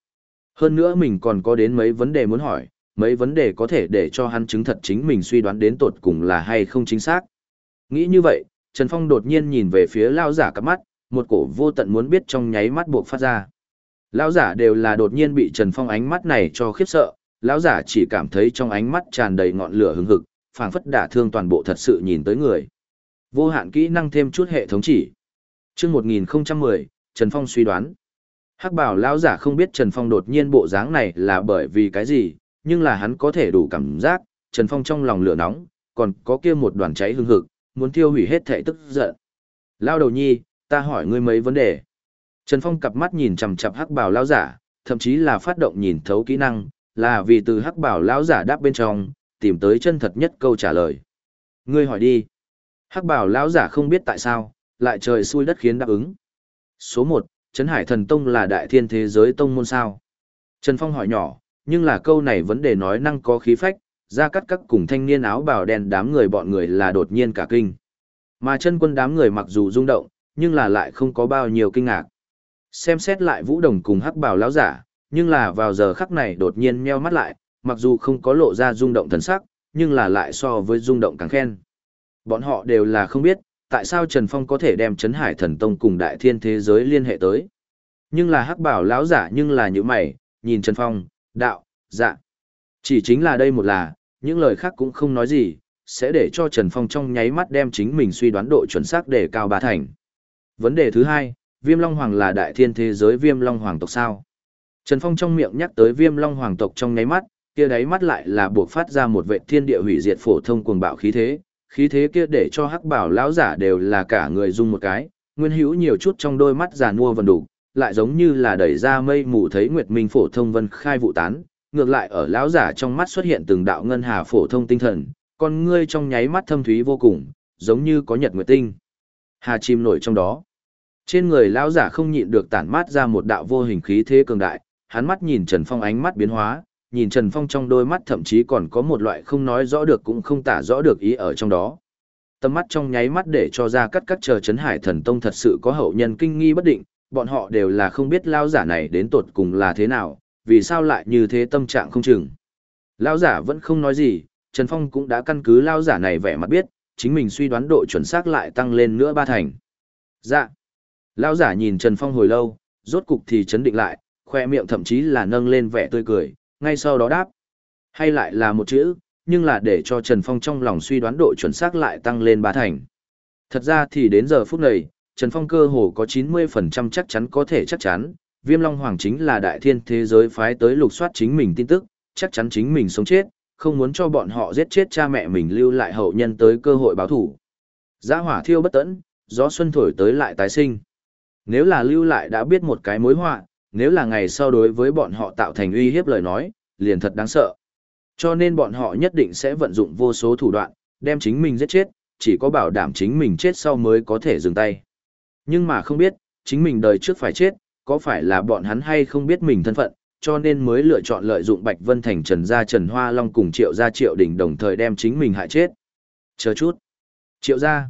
Hơn nữa mình còn có đến mấy vấn đề muốn hỏi, mấy vấn đề có thể để cho hắn chứng thật chính mình suy đoán đến tột cùng là hay không chính xác. Nghĩ như vậy, Trần Phong đột nhiên nhìn về phía lão giả cắp mắt, một cổ vô tận muốn biết trong nháy mắt buộc phát ra. Lão giả đều là đột nhiên bị Trần Phong ánh mắt này cho khiếp sợ, lão giả chỉ cảm thấy trong ánh mắt tràn đầy ngọn lửa hừng hực, phảng phất đả thương toàn bộ thật sự nhìn tới người. Vô hạn kỹ năng thêm chút hệ thống chỉ. Chương 1010, Trần Phong suy đoán. Hắc bảo lão giả không biết Trần Phong đột nhiên bộ dáng này là bởi vì cái gì, nhưng là hắn có thể đủ cảm giác, Trần Phong trong lòng lửa nóng, còn có kia một đoàn cháy hương hực, muốn thiêu hủy hết thể tức giận. Lao đầu nhi, ta hỏi ngươi mấy vấn đề. Trần Phong cặp mắt nhìn chằm chằm hắc bảo lão giả, thậm chí là phát động nhìn thấu kỹ năng, là vì từ hắc bảo lão giả đáp bên trong, tìm tới chân thật nhất câu trả lời. Ngươi hỏi đi. Hắc bảo lão giả không biết tại sao, lại trời xui đất khiến đáp ứng. Số 1, Trấn Hải Thần Tông là đại thiên thế giới tông môn sao? Trần Phong hỏi nhỏ, nhưng là câu này vấn đề nói năng có khí phách, ra cắt các cùng thanh niên áo bào đen đám người bọn người là đột nhiên cả kinh. Mà chân quân đám người mặc dù rung động, nhưng là lại không có bao nhiêu kinh ngạc. Xem xét lại Vũ Đồng cùng Hắc Bảo lão giả, nhưng là vào giờ khắc này đột nhiên nheo mắt lại, mặc dù không có lộ ra rung động thần sắc, nhưng là lại so với rung động càng khen. Bọn họ đều là không biết, tại sao Trần Phong có thể đem Trấn Hải Thần Tông cùng Đại Thiên thế giới liên hệ tới. Nhưng là Hắc Bảo lão giả nhưng là những mày, nhìn Trần Phong, đạo, dạ. Chỉ chính là đây một là, những lời khác cũng không nói gì, sẽ để cho Trần Phong trong nháy mắt đem chính mình suy đoán độ chuẩn xác để cao ba thành. Vấn đề thứ hai, Viêm Long Hoàng là đại thiên thế giới Viêm Long Hoàng tộc sao? Trần Phong trong miệng nhắc tới Viêm Long Hoàng tộc trong nháy mắt, kia đáy mắt lại là buộc phát ra một vệ thiên địa hủy diệt phổ thông cuồng bạo khí thế, khí thế kia để cho Hắc Bảo lão giả đều là cả người dung một cái, nguyên hữu nhiều chút trong đôi mắt già nua vần đủ, lại giống như là đẩy ra mây mù thấy nguyệt minh phổ thông vân khai vụ tán, ngược lại ở lão giả trong mắt xuất hiện từng đạo ngân hà phổ thông tinh thần, con ngươi trong nháy mắt thâm thúy vô cùng, giống như có nhật nguyệt tinh. Hà chim nổi trong đó. Trên người lão giả không nhịn được tản mát ra một đạo vô hình khí thế cường đại, hắn mắt nhìn Trần Phong ánh mắt biến hóa, nhìn Trần Phong trong đôi mắt thậm chí còn có một loại không nói rõ được cũng không tả rõ được ý ở trong đó. Tâm mắt trong nháy mắt để cho ra cắt cắt chờ chấn hải thần tông thật sự có hậu nhân kinh nghi bất định, bọn họ đều là không biết lão giả này đến tột cùng là thế nào, vì sao lại như thế tâm trạng không chừng. Lão giả vẫn không nói gì, Trần Phong cũng đã căn cứ lão giả này vẻ mặt biết, chính mình suy đoán độ chuẩn xác lại tăng lên nữa ba thành. Dạ. Lão giả nhìn Trần Phong hồi lâu, rốt cục thì chấn định lại, khoe miệng thậm chí là nâng lên vẻ tươi cười, ngay sau đó đáp. Hay lại là một chữ, nhưng là để cho Trần Phong trong lòng suy đoán độ chuẩn xác lại tăng lên ba thành. Thật ra thì đến giờ phút này, Trần Phong cơ hồ có 90% chắc chắn có thể chắc chắn, Viêm Long Hoàng chính là đại thiên thế giới phái tới lục soát chính mình tin tức, chắc chắn chính mình sống chết, không muốn cho bọn họ giết chết cha mẹ mình lưu lại hậu nhân tới cơ hội báo thủ. Giá hỏa thiêu bất tẫn, gió xuân thổi tới lại tái sinh. Nếu là lưu lại đã biết một cái mối họa, nếu là ngày sau đối với bọn họ tạo thành uy hiếp lời nói, liền thật đáng sợ. Cho nên bọn họ nhất định sẽ vận dụng vô số thủ đoạn, đem chính mình giết chết, chỉ có bảo đảm chính mình chết sau mới có thể dừng tay. Nhưng mà không biết, chính mình đời trước phải chết, có phải là bọn hắn hay không biết mình thân phận, cho nên mới lựa chọn lợi dụng Bạch Vân Thành Trần Gia Trần Hoa Long cùng Triệu Gia Triệu Đình đồng thời đem chính mình hại chết. Chờ chút. Triệu Gia.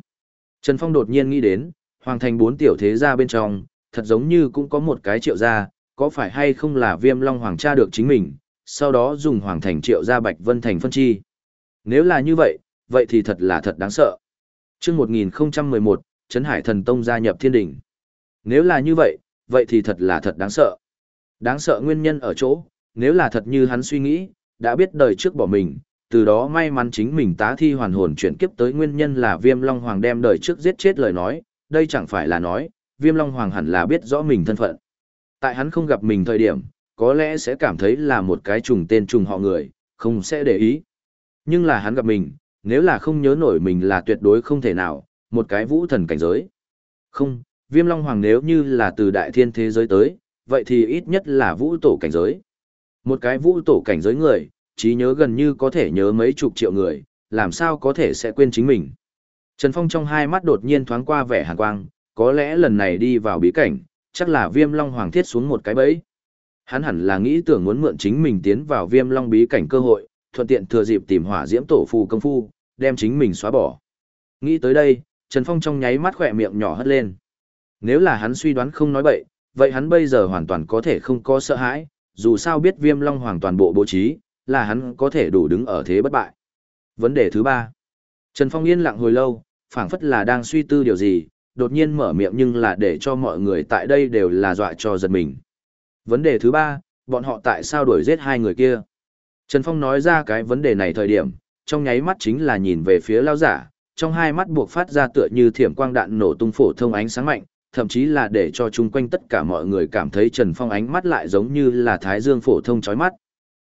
Trần Phong đột nhiên nghĩ đến, Hoàng Thành bốn tiểu thế gia bên trong, thật giống như cũng có một cái Triệu Gia, có phải hay không là Viêm Long Hoàng cha được chính mình, sau đó dùng Hoàng Thành Triệu Gia Bạch Vân Thành phân chi. Nếu là như vậy, vậy thì thật là thật đáng sợ. Trước 1011, Trấn Hải Thần Tông gia nhập thiên đỉnh. Nếu là như vậy, vậy thì thật là thật đáng sợ. Đáng sợ nguyên nhân ở chỗ, nếu là thật như hắn suy nghĩ, đã biết đời trước bỏ mình, từ đó may mắn chính mình tá thi hoàn hồn chuyển kiếp tới nguyên nhân là Viêm Long Hoàng đem đời trước giết chết lời nói, đây chẳng phải là nói, Viêm Long Hoàng hẳn là biết rõ mình thân phận. Tại hắn không gặp mình thời điểm, có lẽ sẽ cảm thấy là một cái trùng tên trùng họ người, không sẽ để ý. Nhưng là hắn gặp mình, nếu là không nhớ nổi mình là tuyệt đối không thể nào, một cái vũ thần cảnh giới. Không, Viêm Long Hoàng nếu như là từ đại thiên thế giới tới, vậy thì ít nhất là vũ tổ cảnh giới. Một cái vũ tổ cảnh giới người, trí nhớ gần như có thể nhớ mấy chục triệu người, làm sao có thể sẽ quên chính mình. Trần Phong trong hai mắt đột nhiên thoáng qua vẻ hàn quang, có lẽ lần này đi vào bí cảnh, chắc là viêm long hoàng thiết xuống một cái bẫy. Hắn hẳn là nghĩ tưởng muốn mượn chính mình tiến vào viêm long bí cảnh cơ hội, thuận tiện thừa dịp tìm hỏa diễm tổ phù công phu, đem chính mình xóa bỏ. Nghĩ tới đây, Trần Phong trong nháy mắt khỏe miệng nhỏ hất lên. Nếu là hắn suy đoán không nói bậy, vậy hắn bây giờ hoàn toàn có thể không có sợ hãi, dù sao biết viêm long hoàng toàn bộ bố trí, là hắn có thể đủ đứng ở thế bất bại. Vấn đề thứ ba. Trần Phong yên lặng hồi lâu, phảng phất là đang suy tư điều gì, đột nhiên mở miệng nhưng là để cho mọi người tại đây đều là dọa cho giật mình. Vấn đề thứ ba, bọn họ tại sao đuổi giết hai người kia? Trần Phong nói ra cái vấn đề này thời điểm, trong nháy mắt chính là nhìn về phía lao giả, trong hai mắt buộc phát ra tựa như thiểm quang đạn nổ tung phổ thông ánh sáng mạnh, thậm chí là để cho chung quanh tất cả mọi người cảm thấy Trần Phong ánh mắt lại giống như là thái dương phổ thông chói mắt.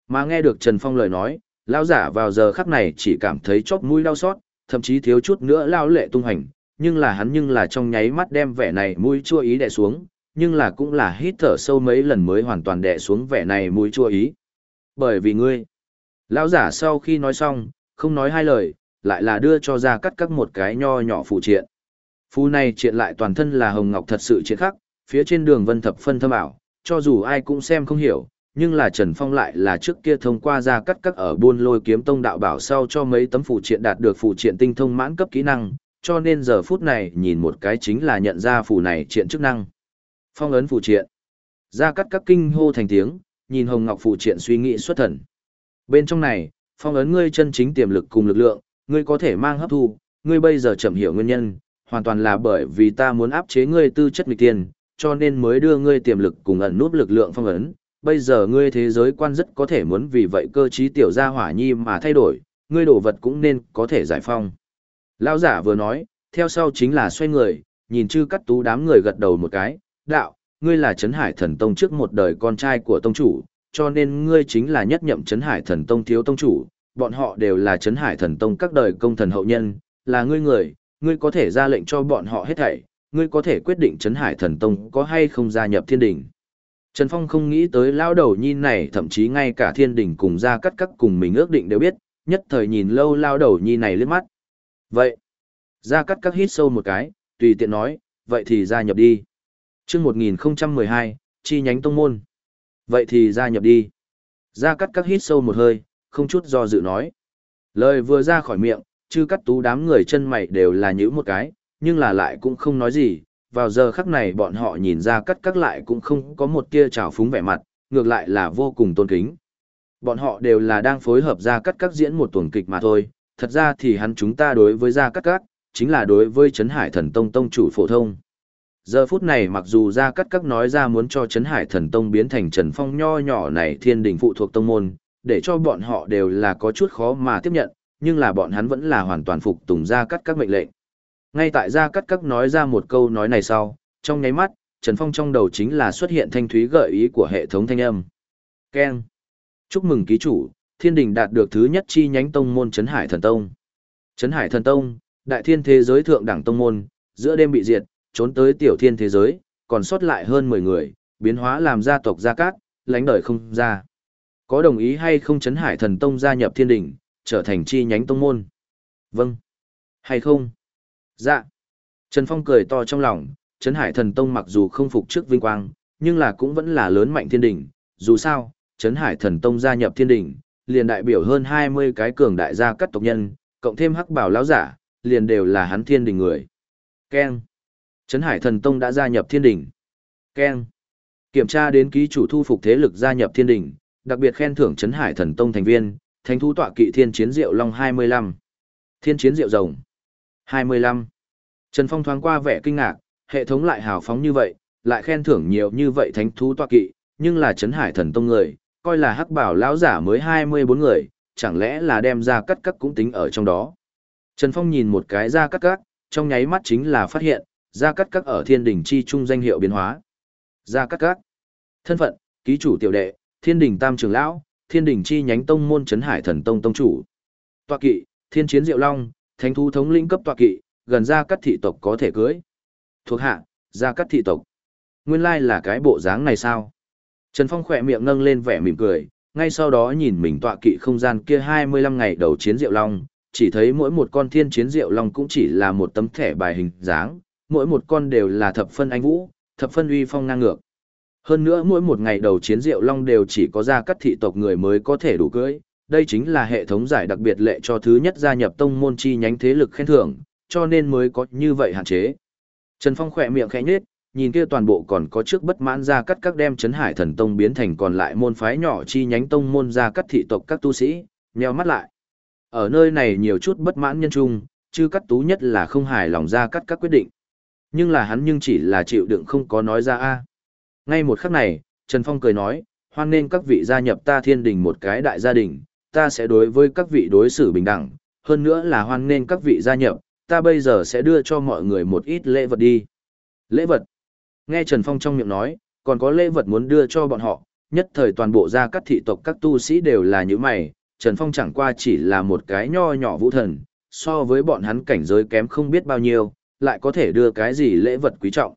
Mà nghe được Trần Phong lời nói, lão giả vào giờ khắc này chỉ cảm thấy chóp mũi đau xót, thậm chí thiếu chút nữa lao lệ tung hành, nhưng là hắn nhưng là trong nháy mắt đem vẻ này mũi chua ý đè xuống, nhưng là cũng là hít thở sâu mấy lần mới hoàn toàn đè xuống vẻ này mũi chua ý. Bởi vì ngươi, lão giả sau khi nói xong, không nói hai lời, lại là đưa cho ra cắt các một cái nho nhỏ phụ triện. Phù này triện lại toàn thân là hồng ngọc thật sự triện khắc, phía trên đường vân thập phân thâm ảo, cho dù ai cũng xem không hiểu, nhưng là Trần Phong lại là trước kia thông qua ra cắt các ở buôn lôi kiếm tông đạo bảo sau cho mấy tấm phụ triện đạt được phụ triện tinh thông mãn cấp kỹ năng, cho nên giờ phút này nhìn một cái chính là nhận ra phù này triện chức năng. Phong ấn phù triện. Ra cắt các kinh hô thành tiếng, nhìn hồng ngọc phù triện suy nghĩ xuất thần. Bên trong này, phong ấn ngươi chân chính tiềm lực cùng lực lượng, ngươi có thể mang hấp thu, ngươi bây giờ chậm hiểu nguyên nhân, hoàn toàn là bởi vì ta muốn áp chế ngươi tư chất nghịch tiền, cho nên mới đưa ngươi tiềm lực cùng ẩn nút lực lượng phong ấn. Bây giờ ngươi thế giới quan rất có thể muốn vì vậy cơ trí tiểu gia hỏa nhi mà thay đổi, ngươi đồ vật cũng nên có thể giải phong. Lão giả vừa nói, theo sau chính là xoay người, nhìn chư cắt tú đám người gật đầu một cái, đạo, ngươi là Trấn Hải Thần Tông trước một đời con trai của tông chủ, cho nên ngươi chính là nhất nhậm Trấn Hải Thần Tông thiếu tông chủ, bọn họ đều là Trấn Hải Thần Tông các đời công thần hậu nhân, là ngươi người, ngươi có thể ra lệnh cho bọn họ hết thảy, ngươi có thể quyết định Trấn Hải Thần Tông có hay không gia nhập thiên đình. Trần Phong không nghĩ tới lão đầu nhìn này thậm chí ngay cả thiên đình cùng ra cắt cắt cùng mình ước định đều biết, nhất thời nhìn lâu lão đầu nhi này lướt mắt. Vậy, ra cắt cắt hít sâu một cái, tùy tiện nói, vậy thì gia nhập đi. chương 1012, chi nhánh tông môn. Vậy thì gia nhập đi. Ra cắt cắt hít sâu một hơi, không chút do dự nói. Lời vừa ra khỏi miệng, chư cắt tú đám người chân mày đều là nhữ một cái, nhưng là lại cũng không nói gì, vào giờ khắc này bọn họ nhìn ra cắt cắt lại cũng không có một tia trào phúng vẻ mặt, ngược lại là vô cùng tôn kính. Bọn họ đều là đang phối hợp ra cắt cắt diễn một tuần kịch mà thôi, thật ra thì hắn chúng ta đối với gia cắt cắt, chính là đối với Trấn Hải Thần Tông Tông chủ phổ thông. Giờ phút này mặc dù gia cắt cắt nói ra muốn cho Trấn Hải Thần Tông biến thành Trần Phong nho nhỏ này thiên đình phụ thuộc tông môn, để cho bọn họ đều là có chút khó mà tiếp nhận, nhưng là bọn hắn vẫn là hoàn toàn phục tùng gia cắt các mệnh lệnh. Ngay tại gia cắt cát nói ra một câu nói này sau, trong nháy mắt, Trần Phong trong đầu chính là xuất hiện thanh thúy gợi ý của hệ thống thanh âm. Keng, Chúc mừng ký chủ, thiên đình đạt được thứ nhất chi nhánh tông môn Trấn Hải Thần Tông. Trấn Hải Thần Tông, đại thiên thế giới thượng đẳng tông môn, giữa đêm bị diệt, trốn tới tiểu thiên thế giới, còn sót lại hơn 10 người, biến hóa làm gia tộc gia cát, lánh đời không ra. Có đồng ý hay không chấn hải thần tông gia nhập thiên Đình, trở thành chi nhánh tông môn? Vâng. Hay không? Dạ. Trần Phong cười to trong lòng, chấn hải thần tông mặc dù không phục trước vinh quang, nhưng là cũng vẫn là lớn mạnh thiên Đình. Dù sao, chấn hải thần tông gia nhập thiên Đình liền đại biểu hơn 20 cái cường đại gia cắt tộc nhân, cộng thêm hắc bảo lão giả, liền đều là hắn thiên đình người. Ken. Trấn Hải Thần Tông đã gia nhập thiên đình Ken. Kiểm tra đến ký chủ thu phục thế lực gia nhập thiên đình đặc biệt khen thưởng Trấn Hải Thần Tông thành viên, thánh thú tọa kỵ thiên chiến diệu long 25. Thiên chiến diệu rồng. 25. Trần Phong thoáng qua vẻ kinh ngạc, hệ thống lại hào phóng như vậy, lại khen thưởng nhiều như vậy thánh thú tọa kỵ, nhưng là Trấn Hải Thần Tông người, coi là hắc bảo lão giả mới 24 người, chẳng lẽ là đem ra cắt cắt cũng tính ở trong đó. Trần Phong nhìn một cái ra cắt cắt, trong nháy mắt chính là phát hiện, ra cắt cắt ở thiên đỉnh chi trung danh hiệu biến hóa. Ra cắt cắt. Thân phận, ký chủ tiểu đệ, thiên đỉnh tam Trường lão, thiên đỉnh chi nhánh tông môn trấn hải thần tông tông chủ. Tọa kỵ, thiên chiến diệu long, thánh thú thống lĩnh cấp tọa kỵ, gần ra cắt thị tộc có thể cưới. Thuộc hạ, ra cắt thị tộc. Nguyên lai là cái bộ dáng này sao? Trần Phong khỏe miệng nâng lên vẻ mỉm cười, ngay sau đó nhìn mình tọa kỵ không gian kia 25 ngày đầu chiến diệu long, chỉ thấy mỗi một con thiên chiến diệu long cũng chỉ là một tấm thẻ bài hình dáng, mỗi một con đều là thập phân anh vũ, thập phân uy phong ngang ngược. Hơn nữa mỗi một ngày đầu chiến diệu long đều chỉ có ra cắt thị tộc người mới có thể đủ cưới, đây chính là hệ thống giải đặc biệt lệ cho thứ nhất gia nhập tông môn chi nhánh thế lực khen thưởng, cho nên mới có như vậy hạn chế. Trần Phong khỏe miệng khẽ nhếch, nhìn kia toàn bộ còn có trước bất mãn ra cắt các đem chấn hải thần tông biến thành còn lại môn phái nhỏ chi nhánh tông môn ra cắt thị tộc các tu sĩ, nheo mắt lại. Ở nơi này nhiều chút bất mãn nhân trung, chứ cắt tú nhất là không hài lòng ra cắt các quyết định. Nhưng là hắn nhưng chỉ là chịu đựng không có nói ra a. Ngay một khắc này, Trần Phong cười nói, hoan nên các vị gia nhập ta thiên đình một cái đại gia đình, ta sẽ đối với các vị đối xử bình đẳng, hơn nữa là hoan nên các vị gia nhập, ta bây giờ sẽ đưa cho mọi người một ít lễ vật đi. Lễ vật. Nghe Trần Phong trong miệng nói, còn có lễ vật muốn đưa cho bọn họ, nhất thời toàn bộ gia các thị tộc các tu sĩ đều là như mày, Trần Phong chẳng qua chỉ là một cái nho nhỏ vũ thần, so với bọn hắn cảnh giới kém không biết bao nhiêu, lại có thể đưa cái gì lễ vật quý trọng.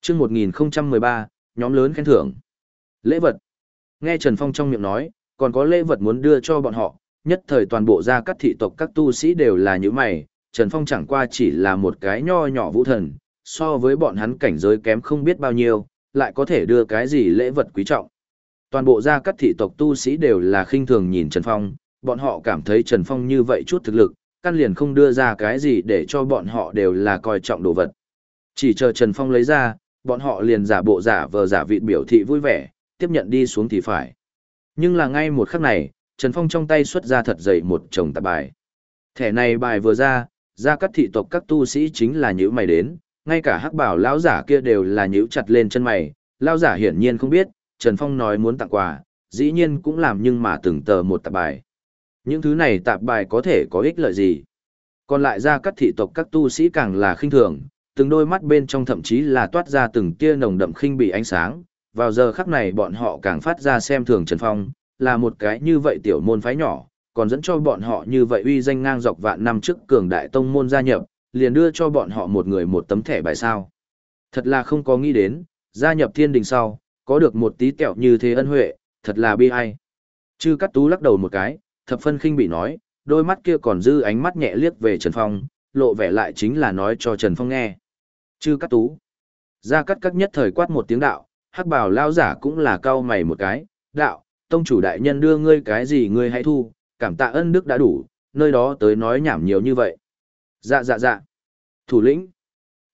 Trước 1013, nhóm lớn khen thưởng. Lễ vật. Nghe Trần Phong trong miệng nói, còn có lễ vật muốn đưa cho bọn họ, nhất thời toàn bộ gia các thị tộc các tu sĩ đều là như mày, Trần Phong chẳng qua chỉ là một cái nho nhỏ vũ thần, so với bọn hắn cảnh giới kém không biết bao nhiêu, lại có thể đưa cái gì lễ vật quý trọng. Toàn bộ gia các thị tộc tu sĩ đều là khinh thường nhìn Trần Phong, bọn họ cảm thấy Trần Phong như vậy chút thực lực, căn liền không đưa ra cái gì để cho bọn họ đều là coi trọng đồ vật. Chỉ chờ Trần Phong lấy ra, bọn họ liền giả bộ giả vờ giả vịt biểu thị vui vẻ, tiếp nhận đi xuống thì phải. Nhưng là ngay một khắc này, Trần Phong trong tay xuất ra thật dày một chồng tạp bài. Thẻ này bài vừa ra, ra các thị tộc các tu sĩ chính là những mày đến, ngay cả hắc bảo lão giả kia đều là nhíu chặt lên chân mày, lão giả hiển nhiên không biết, Trần Phong nói muốn tặng quà, dĩ nhiên cũng làm nhưng mà từng tờ một tạp bài. Những thứ này tạp bài có thể có ích lợi gì? Còn lại ra các thị tộc các tu sĩ càng là khinh thường, từng đôi mắt bên trong thậm chí là toát ra từng tia nồng đậm khinh bị ánh sáng, vào giờ khắc này bọn họ càng phát ra xem thường Trần Phong, là một cái như vậy tiểu môn phái nhỏ, còn dẫn cho bọn họ như vậy uy danh ngang dọc vạn năm trước cường đại tông môn gia nhập, liền đưa cho bọn họ một người một tấm thẻ bài sao. Thật là không có nghĩ đến, gia nhập thiên đình sau, có được một tí tẹo như thế ân huệ, thật là bi ai. Chư cắt tú lắc đầu một cái, thập phân khinh bị nói, đôi mắt kia còn dư ánh mắt nhẹ liếc về Trần Phong, lộ vẻ lại chính là nói cho Trần Phong nghe. Chư cắt tú. Gia cắt cắt nhất thời quát một tiếng đạo, hắc bảo lao giả cũng là cao mày một cái, đạo, tông chủ đại nhân đưa ngươi cái gì ngươi hãy thu, cảm tạ ân đức đã đủ, nơi đó tới nói nhảm nhiều như vậy. Dạ dạ dạ. Thủ lĩnh.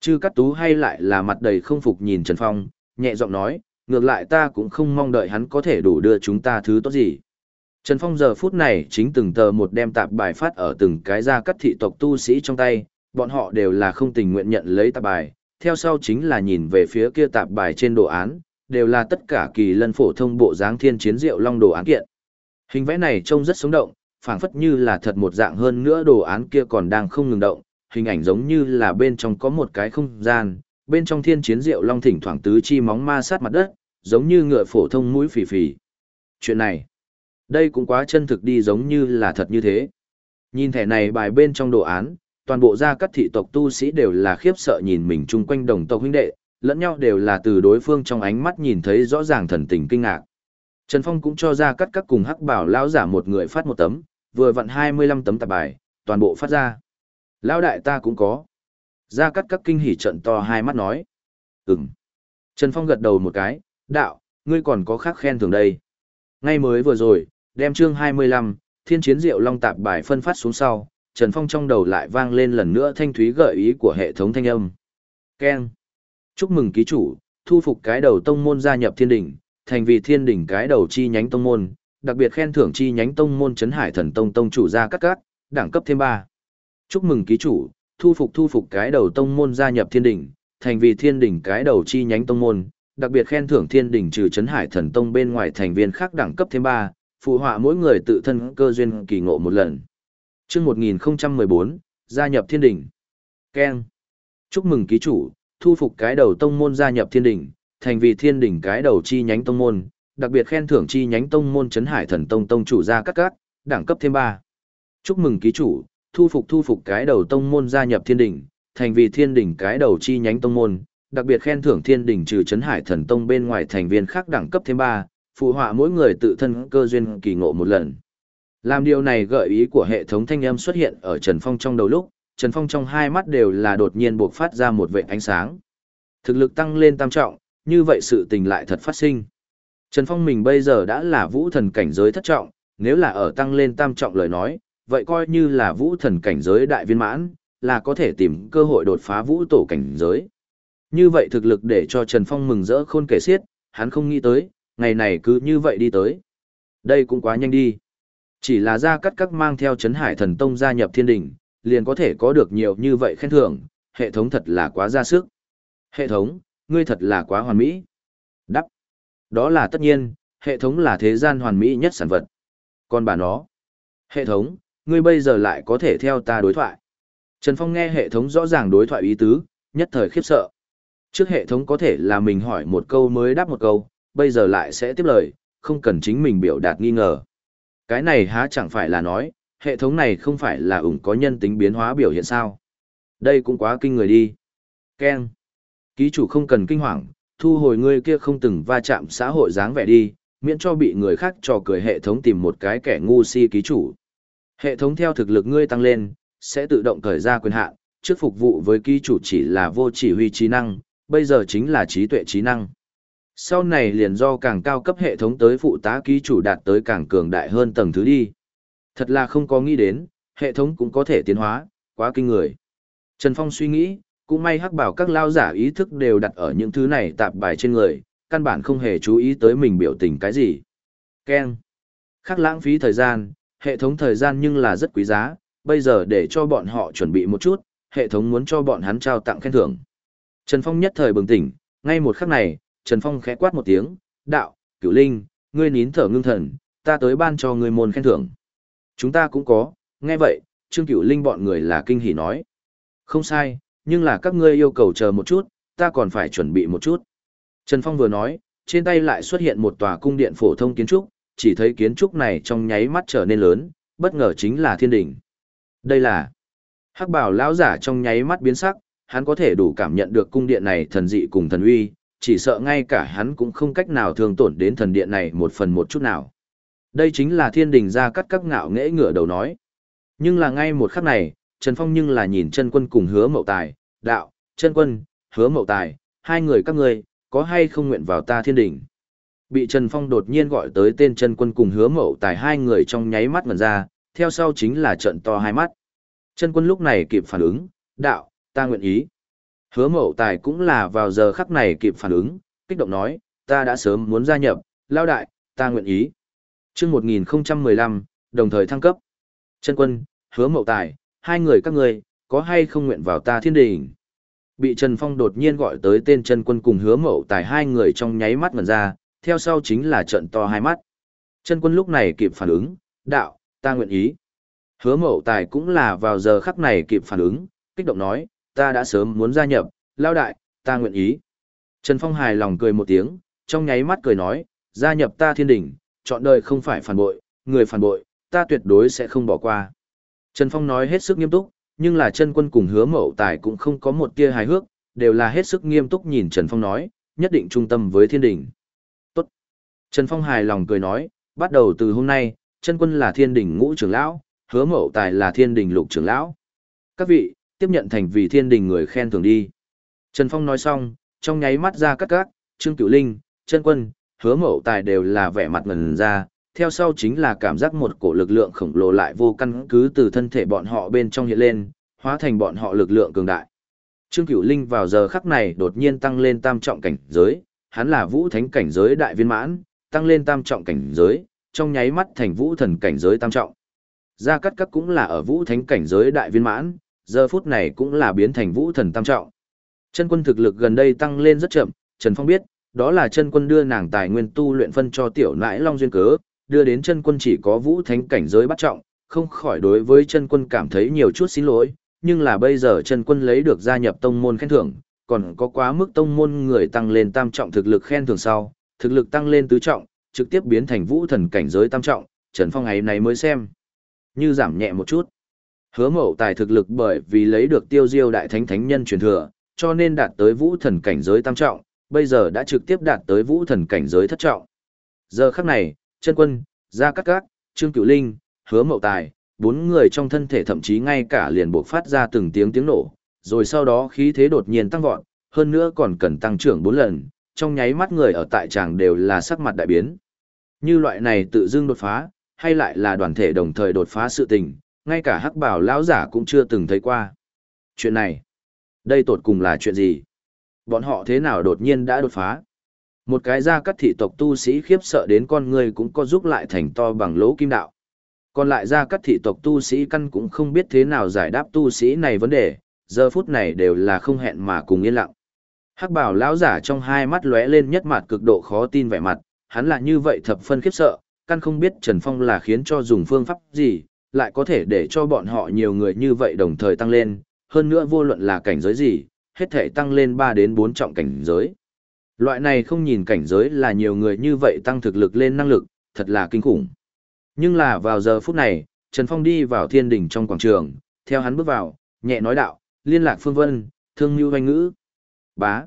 Chư cắt tú hay lại là mặt đầy không phục nhìn Trần Phong, nhẹ giọng nói, ngược lại ta cũng không mong đợi hắn có thể đủ đưa chúng ta thứ tốt gì. Trần Phong giờ phút này chính từng tờ một đem tạp bài phát ở từng cái gia cắt thị tộc tu sĩ trong tay, bọn họ đều là không tình nguyện nhận lấy tạp bài, theo sau chính là nhìn về phía kia tạp bài trên đồ án, đều là tất cả kỳ lân phổ thông bộ dáng thiên chiến diệu long đồ án kiện. Hình vẽ này trông rất sống động, phảng phất như là thật một dạng hơn nữa đồ án kia còn đang không ngừng động, hình ảnh giống như là bên trong có một cái không gian, bên trong thiên chiến diệu long thỉnh thoảng tứ chi móng ma sát mặt đất, giống như ngựa phổ thông mũi phì phì. Chuyện này, đây cũng quá chân thực đi giống như là thật như thế. Nhìn thẻ này bài bên trong đồ án, toàn bộ gia các thị tộc tu sĩ đều là khiếp sợ nhìn mình chung quanh đồng tộc huynh đệ, lẫn nhau đều là từ đối phương trong ánh mắt nhìn thấy rõ ràng thần tình kinh ngạc. Trần Phong cũng cho ra cắt các cùng hắc bảo lão giả một người phát một tấm, vừa vặn 25 tấm tạp bài, toàn bộ phát ra. Lão đại ta cũng có. Ra cắt các kinh hỉ trận to hai mắt nói. Ừm. Trần Phong gật đầu một cái, đạo, ngươi còn có khác khen thường đây. Ngay mới vừa rồi, đem chương 25, thiên chiến diệu long tạp bài phân phát xuống sau, Trần Phong trong đầu lại vang lên lần nữa thanh thúy gợi ý của hệ thống thanh âm. Ken. Chúc mừng ký chủ, thu phục cái đầu tông môn gia nhập thiên đỉnh, thành vì thiên đỉnh cái đầu chi nhánh tông môn, đặc biệt khen thưởng chi nhánh tông môn Trấn Hải Thần Tông tông chủ gia cắt cát, đẳng cấp thêm 3. Chúc mừng ký chủ, thu phục thu phục cái đầu tông môn gia nhập thiên đỉnh, thành vì thiên đỉnh cái đầu chi nhánh tông môn, đặc biệt khen thưởng thiên đỉnh trừ Trấn Hải Thần Tông bên ngoài thành viên khác đẳng cấp thêm 3, phụ họa mỗi người tự thân cơ duyên kỳ ngộ một lần. Chương 1014, gia nhập thiên đỉnh. Ken. Chúc mừng ký chủ, thu phục cái đầu tông môn gia nhập thiên đỉnh, thành vì thiên đỉnh cái đầu chi nhánh tông môn, đặc biệt khen thưởng chi nhánh tông môn Trấn Hải Thần Tông tông chủ gia cắt các, đẳng cấp thêm 3. Chúc mừng ký chủ, thu phục thu phục cái đầu tông môn gia nhập thiên đỉnh, thành vì thiên đỉnh cái đầu chi nhánh tông môn, đặc biệt khen thưởng thiên đỉnh trừ Trấn Hải Thần Tông bên ngoài thành viên khác đẳng cấp thêm 3, phụ họa mỗi người tự thân cơ duyên kỳ ngộ một lần. Làm điều này gợi ý của hệ thống thanh âm xuất hiện ở Trần Phong trong đầu lúc, Trần Phong trong hai mắt đều là đột nhiên buộc phát ra một vệt ánh sáng. Thực lực tăng lên tam trọng, như vậy sự tình lại thật phát sinh. Trần Phong mình bây giờ đã là vũ thần cảnh giới thất trọng, nếu là ở tăng lên tam trọng lời nói, vậy coi như là vũ thần cảnh giới đại viên mãn, là có thể tìm cơ hội đột phá vũ tổ cảnh giới. Như vậy thực lực để cho Trần Phong mừng rỡ khôn kể xiết, hắn không nghĩ tới, ngày này cứ như vậy đi tới. Đây cũng quá nhanh đi. Chỉ là ra cắt các mang theo chấn hải thần tông gia nhập thiên đình, liền có thể có được nhiều như vậy khen thưởng, hệ thống thật là quá ra sức. Hệ thống, ngươi thật là quá hoàn mỹ. Đắp. Đó là tất nhiên, hệ thống là thế gian hoàn mỹ nhất sản vật. Còn bà nó. Hệ thống, ngươi bây giờ lại có thể theo ta đối thoại. Trần Phong nghe hệ thống rõ ràng đối thoại ý tứ, nhất thời khiếp sợ. Trước hệ thống có thể là mình hỏi một câu mới đáp một câu, bây giờ lại sẽ tiếp lời, không cần chính mình biểu đạt nghi ngờ. Cái này há chẳng phải là nói, hệ thống này không phải là ủng có nhân tính biến hóa biểu hiện sao. Đây cũng quá kinh người đi. Ken. Ký chủ không cần kinh hoàng, thu hồi ngươi kia không từng va chạm xã hội dáng vẻ đi, miễn cho bị người khác trò cười hệ thống tìm một cái kẻ ngu si ký chủ. Hệ thống theo thực lực ngươi tăng lên, sẽ tự động cởi ra quyền hạn, trước phục vụ với ký chủ chỉ là vô chỉ huy trí năng, bây giờ chính là trí tuệ trí năng. Sau này liền do càng cao cấp hệ thống tới phụ tá ký chủ đạt tới càng cường đại hơn tầng thứ đi. Thật là không có nghĩ đến, hệ thống cũng có thể tiến hóa, quá kinh người. Trần Phong suy nghĩ, cũng may hắc bảo các lao giả ý thức đều đặt ở những thứ này tạp bài trên người, căn bản không hề chú ý tới mình biểu tình cái gì. Ken. Khác lãng phí thời gian, hệ thống thời gian nhưng là rất quý giá, bây giờ để cho bọn họ chuẩn bị một chút, hệ thống muốn cho bọn hắn trao tặng khen thưởng. Trần Phong nhất thời bừng tỉnh, ngay một khắc này, Trần Phong khẽ quát một tiếng, đạo, cửu linh, ngươi nín thở ngưng thần, ta tới ban cho ngươi môn khen thưởng. Chúng ta cũng có, nghe vậy, Trương Cửu Linh bọn người là kinh hỉ nói. Không sai, nhưng là các ngươi yêu cầu chờ một chút, ta còn phải chuẩn bị một chút. Trần Phong vừa nói, trên tay lại xuất hiện một tòa cung điện phổ thông kiến trúc, chỉ thấy kiến trúc này trong nháy mắt trở nên lớn, bất ngờ chính là thiên đỉnh. Đây là Hắc Bảo lão giả trong nháy mắt biến sắc, hắn có thể đủ cảm nhận được cung điện này thần dị cùng thần uy, chỉ sợ ngay cả hắn cũng không cách nào thương tổn đến thần điện này một phần một chút nào. Đây chính là thiên đình ra cắt các ngạo nghễ ngửa đầu nói. Nhưng là ngay một khắc này, Trần Phong nhưng là nhìn chân quân cùng hứa mậu tài, đạo, chân quân, hứa mậu tài, hai người các ngươi có hay không nguyện vào ta thiên đình. Bị Trần Phong đột nhiên gọi tới tên chân quân cùng hứa mậu tài hai người trong nháy mắt ngần ra, theo sau chính là trận to hai mắt. Chân quân lúc này kịp phản ứng, đạo, ta nguyện ý. Hứa mậu tài cũng là vào giờ khắc này kịp phản ứng, kích động nói, ta đã sớm muốn gia nhập, lao đại, ta nguyện ý. chương 1015, đồng thời thăng cấp. Chân quân, hứa mậu tài, hai người các ngươi có hay không nguyện vào ta thiên đình? Bị Trần Phong đột nhiên gọi tới tên chân quân cùng hứa mậu tài hai người trong nháy mắt ngần ra, theo sau chính là trận to hai mắt. Chân quân lúc này kịp phản ứng, đạo, ta nguyện ý. Hứa mậu tài cũng là vào giờ khắc này kịp phản ứng, kích động nói, ta đã sớm muốn gia nhập, lao đại, ta nguyện ý. Trần Phong hài lòng cười một tiếng, trong nháy mắt cười nói, gia nhập ta thiên đình chọn đời không phải phản bội, người phản bội, ta tuyệt đối sẽ không bỏ qua. Trần Phong nói hết sức nghiêm túc, nhưng là chân quân cùng hứa mậu tài cũng không có một tia hài hước, đều là hết sức nghiêm túc nhìn Trần Phong nói, nhất định trung tâm với thiên đình. Tốt. Trần Phong hài lòng cười nói, bắt đầu từ hôm nay, chân quân là thiên đình ngũ trưởng lão, hứa mậu tài là thiên đình lục trưởng lão. Các vị, tiếp nhận thành vì thiên đình người khen thưởng đi. Trần Phong nói xong, trong nháy mắt ra cắt cát, Trương Cửu Linh, chân quân, hứa mậu tài đều là vẻ mặt ngần ra, theo sau chính là cảm giác một cổ lực lượng khổng lồ lại vô căn cứ từ thân thể bọn họ bên trong hiện lên, hóa thành bọn họ lực lượng cường đại. Trương Cửu Linh vào giờ khắc này đột nhiên tăng lên tam trọng cảnh giới, hắn là vũ thánh cảnh giới đại viên mãn, tăng lên tam trọng cảnh giới, trong nháy mắt thành vũ thần cảnh giới tam trọng. Gia Cát Cát cũng là ở vũ thánh cảnh giới đại viên mãn, giờ phút này cũng là biến thành vũ thần tam trọng. Chân quân thực lực gần đây tăng lên rất chậm, Trần Phong biết, đó là chân quân đưa nàng tài nguyên tu luyện phân cho tiểu nãi long duyên cớ, đưa đến chân quân chỉ có vũ thánh cảnh giới bắt trọng, không khỏi đối với chân quân cảm thấy nhiều chút xin lỗi, nhưng là bây giờ chân quân lấy được gia nhập tông môn khen thưởng, còn có quá mức tông môn người tăng lên tam trọng thực lực khen thưởng sau, thực lực tăng lên tứ trọng, trực tiếp biến thành vũ thần cảnh giới tam trọng, Trần Phong ấy này mới xem. Như giảm nhẹ một chút. Hứa mậu tài thực lực bởi vì lấy được tiêu diêu đại thánh thánh nhân truyền thừa, cho nên đạt tới vũ thần cảnh giới tam trọng, bây giờ đã trực tiếp đạt tới vũ thần cảnh giới thất trọng. Giờ khắc này, chân quân, Gia Cát Cát, Trương Cửu Linh, Hứa Mậu Tài, bốn người trong thân thể thậm chí ngay cả liền buộc phát ra từng tiếng tiếng nổ, rồi sau đó khí thế đột nhiên tăng vọt, hơn nữa còn cần tăng trưởng bốn lần, trong nháy mắt người ở tại tràng đều là sắc mặt đại biến. Như loại này tự dưng đột phá, hay lại là đoàn thể đồng thời đột phá sự tình, ngay cả hắc bảo lão giả cũng chưa từng thấy qua. Chuyện này, đây tột cùng là chuyện gì? Bọn họ thế nào đột nhiên đã đột phá? Một cái gia cắt thị tộc tu sĩ khiếp sợ đến con người cũng có giúp lại thành to bằng lỗ kim đạo. Còn lại gia cắt thị tộc tu sĩ căn cũng không biết thế nào giải đáp tu sĩ này vấn đề, giờ phút này đều là không hẹn mà cùng yên lặng. Hắc bảo lão giả trong hai mắt lóe lên nhất mặt cực độ khó tin vẻ mặt, hắn là như vậy thập phân khiếp sợ, căn không biết Trần Phong là khiến cho dùng phương pháp gì, lại có thể để cho bọn họ nhiều người như vậy đồng thời tăng lên, hơn nữa vô luận là cảnh giới gì, hết thể tăng lên 3 đến 4 trọng cảnh giới. Loại này không nhìn cảnh giới là nhiều người như vậy tăng thực lực lên năng lực, thật là kinh khủng. Nhưng là vào giờ phút này, Trần Phong đi vào thiên đỉnh trong quảng trường, theo hắn bước vào, nhẹ nói đạo, liên lạc phương vân, thương như hoanh ngữ. Bá.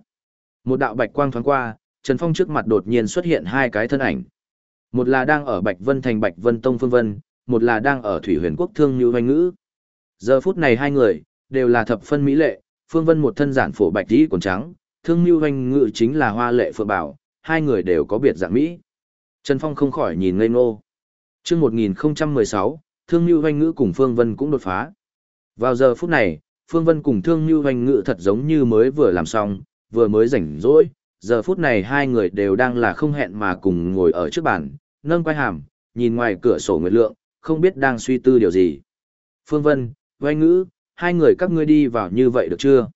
Một đạo bạch quang thoáng qua, Trần Phong trước mặt đột nhiên xuất hiện hai cái thân ảnh. Một là đang ở Bạch Vân thành Bạch Vân Tông Phương Vân, một là đang ở Thủy Huyền Quốc Thương Như Hoanh Ngữ. Giờ phút này hai người, đều là thập phân mỹ lệ, Phương Vân một thân giản phổ bạch tí quần trắng, Thương Như hoành ngự chính là hoa lệ phượng bảo, hai người đều có biệt dạng mỹ. Trần Phong không khỏi nhìn ngây ngô. Trước 1016, Thương Như hoành ngự cùng Phương Vân cũng đột phá. Vào giờ phút này, Phương Vân cùng Thương Như hoành ngự thật giống như mới vừa làm xong, vừa mới rảnh rỗi, giờ phút này hai người đều đang là không hẹn mà cùng ngồi ở trước bàn, nâng quay hàm, nhìn ngoài cửa sổ nguyệt lượng, không biết đang suy tư điều gì. Phương Vân, Oanh Ngữ, hai người các ngươi đi vào như vậy được chưa?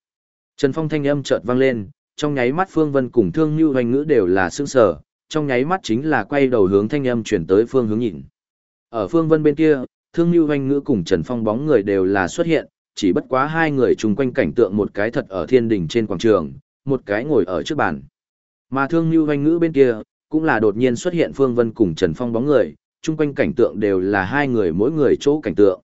Trần Phong thanh âm chợt vang lên, trong nháy mắt Phương Vân cùng Thương Như Hoành Ngữ đều là sững sờ, trong nháy mắt chính là quay đầu hướng thanh âm chuyển tới phương hướng nhìn. Ở Phương Vân bên kia, Thương Như Hoành Ngữ cùng Trần Phong bóng người đều là xuất hiện, chỉ bất quá hai người chung quanh cảnh tượng một cái thật ở thiên Đình trên quảng trường, một cái ngồi ở trước bàn. Mà Thương Như Hoành Ngữ bên kia, cũng là đột nhiên xuất hiện Phương Vân cùng Trần Phong bóng người, chung quanh cảnh tượng đều là hai người mỗi người chỗ cảnh tượng.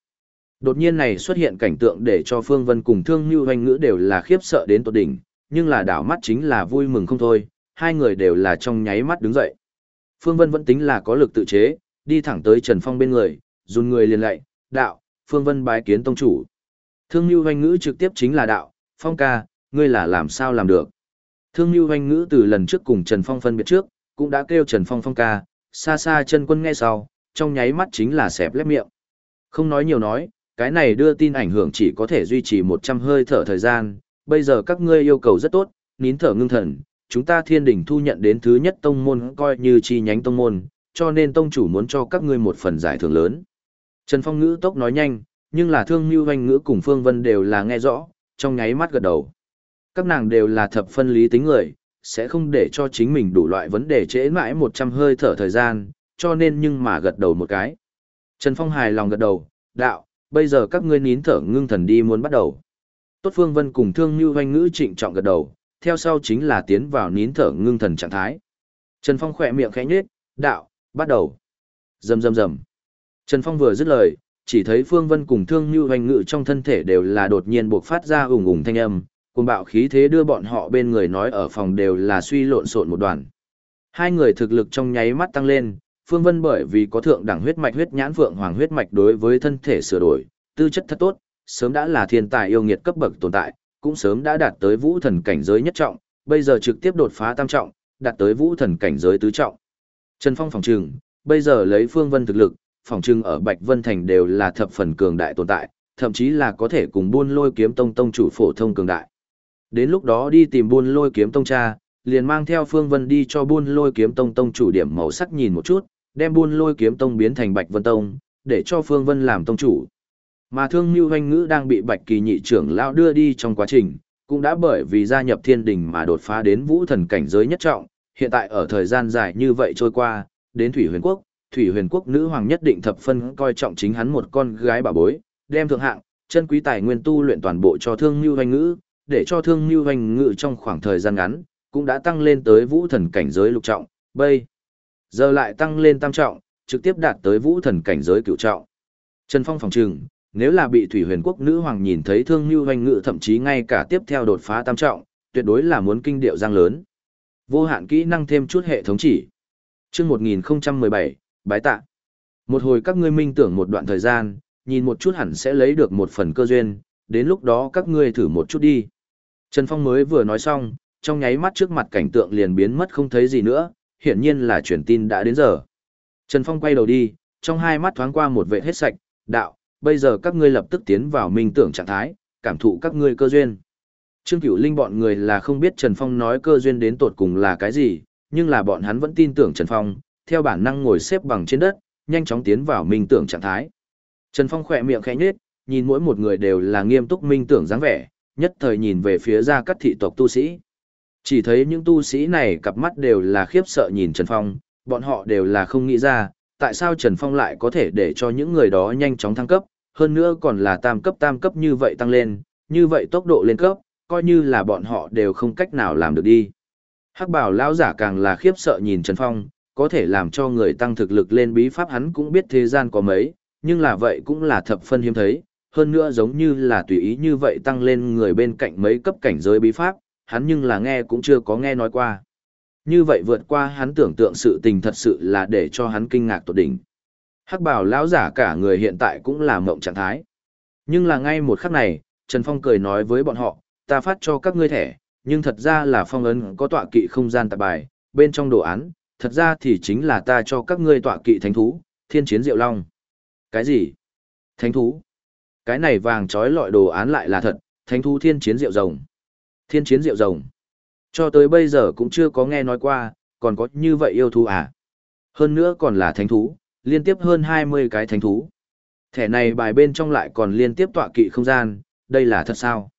Đột nhiên này xuất hiện cảnh tượng để cho Phương Vân cùng Thương Như Hoành Ngữ đều là khiếp sợ đến tột đỉnh, nhưng là đảo mắt chính là vui mừng không thôi, hai người đều là trong nháy mắt đứng dậy. Phương Vân vẫn tính là có lực tự chế, đi thẳng tới Trần Phong bên người, run người liền lạy, đạo, Phương Vân bái kiến tông chủ. Thương Lưu Hoành Ngữ trực tiếp chính là đạo, Phong ca, ngươi là làm sao làm được. Thương Lưu Hoành Ngữ từ lần trước cùng Trần Phong phân biệt trước, cũng đã kêu Trần Phong Phong ca, xa xa chân quân nghe sau, trong nháy mắt chính là xẹp lép miệng. Không nói nhiều nói, cái này đưa tin ảnh hưởng chỉ có thể duy trì 100 hơi thở thời gian, bây giờ các ngươi yêu cầu rất tốt, nín thở ngưng thần, chúng ta thiên đỉnh thu nhận đến thứ nhất tông môn coi như chi nhánh tông môn, cho nên tông chủ muốn cho các ngươi một phần giải thưởng lớn. Trần Phong ngữ tốc nói nhanh, nhưng là thương như hoanh ngữ cùng Phương Vân đều là nghe rõ, trong nháy mắt gật đầu. Các nàng đều là thập phân lý tính người, sẽ không để cho chính mình đủ loại vấn đề trễ mãi 100 hơi thở thời gian, cho nên nhưng mà gật đầu một cái. Trần Phong hài lòng gật đầu, đạo, bây giờ các ngươi nín thở ngưng thần đi muốn bắt đầu. Tốt Phương Vân cùng Thương Như Hoanh Ngữ trịnh trọng gật đầu, theo sau chính là tiến vào nín thở ngưng thần trạng thái. Trần Phong khỏe miệng khẽ nhếch, đạo, bắt đầu. Rầm rầm rầm. Trần Phong vừa dứt lời, chỉ thấy Phương Vân cùng Thương Như Hoành Ngữ trong thân thể đều là đột nhiên bộc phát ra ùng ùng thanh âm, cuồng bạo khí thế đưa bọn họ bên người nói ở phòng đều là suy lộn xộn một đoàn. Hai người thực lực trong nháy mắt tăng lên, Phương Vân bởi vì có thượng đẳng huyết mạch huyết nhãn vượng hoàng huyết mạch đối với thân thể sửa đổi, tư chất thật tốt, sớm đã là thiên tài yêu nghiệt cấp bậc tồn tại, cũng sớm đã đạt tới vũ thần cảnh giới nhất trọng, bây giờ trực tiếp đột phá tam trọng, đạt tới vũ thần cảnh giới tứ trọng. Trần Phong phòng trừng, bây giờ lấy Phương Vân thực lực, phòng trừng ở Bạch Vân Thành đều là thập phần cường đại tồn tại, thậm chí là có thể cùng buôn lôi kiếm tông tông chủ phổ thông cường đại. Đến lúc đó đi tìm buôn lôi kiếm tông cha, liền mang theo Phương Vân đi cho buôn lôi kiếm tông tông chủ điểm màu sắc nhìn một chút, đem buôn lôi kiếm tông biến thành Bạch Vân Tông, để cho Phương Vân làm tông chủ. Mà thương mưu hoanh ngữ đang bị Bạch Kỳ nhị trưởng lão đưa đi trong quá trình, cũng đã bởi vì gia nhập thiên đình mà đột phá đến vũ thần cảnh giới nhất trọng, hiện tại ở thời gian dài như vậy trôi qua, đến Thủy Huyền Quốc, Thủy Huyền Quốc nữ hoàng nhất định thập phân coi trọng chính hắn một con gái bà bối, đem thượng hạng, chân quý tài nguyên tu luyện toàn bộ cho thương mưu hoanh ngữ, để cho thương mưu hoanh ngữ trong khoảng thời gian ngắn, cũng đã tăng lên tới vũ thần cảnh giới lục trọng, bây giờ lại tăng lên tam trọng, trực tiếp đạt tới vũ thần cảnh giới cửu trọng. Trần Phong phòng trừng, nếu là bị Thủy Huyền Quốc nữ hoàng nhìn thấy Thương như Hoành Ngự thậm chí ngay cả tiếp theo đột phá tam trọng, tuyệt đối là muốn kinh điệu giang lớn. Vô hạn kỹ năng thêm chút hệ thống chỉ. Chương 1017, bái tạ. Một hồi các ngươi minh tưởng một đoạn thời gian, nhìn một chút hẳn sẽ lấy được một phần cơ duyên, đến lúc đó các ngươi thử một chút đi. Trần Phong mới vừa nói xong, trong nháy mắt trước mặt cảnh tượng liền biến mất không thấy gì nữa, hiển nhiên là truyền tin đã đến giờ. Trần Phong quay đầu đi, trong hai mắt thoáng qua một vệ hết sạch, đạo, bây giờ các ngươi lập tức tiến vào minh tưởng trạng thái, cảm thụ các ngươi cơ duyên. Trương Cửu Linh bọn người là không biết Trần Phong nói cơ duyên đến tột cùng là cái gì, nhưng là bọn hắn vẫn tin tưởng Trần Phong, theo bản năng ngồi xếp bằng trên đất, nhanh chóng tiến vào minh tưởng trạng thái. Trần Phong khỏe miệng khẽ nhếch, nhìn mỗi một người đều là nghiêm túc minh tưởng dáng vẻ, nhất thời nhìn về phía ra các thị tộc tu sĩ. Chỉ thấy những tu sĩ này cặp mắt đều là khiếp sợ nhìn Trần Phong, bọn họ đều là không nghĩ ra, tại sao Trần Phong lại có thể để cho những người đó nhanh chóng thăng cấp, hơn nữa còn là tam cấp tam cấp như vậy tăng lên, như vậy tốc độ lên cấp, coi như là bọn họ đều không cách nào làm được đi. Hắc bảo lão giả càng là khiếp sợ nhìn Trần Phong, có thể làm cho người tăng thực lực lên bí pháp hắn cũng biết thế gian có mấy, nhưng là vậy cũng là thập phân hiếm thấy, hơn nữa giống như là tùy ý như vậy tăng lên người bên cạnh mấy cấp cảnh giới bí pháp, hắn nhưng là nghe cũng chưa có nghe nói qua. Như vậy vượt qua hắn tưởng tượng sự tình thật sự là để cho hắn kinh ngạc tột đỉnh. Hắc bảo lão giả cả người hiện tại cũng là mộng trạng thái. Nhưng là ngay một khắc này, Trần Phong cười nói với bọn họ, ta phát cho các ngươi thẻ, nhưng thật ra là phong ấn có tọa kỵ không gian tạp bài, bên trong đồ án, thật ra thì chính là ta cho các ngươi tọa kỵ thánh thú, thiên chiến diệu long. Cái gì? Thánh thú? Cái này vàng trói lọi đồ án lại là thật, thánh thú thiên chiến diệu rồng. Thiên chiến diệu rồng. Cho tới bây giờ cũng chưa có nghe nói qua, còn có như vậy yêu thú à? Hơn nữa còn là thánh thú, liên tiếp hơn 20 cái thánh thú. Thẻ này bài bên trong lại còn liên tiếp tọa kỵ không gian, đây là thật sao?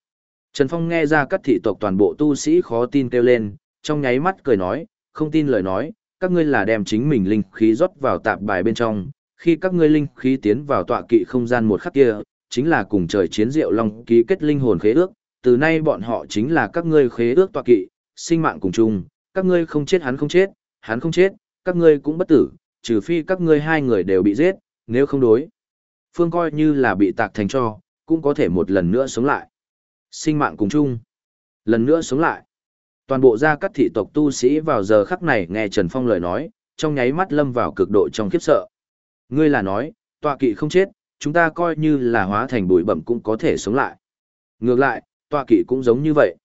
Trần Phong nghe ra các thị tộc toàn bộ tu sĩ khó tin kêu lên, trong nháy mắt cười nói, không tin lời nói, các ngươi là đem chính mình linh khí rót vào tạp bài bên trong, khi các ngươi linh khí tiến vào tọa kỵ không gian một khắc kia, chính là cùng trời chiến diệu long ký kết linh hồn khế ước, từ nay bọn họ chính là các ngươi khế ước tọa kỵ, sinh mạng cùng chung, các ngươi không chết hắn không chết, hắn không chết, các ngươi cũng bất tử, trừ phi các ngươi hai người đều bị giết, nếu không đối. Phương coi như là bị tạc thành cho, cũng có thể một lần nữa sống lại. Sinh mạng cùng chung. Lần nữa sống lại. Toàn bộ gia các thị tộc tu sĩ vào giờ khắc này nghe Trần Phong lời nói, trong nháy mắt lâm vào cực độ trong khiếp sợ. Ngươi là nói, tọa kỵ không chết, chúng ta coi như là hóa thành bụi bẩm cũng có thể sống lại. Ngược lại, tọa kỵ cũng giống như vậy.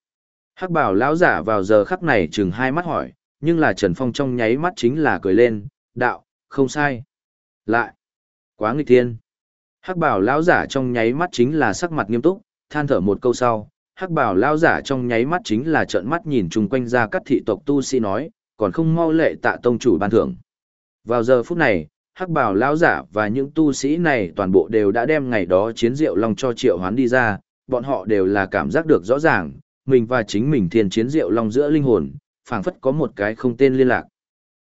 Hắc bảo lão giả vào giờ khắc này chừng hai mắt hỏi, nhưng là Trần Phong trong nháy mắt chính là cười lên, đạo, không sai. Lại, quá nghịch thiên. Hắc bảo lão giả trong nháy mắt chính là sắc mặt nghiêm túc, than thở một câu sau, hắc bảo lão giả trong nháy mắt chính là trợn mắt nhìn chung quanh ra các thị tộc tu sĩ nói, còn không mau lệ tạ tông chủ ban thưởng. Vào giờ phút này, hắc bảo lão giả và những tu sĩ này toàn bộ đều đã đem ngày đó chiến diệu long cho triệu hoán đi ra, bọn họ đều là cảm giác được rõ ràng, mình và chính mình thiên chiến diệu long giữa linh hồn, phảng phất có một cái không tên liên lạc.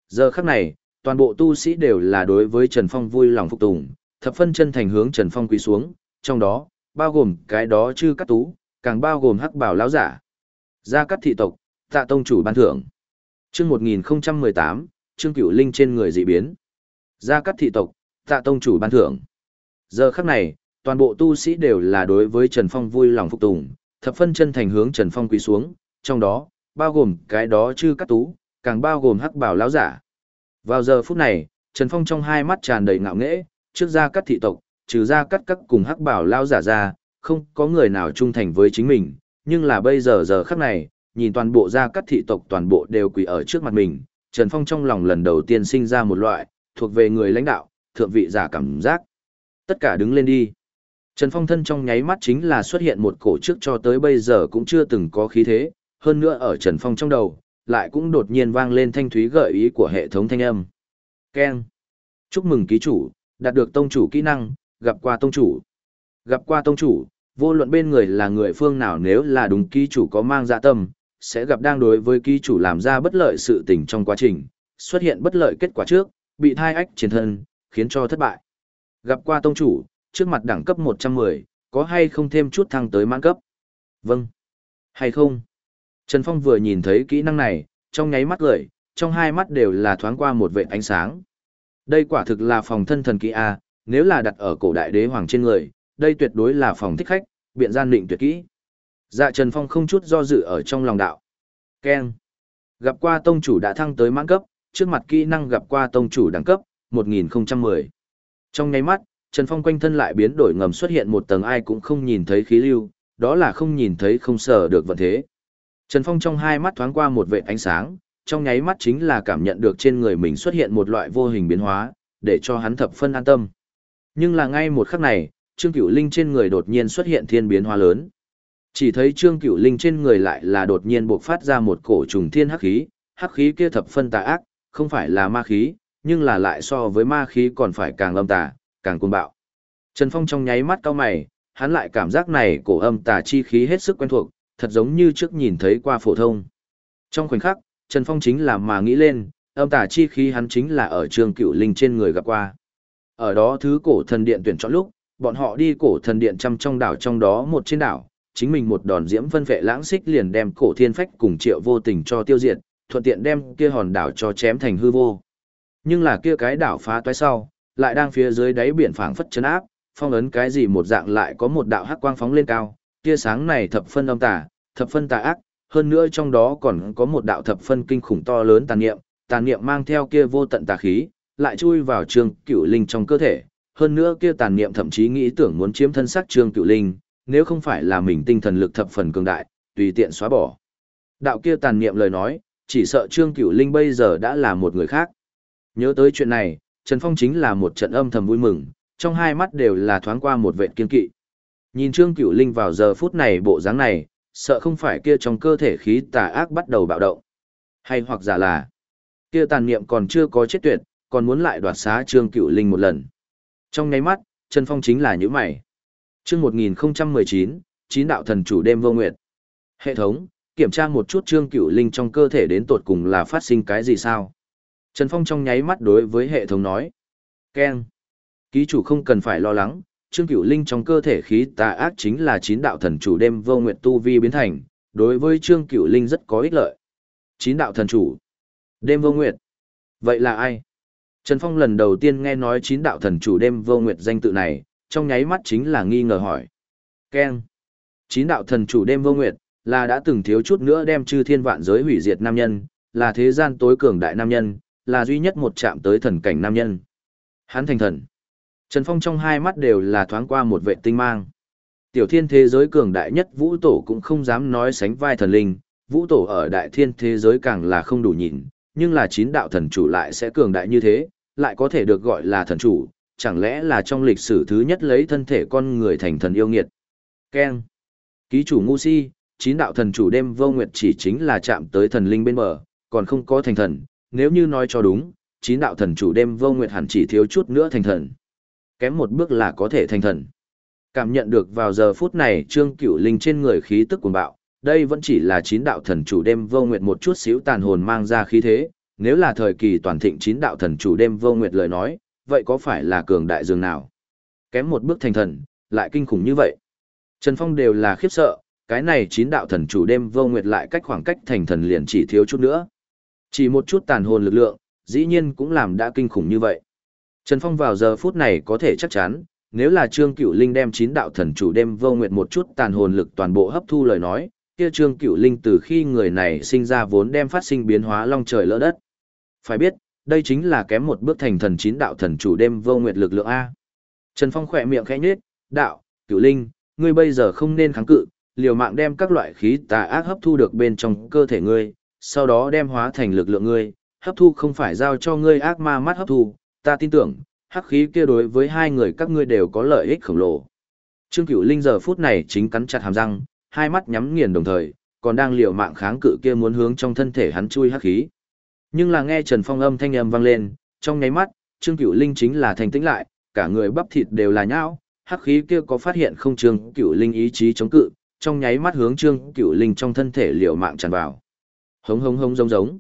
Giờ khắc này, toàn bộ tu sĩ đều là đối với Trần Phong vui lòng phục tùng, thập phân chân thành hướng Trần Phong quỳ xuống, trong đó, bao gồm cái đó chư cắt tú, càng bao gồm hắc bảo lão giả. Gia cắt thị tộc, tạ tông chủ ban thưởng. Chương 1018, chương cửu linh trên người dị biến. Gia cắt thị tộc, tạ tông chủ ban thưởng. Giờ khắc này, toàn bộ tu sĩ đều là đối với Trần Phong vui lòng phục tùng, thập phân chân thành hướng Trần Phong quỳ xuống, trong đó, bao gồm cái đó chư cắt tú, càng bao gồm hắc bảo lão giả. Vào giờ phút này, Trần Phong trong hai mắt tràn đầy ngạo nghễ, trước ra cắt thị tộc, trừ ra cắt các cùng hắc bảo lao giả ra, không có người nào trung thành với chính mình, nhưng là bây giờ giờ khắc này, nhìn toàn bộ gia cắt thị tộc toàn bộ đều quỳ ở trước mặt mình, Trần Phong trong lòng lần đầu tiên sinh ra một loại, thuộc về người lãnh đạo, thượng vị giả cảm giác. Tất cả đứng lên đi. Trần Phong thân trong nháy mắt chính là xuất hiện một cổ trước cho tới bây giờ cũng chưa từng có khí thế, hơn nữa ở Trần Phong trong đầu, lại cũng đột nhiên vang lên thanh thúy gợi ý của hệ thống thanh âm. Ken. Chúc mừng ký chủ, đạt được tông chủ kỹ năng, gặp qua tông chủ. Gặp qua tông chủ, vô luận bên người là người phương nào nếu là đúng ký chủ có mang dạ tâm, sẽ gặp đang đối với ký chủ làm ra bất lợi sự tình trong quá trình, xuất hiện bất lợi kết quả trước, bị thai ách chiến thân, khiến cho thất bại. Gặp qua tông chủ, trước mặt đẳng cấp 110, có hay không thêm chút thăng tới mãn cấp? Vâng. Hay không? Trần Phong vừa nhìn thấy kỹ năng này, trong nháy mắt gửi, trong hai mắt đều là thoáng qua một vệ ánh sáng. Đây quả thực là phòng thân thần kỹ A, nếu là đặt ở cổ đại đế hoàng trên người, đây tuyệt đối là phòng thích khách, biện gian định tuyệt kỹ. Dạ Trần Phong không chút do dự ở trong lòng đạo. Ken. Gặp qua tông chủ đã thăng tới mãn cấp, trước mặt kỹ năng gặp qua tông chủ đẳng cấp, 1010. Trong nháy mắt, Trần Phong quanh thân lại biến đổi ngầm xuất hiện một tầng ai cũng không nhìn thấy khí lưu, đó là không nhìn thấy không sở được vận thế. Trần Phong trong hai mắt thoáng qua một vệ ánh sáng, trong nháy mắt chính là cảm nhận được trên người mình xuất hiện một loại vô hình biến hóa, để cho hắn thập phân an tâm. Nhưng là ngay một khắc này, Trương Cửu Linh trên người đột nhiên xuất hiện thiên biến hóa lớn. Chỉ thấy Trương Cửu Linh trên người lại là đột nhiên bộc phát ra một cổ trùng thiên hắc khí, hắc khí kia thập phân tà ác, không phải là ma khí, nhưng là lại so với ma khí còn phải càng âm tà, càng cuồng bạo. Trần Phong trong nháy mắt cau mày, hắn lại cảm giác này cổ âm tà chi khí hết sức quen thuộc, thật giống như trước nhìn thấy qua phổ thông. Trong khoảnh khắc, Trần Phong chính là mà nghĩ lên, âm tà chi khí hắn chính là ở trường Cửu Linh trên người gặp qua. Ở đó thứ cổ thần điện tuyển chọn lúc, bọn họ đi cổ thần điện trăm trong đảo trong đó một trên đảo, chính mình một đòn diễm vân vệ lãng xích liền đem cổ thiên phách cùng triệu vô tình cho tiêu diệt, thuận tiện đem kia hòn đảo cho chém thành hư vô. Nhưng là kia cái đảo phá toái sau, lại đang phía dưới đáy biển phảng phất chấn áp, phong ấn cái gì một dạng lại có một đạo hắc quang phóng lên cao, tia sáng này thập phân âm tà, thập phân tà ác, hơn nữa trong đó còn có một đạo thập phân kinh khủng to lớn tàn niệm, tàn niệm mang theo kia vô tận tà khí, lại chui vào trương cửu linh trong cơ thể, hơn nữa kia tàn niệm thậm chí nghĩ tưởng muốn chiếm thân xác trương cửu linh, nếu không phải là mình tinh thần lực thập phần cường đại, tùy tiện xóa bỏ. Đạo kia tàn niệm lời nói, chỉ sợ trương cửu linh bây giờ đã là một người khác. Nhớ tới chuyện này, Trần Phong chính là một trận âm thầm vui mừng, trong hai mắt đều là thoáng qua một vệt kiên kỵ. Nhìn Trương Cửu Linh vào giờ phút này bộ dáng này, sợ không phải kia trong cơ thể khí tà ác bắt đầu bạo động. Hay hoặc giả là, kia tàn niệm còn chưa có chết tuyệt, còn muốn lại đoạt xá Trương Cửu Linh một lần. Trong nháy mắt, Trần Phong chính là những mày. Chương 1019, chín đạo thần chủ đêm vô nguyệt. Hệ thống, kiểm tra một chút Trương Cửu Linh trong cơ thể đến tột cùng là phát sinh cái gì sao? Trần Phong trong nháy mắt đối với hệ thống nói. Ken. Ký chủ không cần phải lo lắng, Trương Cửu Linh trong cơ thể khí tà ác chính là chín đạo thần chủ đêm vô nguyệt tu vi biến thành, đối với Trương Cửu Linh rất có ích lợi. Chín đạo thần chủ. Đêm vô nguyệt. Vậy là ai? Trần Phong lần đầu tiên nghe nói chín đạo thần chủ đêm vô nguyệt danh tự này, trong nháy mắt chính là nghi ngờ hỏi. Ken. Chín đạo thần chủ đêm vô nguyệt, là đã từng thiếu chút nữa đem chư thiên vạn giới hủy diệt nam nhân, là thế gian tối cường đại nam nhân, là duy nhất một chạm tới thần cảnh nam nhân. Hắn thành thần. Trần Phong trong hai mắt đều là thoáng qua một vệ tinh mang. Tiểu thiên thế giới cường đại nhất vũ tổ cũng không dám nói sánh vai thần linh, vũ tổ ở đại thiên thế giới càng là không đủ nhìn, nhưng là chín đạo thần chủ lại sẽ cường đại như thế, lại có thể được gọi là thần chủ, chẳng lẽ là trong lịch sử thứ nhất lấy thân thể con người thành thần yêu nghiệt. Ken. Ký chủ ngu si, chín đạo thần chủ đêm vô nguyệt chỉ chính là chạm tới thần linh bên bờ, còn không có thành thần, nếu như nói cho đúng, chín đạo thần chủ đêm vô nguyệt hẳn chỉ thiếu chút nữa thành thần. Kém một bước là có thể thành thần. Cảm nhận được vào giờ phút này Trương Cửu Linh trên người khí tức cuồng bạo, đây vẫn chỉ là chín đạo thần chủ đêm vô nguyệt một chút xíu tàn hồn mang ra khí thế, nếu là thời kỳ toàn thịnh chín đạo thần chủ đêm vô nguyệt lời nói, vậy có phải là cường đại dường nào? Kém một bước thành thần, lại kinh khủng như vậy. Trần Phong đều là khiếp sợ, cái này chín đạo thần chủ đêm vô nguyệt lại cách khoảng cách thành thần liền chỉ thiếu chút nữa. Chỉ một chút tàn hồn lực lượng, dĩ nhiên cũng làm đã kinh khủng như vậy. Trần Phong vào giờ phút này có thể chắc chắn, nếu là Trương Cửu Linh đem chín đạo thần chủ đêm vô nguyệt một chút tàn hồn lực toàn bộ hấp thu lời nói, kia Trương Cửu Linh từ khi người này sinh ra vốn đem phát sinh biến hóa long trời lỡ đất. Phải biết, đây chính là kém một bước thành thần chín đạo thần chủ đêm vô nguyệt lực lượng A. Trần Phong khỏe miệng khẽ nhếch, đạo, Cửu Linh, ngươi bây giờ không nên kháng cự, liều mạng đem các loại khí tà ác hấp thu được bên trong cơ thể ngươi, sau đó đem hóa thành lực lượng ngươi, hấp thu không phải giao cho ngươi ác ma mắt hấp thu, ta tin tưởng, hắc khí kia đối với hai người các ngươi đều có lợi ích khổng lồ. Trương Cửu Linh giờ phút này chính cắn chặt hàm răng, hai mắt nhắm nghiền đồng thời, còn đang liều mạng kháng cự kia muốn hướng trong thân thể hắn chui hắc khí. Nhưng là nghe Trần Phong âm thanh âm vang lên, trong nháy mắt, Trương Cửu Linh chính là thành tĩnh lại, cả người bắp thịt đều là nhão, hắc khí kia có phát hiện không Trương Cửu Linh ý chí chống cự, trong nháy mắt hướng Trương Cửu Linh trong thân thể liều mạng tràn vào. Hống hống hống giống giống.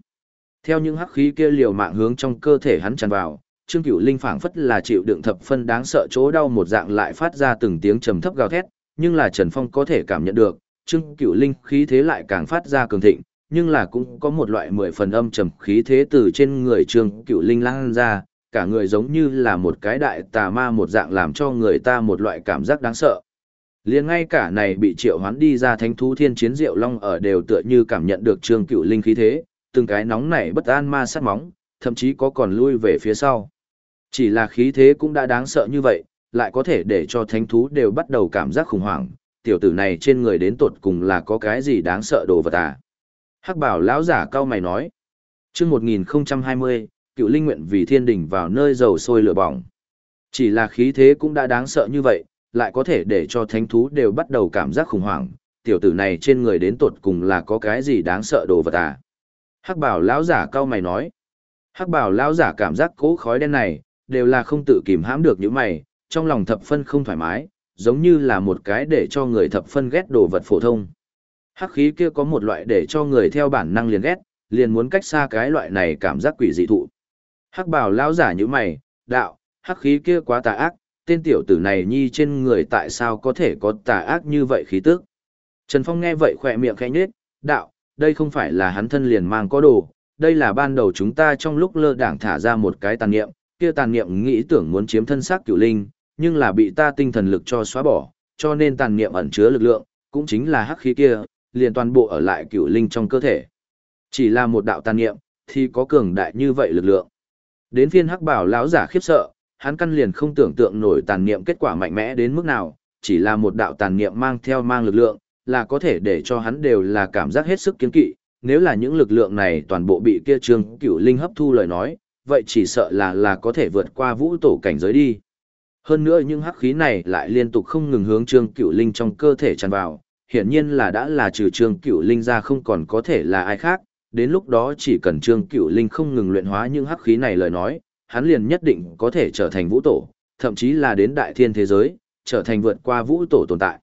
Theo những hắc khí kia liều mạng hướng trong cơ thể hắn tràn vào, Trương Cửu Linh phảng phất là chịu đựng thập phân đáng sợ chỗ đau một dạng lại phát ra từng tiếng trầm thấp gào thét, nhưng là Trần Phong có thể cảm nhận được, Trương Cửu Linh khí thế lại càng phát ra cường thịnh, nhưng là cũng có một loại mười phần âm trầm khí thế từ trên người Trương Cửu Linh lan ra, cả người giống như là một cái đại tà ma một dạng làm cho người ta một loại cảm giác đáng sợ. Liền ngay cả này bị triệu hoán đi ra thánh thú thiên chiến diệu long ở đều tựa như cảm nhận được Trương Cửu Linh khí thế, từng cái nóng nảy bất an ma sát móng, thậm chí có còn lui về phía sau. Chỉ là khí thế cũng đã đáng sợ như vậy, lại có thể để cho thánh thú đều bắt đầu cảm giác khủng hoảng, tiểu tử này trên người đến tột cùng là có cái gì đáng sợ đồ vật à. Hắc bảo lão giả cao mày nói. chương 1020, cựu linh nguyện vì thiên đình vào nơi dầu sôi lửa bỏng. Chỉ là khí thế cũng đã đáng sợ như vậy, lại có thể để cho thánh thú đều bắt đầu cảm giác khủng hoảng, tiểu tử này trên người đến tột cùng là có cái gì đáng sợ đồ vật à. Hắc bảo lão giả cao mày nói. Hắc bảo lão giả cảm giác cố khói đen này, đều là không tự kìm hãm được những mày, trong lòng thập phân không thoải mái, giống như là một cái để cho người thập phân ghét đồ vật phổ thông. Hắc khí kia có một loại để cho người theo bản năng liền ghét, liền muốn cách xa cái loại này cảm giác quỷ dị thụ. Hắc bảo lão giả như mày, đạo, hắc khí kia quá tà ác, tên tiểu tử này nhi trên người tại sao có thể có tà ác như vậy khí tức. Trần Phong nghe vậy khỏe miệng khẽ nhếch, đạo, đây không phải là hắn thân liền mang có đồ, đây là ban đầu chúng ta trong lúc lơ đảng thả ra một cái tàn niệm, kia tàn niệm nghĩ tưởng muốn chiếm thân xác cửu linh, nhưng là bị ta tinh thần lực cho xóa bỏ, cho nên tàn niệm ẩn chứa lực lượng, cũng chính là hắc khí kia, liền toàn bộ ở lại cửu linh trong cơ thể. Chỉ là một đạo tàn niệm, thì có cường đại như vậy lực lượng. Đến phiên hắc bảo lão giả khiếp sợ, hắn căn liền không tưởng tượng nổi tàn niệm kết quả mạnh mẽ đến mức nào, chỉ là một đạo tàn niệm mang theo mang lực lượng, là có thể để cho hắn đều là cảm giác hết sức kiên kỵ, nếu là những lực lượng này toàn bộ bị kia trương cửu linh hấp thu lời nói, vậy chỉ sợ là là có thể vượt qua vũ tổ cảnh giới đi. Hơn nữa những hắc khí này lại liên tục không ngừng hướng trương cửu linh trong cơ thể tràn vào, hiển nhiên là đã là trừ trương cửu linh ra không còn có thể là ai khác, đến lúc đó chỉ cần trương cửu linh không ngừng luyện hóa những hắc khí này lời nói, hắn liền nhất định có thể trở thành vũ tổ, thậm chí là đến đại thiên thế giới, trở thành vượt qua vũ tổ tồn tại.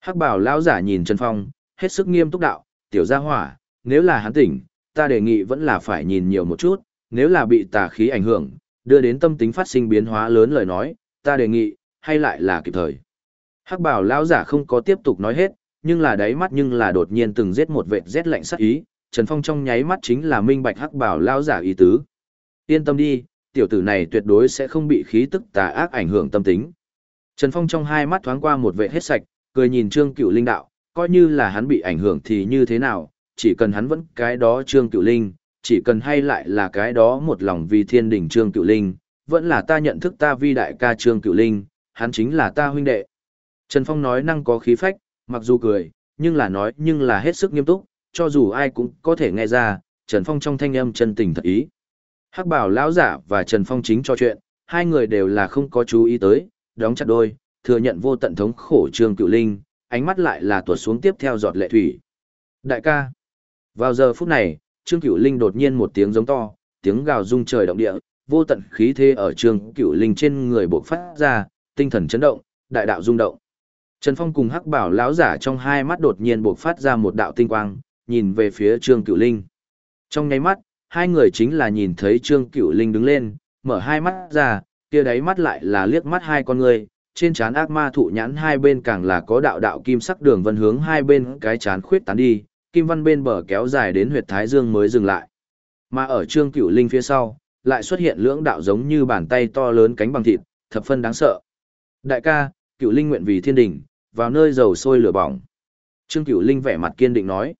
Hắc bảo lão giả nhìn Trần Phong, hết sức nghiêm túc đạo, tiểu gia hỏa, nếu là hắn tỉnh, ta đề nghị vẫn là phải nhìn nhiều một chút, nếu là bị tà khí ảnh hưởng, đưa đến tâm tính phát sinh biến hóa lớn lời nói, ta đề nghị, hay lại là kịp thời. Hắc bảo lão giả không có tiếp tục nói hết, nhưng là đáy mắt nhưng là đột nhiên từng giết một vệt rét lạnh sắc ý, Trần Phong trong nháy mắt chính là minh bạch hắc bảo lão giả ý tứ. Yên tâm đi, tiểu tử này tuyệt đối sẽ không bị khí tức tà ác ảnh hưởng tâm tính. Trần Phong trong hai mắt thoáng qua một vệ hết sạch, cười nhìn Trương Cựu Linh đạo, coi như là hắn bị ảnh hưởng thì như thế nào, chỉ cần hắn vẫn cái đó Trương Cựu Linh, chỉ cần hay lại là cái đó một lòng vì thiên đỉnh Trương Cựu Linh, vẫn là ta nhận thức ta vi đại ca Trương Cựu Linh, hắn chính là ta huynh đệ. Trần Phong nói năng có khí phách, mặc dù cười, nhưng là nói nhưng là hết sức nghiêm túc, cho dù ai cũng có thể nghe ra, Trần Phong trong thanh âm chân tình thật ý. Hắc bảo lão giả và Trần Phong chính cho chuyện, hai người đều là không có chú ý tới, đóng chặt đôi, thừa nhận vô tận thống khổ Trương Cựu Linh, ánh mắt lại là tuột xuống tiếp theo giọt lệ thủy. Đại ca. Vào giờ phút này, Trương Cửu Linh đột nhiên một tiếng giống to, tiếng gào rung trời động địa, vô tận khí thế ở Trương Cửu Linh trên người bộc phát ra, tinh thần chấn động, đại đạo rung động. Trần Phong cùng Hắc Bảo lão giả trong hai mắt đột nhiên bộc phát ra một đạo tinh quang, nhìn về phía Trương Cửu Linh. Trong nháy mắt, hai người chính là nhìn thấy Trương Cửu Linh đứng lên, mở hai mắt ra, kia đáy mắt lại là liếc mắt hai con người, trên trán ác ma thụ nhãn hai bên càng là có đạo đạo kim sắc đường vân hướng hai bên cái chán khuyết tán đi, kim văn bên bờ kéo dài đến huyệt thái dương mới dừng lại. Mà ở Trương Cựu Linh phía sau, lại xuất hiện lưỡng đạo giống như bàn tay to lớn cánh bằng thịt, thập phân đáng sợ. Đại ca, cựu linh nguyện vì thiên đình, vào nơi dầu sôi lửa bỏng. Trương Cửu Linh vẻ mặt kiên định nói.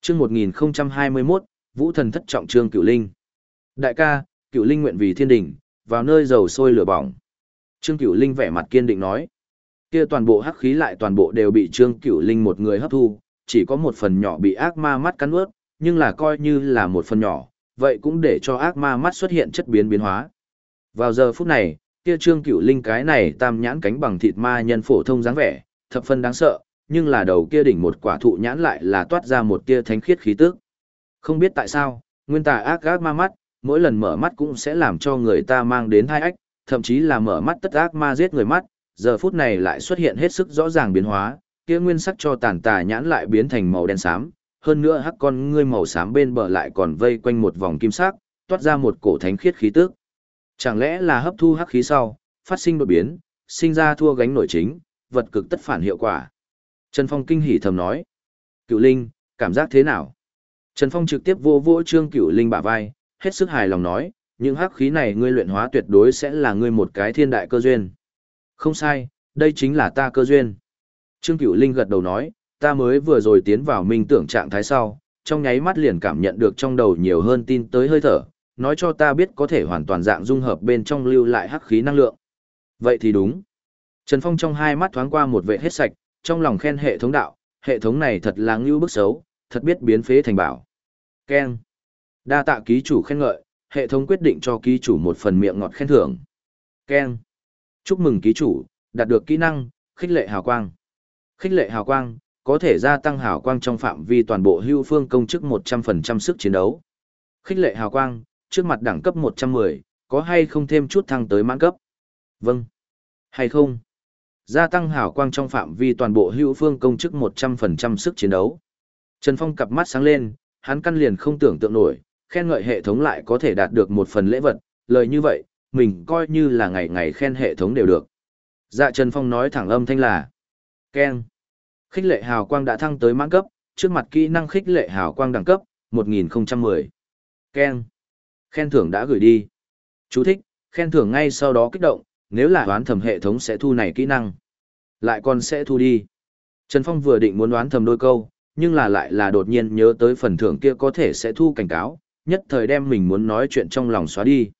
Chương 1021, Vũ thần thất trọng Trương Cửu Linh. Đại ca, Cửu Linh nguyện vì thiên đình, vào nơi dầu sôi lửa bỏng. Trương Cửu Linh vẻ mặt kiên định nói. Kia toàn bộ hắc khí lại toàn bộ đều bị Trương Cửu Linh một người hấp thu, chỉ có một phần nhỏ bị ác ma mắt cắn ướt, nhưng là coi như là một phần nhỏ, vậy cũng để cho ác ma mắt xuất hiện chất biến biến hóa. Vào giờ phút này, kia Trương Cửu Linh cái này tam nhãn cánh bằng thịt ma nhân phổ thông dáng vẻ, thập phân đáng sợ, nhưng là đầu kia đỉnh một quả thụ nhãn lại là toát ra một tia thánh khiết khí tức. Không biết tại sao, nguyên tà ác ác ma mắt, mỗi lần mở mắt cũng sẽ làm cho người ta mang đến hai ách, thậm chí là mở mắt tất ác ma giết người mắt, giờ phút này lại xuất hiện hết sức rõ ràng biến hóa, kia nguyên sắc cho tàn tà nhãn lại biến thành màu đen xám, hơn nữa hắc con ngươi màu xám bên bờ lại còn vây quanh một vòng kim sắc, toát ra một cổ thánh khiết khí tức. Chẳng lẽ là hấp thu hắc khí sau, phát sinh đột biến, sinh ra thua gánh nổi chính, vật cực tất phản hiệu quả. Trần Phong kinh hỉ thầm nói. Cựu Linh, cảm giác thế nào? Trần Phong trực tiếp vô vô trương Cựu Linh bả vai, hết sức hài lòng nói, những hắc khí này ngươi luyện hóa tuyệt đối sẽ là ngươi một cái thiên đại cơ duyên. Không sai, đây chính là ta cơ duyên. Trương Cựu Linh gật đầu nói, ta mới vừa rồi tiến vào minh tưởng trạng thái sau, trong nháy mắt liền cảm nhận được trong đầu nhiều hơn tin tới hơi thở, nói cho ta biết có thể hoàn toàn dạng dung hợp bên trong lưu lại hắc khí năng lượng. Vậy thì đúng. Trần Phong trong hai mắt thoáng qua một vệ hết sạch, trong lòng khen hệ thống đạo, hệ thống này thật là ngưu bức xấu, thật biết biến phế thành bảo. Ken. Đa tạ ký chủ khen ngợi, hệ thống quyết định cho ký chủ một phần miệng ngọt khen thưởng. Ken. Chúc mừng ký chủ, đạt được kỹ năng, khích lệ hào quang. Khích lệ hào quang, có thể gia tăng hào quang trong phạm vi toàn bộ hưu phương công chức 100% sức chiến đấu. Khích lệ hào quang, trước mặt đẳng cấp 110, có hay không thêm chút thăng tới mãn cấp? Vâng. Hay không? Gia tăng hào quang trong phạm vi toàn bộ hữu phương công chức 100% sức chiến đấu. Trần Phong cặp mắt sáng lên, hắn căn liền không tưởng tượng nổi, khen ngợi hệ thống lại có thể đạt được một phần lễ vật, lời như vậy, mình coi như là ngày ngày khen hệ thống đều được. Dạ Trần Phong nói thẳng âm thanh là Ken. Khích lệ hào quang đã thăng tới mãn cấp, trước mặt kỹ năng khích lệ hào quang đẳng cấp, 1010. Ken. Khen thưởng đã gửi đi. Chú thích, khen thưởng ngay sau đó kích động, nếu là đoán thầm hệ thống sẽ thu này kỹ năng. Lại còn sẽ thu đi. Trần Phong vừa định muốn đoán thầm đôi câu, nhưng là lại là đột nhiên nhớ tới phần thưởng kia có thể sẽ thu cảnh cáo, nhất thời đem mình muốn nói chuyện trong lòng xóa đi.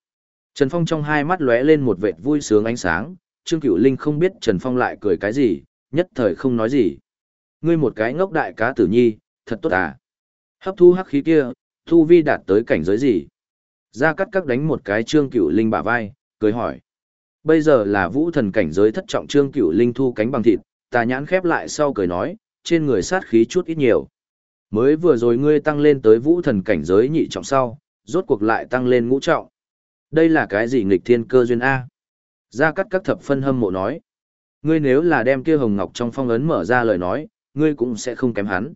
Trần Phong trong hai mắt lóe lên một vệt vui sướng ánh sáng, Trương Cửu Linh không biết Trần Phong lại cười cái gì, nhất thời không nói gì. Ngươi một cái ngốc đại cá tử nhi, thật tốt à. Hấp thu hắc khí kia, thu vi đạt tới cảnh giới gì? gia cắt cắt đánh một cái Trương Cửu Linh bả vai, cười hỏi. Bây giờ là vũ thần cảnh giới thất trọng trương cửu linh thu cánh bằng thịt, tà nhãn khép lại sau cười nói, trên người sát khí chút ít nhiều. Mới vừa rồi ngươi tăng lên tới vũ thần cảnh giới nhị trọng sau, rốt cuộc lại tăng lên ngũ trọng. Đây là cái gì nghịch thiên cơ duyên A? Gia cắt các thập phân hâm mộ nói. Ngươi nếu là đem kia hồng ngọc trong phong ấn mở ra lời nói, ngươi cũng sẽ không kém hắn.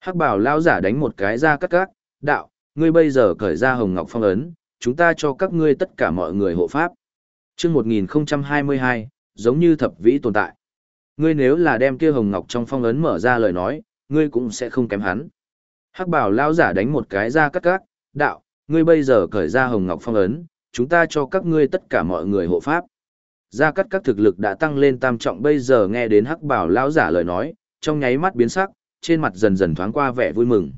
Hắc bảo lao giả đánh một cái ra cắt cắt, đạo, ngươi bây giờ cởi ra hồng ngọc phong ấn, chúng ta cho các ngươi tất cả mọi người hộ pháp chương 1022, giống như thập vĩ tồn tại. Ngươi nếu là đem kia hồng ngọc trong phong ấn mở ra lời nói, ngươi cũng sẽ không kém hắn. Hắc bảo lao giả đánh một cái ra cắt cắt, đạo, ngươi bây giờ cởi ra hồng ngọc phong ấn, chúng ta cho các ngươi tất cả mọi người hộ pháp. Gia cắt các thực lực đã tăng lên tam trọng bây giờ nghe đến hắc bảo Lão giả lời nói, trong nháy mắt biến sắc, trên mặt dần dần thoáng qua vẻ vui mừng.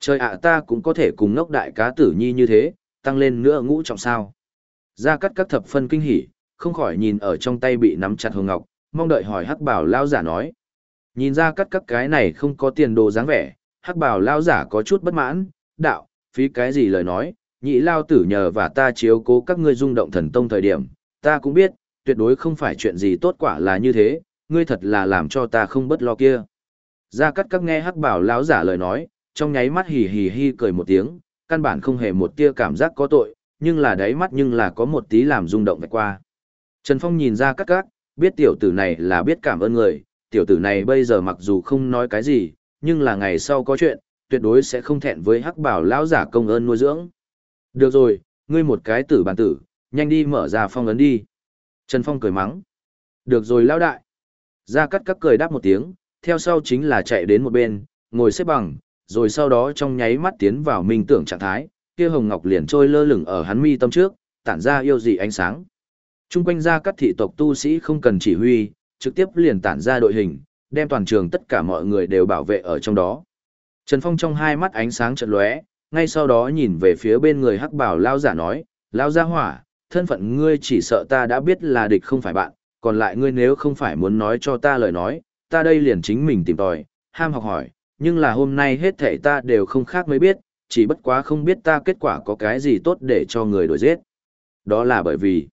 Trời ạ à, ta cũng có thể cùng ngốc đại cá tử nhi như thế, tăng lên nữa ngũ trọng sao. Gia cắt các thập phân kinh hỉ, không khỏi nhìn ở trong tay bị nắm chặt hồng ngọc, mong đợi hỏi hắc bảo Lão giả nói. Nhìn ra cắt các cái này không có tiền đồ dáng vẻ, hắc bảo Lão giả có chút bất mãn, đạo, phí cái gì lời nói, nhị lao tử nhờ và ta chiếu cố các ngươi rung động thần tông thời điểm, ta cũng biết, tuyệt đối không phải chuyện gì tốt quả là như thế, ngươi thật là làm cho ta không bất lo kia. Gia cát các nghe hắc bảo lão giả lời nói, trong nháy mắt hì hì hi cười một tiếng, căn bản không hề một tia cảm giác có tội, nhưng là đáy mắt nhưng là có một tí làm rung động vạch qua. Trần Phong nhìn ra các các, biết tiểu tử này là biết cảm ơn người, tiểu tử này bây giờ mặc dù không nói cái gì, nhưng là ngày sau có chuyện, tuyệt đối sẽ không thẹn với hắc bảo lão giả công ơn nuôi dưỡng. Được rồi, ngươi một cái tử bản tử, nhanh đi mở ra phong ấn đi. Trần Phong cười mắng. Được rồi lão đại. Gia cát cát cười đáp một tiếng, theo sau chính là chạy đến một bên, ngồi xếp bằng, rồi sau đó trong nháy mắt tiến vào minh tưởng trạng thái, kia hồng ngọc liền trôi lơ lửng ở hắn mi tâm trước, tản ra yêu dị ánh sáng. Trung quanh gia cát thị tộc tu sĩ không cần chỉ huy, trực tiếp liền tản ra đội hình, đem toàn trường tất cả mọi người đều bảo vệ ở trong đó. Trần Phong trong hai mắt ánh sáng chợt lóe, ngay sau đó nhìn về phía bên người hắc bảo Lão giả nói, Lão gia hỏa, thân phận ngươi chỉ sợ ta đã biết là địch không phải bạn, còn lại ngươi nếu không phải muốn nói cho ta lời nói, ta đây liền chính mình tìm tòi, ham học hỏi, nhưng là hôm nay hết thảy ta đều không khác mới biết, chỉ bất quá không biết ta kết quả có cái gì tốt để cho người đổi giết. Đó là bởi vì,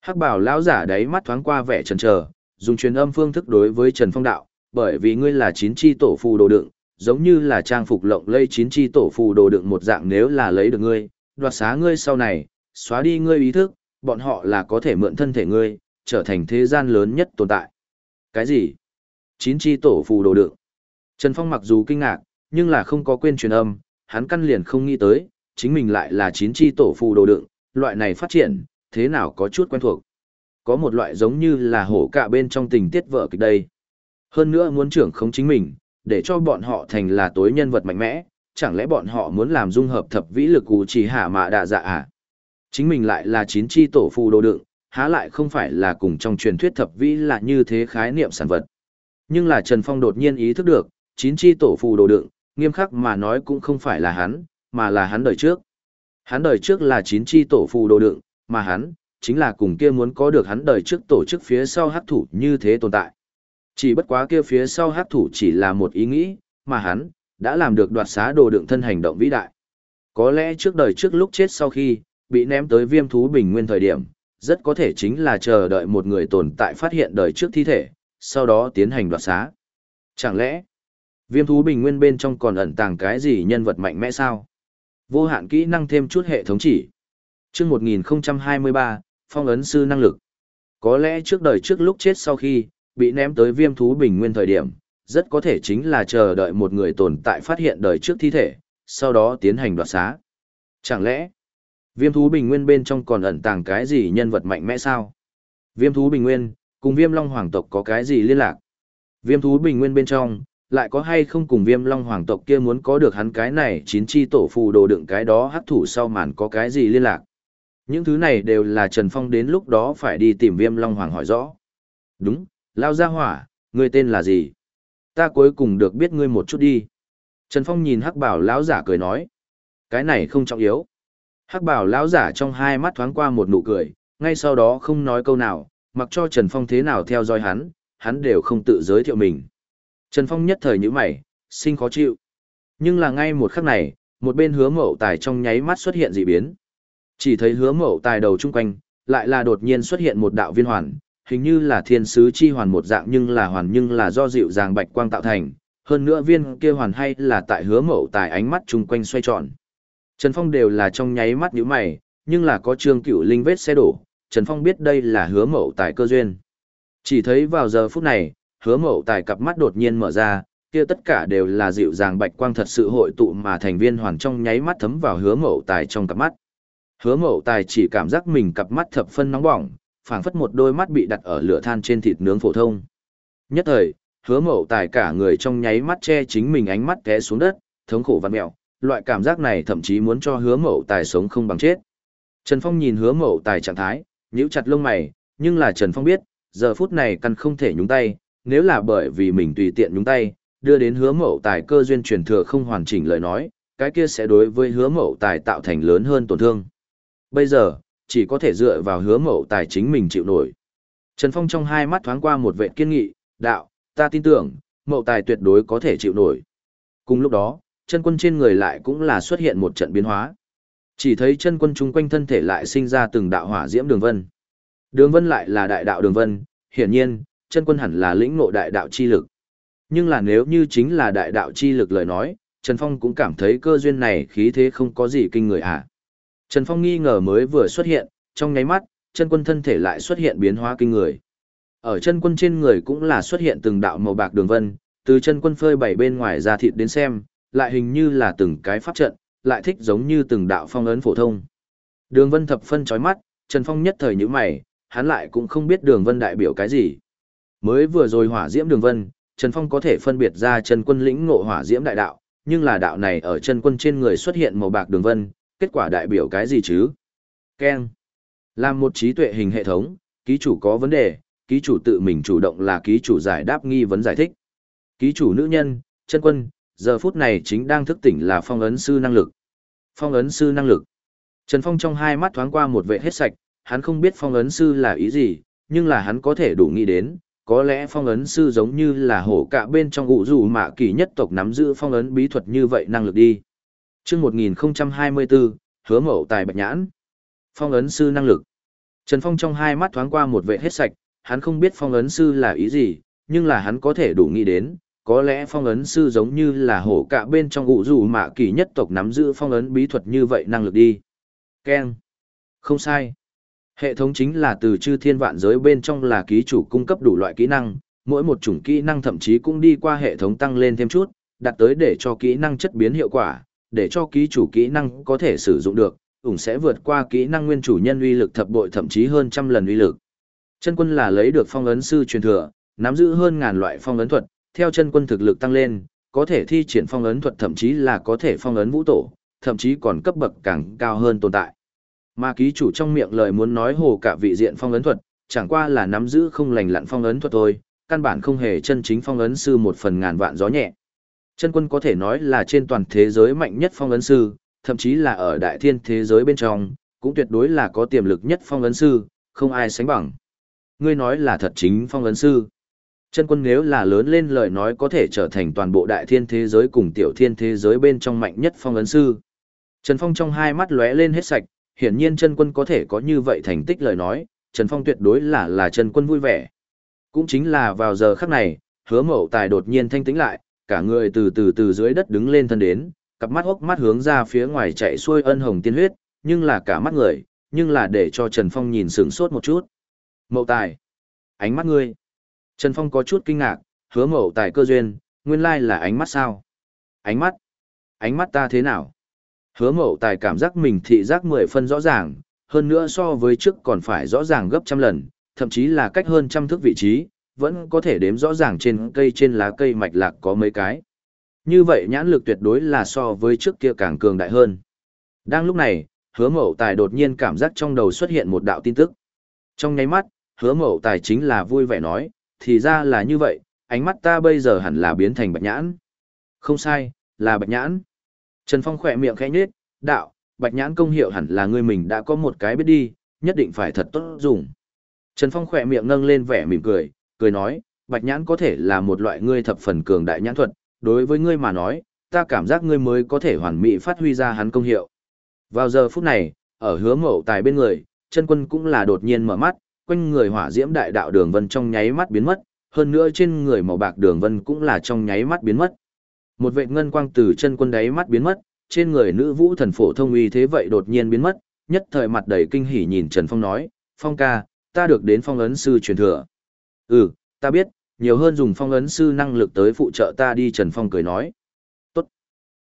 hắc bảo lão giả đấy mắt thoáng qua vẻ chần chờ, dùng truyền âm phương thức đối với Trần Phong đạo, bởi vì ngươi là chín chi tổ phù đồ đựng, giống như là trang phục lộng lây chín chi tổ phù đồ đựng một dạng nếu là lấy được ngươi, đoạt xá ngươi sau này, xóa đi ngươi ý thức, bọn họ là có thể mượn thân thể ngươi, trở thành thế gian lớn nhất tồn tại. Cái gì? Chín chi tổ phù đồ đựng. Trần Phong mặc dù kinh ngạc, nhưng là không có quên truyền âm, hắn căn liền không nghĩ tới, chính mình lại là chín chi tổ phù đồ đựng, loại này phát triển, thế nào có chút quen thuộc. Có một loại giống như là hổ cả bên trong tình tiết vợ kịch đây. Hơn nữa muốn trưởng không chính mình, để cho bọn họ thành là tối nhân vật mạnh mẽ, chẳng lẽ bọn họ muốn làm dung hợp thập vĩ lực của chỉ hả mạ đạ dạ à? Chính mình lại là chín chi tổ phù đồ đựng, há lại không phải là cùng trong truyền thuyết thập vĩ là như thế khái niệm sản vật. Nhưng là Trần Phong đột nhiên ý thức được, chín chi tổ phù đồ đựng, nghiêm khắc mà nói cũng không phải là hắn, mà là hắn đời trước. Hắn đời trước là chín chi tổ phù đồ đựng, mà hắn, chính là cùng kia muốn có được hắn đời trước tổ chức phía sau hắc thủ như thế tồn tại. Chỉ bất quá kia phía sau hắc thủ chỉ là một ý nghĩ, mà hắn, đã làm được đoạt xá đồ đựng thân hành động vĩ đại. Có lẽ trước đời trước lúc chết sau khi, bị ném tới viêm thú bình nguyên thời điểm, rất có thể chính là chờ đợi một người tồn tại phát hiện đời trước thi thể, sau đó tiến hành đoạt xá. Chẳng lẽ, viêm thú bình nguyên bên trong còn ẩn tàng cái gì nhân vật mạnh mẽ sao? Vô hạn kỹ năng thêm chút hệ thống chỉ. chương 1023, phong ấn sư năng lực. Có lẽ trước đời trước lúc chết sau khi, bị ném tới viêm thú bình nguyên thời điểm, rất có thể chính là chờ đợi một người tồn tại phát hiện đời trước thi thể, sau đó tiến hành đoạt xá. Chẳng lẽ, viêm thú bình nguyên bên trong còn ẩn tàng cái gì nhân vật mạnh mẽ sao? Viêm thú bình nguyên, cùng viêm long hoàng tộc có cái gì liên lạc? Viêm thú bình nguyên bên trong, lại có hay không cùng viêm long hoàng tộc kia muốn có được hắn cái này chín chi tổ phù đồ đựng cái đó hắc thủ sau màn có cái gì liên lạc? Những thứ này đều là Trần Phong đến lúc đó phải đi tìm viêm long hoàng hỏi rõ. Đúng, lao ra hỏa, ngươi tên là gì? Ta cuối cùng được biết ngươi một chút đi. Trần Phong nhìn hắc bảo lão giả cười nói. Cái này không trọng yếu. Hắc bảo lão giả trong hai mắt thoáng qua một nụ cười, ngay sau đó không nói câu nào, mặc cho Trần Phong thế nào theo dõi hắn, hắn đều không tự giới thiệu mình. Trần Phong nhất thời như mày, sinh khó chịu. Nhưng là ngay một khắc này, một bên hứa mậu tài trong nháy mắt xuất hiện dị biến. Chỉ thấy hứa mậu tài đầu trung quanh, lại là đột nhiên xuất hiện một đạo viên hoàn, hình như là thiên sứ chi hoàn một dạng nhưng là hoàn nhưng là do dịu dàng bạch quang tạo thành, hơn nữa viên kia hoàn hay là tại hứa mậu tài ánh mắt chung quanh xoay tròn. Trần Phong đều là trong nháy mắt nhíu mày, nhưng là có trương cửu linh vết xe đổ, Trần Phong biết đây là hứa mậu tài cơ duyên. Chỉ thấy vào giờ phút này, hứa mậu tài cặp mắt đột nhiên mở ra, kia tất cả đều là dịu dàng bạch quang thật sự hội tụ mà thành viên hoàn trong nháy mắt thấm vào hứa mậu tài trong cặp mắt. Hứa mậu tài chỉ cảm giác mình cặp mắt thập phân nóng bỏng, phảng phất một đôi mắt bị đặt ở lửa than trên thịt nướng phổ thông. Nhất thời, hứa mậu tài cả người trong nháy mắt che chính mình ánh mắt té xuống đất, thống khổ văn mẹo, loại cảm giác này thậm chí muốn cho hứa mậu tài sống không bằng chết. Trần Phong nhìn hứa mậu tài trạng thái, nhíu chặt lông mày, nhưng là Trần Phong biết, giờ phút này căn không thể nhúng tay, nếu là bởi vì mình tùy tiện nhúng tay, đưa đến hứa mậu tài cơ duyên truyền thừa không hoàn chỉnh lời nói, cái kia sẽ đối với hứa mậu tài tạo thành lớn hơn tổn thương. Bây giờ, chỉ có thể dựa vào hứa mậu tài chính mình chịu nổi. Trần Phong trong hai mắt thoáng qua một vệ kiên nghị, đạo, ta tin tưởng, mậu tài tuyệt đối có thể chịu nổi. Cùng lúc đó, chân quân trên người lại cũng là xuất hiện một trận biến hóa. Chỉ thấy chân quân chung quanh thân thể lại sinh ra từng đạo hỏa diễm đường vân. Đường vân lại là đại đạo đường vân, hiển nhiên, chân quân hẳn là lĩnh ngộ đại đạo chi lực. Nhưng là nếu như chính là đại đạo chi lực lời nói, Trần Phong cũng cảm thấy cơ duyên này khí thế không có gì kinh người à. Trần Phong nghi ngờ mới vừa xuất hiện, trong nháy mắt, chân quân thân thể lại xuất hiện biến hóa kinh người. Ở chân quân trên người cũng là xuất hiện từng đạo màu bạc đường vân, từ chân quân phơi bảy bên ngoài ra thịt đến xem, lại hình như là từng cái pháp trận, lại thích giống như từng đạo phong ấn phổ thông. Đường vân thập phân chói mắt, Trần Phong nhất thời nhíu mày, hắn lại cũng không biết đường vân đại biểu cái gì. Mới vừa rồi hỏa diễm đường vân, Trần Phong có thể phân biệt ra chân quân lĩnh ngộ hỏa diễm đại đạo, nhưng là đạo này ở chân quân trên người xuất hiện màu bạc đường vân, kết quả đại biểu cái gì chứ? Ken. Làm một trí tuệ hình hệ thống, Ký chủ có vấn đề, ký chủ tự mình chủ động là ký chủ giải đáp nghi vấn giải thích. Ký chủ nữ nhân, chân quân, giờ phút này chính đang thức tỉnh là phong ấn sư năng lực. Phong ấn sư năng lực. Trần Phong trong hai mắt thoáng qua một vệ hết sạch, hắn không biết phong ấn sư là ý gì, nhưng là hắn có thể đủ nghĩ đến, có lẽ phong ấn sư giống như là hổ cạ bên trong ụ rủ mạ kỳ nhất tộc nắm giữ phong ấn bí thuật như vậy năng lực đi. chương 1024, hứa mậu tài bạch nhãn. Phong ấn sư năng lực. Trần Phong trong hai mắt thoáng qua một vệ hết sạch, hắn không biết phong ấn sư là ý gì, nhưng là hắn có thể đủ nghĩ đến, có lẽ phong ấn sư giống như là hổ cạ bên trong ụ rủ mạ kỳ nhất tộc nắm giữ phong ấn bí thuật như vậy năng lực đi. keng, Không sai. Hệ thống chính là từ chư thiên vạn giới bên trong là ký chủ cung cấp đủ loại kỹ năng, mỗi một chủng kỹ năng thậm chí cũng đi qua hệ thống tăng lên thêm chút, đặt tới để cho kỹ năng chất biến hiệu quả, để cho ký chủ kỹ năng có thể sử dụng được, ủng sẽ vượt qua kỹ năng nguyên chủ nhân uy lực thập bội thậm chí hơn trăm lần uy lực. Chân quân là lấy được phong ấn sư truyền thừa, nắm giữ hơn ngàn loại phong ấn thuật, theo chân quân thực lực tăng lên, có thể thi triển phong ấn thuật thậm chí là có thể phong ấn vũ tổ, thậm chí còn cấp bậc càng cao hơn tồn tại. Mà ký chủ trong miệng lời muốn nói hồ cả vị diện phong ấn thuật, chẳng qua là nắm giữ không lành lặn phong ấn thuật thôi, căn bản không hề chân chính phong ấn sư một phần ngàn vạn gió nhẹ. Chân quân có thể nói là trên toàn thế giới mạnh nhất phong ấn sư, thậm chí là ở đại thiên thế giới bên trong, cũng tuyệt đối là có tiềm lực nhất phong ấn sư, không ai sánh bằng. Ngươi nói là thật chính phong ấn sư. Chân quân nếu là lớn lên lời nói có thể trở thành toàn bộ đại thiên thế giới cùng tiểu thiên thế giới bên trong mạnh nhất phong ấn sư. Trần Phong trong hai mắt lóe lên hết sạch, hiển nhiên chân quân có thể có như vậy thành tích lời nói, Trần Phong tuyệt đối là là chân quân vui vẻ. Cũng chính là vào giờ khắc này, hứa mậu tài đột nhiên thanh tĩnh lại, cả người từ từ từ dưới đất đứng lên thân đến, cặp mắt hốc mắt hướng ra phía ngoài chạy xuôi ân hồng tiên huyết, nhưng là cả mắt người, nhưng là để cho Trần Phong nhìn sửng sốt một chút. Mậu tài, ánh mắt ngươi. Trần Phong có chút kinh ngạc, hứa mậu tài cơ duyên, nguyên lai là ánh mắt sao? Ánh mắt? Ánh mắt ta thế nào? Hứa mậu tài cảm giác mình thị giác mười phân rõ ràng, hơn nữa so với trước còn phải rõ ràng gấp trăm lần, thậm chí là cách hơn trăm thước vị trí, vẫn có thể đếm rõ ràng trên cây trên lá cây mạch lạc có mấy cái. Như vậy nhãn lực tuyệt đối là so với trước kia càng cường đại hơn. Đang lúc này, hứa mậu tài đột nhiên cảm giác trong đầu xuất hiện một đạo tin tức. Trong nháy mắt, hứa mậu tài chính là vui vẻ nói, thì ra là như vậy, ánh mắt ta bây giờ hẳn là biến thành bạch nhãn. Không sai, là bạch nhãn. Trần Phong khỏe miệng khẽ nhếch, đạo, bạch nhãn công hiệu hẳn là ngươi mình đã có một cái biết đi, nhất định phải thật tốt dùng. Trần Phong khỏe miệng nâng lên vẻ mỉm cười, cười nói, bạch nhãn có thể là một loại ngươi thập phần cường đại nhãn thuật, đối với ngươi mà nói, ta cảm giác ngươi mới có thể hoàn mỹ phát huy ra hắn công hiệu. Vào giờ phút này, ở hứa mậu tài bên người, chân quân cũng là đột nhiên mở mắt, quanh người hỏa diễm đại đạo đường vân trong nháy mắt biến mất, hơn nữa trên người màu bạc đường vân cũng là trong nháy mắt biến mất. Một vệ ngân quang từ chân quân đáy mắt biến mất, trên người nữ vũ thần phổ thông uy thế vậy đột nhiên biến mất, nhất thời mặt đầy kinh hỉ nhìn Trần Phong nói, Phong ca, ta được đến phong ấn sư truyền thừa. Ừ, ta biết, nhiều hơn dùng phong ấn sư năng lực tới phụ trợ ta đi Trần Phong cười nói. Tốt.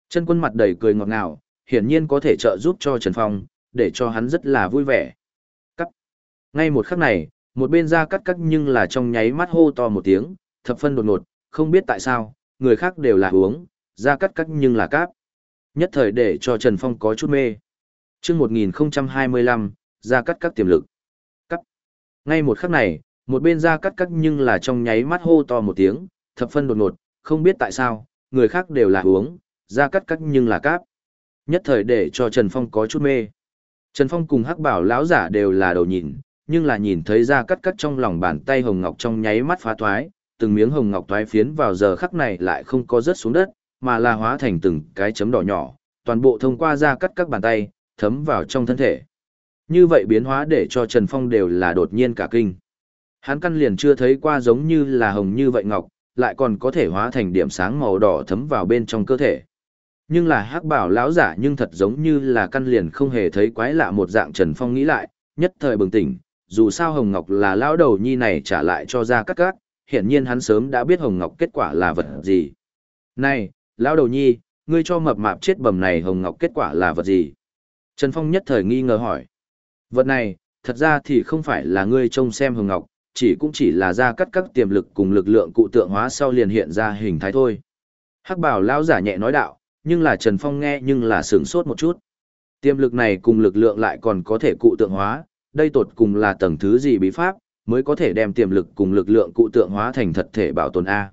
Chân quân mặt đầy cười ngọt ngào, hiển nhiên có thể trợ giúp cho Trần Phong, để cho hắn rất là vui vẻ. Ngay một khắc này, một bên ra cắt cắt nhưng là trong nháy mắt hô to một tiếng, thập phân đột ngột, không biết tại sao, người khác đều là uống, ra cắt cắt nhưng là cáp. Nhất thời để cho Trần Phong có chút mê. chương 1025, ra cắt cắt tiềm lực. Cắt. Ngay một khắc này, một bên ra cắt cắt nhưng là trong nháy mắt hô to một tiếng, thập phân đột ngột, không biết tại sao, người khác đều là uống, ra cắt cắt nhưng là cáp. Nhất thời để cho Trần Phong có chút mê. Trần Phong cùng hắc bảo lão giả đều là đầu nhìn, nhưng là nhìn thấy ra cắt cắt trong lòng bàn tay hồng ngọc trong nháy mắt phá thoái, từng miếng hồng ngọc thoái phiến vào giờ khắc này lại không có rớt xuống đất, mà là hóa thành từng cái chấm đỏ nhỏ, toàn bộ thông qua ra cắt các bàn tay, thấm vào trong thân thể. Như vậy biến hóa để cho Trần Phong đều là đột nhiên cả kinh. Hắn căn liền chưa thấy qua giống như là hồng như vậy ngọc, lại còn có thể hóa thành điểm sáng màu đỏ thấm vào bên trong cơ thể. Nhưng là hắc bảo lão giả nhưng thật giống như là căn liền không hề thấy quái lạ một dạng Trần Phong nghĩ lại, nhất thời bừng tỉnh, dù sao Hồng Ngọc là lão đầu nhi này trả lại cho ra cắt cắt, hiển nhiên hắn sớm đã biết Hồng Ngọc kết quả là vật gì. Này, lão đầu nhi, ngươi cho mập mạp chết bầm này Hồng Ngọc kết quả là vật gì? Trần Phong nhất thời nghi ngờ hỏi. Vật này, thật ra thì không phải là ngươi trông xem Hồng Ngọc, chỉ cũng chỉ là ra cắt các tiềm lực cùng lực lượng cụ tượng hóa sau liền hiện ra hình thái thôi. Hắc bảo lão giả nhẹ nói đạo, nhưng là Trần Phong nghe nhưng là sửng sốt một chút. Tiềm lực này cùng lực lượng lại còn có thể cụ tượng hóa, đây tột cùng là tầng thứ gì bí pháp, mới có thể đem tiềm lực cùng lực lượng cụ tượng hóa thành thật thể bảo tồn A.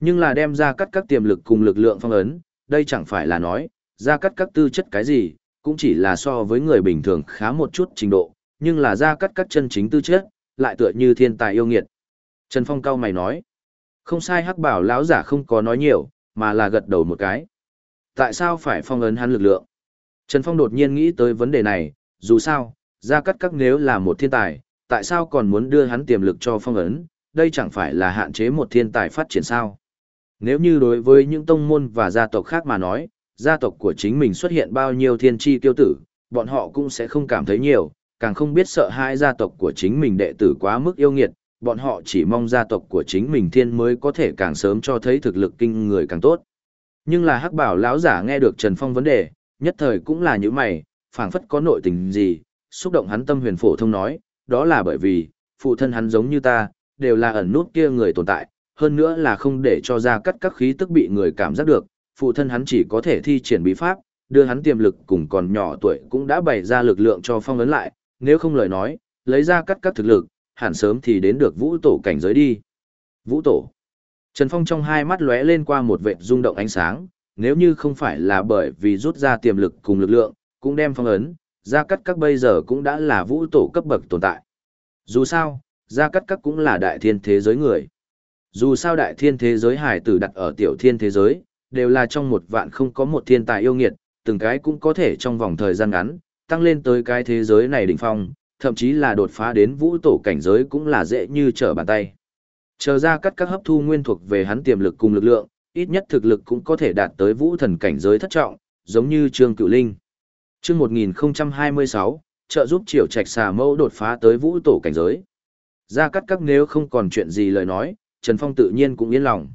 Nhưng là đem ra cắt các tiềm lực cùng lực lượng phong ấn, đây chẳng phải là nói, ra cắt các tư chất cái gì, cũng chỉ là so với người bình thường khá một chút trình độ, nhưng là ra cắt các chân chính tư chất, lại tựa như thiên tài yêu nghiệt. Trần Phong cao mày nói, không sai hắc bảo lão giả không có nói nhiều, mà là gật đầu một cái. Tại sao phải phong ấn hắn lực lượng? Trần Phong đột nhiên nghĩ tới vấn đề này, dù sao, Gia cắt các nếu là một thiên tài, tại sao còn muốn đưa hắn tiềm lực cho phong ấn, đây chẳng phải là hạn chế một thiên tài phát triển sao? Nếu như đối với những tông môn và gia tộc khác mà nói, gia tộc của chính mình xuất hiện bao nhiêu thiên tri tiêu tử, bọn họ cũng sẽ không cảm thấy nhiều, càng không biết sợ hai gia tộc của chính mình đệ tử quá mức yêu nghiệt, bọn họ chỉ mong gia tộc của chính mình thiên mới có thể càng sớm cho thấy thực lực kinh người càng tốt. Nhưng là hắc bảo lão giả nghe được Trần Phong vấn đề, nhất thời cũng là những mày, phảng phất có nội tình gì, xúc động hắn tâm huyền phổ thông nói, đó là bởi vì, phụ thân hắn giống như ta, đều là ẩn nút kia người tồn tại, hơn nữa là không để cho ra cắt các khí tức bị người cảm giác được, phụ thân hắn chỉ có thể thi triển bí pháp, đưa hắn tiềm lực cùng còn nhỏ tuổi cũng đã bày ra lực lượng cho phong ấn lại, nếu không lời nói, lấy ra cắt các thực lực, hẳn sớm thì đến được vũ tổ cảnh giới đi. Vũ tổ. Trần Phong trong hai mắt lóe lên qua một vệt rung động ánh sáng, nếu như không phải là bởi vì rút ra tiềm lực cùng lực lượng, cũng đem phong ấn, Gia cắt các bây giờ cũng đã là vũ tổ cấp bậc tồn tại. Dù sao, Gia cắt các cũng là đại thiên thế giới người. Dù sao đại thiên thế giới hải tử đặt ở tiểu thiên thế giới, đều là trong một vạn không có một thiên tài yêu nghiệt, từng cái cũng có thể trong vòng thời gian ngắn, tăng lên tới cái thế giới này đỉnh phong, thậm chí là đột phá đến vũ tổ cảnh giới cũng là dễ như trở bàn tay. Chờ ra cắt các hấp thu nguyên thuộc về hắn tiềm lực cùng lực lượng, ít nhất thực lực cũng có thể đạt tới vũ thần cảnh giới thất trọng, giống như Trương Cửu Linh. Trước 1026, trợ giúp Triều Trạch xà mâu đột phá tới vũ tổ cảnh giới. Ra cắt các nếu không còn chuyện gì lời nói, Trần Phong tự nhiên cũng yên lòng.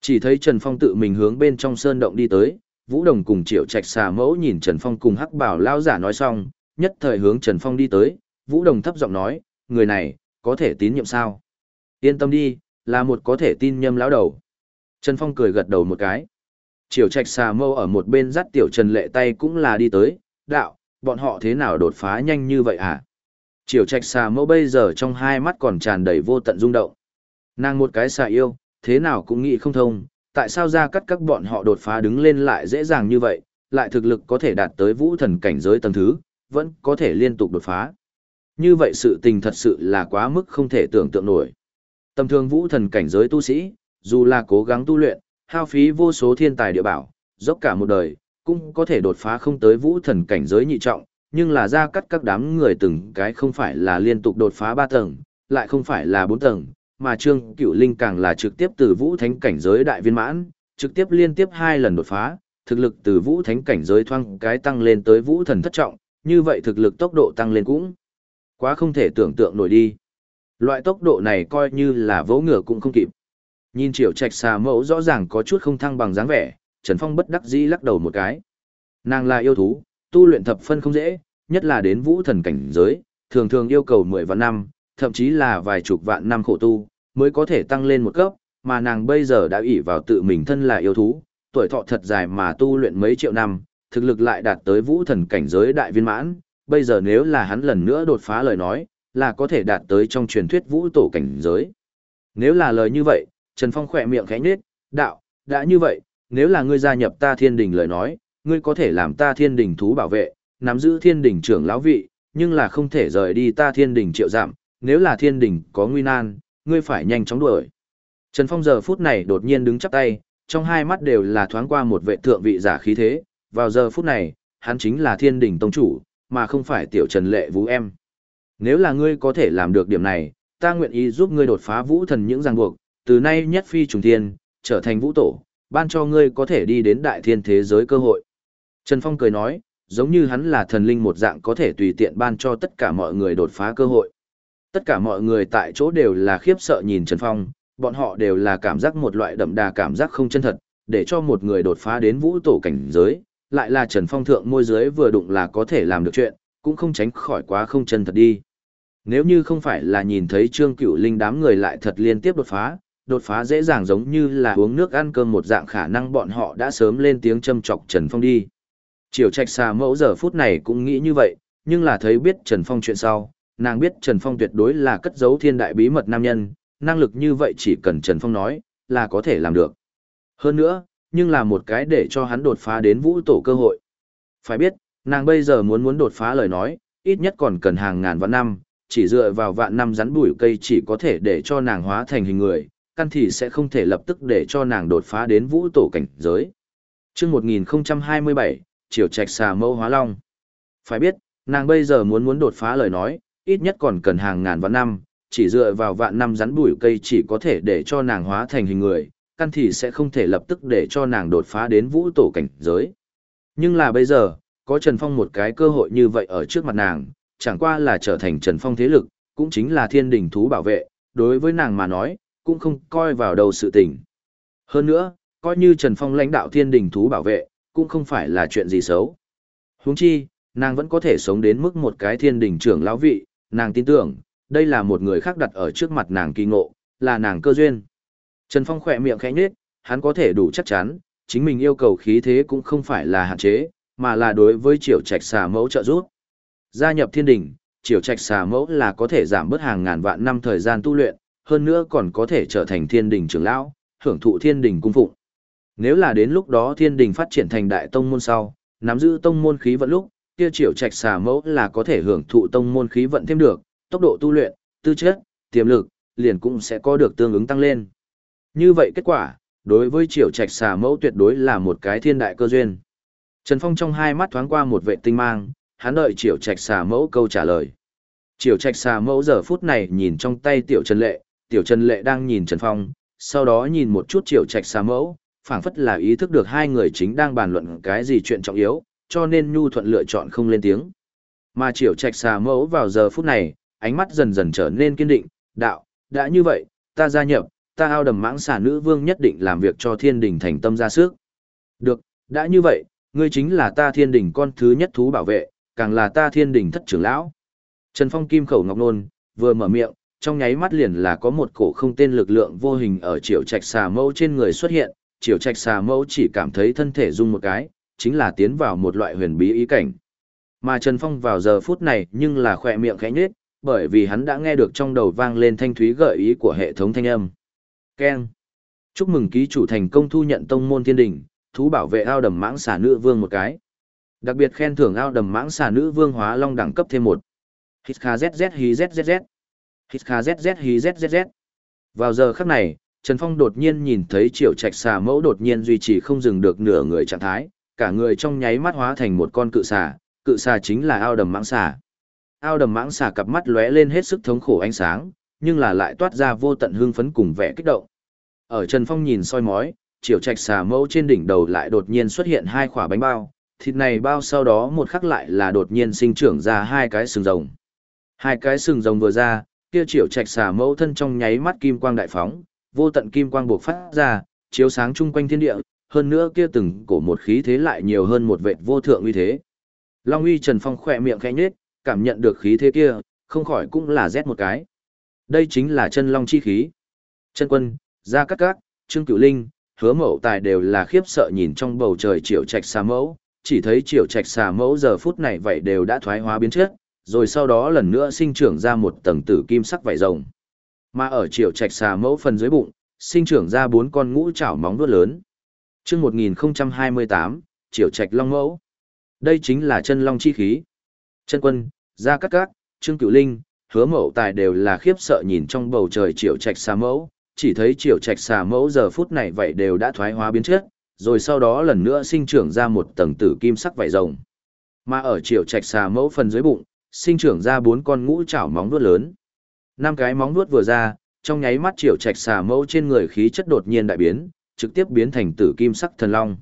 Chỉ thấy Trần Phong tự mình hướng bên trong sơn động đi tới, Vũ Đồng cùng Triệu Trạch xà mẫu nhìn Trần Phong cùng Hắc Bảo lao giả nói xong, nhất thời hướng Trần Phong đi tới, Vũ Đồng thấp giọng nói, người này, có thể tín nhiệm sao? Yên tâm đi, là một có thể tin nhâm lão đầu. Trần Phong cười gật đầu một cái. triệu Trạch xà mâu ở một bên dắt tiểu Trần lệ tay cũng là đi tới, đạo, bọn họ thế nào đột phá nhanh như vậy hả? Triều Trạch xà mẫu bây giờ trong hai mắt còn tràn đầy vô tận rung động. Nàng một cái xà yêu, thế nào cũng nghĩ không thông, tại sao ra cắt các bọn họ đột phá đứng lên lại dễ dàng như vậy, lại thực lực có thể đạt tới vũ thần cảnh giới tầng thứ, vẫn có thể liên tục đột phá. Như vậy sự tình thật sự là quá mức không thể tưởng tượng nổi. Tầm thường vũ thần cảnh giới tu sĩ, dù là cố gắng tu luyện, hao phí vô số thiên tài địa bảo, dốc cả một đời, cũng có thể đột phá không tới vũ thần cảnh giới nhị trọng, nhưng là ra cắt các đám người từng cái không phải là liên tục đột phá ba tầng, lại không phải là bốn tầng, mà Trương Cửu Linh càng là trực tiếp từ vũ thánh cảnh giới đại viên mãn, trực tiếp liên tiếp hai lần đột phá, thực lực từ vũ thánh cảnh giới thoang cái tăng lên tới vũ thần thất trọng, như vậy thực lực tốc độ tăng lên cũng quá không thể tưởng tượng nổi đi. Loại tốc độ này coi như là vỗ ngựa cũng không kịp. Nhìn Triệu Trạch xà mẫu rõ ràng có chút không thăng bằng dáng vẻ, Trần Phong bất đắc dĩ lắc đầu một cái. Nàng là yêu thú, tu luyện thập phân không dễ, nhất là đến vũ thần cảnh giới, thường thường yêu cầu 10 vạn năm, thậm chí là vài chục vạn năm khổ tu, mới có thể tăng lên một cấp, mà nàng bây giờ đã ỷ vào tự mình thân là yêu thú, tuổi thọ thật dài mà tu luyện mấy triệu năm, thực lực lại đạt tới vũ thần cảnh giới đại viên mãn, bây giờ nếu là hắn lần nữa đột phá lời nói, là có thể đạt tới trong truyền thuyết vũ tổ cảnh giới. Nếu là lời như vậy, Trần Phong khỏe miệng khẽ nhếch, đạo, đã như vậy, nếu là ngươi gia nhập ta thiên đình lời nói, ngươi có thể làm ta thiên đình thú bảo vệ, nắm giữ thiên đình trưởng lão vị, nhưng là không thể rời đi ta thiên đình triệu giảm, nếu là thiên đình có nguy nan, ngươi phải nhanh chóng đuổi. Trần Phong giờ phút này đột nhiên đứng chắp tay, trong hai mắt đều là thoáng qua một vệ thượng vị giả khí thế, vào giờ phút này, hắn chính là thiên đình tông chủ, mà không phải tiểu Trần Lệ Vũ em. Nếu là ngươi có thể làm được điểm này, ta nguyện ý giúp ngươi đột phá vũ thần những ràng buộc, từ nay nhất phi trùng thiên, trở thành vũ tổ, ban cho ngươi có thể đi đến đại thiên thế giới cơ hội. Trần Phong cười nói, giống như hắn là thần linh một dạng có thể tùy tiện ban cho tất cả mọi người đột phá cơ hội. Tất cả mọi người tại chỗ đều là khiếp sợ nhìn Trần Phong, bọn họ đều là cảm giác một loại đậm đà cảm giác không chân thật, để cho một người đột phá đến vũ tổ cảnh giới, lại là Trần Phong thượng môi giới vừa đụng là có thể làm được chuyện, cũng không tránh khỏi quá không chân thật đi. Nếu như không phải là nhìn thấy Trương Cửu Linh đám người lại thật liên tiếp đột phá, đột phá dễ dàng giống như là uống nước ăn cơm một dạng khả năng bọn họ đã sớm lên tiếng châm chọc Trần Phong đi. Triều Trạch xà mẫu giờ phút này cũng nghĩ như vậy, nhưng là thấy biết Trần Phong chuyện sau, nàng biết Trần Phong tuyệt đối là cất giấu thiên đại bí mật nam nhân, năng lực như vậy chỉ cần Trần Phong nói, là có thể làm được. Hơn nữa, nhưng là một cái để cho hắn đột phá đến vũ tổ cơ hội. Phải biết, nàng bây giờ muốn muốn đột phá lời nói, ít nhất còn cần hàng ngàn vạn năm, chỉ dựa vào vạn năm rắn bùi cây chỉ có thể để cho nàng hóa thành hình người, căn thì sẽ không thể lập tức để cho nàng đột phá đến vũ tổ cảnh giới. Trước 1027, Triều Trạch xà mâu hóa long. Phải biết, nàng bây giờ muốn muốn đột phá lời nói, ít nhất còn cần hàng ngàn vạn năm, chỉ dựa vào vạn năm rắn bùi cây chỉ có thể để cho nàng hóa thành hình người, căn thì sẽ không thể lập tức để cho nàng đột phá đến vũ tổ cảnh giới. Nhưng là bây giờ, có Trần Phong một cái cơ hội như vậy ở trước mặt nàng, chẳng qua là trở thành Trần Phong thế lực, cũng chính là thiên đình thú bảo vệ, đối với nàng mà nói, cũng không coi vào đầu sự tình. Hơn nữa, coi như Trần Phong lãnh đạo thiên đình thú bảo vệ, cũng không phải là chuyện gì xấu. Huống chi, nàng vẫn có thể sống đến mức một cái thiên đình trưởng lão vị, nàng tin tưởng, đây là một người khác đặt ở trước mặt nàng kỳ ngộ, là nàng cơ duyên. Trần Phong khỏe miệng khẽ nhếch, hắn có thể đủ chắc chắn, chính mình yêu cầu khí thế cũng không phải là hạn chế, mà là đối với triều trạch xà mẫu trợ giúp. Gia nhập thiên đình, triều trạch xà mẫu là có thể giảm bớt hàng ngàn vạn năm thời gian tu luyện, hơn nữa còn có thể trở thành thiên đình trưởng lão, hưởng thụ thiên đình cung phụng. Nếu là đến lúc đó thiên đình phát triển thành đại tông môn sau, nắm giữ tông môn khí vận lúc, kia triều trạch xà mẫu là có thể hưởng thụ tông môn khí vận thêm được, tốc độ tu luyện, tư chất, tiềm lực, liền cũng sẽ có được tương ứng tăng lên. Như vậy kết quả, đối với triều trạch xà mẫu tuyệt đối là một cái thiên đại cơ duyên. Trần Phong trong hai mắt thoáng qua một vệ tinh mang, hắn đợi triều trạch xà mẫu câu trả lời. Triều trạch xà mẫu giờ phút này nhìn trong tay tiểu Trần Lệ, tiểu Trần Lệ đang nhìn Trần Phong, sau đó nhìn một chút Triệu trạch xà mẫu, phảng phất là ý thức được hai người chính đang bàn luận cái gì chuyện trọng yếu, cho nên nhu thuận lựa chọn không lên tiếng. Mà Triệu trạch xà mẫu vào giờ phút này, ánh mắt dần dần trở nên kiên định, đạo, đã như vậy, ta gia nhập, ta ao đầm mãng xà nữ vương nhất định làm việc cho thiên đình thành tâm ra sức. Được, đã như vậy, ngươi chính là ta thiên đình con thứ nhất thú bảo vệ, càng là ta thiên đình thất trưởng lão. Trần Phong kim khẩu ngọc nôn, vừa mở miệng, trong nháy mắt liền là có một cổ không tên lực lượng vô hình ở triệu trạch xà mẫu trên người xuất hiện, triệu trạch xà mẫu chỉ cảm thấy thân thể rung một cái, chính là tiến vào một loại huyền bí ý cảnh. Mà Trần Phong vào giờ phút này nhưng là khoe miệng khẽ nhết bởi vì hắn đã nghe được trong đầu vang lên thanh thúy gợi ý của hệ thống thanh âm. Keng. Chúc mừng ký chủ thành công thu nhận tông môn thiên đình, thú bảo vệ ao đầm mãng xà nữ vương một cái. Đặc biệt khen thưởng ao đầm mãng xà nữ vương hóa long đẳng cấp thêm một. Hít kha zz hí zzz. Hít kha zz hí zzz. Vào giờ khắc này, Trần Phong đột nhiên nhìn thấy triệu trạch xà mẫu đột nhiên duy trì không dừng được nửa người trạng thái, cả người trong nháy mắt hóa thành một con cự xà, cự xà chính là ao đầm mãng xà. Ao đầm mãng xà cặp mắt lóe lên hết sức thống khổ ánh sáng, nhưng là lại toát ra vô tận hương phấn cùng vẻ kích động. Ở Trần Phong nhìn soi mói, Triệu trạch xà mẫu trên đỉnh đầu lại đột nhiên xuất hiện hai quả bánh bao, thịt này bao sau đó một khắc lại là đột nhiên sinh trưởng ra hai cái sừng rồng. Hai cái sừng rồng vừa ra, kia triệu trạch xà mẫu thân trong nháy mắt kim quang đại phóng, vô tận kim quang buộc phát ra, chiếu sáng chung quanh thiên địa, hơn nữa kia từng cổ một khí thế lại nhiều hơn một vệt vô thượng uy thế. Long uy Trần Phong khỏe miệng khẽ nhếch, cảm nhận được khí thế kia, không khỏi cũng là rét một cái. Đây chính là chân long chi khí. Chân quân, Gia Cát Cát, Trương Cửu Linh, Hứa Mậu Tài đều là khiếp sợ nhìn trong bầu trời triệu trạch xà mẫu, chỉ thấy triệu trạch xà mẫu giờ phút này vậy đều đã thoái hóa biến chất, rồi sau đó lần nữa sinh trưởng ra một tầng tử kim sắc vảy rồng. Mà ở triệu trạch xà mẫu phần dưới bụng, sinh trưởng ra bốn con ngũ trảo móng vuốt lớn. Chương 1028, Triều Trạch Long Mẫu. Đây chính là chân long chi khí. Chân quân, Gia Cát Cát, Trương Cửu Linh, hứa mẫu tài đều là khiếp sợ nhìn trong bầu trời triệu trạch xà mẫu, chỉ thấy triệu trạch xà mẫu giờ phút này vậy đều đã thoái hóa biến chất, rồi sau đó lần nữa sinh trưởng ra một tầng tử kim sắc vảy rồng. Mà ở triệu trạch xà mẫu phần dưới bụng, sinh trưởng ra bốn con ngũ chảo móng vuốt lớn. Năm cái móng vuốt vừa ra, trong nháy mắt triệu trạch xà mẫu trên người khí chất đột nhiên đại biến, trực tiếp biến thành tử kim sắc thần long.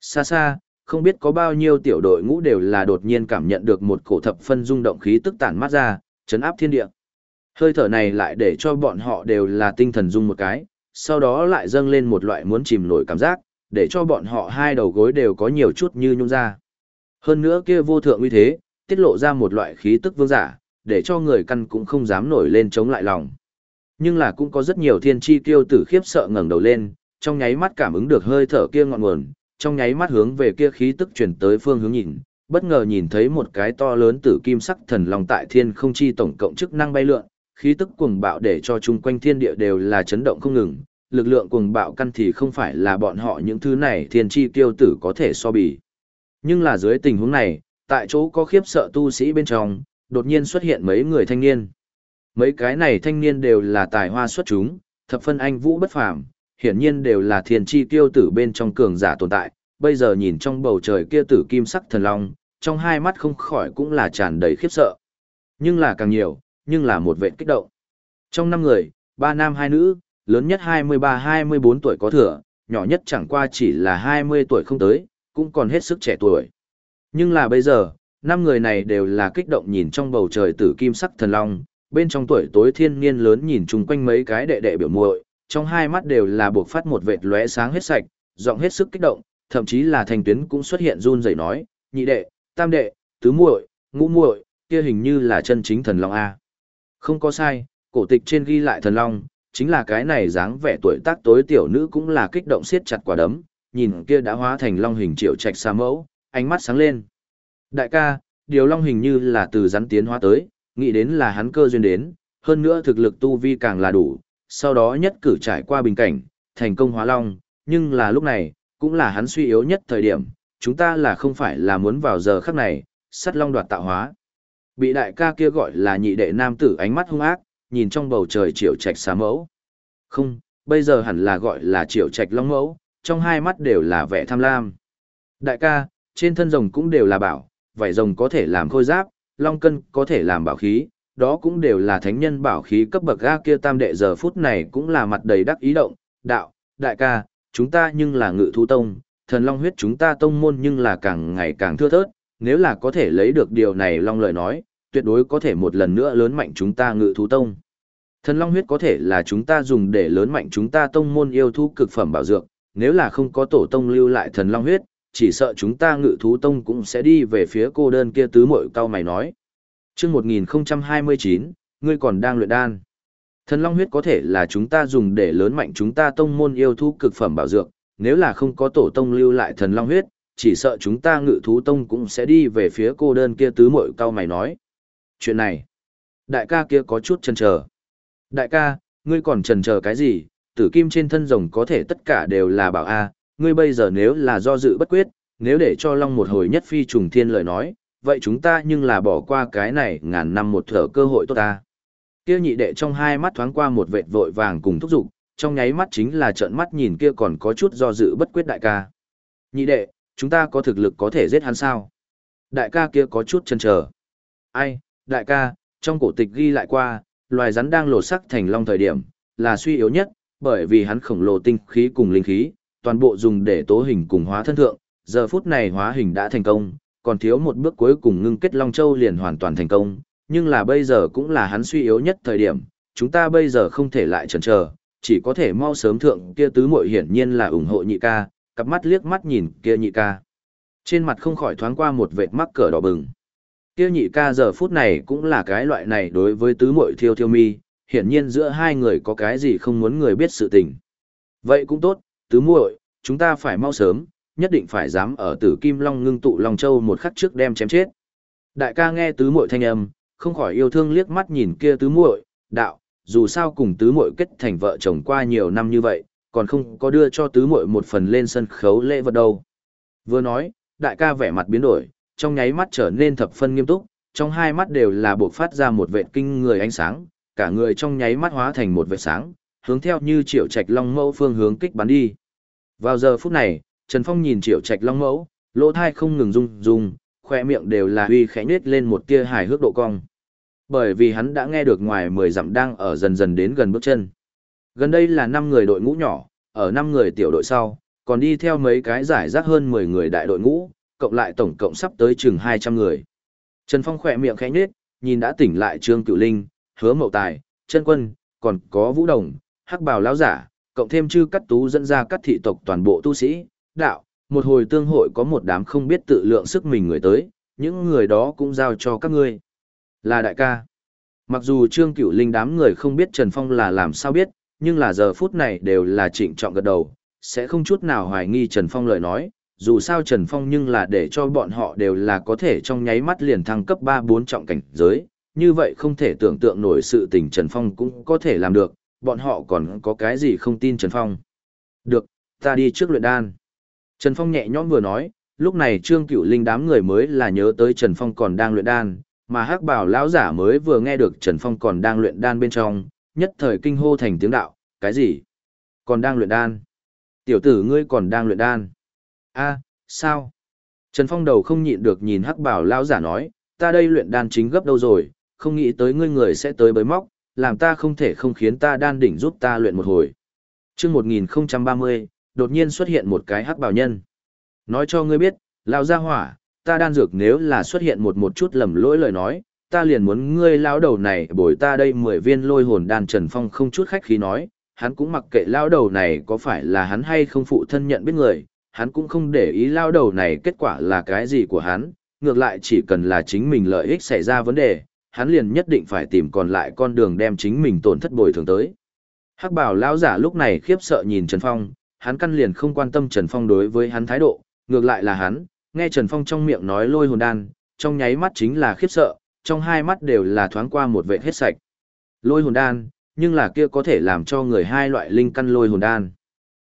Xa xa, không biết có bao nhiêu tiểu đội ngũ đều là đột nhiên cảm nhận được một cổ thập phân rung động khí tức tản mát ra, chấn áp thiên địa. Hơi thở này lại để cho bọn họ đều là tinh thần dung một cái, sau đó lại dâng lên một loại muốn chìm nổi cảm giác, để cho bọn họ hai đầu gối đều có nhiều chút như nhung ra. Hơn nữa kia vô thượng uy thế, tiết lộ ra một loại khí tức vương giả, để cho người căn cũng không dám nổi lên chống lại lòng. Nhưng là cũng có rất nhiều thiên chi tiêu tử khiếp sợ ngẩng đầu lên, trong nháy mắt cảm ứng được hơi thở kia ngọn nguồn, trong nháy mắt hướng về kia khí tức chuyển tới phương hướng nhìn, bất ngờ nhìn thấy một cái to lớn tử kim sắc thần long tại thiên không chi tổng cộng chức năng bay lượn, khí tức cuồng bạo để cho chung quanh thiên địa đều là chấn động không ngừng, lực lượng cuồng bạo căn thì không phải là bọn họ những thứ này thiên chi tiêu tử có thể so bì. Nhưng là dưới tình huống này, tại chỗ có khiếp sợ tu sĩ bên trong, đột nhiên xuất hiện mấy người thanh niên. Mấy cái này thanh niên đều là tài hoa xuất chúng, thập phân anh vũ bất phàm, hiển nhiên đều là thiên chi tiêu tử bên trong cường giả tồn tại, bây giờ nhìn trong bầu trời kia tử kim sắc thần long, trong hai mắt không khỏi cũng là tràn đầy khiếp sợ. Nhưng là càng nhiều, nhưng là một vệ kích động. Trong năm người, ba nam hai nữ, lớn nhất 23-24 tuổi có thừa, nhỏ nhất chẳng qua chỉ là 20 tuổi không tới, cũng còn hết sức trẻ tuổi. Nhưng là bây giờ, năm người này đều là kích động nhìn trong bầu trời tử kim sắc thần long, bên trong tuổi tối thiên niên lớn nhìn chung quanh mấy cái đệ đệ biểu muội, trong hai mắt đều là buộc phát một vệt lóe sáng hết sạch, giọng hết sức kích động, thậm chí là thành tuyến cũng xuất hiện run rẩy nói, nhị đệ, tam đệ, tứ muội, ngũ muội, kia hình như là chân chính thần long a. Không có sai, cổ tịch trên ghi lại thần long, chính là cái này dáng vẻ tuổi tác tối tiểu nữ cũng là kích động siết chặt quả đấm, nhìn kia đã hóa thành long hình triệu trạch xa mẫu, ánh mắt sáng lên. Đại ca, điều long hình như là từ rắn tiến hóa tới, nghĩ đến là hắn cơ duyên đến, hơn nữa thực lực tu vi càng là đủ, sau đó nhất cử trải qua bình cảnh, thành công hóa long, nhưng là lúc này, cũng là hắn suy yếu nhất thời điểm, chúng ta là không phải là muốn vào giờ khắc này, sắt long đoạt tạo hóa. Bị đại ca kia gọi là nhị đệ nam tử ánh mắt hung ác, nhìn trong bầu trời triệu trạch xá mẫu. Không, bây giờ hẳn là gọi là triệu trạch long mẫu, trong hai mắt đều là vẻ tham lam. Đại ca, trên thân rồng cũng đều là bảo, vảy rồng có thể làm khôi giáp, long cân có thể làm bảo khí, đó cũng đều là thánh nhân bảo khí cấp bậc ga kia tam đệ giờ phút này cũng là mặt đầy đắc ý động, đạo, đại ca, chúng ta nhưng là ngự thú tông, thần long huyết chúng ta tông môn nhưng là càng ngày càng thưa thớt, nếu là có thể lấy được điều này long lời nói, tuyệt đối có thể một lần nữa lớn mạnh chúng ta ngự thú tông. Thần long huyết có thể là chúng ta dùng để lớn mạnh chúng ta tông môn yêu thú cực phẩm bảo dược, nếu là không có tổ tông lưu lại thần long huyết, chỉ sợ chúng ta ngự thú tông cũng sẽ đi về phía cô đơn kia tứ mội cao mày nói. chương 1029, ngươi còn đang luyện đan. Thần long huyết có thể là chúng ta dùng để lớn mạnh chúng ta tông môn yêu thú cực phẩm bảo dược, nếu là không có tổ tông lưu lại thần long huyết, chỉ sợ chúng ta ngự thú tông cũng sẽ đi về phía cô đơn kia tứ mội cao mày nói. Chuyện này, đại ca kia có chút chần chờ. Đại ca, ngươi còn chần chờ cái gì, tử kim trên thân rồng có thể tất cả đều là bảo A, ngươi bây giờ nếu là do dự bất quyết, nếu để cho Long một hồi nhất phi trùng thiên lời nói, vậy chúng ta nhưng là bỏ qua cái này ngàn năm một thở cơ hội tốt ta. Kia nhị đệ trong hai mắt thoáng qua một vệt vội vàng cùng thúc giục, trong nháy mắt chính là trợn mắt nhìn kia còn có chút do dự bất quyết đại ca. Nhị đệ, chúng ta có thực lực có thể giết hắn sao? Đại ca kia có chút chần chờ. Ai, đại ca, trong cổ tịch ghi lại qua, loài rắn đang lột sắc thành long thời điểm, là suy yếu nhất, bởi vì hắn khổng lồ tinh khí cùng linh khí, toàn bộ dùng để tố hình cùng hóa thân thượng, giờ phút này hóa hình đã thành công, còn thiếu một bước cuối cùng ngưng kết Long Châu liền hoàn toàn thành công, nhưng là bây giờ cũng là hắn suy yếu nhất thời điểm, chúng ta bây giờ không thể lại chần chờ, chỉ có thể mau sớm thượng kia tứ muội hiển nhiên là ủng hộ nhị ca, cặp mắt liếc mắt nhìn kia nhị ca. Trên mặt không khỏi thoáng qua một vệt mắc cỡ đỏ bừng. Kia nhị ca giờ phút này cũng là cái loại này đối với tứ muội thiêu thiêu mi, hiển nhiên giữa hai người có cái gì không muốn người biết sự tình. Vậy cũng tốt, tứ muội, chúng ta phải mau sớm, nhất định phải dám ở Tử Kim Long ngưng tụ Long Châu một khắc trước đem chém chết. Đại ca nghe tứ muội thanh âm, không khỏi yêu thương liếc mắt nhìn kia tứ muội, đạo, dù sao cùng tứ muội kết thành vợ chồng qua nhiều năm như vậy, còn không có đưa cho tứ muội một phần lên sân khấu lễ vật đâu. Vừa nói, đại ca vẻ mặt biến đổi, trong nháy mắt trở nên thập phân nghiêm túc, trong hai mắt đều là bộc phát ra một vệt kinh người ánh sáng, cả người trong nháy mắt hóa thành một vệt sáng, hướng theo như triệu trạch long mâu phương hướng kích bắn đi. Vào giờ phút này, Trần Phong nhìn triệu trạch long mẫu, lỗ thai không ngừng rung rung, khoe miệng đều là huy khẽ nết lên một tia hài hước độ cong. Bởi vì hắn đã nghe được ngoài 10 dặm đang ở dần dần đến gần bước chân. Gần đây là 5 người đội ngũ nhỏ, ở 5 người tiểu đội sau, còn đi theo mấy cái giải rác hơn 10 người đại đội ngũ, cộng lại tổng cộng sắp tới chừng 200 người. Trần Phong khỏe miệng khẽ nết, nhìn đã tỉnh lại Trương Cửu Linh, Hứa Mậu Tài, Chân Quân, còn có Vũ Đồng, Hắc Bào lão giả, cộng thêm chư cắt tú dẫn ra các thị tộc toàn bộ tu sĩ, đạo, một hồi tương hội có một đám không biết tự lượng sức mình người tới, những người đó cũng giao cho các ngươi. Là đại ca. Mặc dù Trương Cửu Linh đám người không biết Trần Phong là làm sao biết, nhưng là giờ phút này đều là trịnh trọng gật đầu, sẽ không chút nào hoài nghi Trần Phong lời nói, dù sao Trần Phong nhưng là để cho bọn họ đều là có thể trong nháy mắt liền thăng cấp 3-4 trọng cảnh giới, như vậy không thể tưởng tượng nổi sự tình Trần Phong cũng có thể làm được, bọn họ còn có cái gì không tin Trần Phong. Được, ta đi trước luyện đan. Trần Phong nhẹ nhõm vừa nói, lúc này Trương Cửu Linh đám người mới là nhớ tới Trần Phong còn đang luyện đan, mà Hắc Bảo lão giả mới vừa nghe được Trần Phong còn đang luyện đan bên trong, nhất thời kinh hô thành tiếng đạo, cái gì? Còn đang luyện đan? Tiểu tử ngươi còn đang luyện đan? A, sao? Trần Phong đầu không nhịn được nhìn Hắc Bảo lão giả nói, ta đây luyện đan chính gấp đâu rồi, không nghĩ tới ngươi người sẽ tới bới móc, làm ta không thể không khiến ta đan đỉnh giúp ta luyện một hồi. Chương 1030, đột nhiên xuất hiện một cái hắc bảo nhân. Nói cho ngươi biết, lão gia hỏa, ta đan dược nếu là xuất hiện một một chút lầm lỗi lời nói, ta liền muốn ngươi lão đầu này bồi ta đây 10 viên lôi hồn đan Trần Phong không chút khách khí nói, hắn cũng mặc kệ lão đầu này có phải là hắn hay không phụ thân nhận biết người, hắn cũng không để ý lão đầu này kết quả là cái gì của hắn, ngược lại chỉ cần là chính mình lợi ích xảy ra vấn đề, hắn liền nhất định phải tìm còn lại con đường đem chính mình tổn thất bồi thường tới. Hắc bảo lão giả lúc này khiếp sợ nhìn Trần Phong, hắn căn liền không quan tâm Trần Phong đối với hắn thái độ, ngược lại là hắn, nghe Trần Phong trong miệng nói lôi hồn đan, trong nháy mắt chính là khiếp sợ, trong hai mắt đều là thoáng qua một vệ hết sạch. Lôi hồn đan, nhưng là kia có thể làm cho người hai loại linh căn lôi hồn đan.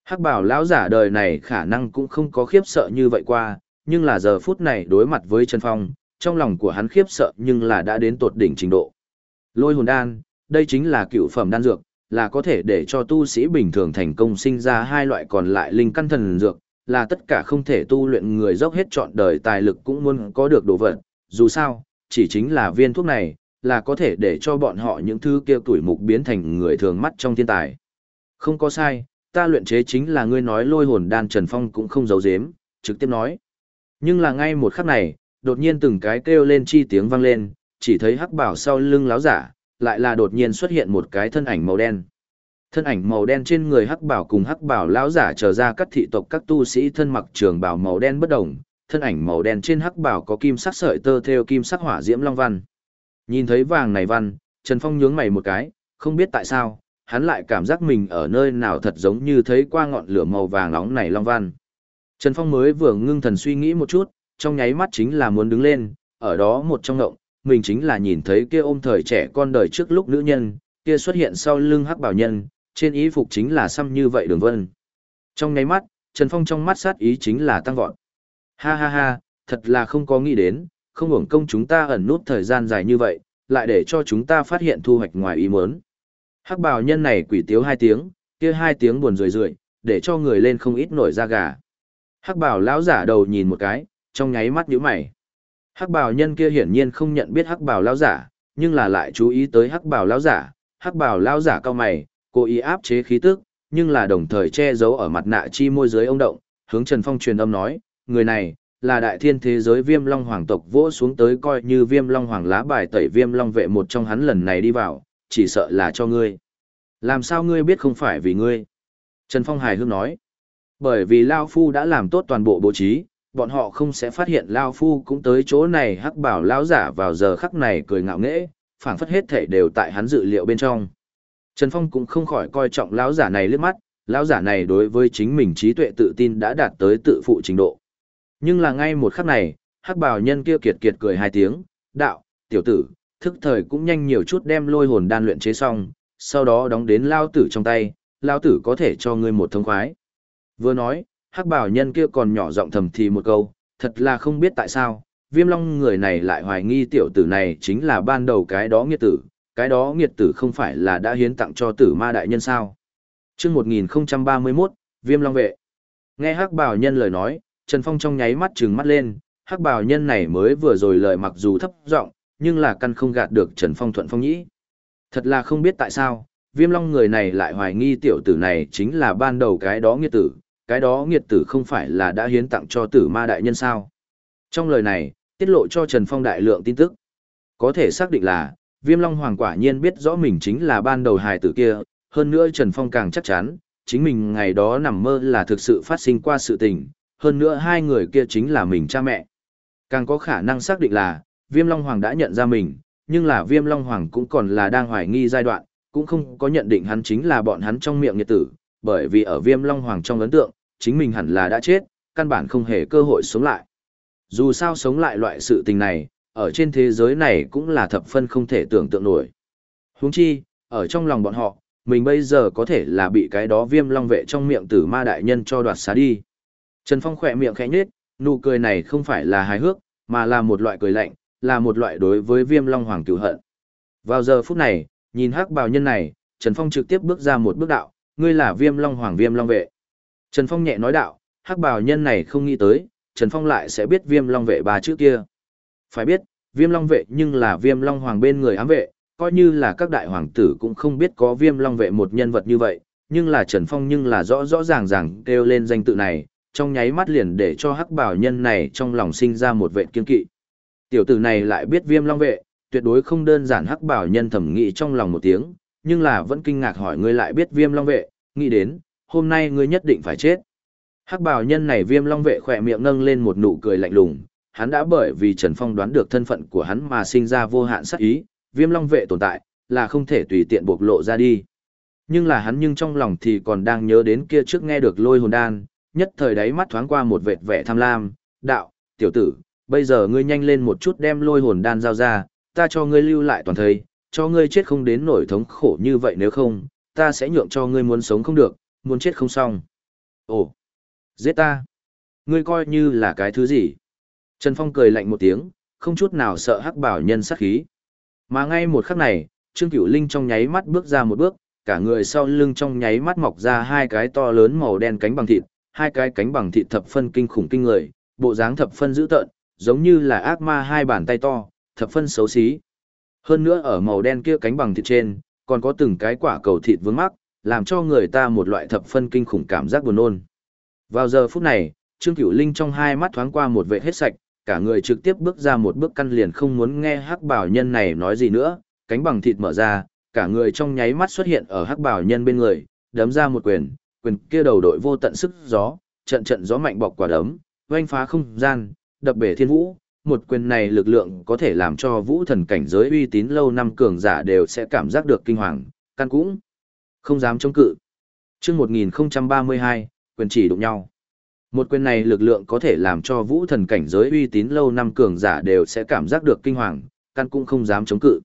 Hắc bảo lão giả đời này khả năng cũng không có khiếp sợ như vậy qua, nhưng là giờ phút này đối mặt với Trần Phong, trong lòng của hắn khiếp sợ nhưng là đã đến tột đỉnh trình độ. Lôi hồn đan, đây chính là cựu phẩm đan dược, là có thể để cho tu sĩ bình thường thành công sinh ra hai loại còn lại linh căn thần dược, là tất cả không thể tu luyện người dốc hết trọn đời tài lực cũng muốn có được đồ vật. Dù sao, chỉ chính là viên thuốc này, là có thể để cho bọn họ những thứ kia tuổi mục biến thành người thường mắt trong thiên tài. Không có sai, ta luyện chế chính là ngươi nói lôi hồn đan Trần Phong cũng không giấu giếm, trực tiếp nói. Nhưng là ngay một khắc này, đột nhiên từng cái kêu lên chi tiếng vang lên, chỉ thấy hắc bảo sau lưng láo giả, lại là đột nhiên xuất hiện một cái thân ảnh màu đen. Thân ảnh màu đen trên người hắc bảo cùng hắc bảo lão giả trở ra các thị tộc các tu sĩ thân mặc trường bảo màu đen bất đồng, thân ảnh màu đen trên hắc bảo có kim sắc sợi tơ theo kim sắc hỏa diễm long văn. Nhìn thấy vàng này văn, Trần Phong nhướng mày một cái, không biết tại sao, hắn lại cảm giác mình ở nơi nào thật giống như thấy qua ngọn lửa màu vàng nóng này long văn. Trần Phong mới vừa ngưng thần suy nghĩ một chút, trong nháy mắt chính là muốn đứng lên, ở đó một trong ngộng, mình chính là nhìn thấy kia ôm thời trẻ con đời trước lúc nữ nhân, kia xuất hiện sau lưng hắc bảo nhân, trên ý phục chính là xăm như vậy đường vân. Trong nháy mắt, Trần Phong trong mắt sát ý chính là tăng vọt. Ha ha ha, thật là không có nghĩ đến, không hưởng công chúng ta ẩn nút thời gian dài như vậy, lại để cho chúng ta phát hiện thu hoạch ngoài ý muốn. Hắc bảo nhân này quỷ tiếu hai tiếng, kia hai tiếng buồn rười rượi, để cho người lên không ít nổi da gà. Hắc bảo lão giả đầu nhìn một cái, trong nháy mắt nhíu mày. Hắc bào nhân kia hiển nhiên không nhận biết hắc bào lão giả, nhưng là lại chú ý tới hắc bào lão giả, hắc bào lão giả cao mày, cố ý áp chế khí tức, nhưng là đồng thời che giấu ở mặt nạ chi môi dưới ông động, hướng Trần Phong truyền âm nói, người này là đại thiên thế giới Viêm Long hoàng tộc vỗ xuống tới coi như Viêm Long hoàng lá bài tẩy Viêm Long vệ một trong hắn lần này đi vào, chỉ sợ là cho ngươi. Làm sao ngươi biết không phải vì ngươi? Trần Phong hài hước nói, bởi vì Lao Phu đã làm tốt toàn bộ bố trí, bọn họ không sẽ phát hiện Lao Phu cũng tới chỗ này hắc bảo lão giả vào giờ khắc này cười ngạo nghễ, phảng phất hết thể đều tại hắn dự liệu bên trong. Trần Phong cũng không khỏi coi trọng lão giả này liếc mắt, lão giả này đối với chính mình trí tuệ tự tin đã đạt tới tự phụ trình độ. Nhưng là ngay một khắc này, hắc bảo nhân kia kiệt kiệt cười hai tiếng, đạo, tiểu tử, thức thời cũng nhanh nhiều chút đem lôi hồn đan luyện chế xong, sau đó đóng đến lao tử trong tay, lao tử có thể cho ngươi một thông khoái. Vừa nói, hắc bảo nhân kia còn nhỏ giọng thầm thì một câu, thật là không biết tại sao, viêm long người này lại hoài nghi tiểu tử này chính là ban đầu cái đó nghiệt tử, cái đó nghiệt tử không phải là đã hiến tặng cho tử ma đại nhân sao. Trước 1031, viêm long vệ. Nghe hắc bảo nhân lời nói, Trần Phong trong nháy mắt trừng mắt lên, hắc bảo nhân này mới vừa rồi lời mặc dù thấp giọng nhưng là căn không gạt được Trần Phong thuận phong nhĩ. Thật là không biết tại sao, viêm long người này lại hoài nghi tiểu tử này chính là ban đầu cái đó nghiệt tử, cái đó nghiệt tử không phải là đã hiến tặng cho tử ma đại nhân sao. Trong lời này, tiết lộ cho Trần Phong đại lượng tin tức. Có thể xác định là, viêm long hoàng quả nhiên biết rõ mình chính là ban đầu hài tử kia, hơn nữa Trần Phong càng chắc chắn, chính mình ngày đó nằm mơ là thực sự phát sinh qua sự tình, hơn nữa hai người kia chính là mình cha mẹ. Càng có khả năng xác định là, viêm long hoàng đã nhận ra mình, nhưng là viêm long hoàng cũng còn là đang hoài nghi giai đoạn, cũng không có nhận định hắn chính là bọn hắn trong miệng nghiệt tử, bởi vì ở viêm long hoàng trong ấn tượng, chính mình hẳn là đã chết, căn bản không hề cơ hội sống lại. Dù sao sống lại loại sự tình này, ở trên thế giới này cũng là thập phân không thể tưởng tượng nổi. Huống chi, ở trong lòng bọn họ, mình bây giờ có thể là bị cái đó viêm long vệ trong miệng tử ma đại nhân cho đoạt xá đi. Trần Phong khỏe miệng khẽ nhếch, nụ cười này không phải là hài hước, mà là một loại cười lạnh, là một loại đối với viêm long hoàng cửu hận. Vào giờ phút này, nhìn hắc bào nhân này, Trần Phong trực tiếp bước ra một bước đạo, ngươi là viêm long hoàng viêm long vệ. Trần Phong nhẹ nói đạo, hắc bào nhân này không nghĩ tới, Trần Phong lại sẽ biết viêm long vệ ba chữ kia. Phải biết, viêm long vệ nhưng là viêm long hoàng bên người ám vệ, coi như là các đại hoàng tử cũng không biết có viêm long vệ một nhân vật như vậy, nhưng là Trần Phong nhưng là rõ rõ ràng ràng kêu lên danh tự này, trong nháy mắt liền để cho hắc bảo nhân này trong lòng sinh ra một vệ kiên kỵ. Tiểu tử này lại biết viêm long vệ, tuyệt đối không đơn giản hắc bảo nhân thẩm nghĩ trong lòng một tiếng, nhưng là vẫn kinh ngạc hỏi ngươi lại biết viêm long vệ, nghĩ đến, hôm nay ngươi nhất định phải chết. Hắc bào nhân này viêm long vệ khỏe miệng nâng lên một nụ cười lạnh lùng, hắn đã bởi vì Trần Phong đoán được thân phận của hắn mà sinh ra vô hạn sát ý, viêm long vệ tồn tại, là không thể tùy tiện bộc lộ ra đi. Nhưng là hắn nhưng trong lòng thì còn đang nhớ đến kia trước nghe được lôi hồn đan, nhất thời đáy mắt thoáng qua một vệt vẻ tham lam, đạo, tiểu tử, bây giờ ngươi nhanh lên một chút đem lôi hồn đan giao ra, ta cho ngươi lưu lại toàn thời, cho ngươi chết không đến nổi thống khổ như vậy nếu không, ta sẽ nhượng cho ngươi muốn sống không được, muốn chết không xong. Ồ, giết ta. Ngươi coi như là cái thứ gì? Trần Phong cười lạnh một tiếng, không chút nào sợ hắc bảo nhân sát khí. Mà ngay một khắc này, Trương Cửu Linh trong nháy mắt bước ra một bước, cả người sau lưng trong nháy mắt mọc ra hai cái to lớn màu đen cánh bằng thịt, hai cái cánh bằng thịt thập phân kinh khủng kinh người, bộ dáng thập phân dữ tợn, giống như là ác ma hai bàn tay to, thập phân xấu xí. Hơn nữa ở màu đen kia cánh bằng thịt trên, còn có từng cái quả cầu thịt vướng mắc, làm cho người ta một loại thập phân kinh khủng cảm giác buồn nôn. Vào giờ phút này, Trương Cửu Linh trong hai mắt thoáng qua một vệ hết sạch, cả người trực tiếp bước ra một bước căn liền không muốn nghe hắc bảo nhân này nói gì nữa, cánh bằng thịt mở ra, cả người trong nháy mắt xuất hiện ở hắc bảo nhân bên người, đấm ra một quyền, quyền kia đầu đội vô tận sức gió, trận trận gió mạnh bọc quả đấm, oanh phá không gian, đập bể thiên vũ, một quyền này lực lượng có thể làm cho vũ thần cảnh giới uy tín lâu năm cường giả đều sẽ cảm giác được kinh hoàng, căn cũng không dám chống cự. Trước 1032, quyền chỉ đụng nhau. Một quyền này lực lượng có thể làm cho vũ thần cảnh giới uy tín lâu năm cường giả đều sẽ cảm giác được kinh hoàng, căn cũng không dám chống cự.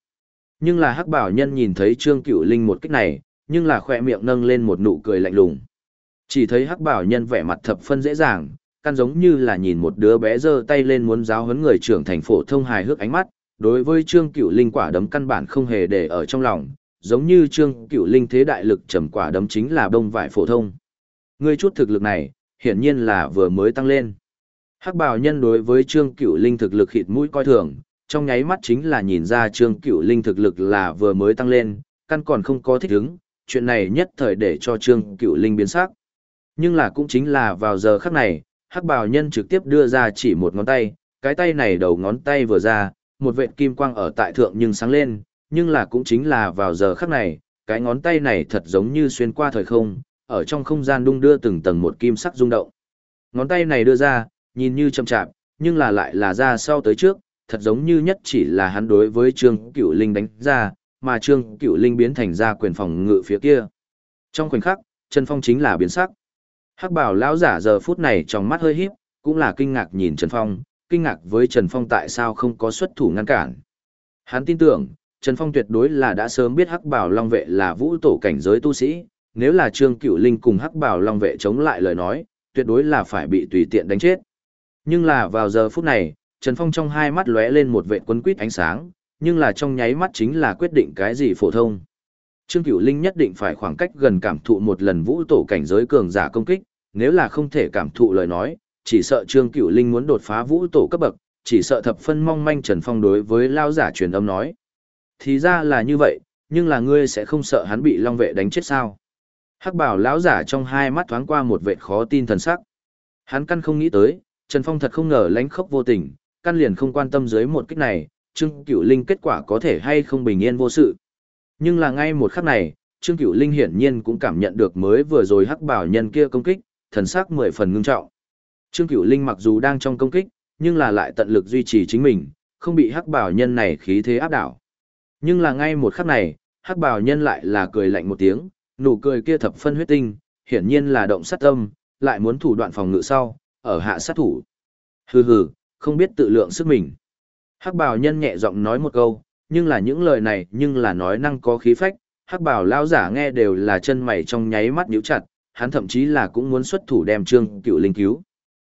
Nhưng là hắc bảo nhân nhìn thấy trương cửu linh một kích này, nhưng là khỏe miệng nâng lên một nụ cười lạnh lùng. Chỉ thấy hắc bảo nhân vẻ mặt thập phân dễ dàng, căn giống như là nhìn một đứa bé giơ tay lên muốn giáo huấn người trưởng thành phổ thông hài hước ánh mắt, đối với trương cửu linh quả đấm căn bản không hề để ở trong lòng, giống như trương cửu linh thế đại lực trầm quả đấm chính là bông vải phổ thông. Ngươi chút thực lực này, hiển nhiên là vừa mới tăng lên. Hắc bào nhân đối với Trương Cửu Linh thực lực khịt mũi coi thường, trong nháy mắt chính là nhìn ra Trương Cửu Linh thực lực là vừa mới tăng lên, căn còn không có thích ứng, chuyện này nhất thời để cho Trương Cửu Linh biến sắc. Nhưng là cũng chính là vào giờ khắc này, Hắc bào nhân trực tiếp đưa ra chỉ một ngón tay, cái tay này đầu ngón tay vừa ra, một vệt kim quang ở tại thượng nhưng sáng lên, nhưng là cũng chính là vào giờ khắc này, cái ngón tay này thật giống như xuyên qua thời không, ở trong không gian đung đưa từng tầng một kim sắc rung động. Ngón tay này đưa ra, nhìn như chậm chạp, nhưng là lại là ra sau tới trước, thật giống như nhất chỉ là hắn đối với Trương Cửu Linh đánh ra, mà Trương Cửu Linh biến thành ra quyền phòng ngự phía kia. Trong khoảnh khắc, Trần Phong chính là biến sắc. Hắc Bảo lão giả giờ phút này trong mắt hơi híp, cũng là kinh ngạc nhìn Trần Phong, kinh ngạc với Trần Phong tại sao không có xuất thủ ngăn cản. Hắn tin tưởng, Trần Phong tuyệt đối là đã sớm biết Hắc Bảo Long vệ là vũ tổ cảnh giới tu sĩ, nếu là Trương Cửu Linh cùng Hắc Bảo Long vệ chống lại lời nói, tuyệt đối là phải bị tùy tiện đánh chết. Nhưng là vào giờ phút này, Trần Phong trong hai mắt lóe lên một vệ quân quýt ánh sáng, nhưng là trong nháy mắt chính là quyết định cái gì phổ thông. Trương Cửu Linh nhất định phải khoảng cách gần cảm thụ một lần vũ tổ cảnh giới cường giả công kích, nếu là không thể cảm thụ lời nói, chỉ sợ Trương Cửu Linh muốn đột phá vũ tổ cấp bậc, chỉ sợ thập phân mong manh Trần Phong đối với lao giả truyền âm nói. Thì ra là như vậy, nhưng là ngươi sẽ không sợ hắn bị long vệ đánh chết sao? hắc bảo lão giả trong hai mắt thoáng qua một vệ khó tin thần sắc. Hắn căn không nghĩ tới trần phong thật không ngờ lánh khốc vô tình căn liền không quan tâm dưới một kích này trương cựu linh kết quả có thể hay không bình yên vô sự. Nhưng là ngay một khắc này trương cựu linh hiển nhiên cũng cảm nhận được mới vừa rồi hắc bảo nhân kia công kích thần sắc mười phần ngưng trọng. Trương cựu linh mặc dù đang trong công kích nhưng là lại tận lực duy trì chính mình không bị hắc bảo nhân này khí thế áp đảo nhưng là ngay một khắc này hắc Bào nhân lại là cười lạnh một tiếng nụ cười kia thập phân huyết tinh, hiển nhiên là động sát tâm, lại muốn thủ đoạn phòng ngự sau, ở hạ sát thủ. Hừ hừ, không biết tự lượng sức mình. Hắc bào nhân nhẹ giọng nói một câu, nhưng là những lời này nhưng là nói năng có khí phách, hắc bào lao giả nghe đều là chân mày trong nháy mắt nhíu chặt, hắn thậm chí là cũng muốn xuất thủ đem trương cựu linh cứu.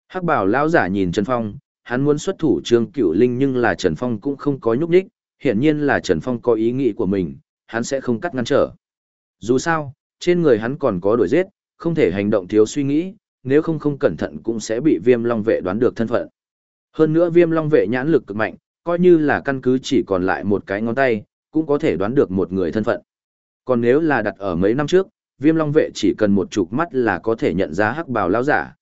Hắc bào lao giả nhìn Trần Phong, hắn muốn xuất thủ trương cựu linh nhưng là Trần Phong cũng không có nhúc nhích, hiển nhiên là Trần Phong có ý nghĩ của mình, hắn sẽ không cắt ngăn trở. Dù sao, trên người hắn còn có đuổi giết, không thể hành động thiếu suy nghĩ, nếu không không cẩn thận cũng sẽ bị viêm long vệ đoán được thân phận. Hơn nữa viêm long vệ nhãn lực cực mạnh, coi như là căn cứ chỉ còn lại một cái ngón tay, cũng có thể đoán được một người thân phận. Còn nếu là đặt ở mấy năm trước, viêm long vệ chỉ cần một chục mắt là có thể nhận ra hắc bào lão giả.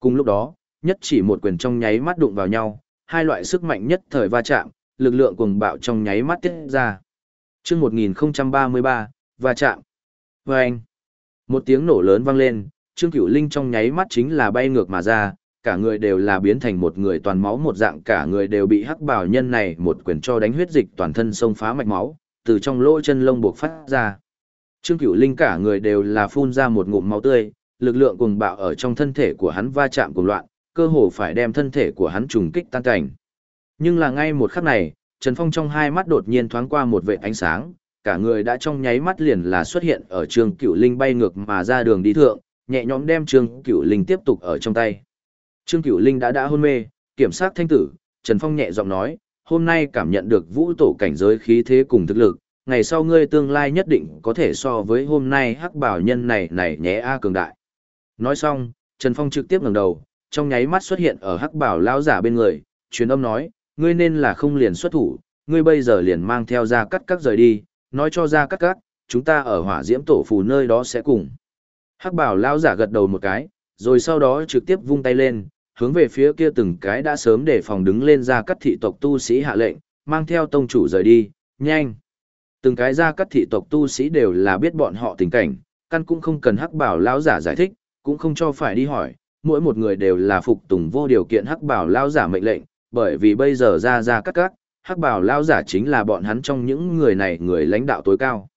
Cùng lúc đó, nhất chỉ một quyền trong nháy mắt đụng vào nhau, hai loại sức mạnh nhất thời va chạm, lực lượng cuồng bạo trong nháy mắt tiết ra. Chương 1033, va chạm. Và anh, một tiếng nổ lớn vang lên, Trương Cửu Linh trong nháy mắt chính là bay ngược mà ra, cả người đều là biến thành một người toàn máu một dạng, cả người đều bị hắc bảo nhân này một quyền cho đánh huyết dịch toàn thân xông phá mạch máu, từ trong lỗ chân lông buộc phát ra. Trương Cửu Linh cả người đều là phun ra một ngụm máu tươi, lực lượng cuồng bạo ở trong thân thể của hắn va chạm cuồng loạn, cơ hồ phải đem thân thể của hắn trùng kích tan cảnh. Nhưng là ngay một khắc này, Trần Phong trong hai mắt đột nhiên thoáng qua một vệt ánh sáng, cả người đã trong nháy mắt liền là xuất hiện ở Trường Cửu Linh bay ngược mà ra đường đi thượng, nhẹ nhõm đem Trường Cửu Linh tiếp tục ở trong tay. Trương Cửu Linh đã đã hôn mê, kiểm sát thanh tử, Trần Phong nhẹ giọng nói, hôm nay cảm nhận được vũ tổ cảnh giới khí thế cùng thực lực, ngày sau ngươi tương lai nhất định có thể so với hôm nay hắc bảo nhân này này nhé a cường đại. Nói xong, Trần Phong trực tiếp ngẩng đầu, trong nháy mắt xuất hiện ở hắc bảo lão giả bên người, truyền âm nói, ngươi nên là không liền xuất thủ, ngươi bây giờ liền mang theo ra cắt cắt rời đi, nói cho ra cắt cắt, chúng ta ở hỏa diễm tổ phù nơi đó sẽ cùng. Hắc bảo lão giả gật đầu một cái, rồi sau đó trực tiếp vung tay lên, hướng về phía kia từng cái đã sớm để phòng đứng lên ra cắt thị tộc tu sĩ hạ lệnh, mang theo tông chủ rời đi, nhanh. Từng cái ra cắt thị tộc tu sĩ đều là biết bọn họ tình cảnh, căn cũng không cần hắc bảo lão giả giải thích, cũng không cho phải đi hỏi, mỗi một người đều là phục tùng vô điều kiện hắc bảo lão giả mệnh lệnh, bởi vì bây giờ ra ra cắt cắt, hắc bảo lão giả chính là bọn hắn trong những người này người lãnh đạo tối cao.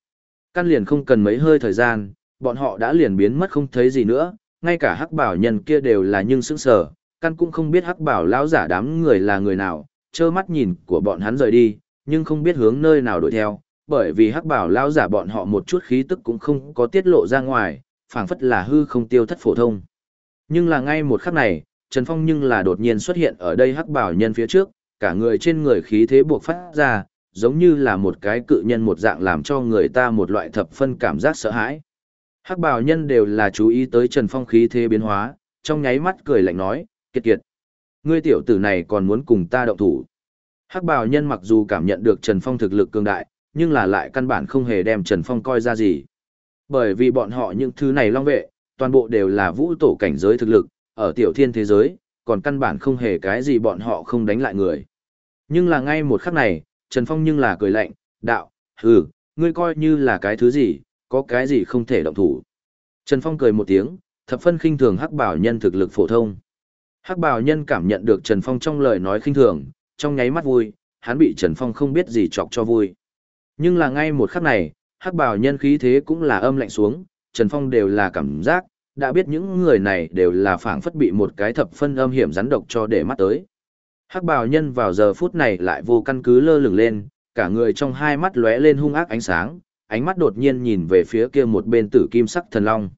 Căn liền không cần mấy hơi thời gian, bọn họ đã liền biến mất không thấy gì nữa, ngay cả hắc bảo nhân kia đều là nhưng sững sờ, căn cũng không biết hắc bảo lão giả đám người là người nào, trơ mắt nhìn của bọn hắn rời đi, nhưng không biết hướng nơi nào đuổi theo, bởi vì hắc bảo lão giả bọn họ một chút khí tức cũng không có tiết lộ ra ngoài, phảng phất là hư không tiêu thất phổ thông. Nhưng là ngay một khắc này, Trần Phong nhưng là đột nhiên xuất hiện ở đây hắc bảo nhân phía trước, cả người trên người khí thế buộc phát ra, giống như là một cái cự nhân một dạng làm cho người ta một loại thập phân cảm giác sợ hãi. Hắc bảo nhân đều là chú ý tới Trần Phong khí thế biến hóa, trong nháy mắt cười lạnh nói, kiệt kiệt. Ngươi tiểu tử này còn muốn cùng ta động thủ. Hắc bảo nhân mặc dù cảm nhận được Trần Phong thực lực cường đại, nhưng là lại căn bản không hề đem Trần Phong coi ra gì. Bởi vì bọn họ những thứ này long vệ, toàn bộ đều là vũ tổ cảnh giới thực lực, ở tiểu thiên thế giới, còn căn bản không hề cái gì bọn họ không đánh lại người. Nhưng là ngay một khắc này, Trần Phong nhưng là cười lạnh, đạo, hừ, ngươi coi như là cái thứ gì, có cái gì không thể động thủ. Trần Phong cười một tiếng, thập phân khinh thường hắc bảo nhân thực lực phổ thông. Hắc bảo nhân cảm nhận được Trần Phong trong lời nói khinh thường, trong nháy mắt vui, hắn bị Trần Phong không biết gì chọc cho vui. Nhưng là ngay một khắc này, hắc bảo nhân khí thế cũng là âm lạnh xuống, Trần Phong đều là cảm giác, đã biết những người này đều là phảng phất bị một cái thập phân âm hiểm rắn độc cho để mắt tới. Hắc bào nhân vào giờ phút này lại vô căn cứ lơ lửng lên, cả người trong hai mắt lóe lên hung ác ánh sáng, ánh mắt đột nhiên nhìn về phía kia một bên tử kim sắc thần long.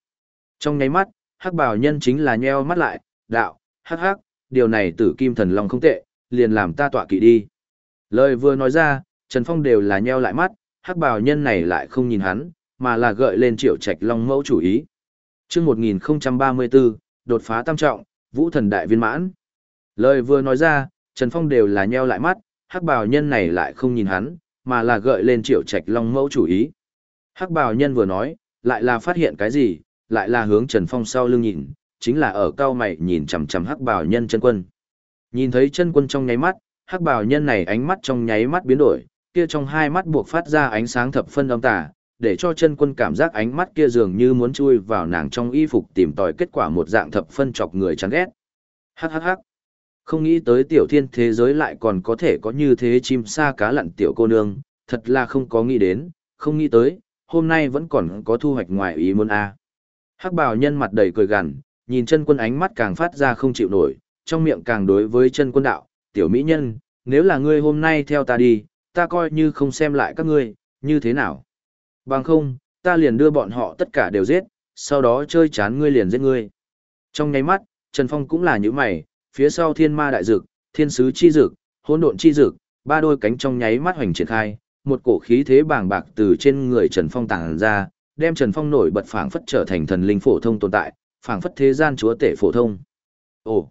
Trong nháy mắt, hắc bào nhân chính là nheo mắt lại, đạo, hắc hắc, điều này tử kim thần long không tệ, liền làm ta tọa kỵ đi. Lời vừa nói ra, Trần Phong đều là nheo lại mắt, hắc bào nhân này lại không nhìn hắn, mà là gợi lên triệu trạch long mẫu chủ ý chương 1034, đột phá tam trọng, vũ thần đại viên mãn. Lời vừa nói ra, Trần Phong đều là nheo lại mắt, hắc bào nhân này lại không nhìn hắn, mà là gợi lên triệu trạch long mẫu chủ ý. Hắc bào nhân vừa nói, lại là phát hiện cái gì, lại là hướng Trần Phong sau lưng nhìn, chính là ở cao mày nhìn chằm chằm hắc bào nhân chân quân. Nhìn thấy chân quân trong nháy mắt, hắc bào nhân này ánh mắt trong nháy mắt biến đổi, kia trong hai mắt buộc phát ra ánh sáng thập phân âm tà, để cho chân quân cảm giác ánh mắt kia dường như muốn chui vào nàng trong y phục tìm tòi kết quả một dạng thập phân chọc người chán ghét. Hắc hắc hắc. Không nghĩ tới tiểu thiên thế giới lại còn có thể có như thế chim sa cá lặn tiểu cô nương, thật là không có nghĩ đến, không nghĩ tới, hôm nay vẫn còn có thu hoạch ngoài ý muốn a. Hắc bào nhân mặt đầy cười gằn, nhìn chân quân ánh mắt càng phát ra không chịu nổi, trong miệng càng đối với chân quân đạo, tiểu mỹ nhân, nếu là ngươi hôm nay theo ta đi, ta coi như không xem lại các ngươi, như thế nào? Bằng không, ta liền đưa bọn họ tất cả đều giết, sau đó chơi chán ngươi liền giết ngươi. Trong nháy mắt, Trần Phong cũng là như mày, phía sau thiên ma đại dực, thiên sứ chi dực, hỗn độn chi dực, ba đôi cánh trong nháy mắt hoành triển khai, một cổ khí thế bàng bạc từ trên người Trần Phong tàng ra, đem Trần Phong nổi bật phảng phất trở thành thần linh phổ thông tồn tại, phảng phất thế gian chúa tể phổ thông. Ồ!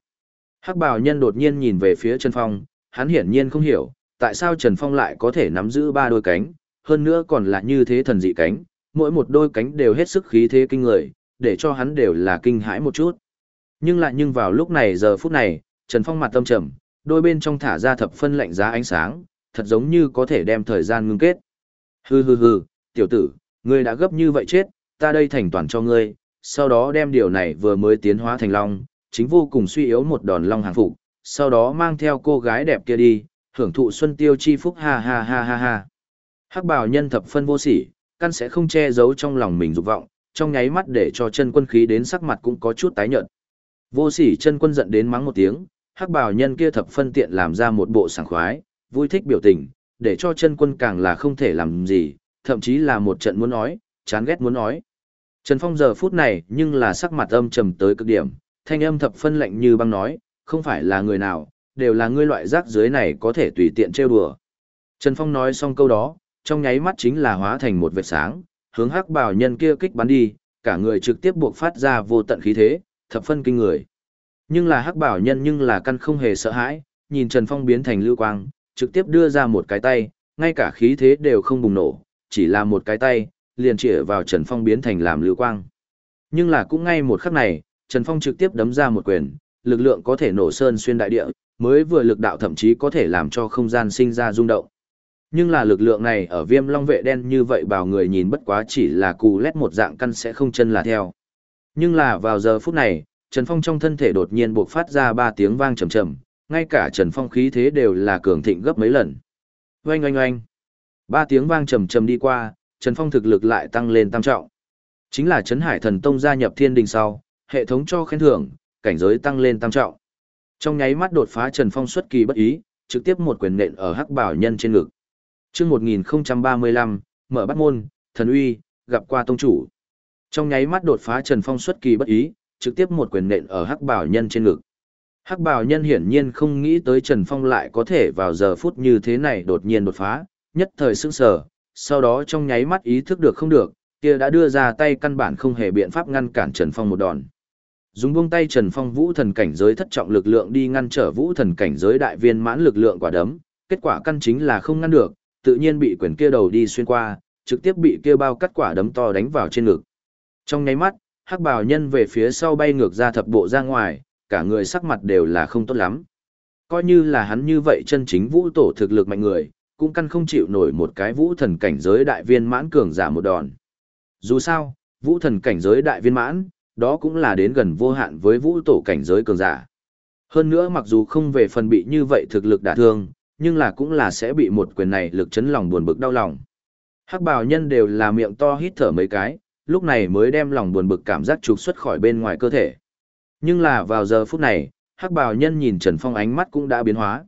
Hắc bào nhân đột nhiên nhìn về phía Trần Phong, hắn hiển nhiên không hiểu, tại sao Trần Phong lại có thể nắm giữ ba đôi cánh, hơn nữa còn là như thế thần dị cánh, mỗi một đôi cánh đều hết sức khí thế kinh người, để cho hắn đều là kinh hãi một chút. Nhưng lại nhưng vào lúc này giờ phút này, Trần Phong mặt tâm trầm, đôi bên trong thả ra thập phân lạnh giá ánh sáng, thật giống như có thể đem thời gian ngưng kết. Hừ hừ hừ, tiểu tử, ngươi đã gấp như vậy chết, ta đây thành toàn cho ngươi, sau đó đem điều này vừa mới tiến hóa thành long, chính vô cùng suy yếu một đòn long hàng phục, sau đó mang theo cô gái đẹp kia đi, hưởng thụ xuân tiêu chi phúc ha ha ha ha ha. Hắc bào nhân thập phân vô sỉ, căn sẽ không che giấu trong lòng mình dục vọng, trong nháy mắt để cho chân quân khí đến sắc mặt cũng có chút tái nhợt. Vô sỉ chân quân giận đến mắng một tiếng, hắc bào nhân kia thập phân tiện làm ra một bộ sảng khoái, vui thích biểu tình, để cho chân quân càng là không thể làm gì, thậm chí là một trận muốn nói, chán ghét muốn nói. Trần Phong giờ phút này nhưng là sắc mặt âm trầm tới cực điểm, thanh âm thập phân lạnh như băng nói, không phải là người nào, đều là ngươi loại rác dưới này có thể tùy tiện trêu đùa. Trần Phong nói xong câu đó, trong nháy mắt chính là hóa thành một vệt sáng, hướng hắc bào nhân kia kích bắn đi, cả người trực tiếp buộc phát ra vô tận khí thế, thập phân kinh người. Nhưng là hắc bảo nhân nhưng là căn không hề sợ hãi, nhìn Trần Phong biến thành lưu quang, trực tiếp đưa ra một cái tay, ngay cả khí thế đều không bùng nổ, chỉ là một cái tay, liền chĩa vào Trần Phong biến thành làm lưu quang. Nhưng là cũng ngay một khắc này, Trần Phong trực tiếp đấm ra một quyền, lực lượng có thể nổ sơn xuyên đại địa, mới vừa lực đạo thậm chí có thể làm cho không gian sinh ra rung động. Nhưng là lực lượng này ở viêm long vệ đen như vậy bảo người nhìn bất quá chỉ là cù lét một dạng căn sẽ không chân là theo. Nhưng là vào giờ phút này, Trần Phong trong thân thể đột nhiên buộc phát ra ba tiếng vang trầm trầm, ngay cả Trần Phong khí thế đều là cường thịnh gấp mấy lần. Oanh oanh oanh. Ba tiếng vang trầm trầm đi qua, Trần Phong thực lực lại tăng lên tam trọng. Chính là Trấn Hải Thần Tông gia nhập Thiên Đình sau, hệ thống cho khen thưởng, cảnh giới tăng lên tam trọng. Trong nháy mắt đột phá Trần Phong xuất kỳ bất ý, trực tiếp một quyền nện ở Hắc Bảo Nhân trên ngực. Chương 1035, mở bắt môn, thần uy, gặp qua tông chủ. Trong nháy mắt đột phá Trần Phong xuất kỳ bất ý, trực tiếp một quyền nện ở Hắc Bảo Nhân trên ngực. Hắc Bảo Nhân hiển nhiên không nghĩ tới Trần Phong lại có thể vào giờ phút như thế này đột nhiên đột phá, nhất thời sững sờ, sau đó trong nháy mắt ý thức được không được, kia đã đưa ra tay căn bản không hề biện pháp ngăn cản Trần Phong một đòn. Dùng buông tay Trần Phong vũ thần cảnh giới thất trọng lực lượng đi ngăn trở vũ thần cảnh giới đại viên mãn lực lượng quả đấm, kết quả căn chính là không ngăn được, tự nhiên bị quyền kia đầu đi xuyên qua, trực tiếp bị kia bao cắt quả đấm to đánh vào trên ngực. Trong nháy mắt, hắc bào nhân về phía sau bay ngược ra thập bộ ra ngoài, cả người sắc mặt đều là không tốt lắm. Coi như là hắn như vậy chân chính vũ tổ thực lực mạnh người, cũng căn không chịu nổi một cái vũ thần cảnh giới đại viên mãn cường giả một đòn. Dù sao, vũ thần cảnh giới đại viên mãn, đó cũng là đến gần vô hạn với vũ tổ cảnh giới cường giả. Hơn nữa mặc dù không về phần bị như vậy thực lực đả thương, nhưng là cũng là sẽ bị một quyền này lực chấn lòng buồn bực đau lòng. Hắc bào nhân đều là miệng to hít thở mấy cái, lúc này mới đem lòng buồn bực cảm giác trục xuất khỏi bên ngoài cơ thể. Nhưng là vào giờ phút này, hắc bào nhân nhìn Trần Phong ánh mắt cũng đã biến hóa.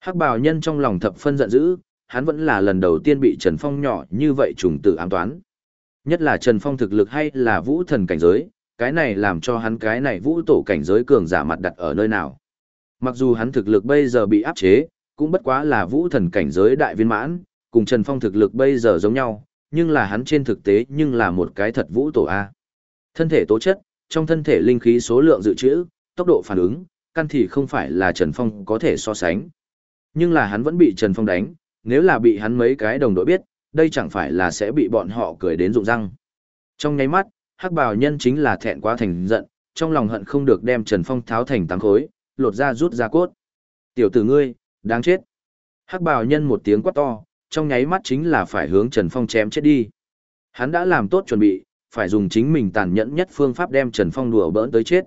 Hắc bào nhân trong lòng thập phân giận dữ, hắn vẫn là lần đầu tiên bị Trần Phong nhỏ như vậy trùng tử ám toán. Nhất là Trần Phong thực lực hay là vũ thần cảnh giới, cái này làm cho hắn cái này vũ tổ cảnh giới cường giả mặt đặt ở nơi nào. Mặc dù hắn thực lực bây giờ bị áp chế, cũng bất quá là vũ thần cảnh giới đại viên mãn, cùng Trần Phong thực lực bây giờ giống nhau, nhưng là hắn trên thực tế nhưng là một cái thật vũ tổ A. Thân thể tố chất, trong thân thể linh khí số lượng dự trữ, tốc độ phản ứng, căn thì không phải là Trần Phong có thể so sánh. Nhưng là hắn vẫn bị Trần Phong đánh, nếu là bị hắn mấy cái đồng đội biết, đây chẳng phải là sẽ bị bọn họ cười đến rụng răng. Trong nháy mắt, hắc bào nhân chính là thẹn quá thành giận, trong lòng hận không được đem Trần Phong tháo thành tám khối, lột ra rút ra cốt. Tiểu tử ngươi, đáng chết. Hắc bào nhân một tiếng quát to, trong nháy mắt chính là phải hướng Trần Phong chém chết đi. Hắn đã làm tốt chuẩn bị, phải dùng chính mình tàn nhẫn nhất phương pháp đem Trần Phong đùa bỡn tới chết.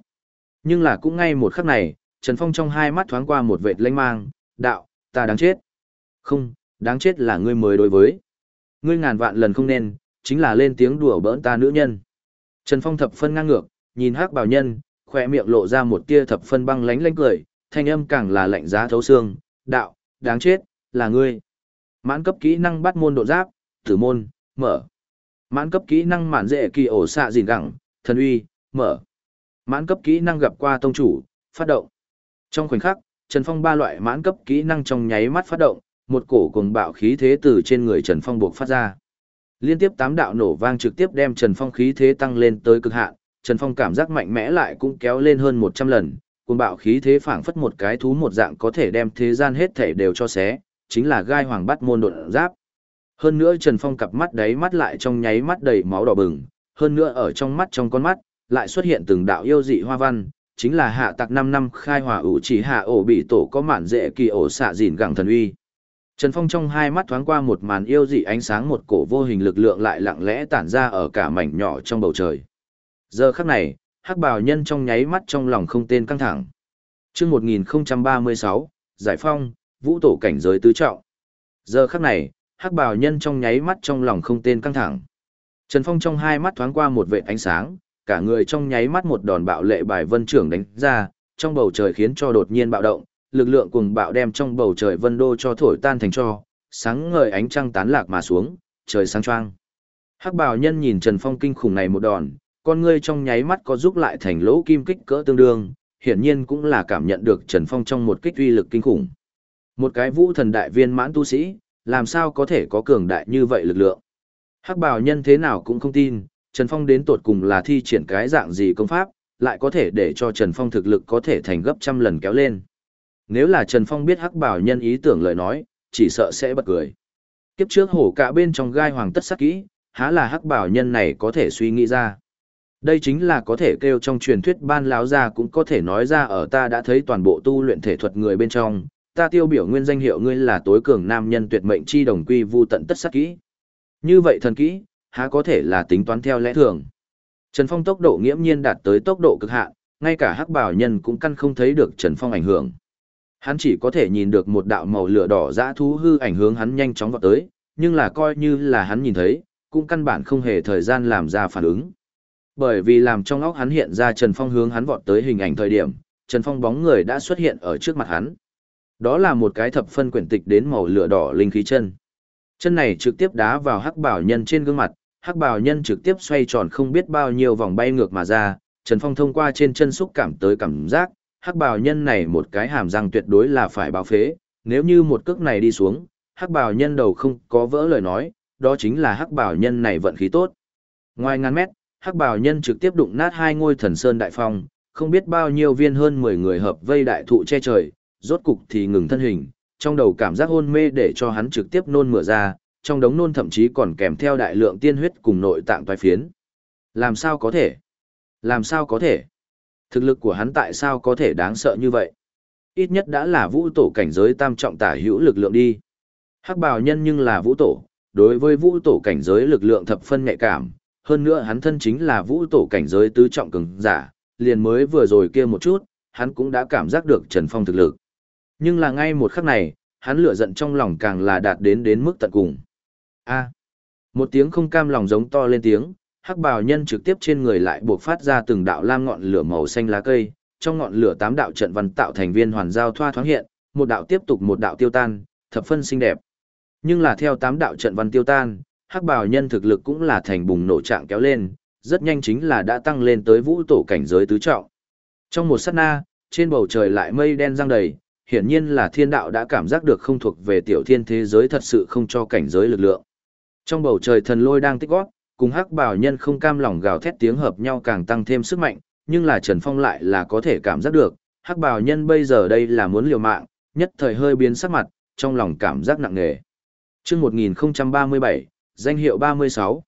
Nhưng là cũng ngay một khắc này, Trần Phong trong hai mắt thoáng qua một vệt lanh mang, đạo, ta đáng chết. Không, đáng chết là ngươi mới đối với. Ngươi ngàn vạn lần không nên, chính là lên tiếng đùa bỡn ta nữ nhân. Trần Phong thập phân ngang ngược, nhìn hắc bào nhân, khoe miệng lộ ra một tia thập phân băng lánh lánh cười, thanh âm càng là lạnh giá thấu xương, đạo, đáng chết, là ngươi. Mãn cấp kỹ năng bắt môn độ giáp, tử môn, mở. Mãn cấp kỹ năng mạn dễ kỳ ổ xạ gìn gẳng, thần uy, mở. Mãn cấp kỹ năng gặp qua tông chủ, phát động. Trong khoảnh khắc, Trần Phong ba loại mãn cấp kỹ năng trong nháy mắt phát động, một cổ cùng bạo khí thế từ trên người Trần Phong buộc phát ra. Liên tiếp tám đạo nổ vang trực tiếp đem Trần Phong khí thế tăng lên tới cực hạn, Trần Phong cảm giác mạnh mẽ lại cũng kéo lên hơn 100 lần, cùng bạo khí thế phảng phất một cái thú một dạng có thể đem thế gian hết thể đều cho xé, chính là gai hoàng bắt môn độn giáp. Hơn nữa Trần Phong cặp mắt đáy mắt lại trong nháy mắt đầy máu đỏ bừng, hơn nữa ở trong mắt trong con mắt, lại xuất hiện từng đạo yêu dị hoa văn, chính là hạ tạc 5 năm khai hỏa ủ chỉ hạ ổ bị tổ có mạn dễ kỳ ổ xạ dìn gẳng thần uy. Trần Phong trong hai mắt thoáng qua một màn yêu dị ánh sáng một cổ vô hình lực lượng lại lặng lẽ tản ra ở cả mảnh nhỏ trong bầu trời. Giờ khắc này, hắc bào nhân trong nháy mắt trong lòng không tên căng thẳng. chương 1036, Giải Phong, Vũ Tổ Cảnh Giới Tứ Trọng. Giờ khắc này, hắc bào nhân trong nháy mắt trong lòng không tên căng thẳng. Trần Phong trong hai mắt thoáng qua một vệt ánh sáng, cả người trong nháy mắt một đòn bạo lệ bài vân trưởng đánh ra, trong bầu trời khiến cho đột nhiên bạo động, lực lượng cùng bạo đem trong bầu trời vân đô cho thổi tan thành cho, sáng ngời ánh trăng tán lạc mà xuống, trời sáng choang. Hắc bào nhân nhìn Trần Phong kinh khủng này một đòn, con ngươi trong nháy mắt có giúp lại thành lỗ kim kích cỡ tương đương, hiển nhiên cũng là cảm nhận được Trần Phong trong một kích uy lực kinh khủng. Một cái vũ thần đại viên mãn tu sĩ, làm sao có thể có cường đại như vậy lực lượng. Hắc bào nhân thế nào cũng không tin, Trần Phong đến tột cùng là thi triển cái dạng gì công pháp, lại có thể để cho Trần Phong thực lực có thể thành gấp trăm lần kéo lên. Nếu là Trần Phong biết hắc bảo nhân ý tưởng lời nói, chỉ sợ sẽ bật cười. Kiếp trước hổ cả bên trong gai hoàng tất sắc kỹ, há là hắc bảo nhân này có thể suy nghĩ ra. Đây chính là có thể kêu trong truyền thuyết ban láo ra cũng có thể nói ra ở ta đã thấy toàn bộ tu luyện thể thuật người bên trong, ta tiêu biểu nguyên danh hiệu ngươi là tối cường nam nhân tuyệt mệnh chi đồng quy vu tận tất sắc kỹ. Như vậy thần kỹ, há có thể là tính toán theo lẽ thường. Trần Phong tốc độ nghiễm nhiên đạt tới tốc độ cực hạn, ngay cả hắc bảo nhân cũng căn không thấy được Trần Phong ảnh hưởng. Hắn chỉ có thể nhìn được một đạo màu lửa đỏ dã thú hư ảnh hướng hắn nhanh chóng vọt tới, nhưng là coi như là hắn nhìn thấy, cũng căn bản không hề thời gian làm ra phản ứng. Bởi vì làm trong óc hắn hiện ra Trần Phong hướng hắn vọt tới hình ảnh thời điểm, Trần Phong bóng người đã xuất hiện ở trước mặt hắn. Đó là một cái thập phân quyển tịch đến màu lửa đỏ linh khí chân. Chân này trực tiếp đá vào hắc bảo nhân trên gương mặt, hắc bảo nhân trực tiếp xoay tròn không biết bao nhiêu vòng bay ngược mà ra, Trần Phong thông qua trên chân xúc cảm tới cảm giác, hắc bảo nhân này một cái hàm răng tuyệt đối là phải báo phế, nếu như một cước này đi xuống, hắc bảo nhân đầu không có vỡ lời nói, đó chính là hắc bảo nhân này vận khí tốt. Ngoài ngàn mét, hắc bào nhân trực tiếp đụng nát hai ngôi thần sơn đại phong, không biết bao nhiêu viên hơn 10 người hợp vây đại thụ che trời, rốt cục thì ngừng thân hình, trong đầu cảm giác hôn mê để cho hắn trực tiếp nôn mửa ra, trong đống nôn thậm chí còn kèm theo đại lượng tiên huyết cùng nội tạng toái phiến. Làm sao có thể? Làm sao có thể? Thực lực của hắn tại sao có thể đáng sợ như vậy? Ít nhất đã là vũ tổ cảnh giới tam trọng tả hữu lực lượng đi. Hắc bào nhân nhưng là vũ tổ, đối với vũ tổ cảnh giới lực lượng thập phân nhạy cảm, hơn nữa hắn thân chính là vũ tổ cảnh giới tứ trọng cường giả, liền mới vừa rồi kia một chút, hắn cũng đã cảm giác được Trần Phong thực lực. Nhưng là ngay một khắc này, hắn lửa giận trong lòng càng là đạt đến đến mức tận cùng. A. một tiếng không cam lòng giống to lên tiếng, hắc bào nhân trực tiếp trên người lại buộc phát ra từng đạo lam ngọn lửa màu xanh lá cây, trong ngọn lửa tám đạo trận văn tạo thành viên hoàn giao thoa thoáng hiện, một đạo tiếp tục một đạo tiêu tan, thập phân xinh đẹp. Nhưng là theo tám đạo trận văn tiêu tan, hắc bào nhân thực lực cũng là thành bùng nổ trạng kéo lên, rất nhanh chính là đã tăng lên tới vũ tổ cảnh giới tứ trọng. Trong một sát na, trên bầu trời lại mây đen răng đầy, hiển nhiên là thiên đạo đã cảm giác được không thuộc về tiểu thiên thế giới thật sự không cho cảnh giới lực lượng. Trong bầu trời thần lôi đang tích gót, cùng hắc bào nhân không cam lòng gào thét tiếng hợp nhau càng tăng thêm sức mạnh, nhưng là Trần Phong lại là có thể cảm giác được, hắc bào nhân bây giờ đây là muốn liều mạng, nhất thời hơi biến sắc mặt, trong lòng cảm giác nặng nề. Chương 1037, danh hiệu 36.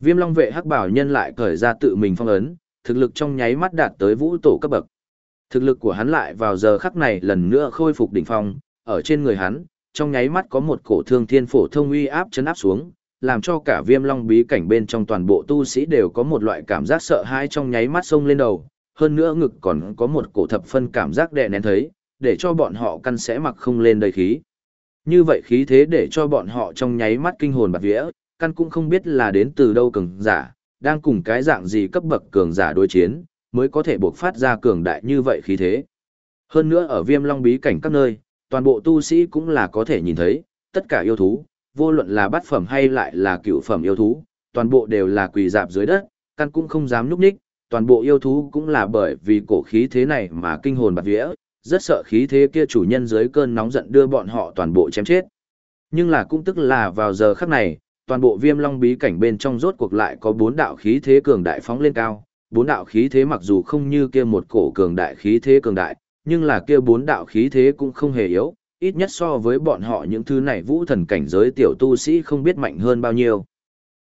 Viêm Long vệ hắc bảo nhân lại cởi ra tự mình phong ấn, thực lực trong nháy mắt đạt tới vũ tổ cấp bậc. Thực lực của hắn lại vào giờ khắc này lần nữa khôi phục đỉnh phong, ở trên người hắn, trong nháy mắt có một cổ thương thiên phổ thông uy áp chấn áp xuống, làm cho cả viêm long bí cảnh bên trong toàn bộ tu sĩ đều có một loại cảm giác sợ hãi trong nháy mắt sông lên đầu, hơn nữa ngực còn có một cổ thập phân cảm giác đè nén thấy, để cho bọn họ căn sẽ mặc không lên đầy khí. Như vậy khí thế để cho bọn họ trong nháy mắt kinh hồn bạt vía, căn cũng không biết là đến từ đâu cường giả, đang cùng cái dạng gì cấp bậc cường giả đối chiến, mới có thể buộc phát ra cường đại như vậy khí thế. Hơn nữa ở viêm long bí cảnh các nơi, toàn bộ tu sĩ cũng là có thể nhìn thấy, tất cả yêu thú, vô luận là bát phẩm hay lại là cựu phẩm yêu thú, toàn bộ đều là quỳ dạp dưới đất, căn cũng không dám núp ních, toàn bộ yêu thú cũng là bởi vì cổ khí thế này mà kinh hồn bạt vía, rất sợ khí thế kia chủ nhân dưới cơn nóng giận đưa bọn họ toàn bộ chém chết. Nhưng là cũng tức là vào giờ khắc này, toàn bộ viêm long bí cảnh bên trong rốt cuộc lại có bốn đạo khí thế cường đại phóng lên cao. Bốn đạo khí thế mặc dù không như kia một cổ cường đại khí thế cường đại, nhưng là kia bốn đạo khí thế cũng không hề yếu, ít nhất so với bọn họ những thứ này vũ thần cảnh giới tiểu tu sĩ không biết mạnh hơn bao nhiêu.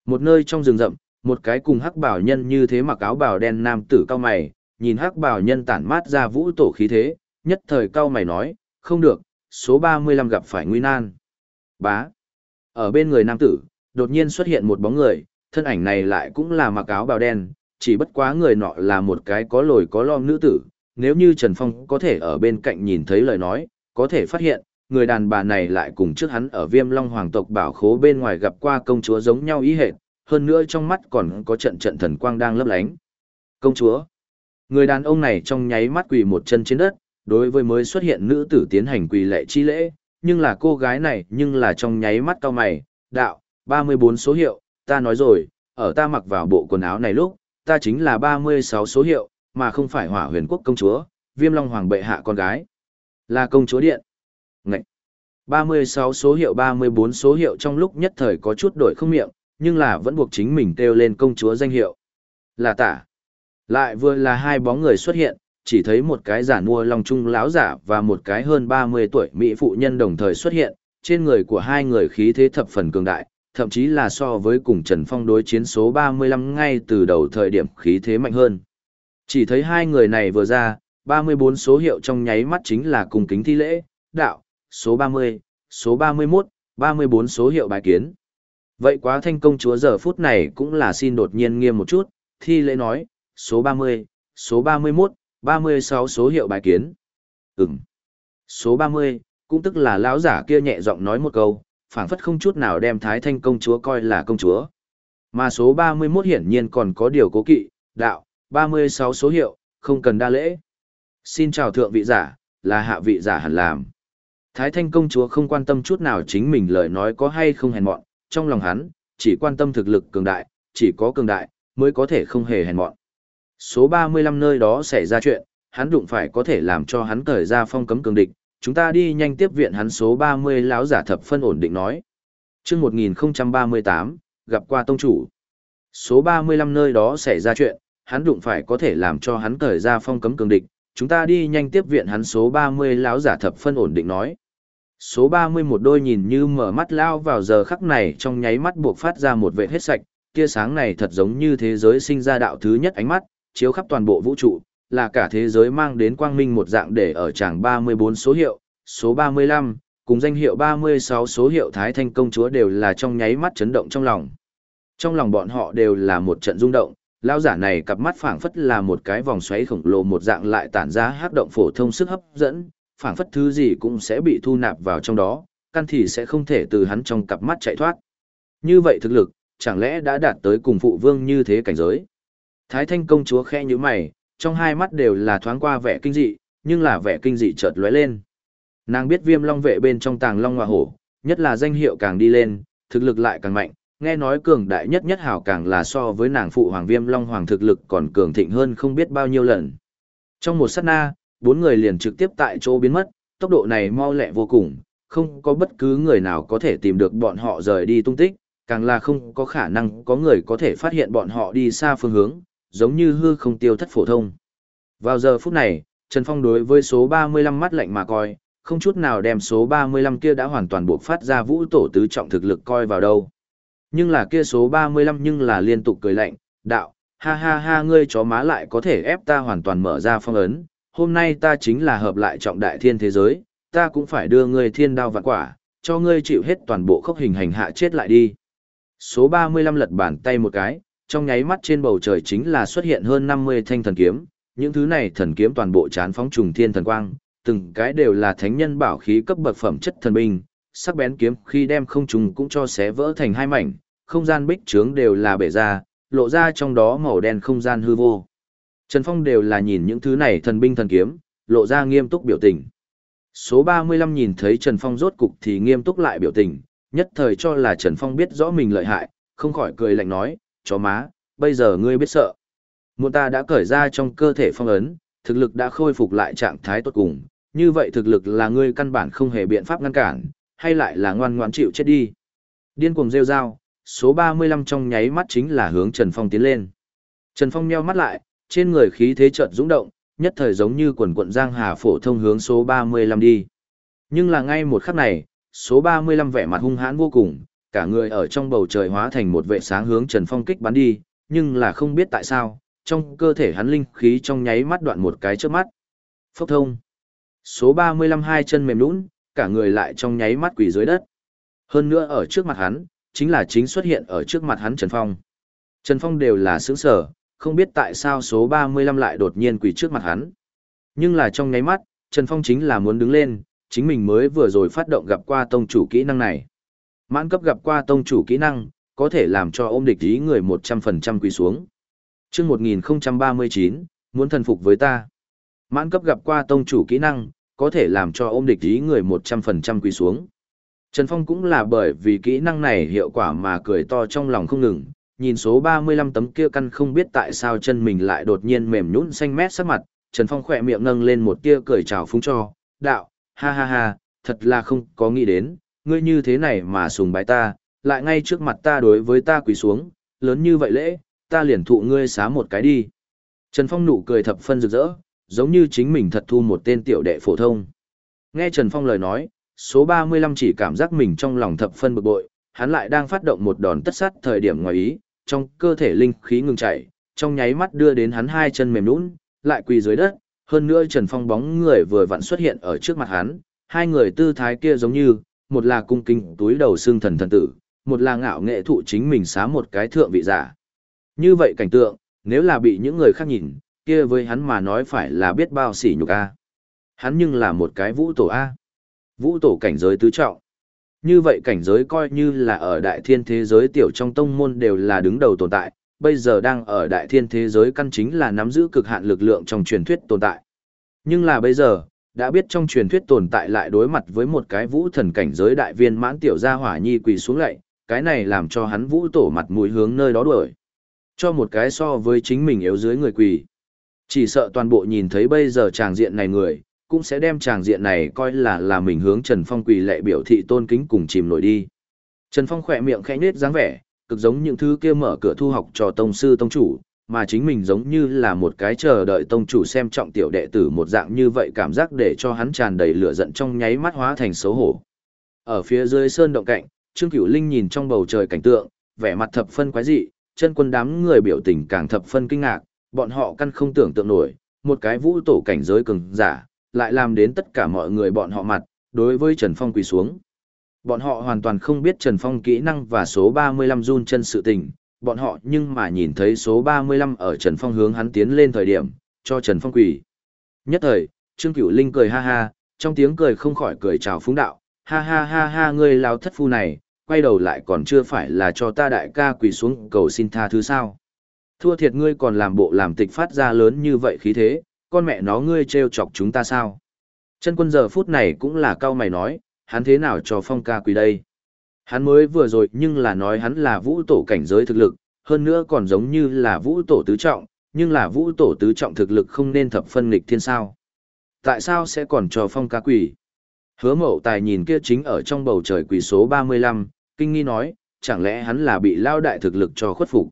Một nơi trong rừng rậm, một cái cùng hắc bảo nhân như thế mặc áo bào đen nam tử cao mày, nhìn hắc bảo nhân tản mát ra vũ tổ khí thế, nhất thời cao mày nói, không được, số 35 gặp phải nguy nan. Bá. Ở bên người nam tử, đột nhiên xuất hiện một bóng người, thân ảnh này lại cũng là mặc áo bào đen, chỉ bất quá người nọ là một cái có lồi có lom nữ tử, nếu như Trần Phong có thể ở bên cạnh nhìn thấy lời nói, có thể phát hiện, người đàn bà này lại cùng trước hắn ở viêm long hoàng tộc bảo khố bên ngoài gặp qua công chúa giống nhau ý hệt, hơn nữa trong mắt còn có trận trận thần quang đang lấp lánh. Công chúa. Người đàn ông này trong nháy mắt quỳ một chân trên đất, đối với mới xuất hiện nữ tử tiến hành quỳ lệ chi lễ, nhưng là cô gái này nhưng là trong nháy mắt cao mày, đạo, 34 số hiệu, ta nói rồi, ở ta mặc vào bộ quần áo này lúc, ta chính là 36 số hiệu, mà không phải hỏa huyền quốc công chúa, viêm long hoàng bệ hạ con gái. Là công chúa điện. Ngậy. 36 số hiệu 34 số hiệu trong lúc nhất thời có chút đổi không miệng, nhưng là vẫn buộc chính mình kêu lên công chúa danh hiệu. Là tả. Lại vừa là hai bóng người xuất hiện, chỉ thấy một cái giả mua long trung lão giả và một cái hơn 30 tuổi mỹ phụ nhân đồng thời xuất hiện, trên người của hai người khí thế thập phần cường đại, thậm chí là so với cùng Trần Phong đối chiến số 35 ngay từ đầu thời điểm khí thế mạnh hơn. Chỉ thấy hai người này vừa ra, 34 số hiệu trong nháy mắt chính là cùng kính thi lễ, đạo, số 30, số 31, 34 số hiệu bài kiến. Vậy quá thanh công chúa giờ phút này cũng là xin đột nhiên nghiêm một chút, thi lễ nói, số 30, số 31, 36 số hiệu bài kiến. Ừm. Số 30, cũng tức là lão giả kia nhẹ giọng nói một câu, phảng phất không chút nào đem Thái Thanh công chúa coi là công chúa. Mà số 31 hiển nhiên còn có điều cố kỵ, đạo, 36 số hiệu, không cần đa lễ. Xin chào thượng vị giả, là hạ vị giả hẳn làm. Thái Thanh công chúa không quan tâm chút nào chính mình lời nói có hay không hèn mọn, trong lòng hắn, chỉ quan tâm thực lực cường đại, chỉ có cường đại, mới có thể không hề hèn mọn. Số 35 nơi đó xảy ra chuyện, hắn đụng phải có thể làm cho hắn cởi ra phong cấm cường địch, chúng ta đi nhanh tiếp viện hắn số 30 lão giả thập phân ổn định nói. chương 1038, gặp qua tông chủ. Số 35 nơi đó xảy ra chuyện, hắn đụng phải có thể làm cho hắn cởi ra phong cấm cường địch, chúng ta đi nhanh tiếp viện hắn số 30 lão giả thập phân ổn định nói. Số 30 một đôi nhìn như mở mắt lao vào giờ khắc này trong nháy mắt buộc phát ra một vệ hết sạch, tia sáng này thật giống như thế giới sinh ra đạo thứ nhất ánh mắt, chiếu khắp toàn bộ vũ trụ, là cả thế giới mang đến quang minh một dạng để ở tràng 34 số hiệu, số 35, cùng danh hiệu 36 số hiệu Thái Thanh công chúa đều là trong nháy mắt chấn động trong lòng. Trong lòng bọn họ đều là một trận rung động, lão giả này cặp mắt phảng phất là một cái vòng xoáy khổng lồ một dạng lại tản ra hát động phổ thông sức hấp dẫn, phảng phất thứ gì cũng sẽ bị thu nạp vào trong đó, căn thì sẽ không thể từ hắn trong cặp mắt chạy thoát. Như vậy thực lực, chẳng lẽ đã đạt tới cùng phụ vương như thế cảnh giới? Thái Thanh công chúa khẽ như mày, trong hai mắt đều là thoáng qua vẻ kinh dị, nhưng là vẻ kinh dị chợt lóe lên. Nàng biết viêm long vệ bên trong tàng long hòa hổ, nhất là danh hiệu càng đi lên, thực lực lại càng mạnh, nghe nói cường đại nhất nhất hảo càng là so với nàng phụ hoàng viêm long hoàng thực lực còn cường thịnh hơn không biết bao nhiêu lần. Trong một sát na, bốn người liền trực tiếp tại chỗ biến mất, tốc độ này mau lẹ vô cùng, không có bất cứ người nào có thể tìm được bọn họ rời đi tung tích, càng là không có khả năng có người có thể phát hiện bọn họ đi xa phương hướng, giống như hư không tiêu thất phổ thông. Vào giờ phút này, Trần Phong đối với số 35 mắt lạnh mà coi, không chút nào đem số 35 kia đã hoàn toàn buộc phát ra vũ tổ tứ trọng thực lực coi vào đâu. Nhưng là kia số 35 nhưng là liên tục cười lạnh, đạo, ha ha ha ngươi chó má lại có thể ép ta hoàn toàn mở ra phong ấn, hôm nay ta chính là hợp lại trọng đại thiên thế giới, ta cũng phải đưa ngươi thiên đao vạn quả, cho ngươi chịu hết toàn bộ khốc hình hành hạ chết lại đi. Số 35 lật bàn tay một cái, trong nháy mắt trên bầu trời chính là xuất hiện hơn 50 thanh thần kiếm, những thứ này thần kiếm toàn bộ chán phóng trùng thiên thần quang, từng cái đều là thánh nhân bảo khí cấp bậc phẩm chất thần binh, sắc bén kiếm khi đem không trùng cũng cho xé vỡ thành hai mảnh, không gian bích trướng đều là bể ra, lộ ra trong đó màu đen không gian hư vô. Trần Phong đều là nhìn những thứ này thần binh thần kiếm, lộ ra nghiêm túc biểu tình. Số 35 nhìn thấy Trần Phong rốt cục thì nghiêm túc lại biểu tình, nhất thời cho là Trần Phong biết rõ mình lợi hại, không khỏi cười lạnh nói, chó má, bây giờ ngươi biết sợ. Muộn ta đã cởi ra trong cơ thể phong ấn, thực lực đã khôi phục lại trạng thái tốt cùng, như vậy thực lực là ngươi căn bản không hề biện pháp ngăn cản, hay lại là ngoan ngoãn chịu chết đi. Điên cuồng rêu rao, số 35 trong nháy mắt chính là hướng Trần Phong tiến lên. Trần Phong nheo mắt lại, trên người khí thế chợt dũng động, nhất thời giống như quần quận giang hà phổ thông hướng số 35 đi. Nhưng là ngay một khắc này, số 35 vẻ mặt hung hãn vô cùng, cả người ở trong bầu trời hóa thành một vệ sáng hướng Trần Phong kích bắn đi, nhưng là không biết tại sao, trong cơ thể hắn linh khí trong nháy mắt đoạn một cái trước mắt. Phốc thông. Số 35 hai chân mềm nhũn, cả người lại trong nháy mắt quỳ dưới đất. Hơn nữa ở trước mặt hắn, chính là chính xuất hiện ở trước mặt hắn Trần Phong. Trần Phong đều là sướng sở, không biết tại sao số 35 lại đột nhiên quỳ trước mặt hắn. Nhưng là trong nháy mắt, Trần Phong chính là muốn đứng lên, chính mình mới vừa rồi phát động gặp qua tông chủ kỹ năng này. Mãn cấp gặp qua tông chủ kỹ năng, có thể làm cho ôm địch ý người 100% quỳ xuống. Trước 1039, muốn thần phục với ta. Mãn cấp gặp qua tông chủ kỹ năng, có thể làm cho ôm địch ý người 100% quỳ xuống. Trần Phong cũng là bởi vì kỹ năng này hiệu quả mà cười to trong lòng không ngừng, nhìn số 35 tấm kia căn không biết tại sao chân mình lại đột nhiên mềm nhũn xanh mét sắc mặt, Trần Phong khỏe miệng nâng lên một tia cười chào phúng cho, đạo, ha ha ha, thật là không có nghĩ đến, ngươi như thế này mà sùng bái ta, lại ngay trước mặt ta đối với ta quỳ xuống, lớn như vậy lễ, ta liền thụ ngươi xá một cái đi. Trần Phong nụ cười thập phân rực rỡ, giống như chính mình thật thu một tên tiểu đệ phổ thông. Nghe Trần Phong lời nói, số 35 chỉ cảm giác mình trong lòng thập phân bực bội, hắn lại đang phát động một đòn tất sát thời điểm ngoài ý, trong cơ thể linh khí ngừng chảy, trong nháy mắt đưa đến hắn hai chân mềm nhũn, lại quỳ dưới đất, hơn nữa Trần Phong bóng người vừa vặn xuất hiện ở trước mặt hắn, hai người tư thái kia giống như, một là cung kính túi đầu xương thần thần tử, một là ngạo nghệ thụ chính mình xá một cái thượng vị giả. Như vậy cảnh tượng, nếu là bị những người khác nhìn, kia với hắn mà nói phải là biết bao sỉ nhục a. Hắn nhưng là một cái vũ tổ a. Vũ tổ cảnh giới tứ trọng. Như vậy cảnh giới coi như là ở đại thiên thế giới tiểu trong tông môn đều là đứng đầu tồn tại, bây giờ đang ở đại thiên thế giới căn chính là nắm giữ cực hạn lực lượng trong truyền thuyết tồn tại. Nhưng là bây giờ, đã biết trong truyền thuyết tồn tại lại đối mặt với một cái vũ thần cảnh giới đại viên mãn tiểu gia hỏa nhi quỳ xuống lạy, cái này làm cho hắn vũ tổ mặt mũi hướng nơi đó đuổi. Cho một cái so với chính mình yếu dưới người quỳ. Chỉ sợ toàn bộ nhìn thấy bây giờ tràng diện này người, cũng sẽ đem tràng diện này coi là là mình hướng Trần Phong quỳ lệ biểu thị tôn kính cùng chìm nổi đi. Trần Phong khỏe miệng khẽ nết dáng vẻ, cực giống những thứ kia mở cửa thu học cho tông sư tông chủ, mà chính mình giống như là một cái chờ đợi tông chủ xem trọng tiểu đệ tử một dạng như vậy cảm giác để cho hắn tràn đầy lửa giận trong nháy mắt hóa thành xấu hổ. Ở phía dưới sơn động cạnh, Trương Cửu Linh nhìn trong bầu trời cảnh tượng, vẻ mặt thập phân quái dị, chân quân đám người biểu tình càng thập phân kinh ngạc, bọn họ căn không tưởng tượng nổi, một cái vũ tổ cảnh giới cường giả, lại làm đến tất cả mọi người bọn họ mặt, đối với Trần Phong quỳ xuống. Bọn họ hoàn toàn không biết Trần Phong kỹ năng và số 35 run chân sự tình, bọn họ nhưng mà nhìn thấy số 35 ở Trần Phong hướng hắn tiến lên thời điểm, cho Trần Phong quỳ. Nhất thời, Trương Cửu Linh cười ha ha, trong tiếng cười không khỏi cười chào phúng đạo, ha ha ha ha ngươi lao thất phu này, quay đầu lại còn chưa phải là cho ta đại ca quỳ xuống cầu xin tha thứ sao. Thua thiệt ngươi còn làm bộ làm tịch phát ra lớn như vậy khí thế, con mẹ nó ngươi trêu chọc chúng ta sao? Chân quân giờ phút này cũng là cao mày nói, hắn thế nào cho phong ca quỳ đây? Hắn mới vừa rồi nhưng là nói hắn là vũ tổ cảnh giới thực lực, hơn nữa còn giống như là vũ tổ tứ trọng, nhưng là vũ tổ tứ trọng thực lực không nên thập phân nghịch thiên sao. Tại sao sẽ còn cho phong ca quỷ Hứa mậu tài nhìn kia chính ở trong bầu trời quỷ số 35, kinh nghi nói, chẳng lẽ hắn là bị lao đại thực lực cho khuất phục?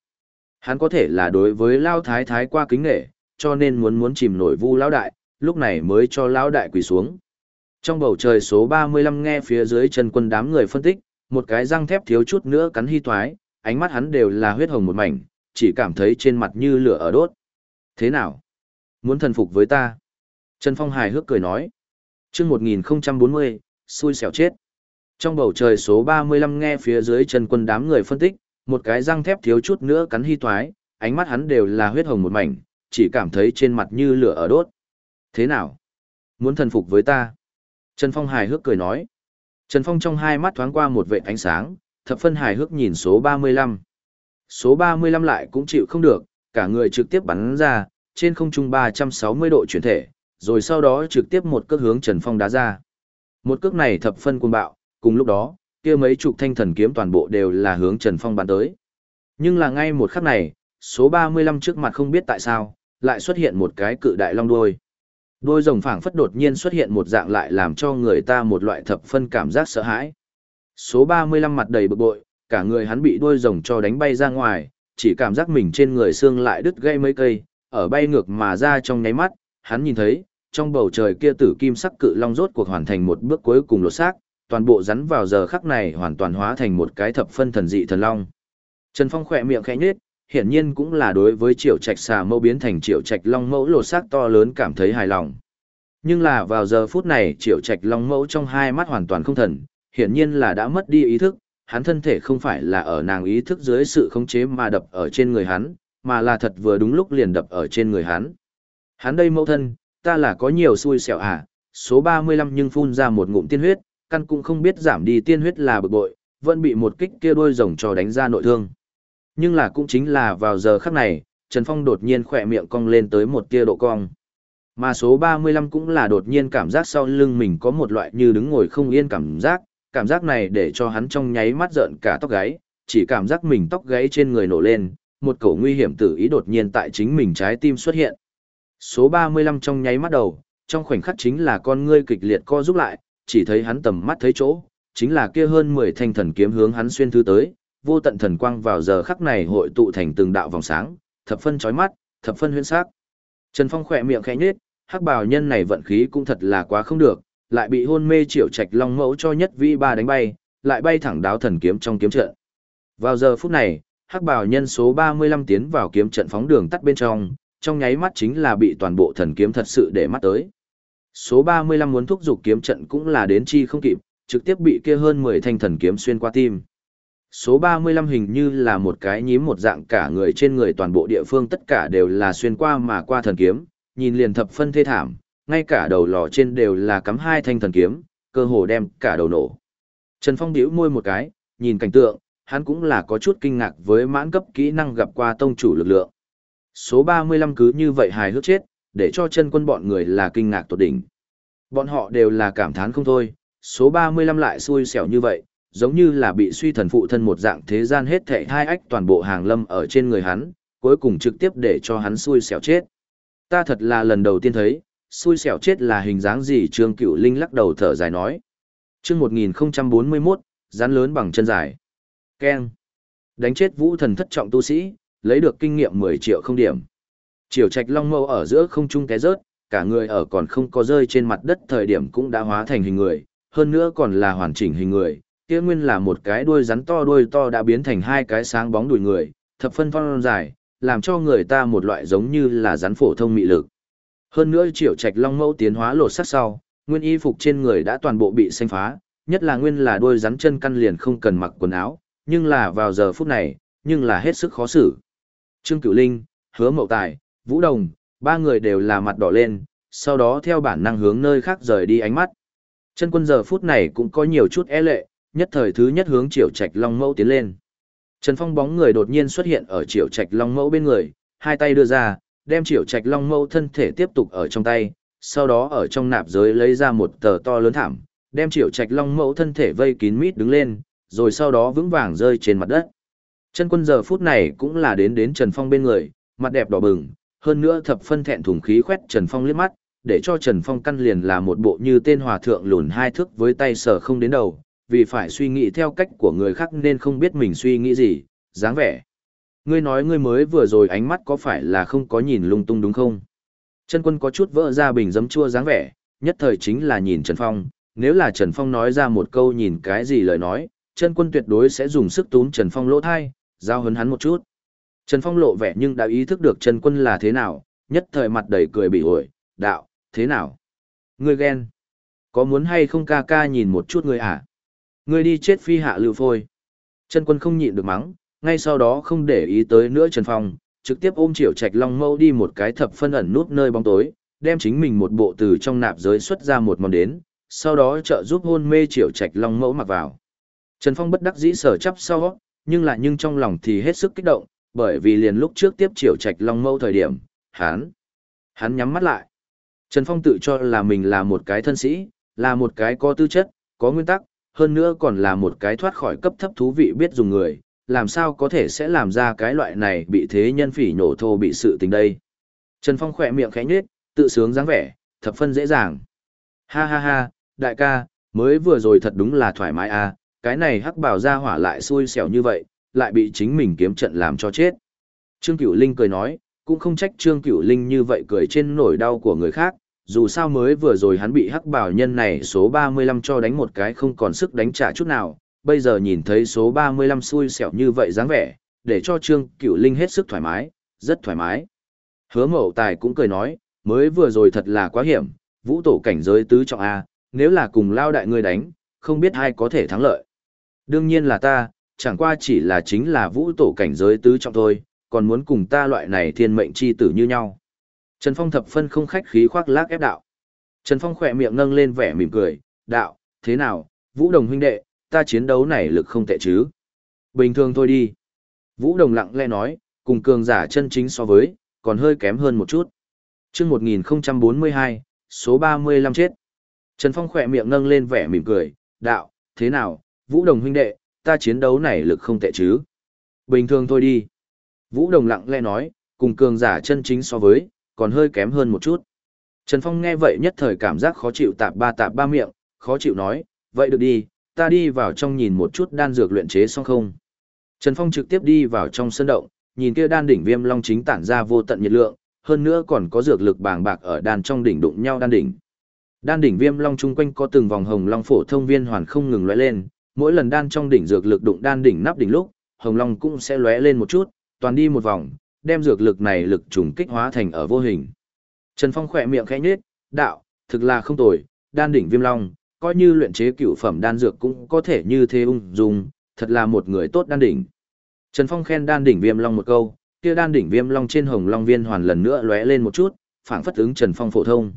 Hắn có thể là đối với lao thái thái qua kính nghệ, cho nên muốn muốn chìm nổi vu lao đại, lúc này mới cho lao đại quỳ xuống. Trong bầu trời số 35 nghe phía dưới chân quân đám người phân tích, một cái răng thép thiếu chút nữa cắn hy thoái, ánh mắt hắn đều là huyết hồng một mảnh, chỉ cảm thấy trên mặt như lửa ở đốt. Thế nào? Muốn thần phục với ta? Trần Phong hài hước cười nói. chương 1040, xui xẻo chết. Trong bầu trời số 35 nghe phía dưới Trần quân đám người phân tích, một cái răng thép thiếu chút nữa cắn hy thoái, ánh mắt hắn đều là huyết hồng một mảnh, chỉ cảm thấy trên mặt như lửa ở đốt. Thế nào? Muốn thần phục với ta? Trần Phong hài hước cười nói. Trần Phong trong hai mắt thoáng qua một vệ ánh sáng, thập phân hài hước nhìn số 35. Số 35 lại cũng chịu không được, cả người trực tiếp bắn ra, trên không trung 360 độ chuyển thể, rồi sau đó trực tiếp một cước hướng Trần Phong đá ra. Một cước này thập phân cuồng bạo, cùng lúc đó, kia mấy chục thanh thần kiếm toàn bộ đều là hướng Trần Phong bắn tới. Nhưng là ngay một khắc này, số 35 trước mặt không biết tại sao, lại xuất hiện một cái cự đại long đuôi. Đôi rồng phảng phất đột nhiên xuất hiện một dạng lại làm cho người ta một loại thập phân cảm giác sợ hãi. Số 35 mặt đầy bực bội, cả người hắn bị đôi rồng cho đánh bay ra ngoài, chỉ cảm giác mình trên người xương lại đứt gây mấy cây, ở bay ngược mà ra trong nháy mắt, hắn nhìn thấy, trong bầu trời kia tử kim sắc cự long rốt cuộc hoàn thành một bước cuối cùng lột xác, toàn bộ rắn vào giờ khắc này hoàn toàn hóa thành một cái thập phân thần dị thần long. Trần Phong khỏe miệng khẽ nhếch, hiển nhiên cũng là đối với triệu trạch xà mâu biến thành triệu trạch long mẫu lột xác to lớn cảm thấy hài lòng. Nhưng là vào giờ phút này triệu trạch long mẫu trong hai mắt hoàn toàn không thần, hiển nhiên là đã mất đi ý thức, hắn thân thể không phải là ở nàng ý thức dưới sự khống chế mà đập ở trên người hắn, mà là thật vừa đúng lúc liền đập ở trên người hắn. Hắn đây mẫu thân, ta là có nhiều xui xẻo à, số 35 nhưng phun ra một ngụm tiên huyết, căn cũng không biết giảm đi tiên huyết là bực bội, vẫn bị một kích kia đôi rồng cho đánh ra nội thương. Nhưng là cũng chính là vào giờ khắc này, Trần Phong đột nhiên khỏe miệng cong lên tới một tia độ cong. Mà số 35 cũng là đột nhiên cảm giác sau lưng mình có một loại như đứng ngồi không yên cảm giác, cảm giác này để cho hắn trong nháy mắt giận cả tóc gáy, chỉ cảm giác mình tóc gáy trên người nổ lên, một cổ nguy hiểm tử ý đột nhiên tại chính mình trái tim xuất hiện. Số 35 trong nháy mắt đầu, trong khoảnh khắc chính là con ngươi kịch liệt co rút lại, chỉ thấy hắn tầm mắt thấy chỗ, chính là kia hơn 10 thanh thần kiếm hướng hắn xuyên thứ tới, vô tận thần quang vào giờ khắc này hội tụ thành từng đạo vòng sáng, thập phân chói mắt, thập phân huyễn sắc. Trần Phong khỏe miệng khẽ nhếch, hắc bào nhân này vận khí cũng thật là quá không được, lại bị hôn mê triệu trạch long mẫu cho nhất vi ba đánh bay, lại bay thẳng đáo thần kiếm trong kiếm trận. Vào giờ phút này, hắc bào nhân số 35 tiến vào kiếm trận phóng đường tắt bên trong, trong nháy mắt chính là bị toàn bộ thần kiếm thật sự để mắt tới. Số 35 muốn thúc giục kiếm trận cũng là đến chi không kịp, trực tiếp bị kia hơn 10 thanh thần kiếm xuyên qua tim. Số 35 hình như là một cái nhím một dạng cả người trên người toàn bộ địa phương tất cả đều là xuyên qua mà qua thần kiếm, nhìn liền thập phân thê thảm, ngay cả đầu lò trên đều là cắm hai thanh thần kiếm, cơ hồ đem cả đầu nổ. Trần Phong điếu môi một cái, nhìn cảnh tượng, hắn cũng là có chút kinh ngạc với mãn cấp kỹ năng gặp qua tông chủ lực lượng. Số 35 cứ như vậy hài hước chết, để cho chân quân bọn người là kinh ngạc tột đỉnh. Bọn họ đều là cảm thán không thôi, số 35 lại xui xẻo như vậy, giống như là bị suy thần phụ thân một dạng thế gian hết thảy hai ách toàn bộ hàng lâm ở trên người hắn, cuối cùng trực tiếp để cho hắn xui xẻo chết. Ta thật là lần đầu tiên thấy, xui xẻo chết là hình dáng gì Trương Cựu Linh lắc đầu thở dài nói. Chương 1041, rắn lớn bằng chân dài. Keng. Đánh chết vũ thần thất trọng tu sĩ, lấy được kinh nghiệm 10 triệu không điểm. Triều Trạch Long Mâu ở giữa không trung té rớt, cả người ở còn không có rơi trên mặt đất thời điểm cũng đã hóa thành hình người, hơn nữa còn là hoàn chỉnh hình người, kia nguyên là một cái đuôi rắn to đuôi to đã biến thành hai cái sáng bóng đùi người, thập phân phong dài, làm cho người ta một loại giống như là rắn phổ thông mị lực. Hơn nữa triệu trạch long mẫu tiến hóa lột sắc sau, nguyên y phục trên người đã toàn bộ bị xanh phá, nhất là nguyên là đuôi rắn chân căn liền không cần mặc quần áo, nhưng là vào giờ phút này, nhưng là hết sức khó xử. Trương Cửu Linh, Hứa Mậu Tài, Vũ Đồng, ba người đều là mặt đỏ lên, sau đó theo bản năng hướng nơi khác rời đi ánh mắt. Chân quân giờ phút này cũng có nhiều chút e lệ, nhất thời thứ nhất hướng triệu Trạch Long Mẫu tiến lên. Trần Phong bóng người đột nhiên xuất hiện ở triệu Trạch Long Mẫu bên người, hai tay đưa ra, đem triệu Trạch Long Mẫu thân thể tiếp tục ở trong tay, sau đó ở trong nạp giới lấy ra một tờ to lớn thảm, đem triệu Trạch Long Mẫu thân thể vây kín mít đứng lên, rồi sau đó vững vàng rơi trên mặt đất. Chân quân giờ phút này cũng là đến đến Trần Phong bên người, mặt đẹp đỏ bừng, hơn nữa thập phân thẹn thùng khí khoét Trần Phong liếc mắt, để cho Trần Phong căn liền là một bộ như tên hòa thượng lùn hai thước với tay sở không đến đầu, vì phải suy nghĩ theo cách của người khác nên không biết mình suy nghĩ gì, dáng vẻ. Ngươi nói ngươi mới vừa rồi ánh mắt có phải là không có nhìn lung tung đúng không? Chân quân có chút vỡ ra bình giấm chua dáng vẻ, nhất thời chính là nhìn Trần Phong, nếu là Trần Phong nói ra một câu nhìn cái gì lời nói, chân quân tuyệt đối sẽ dùng sức túm Trần Phong lỗ thai, giao hấn hắn một chút. Trần Phong lộ vẻ nhưng đã ý thức được Trần quân là thế nào, nhất thời mặt đầy cười bị ổi, đạo, thế nào? Ngươi ghen. Có muốn hay không ca ca nhìn một chút ngươi à? Ngươi đi chết phi hạ lưu phôi. Trần quân không nhịn được mắng, ngay sau đó không để ý tới nữa Trần Phong, trực tiếp ôm triệu trạch long mâu đi một cái thập phân ẩn nút nơi bóng tối, đem chính mình một bộ từ trong nạp giới xuất ra một món đến, sau đó trợ giúp hôn mê triệu trạch long mẫu mặc vào. Trần Phong bất đắc dĩ sở chấp sau, nhưng lại nhưng trong lòng thì hết sức kích động, bởi vì liền lúc trước tiếp triệu trạch long mẫu thời điểm, hắn Hắn nhắm mắt lại. Trần Phong tự cho là mình là một cái thân sĩ, là một cái có tư chất, có nguyên tắc, hơn nữa còn là một cái thoát khỏi cấp thấp thú vị biết dùng người, làm sao có thể sẽ làm ra cái loại này bị thế nhân phỉ nhổ thô bị sự tình đây. Trần Phong khỏe miệng khẽ nhếch, tự sướng dáng vẻ, thập phân dễ dàng. Ha ha ha, đại ca, mới vừa rồi thật đúng là thoải mái à, cái này hắc bảo ra hỏa lại xui xẻo như vậy, lại bị chính mình kiếm trận làm cho chết. Trương Cửu Linh cười nói, cũng không trách Trương Cửu Linh như vậy cười trên nỗi đau của người khác, dù sao mới vừa rồi hắn bị hắc bảo nhân này số 35 cho đánh một cái không còn sức đánh trả chút nào, bây giờ nhìn thấy số 35 xui xẻo như vậy dáng vẻ, để cho Trương Cửu Linh hết sức thoải mái, rất thoải mái. Hứa mậu tài cũng cười nói, mới vừa rồi thật là quá hiểm, vũ tổ cảnh giới tứ trọng A, nếu là cùng lao đại ngươi đánh, không biết ai có thể thắng lợi. Đương nhiên là ta, chẳng qua chỉ là chính là vũ tổ cảnh giới tứ trọng thôi, còn muốn cùng ta loại này thiên mệnh chi tử như nhau. Trần Phong thập phân không khách khí khoác lác ép đạo. Trần Phong khỏe miệng nâng lên vẻ mỉm cười, đạo, thế nào, vũ đồng huynh đệ, ta chiến đấu này lực không tệ chứ. Bình thường thôi đi. Vũ đồng lặng lẽ nói, cùng cường giả chân chính so với, còn hơi kém hơn một chút. chương 1042, số 35 chết. Trần Phong khỏe miệng nâng lên vẻ mỉm cười, đạo, thế nào, Vũ Đồng huynh đệ, ta chiến đấu này lực không tệ chứ. Bình thường thôi đi. Vũ Đồng lặng lẽ nói, cùng cường giả chân chính so với, còn hơi kém hơn một chút. Trần Phong nghe vậy nhất thời cảm giác khó chịu tạp ba tạp ba miệng, khó chịu nói, vậy được đi, ta đi vào trong nhìn một chút đan dược luyện chế xong không. Trần Phong trực tiếp đi vào trong sân động, nhìn kia đan đỉnh viêm long chính tản ra vô tận nhiệt lượng, hơn nữa còn có dược lực bàng bạc ở đan trong đỉnh đụng nhau đan đỉnh. Đan đỉnh viêm long chung quanh có từng vòng hồng long phổ thông viên hoàn không ngừng lóe lên, mỗi lần đan trong đỉnh dược lực đụng đan đỉnh nắp đỉnh lúc, hồng long cũng sẽ lóe lên một chút, toàn đi một vòng, đem dược lực này lực trùng kích hóa thành ở vô hình. Trần Phong khỏe miệng khẽ nhếch, đạo, thực là không tồi, đan đỉnh viêm long, coi như luyện chế cựu phẩm đan dược cũng có thể như thế ung dung, thật là một người tốt đan đỉnh. Trần Phong khen đan đỉnh viêm long một câu, kia đan đỉnh viêm long trên hồng long viên hoàn lần nữa lóe lên một chút, phảng phất ứng Trần Phong phổ thông.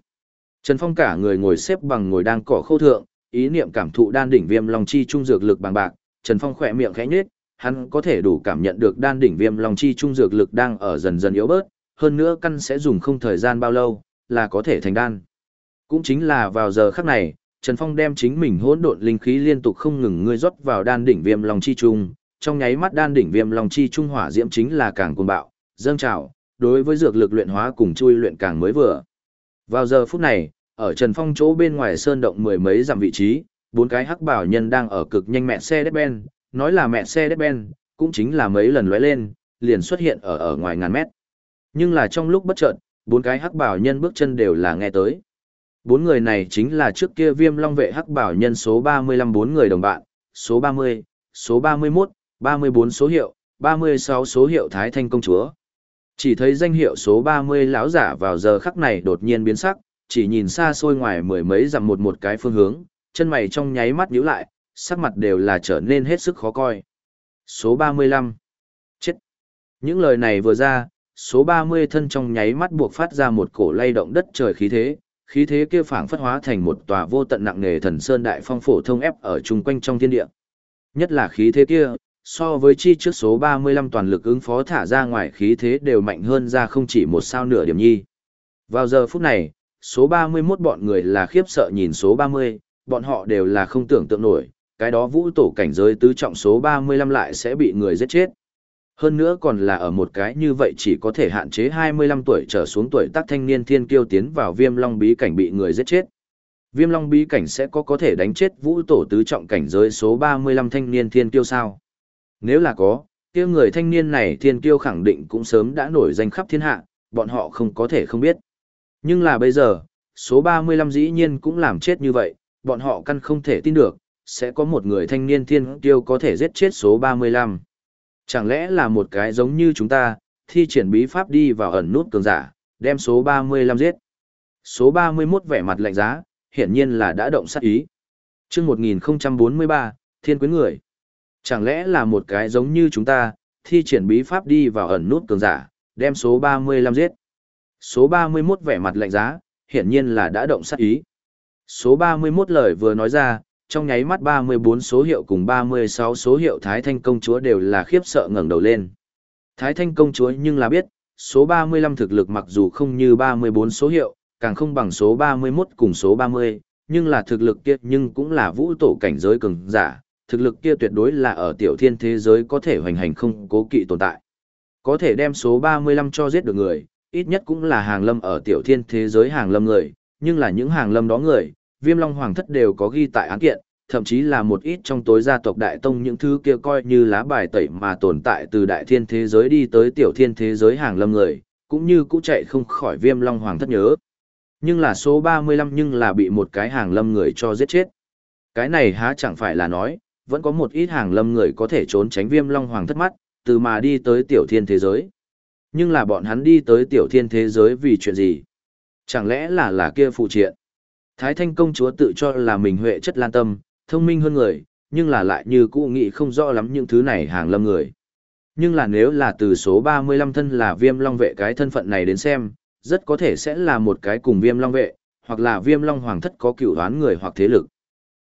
Trần Phong cả người ngồi xếp bằng ngồi đang cỏ khô thượng, ý niệm cảm thụ đan đỉnh viêm long chi trung dược lực bằng bạc, Trần Phong khỏe miệng khẽ nhếch, hắn có thể đủ cảm nhận được đan đỉnh viêm long chi trung dược lực đang ở dần dần yếu bớt, hơn nữa căn sẽ dùng không thời gian bao lâu, là có thể thành đan. Cũng chính là vào giờ khắc này, Trần Phong đem chính mình hỗn độn linh khí liên tục không ngừng ngươi rót vào đan đỉnh viêm long chi trung, trong nháy mắt đan đỉnh viêm long chi trung hỏa diễm chính là càng cuồng bạo, dâng trào, đối với dược lực luyện hóa cùng chui luyện càng mới vừa. Vào giờ phút này, ở Trần Phong chỗ bên ngoài sơn động mười mấy dặm vị trí, bốn cái hắc bảo nhân đang ở cực nhanh mẹ xe đép ben, nói là mẹ xe đét ben, cũng chính là mấy lần lóe lên, liền xuất hiện ở ở ngoài ngàn mét. Nhưng là trong lúc bất chợt, bốn cái hắc bảo nhân bước chân đều là nghe tới. Bốn người này chính là trước kia viêm long vệ hắc bảo nhân số 35 bốn người đồng bạn, số 30, số 31, 34 số hiệu, 36 số hiệu Thái Thanh Công Chúa. Chỉ thấy danh hiệu số 30 lão giả vào giờ khắc này đột nhiên biến sắc, chỉ nhìn xa xôi ngoài mười mấy dặm một một cái phương hướng, chân mày trong nháy mắt nhíu lại, sắc mặt đều là trở nên hết sức khó coi. Số 35. Chết. Những lời này vừa ra, số 30 thân trong nháy mắt buộc phát ra một cổ lay động đất trời khí thế, khí thế kia phảng phất hóa thành một tòa vô tận nặng nề thần sơn đại phong phổ thông ép ở chung quanh trong thiên địa. Nhất là khí thế kia, so với chi trước số 35 toàn lực ứng phó thả ra ngoài khí thế đều mạnh hơn ra không chỉ một sao nửa điểm nhi. Vào giờ phút này, số 31 bọn người là khiếp sợ nhìn số 30, bọn họ đều là không tưởng tượng nổi, cái đó vũ tổ cảnh giới tứ trọng số 35 lại sẽ bị người giết chết. Hơn nữa còn là ở một cái như vậy chỉ có thể hạn chế 25 tuổi trở xuống tuổi tác thanh niên thiên kiêu tiến vào viêm long bí cảnh bị người giết chết. Viêm long bí cảnh sẽ có có thể đánh chết vũ tổ tứ trọng cảnh giới số 35 thanh niên thiên kiêu sao? Nếu là có, kia người thanh niên này thiên kiêu khẳng định cũng sớm đã nổi danh khắp thiên hạ, bọn họ không có thể không biết. Nhưng là bây giờ, số 35 dĩ nhiên cũng làm chết như vậy, bọn họ căn không thể tin được, sẽ có một người thanh niên thiên tiêu có thể giết chết số 35. Chẳng lẽ là một cái giống như chúng ta, thi triển bí pháp đi vào ẩn nút cường giả, đem số 35 giết. Số 31 vẻ mặt lạnh giá, hiển nhiên là đã động sát ý. Trước 1043, thiên quyến người. Chẳng lẽ là một cái giống như chúng ta, thi triển bí pháp đi vào ẩn nút cường giả, đem số 35 giết. Số 31 vẻ mặt lạnh giá, hiển nhiên là đã động sát ý. Số 31 lời vừa nói ra, trong nháy mắt 34 số hiệu cùng 36 số hiệu Thái Thanh công chúa đều là khiếp sợ ngẩng đầu lên. Thái Thanh công chúa nhưng là biết, số 35 thực lực mặc dù không như 34 số hiệu, càng không bằng số 31 cùng số 30, nhưng là thực lực kia nhưng cũng là vũ tổ cảnh giới cường giả, thực lực kia tuyệt đối là ở tiểu thiên thế giới có thể hoành hành không cố kỵ tồn tại. Có thể đem số 35 cho giết được người, ít nhất cũng là hàng lâm ở tiểu thiên thế giới hàng lâm người, nhưng là những hàng lâm đó người, viêm long hoàng thất đều có ghi tại án kiện, thậm chí là một ít trong tối gia tộc đại tông những thứ kia coi như lá bài tẩy mà tồn tại từ đại thiên thế giới đi tới tiểu thiên thế giới hàng lâm người, cũng như cũ chạy không khỏi viêm long hoàng thất nhớ. Nhưng là số 35 nhưng là bị một cái hàng lâm người cho giết chết. Cái này há chẳng phải là nói, vẫn có một ít hàng lâm người có thể trốn tránh viêm long hoàng thất mắt, từ mà đi tới tiểu thiên thế giới. Nhưng là bọn hắn đi tới tiểu thiên thế giới vì chuyện gì? Chẳng lẽ là là kia phụ triện? Thái thanh công chúa tự cho là mình huệ chất lan tâm, thông minh hơn người, nhưng là lại như cũ nghĩ không rõ lắm những thứ này hàng lâm người. Nhưng là nếu là từ số 35 thân là viêm long vệ cái thân phận này đến xem, rất có thể sẽ là một cái cùng viêm long vệ, hoặc là viêm long hoàng thất có cựu đoán người hoặc thế lực.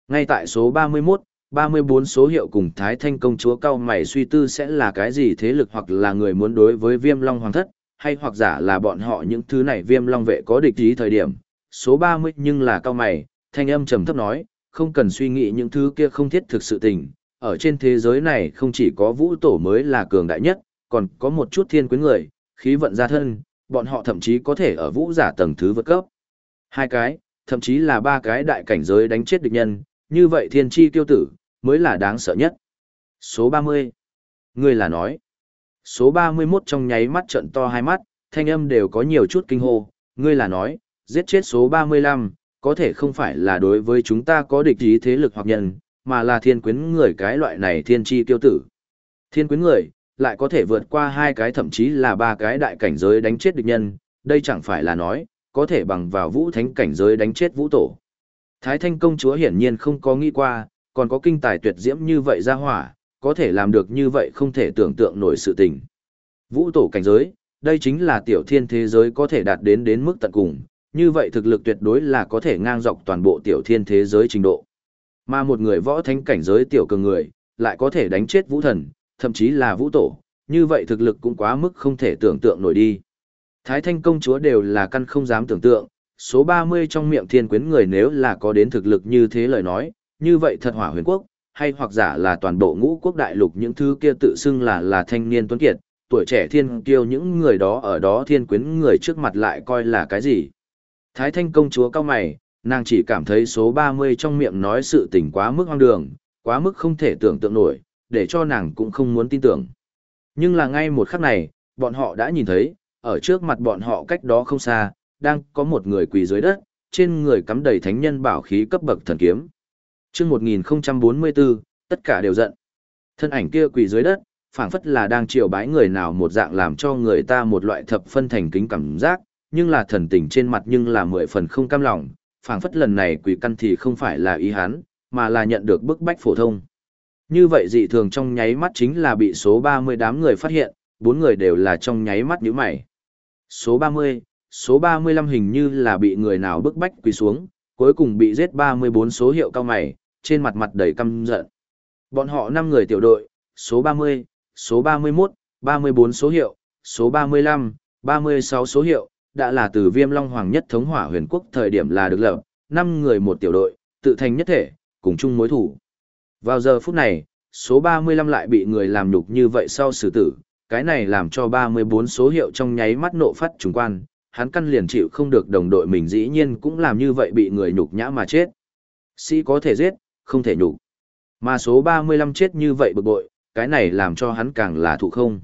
Ngay tại số 31, 34 số hiệu cùng Thái Thanh công chúa cao mày suy tư sẽ là cái gì thế lực hoặc là người muốn đối với viêm long hoàng thất, hay hoặc giả là bọn họ những thứ này viêm long vệ có địch ý thời điểm. Số 30 nhưng là cao mày, thanh âm trầm thấp nói, không cần suy nghĩ những thứ kia không thiết thực sự tình. Ở trên thế giới này không chỉ có vũ tổ mới là cường đại nhất, còn có một chút thiên quyến người, khí vận gia thân, bọn họ thậm chí có thể ở vũ giả tầng thứ vượt cấp. Hai cái, thậm chí là ba cái đại cảnh giới đánh chết địch nhân, như vậy thiên chi tiêu tử, mới là đáng sợ nhất. Số 30. Người là nói. Số 31 trong nháy mắt trận to hai mắt, thanh âm đều có nhiều chút kinh hô. Ngươi là nói, giết chết số 35, có thể không phải là đối với chúng ta có địch ý thế lực hoặc nhân, mà là thiên quyến người cái loại này thiên chi tiêu tử. Thiên quyến người, lại có thể vượt qua hai cái thậm chí là ba cái đại cảnh giới đánh chết địch nhân, đây chẳng phải là nói, có thể bằng vào vũ thánh cảnh giới đánh chết vũ tổ. Thái thanh công chúa hiển nhiên không có nghĩ qua, còn có kinh tài tuyệt diễm như vậy ra hỏa, có thể làm được như vậy không thể tưởng tượng nổi sự tình. Vũ tổ cảnh giới, đây chính là tiểu thiên thế giới có thể đạt đến đến mức tận cùng, như vậy thực lực tuyệt đối là có thể ngang dọc toàn bộ tiểu thiên thế giới trình độ. Mà một người võ thánh cảnh giới tiểu cường người, lại có thể đánh chết vũ thần, thậm chí là vũ tổ, như vậy thực lực cũng quá mức không thể tưởng tượng nổi đi. Thái thanh công chúa đều là căn không dám tưởng tượng, số 30 trong miệng thiên quyến người nếu là có đến thực lực như thế lời nói, như vậy thật hỏa huyền quốc, hay hoặc giả là toàn bộ ngũ quốc đại lục những thứ kia tự xưng là là thanh niên tuấn kiệt, tuổi trẻ thiên kiêu những người đó ở đó thiên quyến người trước mặt lại coi là cái gì. Thái thanh công chúa cao mày, nàng chỉ cảm thấy số 30 trong miệng nói sự tình quá mức hoang đường, quá mức không thể tưởng tượng nổi, để cho nàng cũng không muốn tin tưởng. Nhưng là ngay một khắc này, bọn họ đã nhìn thấy, ở trước mặt bọn họ cách đó không xa, đang có một người quỳ dưới đất, trên người cắm đầy thánh nhân bảo khí cấp bậc thần kiếm. Chương 1044, tất cả đều giận. Thân ảnh kia quỳ dưới đất, phảng phất là đang triều bái người nào một dạng làm cho người ta một loại thập phân thành kính cảm giác, nhưng là thần tình trên mặt nhưng là mười phần không cam lòng, phảng phất lần này quỷ căn thì không phải là ý hắn, mà là nhận được bức bách phổ thông. Như vậy dị thường trong nháy mắt chính là bị số 30 đám người phát hiện, bốn người đều là trong nháy mắt nhíu mày. Số 30, số 35 hình như là bị người nào bức bách quỳ xuống, cuối cùng bị giết 34 số hiệu cao mày, trên mặt mặt đầy căm giận. Bọn họ 5 người tiểu đội, số 30, số 31, 34 số hiệu, số 35, 36 số hiệu, đã là từ viêm long hoàng nhất thống hỏa huyền quốc thời điểm là được lập, năm người một tiểu đội, tự thành nhất thể, cùng chung mối thủ. Vào giờ phút này, số 35 lại bị người làm nhục như vậy sau xử tử, cái này làm cho 34 số hiệu trong nháy mắt nộ phát trùng quan, hắn căn liền chịu không được đồng đội mình dĩ nhiên cũng làm như vậy bị người nhục nhã mà chết. Sĩ có thể giết, không thể nhục. Mà số 35 chết như vậy bực bội, cái này làm cho hắn càng là thụ không.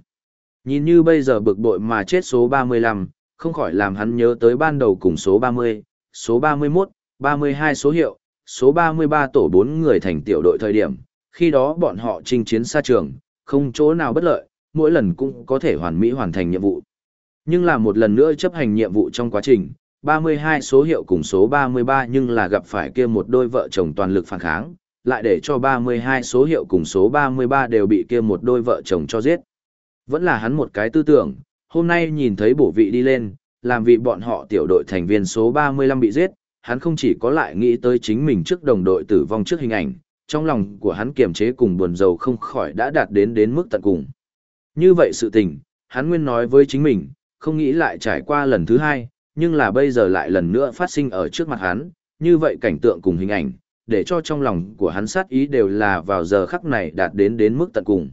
Nhìn như bây giờ bực bội mà chết số 35, không khỏi làm hắn nhớ tới ban đầu cùng số 30, số 31, 32 số hiệu, số 33 tổ 4 người thành tiểu đội thời điểm, khi đó bọn họ chinh chiến xa trường, không chỗ nào bất lợi, mỗi lần cũng có thể hoàn mỹ hoàn thành nhiệm vụ. Nhưng là một lần nữa chấp hành nhiệm vụ trong quá trình, 32 số hiệu cùng số 33 nhưng là gặp phải kia một đôi vợ chồng toàn lực phản kháng, lại để cho 32 số hiệu cùng số 33 đều bị kia một đôi vợ chồng cho giết. Vẫn là hắn một cái tư tưởng, hôm nay nhìn thấy bổ vị đi lên, làm vị bọn họ tiểu đội thành viên số 35 bị giết, hắn không chỉ có lại nghĩ tới chính mình trước đồng đội tử vong trước hình ảnh, trong lòng của hắn kiềm chế cùng buồn rầu không khỏi đã đạt đến đến mức tận cùng. Như vậy sự tình, hắn nguyên nói với chính mình, không nghĩ lại trải qua lần thứ hai, nhưng là bây giờ lại lần nữa phát sinh ở trước mặt hắn, như vậy cảnh tượng cùng hình ảnh, để cho trong lòng của hắn sát ý đều là vào giờ khắc này đạt đến đến mức tận cùng.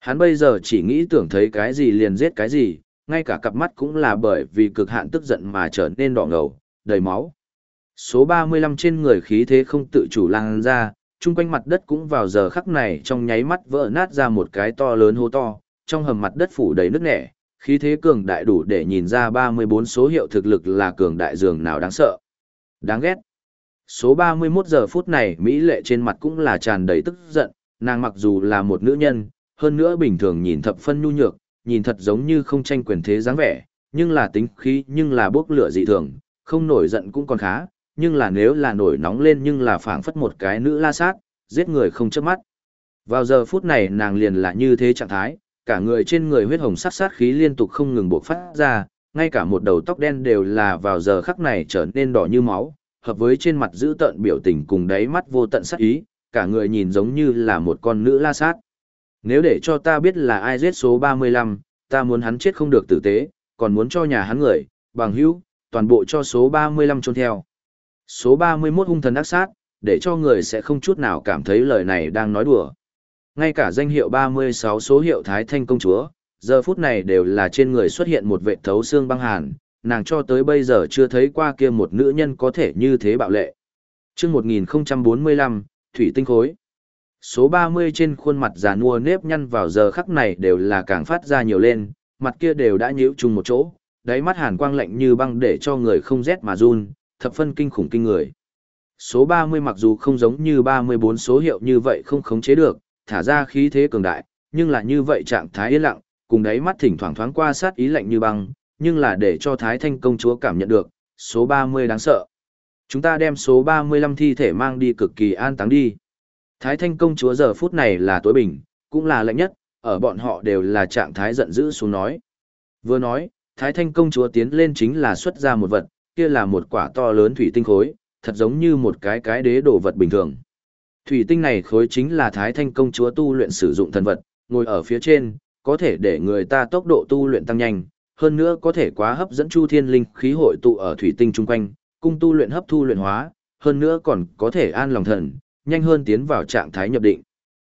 Hắn bây giờ chỉ nghĩ tưởng thấy cái gì liền giết cái gì, ngay cả cặp mắt cũng là bởi vì cực hạn tức giận mà trở nên đỏ ngầu, đầy máu. Số 35 trên người khí thế không tự chủ lan ra, chung quanh mặt đất cũng vào giờ khắc này trong nháy mắt vỡ nát ra một cái to lớn hố to, trong hầm mặt đất phủ đầy nước nẻ, khí thế cường đại đủ để nhìn ra 34 số hiệu thực lực là cường đại dường nào đáng sợ. Đáng ghét. Số 31 giờ phút này Mỹ lệ trên mặt cũng là tràn đầy tức giận, nàng mặc dù là một nữ nhân, hơn nữa bình thường nhìn thập phân nhu nhược, nhìn thật giống như không tranh quyền thế dáng vẻ, nhưng là tính khí nhưng là bốc lửa dị thường, không nổi giận cũng còn khá, nhưng là nếu là nổi nóng lên nhưng là phảng phất một cái nữ la sát, giết người không chớp mắt. Vào giờ phút này nàng liền là như thế trạng thái, cả người trên người huyết hồng sát sát khí liên tục không ngừng bộc phát ra, ngay cả một đầu tóc đen đều là vào giờ khắc này trở nên đỏ như máu, hợp với trên mặt giữ tợn biểu tình cùng đáy mắt vô tận sát ý, cả người nhìn giống như là một con nữ la sát. Nếu để cho ta biết là ai giết số 35, ta muốn hắn chết không được tử tế, còn muốn cho nhà hắn người, bằng hữu, toàn bộ cho số 35 trốn theo. Số 31 hung thần ác sát, để cho người sẽ không chút nào cảm thấy lời này đang nói đùa. Ngay cả danh hiệu 36 số hiệu Thái Thanh Công Chúa, giờ phút này đều là trên người xuất hiện một vệ thấu xương băng hàn, nàng cho tới bây giờ chưa thấy qua kia một nữ nhân có thể như thế bạo lệ. chương 1045, Thủy Tinh Khối. Số 30 trên khuôn mặt già nua nếp nhăn vào giờ khắc này đều là càng phát ra nhiều lên, mặt kia đều đã nhíu chung một chỗ, đáy mắt hàn quang lạnh như băng để cho người không rét mà run, thập phân kinh khủng kinh người. Số 30 mặc dù không giống như 34 số hiệu như vậy không khống chế được, thả ra khí thế cường đại, nhưng là như vậy trạng thái yên lặng, cùng đáy mắt thỉnh thoảng thoáng qua sát ý lạnh như băng, nhưng là để cho Thái Thanh công chúa cảm nhận được, số 30 đáng sợ. Chúng ta đem số 35 thi thể mang đi cực kỳ an táng đi. Thái Thanh công chúa giờ phút này là tối bình, cũng là lạnh nhất, ở bọn họ đều là trạng thái giận dữ xuống nói. Vừa nói, Thái Thanh công chúa tiến lên chính là xuất ra một vật, kia là một quả to lớn thủy tinh khối, thật giống như một cái cái đế đồ vật bình thường. Thủy tinh này khối chính là Thái Thanh công chúa tu luyện sử dụng thần vật, ngồi ở phía trên, có thể để người ta tốc độ tu luyện tăng nhanh, hơn nữa có thể quá hấp dẫn chu thiên linh khí hội tụ ở thủy tinh chung quanh, cung tu luyện hấp thu luyện hóa, hơn nữa còn có thể an lòng thần, nhanh hơn tiến vào trạng thái nhập định.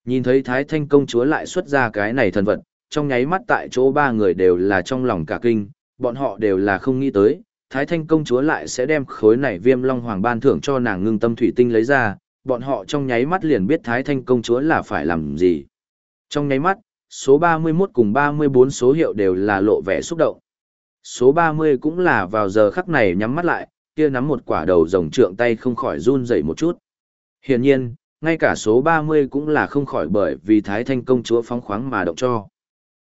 Nhìn thấy Thái Thanh công chúa lại xuất ra cái này thần vật, trong nháy mắt tại chỗ ba người đều là trong lòng cả kinh, bọn họ đều là không nghĩ tới, Thái Thanh công chúa lại sẽ đem khối này viêm long hoàng ban thưởng cho nàng ngưng tâm thủy tinh lấy ra, bọn họ trong nháy mắt liền biết Thái Thanh công chúa là phải làm gì. Trong nháy mắt, số 31 cùng 34 số hiệu đều là lộ vẻ xúc động. Số 30 cũng là vào giờ khắc này nhắm mắt lại, kia nắm một quả đầu rồng trượng tay không khỏi run rẩy một chút. Hiển nhiên, ngay cả số 30 cũng là không khỏi bởi vì Thái Thanh công chúa phóng khoáng mà động cho.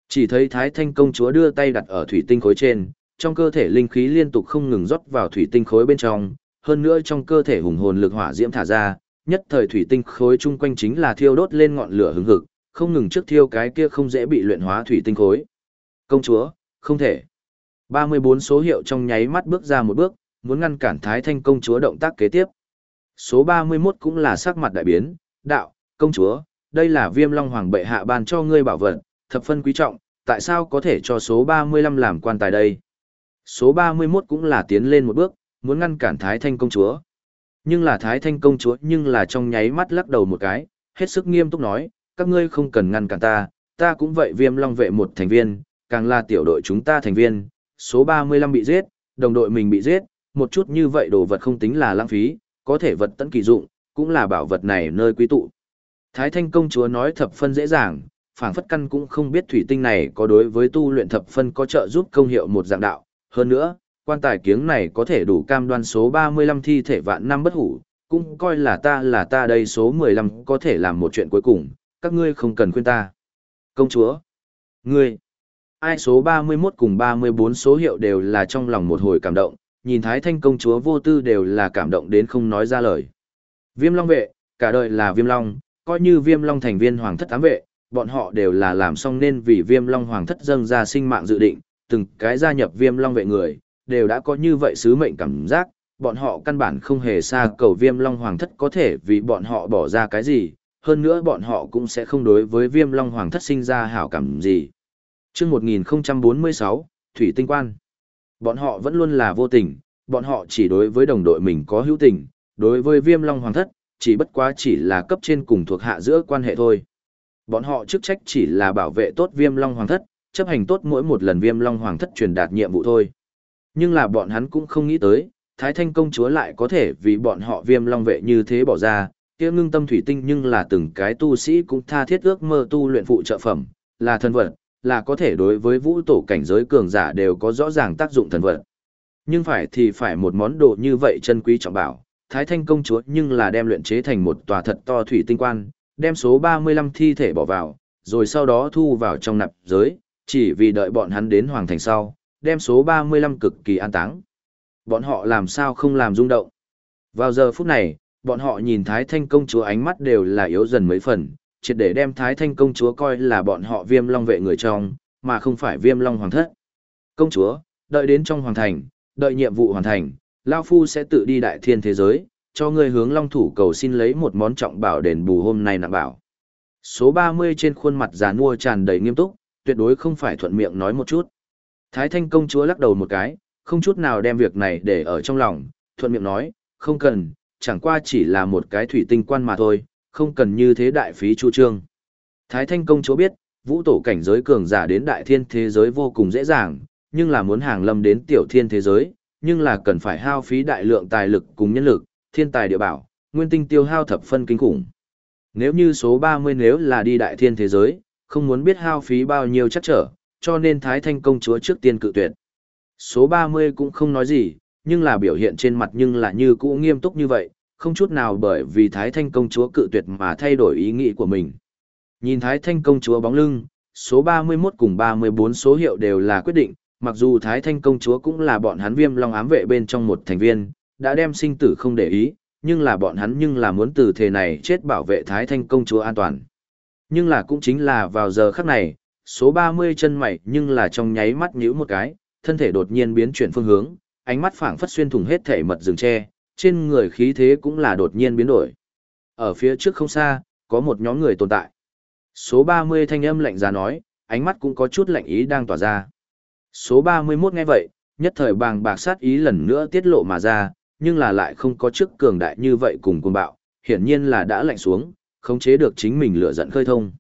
Chỉ thấy Thái Thanh công chúa đưa tay đặt ở thủy tinh khối trên, trong cơ thể linh khí liên tục không ngừng rót vào thủy tinh khối bên trong, hơn nữa trong cơ thể hùng hồn lực hỏa diễm thả ra, nhất thời thủy tinh khối chung quanh chính là thiêu đốt lên ngọn lửa hứng hực, không ngừng trước thiêu cái kia không dễ bị luyện hóa thủy tinh khối. Công chúa, không thể. 34 số hiệu trong nháy mắt bước ra một bước, muốn ngăn cản Thái Thanh công chúa động tác kế tiếp. Số 31 cũng là sắc mặt đại biến, đạo, công chúa, đây là viêm long hoàng bệ hạ ban cho ngươi bảo vật, thập phân quý trọng, tại sao có thể cho số 35 làm quan tài đây? Số 31 cũng là tiến lên một bước, muốn ngăn cản Thái Thanh công chúa. Nhưng là Thái Thanh công chúa nhưng là trong nháy mắt lắc đầu một cái, hết sức nghiêm túc nói, các ngươi không cần ngăn cản ta, ta cũng vậy viêm long vệ một thành viên, càng là tiểu đội chúng ta thành viên, số 35 bị giết, đồng đội mình bị giết, một chút như vậy đồ vật không tính là lãng phí, có thể vật tận kỳ dụng, cũng là bảo vật này nơi quý tụ. Thái Thanh công chúa nói thập phân dễ dàng, phảng phất căn cũng không biết thủy tinh này có đối với tu luyện thập phân có trợ giúp công hiệu một dạng đạo, hơn nữa, quan tài kiếng này có thể đủ cam đoan số 35 thi thể vạn năm bất hủ, cũng coi là ta là ta đây số 15 có thể làm một chuyện cuối cùng, các ngươi không cần khuyên ta. Công chúa, ngươi, ai số 31 cùng 34 số hiệu đều là trong lòng một hồi cảm động, nhìn Thái Thanh công chúa vô tư đều là cảm động đến không nói ra lời. Viêm Long vệ, cả đời là Viêm Long, coi như Viêm Long thành viên hoàng thất ám vệ, bọn họ đều là làm xong nên vì Viêm Long hoàng thất dâng ra sinh mạng dự định, từng cái gia nhập Viêm Long vệ người, đều đã có như vậy sứ mệnh cảm giác, bọn họ căn bản không hề xa cầu Viêm Long hoàng thất có thể vì bọn họ bỏ ra cái gì, hơn nữa bọn họ cũng sẽ không đối với Viêm Long hoàng thất sinh ra hảo cảm gì. Chương 1046, thủy tinh quan. Bọn họ vẫn luôn là vô tình, bọn họ chỉ đối với đồng đội mình có hữu tình, đối với viêm long hoàng thất, chỉ bất quá chỉ là cấp trên cùng thuộc hạ giữa quan hệ thôi. Bọn họ chức trách chỉ là bảo vệ tốt viêm long hoàng thất, chấp hành tốt mỗi một lần viêm long hoàng thất truyền đạt nhiệm vụ thôi. Nhưng là bọn hắn cũng không nghĩ tới, Thái Thanh công chúa lại có thể vì bọn họ viêm long vệ như thế bỏ ra, kia ngưng tâm thủy tinh nhưng là từng cái tu sĩ cũng tha thiết ước mơ tu luyện phụ trợ phẩm, là thần vật, là có thể đối với vũ tổ cảnh giới cường giả đều có rõ ràng tác dụng thần vật. Nhưng phải thì phải một món đồ như vậy chân quý trọng bảo, Thái Thanh công chúa nhưng là đem luyện chế thành một tòa thật to thủy tinh quan, đem số 35 thi thể bỏ vào, rồi sau đó thu vào trong nạp giới, chỉ vì đợi bọn hắn đến hoàng thành sau, đem số 35 cực kỳ an táng. Bọn họ làm sao không làm rung động. Vào giờ phút này, bọn họ nhìn Thái Thanh công chúa ánh mắt đều là yếu dần mấy phần, triệt để đem Thái Thanh công chúa coi là bọn họ viêm long vệ người trong, mà không phải viêm long hoàng thất. Công chúa, đợi đến trong hoàng thành, đợi nhiệm vụ hoàn thành, lão Phu sẽ tự đi đại thiên thế giới, cho ngươi hướng long thủ cầu xin lấy một món trọng bảo đền bù hôm nay nặng bảo. Số 30 trên khuôn mặt già nua tràn đầy nghiêm túc, tuyệt đối không phải thuận miệng nói một chút. Thái Thanh công chúa lắc đầu một cái, không chút nào đem việc này để ở trong lòng, thuận miệng nói, không cần, chẳng qua chỉ là một cái thủy tinh quan mà thôi, không cần như thế đại phí chu trương. Thái Thanh công chúa biết, vũ tổ cảnh giới cường giả đến đại thiên thế giới vô cùng dễ dàng, nhưng là muốn hàng lâm đến tiểu thiên thế giới, nhưng là cần phải hao phí đại lượng tài lực cùng nhân lực, thiên tài địa bảo, nguyên tinh tiêu hao thập phân kinh khủng. Nếu như số 30 nếu là đi đại thiên thế giới, không muốn biết hao phí bao nhiêu chắc trở, cho nên Thái Thanh công chúa trước tiên cự tuyệt. Số 30 cũng không nói gì, nhưng là biểu hiện trên mặt nhưng là như cũ nghiêm túc như vậy, không chút nào bởi vì Thái Thanh công chúa cự tuyệt mà thay đổi ý nghĩ của mình. Nhìn Thái Thanh công chúa bóng lưng, số 31 cùng 34 số hiệu đều là quyết định, mặc dù Thái Thanh công chúa cũng là bọn hắn viêm long ám vệ bên trong một thành viên, đã đem sinh tử không để ý, nhưng là bọn hắn nhưng là muốn từ thế này chết bảo vệ Thái Thanh công chúa an toàn. Nhưng là cũng chính là vào giờ khắc này, số 30 chân mày nhưng là trong nháy mắt nhíu một cái, thân thể đột nhiên biến chuyển phương hướng, ánh mắt phảng phất xuyên thủng hết thể mật rừng tre, trên người khí thế cũng là đột nhiên biến đổi. Ở phía trước không xa, có một nhóm người tồn tại. Số 30 thanh âm lạnh giá nói, ánh mắt cũng có chút lạnh ý đang tỏa ra. Số 31 nghe vậy, nhất thời bàng bạc sát ý lần nữa tiết lộ mà ra, nhưng là lại không có chức cường đại như vậy cùng cuồng bạo, hiển nhiên là đã lạnh xuống, khống chế được chính mình lửa giận khơi thông.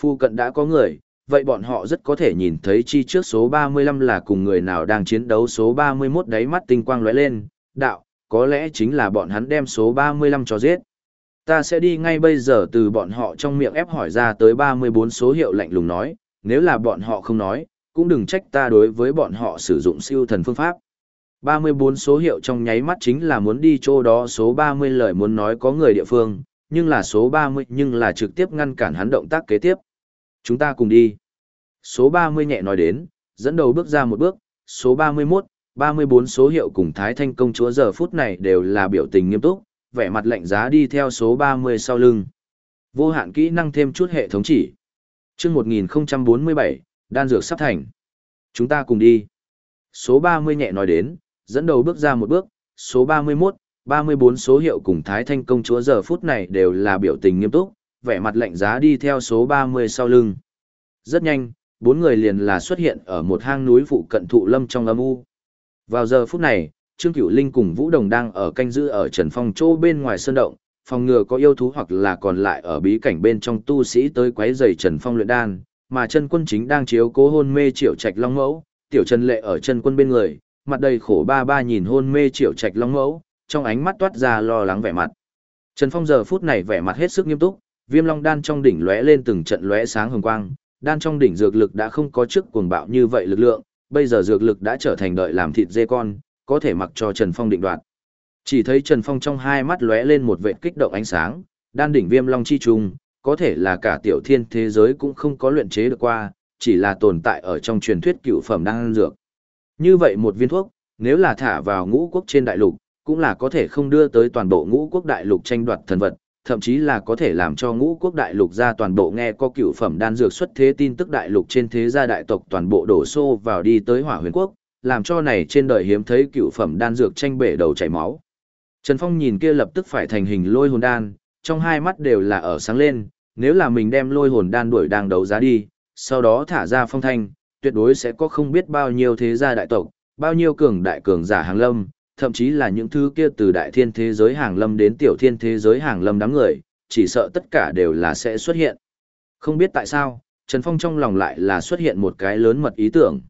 Phu cận đã có người, vậy bọn họ rất có thể nhìn thấy chi trước số 35 là cùng người nào đang chiến đấu số 31 đáy mắt tinh quang lóe lên, đạo, có lẽ chính là bọn hắn đem số 35 cho giết. Ta sẽ đi ngay bây giờ từ bọn họ trong miệng ép hỏi ra tới 34 số hiệu lạnh lùng nói, nếu là bọn họ không nói, cũng đừng trách ta đối với bọn họ sử dụng siêu thần phương pháp. 34 số hiệu trong nháy mắt chính là muốn đi chỗ đó số 30 lời muốn nói có người địa phương, nhưng là số 30 nhưng là trực tiếp ngăn cản hắn động tác kế tiếp. Chúng ta cùng đi. Số 30 nhẹ nói đến, dẫn đầu bước ra một bước, số 31, 34 số hiệu cùng Thái Thanh công chúa giờ phút này đều là biểu tình nghiêm túc, vẻ mặt lạnh giá đi theo số 30 sau lưng. Vô hạn kỹ năng thêm chút hệ thống chỉ. chương 1047, đan dược sắp thành. Chúng ta cùng đi. Số 30 nhẹ nói đến, dẫn đầu bước ra một bước, số 31, 34 số hiệu cùng Thái Thanh công chúa giờ phút này đều là biểu tình nghiêm túc, vẻ mặt lạnh giá đi theo số 30 sau lưng. Rất nhanh, bốn người liền là xuất hiện ở một hang núi phụ cận thụ lâm trong âm u. Vào giờ phút này, Trương Cửu Linh cùng Vũ Đồng đang ở canh giữ ở Trần Phong chỗ bên ngoài sơn động, phòng ngừa có yêu thú hoặc là còn lại ở bí cảnh bên trong tu sĩ tới quấy rầy Trần Phong luyện đan, mà chân quân chính đang chiếu cố hôn mê triệu trạch long mẫu, tiểu Trần Lệ ở chân quân bên người, mặt đầy khổ ba ba nhìn hôn mê triệu trạch long mẫu, trong ánh mắt toát ra lo lắng vẻ mặt. Trần Phong giờ phút này vẻ mặt hết sức nghiêm túc, viêm long đan trong đỉnh lóe lên từng trận lóe sáng hồng quang, đan trong đỉnh dược lực đã không có trước cuồng bạo như vậy lực lượng, bây giờ dược lực đã trở thành đợi làm thịt dê con, có thể mặc cho Trần Phong định đoạt. Chỉ thấy Trần Phong trong hai mắt lóe lên một vệt kích động ánh sáng, đan đỉnh viêm long chi trùng, có thể là cả tiểu thiên thế giới cũng không có luyện chế được qua, chỉ là tồn tại ở trong truyền thuyết cựu phẩm đan dược. Như vậy một viên thuốc, nếu là thả vào ngũ quốc trên đại lục, cũng là có thể không đưa tới toàn bộ ngũ quốc đại lục tranh đoạt thần vật, thậm chí là có thể làm cho ngũ quốc đại lục ra toàn bộ nghe có cựu phẩm đan dược xuất thế tin tức đại lục trên thế gia đại tộc toàn bộ đổ xô vào đi tới hỏa huyền quốc, làm cho này trên đời hiếm thấy cựu phẩm đan dược tranh bể đầu chảy máu. Trần Phong nhìn kia lập tức phải thành hình lôi hồn đan, trong hai mắt đều là ở sáng lên, nếu là mình đem lôi hồn đan đuổi đang đấu giá đi, sau đó thả ra phong thanh, tuyệt đối sẽ có không biết bao nhiêu thế gia đại tộc, bao nhiêu cường đại cường giả hàng lâm, thậm chí là những thứ kia từ đại thiên thế giới hàng lâm đến tiểu thiên thế giới hàng lâm đám người, chỉ sợ tất cả đều là sẽ xuất hiện. Không biết tại sao, Trần Phong trong lòng lại là xuất hiện một cái lớn mật ý tưởng.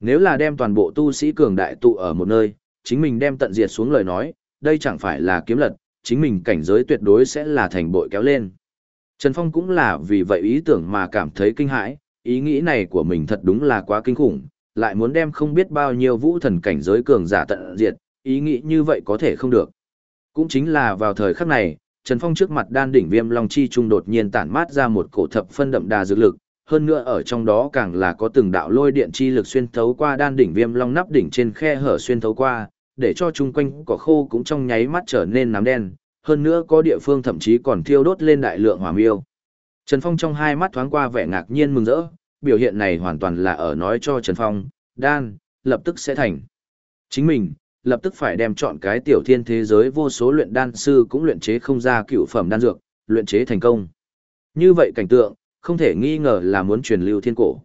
Nếu là đem toàn bộ tu sĩ cường đại tụ ở một nơi, chính mình đem tận diệt xuống lời nói, đây chẳng phải là kiếm lật, chính mình cảnh giới tuyệt đối sẽ là thành bội kéo lên. Trần Phong cũng là vì vậy ý tưởng mà cảm thấy kinh hãi, ý nghĩ này của mình thật đúng là quá kinh khủng, lại muốn đem không biết bao nhiêu vũ thần cảnh giới cường giả tận diệt, ý nghĩ như vậy có thể không được. Cũng chính là vào thời khắc này, Trần Phong trước mặt đan đỉnh viêm long chi trung đột nhiên tản mát ra một cổ thập phân đậm đà dược lực, hơn nữa ở trong đó càng là có từng đạo lôi điện chi lực xuyên thấu qua đan đỉnh viêm long nắp đỉnh trên khe hở xuyên thấu qua, để cho chung quanh cỏ khô cũng trong nháy mắt trở nên nám đen, hơn nữa có địa phương thậm chí còn thiêu đốt lên đại lượng hỏa miêu. Trần Phong trong hai mắt thoáng qua vẻ ngạc nhiên mừng rỡ, biểu hiện này hoàn toàn là ở nói cho Trần Phong, đan, lập tức sẽ thành. Chính mình, lập tức phải đem chọn cái tiểu thiên thế giới vô số luyện đan sư cũng luyện chế không ra cựu phẩm đan dược, luyện chế thành công. Như vậy cảnh tượng, không thể nghi ngờ là muốn truyền lưu thiên cổ.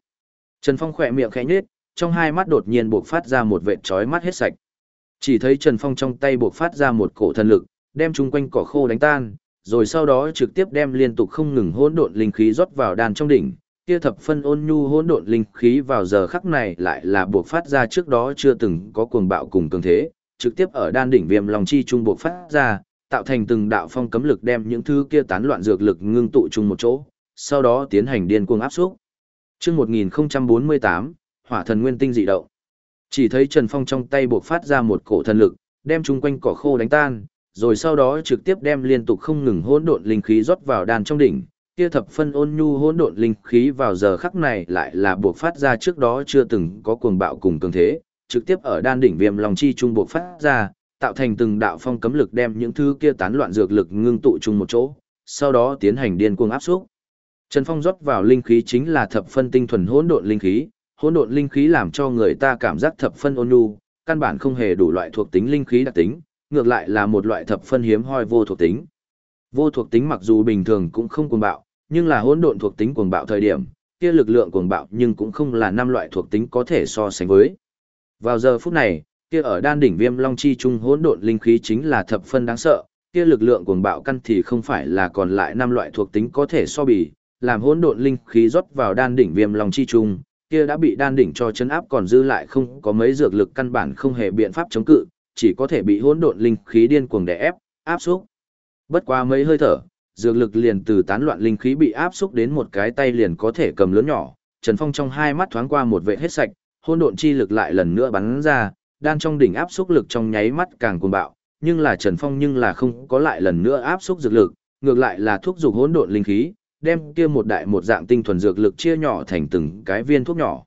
Trần Phong khỏe miệng khẽ nhếch, trong hai mắt đột nhiên bộc phát ra một vệt chói mắt hết sạch. Chỉ thấy Trần Phong trong tay bộc phát ra một cổ thần lực, đem chung quanh cỏ khô đánh tan, rồi sau đó trực tiếp đem liên tục không ngừng hỗn độn linh khí rót vào đan trong đỉnh. Kia thập phân ôn nhu hỗn độn linh khí vào giờ khắc này lại là buộc phát ra trước đó chưa từng có cuồng bạo cùng cường thế, trực tiếp ở đan đỉnh viêm lòng chi trung buộc phát ra, tạo thành từng đạo phong cấm lực đem những thứ kia tán loạn dược lực ngưng tụ chung một chỗ, sau đó tiến hành điên cuồng áp xúc. Chương 1048, Hỏa thần nguyên tinh dị động. Chỉ thấy Trần Phong trong tay buộc phát ra một cổ thần lực, đem chung quanh cỏ khô đánh tan, rồi sau đó trực tiếp đem liên tục không ngừng hỗn độn linh khí rót vào đan trong đỉnh. Kia thập phân ôn nhu hỗn độn linh khí vào giờ khắc này lại là bộc phát ra trước đó chưa từng có cuồng bạo cùng cường thế, trực tiếp ở đan đỉnh viêm lòng chi trung bộc phát ra, tạo thành từng đạo phong cấm lực đem những thứ kia tán loạn dược lực ngưng tụ chung một chỗ, sau đó tiến hành điên cuồng áp xúc. Trần Phong rót vào linh khí chính là thập phân tinh thuần hỗn độn linh khí, hỗn độn linh khí làm cho người ta cảm giác thập phân ôn nhu, căn bản không hề đủ loại thuộc tính linh khí đặc tính, ngược lại là một loại thập phân hiếm hoi vô thuộc tính. Vô thuộc tính mặc dù bình thường cũng không cuồng bạo, nhưng là hỗn độn thuộc tính cuồng bạo thời điểm, kia lực lượng cuồng bạo nhưng cũng không là năm loại thuộc tính có thể so sánh với. Vào giờ phút này, kia ở đan đỉnh viêm long chi trung hỗn độn linh khí chính là thập phân đáng sợ, kia lực lượng cuồng bạo căn thì không phải là còn lại năm loại thuộc tính có thể so bì, làm hỗn độn linh khí rót vào đan đỉnh viêm long chi trung, kia đã bị đan đỉnh cho chấn áp còn dư lại không có mấy dược lực căn bản không hề biện pháp chống cự, chỉ có thể bị hỗn độn linh khí điên cuồng đè ép, áp xúc. Bất quá mấy hơi thở, dược lực liền từ tán loạn linh khí bị áp xúc đến một cái tay liền có thể cầm lớn nhỏ, Trần Phong trong hai mắt thoáng qua một vệ hết sạch, hỗn độn chi lực lại lần nữa bắn ra, đan trong đỉnh áp xúc lực trong nháy mắt càng cuồng bạo, nhưng là Trần Phong nhưng là không có lại lần nữa áp xúc dược lực, ngược lại là thuốc dục hỗn độn linh khí, đem kia một đại một dạng tinh thuần dược lực chia nhỏ thành từng cái viên thuốc nhỏ.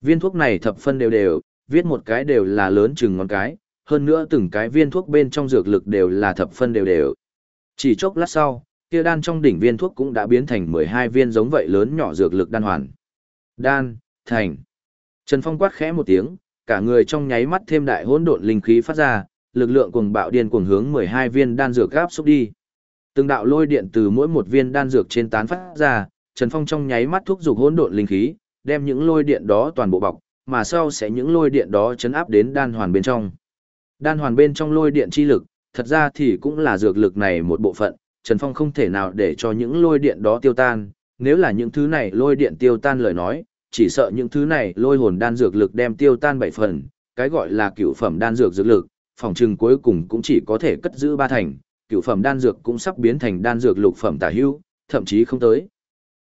Viên thuốc này thập phân đều đều, viết một cái đều là lớn chừng ngón cái, hơn nữa từng cái viên thuốc bên trong dược lực đều là thập phân đều đều. Chỉ chốc lát sau, kia đan trong đỉnh viên thuốc cũng đã biến thành 12 viên giống vậy lớn nhỏ dược lực đan hoàn. Đan, thành. Trần Phong quát khẽ một tiếng, cả người trong nháy mắt thêm đại hỗn độn linh khí phát ra, lực lượng cuồng bạo điên cuồng hướng 12 viên đan dược gáp xúc đi. Từng đạo lôi điện từ mỗi một viên đan dược trên tán phát ra, Trần Phong trong nháy mắt thúc giục hỗn độn linh khí, đem những lôi điện đó toàn bộ bọc, mà sau sẽ những lôi điện đó chấn áp đến đan hoàn bên trong. Đan hoàn bên trong lôi điện chi lực, thật ra thì cũng là dược lực này một bộ phận, Trần Phong không thể nào để cho những lôi điện đó tiêu tan, nếu là những thứ này lôi điện tiêu tan lời nói, chỉ sợ những thứ này lôi hồn đan dược lực đem tiêu tan bảy phần, cái gọi là cửu phẩm đan dược dược lực, phòng trừng cuối cùng cũng chỉ có thể cất giữ ba thành, cửu phẩm đan dược cũng sắp biến thành đan dược lục phẩm tả hữu, thậm chí không tới.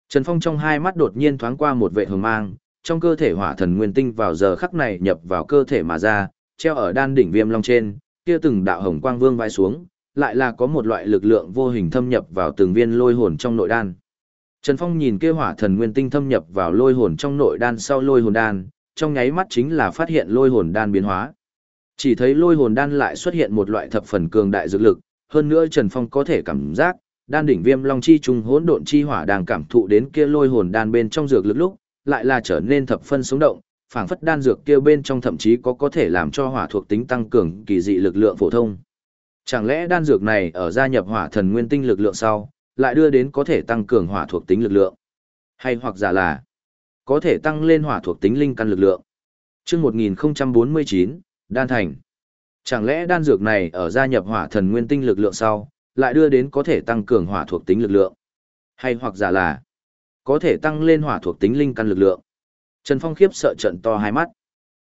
Trần Phong trong hai mắt đột nhiên thoáng qua một vệ hờ mang, trong cơ thể hỏa thần nguyên tinh vào giờ khắc này nhập vào cơ thể mà ra, treo ở đan đỉnh viêm long trên, kia từng đạo hồng quang vương vai xuống, lại là có một loại lực lượng vô hình thâm nhập vào từng viên lôi hồn trong nội đan. Trần Phong nhìn kia hỏa thần nguyên tinh thâm nhập vào lôi hồn trong nội đan sau lôi hồn đan, trong nháy mắt chính là phát hiện lôi hồn đan biến hóa. Chỉ thấy lôi hồn đan lại xuất hiện một loại thập phần cường đại dược lực, hơn nữa Trần Phong có thể cảm giác, đan đỉnh viêm long chi trùng hỗn độn chi hỏa đang cảm thụ đến kia lôi hồn đan bên trong dược lực lúc, lại là trở nên thập phân sống động, phảng phất đan dược kia bên trong thậm chí có có thể làm cho hỏa thuộc tính tăng cường kỳ dị lực lượng phổ thông. Chẳng lẽ đan dược này ở gia nhập hỏa thần nguyên tinh lực lượng sau, lại đưa đến có thể tăng cường hỏa thuộc tính lực lượng? Hay hoặc giả là Có thể tăng lên hỏa thuộc tính linh căn lực lượng. Chương 1049, đan thành. Chẳng lẽ đan dược này ở gia nhập hỏa thần nguyên tinh lực lượng sau, lại đưa đến có thể tăng cường hỏa thuộc tính lực lượng? Hay hoặc giả là có thể tăng lên hỏa thuộc tính linh căn lực lượng? Trần Phong khiếp sợ trận to hai mắt.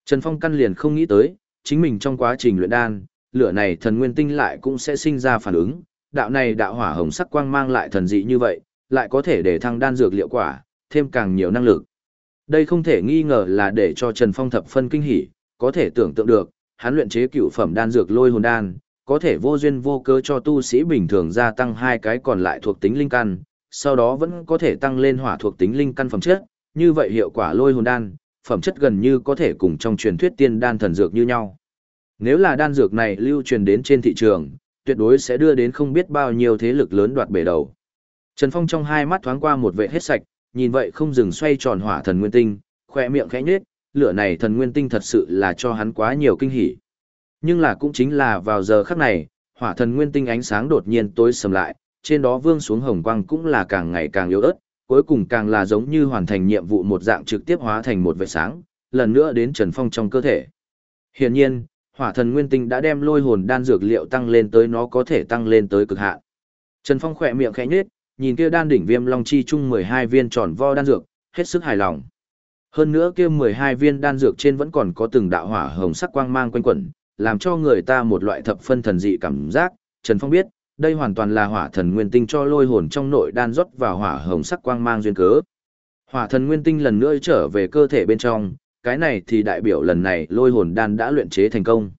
Trần Phong căn liền không nghĩ tới, chính mình trong quá trình luyện đan, lửa này thần nguyên tinh lại cũng sẽ sinh ra phản ứng, đạo này đạo hỏa hồng sắc quang mang lại thần dị như vậy, lại có thể để thăng đan dược liệu quả, thêm càng nhiều năng lực. Đây không thể nghi ngờ là để cho Trần Phong thập phân kinh hỉ, có thể tưởng tượng được, hắn luyện chế cựu phẩm đan dược lôi hồn đan, có thể vô duyên vô cớ cho tu sĩ bình thường gia tăng hai cái còn lại thuộc tính linh căn, sau đó vẫn có thể tăng lên hỏa thuộc tính linh căn phẩm chất, như vậy hiệu quả lôi hồn đan, phẩm chất gần như có thể cùng trong truyền thuyết tiên đan thần dược như nhau. Nếu là đan dược này lưu truyền đến trên thị trường, tuyệt đối sẽ đưa đến không biết bao nhiêu thế lực lớn đoạt bể đầu. Trần Phong trong hai mắt thoáng qua một vệ hết sạch, nhìn vậy không dừng xoay tròn hỏa thần nguyên tinh, khỏe miệng khẽ nhếch, lửa này thần nguyên tinh thật sự là cho hắn quá nhiều kinh hỉ. Nhưng là cũng chính là vào giờ khắc này, hỏa thần nguyên tinh ánh sáng đột nhiên tối sầm lại, trên đó vương xuống hồng quang cũng là càng ngày càng yếu ớt, cuối cùng càng là giống như hoàn thành nhiệm vụ một dạng trực tiếp hóa thành một vệt sáng, lần nữa đến Trần Phong trong cơ thể. Hiển nhiên, hỏa thần nguyên tinh đã đem lôi hồn đan dược liệu tăng lên tới nó có thể tăng lên tới cực hạn. Trần Phong khỏe miệng khẽ nhếch, nhìn kia đan đỉnh viêm long chi chung 12 viên tròn vo đan dược, hết sức hài lòng. Hơn nữa kia 12 viên đan dược trên vẫn còn có từng đạo hỏa hồng sắc quang mang quanh quẩn, làm cho người ta một loại thập phân thần dị cảm giác. Trần Phong biết, đây hoàn toàn là hỏa thần nguyên tinh cho lôi hồn trong nội đan rót vào hỏa hồng sắc quang mang duyên cớ. Hỏa thần nguyên tinh lần nữa trở về cơ thể bên trong, cái này thì đại biểu lần này lôi hồn đan đã luyện chế thành công.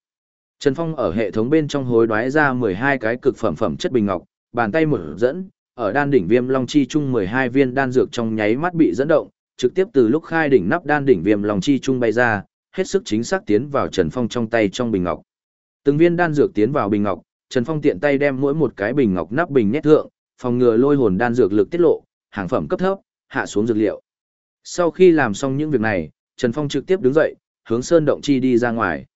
Trần Phong ở hệ thống bên trong hối đoái ra 12 cái cực phẩm phẩm chất bình ngọc, bàn tay mở dẫn, ở đan đỉnh viêm long chi chung 12 viên đan dược trong nháy mắt bị dẫn động, trực tiếp từ lúc khai đỉnh nắp đan đỉnh viêm long chi chung bay ra, hết sức chính xác tiến vào Trần Phong trong tay trong bình ngọc. Từng viên đan dược tiến vào bình ngọc, Trần Phong tiện tay đem mỗi một cái bình ngọc nắp bình nhét thượng, phòng ngừa lôi hồn đan dược lực tiết lộ, hàng phẩm cấp thấp, hạ xuống dược liệu. Sau khi làm xong những việc này, Trần Phong trực tiếp đứng dậy, hướng Sơn Động Chi đi ra ngoài.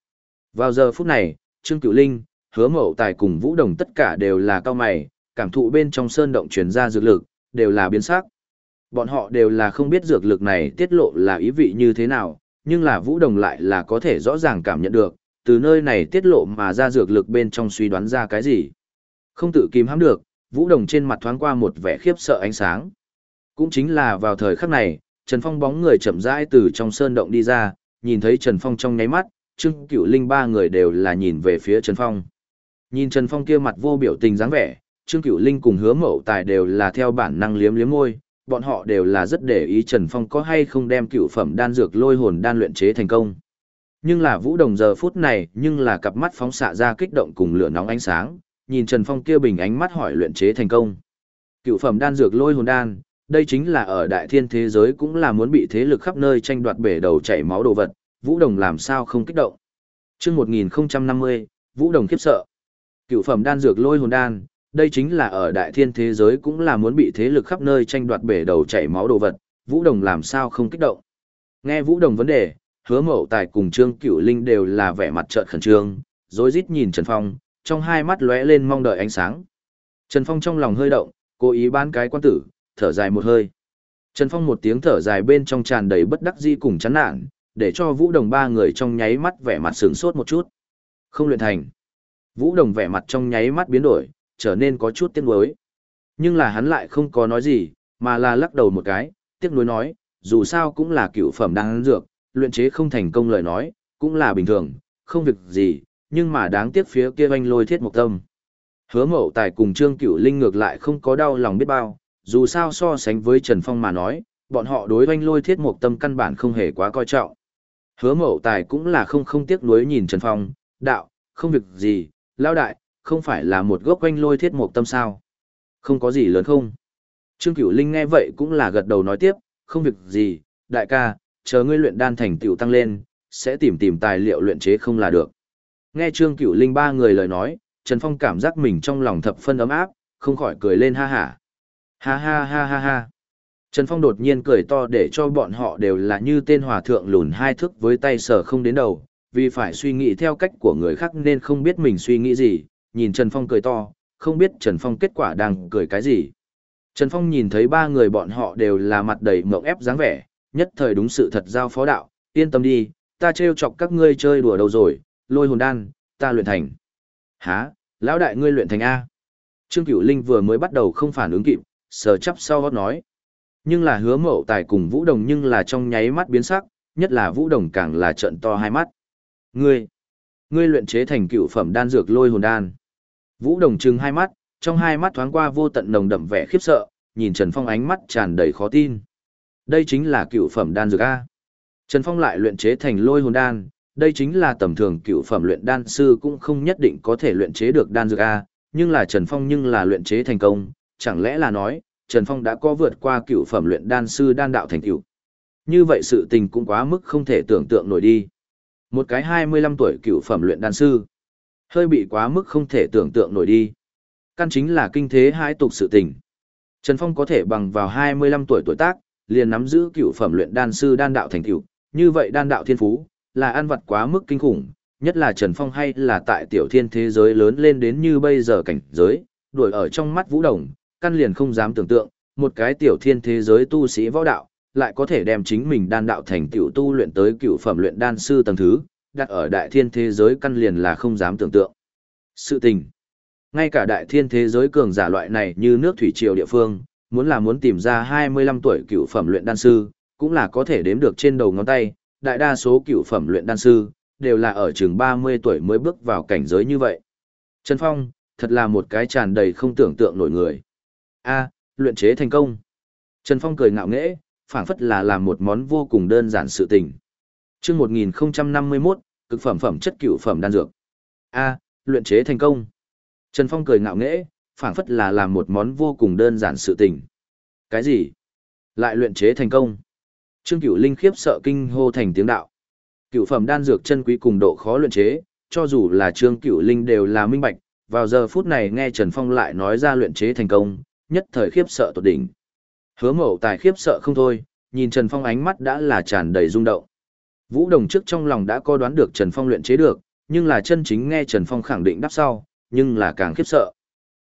Vào giờ phút này, Trương Cửu Linh, Hứa Mậu Tài cùng Vũ Đồng tất cả đều là cao mày, cảm thụ bên trong Sơn Động truyền ra dược lực, đều là biến sắc. Bọn họ đều là không biết dược lực này tiết lộ là ý vị như thế nào, nhưng là Vũ Đồng lại là có thể rõ ràng cảm nhận được, từ nơi này tiết lộ mà ra dược lực bên trong suy đoán ra cái gì. Không tự kìm hãm được, Vũ Đồng trên mặt thoáng qua một vẻ khiếp sợ ánh sáng. Cũng chính là vào thời khắc này, Trần Phong bóng người chậm rãi từ trong sơn động đi ra, nhìn thấy Trần Phong trong nháy mắt, Trương Cửu Linh ba người đều là nhìn về phía Trần Phong. Nhìn Trần Phong kia mặt vô biểu tình dáng vẻ, Trương Cửu Linh cùng Hứa Mậu Tài đều là theo bản năng liếm liếm môi, bọn họ đều là rất để ý Trần Phong có hay không đem cựu phẩm đan dược lôi hồn đan luyện chế thành công. Nhưng là Vũ Đồng giờ phút này, nhưng là cặp mắt phóng xạ ra kích động cùng lửa nóng ánh sáng, nhìn Trần Phong kia bình ánh mắt hỏi luyện chế thành công. Cựu phẩm đan dược lôi hồn đan, đây chính là ở đại thiên thế giới cũng là muốn bị thế lực khắp nơi tranh đoạt bể đầu chảy máu đồ vật, Vũ Đồng làm sao không kích động. Trước 1050, Vũ Đồng khiếp sợ. Cựu phẩm đan dược lôi hồn đan, đây chính là ở đại thiên thế giới cũng là muốn bị thế lực khắp nơi tranh đoạt bể đầu chảy máu đồ vật, Vũ Đồng làm sao không kích động. Nghe Vũ Đồng vấn đề, hứa mậu tài cùng Trương Cửu Linh đều là vẻ mặt trợn khẩn trương, rối rít nhìn Trần Phong, trong hai mắt lóe lên mong đợi ánh sáng. Trần Phong trong lòng hơi động, cố ý bán cái quan tử, thở dài một hơi. Trần Phong một tiếng thở dài bên trong tràn đầy bất đắc dĩ cùng chán nản, để cho Vũ Đồng ba người trong nháy mắt vẻ mặt sửng sốt một chút. Không luyện thành. Vũ Đồng vẻ mặt trong nháy mắt biến đổi, trở nên có chút tiếc nuối. Nhưng là hắn lại không có nói gì, mà là lắc đầu một cái, tiếc nuối nói, dù sao cũng là cựu phẩm đang dược, luyện chế không thành công lời nói, cũng là bình thường, không việc gì, nhưng mà đáng tiếc phía kia anh lôi thiết một tâm. Hứa mậu tài cùng Trương Cửu Linh ngược lại không có đau lòng biết bao, dù sao so sánh với Trần Phong mà nói, bọn họ đối anh lôi thiết một tâm căn bản không hề quá coi trọng. Hứa mậu tài cũng là không không tiếc nuối nhìn Trần Phong, đạo, không việc gì, lao đại, không phải là một gốc quanh lôi thiết mục tâm sao. Không có gì lớn không? Trương Cửu Linh nghe vậy cũng là gật đầu nói tiếp, không việc gì, đại ca, chờ ngươi luyện đan thành tựu tăng lên, sẽ tìm tìm tài liệu luyện chế không là được. Nghe Trương Cửu Linh ba người lời nói, Trần Phong cảm giác mình trong lòng thập phân ấm áp, không khỏi cười lên ha ha. Ha ha ha ha ha. Trần Phong đột nhiên cười to để cho bọn họ đều là như tên hòa thượng lùn hai thước với tay sờ không đến đầu, vì phải suy nghĩ theo cách của người khác nên không biết mình suy nghĩ gì, nhìn Trần Phong cười to, không biết Trần Phong kết quả đang cười cái gì. Trần Phong nhìn thấy ba người bọn họ đều là mặt đầy mộng ép dáng vẻ, nhất thời đúng sự thật giao phó đạo, yên tâm đi, ta trêu chọc các ngươi chơi đùa đâu rồi, lôi hồn đan, ta luyện thành. Hả, lão đại ngươi luyện thành A. Trương Cửu Linh vừa mới bắt đầu không phản ứng kịp, sờ chắp sau gót nói. Nhưng là hứa mậu tài cùng Vũ Đồng nhưng là trong nháy mắt biến sắc, nhất là Vũ Đồng càng là trận to hai mắt. Ngươi, ngươi luyện chế thành cựu phẩm đan dược lôi hồn đan. Vũ Đồng trừng hai mắt, trong hai mắt thoáng qua vô tận nồng đậm vẻ khiếp sợ, nhìn Trần Phong ánh mắt tràn đầy khó tin. Đây chính là cựu phẩm đan dược A. Trần Phong lại luyện chế thành lôi hồn đan, đây chính là tầm thường cựu phẩm luyện đan sư cũng không nhất định có thể luyện chế được đan dược A, nhưng là Trần Phong nhưng là luyện chế thành công, chẳng lẽ là nói, Trần Phong đã có vượt qua cựu phẩm luyện đan sư đan đạo thành cựu. Như vậy sự tình cũng quá mức không thể tưởng tượng nổi đi. Một cái 25 tuổi cựu phẩm luyện đan sư, hơi bị quá mức không thể tưởng tượng nổi đi. Căn chính là kinh thế hai tục sự tình. Trần Phong có thể bằng vào 25 tuổi tuổi tác, liền nắm giữ cựu phẩm luyện đan sư đan đạo thành cựu, như vậy đan đạo thiên phú, là ăn vật quá mức kinh khủng, nhất là Trần Phong hay là tại tiểu thiên thế giới lớn lên đến như bây giờ cảnh giới, đuổi ở trong mắt Vũ Đồng, căn liền không dám tưởng tượng, một cái tiểu thiên thế giới tu sĩ võ đạo, lại có thể đem chính mình đan đạo thành tiểu tu luyện tới cựu phẩm luyện đan sư tầng thứ, đặt ở đại thiên thế giới căn liền là không dám tưởng tượng. Sự tình. Ngay cả đại thiên thế giới cường giả loại này như nước thủy triều địa phương, muốn là muốn tìm ra 25 tuổi cựu phẩm luyện đan sư, cũng là có thể đếm được trên đầu ngón tay, đại đa số cựu phẩm luyện đan sư, đều là ở chừng 30 tuổi mới bước vào cảnh giới như vậy. Trần Phong, thật là một cái tràn đầy không tưởng tượng nổi người. A, luyện chế thành công. Trần Phong cười ngạo nghễ, phảng phất là làm một món vô cùng đơn giản sự tình. Chương 1051, cực phẩm phẩm chất cựu phẩm đan dược. A, luyện chế thành công. Trần Phong cười ngạo nghễ, phảng phất là làm một món vô cùng đơn giản sự tình. Cái gì? Lại luyện chế thành công. Trương Cựu Linh khiếp sợ kinh hô thành tiếng đạo. Cựu phẩm đan dược chân quý cùng độ khó luyện chế, cho dù là Trương Cựu Linh đều là minh bạch, vào giờ phút này nghe Trần Phong lại nói ra luyện chế thành công, nhất thời khiếp sợ tột đỉnh. Hứa Mậu Tài khiếp sợ không thôi, nhìn Trần Phong ánh mắt đã là tràn đầy rung động. Vũ Đồng trước trong lòng đã có đoán được Trần Phong luyện chế được, nhưng là chân chính nghe Trần Phong khẳng định đáp sau, nhưng là càng khiếp sợ.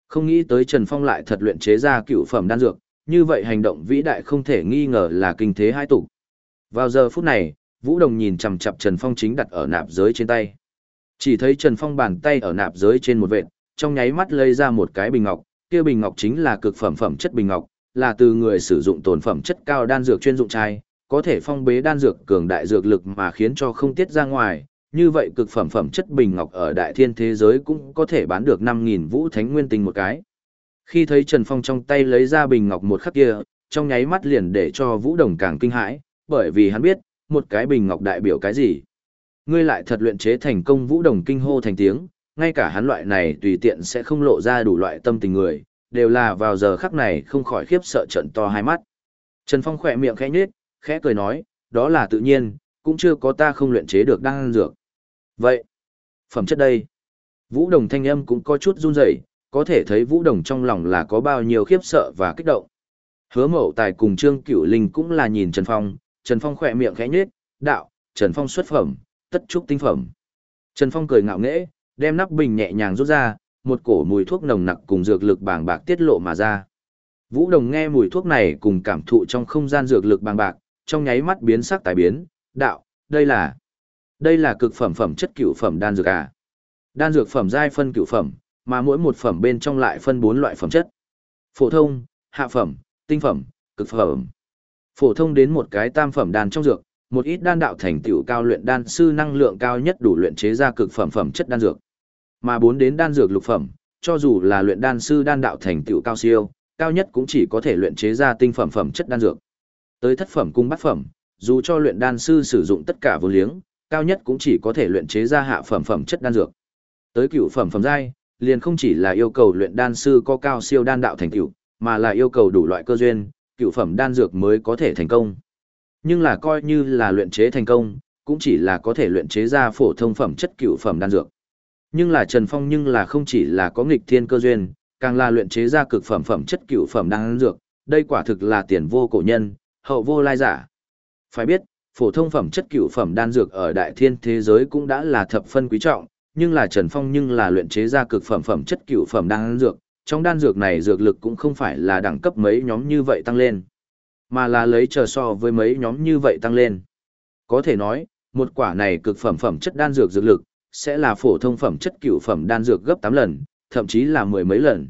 Không nghĩ tới Trần Phong lại thật luyện chế ra cựu phẩm đan dược, như vậy hành động vĩ đại không thể nghi ngờ là kinh thế hai tục. Vào giờ phút này, Vũ Đồng nhìn chằm chằm Trần Phong chính đặt ở nạp giới trên tay. Chỉ thấy Trần Phong bàn tay ở nạp giới trên một vệt, trong nháy mắt lấy ra một cái bình ngọc, kia bình ngọc chính là cực phẩm phẩm chất bình ngọc, là từ người sử dụng tồn phẩm chất cao đan dược chuyên dụng chai, có thể phong bế đan dược cường đại dược lực mà khiến cho không tiết ra ngoài. Như vậy cực phẩm phẩm chất bình ngọc ở đại thiên thế giới cũng có thể bán được 5.000 vũ thánh nguyên tinh một cái. Khi thấy Trần Phong trong tay lấy ra bình ngọc một khắc kia, trong nháy mắt liền để cho Vũ Đồng càng kinh hãi, bởi vì hắn biết, một cái bình ngọc đại biểu cái gì. Ngươi lại thật luyện chế thành công Vũ Đồng kinh hô thành tiếng, ngay cả hắn loại này tùy tiện sẽ không lộ ra đủ loại tâm tình người, đều là vào giờ khắc này không khỏi khiếp sợ trận to hai mắt. Trần Phong khỏe miệng khẽ nhếch, khẽ cười nói, đó là tự nhiên, cũng chưa có ta không luyện chế được đan dược. Vậy, phẩm chất đây. Vũ Đồng thanh âm cũng có chút run rẩy, có thể thấy Vũ Đồng trong lòng là có bao nhiêu khiếp sợ và kích động. Hứa Mậu Tài cùng Trương Cửu Linh cũng là nhìn Trần Phong, Trần Phong khỏe miệng khẽ nhếch, đạo, Trần Phong xuất phẩm, tất trúc tinh phẩm. Trần Phong cười ngạo nghễ, đem nắp bình nhẹ nhàng rút ra, một cổ mùi thuốc nồng nặc cùng dược lực bàng bạc tiết lộ mà ra. Vũ Đồng nghe mùi thuốc này cùng cảm thụ trong không gian dược lực bàng bạc, trong nháy mắt biến sắc tái biến, đạo, đây là, đây là cực phẩm phẩm chất cựu phẩm đan dược à. Đan dược phẩm giai phân cựu phẩm, mà mỗi một phẩm bên trong lại phân bốn loại phẩm chất. Phổ thông, hạ phẩm, tinh phẩm, cực phẩm. Phổ thông đến một cái tam phẩm đan trong dược, một ít đan đạo thành tựu cao luyện đan sư năng lượng cao nhất đủ luyện chế ra cực phẩm phẩm chất đan dược. Mà bốn đến đan dược lục phẩm, cho dù là luyện đan sư đan đạo thành tựu cao siêu, cao nhất cũng chỉ có thể luyện chế ra tinh phẩm phẩm chất đan dược. Tới thất phẩm cung bát phẩm, dù cho luyện đan sư sử dụng tất cả vô liếng, cao nhất cũng chỉ có thể luyện chế ra hạ phẩm phẩm chất đan dược. Tới cửu phẩm phẩm giai, liền không chỉ là yêu cầu luyện đan sư có cao siêu đan đạo thành tựu, mà là yêu cầu đủ loại cơ duyên, cửu phẩm đan dược mới có thể thành công. Nhưng là coi như là luyện chế thành công, cũng chỉ là có thể luyện chế ra phổ thông phẩm chất cửu phẩm đan dược. Nhưng là Trần Phong nhưng là không chỉ là có nghịch thiên cơ duyên, càng là luyện chế ra cực phẩm phẩm chất cửu phẩm đan dược, đây quả thực là tiền vô cổ nhân, hậu vô lai giả. Phải biết, phổ thông phẩm chất cửu phẩm đan dược ở đại thiên thế giới cũng đã là thập phân quý trọng, nhưng là Trần Phong nhưng là luyện chế ra cực phẩm phẩm chất cửu phẩm đan dược, trong đan dược này dược lực cũng không phải là đẳng cấp mấy nhóm như vậy tăng lên, mà là lấy chờ so với mấy nhóm như vậy tăng lên. Có thể nói, một quả này cực phẩm phẩm chất đan dược dược lực, sẽ là phổ thông phẩm chất cửu phẩm đan dược gấp 8 lần, thậm chí là mười mấy lần.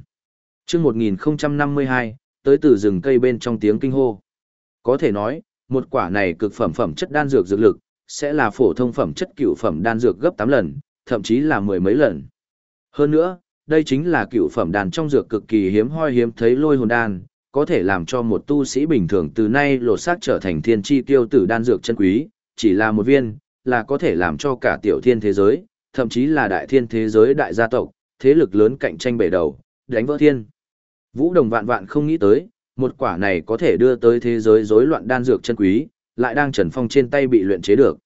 Trước 1052, tới từ rừng cây bên trong tiếng kinh hô. Có thể nói, một quả này cực phẩm phẩm chất đan dược dược lực, sẽ là phổ thông phẩm chất cửu phẩm đan dược gấp 8 lần, thậm chí là mười mấy lần. Hơn nữa, đây chính là cửu phẩm đan trong dược cực kỳ hiếm hoi hiếm thấy lôi hồn đan, có thể làm cho một tu sĩ bình thường từ nay lột xác trở thành thiên chi tiêu tử đan dược chân quý, chỉ là một viên, là có thể làm cho cả tiểu thiên thế giới, thậm chí là đại thiên thế giới đại gia tộc, thế lực lớn cạnh tranh bể đầu, đánh vỡ thiên. Vũ Đồng vạn vạn không nghĩ tới, một quả này có thể đưa tới thế giới rối loạn đan dược chân quý, lại đang Trần Phong trên tay bị luyện chế được.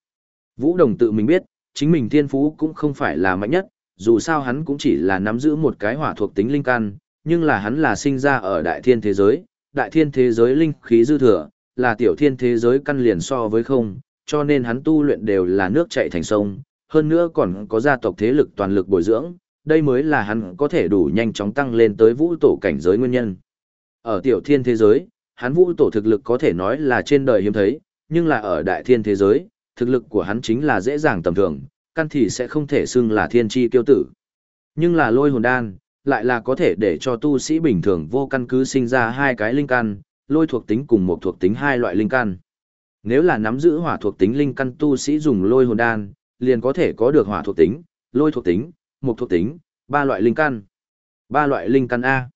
Vũ Đồng tự mình biết, chính mình thiên phú cũng không phải là mạnh nhất, dù sao hắn cũng chỉ là nắm giữ một cái hỏa thuộc tính linh căn, nhưng là hắn là sinh ra ở đại thiên thế giới, đại thiên thế giới linh khí dư thừa, là tiểu thiên thế giới căn liền so với không, cho nên hắn tu luyện đều là nước chảy thành sông, hơn nữa còn có gia tộc thế lực toàn lực bồi dưỡng, đây mới là hắn có thể đủ nhanh chóng tăng lên tới vũ tổ cảnh giới nguyên nhân. Ở tiểu thiên thế giới, hắn vũ tổ thực lực có thể nói là trên đời hiếm thấy, nhưng là ở đại thiên thế giới, thực lực của hắn chính là dễ dàng tầm thường, căn thì sẽ không thể xưng là thiên chi kiêu tử. Nhưng là lôi hồn đan, lại là có thể để cho tu sĩ bình thường vô căn cứ sinh ra hai cái linh căn, lôi thuộc tính cùng một thuộc tính hai loại linh căn. Nếu là nắm giữ hỏa thuộc tính linh căn tu sĩ dùng lôi hồn đan, liền có thể có được hỏa thuộc tính, lôi thuộc tính, một thuộc tính, ba loại linh căn. Ba loại linh căn A.